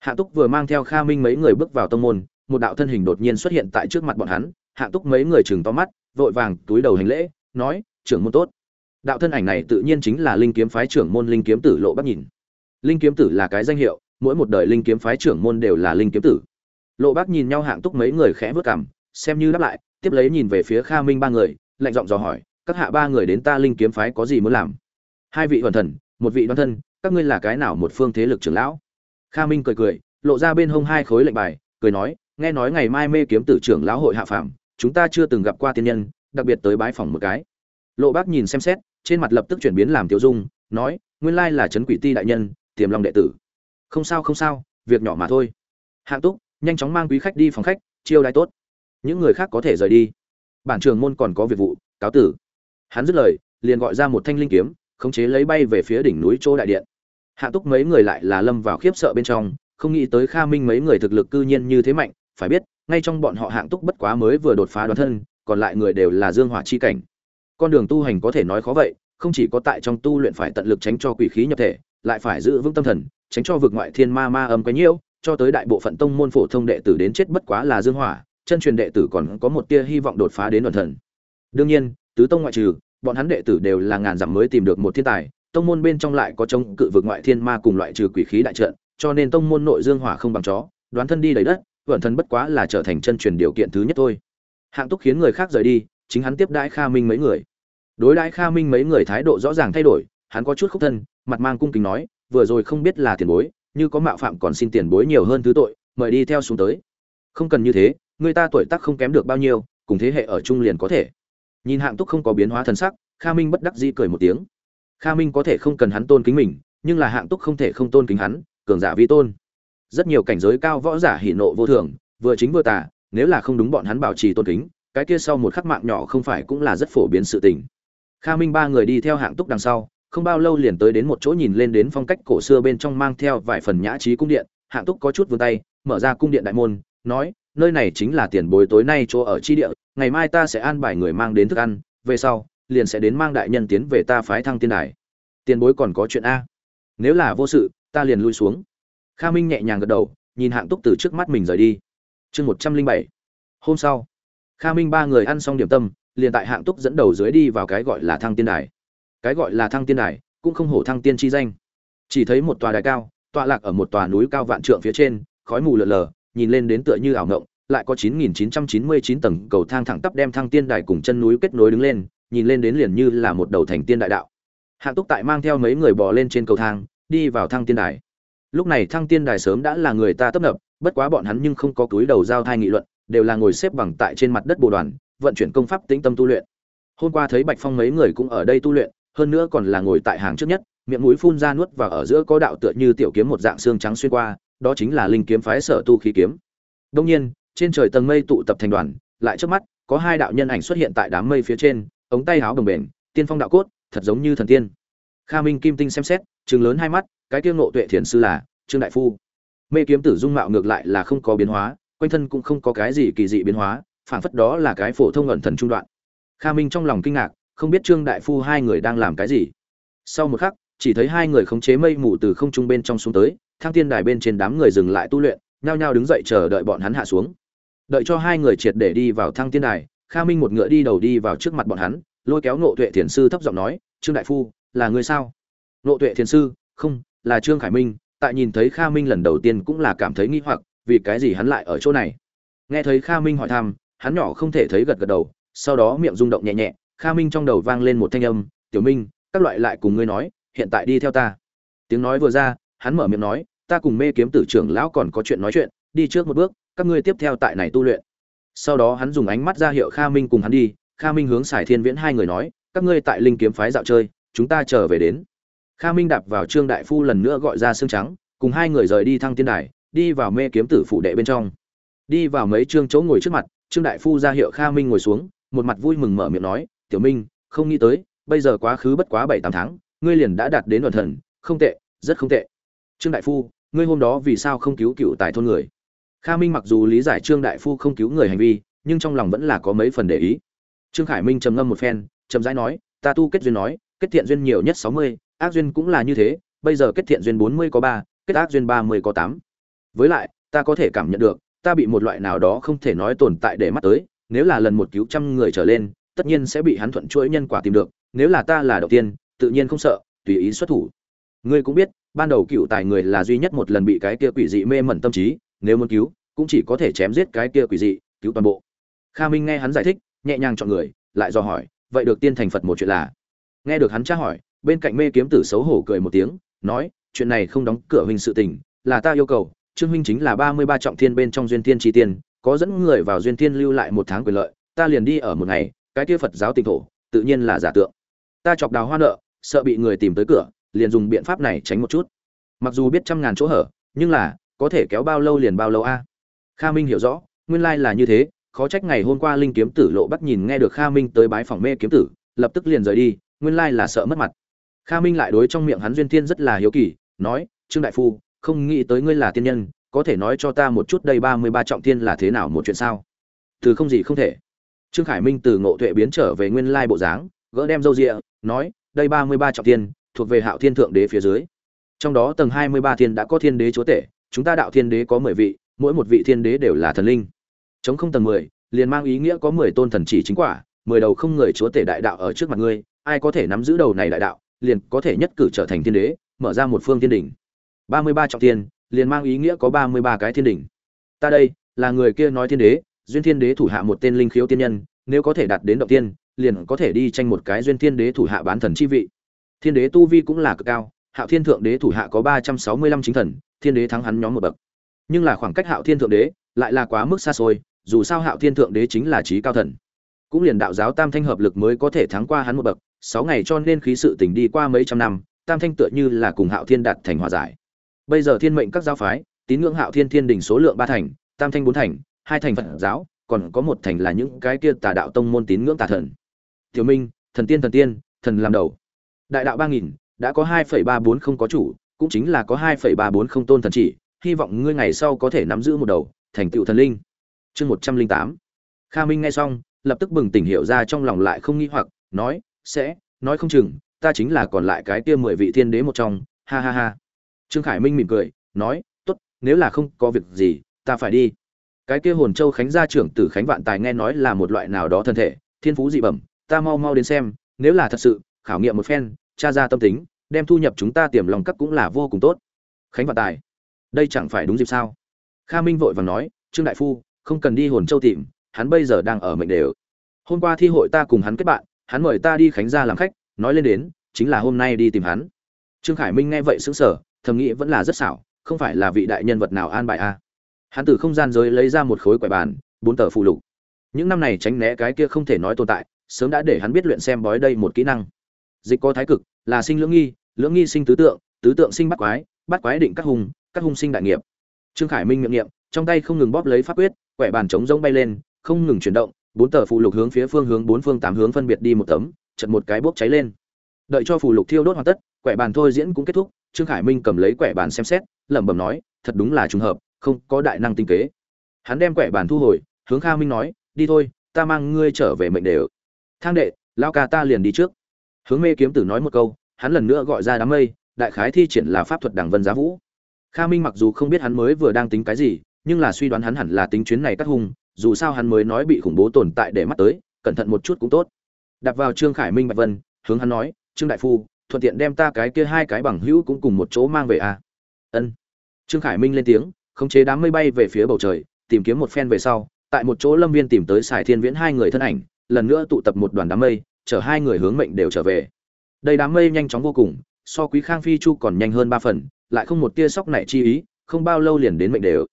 Hạ túc vừa mang theo kha minh mấy người bước vào tông môn, một đạo thân hình đột nhiên xuất hiện tại trước mặt bọn hắn. Hạ túc mấy người chừng to mắt, vội vàng túi đầu hành lễ, nói, trưởng môn tốt. Đạo thân ảnh này tự nhiên chính là linh kiếm phái trưởng môn linh kiếm tử lộ bắc nhìn. Linh kiếm tử là cái danh hiệu, mỗi một đời linh kiếm phái trưởng môn đều là linh kiếm tử. Lộ bác nhìn nhau hạng túc mấy người khẽ vớt cảm xem như đáp lại, tiếp lấy nhìn về phía kha minh ba người, lạnh giọng dò hỏi, các hạ ba người đến ta linh kiếm phái có gì muốn làm? Hai vị hoàn thần, một vị đoan thân các ngươi là cái nào một phương thế lực trưởng lão? Kha minh cười cười, lộ ra bên hông hai khối lệnh bài, cười nói, nghe nói ngày mai mê kiếm tử trưởng lão hội hạ phàm, chúng ta chưa từng gặp qua tiên nhân, đặc biệt tới bái phòng một cái. Lộ bác nhìn xem xét, trên mặt lập tức chuyển biến làm tiêu dung, nói, nguyên lai là trấn quỷ ti đại nhân, tiềm long đệ tử. Không sao không sao, việc nhỏ mà thôi. Hạng túc, nhanh chóng mang quý khách đi phòng khách, chiêu đãi tốt. Những người khác có thể rời đi. Bản trường môn còn có việc vụ, cáo tử. Hắn dứt lời, liền gọi ra một thanh linh kiếm, khống chế lấy bay về phía đỉnh núi chỗ đại điện. Hạ túc mấy người lại là lâm vào khiếp sợ bên trong, không nghĩ tới kha minh mấy người thực lực cư nhiên như thế mạnh, phải biết, ngay trong bọn họ hạng túc bất quá mới vừa đột phá đoán thân, còn lại người đều là dương hỏa chi cảnh. Con đường tu hành có thể nói khó vậy, không chỉ có tại trong tu luyện phải tận lực tránh cho quỷ khí nhập thể, lại phải giữ vững tâm thần, tránh cho vực ngoại thiên ma ma âm quấy nhiễu, cho tới đại bộ phận tông môn phổ thông đệ tử đến chết bất quá là dương hỏa, chân truyền đệ tử còn có một tia hy vọng đột phá đến đoạn thần đương nhiên, tứ tông ngoại trừ, bọn hắn đệ tử đều là ngàn dặm mới tìm được một thiên tài tông môn bên trong lại có chống cự vực ngoại thiên ma cùng loại trừ quỷ khí đại trận, cho nên tông môn nội dương hỏa không bằng chó, đoán thân đi đầy đất, vận thân bất quá là trở thành chân truyền điều kiện thứ nhất thôi. Hạng túc khiến người khác rời đi, chính hắn tiếp đãi kha minh mấy người. Đối đãi kha minh mấy người thái độ rõ ràng thay đổi, hắn có chút khúc thân, mặt mang cung kính nói, vừa rồi không biết là tiền bối, như có mạo phạm còn xin tiền bối nhiều hơn thứ tội, mời đi theo xuống tới. Không cần như thế, người ta tuổi tác không kém được bao nhiêu, cùng thế hệ ở chung liền có thể. Nhìn hạng túc không có biến hóa thần sắc, kha minh bất đắc dĩ cười một tiếng kha minh có thể không cần hắn tôn kính mình, nhưng là hạng túc không thể không tôn kính hắn, cường giả vi tôn. Rất nhiều cảnh giới cao võ giả hỉ nộ vô thường, vừa chính vừa tà, nếu là không đúng bọn hắn bảo trì tôn kính, cái kia sau một khắc mạng nhỏ không phải cũng là rất phổ biến sự tình. Kha minh ba người đi theo hạng túc đằng sau, không bao lâu liền tới đến một chỗ nhìn lên đến phong cách cổ xưa bên trong mang theo vài phần nhã trí cung điện, hạng túc có chút vươn tay, mở ra cung điện đại môn, nói, nơi này chính là tiền bối tối nay chỗ ở chi địa, ngày mai ta sẽ an bài người mang đến thức ăn, về sau liền sẽ đến mang đại nhân tiến về ta phái thăng tiên đài. Tiền bối còn có chuyện a. Nếu là vô sự, ta liền lui xuống. Kha minh nhẹ nhàng gật đầu, nhìn hạng túc từ trước mắt mình rời đi. Chương một trăm linh bảy. Hôm sau, kha minh ba người ăn xong điểm tâm, liền tại hạng túc dẫn đầu dưới đi vào cái gọi là thăng tiên đài. Cái gọi là thăng tiên đài, cũng không hổ thăng tiên chi danh. Chỉ thấy một tòa đài cao, tọa lạc ở một tòa núi cao vạn trượng phía trên, khói mù lợn lờ, nhìn lên đến tựa như ảo ngộng, lại có 9999 tầng cầu thang thẳng tắp đem thăng tiên đài cùng chân núi kết nối đứng lên nhìn lên đến liền như là một đầu thành tiên đại đạo. Hạng túc tại mang theo mấy người bò lên trên cầu thang, đi vào thăng tiên đài. Lúc này thăng tiên đài sớm đã là người ta tấp nập, bất quá bọn hắn nhưng không có túi đầu giao thai nghị luận, đều là ngồi xếp bằng tại trên mặt đất bồ đoàn, vận chuyển công pháp tĩnh tâm tu luyện. Hôm qua thấy bạch phong mấy người cũng ở đây tu luyện, hơn nữa còn là ngồi tại hàng trước nhất, miệng mũi phun ra nuốt và ở giữa có đạo tựa như tiểu kiếm một dạng xương trắng xuyên qua, đó chính là linh kiếm phái sở tu khí kiếm. Đông nhiên, trên trời tầng mây tụ tập thành đoàn, lại trước mắt, có hai đạo nhân ảnh xuất hiện tại đám mây phía trên ống tay áo đồng bền, tiên phong đạo cốt, thật giống như thần tiên. Kha minh kim tinh xem xét chừng lớn hai mắt, cái tiêu ngộ tuệ thiền sư là trương đại phu. Mê kiếm tử dung mạo ngược lại là không có biến hóa, quanh thân cũng không có cái gì kỳ dị biến hóa phản phất đó là cái phổ thông ẩn thần trung đoạn. Kha minh trong lòng kinh ngạc, không biết trương đại phu hai người đang làm cái gì. Sau một khắc, chỉ thấy hai người khống chế mây mù từ không trung bên trong xuống tới thang tiên đài bên trên đám người dừng lại tu luyện, nhao nhao đứng dậy chờ đợi bọn hắn hạ xuống. Đợi cho hai người triệt để đi vào thang tiên đài kha minh một ngựa đi đầu đi vào trước mặt bọn hắn, lôi kéo nộ tuệ thiền sư thấp giọng nói, trương đại phu, là người sao? Nộ tuệ thiền sư, không, là trương khải minh. Tại nhìn thấy kha minh lần đầu tiên cũng là cảm thấy nghi hoặc, vì cái gì hắn lại ở chỗ này? Nghe thấy kha minh hỏi thăm, hắn nhỏ không thể thấy gật gật đầu, sau đó miệng rung động nhẹ nhẹ, kha minh trong đầu vang lên một thanh âm, tiểu minh, các loại lại cùng ngươi nói, hiện tại đi theo ta. Tiếng nói vừa ra, hắn mở miệng nói, ta cùng mê kiếm tử trưởng lão còn có chuyện nói chuyện, đi trước một bước, các ngươi tiếp theo tại này tu luyện sau đó hắn dùng ánh mắt ra hiệu kha minh cùng hắn đi, kha minh hướng sải thiên viễn hai người nói, các ngươi tại linh kiếm phái dạo chơi, chúng ta trở về đến. Kha minh đạp vào trương đại phu lần nữa gọi ra xương trắng, cùng hai người rời đi thăng tiên đài, đi vào mê kiếm tử phụ đệ bên trong. Đi vào mấy trương chỗ ngồi trước mặt, trương đại phu ra hiệu kha minh ngồi xuống, một mặt vui mừng mở miệng nói, tiểu minh, không nghĩ tới, bây giờ quá khứ bất quá bảy tám tháng, ngươi liền đã đạt đến đoàn thần, không tệ, rất không tệ. Trương đại phu, ngươi hôm đó vì sao không cứu cựu tài thôn người? Kha minh mặc dù lý giải trương đại phu không cứu người hành vi, nhưng trong lòng vẫn là có mấy phần để ý. Trương khải minh trầm ngâm một phen trầm rãi nói, ta tu kết duyên nói, kết thiện duyên nhiều nhất sáu mươi, ác duyên cũng là như thế, bây giờ kết thiện duyên bốn mươi có ba, kết ác duyên ba mươi có tám. Với lại, ta có thể cảm nhận được, ta bị một loại nào đó không thể nói tồn tại để mắt tới, nếu là lần một cứu trăm người trở lên, tất nhiên sẽ bị hắn thuận chuỗi nhân quả tìm được, nếu là ta là đầu tiên, tự nhiên không sợ, tùy ý xuất thủ. Ngươi cũng biết, ban đầu cựu tài người là duy nhất một lần bị cái kia quỷ dị mê mẩn tâm trí nếu muốn cứu, cũng chỉ có thể chém giết cái kia quỷ dị, cứu toàn bộ. Kha minh nghe hắn giải thích, nhẹ nhàng chọn người, lại do hỏi, vậy được tiên thành phật một chuyện là? Nghe được hắn tra hỏi, bên cạnh mê kiếm tử xấu hổ cười một tiếng, nói, chuyện này không đóng cửa huynh sự tình, là ta yêu cầu, trương huynh chính là ba mươi ba trọng thiên bên trong duyên thiên tri tiên, có dẫn người vào duyên thiên lưu lại một tháng quyền lợi, ta liền đi ở một ngày, cái kia phật giáo tỉnh thổ, tự nhiên là giả tượng. Ta chọc đào hoa nợ, sợ bị người tìm tới cửa, liền dùng biện pháp này tránh một chút. Mặc dù biết trăm ngàn chỗ hở, nhưng là có thể kéo bao lâu liền bao lâu a? Kha minh hiểu rõ, nguyên lai là như thế, khó trách ngày hôm qua linh kiếm tử lộ bắt nhìn nghe được kha minh tới bái phòng mê kiếm tử, lập tức liền rời đi, nguyên lai là sợ mất mặt. Kha minh lại đối trong miệng hắn duyên thiên rất là hiếu kỳ, nói, trương đại phu, không nghĩ tới ngươi là tiên nhân, có thể nói cho ta một chút đây ba mươi ba trọng thiên là thế nào một chuyện sao? Từ không gì không thể. Trương khải minh từ ngộ tuệ biến trở về nguyên lai bộ dáng, gỡ đem râu rịa, nói, đây ba mươi ba trọng thiên, thuộc về hạo thiên thượng đế phía dưới. Trong đó tầng hai mươi ba thiên đã có thiên đế chúa tể chúng ta đạo thiên đế có mười vị, mỗi một vị thiên đế đều là thần linh. Chống không tầng mười, liền mang ý nghĩa có mười tôn thần chỉ chính quả, mười đầu không người chúa tể đại đạo ở trước mặt ngươi, ai có thể nắm giữ đầu này đại đạo, liền có thể nhất cử trở thành thiên đế, mở ra một phương thiên đỉnh. Ba mươi ba trọng thiên, liền mang ý nghĩa có ba mươi ba cái thiên đỉnh. Ta đây, là người kia nói thiên đế, duyên thiên đế thủ hạ một tên linh khiếu tiên nhân, nếu có thể đạt đến động tiên, liền có thể đi tranh một cái duyên thiên đế thủ hạ bán thần chi vị. Thiên đế tu vi cũng là cực cao, hạo thiên thượng đế thủ hạ có ba trăm sáu mươi lăm chính thần thiên đế thắng hắn nhóm một bậc. Nhưng là khoảng cách hạo thiên thượng đế lại là quá mức xa xôi, dù sao hạo thiên thượng đế chính là trí cao thần. Cũng liền đạo giáo tam thanh hợp lực mới có thể thắng qua hắn một bậc, sáu ngày cho nên khí sự tình đi qua mấy trăm năm, tam thanh tựa như là cùng hạo thiên đạt thành hòa giải. Bây giờ thiên mệnh các giáo phái, tín ngưỡng hạo thiên thiên đình số lượng ba thành, tam thanh bốn thành, hai thành phật giáo, còn có một thành là những cái kia tà đạo tông môn tín ngưỡng tà thần. Tiểu minh, thần tiên thần tiên, thần làm đầu. Đại đạo ba nghìn, đã có hai phẩy ba bốn không có chủ cũng chính là có hai phẩy ba bốn không tôn thần chỉ, hy vọng ngươi ngày sau có thể nắm giữ một đầu, thành tựu thần linh. Chương một trăm linh tám. Kha minh nghe xong, lập tức bừng tỉnh hiểu ra trong lòng lại không nghi hoặc, nói, sẽ, nói không chừng, ta chính là còn lại cái kia mười vị thiên đế một trong. Ha ha ha. Trương khải minh mỉm cười, nói, tốt, nếu là không có việc gì, ta phải đi. Cái kia hồn châu khánh gia trưởng tử khánh vạn tài nghe nói là một loại nào đó thân thể, thiên phú dị bẩm, ta mau mau đến xem, nếu là thật sự, khảo nghiệm một phen, tra ra tâm tính đem thu nhập chúng ta tiềm lòng cấp cũng là vô cùng tốt. Khánh vạn tài, đây chẳng phải đúng dịp sao? Kha minh vội vàng nói, trương đại phu, không cần đi hồn châu tìm, hắn bây giờ đang ở mệnh đều. Hôm qua thi hội ta cùng hắn kết bạn, hắn mời ta đi khánh gia làm khách, nói lên đến, chính là hôm nay đi tìm hắn. Trương khải minh nghe vậy sững sờ, thầm nghĩ vẫn là rất xảo, không phải là vị đại nhân vật nào an bài a hắn từ không gian giới lấy ra một khối quẻ bàn, bốn tờ phụ lục. Những năm này tránh né cái kia không thể nói tồn tại, sớm đã để hắn biết luyện xem bói đây một kỹ năng. Dịch có thái cực, là sinh lưỡng nghi lưỡng nghi sinh tứ tượng tứ tượng sinh bắt quái bắt quái định các hùng, các hung sinh đại nghiệp. Trương khải minh miệng niệm, trong tay không ngừng bóp lấy pháp quyết, quẻ bàn trống rỗng bay lên, không ngừng chuyển động, bốn tờ phụ lục hướng phía phương hướng, bốn phương tám hướng phân biệt đi một tấm, chật một cái bốc cháy lên. Đợi cho phù lục thiêu đốt hoàn tất, quẻ bàn thôi diễn cũng kết thúc, trương khải minh cầm lấy quẻ bàn xem xét, lẩm bẩm nói, thật đúng là trùng hợp, không có đại năng tinh kế. Hắn đem quẻ bàn thu hồi, hướng kha minh nói, đi thôi, ta mang ngươi trở về mệnh đều thang đệ, lao ca ta liền đi trước. Hướng mê kiếm tử nói một câu hắn lần nữa gọi ra đám mây, đại khái thi triển là pháp thuật đảng vân giá vũ. Kha minh mặc dù không biết hắn mới vừa đang tính cái gì, nhưng là suy đoán hắn hẳn là tính chuyến này cắt hung, dù sao hắn mới nói bị khủng bố tồn tại để mắt tới, cẩn thận một chút cũng tốt. Đặt vào trương khải minh bạch vân, hướng hắn nói, trương đại phu, thuận tiện đem ta cái kia hai cái bằng hữu cũng cùng một chỗ mang về à. ân. Trương khải minh lên tiếng, khống chế đám mây bay về phía bầu trời, tìm kiếm một phen về sau, tại một chỗ lâm viên tìm tới sài thiên viễn hai người thân ảnh, lần nữa tụ tập một đoàn đám mây, chở hai người hướng mệnh đều trở về đây đám mây nhanh chóng vô cùng, so quý khang phi chu còn nhanh hơn ba phần, lại không một tia sóc nảy chi ý, không bao lâu liền đến mệnh đều.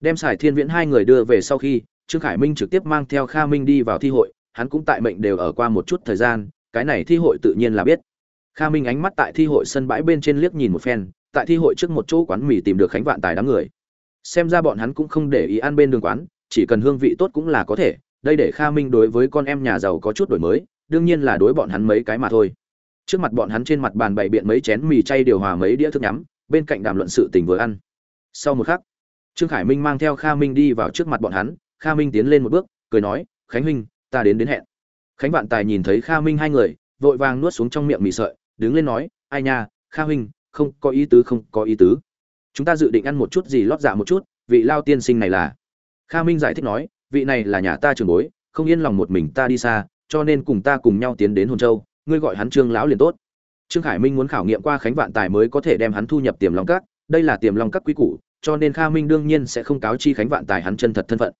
Đem sài thiên viễn hai người đưa về sau khi, trương khải minh trực tiếp mang theo kha minh đi vào thi hội, hắn cũng tại mệnh đều ở qua một chút thời gian, cái này thi hội tự nhiên là biết. Kha minh ánh mắt tại thi hội sân bãi bên trên liếc nhìn một phen, tại thi hội trước một chỗ quán mì tìm được khánh vạn tài đám người. Xem ra bọn hắn cũng không để ý ăn bên đường quán, chỉ cần hương vị tốt cũng là có thể, đây để kha minh đối với con em nhà giàu có chút đổi mới, đương nhiên là đối bọn hắn mấy cái mà thôi trước mặt bọn hắn trên mặt bàn bày biện mấy chén mì chay điều hòa mấy đĩa thức nhắm bên cạnh đàm luận sự tình vừa ăn. Sau một khắc, trương khải minh mang theo kha minh đi vào trước mặt bọn hắn, kha minh tiến lên một bước, cười nói, khánh huynh, ta đến đến hẹn. Khánh vạn tài nhìn thấy kha minh hai người, vội vàng nuốt xuống trong miệng mì sợi, đứng lên nói, ai nha, kha huynh, không có ý tứ, không có ý tứ. Chúng ta dự định ăn một chút gì lót dạ một chút, vị lao tiên sinh này là. Kha minh giải thích nói, vị này là nhà ta trường bối, không yên lòng một mình ta đi xa, cho nên cùng ta cùng nhau tiến đến hồn châu ngươi gọi hắn trương lão liền tốt. Trương khải minh muốn khảo nghiệm qua khánh vạn tài mới có thể đem hắn thu nhập tiềm long các, đây là tiềm long các quý củ, cho nên kha minh đương nhiên sẽ không cáo chi khánh vạn tài hắn chân thật thân phận.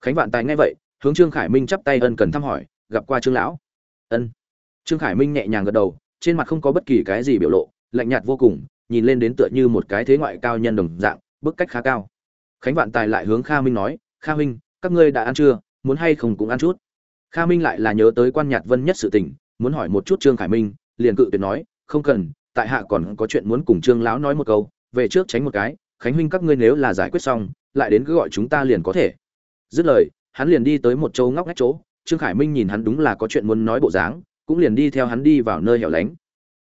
Khánh vạn tài nghe vậy, hướng trương khải minh chắp tay ân cần thăm hỏi, gặp qua trương lão. Ân. Trương khải minh nhẹ nhàng gật đầu, trên mặt không có bất kỳ cái gì biểu lộ, lạnh nhạt vô cùng, nhìn lên đến tựa như một cái thế ngoại cao nhân đồng dạng, bức cách khá cao. Khánh vạn tài lại hướng kha minh nói, kha minh, các ngươi đã ăn chưa? Muốn hay không cũng ăn chút? Kha minh lại là nhớ tới quan nhạt vân nhất sự tình muốn hỏi một chút trương khải minh, liền cự tuyệt nói, không cần, tại hạ còn có chuyện muốn cùng trương lão nói một câu, về trước tránh một cái, khánh huynh các ngươi nếu là giải quyết xong, lại đến cứ gọi chúng ta liền có thể. Dứt lời, hắn liền đi tới một châu ngóc ngách chỗ, trương khải minh nhìn hắn đúng là có chuyện muốn nói bộ dáng, cũng liền đi theo hắn đi vào nơi hẻo lánh.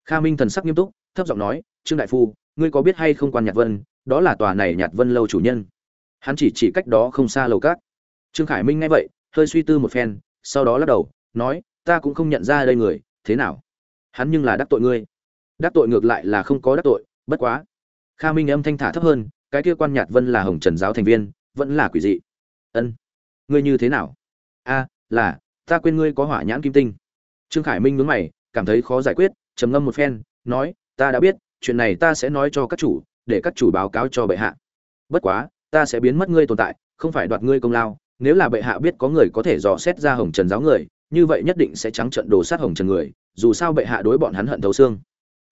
Kha minh thần sắc nghiêm túc, thấp giọng nói, trương đại phu, ngươi có biết hay không quan nhạt vân, đó là tòa này nhạt vân lâu chủ nhân. Hắn chỉ chỉ cách đó không xa lầu cát trương khải minh nghe vậy, hơi suy tư một phen, sau đó lắc đầu, nói ta cũng không nhận ra đây người, thế nào? Hắn nhưng là đắc tội ngươi. Đắc tội ngược lại là không có đắc tội, bất quá. Kha minh âm thanh thả thấp hơn, cái kia quan nhạt vân là hồng trần giáo thành viên, vẫn là quỷ dị. Ân. Ngươi như thế nào? A, là, ta quên ngươi có hỏa nhãn kim tinh. Trương khải minh nhướng mày, cảm thấy khó giải quyết, trầm ngâm một phen, nói, ta đã biết, chuyện này ta sẽ nói cho các chủ, để các chủ báo cáo cho bệ hạ. Bất quá, ta sẽ biến mất ngươi tồn tại, không phải đoạt ngươi công lao, nếu là bệ hạ biết có người có thể dò xét ra hồng trần giáo người như vậy nhất định sẽ trắng trận đồ sát hồng trần người, dù sao bệ hạ đối bọn hắn hận thấu xương.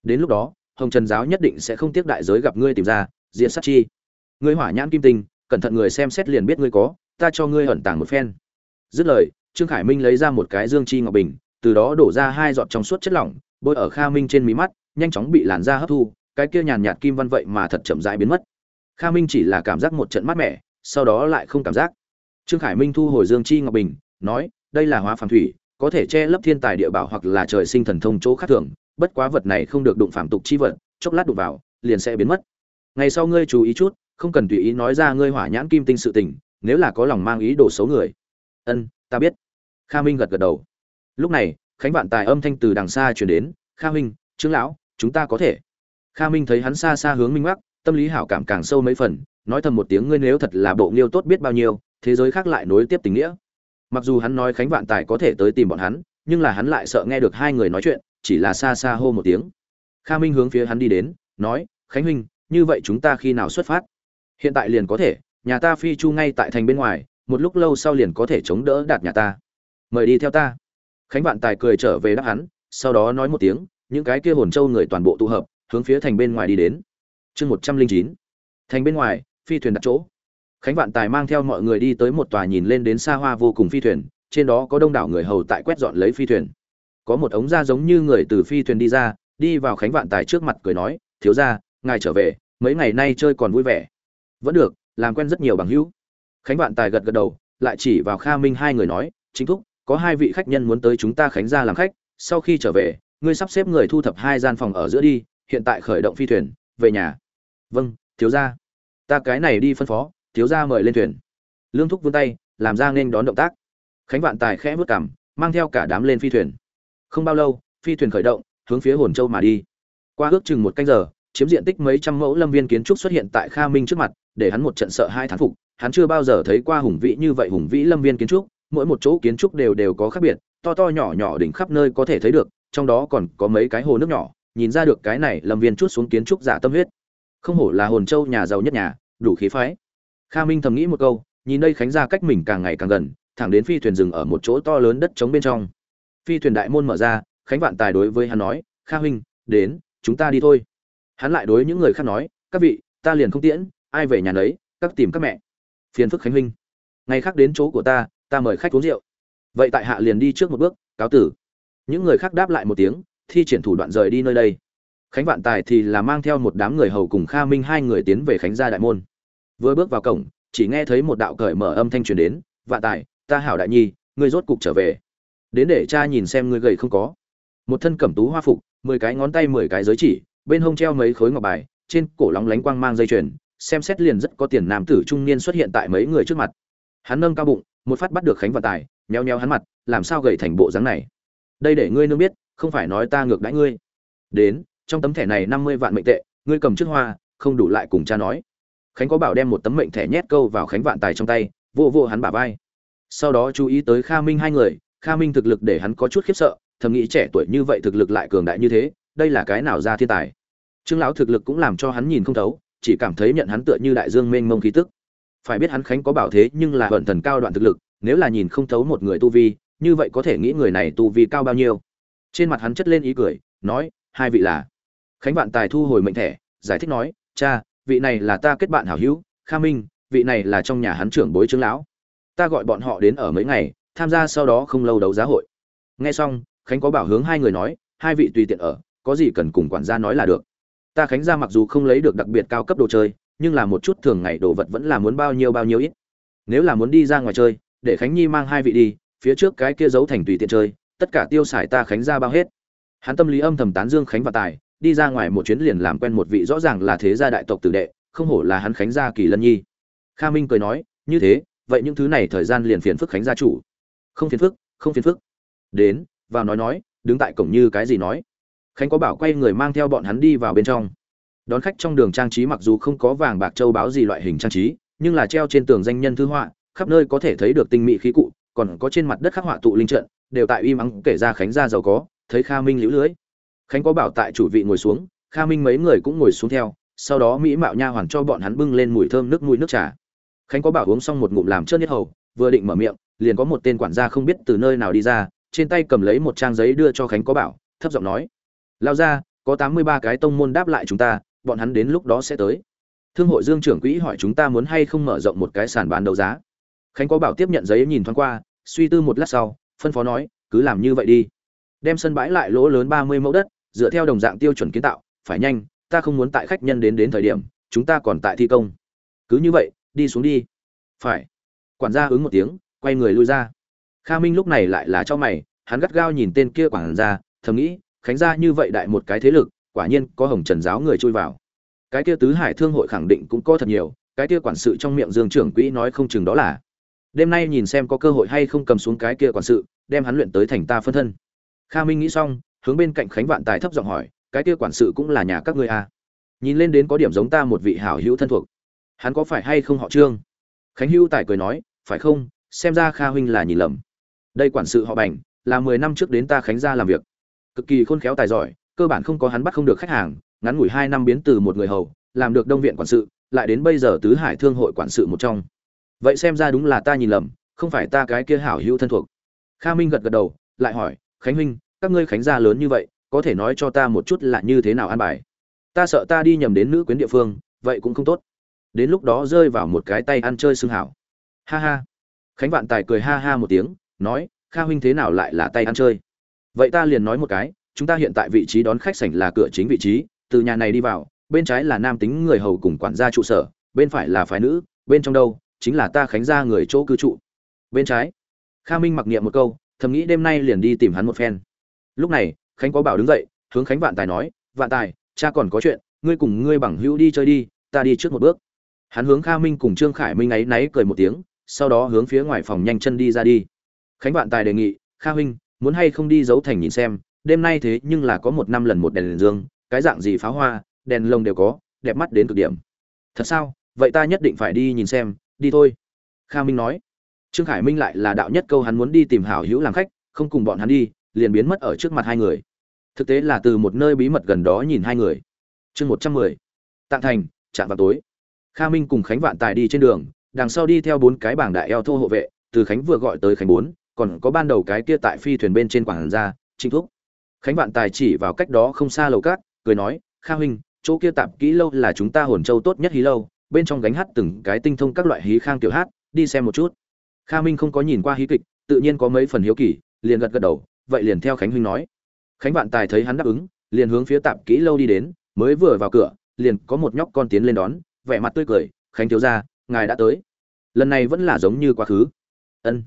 Đến lúc đó, hồng trần giáo nhất định sẽ không tiếc đại giới gặp ngươi tìm ra diện sát chi. Ngươi hỏa nhãn kim tinh, cẩn thận người xem xét liền biết ngươi có, ta cho ngươi ẩn tàng một phen. Dứt lời, trương khải minh lấy ra một cái dương chi ngọc bình, từ đó đổ ra hai giọt trong suốt chất lỏng, bôi ở kha minh trên mí mắt, nhanh chóng bị làn da hấp thu, cái kia nhàn nhạt kim văn vậy mà thật chậm rãi biến mất. Kha minh chỉ là cảm giác một trận mát mẻ, sau đó lại không cảm giác. Trương khải minh thu hồi dương chi ngọc bình, nói đây là hóa phàm thủy, có thể che lấp thiên tài địa bảo hoặc là trời sinh thần thông chỗ khác thường, bất quá vật này không được đụng phạm tục chi vật, chốc lát đụng vào, liền sẽ biến mất. Ngày sau ngươi chú ý chút, không cần tùy ý nói ra ngươi hỏa nhãn kim tinh sự tình, nếu là có lòng mang ý đồ xấu người. Ân, ta biết. Kha minh gật gật đầu. Lúc này, khánh vạn tài âm thanh từ đằng xa truyền đến, kha minh, trương lão, chúng ta có thể. Kha minh thấy hắn xa xa hướng minh mắc tâm lý hảo cảm càng sâu mấy phần, nói thầm một tiếng, ngươi nếu thật là bộ nghiêu tốt biết bao nhiêu, thế giới khác lại nối tiếp tình nghĩa mặc dù hắn nói khánh vạn tài có thể tới tìm bọn hắn, nhưng là hắn lại sợ nghe được hai người nói chuyện, chỉ là xa xa hô một tiếng. Kha minh hướng phía hắn đi đến, nói, khánh huynh, như vậy chúng ta khi nào xuất phát? Hiện tại liền có thể, nhà ta phi chu ngay tại thành bên ngoài, một lúc lâu sau liền có thể chống đỡ đạt nhà ta. Mời đi theo ta. Khánh vạn tài cười trở về đáp hắn, sau đó nói một tiếng, những cái kia hồn châu người toàn bộ tụ hợp, hướng phía thành bên ngoài đi đến. Chương một trăm linh chín. Thành bên ngoài, phi thuyền đặt chỗ khánh vạn tài mang theo mọi người đi tới một tòa nhìn lên đến xa hoa vô cùng phi thuyền, trên đó có đông đảo người hầu tại quét dọn lấy phi thuyền. Có một ống da giống như người từ phi thuyền đi ra, đi vào khánh vạn tài trước mặt cười nói, thiếu ra ngài trở về, mấy ngày nay chơi còn vui vẻ. Vẫn được, làm quen rất nhiều bằng hữu. Khánh vạn tài gật gật đầu, lại chỉ vào kha minh hai người nói, chính thúc, có hai vị khách nhân muốn tới chúng ta khánh ra làm khách, sau khi trở về, ngươi sắp xếp người thu thập hai gian phòng ở giữa đi, hiện tại khởi động phi thuyền, về nhà. Vâng thiếu gia. Ta cái này đi phân phó thiếu gia mời lên thuyền. Lương thúc vươn tay, làm ra nên đón động tác. Khánh vạn tài khẽ vớt cảm mang theo cả đám lên phi thuyền. Không bao lâu, phi thuyền khởi động, hướng phía hồn châu mà đi. Qua ước chừng một canh giờ, chiếm diện tích mấy trăm mẫu lâm viên kiến trúc xuất hiện tại kha minh trước mặt, để hắn một trận sợ hai thán phục. Hắn chưa bao giờ thấy qua hùng vĩ như vậy hùng vĩ lâm viên kiến trúc. Mỗi một chỗ kiến trúc đều đều có khác biệt, to to nhỏ nhỏ đỉnh khắp nơi có thể thấy được, trong đó còn có mấy cái hồ nước nhỏ. Nhìn ra được cái này, lâm viên chút xuống kiến trúc giả tâm huyết. Không hổ là hồn châu nhà giàu nhất nhà, đủ khí phái kha minh thầm nghĩ một câu, nhìn đây khánh ra cách mình càng ngày càng gần, thẳng đến phi thuyền dừng ở một chỗ to lớn đất trống bên trong. Phi thuyền đại môn mở ra, khánh vạn tài đối với hắn nói, kha huynh đến, chúng ta đi thôi. Hắn lại đối những người khác nói, các vị, ta liền không tiễn, ai về nhà đấy các tìm các mẹ. Phiền phức khánh huynh ngày khác đến chỗ của ta ta mời khách uống rượu. Vậy tại hạ liền đi trước một bước, cáo tử. Những người khác đáp lại một tiếng, thi triển thủ đoạn rời đi nơi đây. Khánh vạn tài thì là mang theo một đám người hầu cùng kha minh hai người tiến về khánh gia đại môn vừa bước vào cổng, chỉ nghe thấy một đạo cởi mở âm thanh truyền đến, vạn tài, ta hảo đại nhi, ngươi rốt cục trở về. Đến để cha nhìn xem ngươi gầy không có. Một thân cẩm tú hoa phục, mười cái ngón tay mười cái giới chỉ, bên hông treo mấy khối ngọc bài, trên cổ lóng lánh quang mang dây chuyền, xem xét liền rất có tiền nam tử trung niên xuất hiện tại mấy người trước mặt. Hắn nâng cao bụng, một phát bắt được khánh vạn tài, nheo nheo hắn mặt, làm sao gầy thành bộ dáng này? Đây để ngươi nương biết, không phải nói ta ngược đãi ngươi. Đến, trong tấm thẻ này năm mươi vạn mệnh tệ, ngươi cầm trước hoa, không đủ lại cùng cha nói khánh có bảo đem một tấm mệnh thẻ nhét câu vào khánh vạn tài trong tay vô vô hắn bả vai. Sau đó chú ý tới kha minh hai người, kha minh thực lực để hắn có chút khiếp sợ, thầm nghĩ trẻ tuổi như vậy thực lực lại cường đại như thế, đây là cái nào ra thiên tài. Trương lão thực lực cũng làm cho hắn nhìn không thấu, chỉ cảm thấy nhận hắn tựa như đại dương mênh mông khí tức. Phải biết hắn khánh có bảo thế nhưng là vận thần cao đoạn thực lực, nếu là nhìn không thấu một người tu vi, như vậy có thể nghĩ người này tu vi cao bao nhiêu. Trên mặt hắn chất lên ý cười, nói, hai vị là. Khánh vạn tài thu hồi mệnh thẻ, giải thích nói, cha vị này là ta kết bạn hảo hữu, kha minh, vị này là trong nhà hắn trưởng bối trưởng lão. Ta gọi bọn họ đến ở mấy ngày, tham gia sau đó không lâu đấu giá hội. Nghe xong, khánh có bảo hướng hai người nói, hai vị tùy tiện ở, có gì cần cùng quản gia nói là được. Ta khánh gia mặc dù không lấy được đặc biệt cao cấp đồ chơi, nhưng là một chút thường ngày đồ vật vẫn là muốn bao nhiêu bao nhiêu ít. Nếu là muốn đi ra ngoài chơi, để khánh nhi mang hai vị đi, phía trước cái kia giấu thành tùy tiện chơi, tất cả tiêu xài ta khánh gia bao hết. Hắn tâm lý âm thầm tán dương khánh và tài đi ra ngoài một chuyến liền làm quen một vị rõ ràng là thế gia đại tộc tử đệ, không hổ là hắn khánh gia kỳ lân nhi. Kha minh cười nói, như thế, vậy những thứ này thời gian liền phiền phức khánh gia chủ. Không phiền phức, không phiền phức. Đến, vào nói nói, đứng tại cổng như cái gì nói. Khánh có bảo quay người mang theo bọn hắn đi vào bên trong. Đón khách trong đường trang trí mặc dù không có vàng bạc châu báo gì loại hình trang trí, nhưng là treo trên tường danh nhân thư họa, khắp nơi có thể thấy được tinh mỹ khí cụ, còn có trên mặt đất khắc họa tụ linh trận, đều tại uy mắng kể ra khánh gia giàu có, thấy kha minh liễu lưới khánh có bảo tại chủ vị ngồi xuống, kha minh mấy người cũng ngồi xuống theo, sau đó mỹ mạo nha hoàn cho bọn hắn bưng lên mùi thơm nước mùi nước trà. Khánh có bảo uống xong một ngụm làm trơn nhất hầu, vừa định mở miệng, liền có một tên quản gia không biết từ nơi nào đi ra, trên tay cầm lấy một trang giấy đưa cho khánh có bảo, thấp giọng nói, lao ra có tám mươi ba cái tông môn đáp lại chúng ta, bọn hắn đến lúc đó sẽ tới. Thương hội dương trưởng quỹ hỏi chúng ta muốn hay không mở rộng một cái sàn bán đấu giá. Khánh có bảo tiếp nhận giấy nhìn thoáng qua, suy tư một lát sau, phân phó nói, cứ làm như vậy đi. Đem sân bãi lại lỗ lớn ba mươi mẫu đất dựa theo đồng dạng tiêu chuẩn kiến tạo, phải nhanh, ta không muốn tại khách nhân đến đến thời điểm, chúng ta còn tại thi công. Cứ như vậy, đi xuống đi. Phải. Quản gia ứng một tiếng, quay người lui ra. Kha minh lúc này lại là cho mày, hắn gắt gao nhìn tên kia quản gia, thầm nghĩ, khánh gia như vậy đại một cái thế lực, quả nhiên có hồng trần giáo người chui vào. Cái kia tứ hải thương hội khẳng định cũng có thật nhiều, cái kia quản sự trong miệng dương trưởng quỹ nói không chừng đó là, đêm nay nhìn xem có cơ hội hay không cầm xuống cái kia quản sự, đem hắn luyện tới thành ta phân thân. Kha minh nghĩ xong hướng bên cạnh khánh vạn tài thấp giọng hỏi, cái kia quản sự cũng là nhà các ngươi à. nhìn lên đến có điểm giống ta một vị hảo hữu thân thuộc. Hắn có phải hay không họ trương? Khánh hữu tài cười nói, phải không? Xem ra kha huynh là nhìn lầm. Đây quản sự họ bành, là mười năm trước đến ta khánh gia làm việc. Cực kỳ khôn khéo tài giỏi, cơ bản không có hắn bắt không được khách hàng, ngắn ngủi hai năm biến từ một người hầu, làm được đông viện quản sự, lại đến bây giờ tứ hải thương hội quản sự một trong. Vậy xem ra đúng là ta nhìn lầm, không phải ta cái kia hảo hữu thân thuộc. Kha minh gật gật đầu, lại hỏi, khánh huynh các ngươi khánh gia lớn như vậy, có thể nói cho ta một chút là như thế nào an bài? Ta sợ ta đi nhầm đến nữ quyến địa phương, vậy cũng không tốt. Đến lúc đó rơi vào một cái tay ăn chơi xương hảo. Ha ha. Khánh vạn tài cười ha ha một tiếng, nói, kha huynh thế nào lại là tay ăn chơi? Vậy ta liền nói một cái, chúng ta hiện tại vị trí đón khách sảnh là cửa chính vị trí, từ nhà này đi vào, bên trái là nam tính người hầu cùng quản gia trụ sở, bên phải là phái nữ, bên trong đâu, chính là ta khánh gia người chỗ cư trụ. Bên trái. Kha minh mặc niệm một câu, thầm nghĩ đêm nay liền đi tìm hắn một phen lúc này khánh có bảo đứng dậy hướng khánh vạn tài nói vạn tài cha còn có chuyện ngươi cùng ngươi bằng hữu đi chơi đi ta đi trước một bước. Hắn hướng kha minh cùng trương khải minh ấy náy cười một tiếng sau đó hướng phía ngoài phòng nhanh chân đi ra đi. Khánh vạn tài đề nghị kha huynh muốn hay không đi giấu thành nhìn xem đêm nay thế nhưng là có một năm lần một đèn, đèn dương cái dạng gì pháo hoa đèn lồng đều có đẹp mắt đến cực điểm. Thật sao? Vậy ta nhất định phải đi nhìn xem đi thôi. Kha minh nói. Trương khải minh lại là đạo nhất câu hắn muốn đi tìm hảo hữu làm khách không cùng bọn hắn đi liền biến mất ở trước mặt hai người. Thực tế là từ một nơi bí mật gần đó nhìn hai người. Chương một trăm mười. Tạng thành chạm vào tối. Kha minh cùng khánh vạn tài đi trên đường, đằng sau đi theo bốn cái bảng đại eo thô hộ vệ, từ khánh vừa gọi tới khánh bốn, còn có ban đầu cái kia tại phi thuyền bên trên quảng ra trinh thúc. Khánh vạn tài chỉ vào cách đó không xa lầu cát, cười nói, kha huynh, chỗ kia tạm kỹ lâu là chúng ta hồn châu tốt nhất hí lâu, bên trong gánh hát từng cái tinh thông các loại hí khang tiểu hát, đi xem một chút. Kha minh không có nhìn qua hí kịch, tự nhiên có mấy phần hiếu kỳ, liền gật gật đầu vậy liền theo khánh huynh nói. Khánh vạn tài thấy hắn đáp ứng, liền hướng phía tạp kỹ lâu đi đến, mới vừa vào cửa, liền có một nhóc con tiến lên đón, vẻ mặt tươi cười, khánh thiếu gia, ngài đã tới. Lần này vẫn là giống như quá khứ. Ân.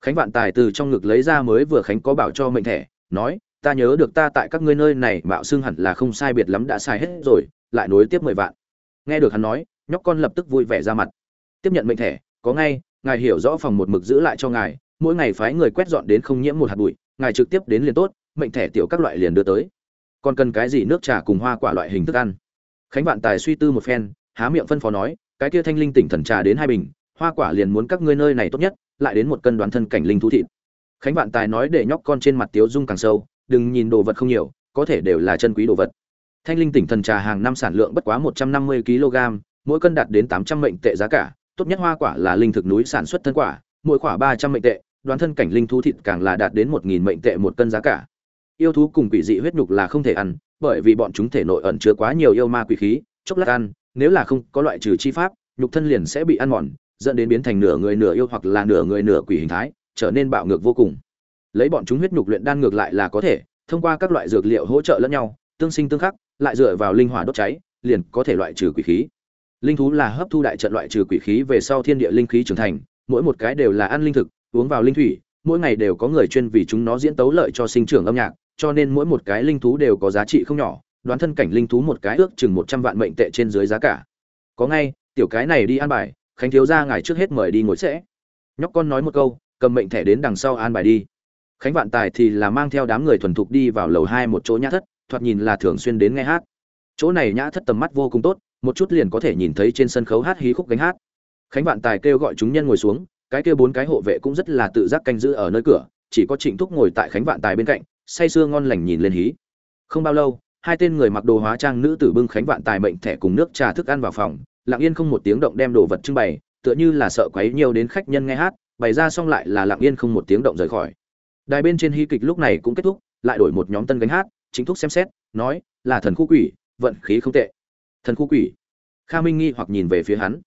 Khánh vạn tài từ trong ngực lấy ra mới vừa khánh có bảo cho mệnh thẻ, nói, ta nhớ được ta tại các ngươi nơi này, mạo xưng hẳn là không sai biệt lắm đã sai hết rồi, lại nối tiếp mười vạn. Nghe được hắn nói, nhóc con lập tức vui vẻ ra mặt. Tiếp nhận mệnh thẻ, có ngay, ngài hiểu rõ phòng một mực giữ lại cho ngài, mỗi ngày phái người quét dọn đến không nhiễm một hạt bụi ngài trực tiếp đến liền tốt, mệnh thẻ tiểu các loại liền đưa tới. Còn cần cái gì nước trà cùng hoa quả loại hình thức ăn? Khánh vạn tài suy tư một phen, há miệng phân phó nói, cái kia thanh linh tỉnh thần trà đến hai bình, hoa quả liền muốn các ngươi nơi này tốt nhất, lại đến một cân đoán thân cảnh linh thú thịt. Khánh vạn tài nói để nhóc con trên mặt tiếu dung càng sâu, đừng nhìn đồ vật không nhiều, có thể đều là chân quý đồ vật. Thanh linh tỉnh thần trà hàng năm sản lượng bất quá một trăm năm mươi kg, mỗi cân đạt đến tám trăm mệnh tệ giá cả, tốt nhất hoa quả là linh thực núi sản xuất thân quả, mỗi quả ba trăm mệnh tệ đoán thân cảnh linh thú thịt càng là đạt đến một nghìn mệnh tệ một cân giá cả. Yêu thú cùng quỷ dị huyết nhục là không thể ăn, bởi vì bọn chúng thể nội ẩn chứa quá nhiều yêu ma quỷ khí, chốc lát ăn, nếu là không có loại trừ chi pháp, nhục thân liền sẽ bị ăn mòn, dẫn đến biến thành nửa người nửa yêu hoặc là nửa người nửa quỷ hình thái, trở nên bạo ngược vô cùng. Lấy bọn chúng huyết nhục luyện đan ngược lại là có thể, thông qua các loại dược liệu hỗ trợ lẫn nhau, tương sinh tương khắc, lại dựa vào linh hỏa đốt cháy, liền có thể loại trừ quỷ khí. Linh thú là hấp thu đại trận loại trừ quỷ khí về sau thiên địa linh khí trưởng thành, mỗi một cái đều là ăn linh thực uống vào linh thủy, mỗi ngày đều có người chuyên vì chúng nó diễn tấu lợi cho sinh trưởng âm nhạc, cho nên mỗi một cái linh thú đều có giá trị không nhỏ, đoán thân cảnh linh thú một cái ước chừng một trăm vạn mệnh tệ trên dưới giá cả. Có ngay, tiểu cái này đi an bài, khánh thiếu gia ngài trước hết mời đi ngồi sẽ. Nhóc con nói một câu, cầm mệnh thẻ đến đằng sau an bài đi. Khánh vạn tài thì là mang theo đám người thuần thục đi vào lầu hai một chỗ nhã thất, thoạt nhìn là thường xuyên đến nghe hát. Chỗ này nhã thất tầm mắt vô cùng tốt, một chút liền có thể nhìn thấy trên sân khấu hát hí khúc gánh hát. Khánh vạn tài kêu gọi chúng nhân ngồi xuống cái kia bốn cái hộ vệ cũng rất là tự giác canh giữ ở nơi cửa, chỉ có trịnh thúc ngồi tại khánh vạn tài bên cạnh, say sưa ngon lành nhìn lên hí. Không bao lâu, hai tên người mặc đồ hóa trang nữ tử bưng khánh vạn tài mệnh thẻ cùng nước trà thức ăn vào phòng, lặng yên không một tiếng động đem đồ vật trưng bày, tựa như là sợ quấy nhiều đến khách nhân nghe hát, bày ra xong lại là lặng yên không một tiếng động rời khỏi. Đài bên trên hy kịch lúc này cũng kết thúc, lại đổi một nhóm tân gánh hát chính thúc xem xét, nói, là thần khu quỷ, vận khí không tệ. Thần khu quỷ? Kha minh nghi hoặc nhìn về phía hắn.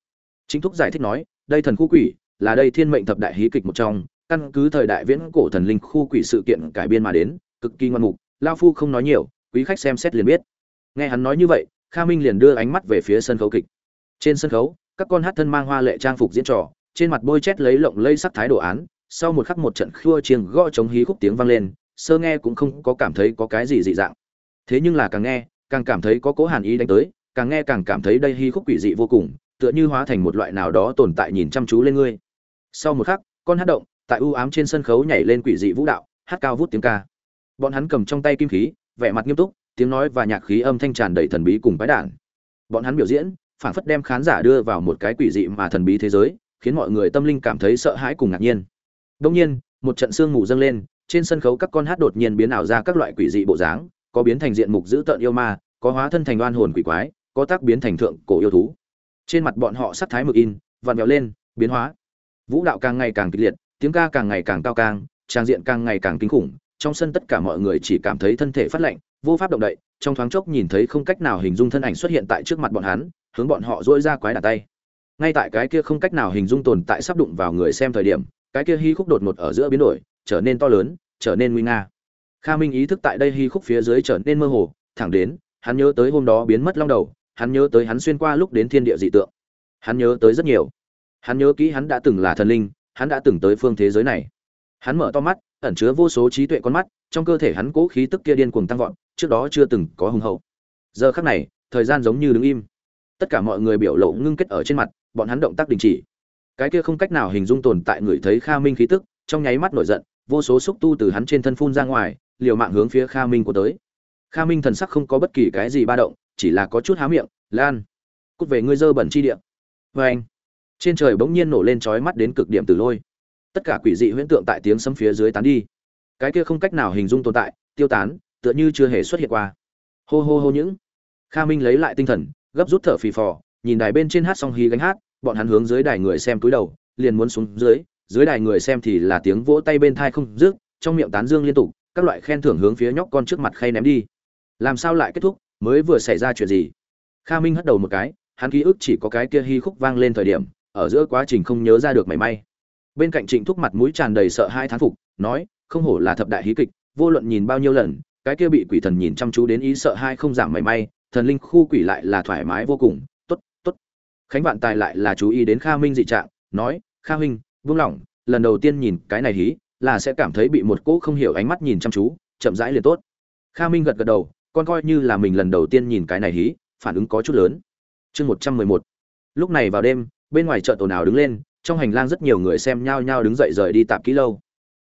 Chính thúc giải thích nói, đây thần khu quỷ là đây thiên mệnh thập đại hí kịch một trong, căn cứ thời đại viễn cổ thần linh khu quỷ sự kiện cải biên mà đến, cực kỳ ngoan mục, lao phu không nói nhiều, quý khách xem xét liền biết. Nghe hắn nói như vậy, kha minh liền đưa ánh mắt về phía sân khấu kịch. Trên sân khấu, các con hát thân mang hoa lệ trang phục diễn trò, trên mặt bôi chét lấy lộng lây sắc thái đồ án, sau một khắc một trận khua chiêng gõ chống hí khúc tiếng vang lên, sơ nghe cũng không có cảm thấy có cái gì dị dạng. Thế nhưng là càng nghe, càng cảm thấy có cố hàn ý đánh tới, càng nghe càng cảm thấy đây hí khúc quỷ dị vô cùng, tựa như hóa thành một loại nào đó tồn tại nhìn chăm chú lên ngươi sau một khắc, con hát động tại ưu ám trên sân khấu nhảy lên quỷ dị vũ đạo, hát cao vút tiếng ca. Bọn hắn cầm trong tay kim khí, vẻ mặt nghiêm túc, tiếng nói và nhạc khí âm thanh tràn đầy thần bí cùng bái đản. Bọn hắn biểu diễn phản phất đem khán giả đưa vào một cái quỷ dị mà thần bí thế giới, khiến mọi người tâm linh cảm thấy sợ hãi cùng ngạc nhiên. Đông nhiên, một trận sương mù dâng lên, trên sân khấu các con hát đột nhiên biến ảo ra các loại quỷ dị bộ dáng, có biến thành diện mục dữ tợn yêu ma, có hóa thân thành oan hồn quỷ quái, có tác biến thành thượng cổ yêu thú. Trên mặt bọn họ sắc thái mực in, vặn vẹo lên, biến hóa vũ đạo càng ngày càng kịch liệt, tiếng ca càng ngày càng cao càng, trang diện càng ngày càng kinh khủng, trong sân tất cả mọi người chỉ cảm thấy thân thể phát lạnh, vô pháp động đậy, trong thoáng chốc nhìn thấy không cách nào hình dung thân ảnh xuất hiện tại trước mặt bọn hắn, hướng bọn họ dỗi ra quái đà tay. Ngay tại cái kia không cách nào hình dung tồn tại sắp đụng vào người xem thời điểm, cái kia hy khúc đột ngột ở giữa biến đổi, trở nên to lớn, trở nên nguy nga. Kha minh ý thức tại đây hy khúc phía dưới trở nên mơ hồ, thẳng đến, hắn nhớ tới hôm đó biến mất long đầu, hắn nhớ tới hắn xuyên qua lúc đến thiên địa dị tượng. Hắn nhớ tới rất nhiều hắn nhớ kỹ hắn đã từng là thần linh, hắn đã từng tới phương thế giới này. Hắn mở to mắt, ẩn chứa vô số trí tuệ con mắt, trong cơ thể hắn cố khí tức kia điên cuồng tăng vọt, trước đó chưa từng có hùng hậu. Giờ khắc này, thời gian giống như đứng im. Tất cả mọi người biểu lộ ngưng kết ở trên mặt, bọn hắn động tác đình chỉ. Cái kia không cách nào hình dung tồn tại người thấy kha minh khí tức, trong nháy mắt nổi giận, vô số xúc tu từ hắn trên thân phun ra ngoài, liều mạng hướng phía kha minh của tới. Kha minh thần sắc không có bất kỳ cái gì ba động, chỉ là có chút há miệng, lan, cút về ngươi dơ bẩn chi địa. Vê anh trên trời bỗng nhiên nổ lên trói mắt đến cực điểm từ lôi. Tất cả quỷ dị huyễn tượng tại tiếng sấm phía dưới tán đi. Cái kia không cách nào hình dung tồn tại, tiêu tán, tựa như chưa hề xuất hiện qua. Hô hô hô những. Kha minh lấy lại tinh thần, gấp rút thở phì phò, nhìn đài bên trên hát xong hí gánh hát, bọn hắn hướng dưới đài người xem túi đầu, liền muốn xuống dưới dưới đài người xem thì là tiếng vỗ tay bên thai không rước trong miệng tán dương liên tục, các loại khen thưởng hướng phía nhóc con trước mặt khay ném đi. Làm sao lại kết thúc, mới vừa xảy ra chuyện gì? Kha minh hất đầu một cái, hắn ký ức chỉ có cái kia hy khúc vang lên thời điểm ở giữa quá trình không nhớ ra được mảy may. Bên cạnh trịnh thúc mặt mũi tràn đầy sợ hai thán phục, nói, không hổ là thập đại hí kịch, vô luận nhìn bao nhiêu lần, cái kia bị quỷ thần nhìn chăm chú đến ý sợ hai không giảm mảy may, thần linh khu quỷ lại là thoải mái vô cùng, tốt tốt. Khánh vạn tài lại là chú ý đến kha minh dị trạng, nói, kha huynh vương lỏng, lần đầu tiên nhìn cái này hí, là sẽ cảm thấy bị một cỗ không hiểu ánh mắt nhìn chăm chú, chậm rãi liền tốt. Kha minh gật gật đầu, con coi như là mình lần đầu tiên nhìn cái này hí, phản ứng có chút lớn. Chương một trăm mười một. Lúc này vào đêm bên ngoài chợ tổ nào đứng lên, trong hành lang rất nhiều người xem nhao nhao đứng dậy rời đi tạp kỹ lâu.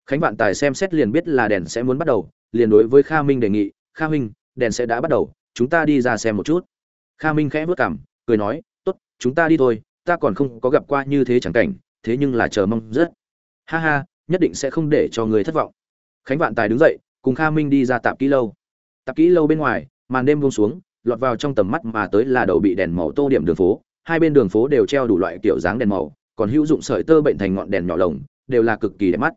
Khánh vạn tài xem xét liền biết là đèn sẽ muốn bắt đầu, liền đối với kha minh đề nghị, kha minh, đèn sẽ đã bắt đầu, chúng ta đi ra xem một chút. Kha minh khẽ vớt cảm, cười nói, tốt, chúng ta đi thôi, ta còn không có gặp qua như thế chẳng cảnh, thế nhưng là chờ mong rất. Ha ha, nhất định sẽ không để cho người thất vọng. Khánh vạn tài đứng dậy, cùng kha minh đi ra tạp kỹ lâu. Tạp kỹ lâu bên ngoài, màn đêm buông xuống, lọt vào trong tầm mắt mà tới là đầu bị đèn màu tô điểm đường phố hai bên đường phố đều treo đủ loại kiểu dáng đèn màu, còn hữu dụng sợi tơ bệnh thành ngọn đèn nhỏ lồng, đều là cực kỳ đẹp mắt.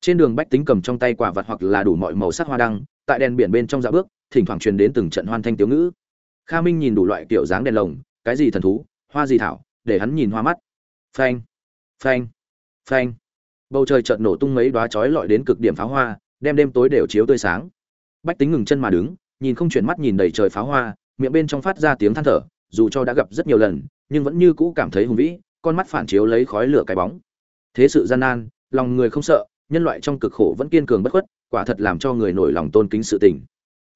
Trên đường bách tính cầm trong tay quả vật hoặc là đủ mọi màu sắc hoa đăng, tại đèn biển bên trong dạ bước, thỉnh thoảng truyền đến từng trận hoan thanh tiếu ngữ. Kha minh nhìn đủ loại kiểu dáng đèn lồng, cái gì thần thú, hoa gì thảo, để hắn nhìn hoa mắt. Phanh phanh phanh. Bầu trời chợt nổ tung mấy đóa chói lọi đến cực điểm pháo hoa, đem đêm tối đều chiếu tươi sáng. Bách tính ngừng chân mà đứng, nhìn không chuyển mắt nhìn đầy trời pháo hoa, miệng bên trong phát ra tiếng than thở dù cho đã gặp rất nhiều lần, nhưng vẫn như cũ cảm thấy hùng vĩ, con mắt phản chiếu lấy khói lửa cái bóng. Thế sự gian nan, lòng người không sợ, nhân loại trong cực khổ vẫn kiên cường bất khuất, quả thật làm cho người nổi lòng tôn kính sự tình.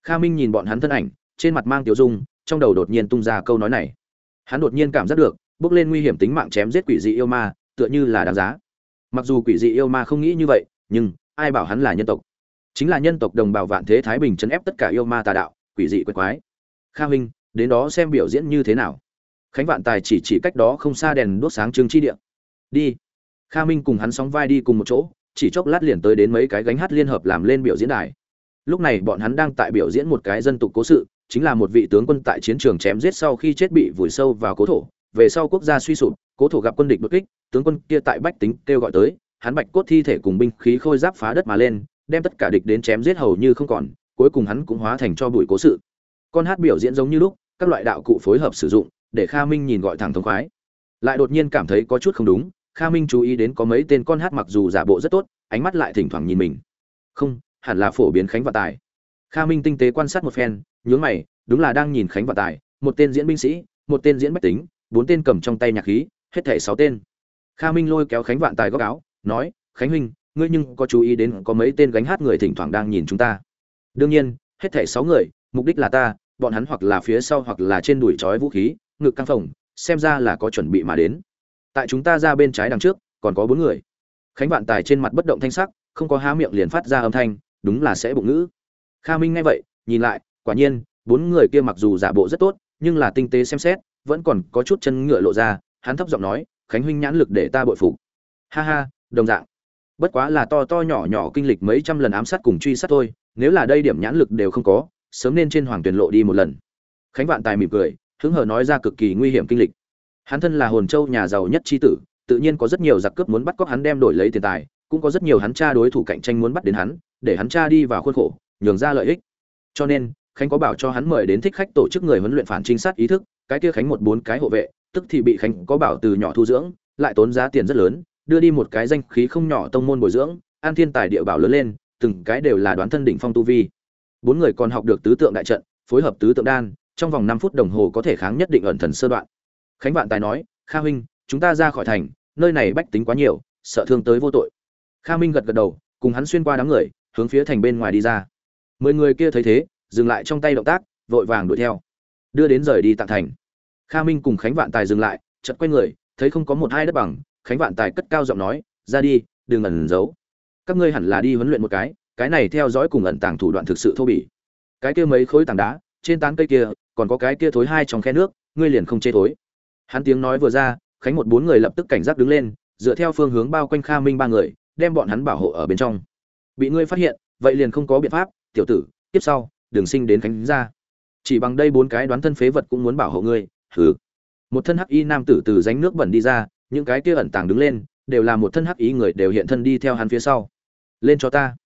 Kha minh nhìn bọn hắn thân ảnh, trên mặt mang tiểu dung, trong đầu đột nhiên tung ra câu nói này. Hắn đột nhiên cảm giác được, bước lên nguy hiểm tính mạng chém giết quỷ dị yêu ma, tựa như là đáng giá. Mặc dù quỷ dị yêu ma không nghĩ như vậy, nhưng, ai bảo hắn là nhân tộc? Chính là nhân tộc đồng bào vạn thế thái bình chấn ép tất cả yêu ma tà đạo, quỷ dị quái quái. Kha huynh đến đó xem biểu diễn như thế nào. Khánh vạn tài chỉ chỉ cách đó không xa đèn đốt sáng trưng chi địa. Đi. Kha minh cùng hắn sóng vai đi cùng một chỗ, chỉ chốc lát liền tới đến mấy cái gánh hát liên hợp làm lên biểu diễn đài. Lúc này bọn hắn đang tại biểu diễn một cái dân tục cố sự, chính là một vị tướng quân tại chiến trường chém giết sau khi chết bị vùi sâu vào cố thổ, về sau quốc gia suy sụp, cố thổ gặp quân địch đột kích, tướng quân kia tại bách tính kêu gọi tới, hắn bạch cốt thi thể cùng binh khí khôi giáp phá đất mà lên, đem tất cả địch đến chém giết hầu như không còn, cuối cùng hắn cũng hóa thành cho bụi cố sự. Con hát biểu diễn giống như lúc các loại đạo cụ phối hợp sử dụng, để kha minh nhìn gọi thẳng thống khoái. Lại đột nhiên cảm thấy có chút không đúng, kha minh chú ý đến có mấy tên con hát mặc dù giả bộ rất tốt, ánh mắt lại thỉnh thoảng nhìn mình. Không, hẳn là phổ biến khánh và tài. Kha minh tinh tế quan sát một phen, nhướng mày, đúng là đang nhìn khánh và tài, một tên diễn binh sĩ, một tên diễn bách tính, bốn tên cầm trong tay nhạc khí, hết thảy sáu tên. Kha minh lôi kéo khánh vạn tài góc áo, nói, khánh huynh, ngươi nhưng có chú ý đến có mấy tên gánh hát người thỉnh thoảng đang nhìn chúng ta. Đương nhiên, hết thảy sáu người, mục đích là ta bọn hắn hoặc là phía sau hoặc là trên đùi trói vũ khí, ngực căng phồng, xem ra là có chuẩn bị mà đến. Tại chúng ta ra bên trái đằng trước, còn có bốn người. Khánh vạn tài trên mặt bất động thanh sắc, không có há miệng liền phát ra âm thanh, đúng là sẽ bụng ngữ. Kha minh nghe vậy, nhìn lại, quả nhiên, bốn người kia mặc dù giả bộ rất tốt, nhưng là tinh tế xem xét, vẫn còn có chút chân ngựa lộ ra, hắn thấp giọng nói, khánh huynh nhãn lực để ta bội phục. Ha ha, đồng dạng. Bất quá là to to nhỏ nhỏ kinh lịch mấy trăm lần ám sát cùng truy sát thôi, nếu là đây điểm nhãn lực đều không có sớm nên trên hoàng tuyển lộ đi một lần. Khánh vạn tài mỉm cười, hứng hờ nói ra cực kỳ nguy hiểm kinh lịch. Hắn thân là hồn châu nhà giàu nhất tri tử, tự nhiên có rất nhiều giặc cướp muốn bắt cóc hắn đem đổi lấy tiền tài, cũng có rất nhiều hắn cha đối thủ cạnh tranh muốn bắt đến hắn, để hắn cha đi vào khuôn khổ, nhường ra lợi ích. Cho nên, khánh có bảo cho hắn mời đến thích khách tổ chức người huấn luyện phản trinh sát ý thức, cái kia khánh một bốn cái hộ vệ, tức thì bị khánh có bảo từ nhỏ thu dưỡng, lại tốn giá tiền rất lớn, đưa đi một cái danh khí không nhỏ tông môn bồi dưỡng, an thiên tài địa bảo lớn lên, từng cái đều là đoán thân đỉnh phong tu vi bốn người còn học được tứ tượng đại trận, phối hợp tứ tượng đan, trong vòng năm phút đồng hồ có thể kháng nhất định ẩn thần sơ đoạn. Khánh vạn tài nói, kha huynh, chúng ta ra khỏi thành, nơi này bách tính quá nhiều, sợ thương tới vô tội. Kha minh gật gật đầu, cùng hắn xuyên qua đám người, hướng phía thành bên ngoài đi ra. Mười người kia thấy thế, dừng lại trong tay động tác, vội vàng đuổi theo. Đưa đến rời đi tạng thành. Kha minh cùng khánh vạn tài dừng lại chật quay người, thấy không có một hai đất bằng. Khánh vạn tài cất cao giọng nói, ra đi, đừng ẩn giấu. Các ngươi hẳn là đi huấn luyện một cái cái này theo dõi cùng ẩn tàng thủ đoạn thực sự thô bỉ. Cái kia mấy khối tảng đá, trên tán cây kia, còn có cái kia thối hai trong khe nước, ngươi liền không chê thối. Hắn tiếng nói vừa ra, khánh một bốn người lập tức cảnh giác đứng lên, dựa theo phương hướng bao quanh kha minh ba người, đem bọn hắn bảo hộ ở bên trong. Bị ngươi phát hiện, vậy liền không có biện pháp, tiểu tử, tiếp sau, đừng sinh đến khánh ra chỉ bằng đây bốn cái đoán thân phế vật cũng muốn bảo hộ ngươi, hừ. Một thân hắc y nam tử từ ránh nước bẩn đi ra, những cái kia ẩn tàng đứng lên, đều là một thân hắc y người đều hiện thân đi theo hắn phía sau. Lên cho ta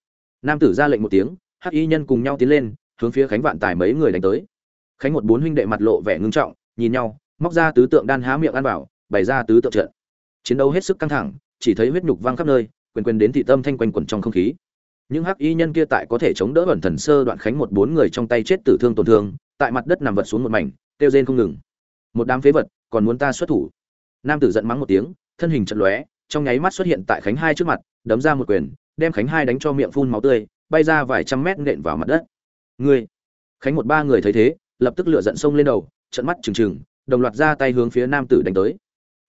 nam tử ra lệnh một tiếng, hắc y nhân cùng nhau tiến lên, hướng phía khánh vạn tài mấy người đánh tới. Khánh một bốn huynh đệ mặt lộ vẻ ngưng trọng, nhìn nhau, móc ra tứ tượng đan há miệng ăn bảo bày ra tứ tượng trận. Chiến đấu hết sức căng thẳng, chỉ thấy huyết nhục văng khắp nơi, quyền quyền đến thị tâm thanh quanh quẩn trong không khí. Những hắc y nhân kia tại có thể chống đỡ ẩn thần sơ đoạn khánh một bốn người trong tay chết tử thương tổn thương, tại mặt đất nằm vật xuống một mảnh, kêu rên không ngừng. Một đám phế vật, còn muốn ta xuất thủ. Nam tử giận mắng một tiếng, thân hình chật lóe, trong nháy mắt xuất hiện tại khánh hai trước mặt, đấm ra một quyền đem khánh hai đánh cho miệng phun máu tươi, bay ra vài trăm mét nện vào mặt đất. Ngươi! Khánh một ba người thấy thế, lập tức lựa giận sông lên đầu trận mắt trừng trừng, đồng loạt ra tay hướng phía nam tử đánh tới.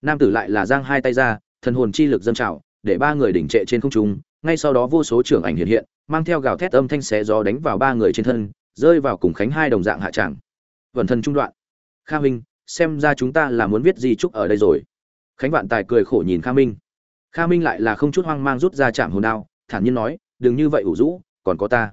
Nam tử lại là giang hai tay ra, thần hồn chi lực dâng trào, để ba người đỉnh trệ trên không trung, ngay sau đó vô số trưởng ảnh hiện hiện, mang theo gào thét âm thanh xé gió đánh vào ba người trên thân, rơi vào cùng khánh hai đồng dạng hạ tràng vận thần trung đoạn. Kha minh, xem ra chúng ta là muốn viết gì chúc ở đây rồi. Khánh vạn tài cười khổ nhìn kha minh. Kha minh lại là không chút hoang mang rút ra chạm hồn đao thản nhiên nói, đừng như vậy ủ rũ, còn có ta.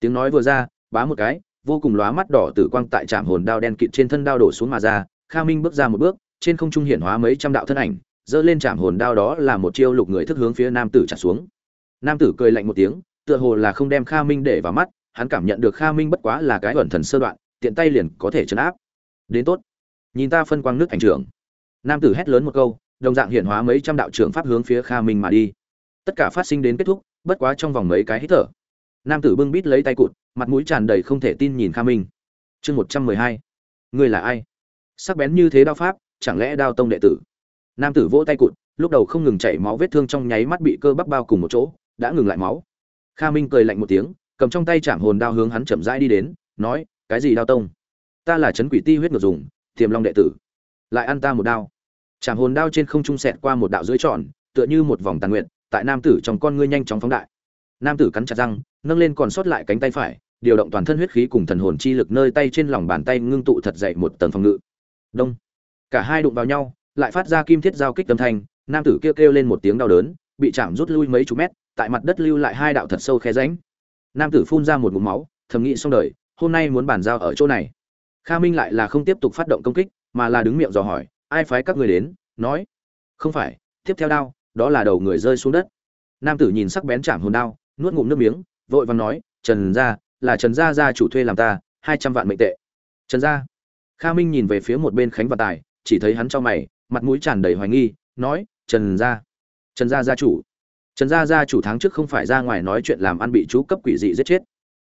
Tiếng nói vừa ra, bá một cái, vô cùng lóa mắt đỏ tử quang tại trạm hồn đao đen kịt trên thân đao đổ xuống mà ra, kha minh bước ra một bước, trên không trung hiển hóa mấy trăm đạo thân ảnh dơ lên trạm hồn đao đó là một chiêu lục người thức hướng phía nam tử trả xuống. Nam tử cười lạnh một tiếng, tựa hồ là không đem kha minh để vào mắt, hắn cảm nhận được kha minh bất quá là cái ẩn thần sơ đoạn, tiện tay liền có thể chấn áp. Đến tốt. Nhìn ta phân quang nước ảnh trưởng. Nam tử hét lớn một câu, đồng dạng hiển hóa mấy trăm đạo trưởng pháp hướng phía kha minh mà đi tất cả phát sinh đến kết thúc, bất quá trong vòng mấy cái hít thở. Nam tử bưng bít lấy tay cụt, mặt mũi tràn đầy không thể tin nhìn kha minh. Chương một trăm mười hai. Ngươi là ai? Sắc bén như thế đao pháp, chẳng lẽ đao tông đệ tử? Nam tử vỗ tay cụt, lúc đầu không ngừng chảy máu vết thương trong nháy mắt bị cơ bắp bao cùng một chỗ, đã ngừng lại máu. Kha minh cười lạnh một tiếng, cầm trong tay chạm hồn đao hướng hắn chậm rãi đi đến, nói, cái gì đao tông? Ta là trấn quỷ ti huyết ngược dùng, tiềm long đệ tử. Lại ăn ta một đao. Chạm hồn đao trên không trung sẹt qua một đạo dưới tròn, tựa như một vòng tàn nguyện tại nam tử trong con ngươi nhanh chóng phóng đại. Nam tử cắn chặt răng, nâng lên còn sót lại cánh tay phải, điều động toàn thân huyết khí cùng thần hồn chi lực nơi tay trên lòng bàn tay ngưng tụ thật dậy một tầng phòng ngự. Đông. Cả hai đụng vào nhau, lại phát ra kim thiết giao kích âm thanh, nam tử kêu kêu lên một tiếng đau đớn, bị chạm rút lui mấy chục mét, tại mặt đất lưu lại hai đạo thật sâu khe ránh nam tử phun ra một ngụm máu, thầm nghĩ xong đời, hôm nay muốn bàn giao ở chỗ này. Kha minh lại là không tiếp tục phát động công kích, mà là đứng miệng dò hỏi, ai phái các người đến? Nói, không phải, tiếp theo đao đó là đầu người rơi xuống đất. Nam tử nhìn sắc bén chạm hồn đao, nuốt ngụm nước miếng, vội vàng nói, trần gia, là trần gia gia chủ thuê làm ta, hai trăm vạn mệnh tệ. Trần gia? Kha minh nhìn về phía một bên khánh và tài, chỉ thấy hắn cho mày, mặt mũi tràn đầy hoài nghi, nói, trần gia trần gia gia chủ. Trần gia gia chủ tháng trước không phải ra ngoài nói chuyện làm ăn bị chú cấp quỷ dị giết chết.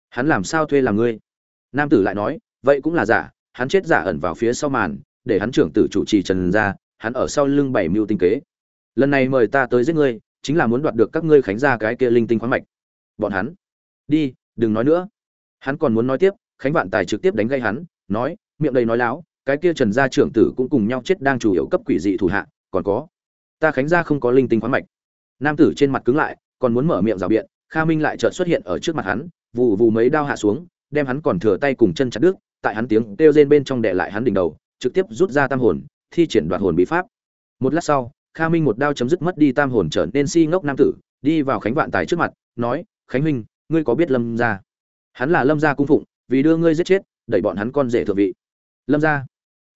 Hắn làm sao thuê làm ngươi? Nam tử lại nói, vậy cũng là giả, hắn chết giả ẩn vào phía sau màn, để hắn trưởng tử chủ trì trần gia, hắn ở sau lưng bảy mưu tinh kế lần này mời ta tới giết ngươi, chính là muốn đoạt được các ngươi khánh ra cái kia linh tinh khoáng mạch. Bọn hắn, đi, đừng nói nữa. Hắn còn muốn nói tiếp, khánh vạn tài trực tiếp đánh gây hắn, nói, miệng đầy nói láo, cái kia trần gia trưởng tử cũng cùng nhau chết đang chủ yếu cấp quỷ dị thủ hạ, còn có, ta khánh gia không có linh tinh khoáng mạch. Nam tử trên mặt cứng lại, còn muốn mở miệng rào biện, kha minh lại chợt xuất hiện ở trước mặt hắn, vù vù mấy đao hạ xuống, đem hắn còn thừa tay cùng chân chặt đứt, tại hắn tiếng kêu rên bên trong đè lại hắn đỉnh đầu, trực tiếp rút ra tam hồn, thi triển đoạt hồn bí pháp. Một lát sau kha minh một đao chấm dứt mất đi tam hồn trở nên si ngốc nam tử đi vào khánh vạn tài trước mặt nói khánh huynh ngươi có biết lâm gia? Hắn là lâm gia cung phụng vì đưa ngươi giết chết đẩy bọn hắn con rể thượng vị. Lâm gia?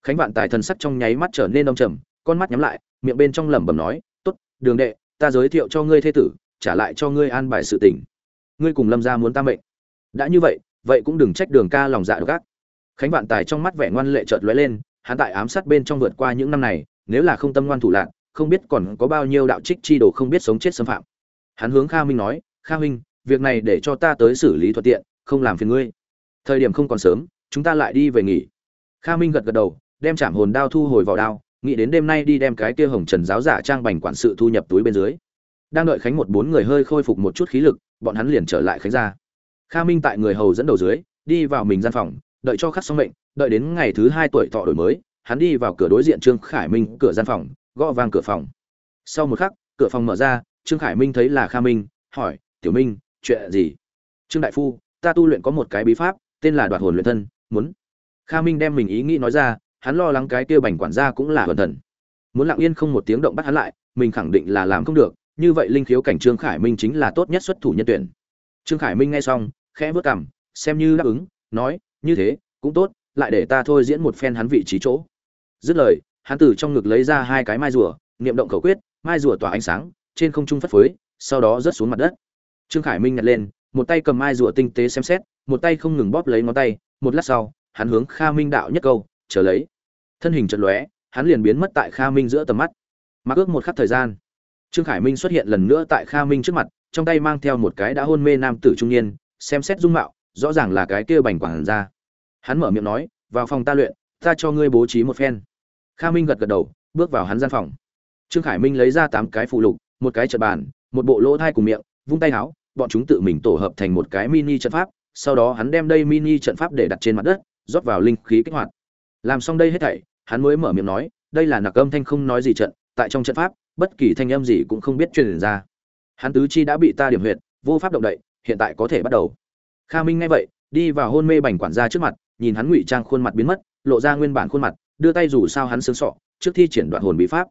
Khánh vạn tài thần sắc trong nháy mắt trở nên đông trầm con mắt nhắm lại miệng bên trong lẩm bẩm nói tốt đường đệ ta giới thiệu cho ngươi thê tử trả lại cho ngươi an bài sự tình. Ngươi cùng lâm gia muốn ta mệnh. Đã như vậy vậy cũng đừng trách đường ca lòng dạ gác khánh vạn tài trong mắt vẻ ngoan lệ chợt lóe lên hắn tại ám sát bên trong vượt qua những năm này nếu là không tâm ngoan thủ lạn, không biết còn có bao nhiêu đạo trích chi đồ không biết sống chết xâm phạm. Hắn hướng kha minh nói, kha minh, việc này để cho ta tới xử lý thuận tiện, không làm phiền ngươi. Thời điểm không còn sớm, chúng ta lại đi về nghỉ. Kha minh gật gật đầu, đem chạm hồn đao thu hồi vào đao, nghĩ đến đêm nay đi đem cái kia hồng trần giáo giả trang bành quản sự thu nhập túi bên dưới. Đang đợi khánh một bốn người hơi khôi phục một chút khí lực, bọn hắn liền trở lại khánh ra kha minh tại người hầu dẫn đầu dưới, đi vào mình gian phòng, đợi cho khắc xong mệnh, đợi đến ngày thứ hai tuổi thọ đổi mới, hắn đi vào cửa đối diện trương khải minh cửa gian phòng gõ vang cửa phòng. Sau một khắc, cửa phòng mở ra, trương khải minh thấy là kha minh, hỏi, tiểu minh, chuyện gì? Trương đại phu, ta tu luyện có một cái bí pháp, tên là đoạt hồn luyện thân, muốn kha minh đem mình ý nghĩ nói ra, hắn lo lắng cái kia bành quản gia cũng là hồn thần. Muốn lặng yên không một tiếng động bắt hắn lại, mình khẳng định là làm không được, như vậy linh khiếu cảnh trương khải minh chính là tốt nhất xuất thủ nhân tuyển. Trương khải minh nghe xong, khẽ vớt cảm xem như đáp ứng, nói, như thế, cũng tốt, lại để ta thôi diễn một phen hắn vị trí chỗ. Dứt lời hắn từ trong ngực lấy ra hai cái mai rùa, niệm động khẩu quyết, mai rùa tỏa ánh sáng, trên không trung phất phới, sau đó rớt xuống mặt đất. Trương khải minh nhặt lên, một tay cầm mai rùa tinh tế xem xét, một tay không ngừng bóp lấy ngón tay, một lát sau, hắn hướng kha minh đạo nhất câu, chờ lấy. Thân hình chật lóe, hắn liền biến mất tại kha minh giữa tầm mắt. Mặc ước một khắc thời gian, trương khải minh xuất hiện lần nữa tại kha minh trước mặt, trong tay mang theo một cái đã hôn mê nam tử trung niên, xem xét dung mạo, rõ ràng là cái kia bành quản ra. Hắn mở miệng nói, vào phòng ta luyện, ta cho ngươi bố trí một phen kha minh gật gật đầu, bước vào hắn gian phòng. Trương khải minh lấy ra tám cái phụ lục, một cái trận bàn, một bộ lỗ thai cùng miệng, vung tay áo bọn chúng tự mình tổ hợp thành một cái mini trận pháp, sau đó hắn đem đây mini trận pháp để đặt trên mặt đất, rót vào linh khí kích hoạt. Làm xong đây hết thảy, hắn mới mở miệng nói, đây là nặc âm thanh không nói gì trận, tại trong trận pháp, bất kỳ thanh âm gì cũng không biết truyền ra. Hắn tứ chi đã bị ta điểm huyệt, vô pháp động đậy, hiện tại có thể bắt đầu. Kha minh nghe vậy, đi vào hôn mê bành quản gia trước mặt, nhìn hắn ngụy trang khuôn mặt biến mất, lộ ra nguyên bản khuôn mặt đưa tay dù sao hắn sướng sọ, trước thi triển đoạn hồn bí pháp.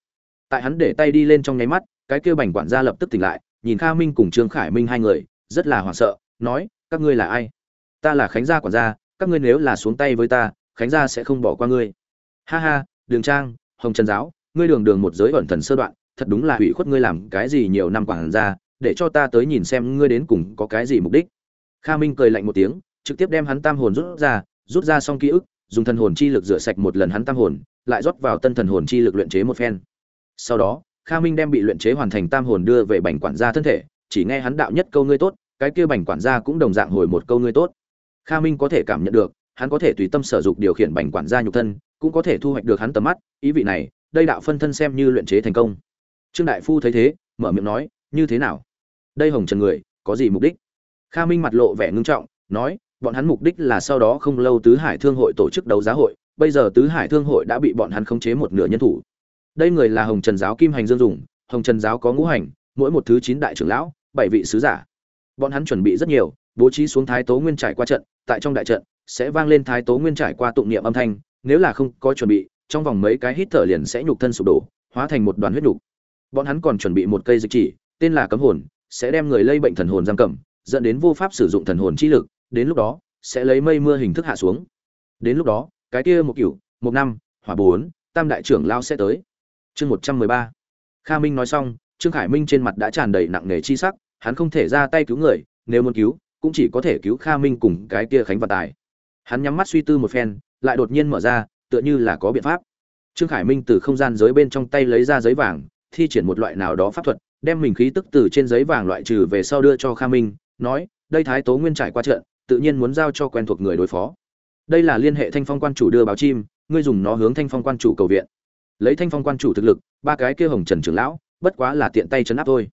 Tại hắn để tay đi lên trong nháy mắt, cái kia bành quản gia lập tức tỉnh lại, nhìn kha minh cùng trương khải minh hai người, rất là hoảng sợ, nói, các ngươi là ai? Ta là khánh gia quản gia, các ngươi nếu là xuống tay với ta, khánh gia sẽ không bỏ qua ngươi. Ha ha, đường trang, hồng trần giáo, ngươi đường đường một giới ẩn thần sơ đoạn, thật đúng là hủy khuất ngươi làm cái gì nhiều năm quản gia, để cho ta tới nhìn xem ngươi đến cùng có cái gì mục đích. Kha minh cười lạnh một tiếng, trực tiếp đem hắn tam hồn rút ra rút ra xong ký ức dùng thần hồn chi lực rửa sạch một lần hắn tam hồn, lại rót vào tân thần hồn chi lực luyện chế một phen. Sau đó, kha minh đem bị luyện chế hoàn thành tam hồn đưa về bành quản gia thân thể, chỉ nghe hắn đạo nhất câu ngươi tốt, cái kia bành quản gia cũng đồng dạng hồi một câu ngươi tốt. Kha minh có thể cảm nhận được, hắn có thể tùy tâm sở dục điều khiển bành quản gia nhục thân, cũng có thể thu hoạch được hắn tầm mắt, ý vị này, đây đạo phân thân xem như luyện chế thành công. Trương đại phu thấy thế, mở miệng nói, như thế nào? Đây hồng trần người, có gì mục đích? Kha minh mặt lộ vẻ ngưng trọng, nói bọn hắn mục đích là sau đó không lâu tứ hải thương hội tổ chức đấu giá hội, bây giờ tứ hải thương hội đã bị bọn hắn khống chế một nửa nhân thủ. Đây người là hồng trần giáo kim hành dương dùng hồng trần giáo có ngũ hành, mỗi một thứ chín đại trưởng lão, bảy vị sứ giả. Bọn hắn chuẩn bị rất nhiều, bố trí xuống thái tố nguyên trải qua trận, tại trong đại trận sẽ vang lên thái tố nguyên trải qua tụng niệm âm thanh, nếu là không có chuẩn bị, trong vòng mấy cái hít thở liền sẽ nhục thân sụp đổ, hóa thành một đoàn huyết nhục. Bọn hắn còn chuẩn bị một cây dịch chỉ, tên là cấm hồn, sẽ đem người lây bệnh thần hồn giam cầm, dẫn đến vô pháp sử dụng thần hồn chi lực đến lúc đó, sẽ lấy mây mưa hình thức hạ xuống. Đến lúc đó, cái kia một cửu một năm, hỏa bốn, tam đại trưởng lao sẽ tới. Chương một trăm mười ba. Kha minh nói xong, trương khải minh trên mặt đã tràn đầy nặng nề chi sắc, hắn không thể ra tay cứu người, nếu muốn cứu, cũng chỉ có thể cứu kha minh cùng cái kia khánh vật tài. Hắn nhắm mắt suy tư một phen, lại đột nhiên mở ra, tựa như là có biện pháp. Trương khải minh từ không gian giới bên trong tay lấy ra giấy vàng, thi triển một loại nào đó pháp thuật, đem mình khí tức từ trên giấy vàng loại trừ về sau đưa cho kha minh, nói, đây thái tố nguyên trải qua trận tự nhiên muốn giao cho quen thuộc người đối phó. Đây là liên hệ thanh phong quan chủ đưa báo chim, ngươi dùng nó hướng thanh phong quan chủ cầu viện. Lấy thanh phong quan chủ thực lực, ba cái kia hồng trần trưởng lão, bất quá là tiện tay chấn áp thôi.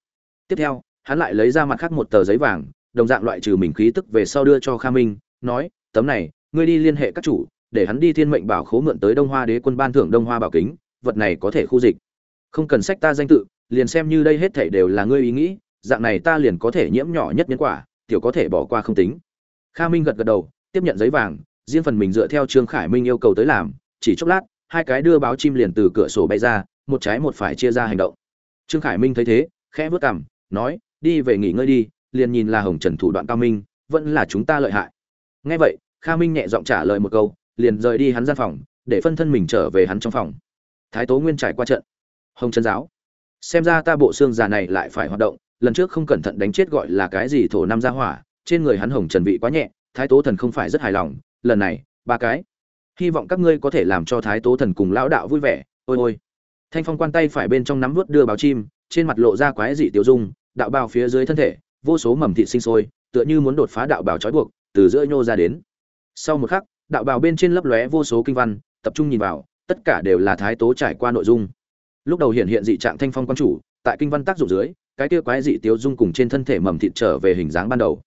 Tiếp theo, hắn lại lấy ra mặt khác một tờ giấy vàng, đồng dạng loại trừ mình khí tức về sau đưa cho kha minh, nói, tấm này, ngươi đi liên hệ các chủ, để hắn đi thiên mệnh bảo khố mượn tới đông hoa đế quân ban thưởng đông hoa bảo kính, vật này có thể khu dịch. Không cần sách ta danh tự, liền xem như đây hết thảy đều là ngươi ý nghĩ, dạng này ta liền có thể nhiễm nhỏ nhất nhân quả, tiểu có thể bỏ qua không tính kha minh gật gật đầu, tiếp nhận giấy vàng, riêng phần mình dựa theo trương khải minh yêu cầu tới làm, chỉ chốc lát, hai cái đưa báo chim liền từ cửa sổ bay ra, một trái một phải chia ra hành động. Trương khải minh thấy thế, khẽ vớt cằm, nói, đi về nghỉ ngơi đi, liền nhìn là hồng trần thủ đoạn cao minh, vẫn là chúng ta lợi hại. Nghe vậy, kha minh nhẹ giọng trả lời một câu, liền rời đi hắn gian phòng, để phân thân mình trở về hắn trong phòng. Thái tố nguyên trải qua trận. Hồng trần giáo. Xem ra ta bộ xương già này lại phải hoạt động, lần trước không cẩn thận đánh chết gọi là cái gì thổ năm gia hỏa trên người hắn hồng trần vị quá nhẹ, thái tố thần không phải rất hài lòng, lần này, ba cái. Hy vọng các ngươi có thể làm cho thái tố thần cùng lão đạo vui vẻ, ôi ôi. Thanh phong quan tay phải bên trong nắm vớt đưa báo chim, trên mặt lộ ra quái dị tiêu dung, đạo bào phía dưới thân thể, vô số mầm thị sinh sôi, tựa như muốn đột phá đạo bào trói buộc, từ giữa nhô ra đến. Sau một khắc, đạo bào bên trên lấp lóe vô số kinh văn, tập trung nhìn vào, tất cả đều là thái tố trải qua nội dung. Lúc đầu hiện hiện dị trạng thanh phong quan chủ, tại kinh văn tác dụng dưới, cái kia quái dị tiêu dung cùng trên thân thể mầm thịt trở về hình dáng ban đầu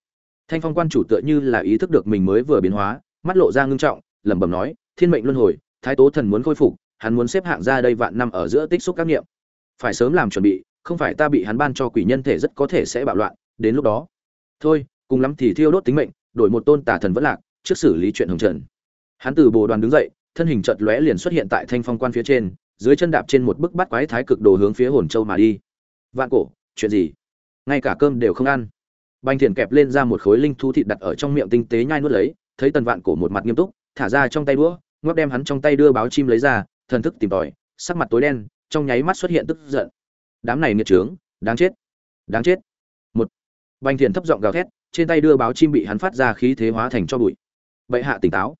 thanh phong quan chủ tựa như là ý thức được mình mới vừa biến hóa, mắt lộ ra ngưng trọng, lẩm bẩm nói, thiên mệnh luân hồi, thái tố thần muốn khôi phục, hắn muốn xếp hạng ra đây vạn năm ở giữa tích xúc các nghiệm. Phải sớm làm chuẩn bị, không phải ta bị hắn ban cho quỷ nhân thể rất có thể sẽ bạo loạn, đến lúc đó. Thôi, cùng lắm thì thiêu đốt tính mệnh, đổi một tôn tà thần vẫn lạc, trước xử lý chuyện hồng trần. Hắn từ bồ đoàn đứng dậy, thân hình chợt lóe liền xuất hiện tại thanh phong quan phía trên, dưới chân đạp trên một bức bắt quái thái cực đồ hướng phía hồn châu mà đi. Vạn cổ, chuyện gì? Ngay cả cơm đều không ăn banh Thiện kẹp lên ra một khối linh thú thịt đặt ở trong miệng tinh tế nhai nuốt lấy, thấy tần vạn cổ một mặt nghiêm túc, thả ra trong tay đũa, ngoắc đem hắn trong tay đưa báo chim lấy ra, thần thức tìm tòi, sắc mặt tối đen, trong nháy mắt xuất hiện tức giận. Đám này nghiệt trướng đáng chết đáng chết. Một banh Thiện thấp giọng gào thét, trên tay đưa báo chim bị hắn phát ra khí thế hóa thành cho bụi. Bệ hạ tỉnh táo.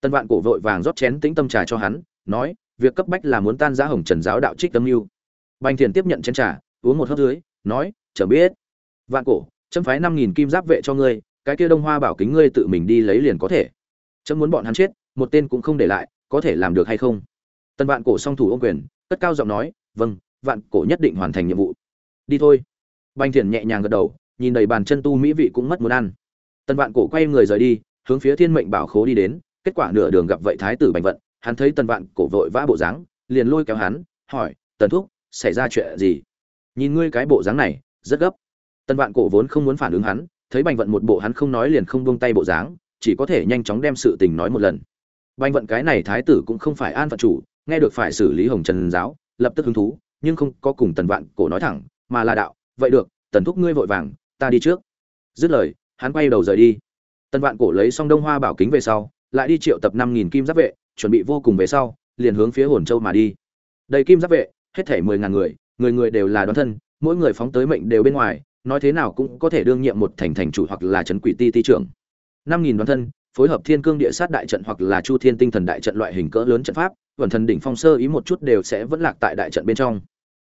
Tần vạn cổ vội vàng rót chén tĩnh tâm trà cho hắn, nói, việc cấp bách là muốn tan rã hồng trần giáo đạo trích tâm lưu. banh Thiện tiếp nhận chén trà, uống một hớp dưới, nói chẳng biết. Vạn cổ chấm phái năm nghìn kim giáp vệ cho ngươi, cái kia đông hoa bảo kính ngươi tự mình đi lấy liền có thể. Chấm muốn bọn hắn chết, một tên cũng không để lại, có thể làm được hay không? Tân vạn cổ song thủ ô quyền, cất cao giọng nói vâng vạn cổ nhất định hoàn thành nhiệm vụ. Đi thôi. Banh thiền nhẹ nhàng gật đầu, nhìn đầy bàn chân tu mỹ vị cũng mất muốn ăn. Tân vạn cổ quay người rời đi, hướng phía thiên mệnh bảo khố đi đến, kết quả nửa đường gặp vậy thái tử bành vận, hắn thấy tần vạn cổ vội vã bộ dáng, liền lôi kéo hắn, hỏi, tần thúc, xảy ra chuyện gì? Nhìn ngươi cái bộ dáng này, rất gấp tần vạn cổ vốn không muốn phản ứng hắn, thấy bành vận một bộ hắn không nói liền không buông tay bộ dáng, chỉ có thể nhanh chóng đem sự tình nói một lần. Bành vận cái này thái tử cũng không phải an phận chủ, nghe được phải xử lý hồng trần giáo, lập tức hứng thú, nhưng không có cùng tần vạn cổ nói thẳng, mà là đạo, vậy được, tần thúc ngươi vội vàng, ta đi trước. Dứt lời, hắn quay đầu rời đi. Tần vạn cổ lấy xong đông hoa bảo kính về sau, lại đi triệu tập năm nghìn kim giáp vệ, chuẩn bị vô cùng về sau, liền hướng phía hồn châu mà đi. Đầy kim giáp vệ, hết thể mười ngàn người người người đều là đoán thân, mỗi người phóng tới mệnh đều bên ngoài nói thế nào cũng có thể đương nhiệm một thành thành chủ hoặc là trấn quỷ ti ti trưởng. Năm nghìn đoán thân, phối hợp thiên cương địa sát đại trận hoặc là chu thiên tinh thần đại trận loại hình cỡ lớn trận pháp vận thần đỉnh phong sơ ý một chút đều sẽ vẫn lạc tại đại trận bên trong.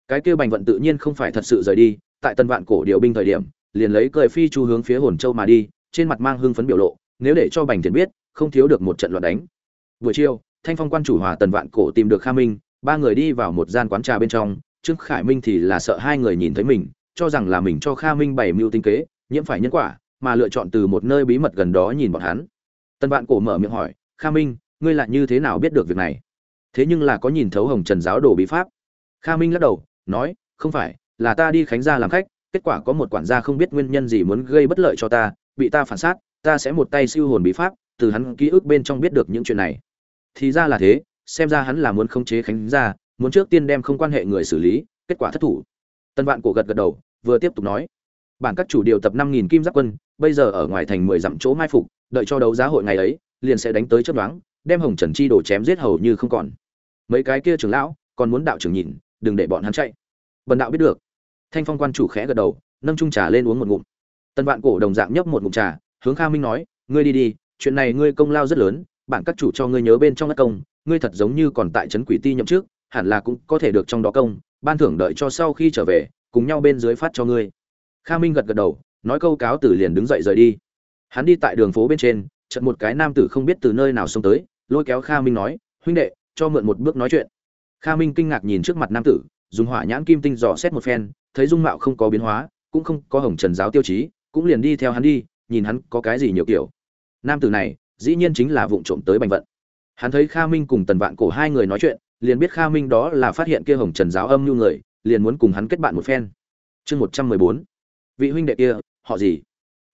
Cái kia bành vận tự nhiên không phải thật sự rời đi, tại tân vạn cổ điều binh thời điểm, liền lấy cười phi chu hướng phía hồn châu mà đi, trên mặt mang hưng phấn biểu lộ, nếu để cho bành thiền biết, không thiếu được một trận loạn đánh. Buổi chiều, thanh phong quan chủ hòa tần vạn cổ tìm được kha minh, ba người đi vào một gian quán trà bên trong, trương khải minh thì là sợ hai người nhìn thấy mình cho rằng là mình cho kha minh bày mưu tinh kế, nhiễm phải nhân quả, mà lựa chọn từ một nơi bí mật gần đó nhìn bọn hắn. Tân vạn cổ mở miệng hỏi, kha minh, ngươi lại như thế nào biết được việc này? Thế nhưng là có nhìn thấu hồng trần giáo đồ bí pháp. Kha minh lắc đầu, nói, không phải, là ta đi khánh gia làm khách, kết quả có một quản gia không biết nguyên nhân gì muốn gây bất lợi cho ta, bị ta phản sát ta sẽ một tay siêu hồn bí pháp, từ hắn ký ức bên trong biết được những chuyện này. Thì ra là thế, xem ra hắn là muốn khống chế khánh gia, muốn trước tiên đem không quan hệ người xử lý, kết quả thất thủ tân vạn cổ gật gật đầu, vừa tiếp tục nói, bản các chủ điều tập năm nghìn kim giáp quân, bây giờ ở ngoài thành mười dặm chỗ mai phục, đợi cho đấu giá hội ngày ấy, liền sẽ đánh tới chấp đoán đem hồng trần chi đổ chém giết hầu như không còn. Mấy cái kia trưởng lão, còn muốn đạo trưởng nhìn, đừng để bọn hắn chạy. Bần đạo biết được. Thanh phong quan chủ khẽ gật đầu, nâng chung trà lên uống một ngụm. Tân vạn cổ đồng dạng nhấp một ngụm trà, hướng kha minh nói, ngươi đi đi, chuyện này ngươi công lao rất lớn, bản các chủ cho ngươi nhớ bên trong đất công, ngươi thật giống như còn tại trấn quỷ ti nhậm trước hẳn là cũng có thể được trong đó công ban thưởng đợi cho sau khi trở về, cùng nhau bên dưới phát cho ngươi. Kha minh gật gật đầu, nói câu cáo tử liền đứng dậy rời đi. Hắn đi tại đường phố bên trên, chợt một cái nam tử không biết từ nơi nào xông tới, lôi kéo kha minh nói, huynh đệ, cho mượn một bước nói chuyện. Kha minh kinh ngạc nhìn trước mặt nam tử, dùng hỏa nhãn kim tinh dò xét một phen, thấy dung mạo không có biến hóa, cũng không có hồng trần giáo tiêu chí, cũng liền đi theo hắn đi, nhìn hắn có cái gì nhiều kiểu. Nam tử này, dĩ nhiên chính là vụng trộm tới bành vận. Hắn thấy kha minh cùng tần vạn cổ hai người nói chuyện liền biết kha minh đó là phát hiện kia hồng trần giáo âm như người, liền muốn cùng hắn kết bạn một phen. Chương một trăm mười bốn. Vị huynh đệ kia, họ gì?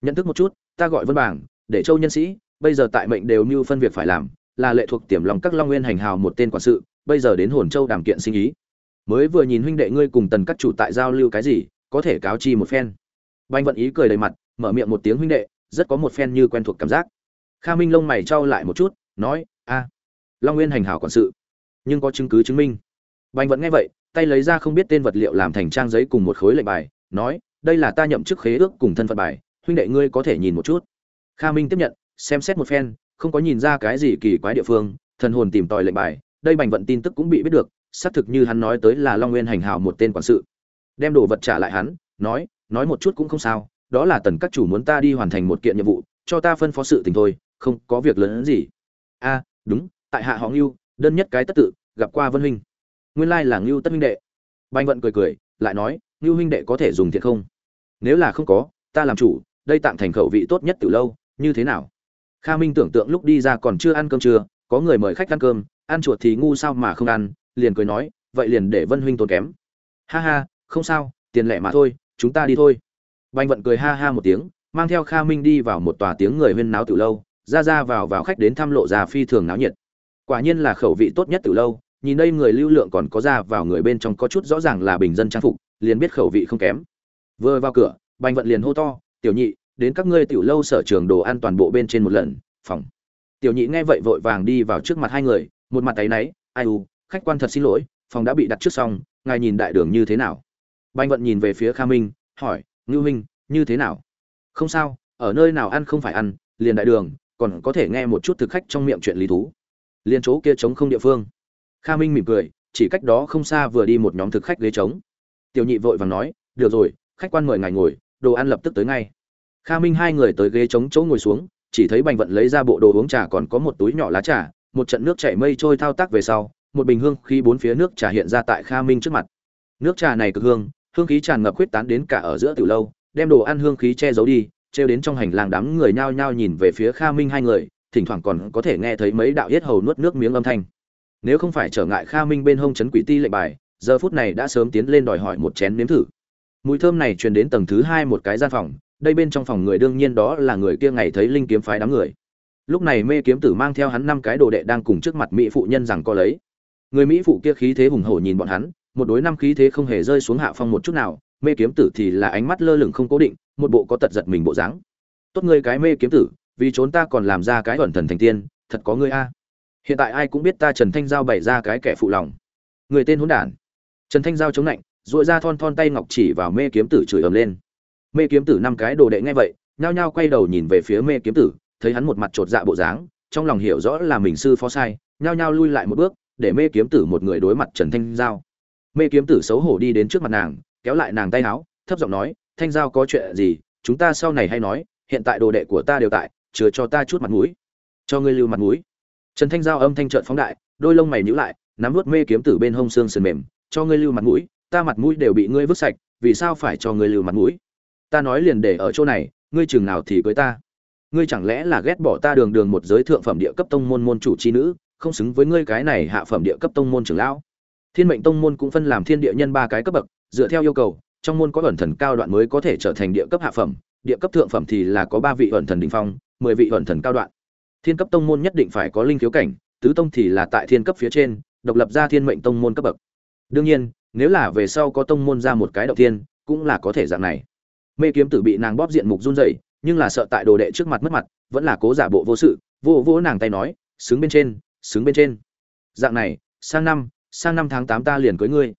Nhận thức một chút, ta gọi vân bảng, để châu nhân sĩ, bây giờ tại mệnh đều như phân việc phải làm, là lệ thuộc tiềm lòng các long nguyên hành hào một tên quản sự, bây giờ đến hồn châu đàm kiện sinh ý. Mới vừa nhìn huynh đệ ngươi cùng tần các chủ tại giao lưu cái gì, có thể cáo chi một phen. Banh vận ý cười đầy mặt, mở miệng một tiếng huynh đệ, rất có một phen như quen thuộc cảm giác. Kha minh lông mày trao lại một chút, nói, a, long nguyên hành hảo quản sự nhưng có chứng cứ chứng minh. Bành vẫn nghe vậy, tay lấy ra không biết tên vật liệu làm thành trang giấy cùng một khối lệnh bài, nói, đây là ta nhậm chức khế ước cùng thân phận bài, huynh đệ ngươi có thể nhìn một chút. Kha minh tiếp nhận, xem xét một phen, không có nhìn ra cái gì kỳ quái địa phương, thần hồn tìm tòi lệnh bài, đây bành vận tin tức cũng bị biết được, xác thực như hắn nói tới là long nguyên hành hào một tên quản sự. Đem đồ vật trả lại hắn, nói nói một chút cũng không sao, đó là tần các chủ muốn ta đi hoàn thành một kiện nhiệm vụ, cho ta phân phó sự tình thôi, không có việc lớn gì. A, đúng, tại hạ họ ngưu đơn nhất cái tất tự, gặp qua vân huynh. Nguyên lai là ngưu tất huynh đệ. Banh vận cười cười, lại nói, ngưu huynh đệ có thể dùng thiệt không? Nếu là không có, ta làm chủ, đây tạm thành khẩu vị tốt nhất từ lâu, như thế nào? Kha minh tưởng tượng lúc đi ra còn chưa ăn cơm trưa, có người mời khách ăn cơm, ăn chuột thì ngu sao mà không ăn, liền cười nói, vậy liền để vân huynh tốn kém. Ha ha, không sao, tiền lẻ mà thôi, chúng ta đi thôi. Banh vận cười ha ha một tiếng, mang theo kha minh đi vào một tòa tiếng người huyên náo từ lâu, ra ra vào vào khách đến thăm lộ già phi thường náo nhiệt quả nhiên là khẩu vị tốt nhất từ lâu, nhìn đây người lưu lượng còn có ra vào người bên trong có chút rõ ràng là bình dân trang phục, liền biết khẩu vị không kém. Vừa vào cửa banh vận liền hô to, tiểu nhị, đến các ngươi tiểu lâu sở trường đồ ăn toàn bộ bên trên một lần, phòng. Tiểu nhị nghe vậy vội vàng đi vào trước mặt hai người, một mặt tay náy, ai u, khách quan thật xin lỗi, phòng đã bị đặt trước xong, ngài nhìn đại đường như thế nào? Banh vận nhìn về phía kha minh, hỏi, ngưu huynh, như thế nào? Không sao, ở nơi nào ăn không phải ăn, liền đại đường, còn có thể nghe một chút thực khách trong miệng chuyện lý thú liền chỗ kia trống không địa phương. Kha minh mỉm cười, chỉ cách đó không xa vừa đi một nhóm thực khách ghế trống. Tiểu nhị vội vàng nói, được rồi, khách quan mời ngài ngồi, đồ ăn lập tức tới ngay. Kha minh hai người tới ghế trống chỗ ngồi xuống, chỉ thấy bành vận lấy ra bộ đồ uống trà còn có một túi nhỏ lá trà, một trận nước chảy mây trôi thao tác về sau, một bình hương khí bốn phía nước trà hiện ra tại kha minh trước mặt. Nước trà này cực hương hương khí tràn ngập khuyết tán đến cả ở giữa từ lâu, đem đồ ăn hương khí che giấu đi, trêu đến trong hành lang đám người nhao nhao nhìn về phía kha minh hai người thỉnh thoảng còn có thể nghe thấy mấy đạo yết hầu nuốt nước miếng âm thanh. Nếu không phải trở ngại kha minh bên hông chấn quỷ ti lệnh bài, giờ phút này đã sớm tiến lên đòi hỏi một chén nếm thử. Mùi thơm này truyền đến tầng thứ hai một cái gian phòng, đây bên trong phòng người đương nhiên đó là người kia ngày thấy linh kiếm phái đám người. Lúc này mê kiếm tử mang theo hắn năm cái đồ đệ đang cùng trước mặt mỹ phụ nhân rằng có lấy. Người mỹ phụ kia khí thế hùng hổ nhìn bọn hắn, một đối năm khí thế không hề rơi xuống hạ phong một chút nào, mê kiếm tử thì là ánh mắt lơ lửng không cố định, một bộ có tật giật mình bộ dáng. Tốt ngươi cái mê kiếm tử vì trốn ta còn làm ra cái ẩn thần thành tiên, thật có ngươi a. Hiện tại ai cũng biết ta trần thanh giao bày ra cái kẻ phụ lòng. Người tên hỗn đản. Trần thanh giao chống lạnh dội ra thon thon tay ngọc chỉ vào mê kiếm tử chửi ầm lên. Mê kiếm tử năm cái đồ đệ nghe vậy, nhao nhao quay đầu nhìn về phía mê kiếm tử, thấy hắn một mặt chột dạ bộ dáng, trong lòng hiểu rõ là mình sư phó sai, nhao nhao lui lại một bước, để mê kiếm tử một người đối mặt trần thanh giao. Mê kiếm tử xấu hổ đi đến trước mặt nàng, kéo lại nàng tay áo, thấp giọng nói, thanh giao có chuyện gì? Chúng ta sau này hay nói, hiện tại đồ đệ của ta đều tại chừa cho ta chút mặt mũi. Cho ngươi lưu mặt mũi. Trần thanh giao âm thanh trợn phóng đại, đôi lông mày nhíu lại, nắm nuốt mê kiếm từ bên hông xương sườn mềm. Cho ngươi lưu mặt mũi, ta mặt mũi đều bị ngươi vứt sạch, vì sao phải cho ngươi lưu mặt mũi? Ta nói liền để ở chỗ này, ngươi chừng nào thì cưới ta? Ngươi chẳng lẽ là ghét bỏ ta đường đường một giới thượng phẩm địa cấp tông môn môn chủ chi nữ, không xứng với ngươi cái này hạ phẩm địa cấp tông môn trưởng lão? Thiên mệnh tông môn cũng phân làm thiên địa nhân ba cái cấp bậc, dựa theo yêu cầu, trong môn có ẩn thần cao đoạn mới có thể trở thành địa cấp hạ phẩm, địa cấp thượng phẩm thì là có ba vị ẩn thần đỉnh phong mười vị ẩn thần cao đoạn. Thiên cấp tông môn nhất định phải có linh khiếu cảnh, tứ tông thì là tại thiên cấp phía trên, độc lập ra thiên mệnh tông môn cấp bậc. Đương nhiên, nếu là về sau có tông môn ra một cái đầu tiên cũng là có thể dạng này. Mê kiếm tử bị nàng bóp diện mục run rẩy, nhưng là sợ tại đồ đệ trước mặt mất mặt, vẫn là cố giả bộ vô sự, vô vô nàng tay nói, xứng bên trên, xứng bên trên. Dạng này, sang năm sang năm tháng tám ta liền cưới ngươi.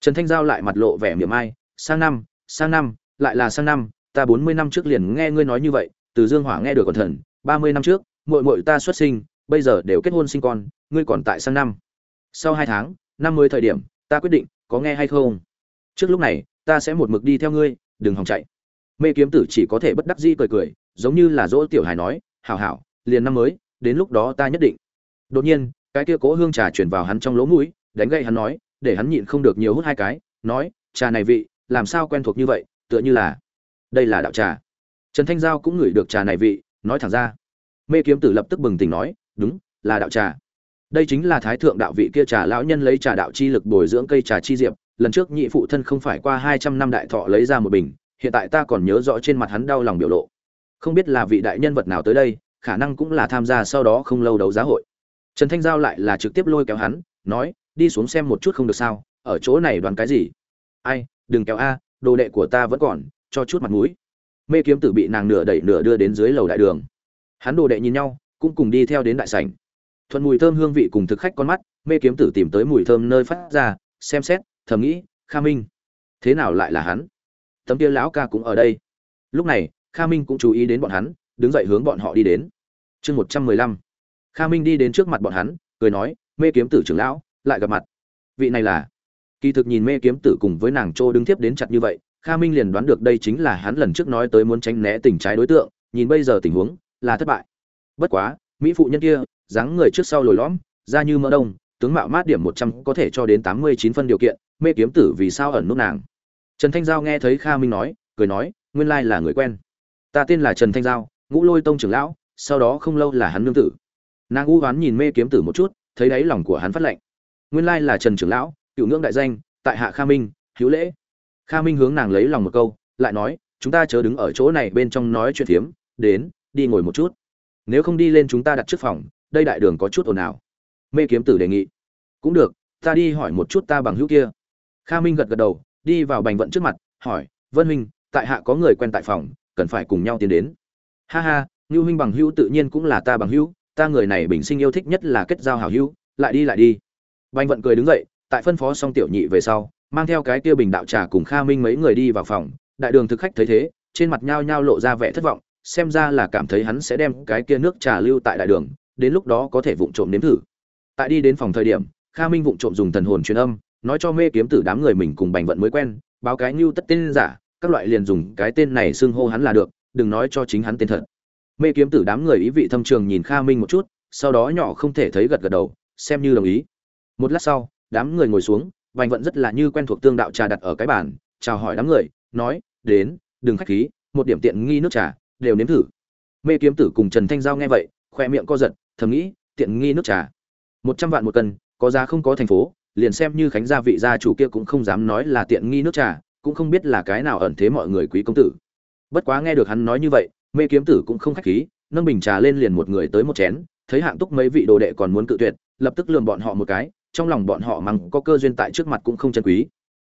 Trần thanh giao lại mặt lộ vẻ miệng ai sang năm sang năm, lại là sang năm, ta bốn mươi năm trước liền nghe ngươi nói như vậy từ dương hỏa nghe được còn thần, ba mươi năm trước, muội muội ta xuất sinh, bây giờ đều kết hôn sinh con, ngươi còn tại sang năm. Sau hai tháng, năm mươi thời điểm, ta quyết định, có nghe hay không? Trước lúc này, ta sẽ một mực đi theo ngươi, đừng hòng chạy. Mê kiếm tử chỉ có thể bất đắc dĩ cười cười, giống như là dỗ tiểu hài nói, hảo hảo, liền năm mới, đến lúc đó ta nhất định. Đột nhiên, cái kia cố hương trà chuyển vào hắn trong lỗ mũi, đánh gậy hắn nói, để hắn nhịn không được nhiều hút hai cái, nói, trà này vị, làm sao quen thuộc như vậy, tựa như là, đây là đạo trà trần thanh giao cũng ngửi được trà này vị, nói thẳng ra. Mê kiếm tử lập tức bừng tỉnh nói, đúng, là đạo trà. Đây chính là thái thượng đạo vị kia trà lão nhân lấy trà đạo chi lực bồi dưỡng cây trà chi diệp. Lần trước nhị phụ thân không phải qua hai trăm năm đại thọ lấy ra một bình, hiện tại ta còn nhớ rõ trên mặt hắn đau lòng biểu lộ. Không biết là vị đại nhân vật nào tới đây, khả năng cũng là tham gia sau đó không lâu đấu giá hội. Trần thanh giao lại là trực tiếp lôi kéo hắn, nói, đi xuống xem một chút không được sao, ở chỗ này đoàn cái gì? Ai, đừng kéo a, đồ đệ của ta vẫn còn, cho chút mặt mũi mê kiếm tử bị nàng nửa đẩy nửa đưa đến dưới lầu đại đường. Hắn đồ đệ nhìn nhau, cũng cùng đi theo đến đại sảnh. Thuận mùi thơm hương vị cùng thực khách con mắt, mê kiếm tử tìm tới mùi thơm nơi phát ra, xem xét, thầm nghĩ, kha minh. Thế nào lại là hắn? Tấm kia lão ca cũng ở đây. Lúc này, kha minh cũng chú ý đến bọn hắn, đứng dậy hướng bọn họ đi đến. Chương một trăm mười lăm. Kha minh đi đến trước mặt bọn hắn, cười nói, mê kiếm tử trưởng lão, lại gặp mặt. Vị này là? Kỳ thực nhìn mê kiếm tử cùng với nàng trô đứng tiếp đến chặt như vậy kha minh liền đoán được đây chính là hắn lần trước nói tới muốn tránh né tình trái đối tượng, nhìn bây giờ tình huống, là thất bại. Bất quá, mỹ phụ nhân kia, dáng người trước sau lồi lõm, da như mỡ đông, tướng mạo mát điểm một trăm có thể cho đến tám mươi chín phân điều kiện, mê kiếm tử vì sao ẩn nút nàng. Trần thanh giao nghe thấy kha minh nói, cười nói, nguyên lai là người quen. Ta tên là trần thanh giao, ngũ lôi tông trưởng lão, sau đó không lâu là hắn nương tử. Nàng u hoán nhìn mê kiếm tử một chút, thấy đáy lòng của hắn phát lạnh. nguyên lai là trần trưởng lão, cựu ngưỡng đại danh, tại hạ kha minh hiếu lễ kha minh hướng nàng lấy lòng một câu, lại nói, chúng ta chớ đứng ở chỗ này bên trong nói chuyện phiếm, đến, đi ngồi một chút. Nếu không đi lên chúng ta đặt trước phòng, đây đại đường có chút ồn ào. Mê kiếm tử đề nghị. Cũng được, ta đi hỏi một chút ta bằng hữu kia. Kha minh gật gật đầu, đi vào bành vận trước mặt, hỏi, vân huynh, tại hạ có người quen tại phòng, cần phải cùng nhau tiến đến. Ha ha, ngưu huynh bằng hữu tự nhiên cũng là ta bằng hữu, ta người này bình sinh yêu thích nhất là kết giao hảo hữu, lại đi lại đi. Bành vận cười đứng dậy, tại phân phó xong tiểu nhị về sau mang theo cái kia bình đạo trà cùng kha minh mấy người đi vào phòng. Đại đường thực khách thấy thế, trên mặt nhao nhao lộ ra vẻ thất vọng, xem ra là cảm thấy hắn sẽ đem cái kia nước trà lưu tại đại đường, đến lúc đó có thể vụng trộm nếm thử. Tại đi đến phòng thời điểm, kha minh vụng trộm dùng thần hồn truyền âm, nói cho mê kiếm tử đám người mình cùng bành vận mới quen, báo cái như tất tên giả, các loại liền dùng cái tên này xưng hô hắn là được, đừng nói cho chính hắn tên thật. Mê kiếm tử đám người ý vị thâm trường nhìn kha minh một chút, sau đó nhỏ không thể thấy gật gật đầu, xem như đồng ý. Một lát sau, đám người ngồi xuống vành vận rất là như quen thuộc tương đạo trà đặt ở cái bàn, chào hỏi đám người, nói, đến, đừng khách khí, một điểm tiện nghi nước trà, đều nếm thử. Mê kiếm tử cùng trần thanh giao nghe vậy, khoe miệng co giật, thầm nghĩ, tiện nghi nước trà, một trăm vạn một cân, có giá không có thành phố, liền xem như khánh gia vị gia chủ kia cũng không dám nói là tiện nghi nước trà, cũng không biết là cái nào ẩn thế mọi người quý công tử. Bất quá nghe được hắn nói như vậy, mê kiếm tử cũng không khách khí, nâng bình trà lên liền một người tới một chén, thấy hạng túc mấy vị đồ đệ còn muốn cự tuyệt, lập tức lườm bọn họ một cái trong lòng bọn họ mắng có cơ duyên tại trước mặt cũng không chân quý.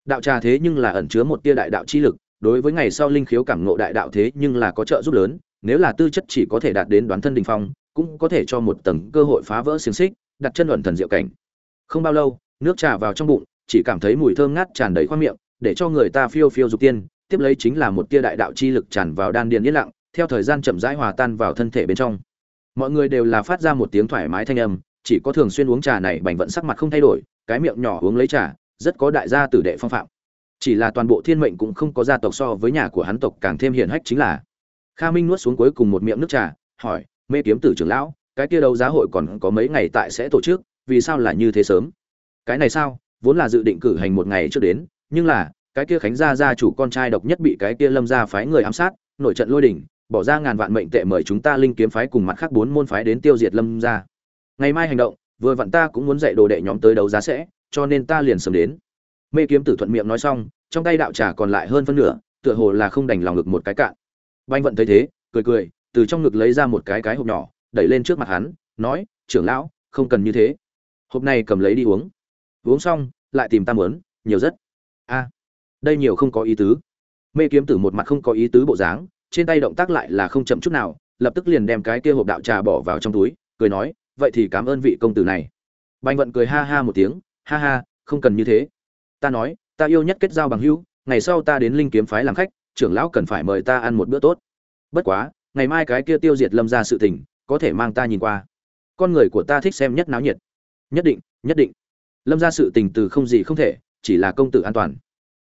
Đạo trà thế nhưng là ẩn chứa một tia đại đạo chi lực, đối với ngày sau linh khiếu cảm ngộ đại đạo thế nhưng là có trợ giúp lớn, nếu là tư chất chỉ có thể đạt đến đoán thân đình phong, cũng có thể cho một tầng cơ hội phá vỡ xiềng xích, đặt chân luận thần diệu cảnh. Không bao lâu, nước trà vào trong bụng, chỉ cảm thấy mùi thơm ngát tràn đầy khoang miệng, để cho người ta phiêu phiêu dục tiên, tiếp lấy chính là một tia đại đạo chi lực tràn vào đan điền yên lặng, theo thời gian chậm rãi hòa tan vào thân thể bên trong. Mọi người đều là phát ra một tiếng thoải mái thanh âm chỉ có thường xuyên uống trà này bành vận sắc mặt không thay đổi, cái miệng nhỏ uống lấy trà, rất có đại gia tử đệ phong phạm. Chỉ là toàn bộ thiên mệnh cũng không có gia tộc so với nhà của hắn tộc càng thêm hiển hách chính là. Kha minh nuốt xuống cuối cùng một miệng nước trà, hỏi, mê kiếm tử trưởng lão, cái kia đấu giá hội còn có mấy ngày tại sẽ tổ chức, vì sao là như thế sớm? Cái này sao? Vốn là dự định cử hành một ngày trước đến, nhưng là, cái kia khánh gia gia chủ con trai độc nhất bị cái kia lâm gia phái người ám sát, nội trận lôi đỉnh, bỏ ra ngàn vạn mệnh tệ mời chúng ta linh kiếm phái cùng mặt khác bốn môn phái đến tiêu diệt lâm gia ngày mai hành động, vừa vặn ta cũng muốn dạy đồ đệ nhóm tới đấu giá sẽ, cho nên ta liền sớm đến. Mê kiếm tử thuận miệng nói xong, trong tay đạo trà còn lại hơn phân nửa, tựa hồ là không đành lòng ngực một cái cạn. Banh vận thấy thế, cười cười, từ trong ngực lấy ra một cái cái hộp nhỏ, đẩy lên trước mặt hắn, nói, trưởng lão, không cần như thế. Hộp này cầm lấy đi uống. Uống xong, lại tìm ta mớn, nhiều rất. A, đây nhiều không có ý tứ. Mê kiếm tử một mặt không có ý tứ bộ dáng, trên tay động tác lại là không chậm chút nào, lập tức liền đem cái kia hộp đạo trà bỏ vào trong túi, cười nói vậy thì cảm ơn vị công tử này. Banh vận cười ha ha một tiếng, ha ha, không cần như thế. Ta nói, ta yêu nhất kết giao bằng hữu, ngày sau ta đến linh kiếm phái làm khách, trưởng lão cần phải mời ta ăn một bữa tốt. Bất quá, ngày mai cái kia tiêu diệt lâm ra sự tình, có thể mang ta nhìn qua. Con người của ta thích xem nhất náo nhiệt. Nhất định nhất định. Lâm ra sự tình từ không gì không thể, chỉ là công tử an toàn.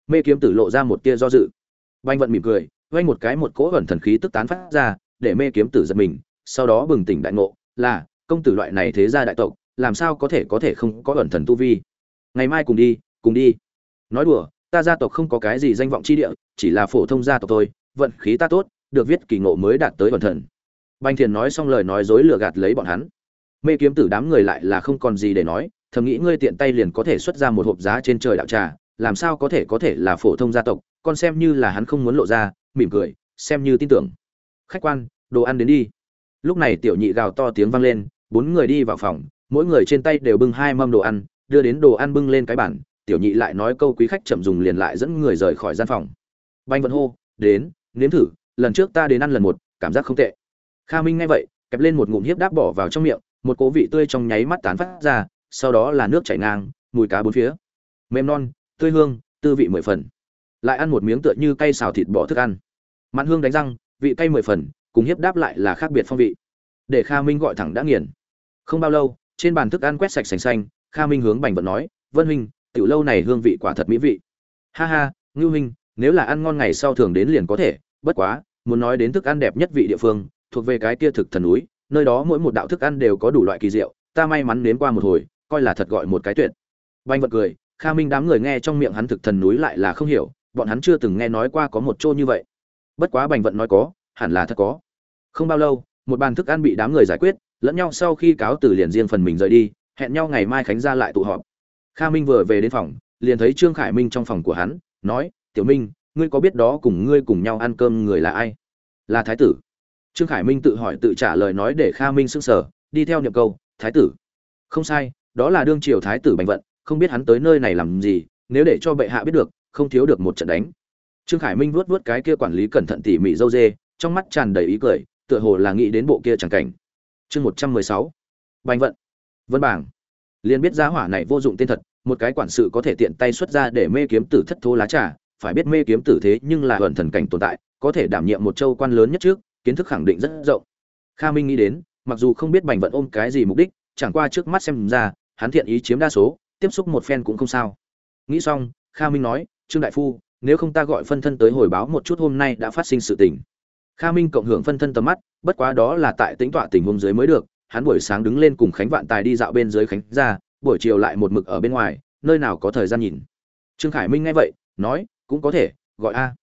Mê kiếm tử lộ ra một tia do dự. Banh vận mỉm cười vay một cái một cỗ ẩn thần khí tức tán phát ra, để mê kiếm tử giật mình, sau đó bừng tỉnh đại ngộ, là công tử loại này thế gia đại tộc, làm sao có thể có thể không có ẩn thần tu vi? Ngày mai cùng đi cùng đi. Nói đùa, ta gia tộc không có cái gì danh vọng chi địa, chỉ là phổ thông gia tộc thôi, vận khí ta tốt, được viết kỳ ngộ mới đạt tới ẩn thần. Banh thiền nói xong lời nói dối lừa gạt lấy bọn hắn. Mê kiếm tử đám người lại là không còn gì để nói, thầm nghĩ ngươi tiện tay liền có thể xuất ra một hộp giá trên trời đạo trà, làm sao có thể có thể là phổ thông gia tộc, Con xem như là hắn không muốn lộ ra, mỉm cười, xem như tin tưởng. Khách quan, đồ ăn đến đi. Lúc này tiểu nhị gào to tiếng vang lên bốn người đi vào phòng, mỗi người trên tay đều bưng hai mâm đồ ăn, đưa đến đồ ăn bưng lên cái bản tiểu nhị lại nói câu quý khách chậm dùng liền lại dẫn người rời khỏi gian phòng. Banh vận hô, đến, nếm thử, lần trước ta đến ăn lần một, cảm giác không tệ. Kha minh nghe vậy, kẹp lên một ngụm hiếp đáp bỏ vào trong miệng, một cố vị tươi trong nháy mắt tán phát ra, sau đó là nước chảy ngang, mùi cá bốn phía. Mềm non, tươi hương, tư vị mười phần. Lại ăn một miếng tựa như cay xào thịt bỏ thức ăn. Mặn hương đánh răng, vị cay mười phần, cùng hiếp đáp lại là khác biệt phong vị. Để kha minh gọi thẳng đã nghiền không bao lâu, trên bàn thức ăn quét sạch sành xanh, kha minh hướng bành vận nói, vân huynh, tiểu lâu này hương vị quả thật mỹ vị. Ha ha, ngưu huynh, nếu là ăn ngon ngày sau thường đến liền có thể, bất quá, muốn nói đến thức ăn đẹp nhất vị địa phương, thuộc về cái kia thực thần núi, nơi đó mỗi một đạo thức ăn đều có đủ loại kỳ diệu, ta may mắn đến qua một hồi, coi là thật gọi một cái tuyệt. Bành vận cười, kha minh đám người nghe trong miệng hắn thực thần núi lại là không hiểu, bọn hắn chưa từng nghe nói qua có một chỗ như vậy. Bất quá bành vận nói có, hẳn là thật có. Không bao lâu, một bàn thức ăn bị đám người giải quyết lẫn nhau sau khi cáo từ liền riêng phần mình rời đi, hẹn nhau ngày mai khánh ra lại tụ họp. Kha minh vừa về đến phòng, liền thấy trương khải minh trong phòng của hắn, nói, tiểu minh, ngươi có biết đó cùng ngươi cùng nhau ăn cơm người là ai? Là thái tử. Trương khải minh tự hỏi tự trả lời nói để kha minh sững sờ, đi theo niệm câu, thái tử. Không sai, đó là đương triều thái tử bành vận, không biết hắn tới nơi này làm gì, nếu để cho bệ hạ biết được, không thiếu được một trận đánh. Trương khải minh vuốt vuốt cái kia quản lý cẩn thận tỉ mỉ dâu dê trong mắt tràn đầy ý cười, tựa hồ là nghĩ đến bộ kia chẳng cảnh chương một trăm mười sáu. Bành vận. Vân bảng. Liền biết giá hỏa này vô dụng tên thật, một cái quản sự có thể tiện tay xuất ra để mê kiếm tử thất thố lá trà, phải biết mê kiếm tử thế nhưng là hờn thần cảnh tồn tại, có thể đảm nhiệm một châu quan lớn nhất trước, kiến thức khẳng định rất rộng. Kha minh nghĩ đến, mặc dù không biết bành vận ôm cái gì mục đích, chẳng qua trước mắt xem ra, hắn thiện ý chiếm đa số, tiếp xúc một phen cũng không sao. Nghĩ xong, kha minh nói, trương đại phu, nếu không ta gọi phân thân tới hồi báo một chút hôm nay đã phát sinh sự tình kha minh cộng hưởng phân thân tầm mắt, bất quá đó là tại tính tọa tình huống dưới mới được, hắn buổi sáng đứng lên cùng khánh vạn tài đi dạo bên dưới khánh ra buổi chiều lại một mực ở bên ngoài, nơi nào có thời gian nhìn. Trương khải minh nghe vậy, nói, cũng có thể, gọi a.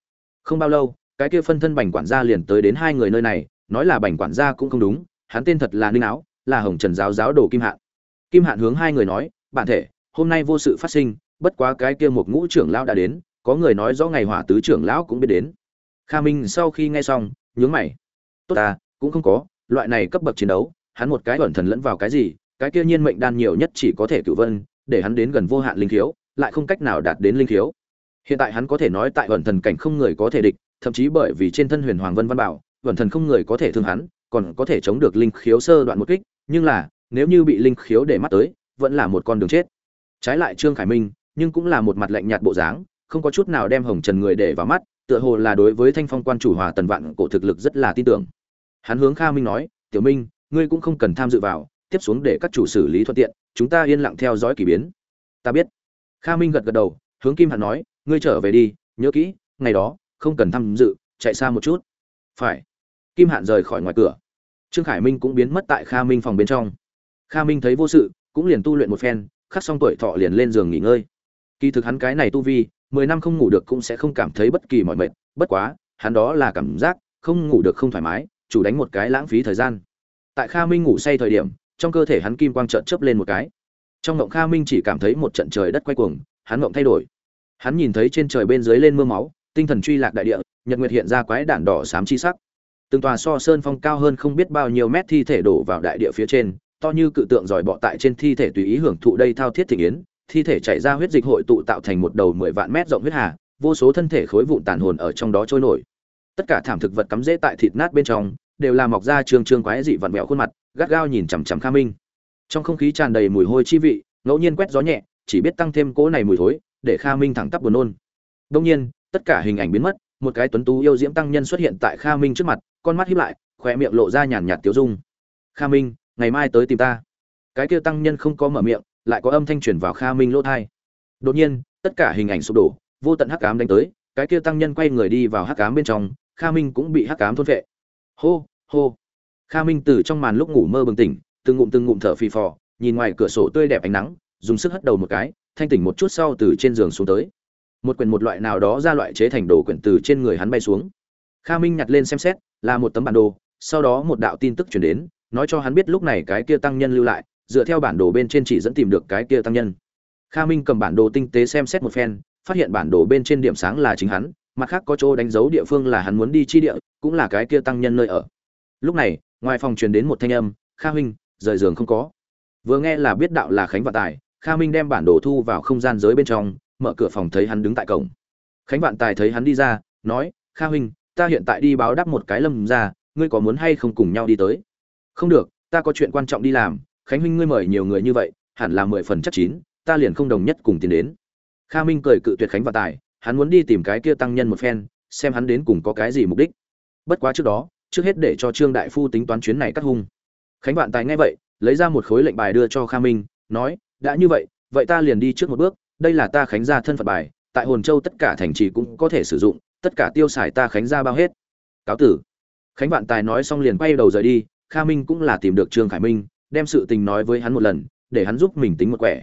Không bao lâu, cái kia phân thân bành quản gia liền tới đến hai người nơi này, nói là bành quản gia cũng không đúng, hắn tên thật là ninh áo, là hồng trần giáo giáo đồ kim hạn. Kim hạn hướng hai người nói bản thể, hôm nay vô sự phát sinh, bất quá cái kia một ngũ trưởng lão đã đến, có người nói rõ ngày hỏa tứ trưởng lão cũng biết đến. Kha minh sau khi nghe xong nhướng mày. Tốt ta, cũng không có, loại này cấp bậc chiến đấu, hắn một cái ẩn thần lẫn vào cái gì, cái kia nhiên mệnh đan nhiều nhất chỉ có thể cựu vân, để hắn đến gần vô hạn linh khiếu, lại không cách nào đạt đến linh khiếu. Hiện tại hắn có thể nói tại ẩn thần cảnh không người có thể địch, thậm chí bởi vì trên thân huyền hoàng vân văn bảo, ẩn thần không người có thể thương hắn, còn có thể chống được linh khiếu sơ đoạn một kích, nhưng là, nếu như bị linh khiếu để mắt tới, vẫn là một con đường chết. Trái lại trương khải minh, nhưng cũng là một mặt lạnh nhạt bộ dáng, không có chút nào đem hồng trần người để vào mắt tựa hồ là đối với thanh phong quan chủ hòa tần vạn cổ thực lực rất là tin tưởng. Hắn hướng kha minh nói, tiểu minh, ngươi cũng không cần tham dự vào, tiếp xuống để các chủ xử lý thuận tiện, chúng ta yên lặng theo dõi k ỳ biến. Ta biết. Kha minh gật gật đầu, hướng kim hàn nói, ngươi trở về đi, nhớ kỹ, ngày đó, không cần tham dự, chạy xa một chút. Phải. Kim hạn rời khỏi ngoài cửa. Trương khải minh cũng biến mất tại kha minh phòng bên trong. Kha minh thấy vô sự, cũng liền tu luyện một phen, khắc xong tuổi thọ liền lên giường nghỉ ngơi. Kỳ thực hắn cái này tu vi mười năm không ngủ được cũng sẽ không cảm thấy bất kỳ mọi mệt, bất quá, hắn đó là cảm giác không ngủ được không thoải mái, chủ đánh một cái lãng phí thời gian. Tại kha minh ngủ say thời điểm, trong cơ thể hắn kim quang trợn chớp lên một cái. Trong ngộng kha minh chỉ cảm thấy một trận trời đất quay cuồng, hắn ngộng thay đổi. Hắn nhìn thấy trên trời bên dưới lên mưa máu, tinh thần truy lạc đại địa, nhật nguyệt hiện ra quái đản đỏ xám chi sắc. Từng tòa so sơn phong cao hơn không biết bao nhiêu mét thi thể đổ vào đại địa phía trên, to như cự tượng giỏi bọ tại trên thi thể tùy ý hưởng thụ đây thao thiết thị yến thi thể chảy ra huyết dịch hội tụ tạo thành một đầu mười vạn mét rộng huyết hà, vô số thân thể khối vụn tàn hồn ở trong đó trôi nổi. Tất cả thảm thực vật cắm rễ tại thịt nát bên trong, đều là mọc ra trường trường quái dị vặn vẹo khuôn mặt, gắt gao nhìn chằm chằm kha minh. Trong không khí tràn đầy mùi hôi chi vị, ngẫu nhiên quét gió nhẹ, chỉ biết tăng thêm cỗ này mùi thối, để kha minh thẳng tắp buồn nôn. Đông nhiên, tất cả hình ảnh biến mất, một cái tuấn tú yêu diễm tăng nhân xuất hiện tại kha minh trước mặt, con mắt híp lại, khóe miệng lộ ra nhàn nhạt tiêu dung. Kha minh, ngày mai tới tìm ta. Cái kia tăng nhân không có mở miệng lại có âm thanh truyền vào kha minh lỗ tai. đột nhiên, tất cả hình ảnh sụp đổ, vô tận hắc ám đánh tới, cái kia tăng nhân quay người đi vào hắc ám bên trong, kha minh cũng bị hắc ám thôn vệ. Hô hô. Kha minh từ trong màn lúc ngủ mơ bừng tỉnh, từng ngụm từng ngụm thở phì phò, nhìn ngoài cửa sổ tươi đẹp ánh nắng, dùng sức hất đầu một cái, thanh tỉnh một chút sau từ trên giường xuống tới. Một quyển một loại nào đó ra loại chế thành đồ quyển từ trên người hắn bay xuống. Kha minh nhặt lên xem xét, là một tấm bản đồ, sau đó một đạo tin tức truyền đến, nói cho hắn biết lúc này cái kia tăng nhân lưu lại dựa theo bản đồ bên trên chỉ dẫn tìm được cái kia tăng nhân. Kha minh cầm bản đồ tinh tế xem xét một phen, phát hiện bản đồ bên trên điểm sáng là chính hắn, mặt khác có chỗ đánh dấu địa phương là hắn muốn đi chi địa, cũng là cái kia tăng nhân nơi ở. Lúc này, ngoài phòng truyền đến một thanh âm, kha huynh rời giường không có. Vừa nghe là biết đạo là khánh vạn tài, kha minh đem bản đồ thu vào không gian giới bên trong, mở cửa phòng thấy hắn đứng tại cổng. Khánh vạn tài thấy hắn đi ra, nói, kha huynh ta hiện tại đi báo đáp một cái lâm ra, ngươi có muốn hay không cùng nhau đi tới? Không được, ta có chuyện quan trọng đi làm khánh huynh ngươi mời nhiều người như vậy, hẳn là mười phần chắc chín, ta liền không đồng nhất cùng tiến đến. Kha minh cười cự tuyệt khánh vạn tài, hắn muốn đi tìm cái kia tăng nhân một phen, xem hắn đến cùng có cái gì mục đích. Bất quá trước đó, trước hết để cho trương đại phu tính toán chuyến này cắt hung. Khánh vạn tài nghe vậy, lấy ra một khối lệnh bài đưa cho kha minh, nói, đã như vậy vậy ta liền đi trước một bước, đây là ta khánh gia thân phận bài, tại hồn châu tất cả thành trì cũng có thể sử dụng, tất cả tiêu xài ta khánh gia bao hết. Cáo tử. Khánh vạn tài nói xong liền quay đầu rời đi, kha minh cũng là tìm được trương khải minh đem sự tình nói với hắn một lần, để hắn giúp mình tính một quẻ.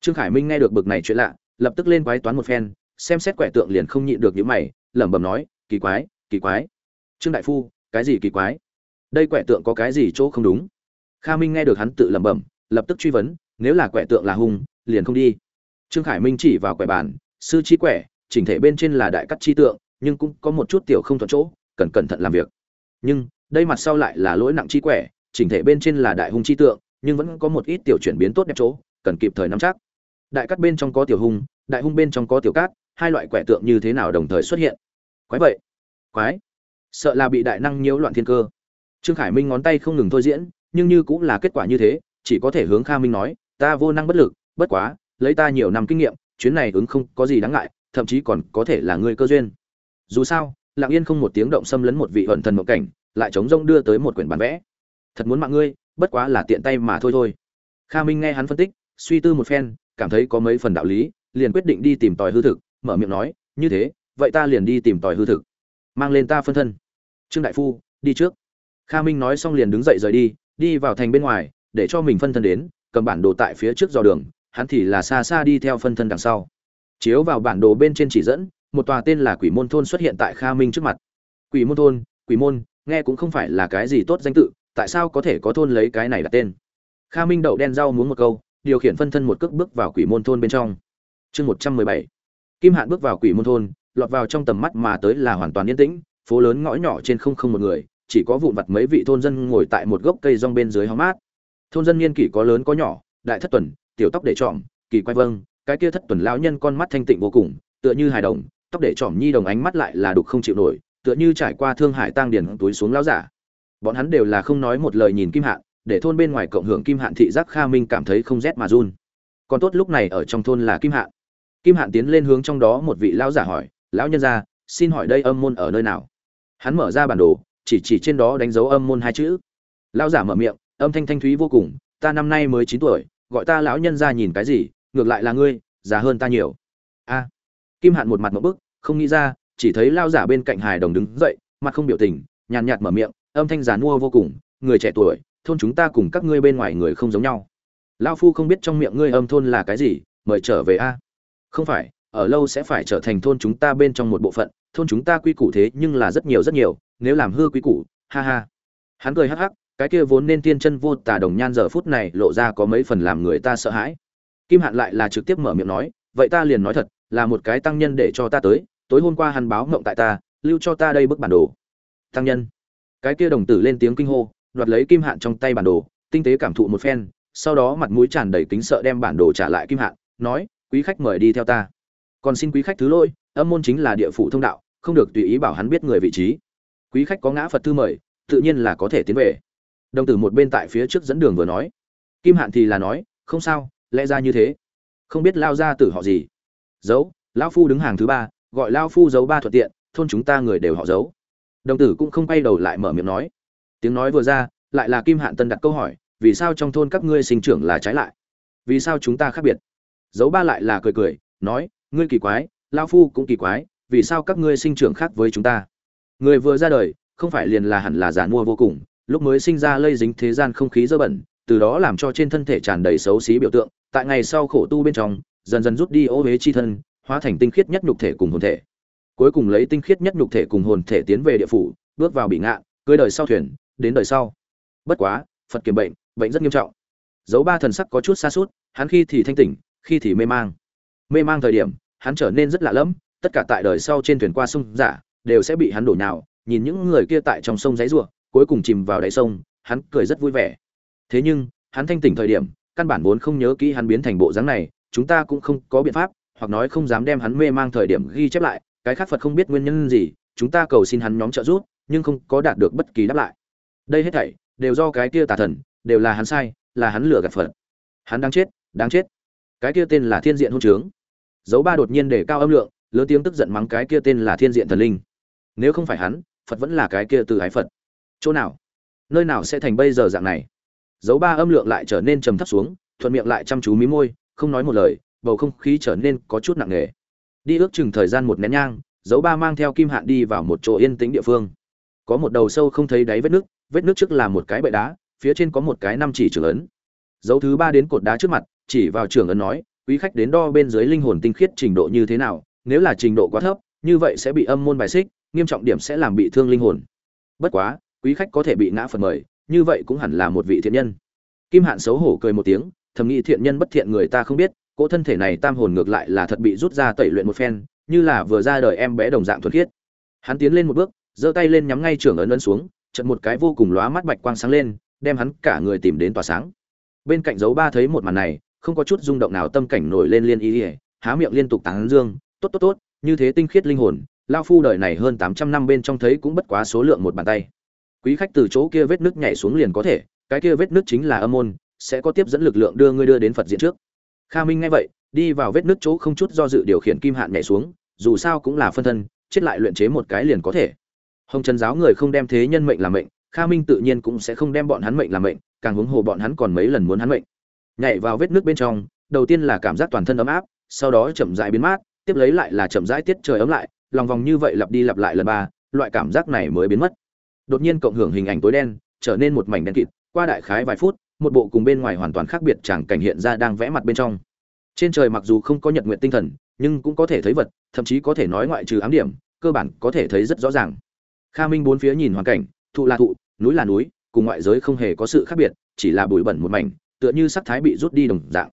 Trương khải minh nghe được bực này chuyện lạ, lập tức lên quái toán một phen, xem xét quẻ tượng liền không nhịn được những mày, lẩm bẩm nói, kỳ quái kỳ quái. Trương đại phu, cái gì kỳ quái? Đây quẻ tượng có cái gì chỗ không đúng? Kha minh nghe được hắn tự lẩm bẩm, lập tức truy vấn, nếu là quẻ tượng là hung, liền không đi. Trương khải minh chỉ vào quẻ bàn, sư trí quẻ, chỉnh thể bên trên là đại cắt chi tượng, nhưng cũng có một chút tiểu không thuận chỗ, cần cẩn thận làm việc. Nhưng, đây mặt sau lại là lỗi nặng chi quẻ chỉnh thể bên trên là đại hung chi tượng, nhưng vẫn có một ít tiểu chuyển biến tốt đẹp chỗ, cần kịp thời nắm chắc. Đại cắt bên trong có tiểu hung, đại hung bên trong có tiểu cát, hai loại quẻ tượng như thế nào đồng thời xuất hiện? Quái vậy. Quái. Sợ là bị đại năng nhiễu loạn thiên cơ. Trương khải minh ngón tay không ngừng thôi diễn, nhưng như cũng là kết quả như thế, chỉ có thể hướng kha minh nói, ta vô năng bất lực, bất quá, lấy ta nhiều năm kinh nghiệm, chuyến này ứng không có gì đáng ngại, thậm chí còn có thể là ngươi cơ duyên. Dù sao, lặng yên không một tiếng động xâm lấn một vị ẩn thần mộng cảnh, lại chống rông đưa tới một quyển bản vẽ thật muốn mạng ngươi, bất quá là tiện tay mà thôi thôi. Kha minh nghe hắn phân tích, suy tư một phen, cảm thấy có mấy phần đạo lý, liền quyết định đi tìm tòi hư thực, mở miệng nói, như thế, vậy ta liền đi tìm tòi hư thực. Mang lên ta phân thân. Trương đại phu, đi trước. Kha minh nói xong liền đứng dậy rời đi đi vào thành bên ngoài, để cho mình phân thân đến, cầm bản đồ tại phía trước dò đường, hắn thì là xa xa đi theo phân thân đằng sau. Chiếu vào bản đồ bên trên chỉ dẫn, một tòa tên là quỷ môn thôn xuất hiện tại kha minh trước mặt. Quỷ môn thôn, quỷ môn, nghe cũng không phải là cái gì tốt danh tự tại sao có thể có thôn lấy cái này là tên? Kha minh đậu đen rau muốn một câu, điều khiển phân thân một cước bước vào quỷ môn thôn bên trong. Chương một trăm mười bảy. Kim hạn bước vào quỷ môn thôn, lọt vào trong tầm mắt mà tới là hoàn toàn yên tĩnh, phố lớn ngõ nhỏ trên không không một người, chỉ có vụn vặt mấy vị thôn dân ngồi tại một gốc cây rong bên dưới hóng mát. Thôn dân niên kỷ có lớn có nhỏ, đại thất tuần, tiểu tóc để trọm kỳ quay vâng cái kia thất tuần lão nhân con mắt thanh tịnh vô cùng, tựa như hài đồng, tóc để trọm nhi đồng ánh mắt lại là đục không chịu nổi, tựa như trải qua thương hải tang điền túi xuống lão giả bọn hắn đều là không nói một lời nhìn kim hạn, để thôn bên ngoài cộng hưởng kim hạn thị giác kha minh cảm thấy không rét mà run. Còn tốt lúc này ở trong thôn là kim hạn. Kim hạn tiến lên hướng trong đó một vị lão giả hỏi, lão nhân gia, xin hỏi đây âm môn ở nơi nào? Hắn mở ra bản đồ, chỉ chỉ trên đó đánh dấu âm môn hai chữ. Lão giả mở miệng, âm thanh thanh thúy vô cùng, ta năm nay mới chín tuổi, gọi ta lão nhân gia nhìn cái gì, ngược lại là ngươi, già hơn ta nhiều. A. Kim hạn một mặt một bức, không nghĩ ra, chỉ thấy lão giả bên cạnh hài đồng đứng dậy, mặt không biểu tình, nhàn nhạt mở miệng âm thanh giàn mua vô cùng, người trẻ tuổi, thôn chúng ta cùng các ngươi bên ngoài người không giống nhau. Lão phu không biết trong miệng ngươi âm thôn là cái gì, mời trở về a. Không phải, ở lâu sẽ phải trở thành thôn chúng ta bên trong một bộ phận, thôn chúng ta quy củ thế nhưng là rất nhiều rất nhiều, nếu làm hư quy củ, ha ha. Hắn cười hắc hắc, cái kia vốn nên tiên chân vô tà đồng nhan giờ phút này lộ ra có mấy phần làm người ta sợ hãi. Kim hạn lại là trực tiếp mở miệng nói, vậy ta liền nói thật, là một cái tăng nhân để cho ta tới, tối hôm qua hắn báo mộng tại ta, lưu cho ta đây bức bản đồ. Tăng nhân cái kia đồng tử lên tiếng kinh hô, đoạt lấy kim hạn trong tay bản đồ, tinh tế cảm thụ một phen, sau đó mặt mũi tràn đầy kính sợ đem bản đồ trả lại kim hạn, nói, quý khách mời đi theo ta. Còn xin quý khách thứ lỗi, âm môn chính là địa phủ thông đạo, không được tùy ý bảo hắn biết người vị trí. Quý khách có ngã phật thư mời, tự nhiên là có thể tiến về. Đồng tử một bên tại phía trước dẫn đường vừa nói, kim hạn thì là nói, không sao, lẽ ra như thế. Không biết lao ra tử họ gì? Giấu lao phu đứng hàng thứ ba, gọi lao phu giấu ba thuận tiện, thôn chúng ta người đều họ giấu đồng tử cũng không quay đầu lại mở miệng nói. Tiếng nói vừa ra, lại là kim hạn tân đặt câu hỏi, vì sao trong thôn các ngươi sinh trưởng là trái lại? Vì sao chúng ta khác biệt? Dấu ba lại là cười cười, nói, ngươi kỳ quái lao phu cũng kỳ quái, vì sao các ngươi sinh trưởng khác với chúng ta? Người vừa ra đời, không phải liền là hẳn là giản mua vô cùng, lúc mới sinh ra lây dính thế gian không khí dơ bẩn, từ đó làm cho trên thân thể tràn đầy xấu xí biểu tượng, tại ngày sau khổ tu bên trong, dần dần rút đi ô huế chi thân, hóa thành tinh khiết nhất nhục thể cùng hồn thể cuối cùng lấy tinh khiết nhất nhục thể cùng hồn thể tiến về địa phủ, bước vào bị ngạn, cưới đời sau thuyền, đến đời sau. Bất quá, phật kiểm bệnh bệnh rất nghiêm trọng. Dấu ba thần sắc có chút xa suốt hắn khi thì thanh tỉnh, khi thì mê mang. Mê mang thời điểm, hắn trở nên rất lạ lẫm, tất cả tại đời sau trên thuyền qua sông giả, đều sẽ bị hắn đổ nào nhìn những người kia tại trong sông giấy rủa cuối cùng chìm vào đáy sông, hắn cười rất vui vẻ. Thế nhưng, hắn thanh tỉnh thời điểm, căn bản vốn không nhớ kỹ hắn biến thành bộ dáng này, chúng ta cũng không có biện pháp, hoặc nói không dám đem hắn mê mang thời điểm ghi chép lại cái khác phật không biết nguyên nhân gì, chúng ta cầu xin hắn nhóm trợ giúp, nhưng không có đạt được bất kỳ đáp lại. Đây hết thảy đều do cái kia tà thần, đều là hắn sai, là hắn lừa gạt phật. Hắn đáng chết đáng chết. Cái kia tên là thiên diện hôn trướng. Dấu ba đột nhiên để cao âm lượng, lớn tiếng tức giận mắng cái kia tên là thiên diện thần linh. Nếu không phải hắn, phật vẫn là cái kia từ ái phật. Chỗ nào? Nơi nào sẽ thành bây giờ dạng này? Dấu ba âm lượng lại trở nên trầm thấp xuống, thuận miệng lại chăm chú mí môi, không nói một lời, bầu không khí trở nên có chút nặng nề đi ước chừng thời gian một nén nhang, dấu ba mang theo kim hạn đi vào một chỗ yên tĩnh địa phương. Có một đầu sâu không thấy đáy vết nước vết nước trước là một cái bệ đá, phía trên có một cái năm chỉ trưởng ấn. Dấu thứ ba đến cột đá trước mặt, chỉ vào trưởng ấn nói, quý khách đến đo bên dưới linh hồn tinh khiết trình độ như thế nào, nếu là trình độ quá thấp, như vậy sẽ bị âm môn bài xích, nghiêm trọng điểm sẽ làm bị thương linh hồn. Bất quá, quý khách có thể bị ngã phần mời, như vậy cũng hẳn là một vị thiện nhân. Kim hạn xấu hổ cười một tiếng, thầm nghĩ thiện nhân bất thiện người ta không biết cỗ thân thể này tam hồn ngược lại là thật bị rút ra tẩy luyện một phen, như là vừa ra đời em bé đồng dạng thuần khiết. Hắn tiến lên một bước, giơ tay lên nhắm ngay trưởng ấn ấn xuống chật một cái vô cùng lóa mắt bạch quang sáng lên, đem hắn cả người tìm đến tỏa sáng. Bên cạnh dấu ba thấy một màn này, không có chút rung động nào tâm cảnh nổi lên liên ý ỉa há miệng liên tục tán dương, tốt tốt tốt, như thế tinh khiết linh hồn lao phu đời này hơn tám trăm năm bên trong thấy cũng bất quá số lượng một bàn tay. Quý khách từ chỗ kia vết nước nhảy xuống liền có thể, cái kia vết nước chính là âm môn, sẽ có tiếp dẫn lực lượng đưa ngươi đưa đến phật diện trước kha minh nghe vậy, đi vào vết nước chỗ không chút do dự điều khiển kim hạn nhảy xuống, dù sao cũng là phân thân, chết lại luyện chế một cái liền có thể. Hồng trần giáo người không đem thế nhân mệnh làm mệnh, kha minh tự nhiên cũng sẽ không đem bọn hắn mệnh làm mệnh, càng huống hồ bọn hắn còn mấy lần muốn hắn mệnh. Nhảy vào vết nước bên trong, đầu tiên là cảm giác toàn thân ấm áp, sau đó chậm rãi biến mát, tiếp lấy lại là chậm rãi tiết trời ấm lại, lòng vòng như vậy lặp đi lặp lại lần ba, loại cảm giác này mới biến mất. Đột nhiên cộng hưởng hình ảnh tối đen, trở nên một mảnh đen kịt, qua đại khái vài phút một bộ cùng bên ngoài hoàn toàn khác biệt chẳng cảnh hiện ra đang vẽ mặt bên trong. Trên trời mặc dù không có nhật nguyện tinh thần, nhưng cũng có thể thấy vật, thậm chí có thể nói ngoại trừ ám điểm, cơ bản có thể thấy rất rõ ràng. Kha minh bốn phía nhìn hoàn cảnh, thụ là thụ, núi là núi, cùng ngoại giới không hề có sự khác biệt, chỉ là bụi bẩn một mảnh, tựa như sắc thái bị rút đi đồng dạng.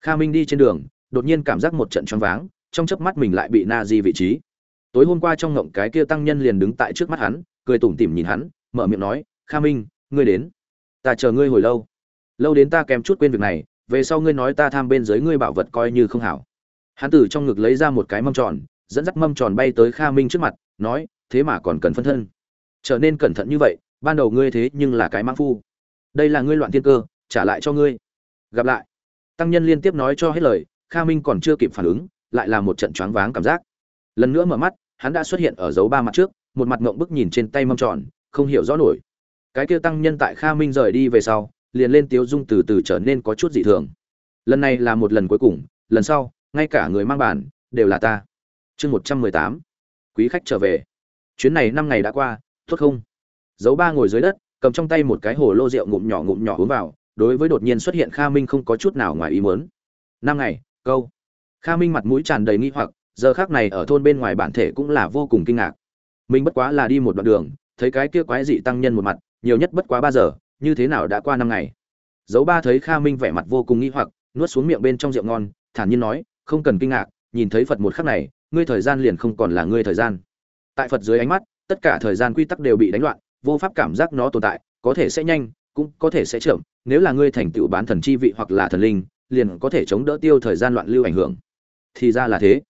Kha minh đi trên đường, đột nhiên cảm giác một trận choáng váng, trong chớp mắt mình lại bị na di vị trí. Tối hôm qua trong ngộng cái kia tăng nhân liền đứng tại trước mắt hắn, cười tủm tỉm nhìn hắn, mở miệng nói, kha minh, ngươi đến. Ta chờ ngươi hồi lâu lâu đến ta kèm chút quên việc này, về sau ngươi nói ta tham bên dưới ngươi bảo vật coi như không hảo. Hắn từ trong ngực lấy ra một cái mâm tròn, dẫn dắt mâm tròn bay tới kha minh trước mặt, nói, thế mà còn cần phân thân. Trở nên cẩn thận như vậy, ban đầu ngươi thế nhưng là cái mang phu. Đây là ngươi loạn thiên cơ, trả lại cho ngươi. Gặp lại, tăng nhân liên tiếp nói cho hết lời, kha minh còn chưa kịp phản ứng, lại là một trận choáng váng cảm giác. Lần nữa mở mắt, hắn đã xuất hiện ở dấu ba mặt trước, một mặt ngộng bức nhìn trên tay mâm tròn, không hiểu rõ nổi. Cái kia tăng nhân tại kha minh rời đi về sau liền lên tiếu dung từ từ trở nên có chút dị thường. Lần này là một lần cuối cùng, lần sau, ngay cả người mang bản, đều là ta. Chương một trăm mười tám, quý khách trở về. Chuyến này năm ngày đã qua, tốt không? Dấu ba ngồi dưới đất, cầm trong tay một cái hồ lô rượu ngụm nhỏ ngụm nhỏ uống vào, đối với đột nhiên xuất hiện kha minh không có chút nào ngoài ý muốn. Năm ngày, câu. Kha minh mặt mũi tràn đầy nghi hoặc, giờ khác này ở thôn bên ngoài bản thể cũng là vô cùng kinh ngạc. Mình bất quá là đi một đoạn đường, thấy cái kia quái dị tăng nhân một mặt, nhiều nhất bất quá ba giờ như thế nào đã qua năm ngày? Dấu ba thấy kha minh vẻ mặt vô cùng nghi hoặc, nuốt xuống miệng bên trong rượu ngon, thản nhiên nói, không cần kinh ngạc, nhìn thấy phật một khắc này, ngươi thời gian liền không còn là ngươi thời gian. Tại phật dưới ánh mắt, tất cả thời gian quy tắc đều bị đánh loạn, vô pháp cảm giác nó tồn tại, có thể sẽ nhanh, cũng có thể sẽ chậm, nếu là ngươi thành tựu bán thần chi vị hoặc là thần linh, liền có thể chống đỡ tiêu thời gian loạn lưu ảnh hưởng. Thì ra là thế.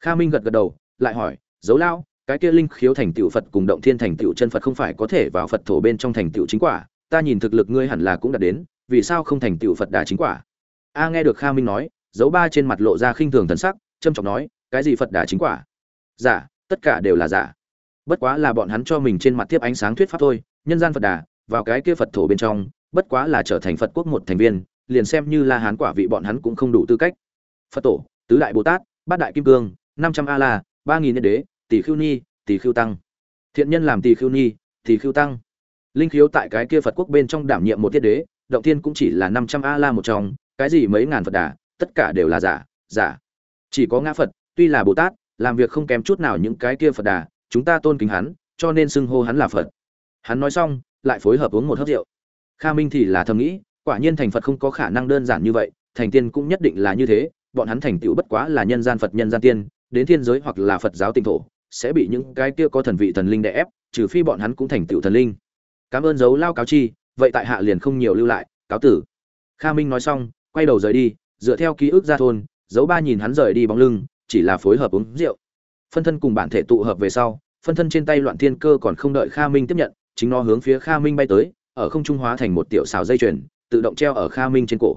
Kha minh gật gật đầu, lại hỏi dấu lao cái kia linh khiếu thành tựu phật cùng động thiên thành tựu chân phật không phải có thể vào phật thổ bên trong thành tựu chính quả ta nhìn thực lực ngươi hẳn là cũng đạt đến, vì sao không thành tựu phật đà chính quả? A nghe được kha minh nói, dấu ba trên mặt lộ ra khinh thường thần sắc trâm trọng nói, cái gì phật đà chính quả? Giả, tất cả đều là giả. Bất quá là bọn hắn cho mình trên mặt tiếp ánh sáng thuyết pháp thôi, nhân gian phật đà, vào cái kia phật thổ bên trong, bất quá là trở thành phật quốc một thành viên, liền xem như là hán quả vị bọn hắn cũng không đủ tư cách. Phật tổ, tứ đại bồ tát, bát đại kim cương, năm trăm a la, ba nghìn nhân đế, tỷ khưu ni, tỷ khưu tăng. Thiện nhân làm tỷ khưu ni, tỷ khưu tăng linh khiếu tại cái kia phật quốc bên trong đảm nhiệm một tiết đế, động tiên cũng chỉ là năm trăm a la một trong, cái gì mấy ngàn phật đà, tất cả đều là giả giả. Chỉ có ngã phật, tuy là bồ tát, làm việc không kém chút nào những cái kia phật đà, chúng ta tôn kính hắn, cho nên xưng hô hắn là phật. Hắn nói xong, lại phối hợp uống một hớp rượu. Kha minh thì là thầm nghĩ, quả nhiên thành phật không có khả năng đơn giản như vậy, thành tiên cũng nhất định là như thế, bọn hắn thành tựu bất quá là nhân gian phật nhân gian tiên, đến thiên giới hoặc là phật giáo tinh thổ, sẽ bị những cái kia có thần vị thần linh đè ép, trừ phi bọn hắn cũng thành tựu thần linh cảm ơn dấu lao cáo chi, vậy tại hạ liền không nhiều lưu lại, cáo tử. Kha minh nói xong, quay đầu rời đi, dựa theo ký ức ra thôn, dấu ba nhìn hắn rời đi bóng lưng, chỉ là phối hợp uống rượu. Phân thân cùng bản thể tụ hợp về sau, phân thân trên tay loạn thiên cơ còn không đợi kha minh tiếp nhận, chính nó hướng phía kha minh bay tới, ở không trung hóa thành một tiểu xào dây chuyền, tự động treo ở kha minh trên cổ.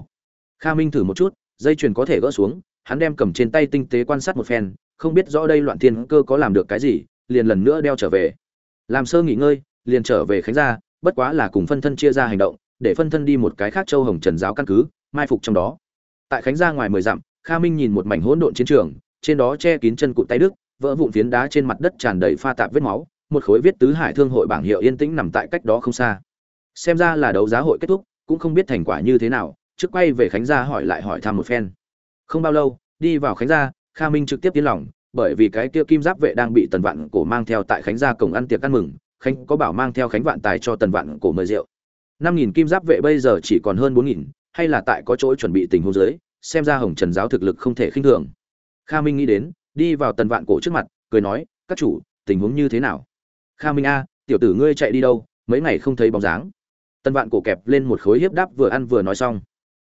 Kha minh thử một chút, dây chuyền có thể gỡ xuống, hắn đem cầm trên tay tinh tế quan sát một phen, không biết rõ đây loạn thiên cơ có làm được cái gì, liền lần nữa đeo trở về. Làm sơ nghỉ ngơi, liền trở về khánh gia bất quá là cùng phân thân chia ra hành động, để phân thân đi một cái khác châu hồng trần giáo căn cứ, mai phục trong đó. Tại khánh gia ngoài mười dặm, kha minh nhìn một mảnh hỗn độn chiến trường, trên đó che kín chân cụt tay đức, vỡ vụn phiến đá trên mặt đất tràn đầy pha tạp vết máu, một khối viết tứ hải thương hội bảng hiệu yên tĩnh nằm tại cách đó không xa. Xem ra là đấu giá hội kết thúc, cũng không biết thành quả như thế nào, trước quay về khánh gia hỏi lại hỏi thăm một phen. Không bao lâu, đi vào khánh gia, kha minh trực tiếp tiến lòng, bởi vì cái kia kim giáp vệ đang bị tần vạn cổ mang theo tại khánh gia cổng ăn tiệc ăn mừng khánh có bảo mang theo khánh vạn tài cho tần vạn cổ mời rượu. Năm nghìn kim giáp vệ bây giờ chỉ còn hơn bốn nghìn, hay là tại có chỗ chuẩn bị tình huống dưới, xem ra hồng trần giáo thực lực không thể khinh thường. Kha minh nghĩ đến, đi vào tần vạn cổ trước mặt, cười nói, các chủ, tình huống như thế nào? Kha minh a, tiểu tử ngươi chạy đi đâu, mấy ngày không thấy bóng dáng. Tần vạn cổ kẹp lên một khối hiếp đáp vừa ăn vừa nói xong.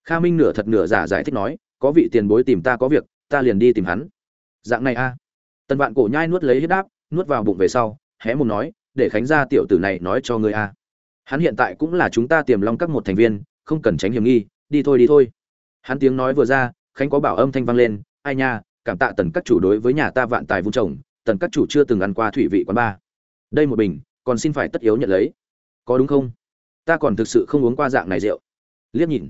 Kha minh nửa thật nửa giả giải thích nói, có vị tiền bối tìm ta có việc, ta liền đi tìm hắn. Dạng này a. Tần vạn cổ nhai nuốt lấy hiếp đáp, nuốt vào bụng về sau, hé mồm nói để khánh gia tiểu tử này nói cho ngươi a. Hắn hiện tại cũng là chúng ta tiềm long các một thành viên, không cần tránh hiểm nghi, đi thôi đi thôi. Hắn tiếng nói vừa ra, khánh có bảo âm thanh vang lên, ai nha, cảm tạ tần các chủ đối với nhà ta vạn tài vun trồng, tần các chủ chưa từng ăn qua thủy vị quán ba. Đây một bình, còn xin phải tất yếu nhận lấy. Có đúng không? Ta còn thực sự không uống qua dạng này rượu. Liếc nhìn.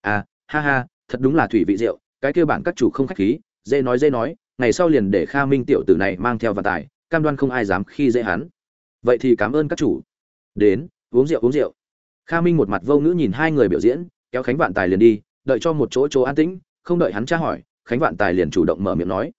À ha ha, thật đúng là thủy vị rượu, cái kêu bản các chủ không khách khí, dễ nói dễ nói, ngày sau liền để kha minh tiểu tử này mang theo vạn tài, cam đoan không ai dám khi dễ hắn vậy thì cảm ơn các chủ. Đến, uống rượu uống rượu. Kha minh một mặt vô ngữ nhìn hai người biểu diễn, kéo khánh vạn tài liền đi, đợi cho một chỗ chỗ an tĩnh, không đợi hắn tra hỏi, khánh vạn tài liền chủ động mở miệng nói.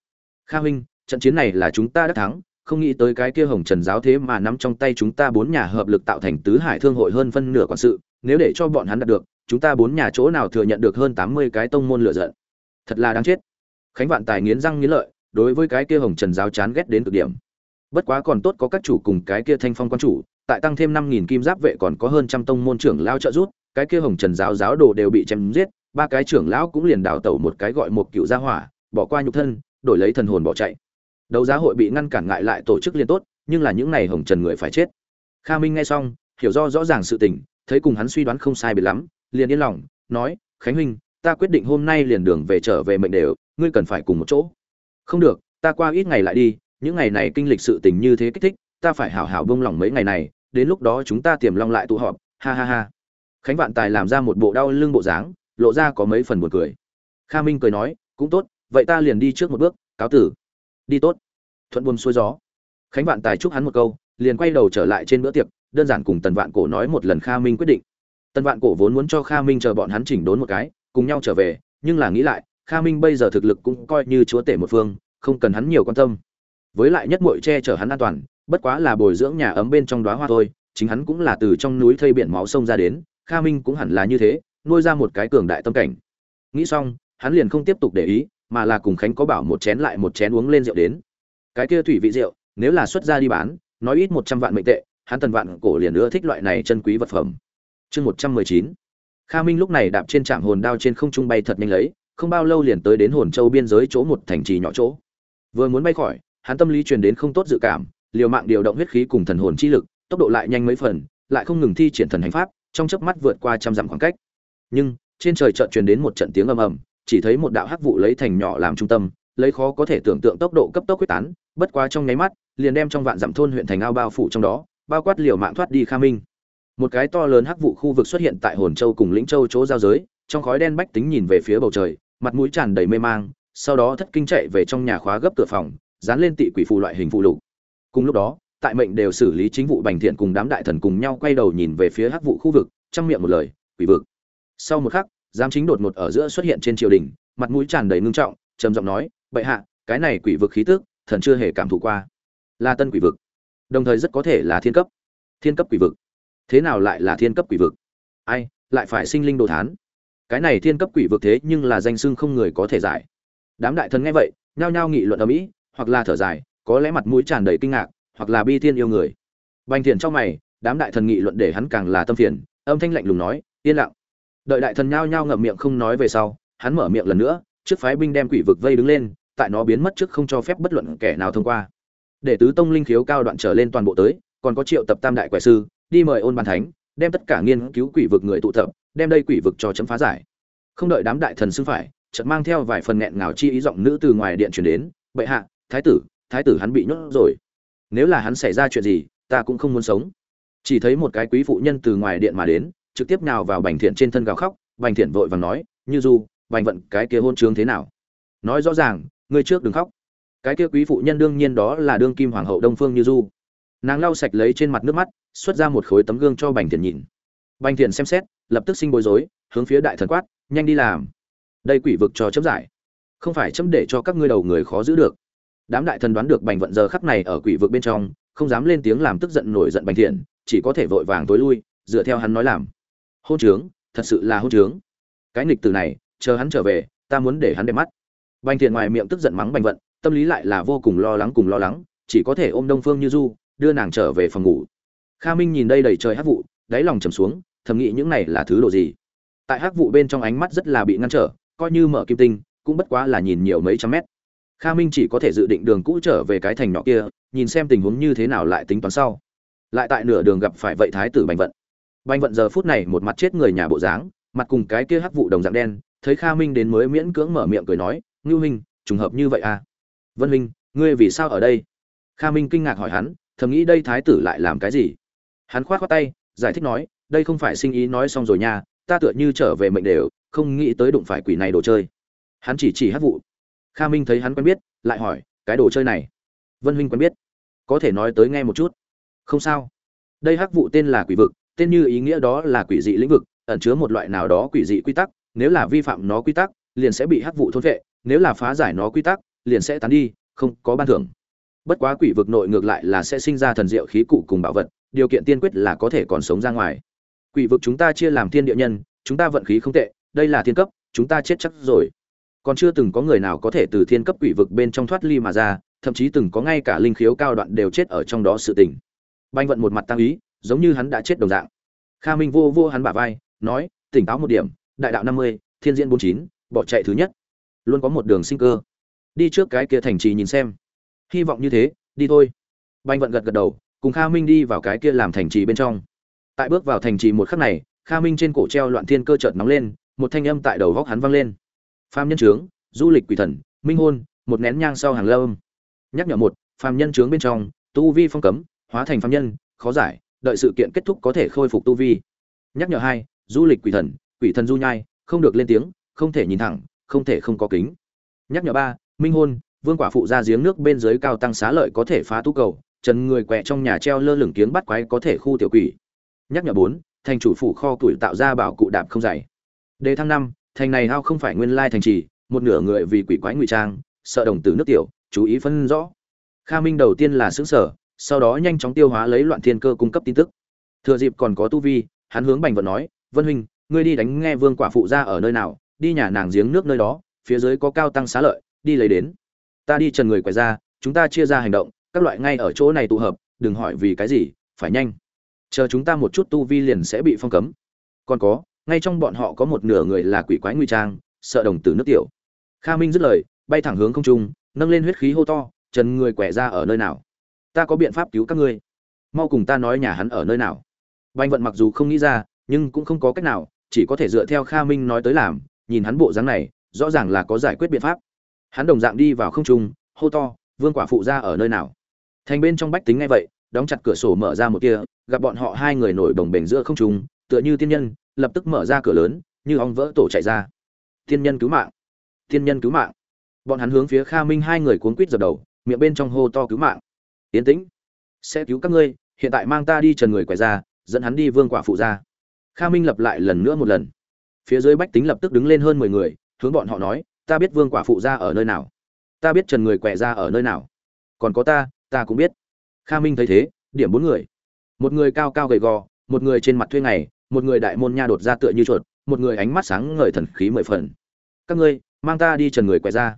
Kha huynh trận chiến này là chúng ta đã thắng, không nghĩ tới cái kia hồng trần giáo thế mà nắm trong tay chúng ta bốn nhà hợp lực tạo thành tứ hải thương hội hơn phân nửa quản sự, nếu để cho bọn hắn đạt được, chúng ta bốn nhà chỗ nào thừa nhận được hơn tám mươi cái tông môn lựa giận. Thật là đáng chết. Khánh vạn tài nghiến răng nghiến lợi, đối với cái kia hồng trần giáo chán ghét đến cực điểm bất quá còn tốt có các chủ cùng cái kia thanh phong quan chủ, tại tăng thêm năm nghìn kim giáp vệ còn có hơn trăm tông môn trưởng lao trợ giúp, cái kia hồng trần giáo giáo đồ đều bị chém giết, ba cái trưởng lão cũng liền đào tẩu một cái gọi một cựu gia hỏa, bỏ qua nhục thân, đổi lấy thần hồn bỏ chạy. Đấu giá hội bị ngăn cản ngại lại tổ chức liên tốt, nhưng là những này hồng trần người phải chết. Kha minh nghe xong, hiểu do rõ ràng sự tình, thấy cùng hắn suy đoán không sai biệt lắm, liền yên lòng, nói, khánh huynh, ta quyết định hôm nay liền đường về trở về mệnh đều, ngươi cần phải cùng một chỗ. Không được, ta qua ít ngày lại đi những ngày này kinh lịch sự tình như thế kích thích, ta phải hảo hảo bông lòng mấy ngày này, đến lúc đó chúng ta tiềm long lại tụ họp, ha ha ha. Khánh vạn tài làm ra một bộ đau lưng bộ dáng, lộ ra có mấy phần buồn cười. Kha minh cười nói, cũng tốt, vậy ta liền đi trước một bước, cáo tử. Đi tốt. Thuận buồm xuôi gió. Khánh vạn tài chúc hắn một câu, liền quay đầu trở lại trên bữa tiệc, đơn giản cùng tần vạn cổ nói một lần kha minh quyết định. Tần vạn cổ vốn muốn cho kha minh chờ bọn hắn chỉnh đốn một cái, cùng nhau trở về, nhưng là nghĩ lại, kha minh bây giờ thực lực cũng coi như chúa tể một phương, không cần hắn nhiều quan tâm với lại nhất mội che chở hắn an toàn, bất quá là bồi dưỡng nhà ấm bên trong đóa hoa thôi, chính hắn cũng là từ trong núi thây biển máu sông ra đến, kha minh cũng hẳn là như thế, nuôi ra một cái cường đại tâm cảnh. Nghĩ xong, hắn liền không tiếp tục để ý, mà là cùng khánh có bảo một chén lại một chén uống lên rượu đến. Cái kia thủy vị rượu, nếu là xuất ra đi bán, nói ít một trăm vạn mệnh tệ, hắn tần vạn cổ liền nữa thích loại này chân quý vật phẩm. Chương một trăm mười chín. Kha minh lúc này đạp trên trạm hồn đao trên không trung bay thật nhanh lấy, không bao lâu liền tới đến hồn châu biên giới chỗ một thành trì nhỏ chỗ. Vừa muốn bay khỏi hắn tâm lý truyền đến không tốt dự cảm, liều mạng điều động huyết khí cùng thần hồn chi lực, tốc độ lại nhanh mấy phần, lại không ngừng thi triển thần hành pháp, trong chớp mắt vượt qua trăm dặm khoảng cách. Nhưng, trên trời chợt truyền đến một trận tiếng ầm ầm, chỉ thấy một đạo hắc vụ lấy thành nhỏ làm trung tâm, lấy khó có thể tưởng tượng tốc độ cấp tốc quyết tán, bất quá trong nháy mắt, liền đem trong vạn dặm thôn huyện thành ao bao phủ trong đó, bao quát liều mạng thoát đi kha minh. Một cái to lớn hắc vụ khu vực xuất hiện tại hồn châu cùng lĩnh châu chỗ giao giới, trong khói đen bách tính nhìn về phía bầu trời, mặt mũi tràn đầy mê mang, sau đó thất kinh chạy về trong nhà khóa gấp cửa phòng dán lên tị quỷ phù loại hình phụ lục. Cùng lúc đó, tại mệnh đều xử lý chính vụ bành thiện cùng đám đại thần cùng nhau quay đầu nhìn về phía hắc vụ khu vực trong miệng một lời, quỷ vực. Sau một khắc, giám chính đột ngột ở giữa xuất hiện trên triều đình, mặt mũi tràn đầy ngưng trọng, trầm giọng nói, bệ hạ, cái này quỷ vực khí tức, thần chưa hề cảm thụ qua. Là tân quỷ vực, đồng thời rất có thể là thiên cấp. Thiên cấp quỷ vực. Thế nào lại là thiên cấp quỷ vực? Ai, lại phải sinh linh đồ thán. Cái này thiên cấp quỷ vực thế nhưng là danh xưng không người có thể giải. Đám đại thần nghe vậy, nhao nhao nghị luận ở mỹ hoặc là thở dài, có lẽ mặt mũi tràn đầy kinh ngạc, hoặc là bi thiên yêu người. Bành Thiền trong mày, đám đại thần nghị luận để hắn càng là tâm phiền, âm thanh lạnh lùng nói, yên lặng. Đợi đại thần nhao nhao ngậm miệng không nói về sau, hắn mở miệng lần nữa, trước phái binh đem quỷ vực vây đứng lên, tại nó biến mất trước không cho phép bất luận kẻ nào thông qua. Để tứ tông linh khiếu cao đoạn trở lên toàn bộ tới, còn có triệu tập tam đại quẻ sư, đi mời ôn bàn thánh, đem tất cả nghiên cứu quỷ vực người tụ tập, đem đây quỷ vực cho chấm phá giải. Không đợi đám đại thần xưng phải, chợt mang theo vài phần nghẹn ngào chi ý giọng nữ từ ngoài điện truyền đến, bệ hạ thái tử thái tử hắn bị nhốt rồi. Nếu là hắn xảy ra chuyện gì, ta cũng không muốn sống. Chỉ thấy một cái quý phụ nhân từ ngoài điện mà đến, trực tiếp nào vào bành thiện trên thân gào khóc. Bành thiện vội vàng nói, như du, bành vận, cái kia hôn trướng thế nào? Nói rõ ràng, ngươi trước đừng khóc. Cái kia quý phụ nhân đương nhiên đó là đương kim hoàng hậu đông phương như du. Nàng lau sạch lấy trên mặt nước mắt, xuất ra một khối tấm gương cho bành thiện nhìn. Bành thiện xem xét, lập tức sinh bối rối, hướng phía đại thần quát, nhanh đi làm. Đây quỷ vực cho chấm giải. Không phải chấm để cho các ngươi đầu người khó giữ được đám đại thần đoán được bành vận giờ khắc này ở quỷ vực bên trong, không dám lên tiếng làm tức giận nổi giận bành thiện, chỉ có thể vội vàng tối lui, dựa theo hắn nói làm. Hôn trướng, thật sự là hôn trướng. Cái nghịch từ này, chờ hắn trở về, ta muốn để hắn đẹp mắt. Bành thiện ngoài miệng tức giận mắng bành vận, tâm lý lại là vô cùng lo lắng cùng lo lắng, chỉ có thể ôm đông phương như du, đưa nàng trở về phòng ngủ. Kha minh nhìn đây đầy trời hắc vụ, đáy lòng trầm xuống, thầm nghĩ những này là thứ đồ gì. Tại hắc vụ bên trong ánh mắt rất là bị ngăn trở, coi như mở kim tinh, cũng bất quá là nhìn nhiều mấy trăm mét kha minh chỉ có thể dự định đường cũ trở về cái thành nhỏ kia, nhìn xem tình huống như thế nào lại tính toán sau. Lại tại nửa đường gặp phải vậy thái tử bành vận. Bành vận giờ phút này một mặt chết người nhà bộ dáng, mặt cùng cái kia hắc vụ đồng dạng đen, thấy kha minh đến mới miễn cưỡng mở miệng cười nói, ngưu minh trùng hợp như vậy à? Vân minh ngươi vì sao ở đây? Kha minh kinh ngạc hỏi hắn, thầm nghĩ đây thái tử lại làm cái gì? Hắn khoát khoát tay, giải thích nói, đây không phải sinh ý nói xong rồi nha, ta tựa như trở về mệnh đều, không nghĩ tới đụng phải quỷ này đồ chơi. Hắn chỉ chỉ hát vụ kha minh thấy hắn quen biết, lại hỏi, cái đồ chơi này? Vân huynh quen biết. Có thể nói tới nghe một chút. Không sao. Đây hắc vụ tên là quỷ vực, tên như ý nghĩa đó là quỷ dị lĩnh vực, ẩn chứa một loại nào đó quỷ dị quy tắc, nếu là vi phạm nó quy tắc, liền sẽ bị hắc vụ thôn vệ, nếu là phá giải nó quy tắc, liền sẽ tán đi, không có ban thưởng. Bất quá quỷ vực nội ngược lại là sẽ sinh ra thần diệu khí cụ cùng bảo vật, điều kiện tiên quyết là có thể còn sống ra ngoài. Quỷ vực chúng ta chia làm thiên địa nhân, chúng ta vận khí không tệ, đây là thiên cấp, chúng ta chết chắc rồi còn chưa từng có người nào có thể từ thiên cấp quỷ vực bên trong thoát ly mà ra, thậm chí từng có ngay cả linh khiếu cao đoạn đều chết ở trong đó sự tình. Banh vận một mặt tăng ý, giống như hắn đã chết đồng dạng. Kha minh vô vô hắn bả vai, nói, tỉnh táo một điểm, đại đạo năm mươi, thiên diễn bốn chín, bỏ chạy thứ nhất. Luôn có một đường sinh cơ. Đi trước cái kia thành trì nhìn xem. Hy vọng như thế, đi thôi. Banh vận gật gật đầu, cùng kha minh đi vào cái kia làm thành trì bên trong. Tại bước vào thành trì một khắc này, kha minh trên cổ treo loạn thiên cơ chợt nóng lên, một thanh âm tại đầu góc hắn vang lên phàm nhân trướng, du lịch quỷ thần, minh hôn, một nén nhang sau hàng lâm. Nhắc nhở một, phàm nhân trướng bên trong, tu vi phong cấm, hóa thành phàm nhân, khó giải, đợi sự kiện kết thúc có thể khôi phục tu vi. Nhắc nhở hai, du lịch quỷ thần quỷ thần du nhai, không được lên tiếng, không thể nhìn thẳng, không thể không có kính. Nhắc nhở ba, minh hôn, vương quả phụ ra giếng nước bên dưới cao tăng xá lợi có thể phá tu cầu, trần người quẹ trong nhà treo lơ lửng kiếng bắt quái có thể khu tiểu quỷ. Nhắc nhở bốn, thành chủ phủ kho tuổi tạo ra bảo cụ đạp không dày. Đề thăng năm thành này hao không phải nguyên lai thành trì, một nửa người vì quỷ quái ngụy trang, sợ đồng tử nước tiểu, chú ý phân rõ. Kha minh đầu tiên là xứng sở sau đó nhanh chóng tiêu hóa lấy loạn thiên cơ cung cấp tin tức. Thừa dịp còn có tu vi, hắn hướng bành vận nói, vân huynh, ngươi đi đánh nghe vương quả phụ ra ở nơi nào, đi nhà nàng giếng nước nơi đó, phía dưới có cao tăng xá lợi, đi lấy đến. Ta đi trần người quay ra, chúng ta chia ra hành động, các loại ngay ở chỗ này tụ hợp, đừng hỏi vì cái gì, phải nhanh. Chờ chúng ta một chút tu vi liền sẽ bị phong cấm. Còn có ngay trong bọn họ có một nửa người là quỷ quái nguy trang, sợ đồng tử nước tiểu. Kha minh dứt lời, bay thẳng hướng không trung, nâng lên huyết khí hô to, trần người quẻ ra ở nơi nào? Ta có biện pháp cứu các ngươi. Mau cùng ta nói nhà hắn ở nơi nào. Banh vận mặc dù không nghĩ ra, nhưng cũng không có cách nào, chỉ có thể dựa theo kha minh nói tới làm, nhìn hắn bộ dáng này, rõ ràng là có giải quyết biện pháp. Hắn đồng dạng đi vào không trung, hô to, vương quả phụ ra ở nơi nào? Thành bên trong bách tính ngay vậy, đóng chặt cửa sổ mở ra một kia, gặp bọn họ hai người nổi đồng bềnh giữa không trung, tựa như tiên nhân lập tức mở ra cửa lớn, như ong vỡ tổ chạy ra. Thiên nhân cứu mạng, thiên nhân cứu mạng. Bọn hắn hướng phía kha minh hai người cuốn quýt dập đầu, miệng bên trong hô to cứu mạng. Yến tĩnh, sẽ cứu các ngươi, hiện tại mang ta đi trần người quay ra, dẫn hắn đi vương quả phụ ra. Kha minh lập lại lần nữa một lần. Phía dưới bách tính lập tức đứng lên hơn mười người, hướng bọn họ nói, ta biết vương quả phụ ra ở nơi nào. Ta biết trần người quẹ ra ở nơi nào. Còn có ta ta cũng biết. Kha minh thấy thế, điểm bốn người. Một người cao cao gầy gò, một người trên mặt thuê ngày một người đại môn nha đột ra tựa như chuột, một người ánh mắt sáng ngời thần khí mười phần. Các ngươi, mang ta đi trần người quẹ ra.